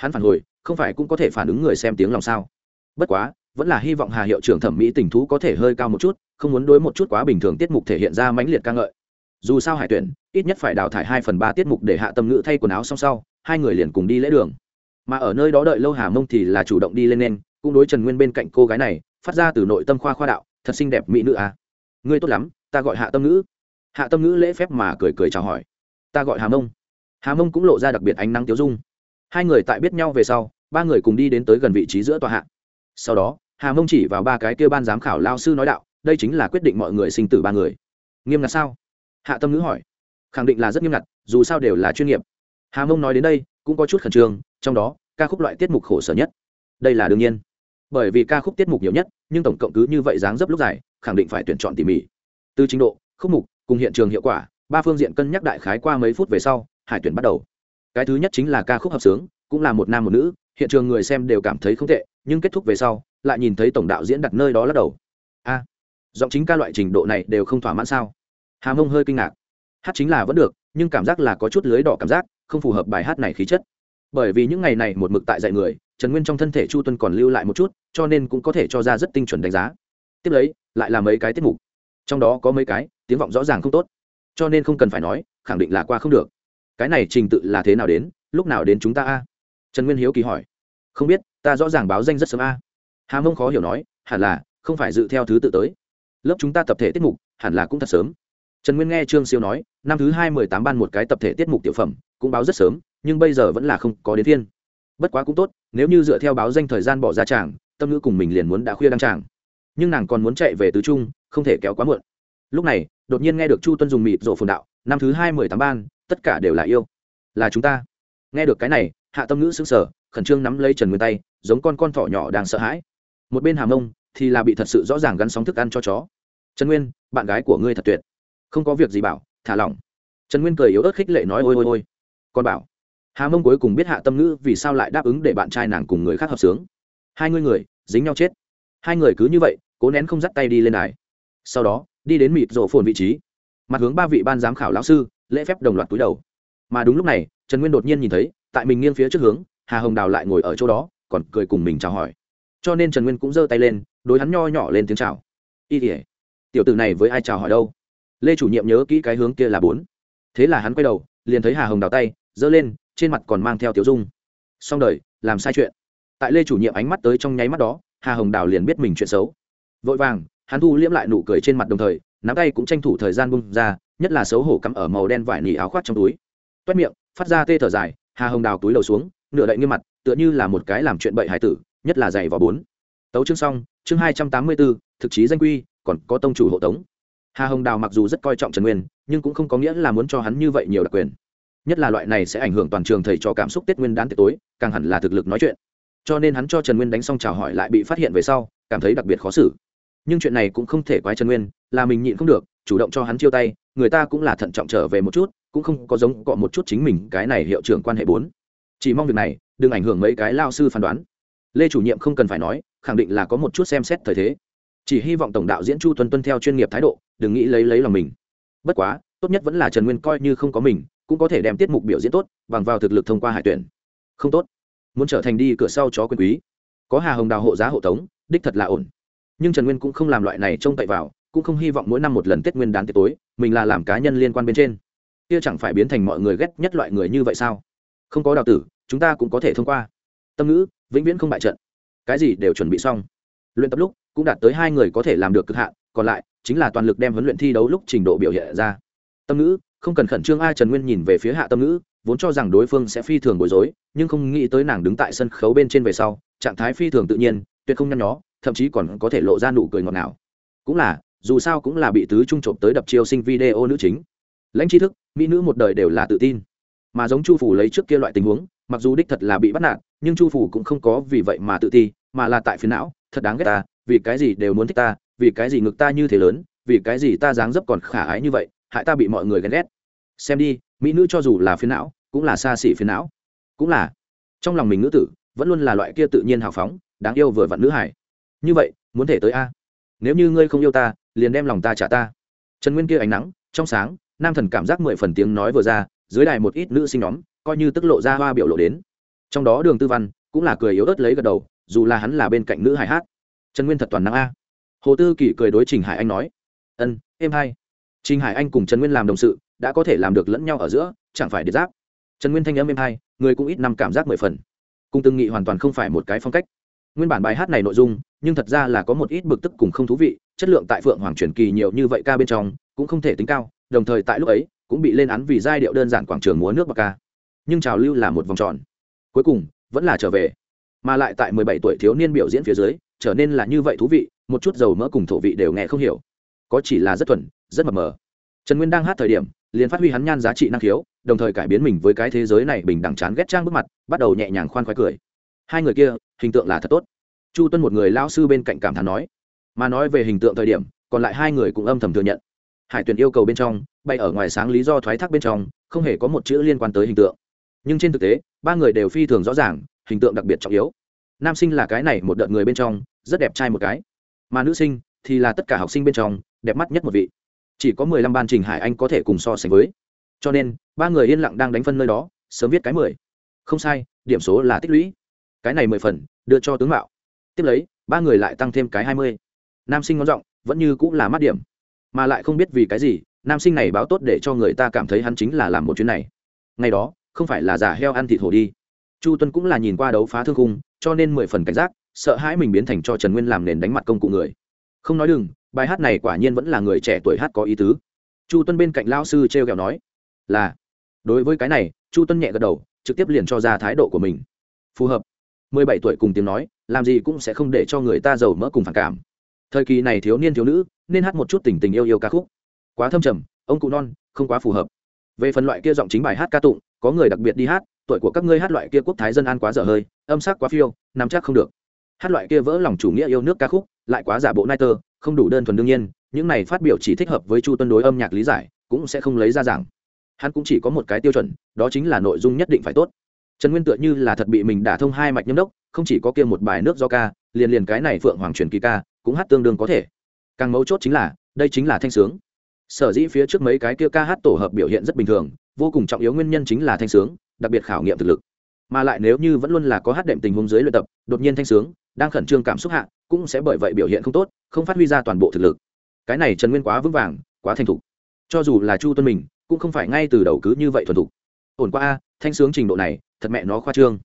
hắn phản hồi, không phải cũng có thể phản ứng người xem tiếng lòng sao? Bất quá, vẫn là hy vọng hà hiệu trưởng thẩm mỹ tình thú có thể hơi cao một chút, không muốn đối một chút quá bình thường tiết mục thể hiện ra mãnh liệt ca ngợi. Dù sao hải tuyển, ít nhất phải đào thải hai phần ba tiết mục để hạ tâm ngữ thay quần áo xong sau, hai người liền cùng đi lễ đường. Mà ở nơi đó đợi lâu hà mông thì là chủ động đi lên nên, cũng đối trần nguyên bên cạnh cô gái này, phát ra từ nội tâm khoa khoa đạo, thật xinh đẹp mỹ nữ à. ngươi tốt lắm, ta gọi hạ tâm ngữ. Hạ tâm ngữ lễ phép mà cười cười chào hỏi. Ta gọi hà mông. Hà mông cũng lộ ra đặc biệt ánh nắng tiêu dung hai người tại biết nhau về sau, ba người cùng đi đến tới gần vị trí giữa tòa hạ. Sau đó, hà mông chỉ vào ba cái kêu ban giám khảo lao sư nói đạo, đây chính là quyết định mọi người sinh tử ba người. Nghiêm ngặt sao? Hạ tâm ngữ hỏi. Khẳng định là rất nghiêm ngặt, dù sao đều là chuyên nghiệp. Hà mông nói đến đây, cũng có chút khẩn trương, trong đó, ca khúc loại tiết mục khổ sở nhất. Đây là đương nhiên. Bởi vì ca khúc tiết mục nhiều nhất, nhưng tổng cộng cứ như vậy dáng dấp lúc dài, khẳng định phải tuyển chọn tỉ mỉ. Từ trình độ, khúc mục, cùng hiện trường hiệu quả, ba phương diện cân nhắc đại khái qua mấy phút về sau, hải tuyển bắt đầu cái thứ nhất chính là ca khúc hợp sướng, cũng là một nam một nữ, hiện trường người xem đều cảm thấy không tệ, nhưng kết thúc về sau, lại nhìn thấy tổng đạo diễn đặt nơi đó lắc đầu. A, giọng chính ca loại trình độ này đều không thỏa mãn sao? Hà mông hơi kinh ngạc. Hát chính là vẫn được, nhưng cảm giác là có chút lưới đỏ cảm giác, không phù hợp bài hát này khí chất. Bởi vì những ngày này một mực tại dạy người, trần nguyên trong thân thể chu tuân còn lưu lại một chút, cho nên cũng có thể cho ra rất tinh chuẩn đánh giá. Tiếp lấy, lại là mấy cái tiết mục. Trong đó có mấy cái, tiếng vọng rõ ràng không tốt. Cho nên không cần phải nói, khẳng định là qua không được cái này trình tự là thế nào đến, lúc nào đến chúng ta a? Trần nguyên hiếu kỳ hỏi. Không biết, ta rõ ràng báo danh rất sớm a. Hà mông khó hiểu nói, hẳn là, không phải dự theo thứ tự tới. Lớp chúng ta tập thể tiết mục, hẳn là cũng thật sớm. Trần nguyên nghe trương siêu nói, năm thứ hai mười tám ban một cái tập thể tiết mục tiểu phẩm, cũng báo rất sớm, nhưng bây giờ vẫn là không có đến thiên bất quá cũng tốt, nếu như dựa theo báo danh thời gian bỏ ra tràng, tâm ngữ cùng mình liền muốn đã khuya đăng tràng. Nhưng nàng còn muốn chạy về tứ trung, không thể kéo quá muộn. Lúc này, đột nhiên nghe được chu tuân dùng mịt rổ phồn đạo, năm thứ hai mười tám ban tất cả đều là yêu. Là chúng ta. Nghe được cái này, hạ tâm ngữ sững sờ, khẩn trương nắm lấy trần nguyên tay, giống con con thỏ nhỏ đang sợ hãi. Một bên hàm ông thì là bị thật sự rõ ràng gắn sóng thức ăn cho chó. Trần nguyên, bạn gái của ngươi thật tuyệt. Không có việc gì bảo, thả lỏng. Trần nguyên cười yếu ớt khích lệ nói, ôi ôi ôi. Còn bảo, hà mông cuối cùng biết hạ tâm ngữ vì sao lại đáp ứng để bạn trai nàng cùng người khác hợp sướng. Hai người người, dính nhau chết. Hai người cứ như vậy, cố nén không dắt tay đi lên đài. Sau đó, đi đến mịt rổ phồn vị trí. Mặt hướng ba vị ban giám khảo lão sư lễ phép đồng loạt túi đầu. Mà đúng lúc này, trần nguyên đột nhiên nhìn thấy, tại mình nghiêng phía trước hướng, hà hồng đào lại ngồi ở chỗ đó, còn cười cùng mình chào hỏi. Cho nên trần nguyên cũng giơ tay lên, đối hắn nho nhỏ lên tiếng chào. Y tỉa tiểu tử này với ai chào hỏi đâu? Lê chủ nhiệm nhớ kỹ cái hướng kia là bốn. Thế là hắn quay đầu, liền thấy hà hồng đào tay, giơ lên, trên mặt còn mang theo tiểu dung. Xong đời, làm sai chuyện. Tại lê chủ nhiệm ánh mắt tới trong nháy mắt đó, hà hồng đào liền biết mình chuyện xấu. Vội vàng, hắn thu liễm lại nụ cười trên mặt đồng thời nắm tay cũng tranh thủ thời gian bung ra, nhất là xấu hổ cắm ở màu đen vải nỉ áo khoác trong túi. Toét miệng, phát ra tê thở dài, hà hồng đào túi đầu xuống, nửa đậy nghiêm mặt, tựa như là một cái làm chuyện bậy hải tử, nhất là dày vỏ bốn. Tấu chương xong, chương hai trăm tám mươi bốn thực chí danh quy, còn có tông chủ hộ tống. Hà hồng đào mặc dù rất coi trọng trần nguyên, nhưng cũng không có nghĩa là muốn cho hắn như vậy nhiều đặc quyền. Nhất là loại này sẽ ảnh hưởng toàn trường thầy cho cảm xúc tết nguyên đán tết tối, càng hẳn là thực lực nói chuyện. Cho nên hắn cho trần nguyên đánh xong chào hỏi lại bị phát hiện về sau, cảm thấy đặc biệt khó xử. Nhưng chuyện này cũng không thể quái trần nguyên là mình nhịn không được, chủ động cho hắn chiêu tay, người ta cũng là thận trọng trở về một chút, cũng không có giống cọ một chút chính mình, cái này hiệu trưởng quan hệ bốn. Chỉ mong việc này, đừng ảnh hưởng mấy cái lao sư phán đoán. Lê chủ nhiệm không cần phải nói, khẳng định là có một chút xem xét thời thế. Chỉ hy vọng tổng đạo diễn chu tuân tuân theo chuyên nghiệp thái độ, đừng nghĩ lấy lấy lòng mình. Bất quá, tốt nhất vẫn là trần nguyên coi như không có mình, cũng có thể đem tiết mục biểu diễn tốt, bằng vào thực lực thông qua hải tuyển. Không tốt. Muốn trở thành đi cửa sau chó quyền quý. Có hà hồng đào hộ giá hộ tống, đích thật là ổn. Nhưng trần nguyên cũng không làm loại này trông cậy vào cũng không hy vọng mỗi năm một lần tết nguyên đán tết tối, mình là làm cá nhân liên quan bên trên. Kia chẳng phải biến thành mọi người ghét nhất loại người như vậy sao? Không có đào tử, chúng ta cũng có thể thông qua. Tâm ngữ, vĩnh viễn không bại trận. Cái gì đều chuẩn bị xong. Luyện tập lúc, cũng đạt tới hai người có thể làm được cực hạn, còn lại, chính là toàn lực đem huấn luyện thi đấu lúc trình độ biểu hiện ra. Tâm ngữ, không cần khẩn trương ai trần nguyên nhìn về phía hạ tâm ngữ, vốn cho rằng đối phương sẽ phi thường bối rối, nhưng không nghĩ tới nàng đứng tại sân khấu bên trên về sau, trạng thái phi thường tự nhiên, tuyệt không nhăn nhó, thậm chí còn có thể lộ ra nụ cười ngọt ngào. Cũng là dù sao cũng là bị tứ trung trộm tới đập chiêu sinh video nữ chính. Lãnh tri thức, mỹ nữ một đời đều là tự tin. Mà giống chu phủ lấy trước kia loại tình huống, mặc dù đích thật là bị bắt nạt, nhưng chu phủ cũng không có vì vậy mà tự ti, mà là tại phiến não, thật đáng ghét ta, vì cái gì đều muốn thích ta, vì cái gì ngực ta như thế lớn, vì cái gì ta dáng dấp còn khả ái như vậy, hại ta bị mọi người ghen ghét. Xem đi, mỹ nữ cho dù là phiến não, cũng là xa xỉ phiến não. Cũng là. Trong lòng mình nữ tử, vẫn luôn là loại kia tự nhiên hào phóng, đáng yêu vừa vặn nữ hải. Như vậy, muốn thể tới a? Nếu như ngươi không yêu ta liền đem lòng ta trả ta. Trần nguyên kia ánh nắng, trong sáng, nam thần cảm giác mười phần tiếng nói vừa ra, dưới đài một ít nữ sinh nhóm, coi như tức lộ ra hoa biểu lộ đến. Trong đó đường tư văn cũng là cười yếu ớt lấy gật đầu, dù là hắn là bên cạnh nữ hải hát. Trần nguyên thật toàn năng a. Hồ tư kỷ cười đối trình hải anh nói, ân, em hai. Trình hải anh cùng trần nguyên làm đồng sự, đã có thể làm được lẫn nhau ở giữa, chẳng phải để giáp. Trần nguyên thanh âm em hai, người cũng ít năm cảm giác mười phần. Cung tương nghị hoàn toàn không phải một cái phong cách. Nguyên bản bài hát này nội dung, nhưng thật ra là có một ít bực tức cùng không thú vị chất lượng tại phượng hoàng truyền kỳ nhiều như vậy ca bên trong, cũng không thể tính cao, đồng thời tại lúc ấy, cũng bị lên án vì giai điệu đơn giản quảng trường múa nước bạc ca. Nhưng trào lưu là một vòng tròn. Cuối cùng, vẫn là trở về. Mà lại tại mười bảy tuổi thiếu niên biểu diễn phía dưới, trở nên là như vậy thú vị, một chút dầu mỡ cùng thổ vị đều nghe không hiểu. Có chỉ là rất thuần, rất mập mờ. Trần nguyên đang hát thời điểm, liền phát huy hắn nhan giá trị năng khiếu, đồng thời cải biến mình với cái thế giới này bình đẳng chán ghét trang bước mặt, bắt đầu nhẹ nhàng khoan khoái cười. Hai người kia, hình tượng là thật tốt. Chu tuân một người lao sư bên cạnh cảm thán nói mà nói về hình tượng thời điểm, còn lại hai người cũng âm thầm thừa nhận. Hải tuyển yêu cầu bên trong, bay ở ngoài sáng lý do thoái thác bên trong, không hề có một chữ liên quan tới hình tượng. Nhưng trên thực tế, ba người đều phi thường rõ ràng, hình tượng đặc biệt trọng yếu. Nam sinh là cái này một đợt người bên trong, rất đẹp trai một cái. Mà nữ sinh thì là tất cả học sinh bên trong, đẹp mắt nhất một vị. Chỉ có mười lăm ban trình hải anh có thể cùng so sánh với. Cho nên, ba người yên lặng đang đánh phân nơi đó, sớm viết cái mười. Không sai, điểm số là tích lũy. Cái này mười phần, đưa cho tướng mạo. Tiếp lấy, ba người lại tăng thêm cái hai mươi nam sinh ngon giọng, vẫn như cũng là mắt điểm. Mà lại không biết vì cái gì, nam sinh này báo tốt để cho người ta cảm thấy hắn chính là làm một chuyến này. Ngày đó, không phải là giả heo ăn thịt hổ đi. Chu tuân cũng là nhìn qua đấu phá thương khung, cho nên mười phần cảnh giác, sợ hãi mình biến thành cho trần nguyên làm nền đánh mặt công cụ người. Không nói đừng, bài hát này quả nhiên vẫn là người trẻ tuổi hát có ý tứ. Chu tuân bên cạnh lao sư t r e o kẹo nói, là. Đối với cái này, chu tuân nhẹ gật đầu, trực tiếp liền cho ra thái độ của mình. Phù hợp. Mười bảy tuổi cùng tiếng nói, làm gì cũng sẽ không để cho người ta giàu mỡ cùng phản cảm thời kỳ này thiếu niên thiếu nữ, nên hát một chút tình tình yêu yêu ca khúc. Quá thâm trầm, ông cụ non, không quá phù hợp. Về phần loại kia giọng chính bài hát ca tụng, có người đặc biệt đi hát, tuổi của các ngươi hát loại kia quốc thái dân an quá dở hơi, âm sắc quá phiêu, nắm chắc không được. Hát loại kia vỡ lòng chủ nghĩa yêu nước ca khúc, lại quá giả bộ nai tơ, không đủ đơn thuần đương nhiên, những này phát biểu chỉ thích hợp với chu tuân đối âm nhạc lý giải, cũng sẽ không lấy ra giảng. Hắn cũng chỉ có một cái tiêu chuẩn, đó chính là nội dung nhất định phải tốt. Trần nguyên tựa như là thật bị mình đả thông hai mạch nhâm đốc, không chỉ có kia một bài nước do ca, liền liền cái này phượng hoàng truyền kỳ ca cũng hát tương đương có thể. Càng mấu chốt chính là, đây chính là thanh sướng. Sở dĩ phía trước mấy cái kia ca hát tổ hợp biểu hiện rất bình thường, vô cùng trọng yếu nguyên nhân chính là thanh sướng, đặc biệt khảo nghiệm thực lực. Mà lại nếu như vẫn luôn là có hát đệm tình huống dưới luyện tập, đột nhiên thanh sướng, đang khẩn trương cảm xúc hạ, cũng sẽ bởi vậy biểu hiện không tốt, không phát huy ra toàn bộ thực lực. Cái này trần nguyên quá vững vàng, quá thanh thục. Cho dù là chu tuân mình, cũng không phải ngay từ đầu cứ như vậy thuần thục. Ổn qua a, thanh sướng trình độ này, thật mẹ nó khoa trương.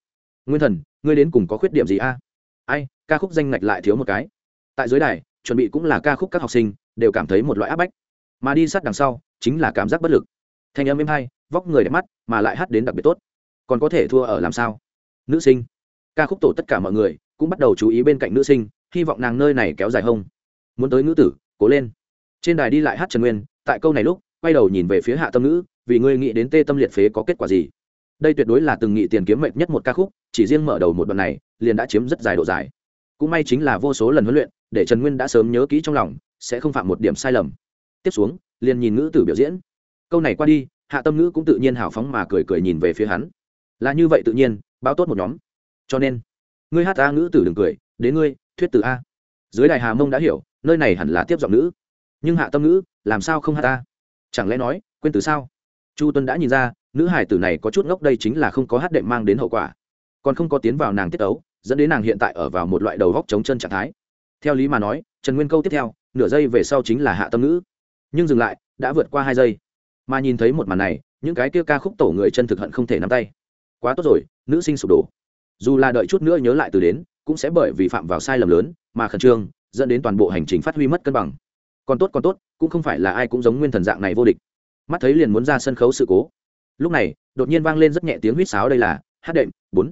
Nguyên thần, ngươi đến cùng có khuyết điểm gì a? Ai, ca khúc danh ngạch lại thiếu một cái tại dưới đài, chuẩn bị cũng là ca khúc các học sinh, đều cảm thấy một loại áp bách. Mà đi sát đằng sau, chính là cảm giác bất lực. Thanh âm êm hay, vóc người đẹp mắt, mà lại hát đến đặc biệt tốt. Còn có thể thua ở làm sao? Nữ sinh. Ca khúc tổ tất cả mọi người cũng bắt đầu chú ý bên cạnh nữ sinh, hy vọng nàng nơi này kéo dài hông. Muốn tới nữ tử, cố lên. Trên đài đi lại hát trần nguyên, tại câu này lúc, quay đầu nhìn về phía hạ tâm ngữ vì ngươi nghĩ đến tê tâm liệt phế có kết quả gì? Đây tuyệt đối là từng nghị tiền kiếm mệnh nhất một ca khúc, chỉ riêng mở đầu một đoạn này, liền đã chiếm rất dài độ dài cũng may chính là vô số lần huấn luyện, để trần nguyên đã sớm nhớ kỹ trong lòng, sẽ không phạm một điểm sai lầm. Tiếp xuống, liền nhìn ngữ tử biểu diễn. Câu này qua đi, hạ tâm ngữ cũng tự nhiên hào phóng mà cười cười nhìn về phía hắn. Là như vậy tự nhiên, báo tốt một nhóm. Cho nên, ngươi hát a ngữ tử đừng cười, đến ngươi, thuyết từ a. Dưới đài hà mông đã hiểu, nơi này hẳn là tiếp giọng nữ. Nhưng hạ tâm ngữ, làm sao không hát ta chẳng lẽ nói, quên từ sao? Chu tuân đã nhìn ra, nữ hải tử này có chút ngốc đây chính là không có hát đệm mang đến hậu quả. Còn không có tiến vào nàng tiết ấu dẫn đến nàng hiện tại ở vào một loại đầu góc chống chân trạng thái. Theo lý mà nói, trần nguyên câu tiếp theo, nửa giây về sau chính là hạ tâm ngữ. Nhưng dừng lại, đã vượt qua hai giây. Mà nhìn thấy một màn này, những cái kia ca khúc tổ người chân thực hận không thể nắm tay. Quá tốt rồi, nữ sinh sụp đổ. Dù là đợi chút nữa nhớ lại từ đến, cũng sẽ bởi vì phạm vào sai lầm lớn, mà khẩn trương, dẫn đến toàn bộ hành trình phát huy mất cân bằng. Còn tốt còn tốt, cũng không phải là ai cũng giống nguyên thần dạng này vô địch. Mắt thấy liền muốn ra sân khấu sự cố. Lúc này, đột nhiên vang lên rất nhẹ tiếng huýt sáo đây là, hát đệm, bốn.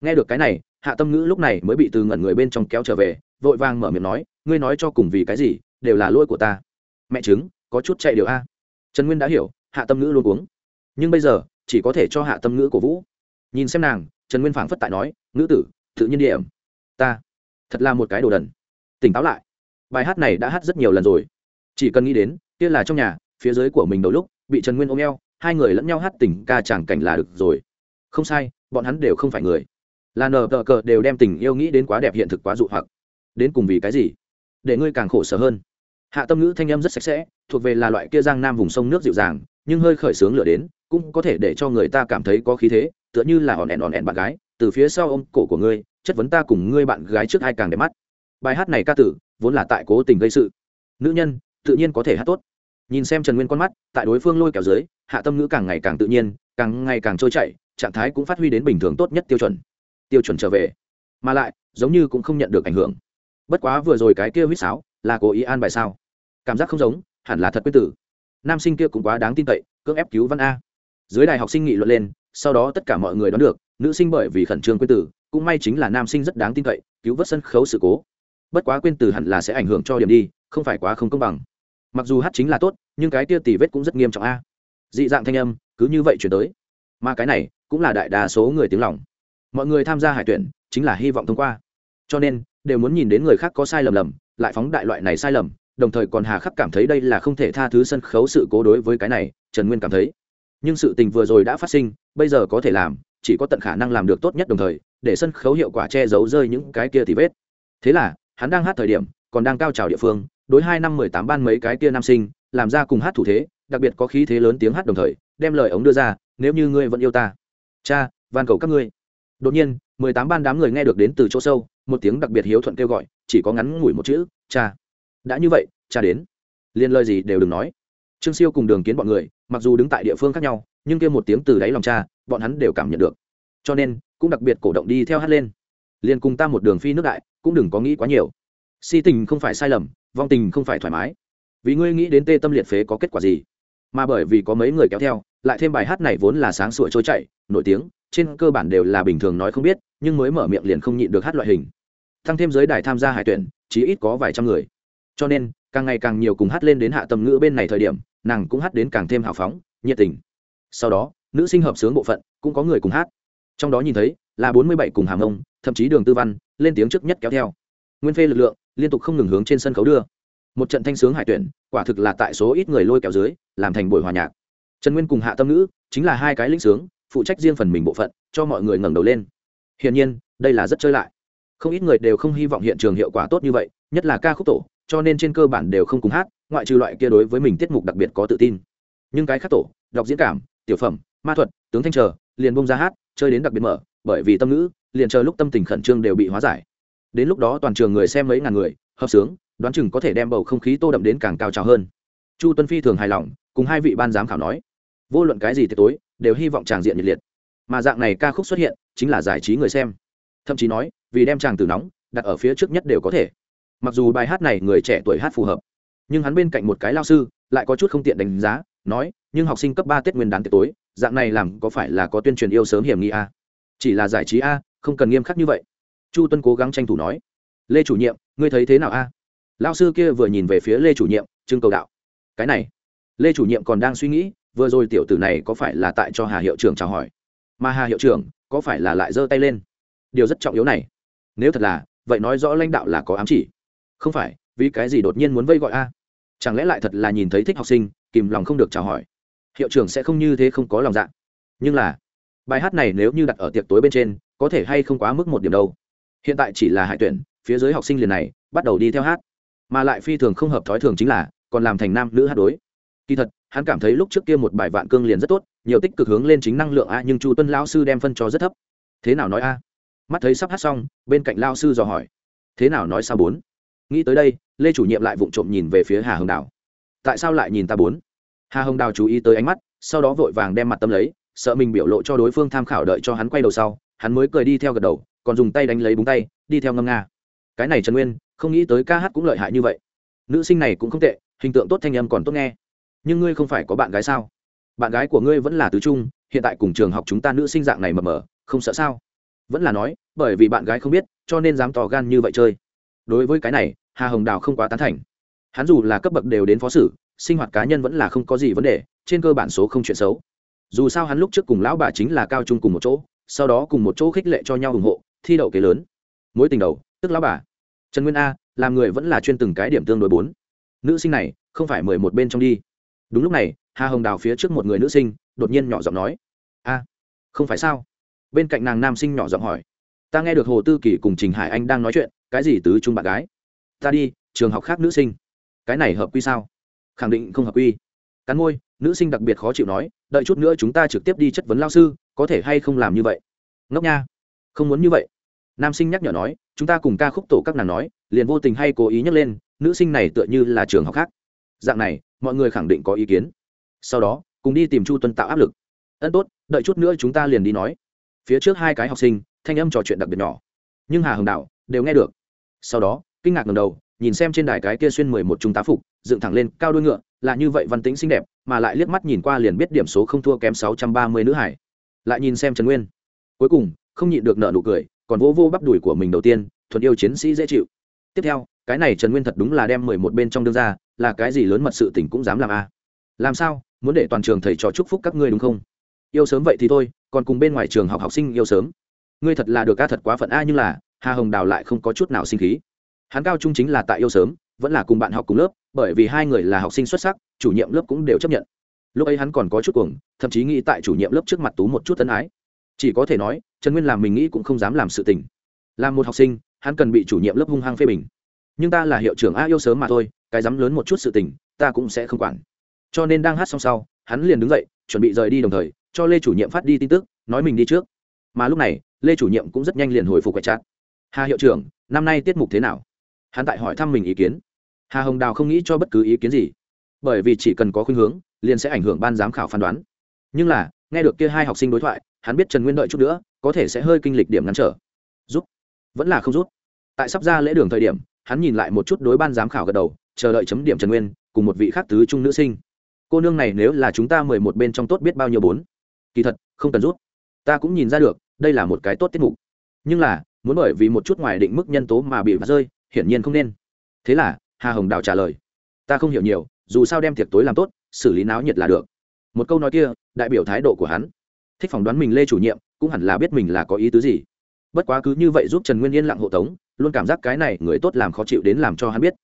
Nghe được cái này hạ tâm ngữ lúc này mới bị từ ngẩn người bên trong kéo trở về, vội vàng mở miệng nói, ngươi nói cho cùng vì cái gì, đều là lỗi của ta. Mẹ chứng có chút chạy điều a. Trần nguyên đã hiểu, hạ tâm ngữ luôn uống nhưng bây giờ, chỉ có thể cho hạ tâm ngữ của vũ. Nhìn xem nàng, trần nguyên phảng phất tại nói, ngữ tử, tự nhiên điểm ta, thật là một cái đồ đần. Tỉnh táo lại. Bài hát này đã hát rất nhiều lần rồi. Chỉ cần nghĩ đến, kia là trong nhà, phía dưới của mình đầu lúc, bị trần nguyên ôm eo, hai người lẫn nhau hát tình ca chẳng cảnh là được rồi. Không sai, bọn hắn đều không phải người là nờ tờ cờ đều đem tình yêu nghĩ đến quá đẹp hiện thực quá dụ hoặc. Đến cùng vì cái gì? Để ngươi càng khổ sở hơn. Hạ tâm ngữ thanh âm rất sạch sẽ, thuộc về là loại kia giang nam vùng sông nước dịu dàng, nhưng hơi khởi sướng lửa đến, cũng có thể để cho người ta cảm thấy có khí thế, tựa như là hòn ẻn hòn ẻn bạn gái, từ phía sau ôm cổ của ngươi, chất vấn ta cùng ngươi bạn gái trước ai càng đẹp mắt. Bài hát này ca tử, vốn là tại cố tình gây sự. Nữ nhân, tự nhiên có thể hát tốt. Nhìn xem trần nguyên con mắt, tại đối phương lôi kéo dưới, hạ tâm ngữ càng ngày càng tự nhiên, càng ngày càng trôi chảy, trạng thái cũng phát huy đến bình thường tốt nhất tiêu chuẩn tiêu chuẩn trở về. Mà lại, giống như cũng không nhận được ảnh hưởng. Bất quá vừa rồi cái kia huýt sáo, là cố ý an bài sao? Cảm giác không giống, hẳn là thật quyết tử. Nam sinh kia cũng quá đáng tin cậy, cưỡng ép cứu văn a. Dưới đài học sinh nghị luận lên, sau đó tất cả mọi người đoán được, nữ sinh bởi vì khẩn trương quyết tử, cũng may chính là nam sinh rất đáng tin cậy, cứu vớt sân khấu sự cố. Bất quá quên từ hẳn là sẽ ảnh hưởng cho điểm đi, không phải quá không công bằng. Mặc dù hát chính là tốt, nhưng cái tia tỷ vết cũng rất nghiêm trọng a. Dị dạng thanh âm, cứ như vậy chuyển tới. Mà cái này, cũng là đại đa số người tiếng lòng mọi người tham gia hải tuyển chính là hy vọng thông qua. Cho nên, đều muốn nhìn đến người khác có sai lầm lầm, lại phóng đại loại này sai lầm, đồng thời còn hà khắc cảm thấy đây là không thể tha thứ sân khấu sự cố đối với cái này, trần nguyên cảm thấy. Nhưng sự tình vừa rồi đã phát sinh, bây giờ có thể làm, chỉ có tận khả năng làm được tốt nhất đồng thời, để sân khấu hiệu quả che giấu rơi những cái kia thì vết. Thế là, hắn đang hát thời điểm, còn đang cao trào địa phương, đối hai năm mười tám ban mấy cái kia nam sinh, làm ra cùng hát thủ thế, đặc biệt có khí thế lớn tiếng hát đồng thời, đem lời ống đưa ra, nếu như ngươi vẫn yêu ta. Cha, van cầu các ngươi đột nhiên, mười tám ban đám người nghe được đến từ chỗ sâu, một tiếng đặc biệt hiếu thuận kêu gọi, chỉ có ngắn ngủi một chữ, cha. Đã như vậy, cha đến. Liên lời gì đều đừng nói. Trương siêu cùng đường kiến bọn người, mặc dù đứng tại địa phương khác nhau, nhưng kêu một tiếng từ đáy lòng cha, bọn hắn đều cảm nhận được. Cho nên, cũng đặc biệt cổ động đi theo hát lên. Liền cùng ta một đường phi nước đại, cũng đừng có nghĩ quá nhiều. Si tình không phải sai lầm, vong tình không phải thoải mái. Vì ngươi nghĩ đến tê tâm liệt phế có kết quả gì? Mà bởi vì có mấy người kéo theo, lại thêm bài hát này vốn là sáng sủa trôi chảy, nổi tiếng trên cơ bản đều là bình thường nói không biết, nhưng mới mở miệng liền không nhịn được hát loại hình. Tăng thêm giới đài tham gia hải tuyển chỉ ít có vài trăm người. Cho nên, càng ngày càng nhiều cùng hát lên đến hạ tầm ngữ bên này thời điểm, nàng cũng hát đến càng thêm hào phóng, nhiệt tình. Sau đó, nữ sinh hợp sướng bộ phận, cũng có người cùng hát. Trong đó nhìn thấy, là bốn mươi bảy cùng hàm ông, thậm chí đường tư văn, lên tiếng trước nhất kéo theo. Nguyên phê lực lượng, liên tục không ngừng hướng trên sân khấu đưa. Một trận thanh sướng hải tuyển, quả thực là tại số ít người lôi kéo dưới, làm thành buổi hòa nhạc. Trần nguyên cùng hạ tâm ngữ, chính là hai cái lĩnh sướng phụ trách riêng phần mình bộ phận, cho mọi người ngẩng đầu lên. Hiển nhiên, đây là rất chơi lại. Không ít người đều không hy vọng hiện trường hiệu quả tốt như vậy, nhất là ca khúc tổ, cho nên trên cơ bản đều không cùng hát, ngoại trừ loại kia đối với mình tiết mục đặc biệt có tự tin. Nhưng cái khác tổ, đọc diễn cảm, tiểu phẩm, ma thuật, tướng thanh trờ liền bông ra hát, chơi đến đặc biệt mở, bởi vì tâm ngữ, liền chờ lúc tâm tình khẩn trương đều bị hóa giải. Đến lúc đó toàn trường người xem mấy ngàn người, hợp sướng, đoán chừng có thể đem bầu không khí tô đậm đến càng cao trào hơn. Chu tuân phi thường hài lòng, cùng hai vị ban giám khảo nói, vô luận cái gì thì tối đều hy vọng tràng diện nhiệt liệt. Mà dạng này ca khúc xuất hiện, chính là giải trí người xem. Thậm chí nói, vì đem chàng từ nóng, đặt ở phía trước nhất đều có thể. Mặc dù bài hát này người trẻ tuổi hát phù hợp, nhưng hắn bên cạnh một cái lao sư, lại có chút không tiện đánh giá, nói, nhưng học sinh cấp ba tết nguyên đán tiệc tối, dạng này làm có phải là có tuyên truyền yêu sớm hiểm nghi a? Chỉ là giải trí a, không cần nghiêm khắc như vậy. Chu tuân cố gắng tranh thủ nói, lê chủ nhiệm, ngươi thấy thế nào a? Lao sư kia vừa nhìn về phía lê chủ nhiệm, trưng cầu đạo, cái này, lê chủ nhiệm còn đang suy nghĩ vừa rồi tiểu tử này có phải là tại cho hà hiệu trưởng chào hỏi? Mà hà hiệu trưởng, có phải là lại giơ tay lên? Điều rất trọng yếu này. Nếu thật là, vậy nói rõ lãnh đạo là có ám chỉ. Không phải, vì cái gì đột nhiên muốn vây gọi a? Chẳng lẽ lại thật là nhìn thấy thích học sinh, kìm lòng không được chào hỏi? Hiệu trưởng sẽ không như thế không có lòng dạ. Nhưng là, bài hát này nếu như đặt ở tiệc tối bên trên, có thể hay không quá mức một điểm đâu. Hiện tại chỉ là hải tuyển, phía dưới học sinh liền này, bắt đầu đi theo hát. Mà lại phi thường không hợp thói thường chính là, còn làm thành nam nữ hát đối. Kỳ thật hắn cảm thấy lúc trước kia một bài vạn cương liền rất tốt, nhiều tích cực hướng lên chính năng lượng a, nhưng chu tuân lao sư đem phân cho rất thấp. Thế nào nói a? Mắt thấy sắp hát xong, bên cạnh lao sư dò hỏi. Thế nào nói sao bốn? Nghĩ tới đây, lê chủ nhiệm lại vụng trộm nhìn về phía hà hồng đào. Tại sao lại nhìn ta bốn? Hà hồng đào chú ý tới ánh mắt, sau đó vội vàng đem mặt tâm lấy, sợ mình biểu lộ cho đối phương tham khảo đợi cho hắn quay đầu sau, hắn mới cười đi theo gật đầu, còn dùng tay đánh lấy búng tay, đi theo ngâm nga. Cái này trần nguyên, không nghĩ tới ca hát cũng lợi hại như vậy. Nữ sinh này cũng không tệ, hình tượng tốt thanh âm còn tốt nghe nhưng ngươi không phải có bạn gái sao? Bạn gái của ngươi vẫn là tứ trung, hiện tại cùng trường học chúng ta nữ sinh dạng này mờ mờ, không sợ sao? Vẫn là nói, bởi vì bạn gái không biết, cho nên dám tò gan như vậy chơi. Đối với cái này, hà hồng đào không quá tán thành. Hắn dù là cấp bậc đều đến phó sử, sinh hoạt cá nhân vẫn là không có gì vấn đề, trên cơ bản số không chuyện xấu. Dù sao hắn lúc trước cùng lão bà chính là cao trung cùng một chỗ, sau đó cùng một chỗ khích lệ cho nhau ủng hộ, thi đậu kế lớn. Mối tình đầu, tức lão bà. Trần nguyên a, làm người vẫn là chuyên từng cái điểm tương đối bốn. Nữ sinh này, không phải mười một bên trong đi đúng lúc này, hà hồng đào phía trước một người nữ sinh, đột nhiên nhỏ giọng nói, a, không phải sao? Bên cạnh nàng nam sinh nhỏ giọng hỏi, ta nghe được hồ tư kỳ cùng trình hải anh đang nói chuyện, cái gì tứ trung bạn gái? Ta đi, trường học khác nữ sinh. Cái này hợp quy sao? Khẳng định không hợp quy. Cắn môi, nữ sinh đặc biệt khó chịu nói, đợi chút nữa chúng ta trực tiếp đi chất vấn lao sư, có thể hay không làm như vậy? Ngốc nha, không muốn như vậy. Nam sinh nhắc nhở nói, chúng ta cùng ca khúc tổ các nàng nói, liền vô tình hay cố ý nhắc lên, nữ sinh này tựa như là trường học khác. Dạng này mọi người khẳng định có ý kiến. Sau đó, cùng đi tìm chu tuân tạo áp lực. Ân tốt, đợi chút nữa chúng ta liền đi nói. Phía trước hai cái học sinh, thanh âm trò chuyện đặc biệt nhỏ. Nhưng hà hồng đạo đều nghe được. Sau đó, kinh ngạc ngầm đầu, nhìn xem trên đài cái kia xuyên mười một trung tá phục, dựng thẳng lên cao đôi ngựa, là như vậy văn tính xinh đẹp, mà lại liếc mắt nhìn qua liền biết điểm số không thua kém sáu trăm ba mươi nữ hải. Lại nhìn xem trần nguyên. Cuối cùng, không nhịn được nợ nụ cười, còn vô vô bắp đùi của mình đầu tiên, thuận yêu chiến sĩ dễ chịu. Tiếp theo, cái này trần nguyên thật đúng là đem mười một bên trong đương ra là cái gì lớn mật sự tình cũng dám làm a làm sao? Muốn để toàn trường thầy trò chúc phúc các ngươi đúng không? Yêu sớm vậy thì thôi, còn cùng bên ngoài trường học học sinh yêu sớm. Ngươi thật là được ca thật quá phận a, nhưng là, hà hồng đào lại không có chút nào sinh khí. Hắn cao trung chính là tại yêu sớm, vẫn là cùng bạn học cùng lớp, bởi vì hai người là học sinh xuất sắc, chủ nhiệm lớp cũng đều chấp nhận. Lúc ấy hắn còn có chút cuồng, thậm chí nghĩ tại chủ nhiệm lớp trước mặt tú một chút tân ái. Chỉ có thể nói, trần nguyên làm mình nghĩ cũng không dám làm sự tình. Làm một học sinh, hắn cần bị chủ nhiệm lớp hung hăng phê bình. Nhưng ta là hiệu trưởng a yêu sớm mà thôi cái dám lớn một chút sự tình, ta cũng sẽ không quản. Cho nên đang hát xong sau, hắn liền đứng dậy, chuẩn bị rời đi đồng thời, cho lê chủ nhiệm phát đi tin tức, nói mình đi trước. Mà lúc này, lê chủ nhiệm cũng rất nhanh liền hồi phục quẹt chát hà hiệu trưởng, năm nay tiết mục thế nào? Hắn tại hỏi thăm mình ý kiến. Hà hồng đào không nghĩ cho bất cứ ý kiến gì, bởi vì chỉ cần có khuynh hướng, liền sẽ ảnh hưởng ban giám khảo phán đoán. Nhưng là, nghe được kia hai học sinh đối thoại, hắn biết trần nguyên đợi chút nữa, có thể sẽ hơi kinh lịch điểm ngăn trở. Giúp vẫn là không rút. Tại sắp ra lễ đường thời điểm, hắn nhìn lại một chút đối ban giám khảo gật đầu chờ đợi chấm điểm trần nguyên, cùng một vị khác tứ trung nữ sinh. Cô nương này nếu là chúng ta mười một bên trong tốt biết bao nhiêu bốn. Kỳ thật, không cần rút. Ta cũng nhìn ra được, đây là một cái tốt tiết mục. Nhưng là, muốn bởi vì một chút ngoài định mức nhân tố mà bị rơi, hiển nhiên không nên. Thế là, hà hồng đào trả lời. Ta không hiểu nhiều, dù sao đem tiệc tối làm tốt, xử lý náo nhiệt là được. Một câu nói kia, đại biểu thái độ của hắn. Thích phỏng đoán mình lê chủ nhiệm, cũng hẳn là biết mình là có ý tứ gì. Bất quá cứ như vậy giúp trần nguyên yên lặng hộ tống, luôn cảm giác cái này người tốt làm khó chịu đến làm cho hắn biết.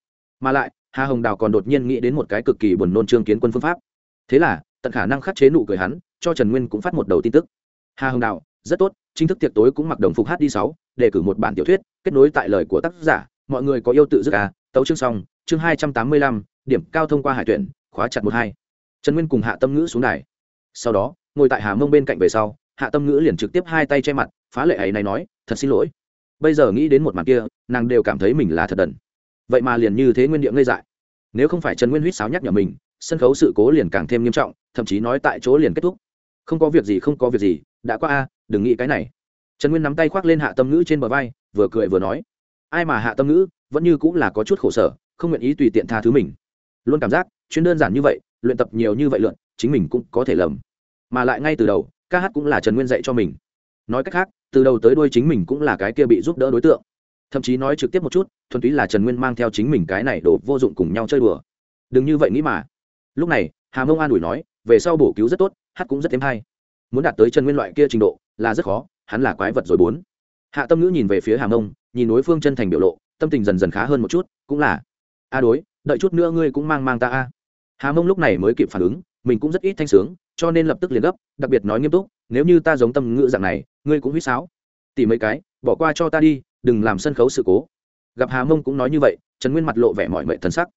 Mà lại hà hồng đào còn đột nhiên nghĩ đến một cái cực kỳ buồn nôn trương kiến quân phương pháp. Thế là, tận khả năng khắc chế nụ cười hắn, cho trần nguyên cũng phát một đầu tin tức. Hà hồng đào, rất tốt, chính thức tiệc tối cũng mặc đồng phục hát đi sáu để cử một bản tiểu thuyết, kết nối tại lời của tác giả, mọi người có yêu tự dứt à tấu chương xong, chương hai trăm tám mươi lăm, điểm cao thông qua hải tuyển, khóa chặt một hai. Trần nguyên cùng hạ tâm ngữ xuống đài. Sau đó, ngồi tại hà mông bên cạnh về sau, hạ tâm ngữ liền trực tiếp hai tay che mặt, phá lệ ấy này nói, thật xin lỗi. Bây giờ nghĩ đến một mặt kia, nàng đều cảm thấy mình là thật đần vậy mà liền như thế nguyên địa ngây dại. Nếu không phải trần nguyên huýt sáo nhắc nhở mình, sân khấu sự cố liền càng thêm nghiêm trọng, thậm chí nói tại chỗ liền kết thúc. Không có việc gì, không có việc gì, đã qua a, đừng nghĩ cái này. Trần nguyên nắm tay khoác lên hạ tâm ngữ trên bờ vai, vừa cười vừa nói. Ai mà hạ tâm ngữ, vẫn như cũng là có chút khổ sở, không nguyện ý tùy tiện tha thứ mình. Luôn cảm giác chuyến đơn giản như vậy, luyện tập nhiều như vậy lượn, chính mình cũng có thể lầm. Mà lại ngay từ đầu, ca hát cũng là trần nguyên dạy cho mình. Nói cách khác, từ đầu tới đuôi chính mình cũng là cái kia bị giúp đỡ đối tượng thậm chí nói trực tiếp một chút, thuần túy là trần nguyên mang theo chính mình cái này đổ vô dụng cùng nhau chơi đùa. Đừng như vậy nghĩ mà. Lúc này, hà mông an ủi nói, về sau bổ cứu rất tốt, hát cũng rất thêm hay. Muốn đạt tới trần nguyên loại kia trình độ, là rất khó, hắn là quái vật rồi bốn. Hạ tâm ngữ nhìn về phía hà mông, nhìn đối phương chân thành biểu lộ, tâm tình dần dần khá hơn một chút, cũng là, a đối, đợi chút nữa ngươi cũng mang mang ta a. Hà mông lúc này mới kịp phản ứng, mình cũng rất ít thanh sướng, cho nên lập tức liền gấp, đặc biệt nói nghiêm túc, nếu như ta giống tâm ngữ dạng này, ngươi cũng huýt sáo. Tỉ mấy cái, bỏ qua cho ta đi đừng làm sân khấu sự cố. Gặp hà mông cũng nói như vậy, trần nguyên mặt lộ vẻ mọi mệ thân sắc.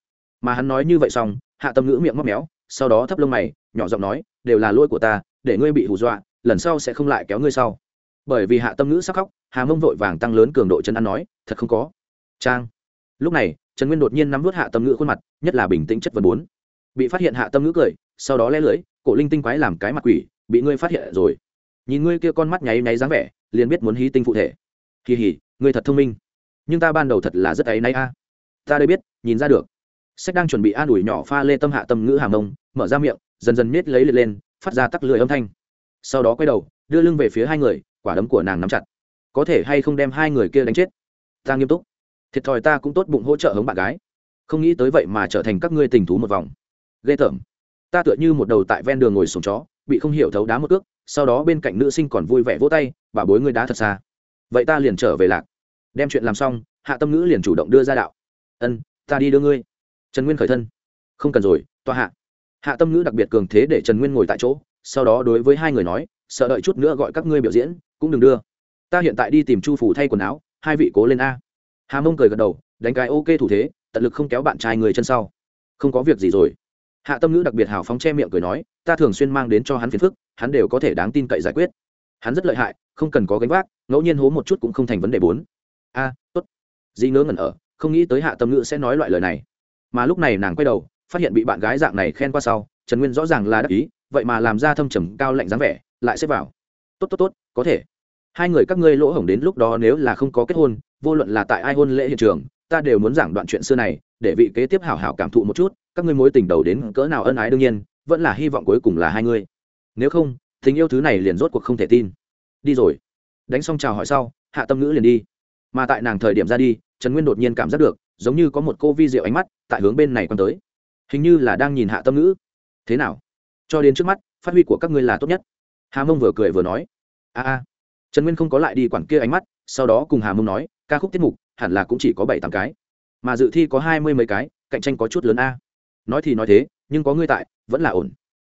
Mà hắn nói như vậy xong, hạ tâm ngữ miệng móc méo, sau đó thấp lông mày, nhỏ giọng nói, đều là lỗi của ta, để ngươi bị hù dọa, lần sau sẽ không lại kéo ngươi sau. Bởi vì hạ tâm ngữ sắc khóc, hà mông vội vàng tăng lớn cường độ chân ăn nói, thật không có. Trang. Lúc này, trần nguyên đột nhiên nắm vút hạ tâm ngữ khuôn mặt, nhất là bình tĩnh chất vấn bốn. Bị phát hiện hạ tâm ngữ cười, sau đó lẽ lưỡi cổ linh tinh quái làm cái mặt quỷ, bị ngươi phát hiện rồi. Nhìn ngươi kia con mắt nháy nháy dáng vẻ, liền biết muốn hí tinh phụ thể. Kỳ hỉ ngươi thật thông minh. Nhưng ta ban đầu thật là rất áy náy a. Ta đây biết, nhìn ra được. Sách đang chuẩn bị an ủi nhỏ pha lê tâm hạ tâm ngữ hàm ông, mở ra miệng, dần dần miết lấy liệt lên, phát ra tắc lưỡi âm thanh. Sau đó quay đầu, đưa lưng về phía hai người, quả đấm của nàng nắm chặt. Có thể hay không đem hai người kia đánh chết? Ta nghiêm túc. Thiệt thòi ta cũng tốt bụng hỗ trợ hống bạn gái. Không nghĩ tới vậy mà trở thành các ngươi tình thú một vòng. Ghê tởm. Ta tựa như một đầu tại ven đường ngồi sùng chó, bị không hiểu thấu đá một cước, sau đó bên cạnh nữ sinh còn vui vẻ vỗ tay, bà bối ngươi đá thật xa. Vậy ta liền trở về lạc đem chuyện làm xong, hạ tâm ngữ liền chủ động đưa ra đạo. Ân, ta đi đưa ngươi. Trần nguyên khởi thân. Không cần rồi, tòa hạ. Hạ tâm ngữ đặc biệt cường thế để trần nguyên ngồi tại chỗ, sau đó đối với hai người nói, sợ đợi chút nữa gọi các ngươi biểu diễn, cũng đừng đưa. Ta hiện tại đi tìm chu phủ thay quần áo, hai vị cố lên a. Hà mông cười gật đầu, đánh cái ok thủ thế, tận lực không kéo bạn trai người chân sau. Không có việc gì rồi. Hạ tâm ngữ đặc biệt hào phóng che miệng cười nói, ta thường xuyên mang đến cho hắn phiền phức, hắn đều có thể đáng tin cậy giải quyết. Hắn rất lợi hại, không cần có gánh vác, ngẫu nhiên hố một chút cũng không thành vấn đề bốn a, tốt. Di ngớ ngẩn ở, không nghĩ tới hạ tâm ngữ sẽ nói loại lời này. Mà lúc này nàng quay đầu, phát hiện bị bạn gái dạng này khen qua sau, trần nguyên rõ ràng là đắc ý, vậy mà làm ra thâm trầm, cao lạnh dáng vẻ, lại xếp vào. Tốt tốt tốt, có thể. Hai người các ngươi lỗ hổng đến lúc đó nếu là không có kết hôn, vô luận là tại ai hôn lễ hiện trường, ta đều muốn giảng đoạn chuyện xưa này, để vị kế tiếp hảo hảo cảm thụ một chút, các ngươi mối tình đầu đến cỡ nào ân ái đương nhiên, vẫn là hy vọng cuối cùng là hai ngươi. Nếu không, tình yêu thứ này liền rốt cuộc không thể tin. Đi rồi. Đánh xong chào hỏi sau, hạ tâm ngữ liền đi mà tại nàng thời điểm ra đi, trần nguyên đột nhiên cảm giác được, giống như có một cô vi diệu ánh mắt tại hướng bên này quan tới. Hình như là đang nhìn hạ tâm ngữ. Thế nào? Cho đến trước mắt, phát huy của các ngươi là tốt nhất. Hà mông vừa cười vừa nói. A a. Trần nguyên không có lại đi quản kia ánh mắt, sau đó cùng hà mông nói, ca khúc tiết mục, hẳn là cũng chỉ có bảy tám cái, mà dự thi có hai mươi mấy cái, cạnh tranh có chút lớn a. Nói thì nói thế, nhưng có ngươi tại, vẫn là ổn.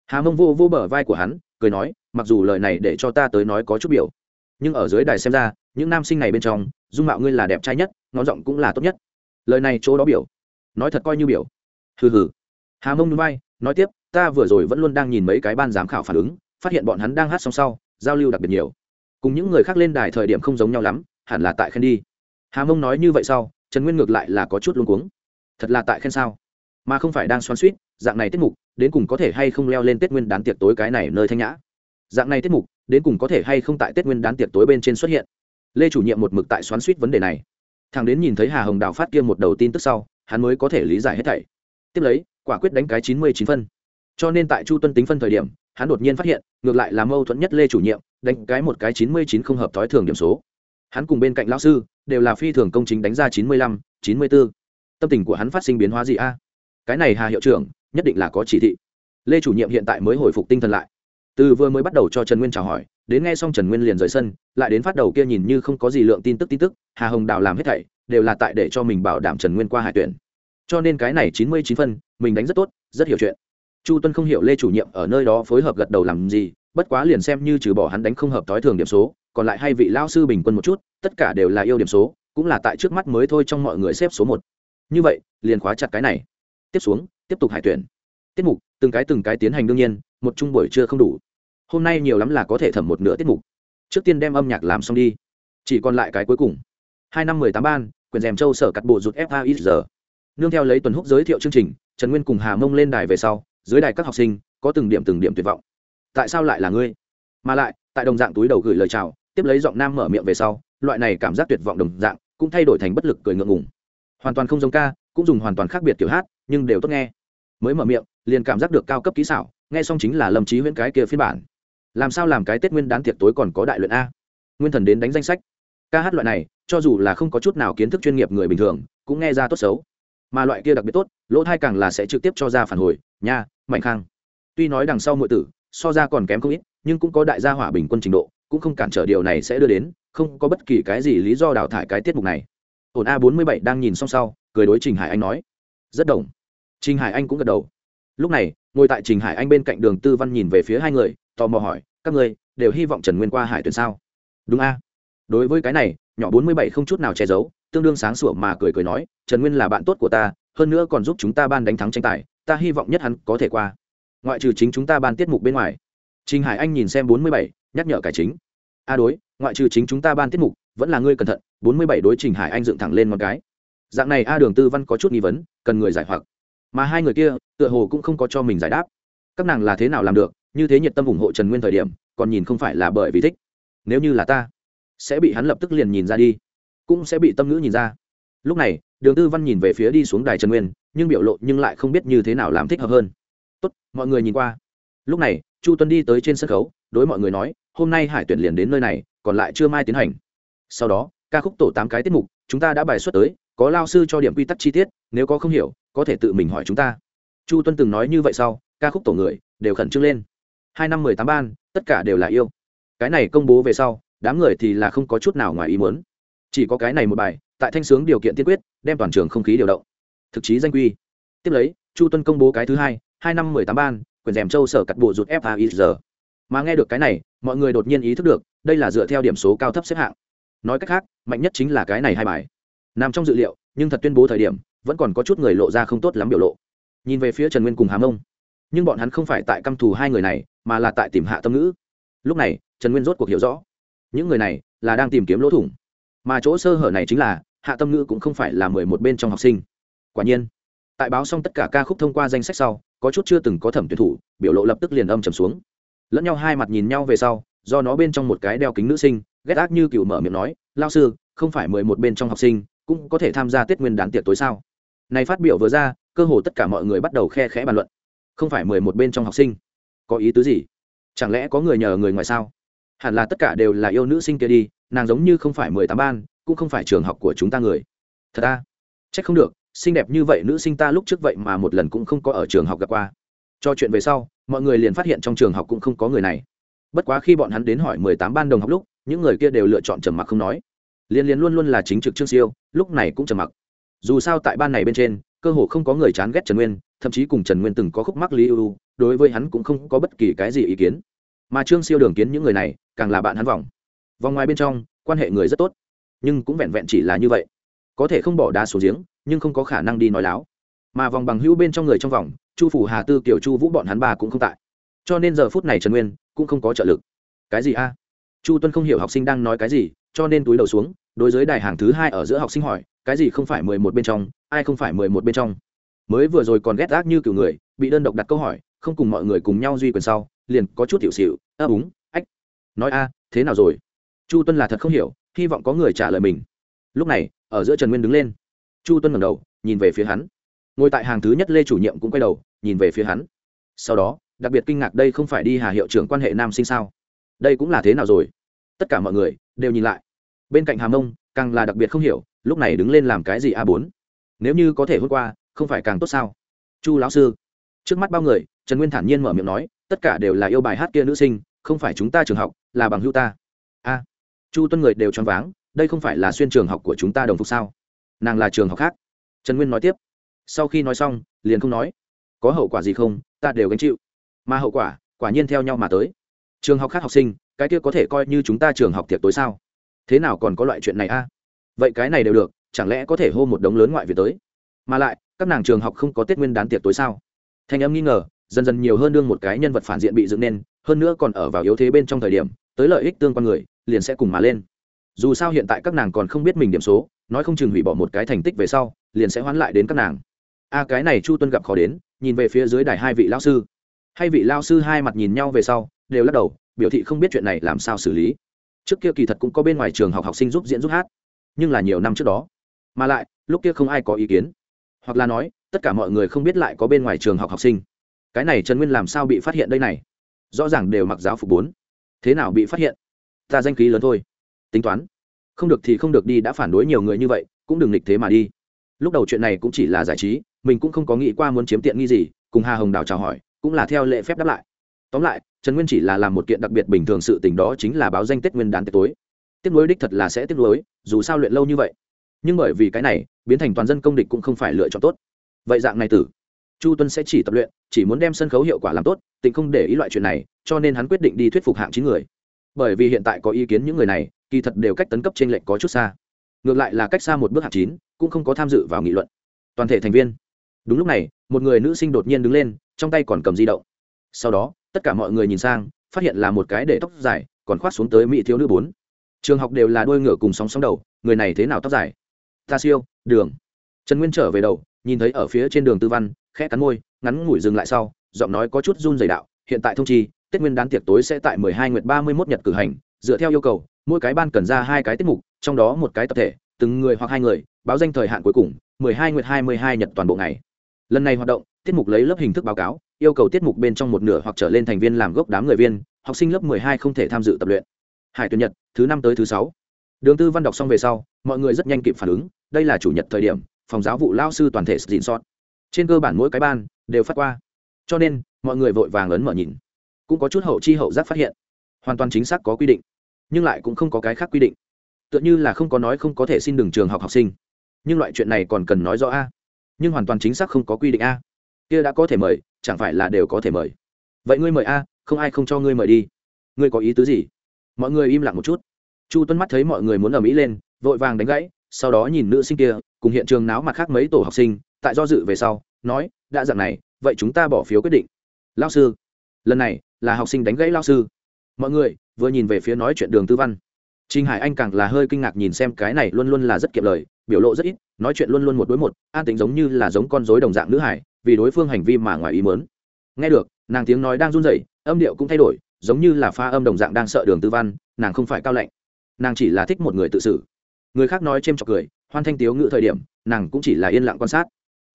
Hà mông vô vô bờ vai của hắn, cười nói, mặc dù lời này để cho ta tới nói có chút biểu, nhưng ở dưới đài xem ra, những nam sinh này bên trong dung mạo ngươi là đẹp trai nhất, ngón giọng cũng là tốt nhất. Lời này chỗ đó biểu, nói thật coi như biểu. Hừ hừ. Hà mông núi bay nói tiếp, ta vừa rồi vẫn luôn đang nhìn mấy cái ban giám khảo phản ứng, phát hiện bọn hắn đang hát song sau, giao lưu đặc biệt nhiều. Cùng những người khác lên đài thời điểm không giống nhau lắm, hẳn là tại khen đi. Hà mông nói như vậy sau, trần nguyên ngược lại là có chút luống cuống. Thật là tại khen sao? Mà không phải đang xoắn suýt, dạng này tiết mục, đến cùng có thể hay không leo lên tết nguyên đán tiệc tối cái này nơi thanh nhã? Dạng này tiết mục, đến cùng có thể hay không tại tết nguyên đán tiệc tối bên trên xuất hiện? Lê chủ nhiệm một mực tại xoắn suýt vấn đề này. Thằng đến nhìn thấy hà hồng đào phát kia một đầu tin tức sau, hắn mới có thể lý giải hết thảy. Tiếp lấy, quả quyết đánh cái chín mươi chín phân. Cho nên tại chu tuân tính phân thời điểm, hắn đột nhiên phát hiện, ngược lại là mâu thuẫn nhất lê chủ nhiệm, đánh cái một cái chín mươi chín không hợp thói thường điểm số. Hắn cùng bên cạnh lão sư, đều là phi thường công chính đánh ra chín mươi lăm, chín mươi bốn tâm tình của hắn phát sinh biến hóa gì a? Cái này hà hiệu trưởng, nhất định là có chỉ thị. Lê chủ nhiệm hiện tại mới hồi phục tinh thần lại từ vừa mới bắt đầu cho trần nguyên chào hỏi, đến nghe xong trần nguyên liền rời sân, lại đến phát đầu kia nhìn như không có gì lượng tin tức tin tức, hà hồng đào làm hết thảy, đều là tại để cho mình bảo đảm trần nguyên qua hải tuyển. Cho nên cái này chín mươi chín phân, mình đánh rất tốt, rất hiểu chuyện. Chu tuân không hiểu lê chủ nhiệm ở nơi đó phối hợp gật đầu làm gì, bất quá liền xem như trừ bỏ hắn đánh không hợp thói thường điểm số, còn lại hai vị lao sư bình quân một chút, tất cả đều là yêu điểm số, cũng là tại trước mắt mới thôi trong mọi người xếp số một. Như vậy, liền khóa chặt cái này. Tiếp xuống, tiếp tục hải tuyển. Tiết mục, từng cái từng cái tiến hành đương nhiên một chung buổi trưa không đủ. Hôm nay nhiều lắm là có thể thẩm một nửa tiết mục. Trước tiên đem âm nhạc làm xong đi. Chỉ còn lại cái cuối cùng. Hai năm mười tám ban quyền rèm châu sở cắt bộ rụt faizr nương theo lấy tuần húc giới thiệu chương trình, trần nguyên cùng hà mông lên đài về sau, dưới đài các học sinh, có từng điểm từng điểm tuyệt vọng. Tại sao lại là ngươi? Mà lại, tại đồng dạng túi đầu gửi lời chào, tiếp lấy giọng nam mở miệng về sau, loại này cảm giác tuyệt vọng đồng dạng, cũng thay đổi thành bất lực cười ngượng ngùng. Hoàn toàn không giống ca, cũng dùng hoàn toàn khác biệt kiểu hát, nhưng đều tốt nghe. Mới mở miệng, liền cảm giác được cao cấp kỹ xảo nghe xong chính là lâm trí huyễn cái kia phiên bản. Làm sao làm cái tết nguyên đán tiệc tối còn có đại luyện a? Nguyên thần đến đánh danh sách. Ca hát loại này, cho dù là không có chút nào kiến thức chuyên nghiệp người bình thường, cũng nghe ra tốt xấu. Mà loại kia đặc biệt tốt, lỗ thai càng là sẽ trực tiếp cho ra phản hồi, nha, mạnh khang. Tuy nói đằng sau mọi tử, so ra còn kém không ít, nhưng cũng có đại gia hỏa bình quân trình độ, cũng không cản trở điều này sẽ đưa đến, không có bất kỳ cái gì lý do đào thải cái tiết mục này. Ổn a bốn mươi bảy đang nhìn xong sau, cười đối trình hải anh nói. Rất đồng. Trình hải anh cũng gật đầu. Lúc này ngồi tại trình hải anh bên cạnh đường tư văn nhìn về phía hai người, tò mò hỏi, các người đều hy vọng trần nguyên qua hải tuyển sao? Đúng a. Đối với cái này, nhỏ bốn mươi bảy không chút nào che giấu, tương đương sáng sủa mà cười cười nói, trần nguyên là bạn tốt của ta, hơn nữa còn giúp chúng ta ban đánh thắng tranh tài, ta hy vọng nhất hắn có thể qua. Ngoại trừ chính chúng ta ban tiết mục bên ngoài. Trình hải anh nhìn xem bốn mươi bảy, nhắc nhở cải chính. A đối, ngoại trừ chính chúng ta ban tiết mục, vẫn là ngươi cẩn thận, bốn mươi bảy đối trình hải anh dựng thẳng lên một cái. Dạng này a đường tư văn có chút nghi vấn, cần người giải hoặc mà hai người kia tựa hồ cũng không có cho mình giải đáp. Các nàng là thế nào làm được, như thế nhiệt tâm ủng hộ trần nguyên thời điểm, còn nhìn không phải là bởi vì thích. Nếu như là ta, sẽ bị hắn lập tức liền nhìn ra đi, cũng sẽ bị tâm ngữ nhìn ra. Lúc này, đường tư văn nhìn về phía đi xuống đài trần nguyên, nhưng biểu lộ nhưng lại không biết như thế nào làm thích hợp hơn. Tốt, mọi người nhìn qua. Lúc này, chu tuân đi tới trên sân khấu, đối mọi người nói, hôm nay hải tuyển liền đến nơi này, còn lại chưa mai tiến hành. Sau đó, ca khúc tổ tám cái tiết mục, chúng ta đã bài xuất tới có lao sư cho điểm quy tắc chi tiết, nếu có không hiểu, có thể tự mình hỏi chúng ta. Chu tuân từng nói như vậy sau, ca khúc tổ người đều khẩn trương lên. Hai năm mười tám ban, tất cả đều là yêu. Cái này công bố về sau, đám người thì là không có chút nào ngoài ý muốn. Chỉ có cái này một bài, tại thanh sướng điều kiện tiên quyết, đem toàn trường không khí điều động. Thực chí danh quy. Tiếp lấy, chu tuân công bố cái thứ hai hai năm mười tám ban quyền rèm châu sở cắt bộ rụt faizr mà nghe được cái này, mọi người đột nhiên ý thức được, đây là dựa theo điểm số cao thấp xếp hạng. Nói cách khác, mạnh nhất chính là cái này hai bài nằm trong dự liệu, nhưng thật tuyên bố thời điểm, vẫn còn có chút người lộ ra không tốt lắm biểu lộ. Nhìn về phía trần nguyên cùng hàm ông, nhưng bọn hắn không phải tại căm thù hai người này, mà là tại tìm hạ tâm ngữ. Lúc này, trần nguyên rốt cuộc hiểu rõ, những người này là đang tìm kiếm lỗ thủng. Mà chỗ sơ hở này chính là, hạ tâm ngữ cũng không phải là mười một bên trong học sinh. Quả nhiên, tại báo xong tất cả ca khúc thông qua danh sách sau, có chút chưa từng có thẩm tuyển thủ, biểu lộ lập tức liền âm trầm xuống. Lẫn nhau hai mặt nhìn nhau về sau, do nó bên trong một cái đeo kính nữ sinh, ghét ác như cựu mở miệng nói, lao sư, không phải mười một bên trong học sinh cũng có thể tham gia tết nguyên đán tiệc tối sao? Này phát biểu vừa ra, cơ hồ tất cả mọi người bắt đầu khe khẽ bàn luận. Không phải mười một bên trong học sinh. Có ý tứ gì? Chẳng lẽ có người nhờ người ngoài sao? Hẳn là tất cả đều là yêu nữ sinh kia đi, nàng giống như không phải mười tám ban, cũng không phải trường học của chúng ta người. Thật à? ta c h ắ c không được, xinh đẹp như vậy nữ sinh ta lúc trước vậy mà một lần cũng không có ở trường học gặp qua. Cho chuyện về sau, mọi người liền phát hiện trong trường học cũng không có người này. Bất quá khi bọn hắn đến hỏi mười tám ban đồng học lúc, những người kia đều lựa chọn trầm mặc không nói liên liên luôn luôn là chính trực trương siêu, lúc này cũng trầm mặc. Dù sao tại ban này bên trên, cơ hồ không có người chán ghét trần nguyên, thậm chí cùng trần nguyên từng có khúc mắc lý ưu, đối với hắn cũng không có bất kỳ cái gì ý kiến. Mà trương siêu đường kiến những người này, càng là bạn hắn vòng. Vòng ngoài bên trong, quan hệ người rất tốt. Nhưng cũng vẹn vẹn chỉ là như vậy. Có thể không bỏ đá xuống giếng, nhưng không có khả năng đi nói láo. Mà vòng bằng hữu bên trong người trong vòng, chu phủ hà tư kiểu chu vũ bọn hắn ba cũng không tại. Cho nên giờ phút này trần nguyên cũng không có trợ lực. Cái gì a? Chu tuân không hiểu học sinh đang nói cái gì cho nên túi đầu xuống, đối với đài hàng thứ hai ở giữa học sinh hỏi, cái gì không phải mười một bên trong, ai không phải mười một bên trong? Mới vừa rồi còn ghét gác như kiểu người, bị đơn độc đặt câu hỏi, không cùng mọi người cùng nhau duy quyền sau, liền có chút tiểu xịu ấp úng ách. Nói, a, thế nào rồi? Chu tuân là thật không hiểu, hy vọng có người trả lời mình. Lúc này, ở giữa trần nguyên đứng lên. Chu tuân ngẩng đầu, nhìn về phía hắn. Ngồi tại hàng thứ nhất lê chủ nhiệm cũng quay đầu, nhìn về phía hắn. Sau đó, đặc biệt kinh ngạc đây không phải đi hà hiệu trưởng quan hệ nam sinh sao? Đây cũng là thế nào rồi? Tất cả mọi người đều nhìn lại bên cạnh hàm ông càng là đặc biệt không hiểu, lúc này đứng lên làm cái gì a bốn? Nếu như có thể hôm qua, không phải càng tốt sao? Chu lão sư. Trước mắt bao người, trần nguyên thản nhiên mở miệng nói, tất cả đều là yêu bài hát kia nữ sinh, không phải chúng ta trường học, là bằng hữu ta. A. Chu tuân người đều choáng váng, đây không phải là xuyên trường học của chúng ta đồng phục sao? Nàng là trường học khác. Trần nguyên nói tiếp. Sau khi nói xong, liền không nói. Có hậu quả gì không, ta đều gánh chịu. Mà hậu quả quả nhiên theo nhau mà tới. Trường học khác học sinh, cái kia có thể coi như chúng ta trường học tiệc tối sao? Thế nào còn có loại chuyện này a? À? Vậy cái này đều được, chẳng lẽ có thể hô một đống lớn ngoại viện tới? Mà lại, các nàng trường học không có tết nguyên đán tiệc tối sao? Thanh âm nghi ngờ, dần dần nhiều hơn đương một cái nhân vật phản diện bị dựng nên, hơn nữa còn ở vào yếu thế bên trong thời điểm, tới lợi ích tương quan người, liền sẽ cùng mà lên. Dù sao hiện tại các nàng còn không biết mình điểm số, nói không chừng hủy bỏ một cái thành tích về sau, liền sẽ hoán lại đến các nàng. A cái này chu tuân gặp khó đến, nhìn về phía dưới đài hai vị lao sư. Hai vị lao sư hai mặt nhìn nhau về sau, đều lắc đầu, biểu thị không biết chuyện này làm sao xử lý trước kia kỳ thật cũng có bên ngoài trường học học sinh giúp diễn giúp hát, nhưng là nhiều năm trước đó. Mà lại, lúc kia không ai có ý kiến. Hoặc là nói, tất cả mọi người không biết lại có bên ngoài trường học học sinh. Cái này trần nguyên làm sao bị phát hiện đây này? Rõ ràng đều mặc giáo phục bốn. Thế nào bị phát hiện? Ta danh khí lớn thôi. Tính toán. Không được thì không được đi, đã phản đối nhiều người như vậy, cũng đừng nghịch thế mà đi. Lúc đầu chuyện này cũng chỉ là giải trí, mình cũng không có nghĩ qua muốn chiếm tiện nghi gì, cùng hà hồng đào chào hỏi, cũng là theo lệ phép đáp lại. Tóm lại trần nguyên chỉ là làm một kiện đặc biệt bình thường sự tình đó chính là báo danh tết nguyên đán tết tối. Tiếp nối đích thật là sẽ tiếp nối, dù sao luyện lâu như vậy. Nhưng bởi vì cái này, biến thành toàn dân công địch cũng không phải lựa chọn tốt. Vậy dạng này tử, chu tuân sẽ chỉ tập luyện, chỉ muốn đem sân khấu hiệu quả làm tốt tỉnh không để ý loại chuyện này, cho nên hắn quyết định đi thuyết phục hạng chín người. Bởi vì hiện tại có ý kiến những người này, kỳ thật đều cách tấn cấp trên lệnh có chút xa. Ngược lại là cách xa một bước hạng chín, cũng không có tham dự vào nghị luận. Toàn thể thành viên. Đúng lúc này, một người nữ sinh đột nhiên đứng lên, trong tay còn cầm di động. Sau đó tất cả mọi người nhìn sang, phát hiện là một cái để tóc dài, còn khoác xuống tới mỹ thiếu nữ bốn. Trường học đều là đôi ngựa cùng sóng sóng đầu, người này thế nào tóc dài? Ta siêu, đường. Trần nguyên trở về đầu, nhìn thấy ở phía trên đường tư văn, khẽ cắn môi, ngắn ngủi dừng lại sau, giọng nói có chút run dày đạo, hiện tại thông chi, tết nguyên đán tiệc tối sẽ tại mười hai nguyệt ba mươi mốt nhật cử hành, dựa theo yêu cầu, mỗi cái ban cần ra hai cái tiết mục, trong đó một cái tập thể, từng người hoặc hai người, báo danh thời hạn cuối cùng, mười hai nguyệt hai mươi hai nhật toàn bộ ngày. Lần này hoạt động, tiết mục lấy lớp hình thức báo cáo yêu cầu tiết mục bên trong một nửa hoặc trở lên thành viên làm gốc đám người viên, học sinh lớp mười hai không thể tham dự tập luyện. Hải tuyển nhật, thứ năm tới thứ sáu. Đường tư văn đọc xong về sau, mọi người rất nhanh kịp phản ứng, đây là chủ nhật thời điểm, phòng giáo vụ lao sư toàn thể dịn sót trên cơ bản mỗi cái ban đều phát qua. Cho nên, mọi người vội vàng ấn mở nhìn. Cũng có chút hậu chi hậu giác phát hiện. Hoàn toàn chính xác có quy định, nhưng lại cũng không có cái khác quy định. Tựa như là không có nói không có thể xin đường trường học học sinh. Nhưng loại chuyện này còn cần nói rõ a. Nhưng hoàn toàn chính xác không có quy định a kia đã có thể mời chẳng phải là đều có thể mời. Vậy ngươi mời a không ai không cho ngươi mời đi. Ngươi có ý tứ gì? Mọi người im lặng một chút. Chu tuân mắt thấy mọi người muốn ở mỹ lên vội vàng đánh gãy sau đó nhìn nữ sinh kia cùng hiện trường náo mặt khác mấy tổ học sinh tại do dự về sau nói đã dạng này vậy chúng ta bỏ phiếu quyết định. Lao sư. Lần này là học sinh đánh gãy lao sư. Mọi người vừa nhìn về phía nói chuyện đường tư văn. Trình Hải Anh càng là hơi kinh ngạc nhìn xem cái này luôn luôn là rất kiệm lời, biểu lộ rất ít, nói chuyện luôn luôn một đối một, an tính giống như là giống con rối đồng dạng nữ hải, vì đối phương hành vi mà ngoài ý muốn. Nghe được, nàng tiếng nói đang run rẩy, âm điệu cũng thay đổi, giống như là pha âm đồng dạng đang sợ Đường Tư Văn, nàng không phải cao lạnh, nàng chỉ là thích một người tự xử. Người khác nói chêm chọc cười, hoan thanh tiếu ngữ thời điểm, nàng cũng chỉ là yên lặng quan sát.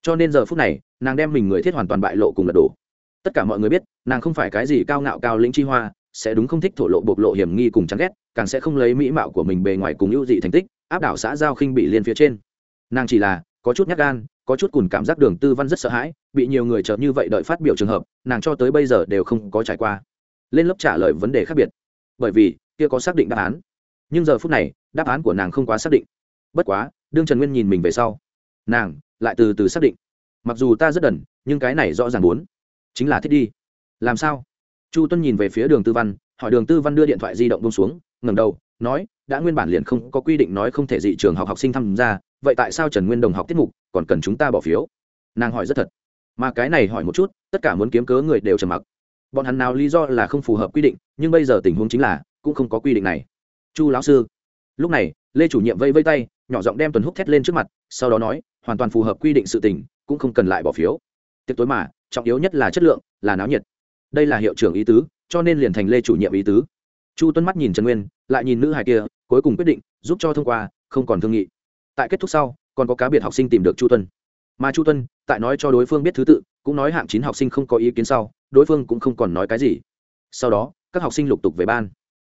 Cho nên giờ phút này, nàng đem mình người thiết hoàn toàn bại lộ cùng lật đổ. Tất cả mọi người biết, nàng không phải cái gì cao ngạo cao lĩnh chi hoa, sẽ đúng không thích thổ lộ bộc lộ hiểm nghi cùng chán ghét càng sẽ không lấy mỹ mạo của mình bề ngoài cùng ưu dị thành tích áp đảo xã giao khinh bị liên phía trên nàng chỉ là có chút nhát gan có chút cùn cảm giác đường tư văn rất sợ hãi, bị nhiều người chợt như vậy đợi phát biểu trường hợp, nàng cho tới bây giờ đều không có trải qua. Lên lớp trả lời vấn đề khác biệt. Bởi vì, kia có xác định đáp án. Nhưng giờ phút này, đáp án của nàng không quá xác định. Bất quá, đương trần nguyên nhìn mình về sau, nàng lại từ từ xác định. Mặc dù ta rất đần, nhưng cái này rõ ràng muốn. Chính là thích đi. Làm sao? Chu tuân nhìn về phía đường tư văn, hỏi đường tư văn đưa điện thoại di động bông xuống, ngẩng đầu, nói, đã nguyên bản liền không có quy định nói không thể dị trường học học sinh tham gia vậy tại sao trần nguyên đồng học tiết mục còn cần chúng ta bỏ phiếu? Nàng hỏi rất thật. Mà cái này hỏi một chút, tất cả muốn kiếm cớ người đều trầm mặc. Bọn hắn nào lý do là không phù hợp quy định, nhưng bây giờ tình huống chính là cũng không có quy định này. Chu lão sư. Lúc này, lê chủ nhiệm vây vây tay, nhỏ giọng đem tuần húc thét lên trước mặt, sau đó nói, hoàn toàn phù hợp quy định sự tình, cũng không cần lại bỏ phiếu. Tiếp tối mà, trọng yếu nhất là chất lượng, là náo nhiệt. Đây là hiệu trưởng ý tứ, cho nên liền thành lê chủ nhiệm ý tứ. Chu tuân mắt nhìn trần nguyên, lại nhìn nữ hài kia, cuối cùng quyết định, giúp cho thông qua, không còn thương nghị tại kết thúc sau, còn có cá biệt học sinh tìm được chu tuân. Mà chu tuân, tại nói cho đối phương biết thứ tự, cũng nói hạng chín học sinh không có ý kiến sau, đối phương cũng không còn nói cái gì. Sau đó, các học sinh lục tục về ban.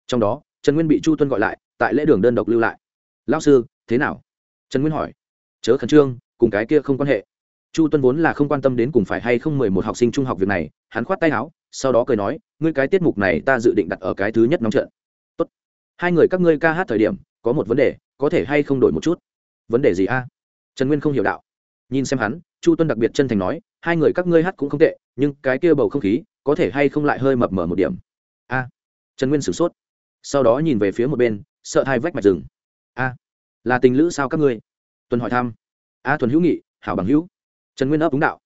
Trong đó, trần nguyên bị chu tuân gọi lại, tại lễ đường đơn độc lưu lại. Lao sư, thế nào? Trần nguyên hỏi. Chớ khẩn trương, cùng cái kia không quan hệ. Chu tuân vốn là không quan tâm đến cùng phải hay không mười một học sinh trung học việc này, hắn khoát tay áo, sau đó cười nói, ngươi cái tiết mục này ta dự định đặt ở cái thứ nhất nóng trận. Tốt. hai người các ngươi ca hát thời điểm, có một vấn đề, có thể hay không đổi một chút? Vấn đề gì a? Trần nguyên không hiểu đạo. Nhìn xem hắn, chu tuân đặc biệt chân thành nói, hai người các ngươi hát cũng không tệ, nhưng cái kia bầu không khí, có thể hay không lại hơi mập mờ một điểm? A. Trần nguyên sửng sốt. Sau đó nhìn về phía một bên, sợ hai vách mạch rừng. A. Là tình lữ sao các ngươi? Tuân hỏi thăm. A thuần hữu nghị, hảo bằng hữu. Trần nguyên ấp đúng đạo.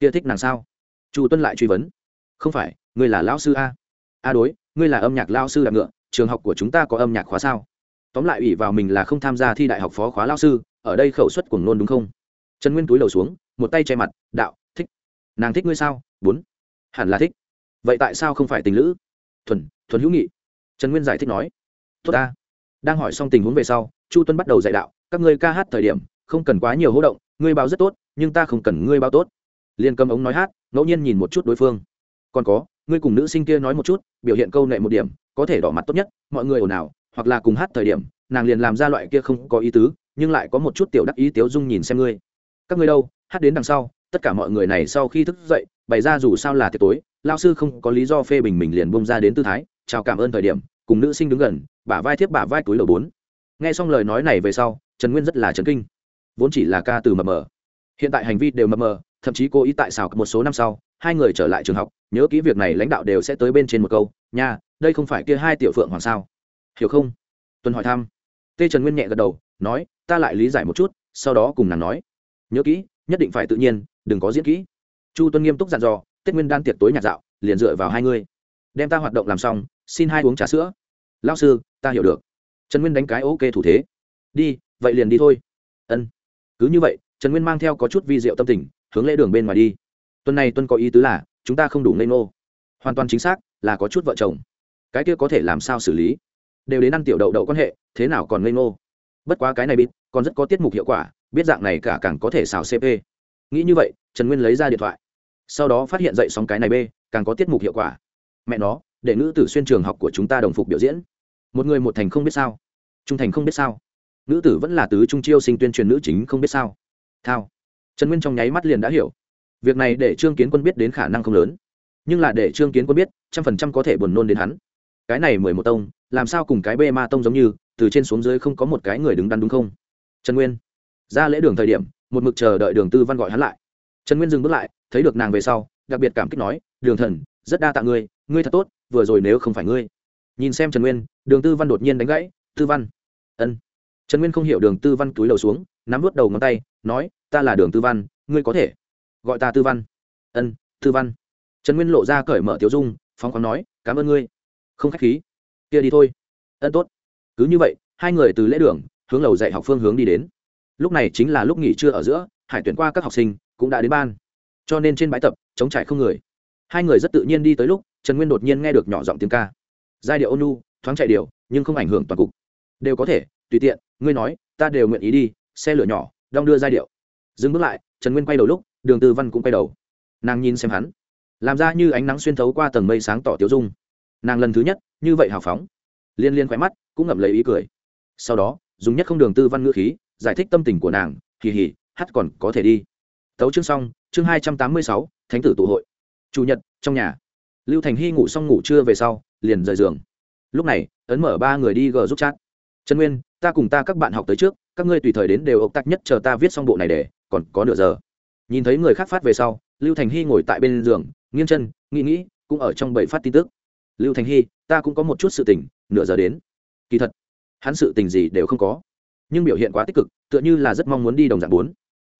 Kia thích nàng sao? Chu tuân lại truy vấn. Không phải, ngươi là lão sư a. A đối, ngươi là âm nhạc lao sư đạp ngựa, trường học của chúng ta có âm nhạc khóa sao? Tóm lại ủy vào mình là không tham gia thi đại học phó khóa lao sư, ở đây khẩu suất cùng nôn đúng không? Trần nguyên túi đầu xuống, một tay che mặt, đạo, thích. Nàng thích ngươi sao? Bốn. Hẳn là thích. Vậy tại sao không phải tình lữ? Thuần thuần hữu nghị. Trần nguyên giải thích nói. Tốt ta. Đang hỏi xong tình huống về sau, chu tuân bắt đầu dạy đạo, các ngươi ca hát thời điểm, không cần quá nhiều hỗ động, ngươi báo rất tốt, nhưng ta không cần ngươi báo tốt. Liên cầm ống nói hát, ngẫu nhiên nhìn một chút đối phương. Còn có, ngươi cùng nữ sinh kia nói một chút, biểu hiện câu nệ một điểm, có thể đỏ mặt tốt nhất, mọi người ồn ào hoặc là cùng hát thời điểm, nàng liền làm ra loại kia không có ý tứ, nhưng lại có một chút tiểu đắc ý tiếu dung nhìn xem ngươi. Các ngươi đâu? Hát đến đằng sau, tất cả mọi người này sau khi thức dậy, bày ra dù sao là tiệc tối lao sư không có lý do phê bình mình liền bông ra đến tư thái, chào cảm ơn thời điểm, cùng nữ sinh đứng gần, bả vai thiếp bả vai túi lầu bốn. Nghe xong lời nói này về sau, trần nguyên rất là trấn kinh. Vốn chỉ là ca từ mờ mờ. Hiện tại hành vi đều mờ mờ, thậm chí cô ý tại xào một số năm sau, hai người trở lại trường học, nhớ kỹ việc này lãnh đạo đều sẽ tới bên trên một câu, nha, đây không phải kia hai tiểu phượng hoàng sao? Hiểu không? Tuần hỏi thăm. Tê trần nguyên nhẹ gật đầu, nói, ta lại lý giải một chút, sau đó cùng nàng nói. Nhớ kỹ, nhất định phải tự nhiên, đừng có diễn kỹ. Chu tuân nghiêm túc dặn dò, tết nguyên đan tiệc tối nhạt dạo, liền dựa vào hai ngươi đem ta hoạt động làm xong, xin hai uống trà sữa. Lao sư, ta hiểu được. Trần nguyên đánh cái ok thủ thế. Đi, vậy liền đi thôi. Ân. Cứ như vậy, trần nguyên mang theo có chút vi diệu tâm tình, hướng lễ đường bên ngoài đi. Tuần này tuân có ý tứ là, chúng ta không đủ ngây ngô. Hoàn toàn chính xác là có chút vợ chồng. Cái kia có thể làm sao xử lý? Đều đến ăn tiểu đậu đậu quan hệ, thế nào còn ngây ngô? Bất quá cái này bịt, còn rất có tiết mục hiệu quả, biết dạng này cả càng có thể xào cp nghĩ như vậy, trần nguyên lấy ra điện thoại. Sau đó phát hiện dậy sóng cái này b càng có tiết mục hiệu quả. Mẹ nó, để nữ tử xuyên trường học của chúng ta đồng phục biểu diễn. Một người một thành không biết sao. Trung thành không biết sao. Nữ tử vẫn là tứ trung chiêu sinh tuyên truyền nữ chính không biết sao. Thao. Trần nguyên trong nháy mắt liền đã hiểu. Việc này để trương kiến quân biết đến khả năng không lớn. Nhưng là để trương kiến quân biết, trăm phần trăm có thể buồn nôn đến hắn cái này mười một tông, làm sao cùng cái bê ma tông giống như, từ trên xuống dưới không có một cái người đứng đắn đúng không? Trần nguyên, ra lễ đường thời điểm, một mực chờ đợi đường tư văn gọi hắn lại. Trần nguyên dừng bước lại, thấy được nàng về sau, đặc biệt cảm kích nói, đường thần, rất đa tạ ngươi ngươi thật tốt, vừa rồi nếu không phải ngươi. Nhìn xem trần nguyên, đường tư văn đột nhiên đánh gãy, tư văn. Ân. Trần nguyên không hiểu đường tư văn cúi đầu xuống, nắm vớt đầu ngón tay, nói, ta là đường tư văn, ngươi có thể gọi ta tư văn. Ân, tư văn. Trần nguyên lộ ra cởi mở tiểu dung, phóng khoáng nói, cảm ơn ngươi không khách khí. Kia đi thôi. Ân tốt. Cứ như vậy, hai người từ lễ đường, hướng lầu dạy học phương hướng đi đến. Lúc này chính là lúc nghỉ trưa ở giữa, hải tuyển qua các học sinh cũng đã đến ban. Cho nên trên bãi tập, chống trải không người. Hai người rất tự nhiên đi tới lúc, trần nguyên đột nhiên nghe được nhỏ giọng tiếng ca. Giai điệu ônu thoáng chạy điệu, nhưng không ảnh hưởng toàn cục. Đều có thể, tùy tiện, ngươi nói, ta đều nguyện ý đi, xe lửa nhỏ, đong đưa giai điệu. Dừng bước lại, trần nguyên quay đầu lúc, đường tư văn cũng quay đầu. Nàng nhìn xem hắn. Làm ra như ánh nắng xuyên thấu qua tầng mây sáng tỏ tiêu dung nàng lần thứ nhất như vậy hào phóng. Liên liên khoe mắt, cũng ngậm lấy ý cười. Sau đó, dùng nhất không đường tư văn ngữ khí, giải thích tâm tình của nàng kỳ hỉ hát còn có thể đi. Tấu chương xong, chương hai trăm tám mươi sáu, thánh tử tụ hội. Chủ nhật, trong nhà. Lưu thành hy ngủ xong ngủ trưa về sau, liền rời giường. Lúc này, ấn mở ba người đi gờ giúp chat. Trần nguyên, ta cùng ta các bạn học tới trước, các ngươi tùy thời đến đều ộc tắc nhất chờ ta viết xong bộ này để, còn có nửa giờ. Nhìn thấy người khác phát về sau, lưu thành hy ngồi tại bên giường, nghiêng chân, nghĩ nghĩ, cũng ở trong bảy phát tin tức lưu thành hy, ta cũng có một chút sự tình, nửa giờ đến. Kỳ thật, hắn sự tình gì đều không có. Nhưng biểu hiện quá tích cực, tựa như là rất mong muốn đi đồng dạng bốn.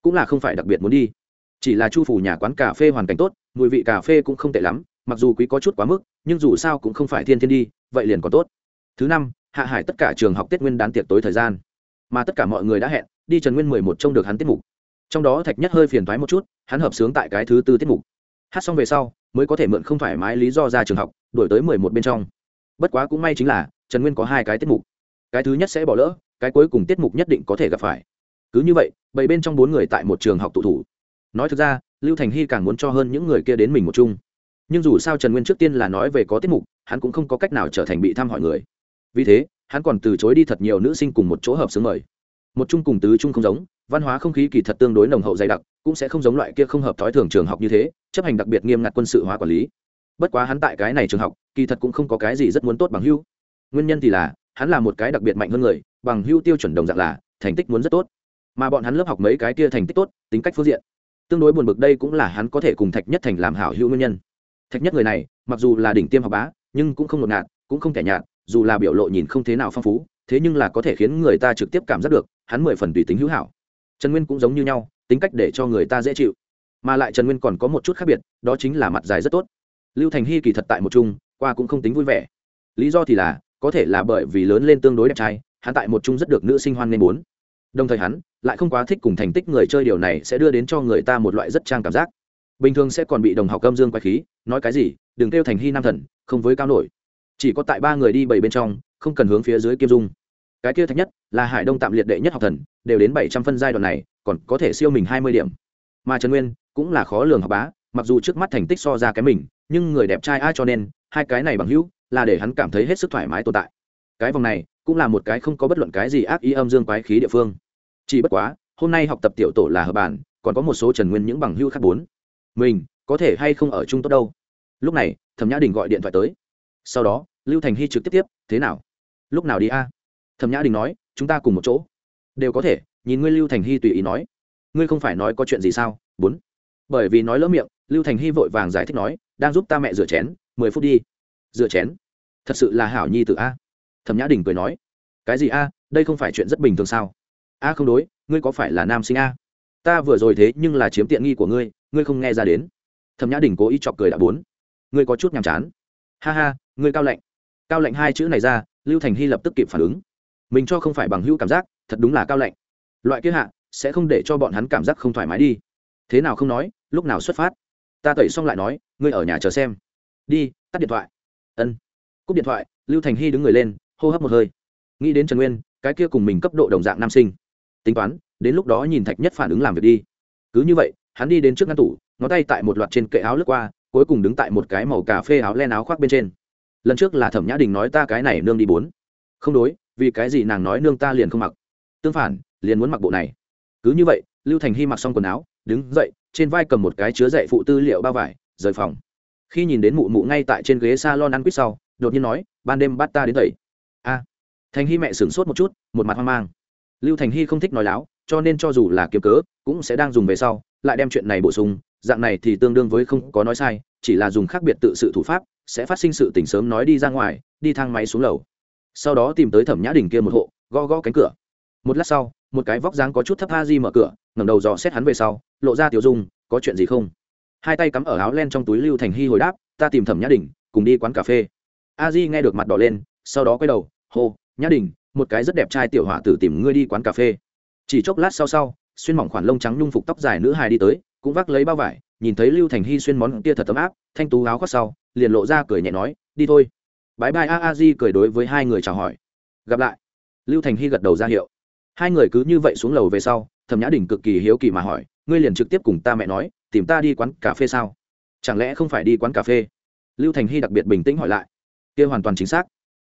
Cũng là không phải đặc biệt muốn đi. Chỉ là chu phủ nhà quán cà phê hoàn cảnh tốt, mùi vị cà phê cũng không tệ lắm, mặc dù quý có chút quá mức, nhưng dù sao cũng không phải thiên thiên đi, vậy liền còn tốt. Thứ năm, hạ hải tất cả trường học tết nguyên đán tiệc tối thời gian. Mà tất cả mọi người đã hẹn, đi trần nguyên mười một trông được hắn tiết mục. Trong đó thạch nhất hơi phiền thoái một chút, hắn hợp sướng tại cái thứ tư tiết mục. Hát xong về sau, mới có thể mượn không thoải mái lý do ra trường học đổi tới mười một bên trong. Bất quá cũng may chính là, trần nguyên có hai cái tiết mục. Cái thứ nhất sẽ bỏ lỡ, cái cuối cùng tiết mục nhất định có thể gặp phải. Cứ như vậy, bảy bên trong bốn người tại một trường học tụ thủ. Nói thực ra, lưu thành hy càng muốn cho hơn những người kia đến mình một chung. Nhưng dù sao trần nguyên trước tiên là nói về có tiết mục, hắn cũng không có cách nào trở thành bị thăm hỏi người. Vì thế, hắn còn từ chối đi thật nhiều nữ sinh cùng một chỗ hợp xướng mời. Một chung cùng tứ chung không giống, văn hóa không khí kỳ thật tương đối nồng hậu dày đặc, cũng sẽ không giống loại kia không hợp thói thường trường học như thế, chấp hành đặc biệt nghiêm ngặt quân sự hóa quản lý bất quá hắn tại cái này trường học, kỳ thật cũng không có cái gì rất muốn tốt bằng hưu nguyên nhân thì là, hắn là một cái đặc biệt mạnh hơn người, bằng hưu tiêu chuẩn đồng dạng là, thành tích muốn rất tốt. Mà bọn hắn lớp học mấy cái kia thành tích tốt, tính cách phương diện. Tương đối buồn bực đây cũng là hắn có thể cùng thạch nhất thành làm hảo hữu nguyên nhân. Thạch nhất người này, mặc dù là đỉnh tiêm học bá, nhưng cũng không ngột ngạt, cũng không kẻ nhạt, dù là biểu lộ nhìn không thế nào phong phú, thế nhưng là có thể khiến người ta trực tiếp cảm giác được, hắn mười phần tùy tính hữu hảo. Trần nguyên cũng giống như nhau, tính cách để cho người ta dễ chịu. Mà lại trần nguyên còn có một chút khác biệt, đó chính là mặt dài rất tốt lưu thành hy kỳ thật tại một chung, qua cũng không tính vui vẻ. Lý do thì là, có thể là bởi vì lớn lên tương đối đẹp trai, hắn tại một chung rất được nữ sinh hoan nên muốn đồng thời hắn, lại không quá thích cùng thành tích người chơi điều này sẽ đưa đến cho người ta một loại rất trang cảm giác. Bình thường sẽ còn bị đồng học âm dương quay khí, nói cái gì, đừng kêu thành hy nam thần, không với cao nổi. Chỉ có tại ba người đi bảy bên trong, không cần hướng phía dưới kim dung. Cái kia thạch nhất, là hải đông tạm liệt đệ nhất học thần, đều đến bảy trăm phân giai đoạn này, còn có thể siêu mình hai mươi điểm. Mà trần nguyên, cũng là khó lường học bá, mặc dù trước mắt thành tích so ra cái mình nhưng người đẹp trai ai cho nên, hai cái này bằng hữu, là để hắn cảm thấy hết sức thoải mái tồn tại. Cái vòng này, cũng là một cái không có bất luận cái gì ác ý âm dương quái khí địa phương. Chỉ bất quá, hôm nay học tập tiểu tổ là hợp bản, còn có một số trần nguyên những bằng hữu khác bốn. Mình, có thể hay không ở chung tốt đâu? Lúc này, thẩm nhã đình gọi điện thoại tới. Sau đó, lưu thành hy trực tiếp tiếp, thế nào? Lúc nào đi a? Thẩm nhã đình nói, chúng ta cùng một chỗ. Đều có thể, nhìn ngươi lưu thành hy tùy ý nói. Ngươi không phải nói có chuyện gì sao? Bốn. Bởi vì nói lỡ miệng, lưu thành hy vội vàng giải thích nói đang giúp ta mẹ rửa chén, mười phút đi. Rửa chén? Thật sự là hảo nhi tự a. Thẩm nhã đình cười nói. Cái gì a? Đây không phải chuyện rất bình thường sao? A không đối, ngươi có phải là nam sinh a? Ta vừa rồi thế nhưng là chiếm tiện nghi của ngươi ngươi không nghe ra đến. Thẩm nhã đình cố ý chọc cười đã bốn. Ngươi có chút nhàm chán. Ha ha, ngươi cao lạnh. Cao lạnh hai chữ này ra, lưu thành hy lập tức kịp phản ứng. Mình cho không phải bằng hữu cảm giác, thật đúng là cao lạnh. Loại kia hạ, sẽ không để cho bọn hắn cảm giác không thoải mái đi. Thế nào không nói, lúc nào xuất phát ta tẩy xong lại nói, ngươi ở nhà chờ xem. Đi, tắt điện thoại. Ân. Cúp điện thoại, lưu thành hy đứng người lên, hô hấp một hơi. Nghĩ đến trần nguyên, cái kia cùng mình cấp độ đồng dạng nam sinh. Tính toán, đến lúc đó nhìn thạch nhất phản ứng làm việc đi. Cứ như vậy, hắn đi đến trước ngăn tủ, ngón tay tại một loạt trên kệ áo lướt qua, cuối cùng đứng tại một cái màu cà phê áo len áo khoác bên trên. Lần trước là thẩm nhã đình nói ta cái này nương đi bốn. Không đối, vì cái gì nàng nói nương ta liền không mặc. Tương phản, liền muốn mặc bộ này. Cứ như vậy, lưu thành hy mặc xong quần áo, đứng dậy trên vai cầm một cái chứa dạy phụ tư liệu bao vải, rời phòng. Khi nhìn đến mụ mụ ngay tại trên ghế s a lon ăn quýt sau, đột nhiên nói, ban đêm bắt ta đến tẩy. A. Thành hy mẹ sửng sốt một chút, một mặt hoang mang. Lưu thành hy không thích nói láo, cho nên cho dù là kiếm cớ, cũng sẽ đang dùng về sau, lại đem chuyện này bổ sung. Dạng này thì tương đương với không có nói sai, chỉ là dùng khác biệt tự sự thủ pháp, sẽ phát sinh sự tỉnh sớm nói đi ra ngoài, đi thang máy xuống lầu. Sau đó tìm tới thẩm nhã đình kia một hộ, gõ gõ cánh cửa. Một lát sau, một cái vóc dáng có chút thấp ha di mở cửa, ngẩng đầu dò xét hắn về sau lộ ra tiểu dung, có chuyện gì không? Hai tay cắm ở áo len trong túi lưu thành hy hồi đáp, ta tìm thẩm nhã đình, cùng đi quán cà phê. A di nghe được mặt đỏ lên, sau đó quay đầu, hô, nhã đình, một cái rất đẹp trai tiểu họa tử tìm ngươi đi quán cà phê. Chỉ chốc lát sau sau, xuyên mỏng khoản lông trắng nhung phục tóc dài nữ hài đi tới, cũng vác lấy bao vải, nhìn thấy lưu thành hy xuyên món tia thật tấm áp, thanh tú áo khoác sau, liền lộ ra cười nhẹ nói, đi thôi. Bái bai. A a di cười đối với hai người chào hỏi. Gặp lại. Lưu thành hy gật đầu ra hiệu. Hai người cứ như vậy xuống lầu về sau, thẩm nhã đình cực kỳ hiếu kỳ mà hỏi ngươi liền trực tiếp cùng ta mẹ nói, tìm ta đi quán cà phê sao? Chẳng lẽ không phải đi quán cà phê? Lưu thành hy đặc biệt bình tĩnh hỏi lại. Kia hoàn toàn chính xác.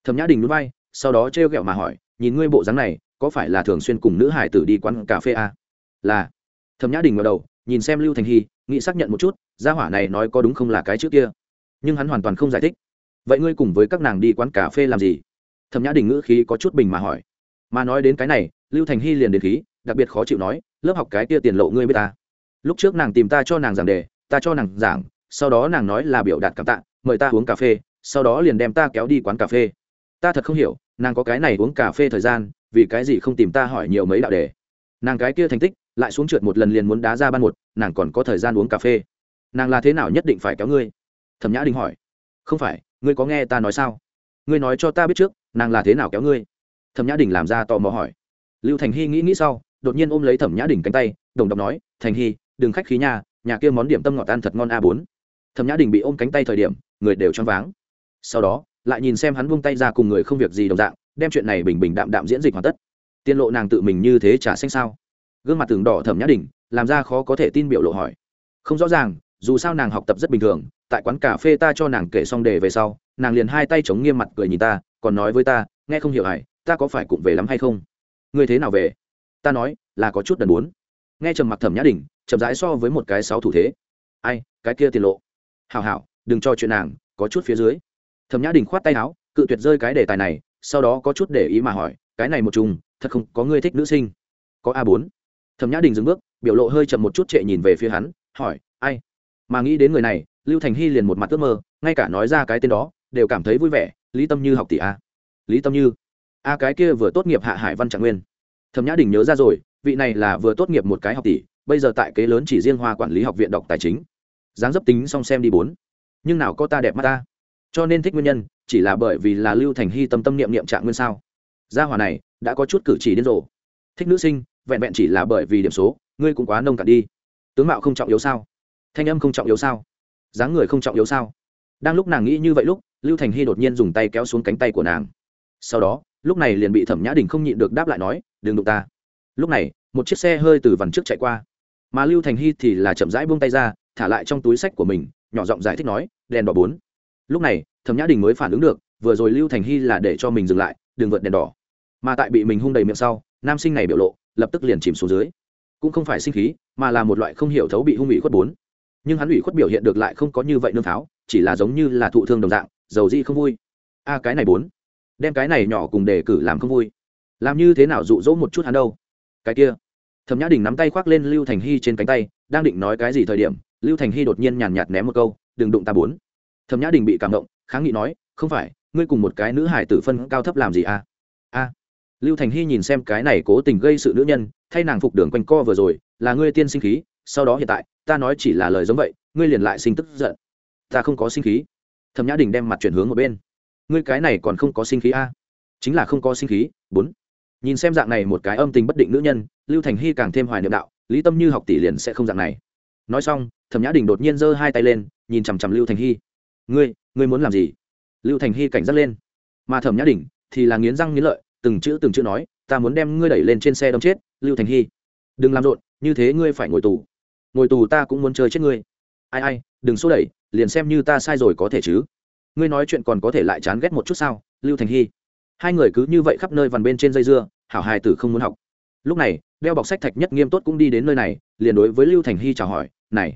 Thẩm nhã đình núi bay sau đó trêu ghẹo mà hỏi, nhìn ngươi bộ dáng này, có phải là thường xuyên cùng nữ hải tử đi quán cà phê à? là. Thẩm nhã đình ngờ đầu, nhìn xem lưu thành hy, nghĩ xác nhận một chút, gia hỏa này nói có đúng không là cái trước kia. Nhưng hắn hoàn toàn không giải thích. Vậy ngươi cùng với các nàng đi quán cà phê làm gì? Thẩm nhã đình ngữ khí có chút bình mà hỏi. Mà nói đến cái này, lưu thành hy liền đến khí, đặc biệt khó chịu nói lớp học cái kia tiền lộ ngươi biết ta. Lúc trước nàng tìm ta cho nàng giảng đề, ta cho nàng giảng, sau đó nàng nói là biểu đạt cảm tạ, mời ta uống cà phê, sau đó liền đem ta kéo đi quán cà phê. Ta thật không hiểu, nàng có cái này uống cà phê thời gian, vì cái gì không tìm ta hỏi nhiều mấy đạo đề. Nàng cái kia thành tích, lại xuống trượt một lần liền muốn đá ra ban một, nàng còn có thời gian uống cà phê. Nàng là thế nào nhất định phải kéo ngươi? Thẩm nhã đình hỏi. Không phải, ngươi có nghe ta nói sao? Ngươi nói cho ta biết trước, nàng là thế nào kéo ngươi? Thẩm nhã đình làm ra tò mò hỏi. Lưu thành hy nghĩ nghĩ sau đột nhiên ôm lấy thẩm nhã đình cánh tay, đồng đọc nói, thành hy, đừng khách khí nhà nhà kia món điểm tâm ngọt ăn thật ngon a bốn. Thẩm nhã đình bị ôm cánh tay thời điểm, người đều choáng váng. Sau đó, lại nhìn xem hắn buông tay ra cùng người không việc gì đồng dạng, đem chuyện này bình bình đạm đạm diễn dịch hoàn tất. Tiên lộ nàng tự mình như thế trả xanh sao? Gương mặt tường đỏ thẩm nhã đình, làm ra khó có thể tin biểu lộ hỏi. Không rõ ràng, dù sao nàng học tập rất bình thường, tại quán cà phê ta cho nàng kể xong đề về sau, nàng liền hai tay chống nghiêm mặt cười nhìn ta, còn nói với ta, nghe không hiểu hải ta có phải cụng về lắm hay không? Ngươi thế nào về? Ta nói, là có chút đần muốn. Nghe trầm mặc thẩm nhã đình, chậm rãi so với một cái sáu thủ thế. Ai, cái kia tiền lộ. Hào hào đừng cho chuyện nàng, có chút phía dưới. Thẩm nhã đình khoát tay áo, cự tuyệt rơi cái đề tài này, sau đó có chút để ý mà hỏi, cái này một trùng, thật không, có ngươi thích nữ sinh. Có a bốn. Thẩm nhã đình dừng bước, biểu lộ hơi chậm một chút trệ nhìn về phía hắn, hỏi, ai? Mà nghĩ đến người này, lưu thành hy liền một mặt ước mơ, ngay cả nói ra cái tên đó, đều cảm thấy vui vẻ, lý tâm như học tỷ a. Lý tâm như. A cái kia vừa tốt nghiệp hạ hải văn trạng nguyên thẩm nhã đình nhớ ra rồi, vị này là vừa tốt nghiệp một cái học tỷ, bây giờ tại kế lớn chỉ riêng hoa quản lý học viện đọc tài chính. Dáng dấp tính xong xem đi bốn. Nhưng nào có ta đẹp mắt ta. Cho nên thích nguyên nhân, chỉ là bởi vì là lưu thành hy tâm tâm niệm niệm trạng nguyên sao. Gia hòa này, đã có chút cử chỉ điên rồ. Thích nữ sinh, vẹn vẹn chỉ là bởi vì điểm số, ngươi cũng quá nông cạn đi. Tướng mạo không trọng yếu sao? Thanh âm không trọng yếu sao? Dáng người không trọng yếu sao? Đang lúc nàng nghĩ như vậy lúc, lưu thành hy đột nhiên dùng tay kéo xuống cánh tay của nàng. Sau đó, lúc này liền bị thẩm nhã đình không nhịn được đáp lại nói đừng đụng ta. Lúc này một chiếc xe hơi từ vằn trước chạy qua. Mà lưu thành hy thì là chậm rãi buông tay ra thả lại trong túi sách của mình nhỏ giọng giải thích nói đèn đỏ bốn. Lúc này thẩm nhã đình mới phản ứng được vừa rồi lưu thành hy là để cho mình dừng lại đừng vượt đèn đỏ. Mà tại bị mình hung đầy miệng sau nam sinh này biểu lộ lập tức liền chìm xuống dưới. Cũng không phải sinh khí mà là một loại không hiểu thấu bị hung ủy khuất bốn. Nhưng hắn ủy khuất biểu hiện được lại không có như vậy nương tháo, chỉ là giống như là thụ thương đồng dạng dầu di không vui. A cái này bốn. Đem cái này nhỏ cùng đề cử làm không vui làm như thế nào dụ dỗ một chút hắn đâu? Cái kia. Thẩm nhã đình nắm tay khoác lên lưu thành hy trên cánh tay, đang định nói cái gì thời điểm, lưu thành hy đột nhiên nhàn nhạt ném một câu, đừng đụng ta bốn. Thẩm nhã đình bị cảm động, kháng nghị nói, không phải, ngươi cùng một cái nữ hải tử phân cao thấp làm gì à? A lưu thành hy nhìn xem cái này cố tình gây sự nữ nhân, thay nàng phục đường quanh co vừa rồi, là ngươi tiên sinh khí, sau đó hiện tại, ta nói chỉ là lời giống vậy, ngươi liền lại sinh tức giận. Ta không có sinh khí. Thẩm nhã đình đem mặt chuyển hướng một bên. Ngươi cái này còn không có sinh khí a chính là không có sinh khí, bốn nhìn xem dạng này một cái âm tình bất định nữ nhân, lưu thành hy càng thêm hoài niệm đạo, lý tâm như học tỷ liền sẽ không dạng này. Nói xong, thẩm nhã đình đột nhiên giơ hai tay lên, nhìn chằm chằm lưu thành hy. Ngươi ngươi muốn làm gì? Lưu thành hy cảnh giác lên. Mà thẩm nhã đình thì là nghiến răng nghiến lợi, từng chữ từng chữ nói, ta muốn đem ngươi đẩy lên trên xe đâm chết, lưu thành hy. Đừng làm rộn, như thế ngươi phải ngồi tù. Ngồi tù ta cũng muốn chơi chết ngươi. Ai ai, đừng xô đẩy, liền xem như ta sai rồi có thể chứ. Ngươi nói chuyện còn có thể lại chán ghét một chút sao? Lưu thành hy hai người cứ như vậy khắp nơi vằn bên trên dây dưa, hảo hài tử không muốn học. Lúc này, đeo bọc sách thạch nhất nghiêm tốt cũng đi đến nơi này, liền đối với lưu thành hy chào hỏi, này.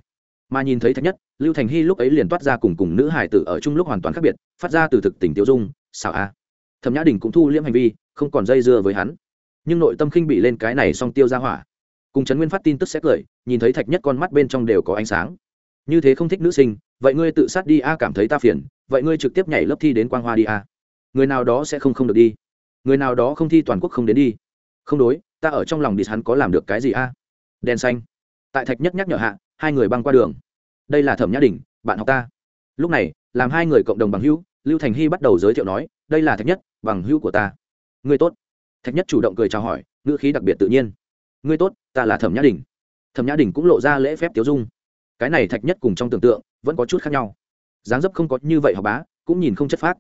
Mà nhìn thấy thạch nhất, lưu thành hy lúc ấy liền toát ra cùng cùng nữ hải tử ở chung lúc hoàn toàn khác biệt, phát ra từ thực tình tiêu dung, xảo a. Thẩm nhã đình cũng thu liễm hành vi, không còn dây dưa với hắn. Nhưng nội tâm khinh bị lên cái này xong tiêu ra hỏa. Cùng trấn nguyên phát tin tức xét cười nhìn thấy thạch nhất con mắt bên trong đều có ánh sáng. Như thế không thích nữ sinh, vậy ngươi tự sát đi a, cảm thấy ta phiền, vậy ngươi trực tiếp nhảy lớp thi đến quang hoa đi a người nào đó sẽ không không được đi. Người nào đó không thi toàn quốc không đến đi. Không đối, ta ở trong lòng đi hắn có làm được cái gì a? Đèn xanh. Tại thạch nhất nhắc nhở hạ, hai người băng qua đường. Đây là thẩm nhã đình bạn học ta. Lúc này, làm hai người cộng đồng bằng hữu, lưu thành hy bắt đầu giới thiệu nói, đây là thạch nhất, bằng hữu của ta. Người tốt. Thạch nhất chủ động cười chào hỏi, ngữ khí đặc biệt tự nhiên. Ngươi tốt, ta là thẩm nhã đình thẩm nhã đình cũng lộ ra lễ phép tiếu dung. Cái này thạch nhất cùng trong tưởng tượng vẫn có chút khác nhau. Dáng dấp không có như vậy học bá, cũng nhìn không chất phác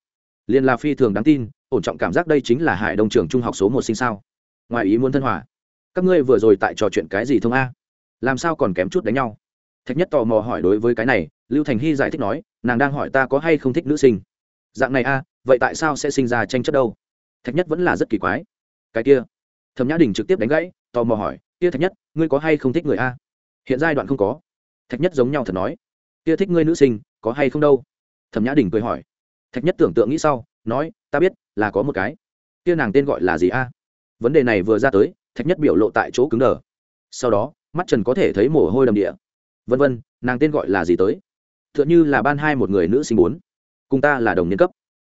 liên là phi thường đáng tin, ổn trọng cảm giác đây chính là hải đông trường trung học số một sinh sao. Ngoài ý muốn thân hòa, các ngươi vừa rồi tại trò chuyện cái gì thông a? Làm sao còn kém chút đánh nhau? Thạch nhất tò mò hỏi đối với cái này, lưu thành hy giải thích nói, nàng đang hỏi ta có hay không thích nữ sinh. Dạng này a, vậy tại sao sẽ sinh ra tranh chấp đâu? Thạch nhất vẫn là rất kỳ quái. Cái kia, thẩm nhã đình trực tiếp đánh gãy, tò mò hỏi, kia thạch nhất, ngươi có hay không thích người a? Hiện giai đoạn không có. Thạch nhất giống nhau thật nói, kia thích ngươi nữ sinh, có hay không đâu? Thẩm nhã đình cười hỏi thạch nhất tưởng tượng nghĩ sau, nói, ta biết, là có một cái. Kia nàng tên gọi là gì a? Vấn đề này vừa ra tới, thạch nhất biểu lộ tại chỗ cứng đờ. Sau đó, mắt trần có thể thấy mồ hôi đầm địa. Vân vân, nàng tên gọi là gì tới? T h ư ợ n h ư là ban hai một người nữ sinh bốn. Cùng ta là đồng niên cấp.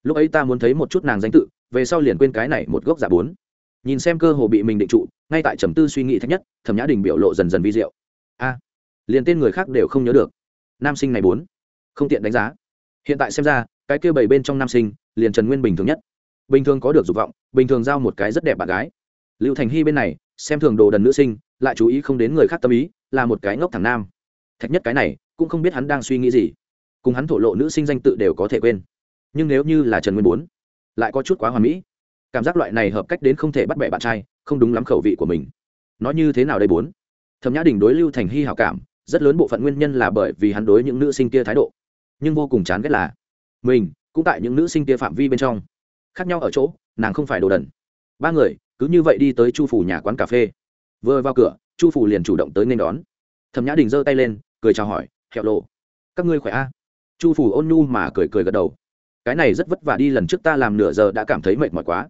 Lúc ấy ta muốn thấy một chút nàng danh tự, về sau liền quên cái này một gốc giả bốn. Nhìn xem cơ hồ bị mình định trụ, ngay tại trầm tư suy nghĩ thạch nhất, thẩm nhã đình biểu lộ dần dần vi diệu. A, liền tên người khác đều không nhớ được. Nam sinh này bốn. Không tiện đánh giá. Hiện tại xem ra cái kia bảy bên trong nam sinh, liền trần nguyên bình thường nhất. Bình thường có được dục vọng, bình thường giao một cái rất đẹp bạn gái. Lưu thành hy bên này, xem thường đồ đần nữ sinh, lại chú ý không đến người khác tâm ý, là một cái ngốc thằng nam. Thạch nhất cái này, cũng không biết hắn đang suy nghĩ gì. Cùng hắn thổ lộ nữ sinh danh tự đều có thể quên. Nhưng nếu như là trần nguyên bốn, lại có chút quá hoàn mỹ. Cảm giác loại này hợp cách đến không thể bắt bẻ bạn trai, không đúng lắm khẩu vị của mình. Nói như thế nào đây bốn? Thẩm nhã đình đối lưu thành hy hảo cảm, rất lớn bộ phận nguyên nhân là bởi vì hắn đối những nữ sinh kia thái độ. Nhưng vô cùng chán ghét là mình cũng tại những nữ sinh kia phạm vi bên trong khác nhau ở chỗ nàng không phải đồ đần ba người cứ như vậy đi tới chu phủ nhà quán cà phê vừa vào cửa chu phủ liền chủ động tới nên đón thẩm nhã đình giơ tay lên cười chào hỏi hẹo lộ các ngươi khỏe a chu phủ ôn nhu mà cười cười gật đầu cái này rất vất vả đi lần trước ta làm nửa giờ đã cảm thấy mệt mỏi quá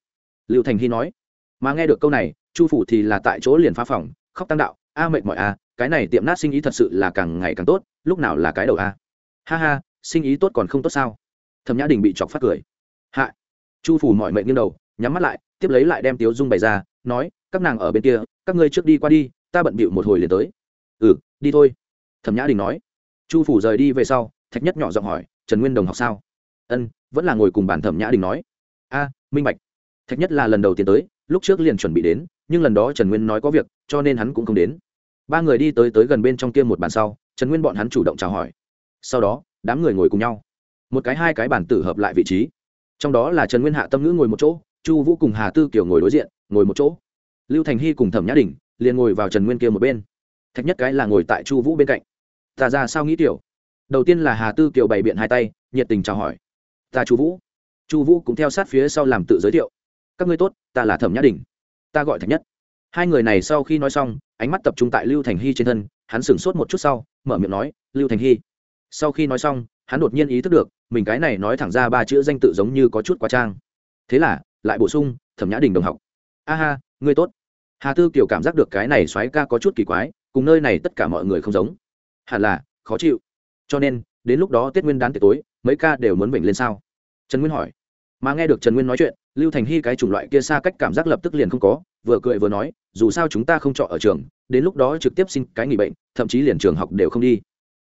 liệu thành hy nói mà nghe được câu này chu phủ thì là tại chỗ liền phá phòng khóc tăng đạo a mệt mỏi a cái này tiệm nát sinh ý thật sự là càng ngày càng tốt lúc nào là cái đầu a ha ha sinh ý tốt còn không tốt sao thẩm nhã đình bị chọc phát cười. Hạ. Chu phủ mọi mệnh nghiêng đầu, nhắm mắt lại, tiếp lấy lại đem tiếu dung bày ra, nói, các nàng ở bên kia, các ngươi trước đi qua đi, ta bận bịu một hồi liền tới. Ừ đi thôi. Thẩm nhã đình nói. Chu phủ rời đi về sau, thạch nhất nhỏ giọng hỏi, trần nguyên đồng học sao? Ân, vẫn là ngồi cùng bản thẩm nhã đình nói. A, minh bạch. Thạch nhất là lần đầu tiên tới, lúc trước liền chuẩn bị đến, nhưng lần đó trần nguyên nói có việc, cho nên hắn cũng không đến. Ba người đi tới tới gần bên trong kia một bàn sau, trần nguyên bọn hắn chủ động chào hỏi. Sau đó, đám người ngồi cùng nhau một cái hai cái bàn tử hợp lại vị trí. Trong đó là trần nguyên hạ tâm ngữ ngồi một chỗ, chu vũ cùng hà tư Kiều ngồi đối diện, ngồi một chỗ. Lưu thành hy cùng thẩm nhã đình liền ngồi vào trần nguyên kia một bên. Thạch nhất cái là ngồi tại chu vũ bên cạnh. Ta ra sao nghĩ tiểu? Đầu tiên là hà tư kiều bày biện hai tay, nhiệt tình chào hỏi. Ta chu vũ. Chu vũ cũng theo sát phía sau làm tự giới thiệu. Các ngươi tốt, ta là thẩm nhã đình. Ta gọi thạch nhất. Hai người này sau khi nói xong, ánh mắt tập trung tại lưu thành hy trên thân, hắn sửng sốt một chút sau, mở miệng nói, lưu thành hy. Sau khi nói xong, hắn đột nhiên ý thức được mình cái này nói thẳng ra ba chữ danh tự giống như có chút quá trang. Thế là, lại bổ sung, thẩm nhã đình đồng học. A ha, ngươi tốt. Hà tư kiều cảm giác được cái này xoáy ca có chút kỳ quái, cùng nơi này tất cả mọi người không giống. Hẳn là, khó chịu. Cho nên, đến lúc đó tết nguyên đán tiệc tối, mấy ca đều muốn vểnh lên sao? Trần nguyên hỏi. Mà nghe được trần nguyên nói chuyện, lưu thành hy cái chủng loại kia xa cách cảm giác lập tức liền không có, vừa cười vừa nói, dù sao chúng ta không trọ ở trường, đến lúc đó trực tiếp xin cái nghỉ bệnh, thậm chí liền trường học đều không đi.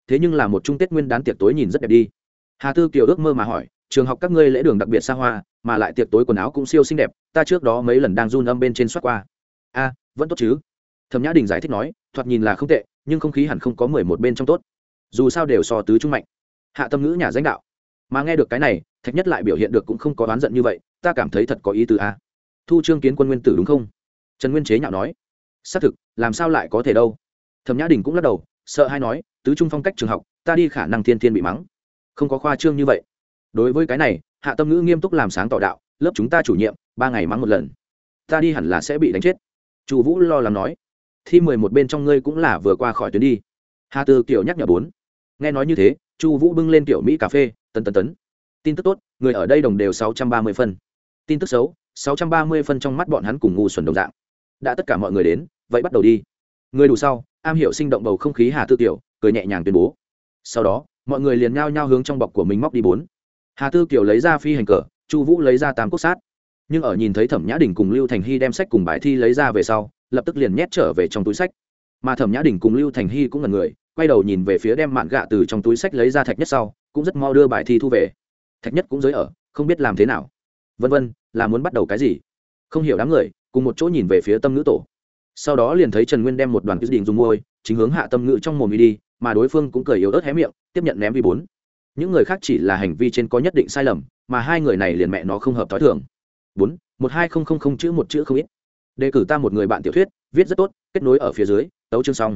Thế nhưng là một trung tết nguyên đán tiệc tối nhìn rất đẹp đi hà tư kiều ước mơ mà hỏi, trường học các ngươi lễ đường đặc biệt xa hoa, mà lại tiệc tối quần áo cũng siêu xinh đẹp, ta trước đó mấy lần đang run âm bên trên soát qua. A, vẫn tốt chứ. Thẩm nhã đình giải thích nói, thoạt nhìn là không tệ, nhưng không khí hẳn không có mười một bên trong tốt. Dù sao đều so tứ trung mạnh. Hạ tâm ngữ nhà danh đạo. Mà nghe được cái này, thạch nhất lại biểu hiện được cũng không có oán giận như vậy, ta cảm thấy thật có ý tứ a. Thu trương kiến quân nguyên tử đúng không? Trần nguyên chế nhạo nói. Xác thực, làm sao lại có thể đâu? Thẩm nhã đình cũng lắc đầu, sợ hay nói, tứ trung phong cách trường học, ta đi khả năng thiên thiên bị mắng không có khoa trương như vậy. Đối với cái này, hạ tâm ngữ nghiêm túc làm sáng tỏ đạo, lớp chúng ta chủ nhiệm, ba ngày mắng một lần. Ta đi hẳn là sẽ bị đánh chết. Chu vũ lo lắng nói, thi mười một bên trong ngươi cũng là vừa qua khỏi tuyến đi. Hà tư kiểu nhắc nhở bốn. Nghe nói như thế, chu vũ bưng lên kiểu mỹ cà phê, tấn tấn tấn. Tin tức tốt, người ở đây đồng đều sáu trăm ba mươi phân. Tin tức xấu, sáu trăm ba mươi phân trong mắt bọn hắn cùng ngu xuẩn đồng dạng. Đã tất cả mọi người đến, vậy bắt đầu đi. Người đủ sau, am hiểu sinh động bầu không khí hà tư tiểu cười nhẹ nhàng tuyên bố. Sau đó mọi người liền nhao nhao hướng trong bọc của mình móc đi bốn. Hà tư kiều lấy ra phi hành cờ, chu vũ lấy ra tám cốt sát. Nhưng ở nhìn thấy thẩm nhã đình cùng lưu thành hy đem sách cùng bài thi lấy ra về sau, lập tức liền nhét trở về trong túi sách. Mà thẩm nhã đình cùng lưu thành hy cũng là người, quay đầu nhìn về phía đem mạn gạ từ trong túi sách lấy ra thạch nhất sau, cũng rất mau đưa bài thi thu về. Thạch nhất cũng giới ở, không biết làm thế nào. Vân vân, là muốn bắt đầu cái gì? Không hiểu đám người, cùng một chỗ nhìn về phía tâm ngữ tổ. Sau đó liền thấy trần nguyên đem một đoàn quyết định dùng môi, chính hướng hạ tâm ngữ trong mồm đi, mà đối phương cũng cười yếu ớt hé miệng tiếp nhận ném vi bốn. Những người khác chỉ là hành vi trên có nhất định sai lầm, mà hai người này liền mẹ nó không hợp t h ó i thường. Bốn, một hai không không không chữ một chữ không ít. Đề cử ta một người bạn tiểu thuyết, viết rất tốt, kết nối ở phía dưới, tấu chương xong.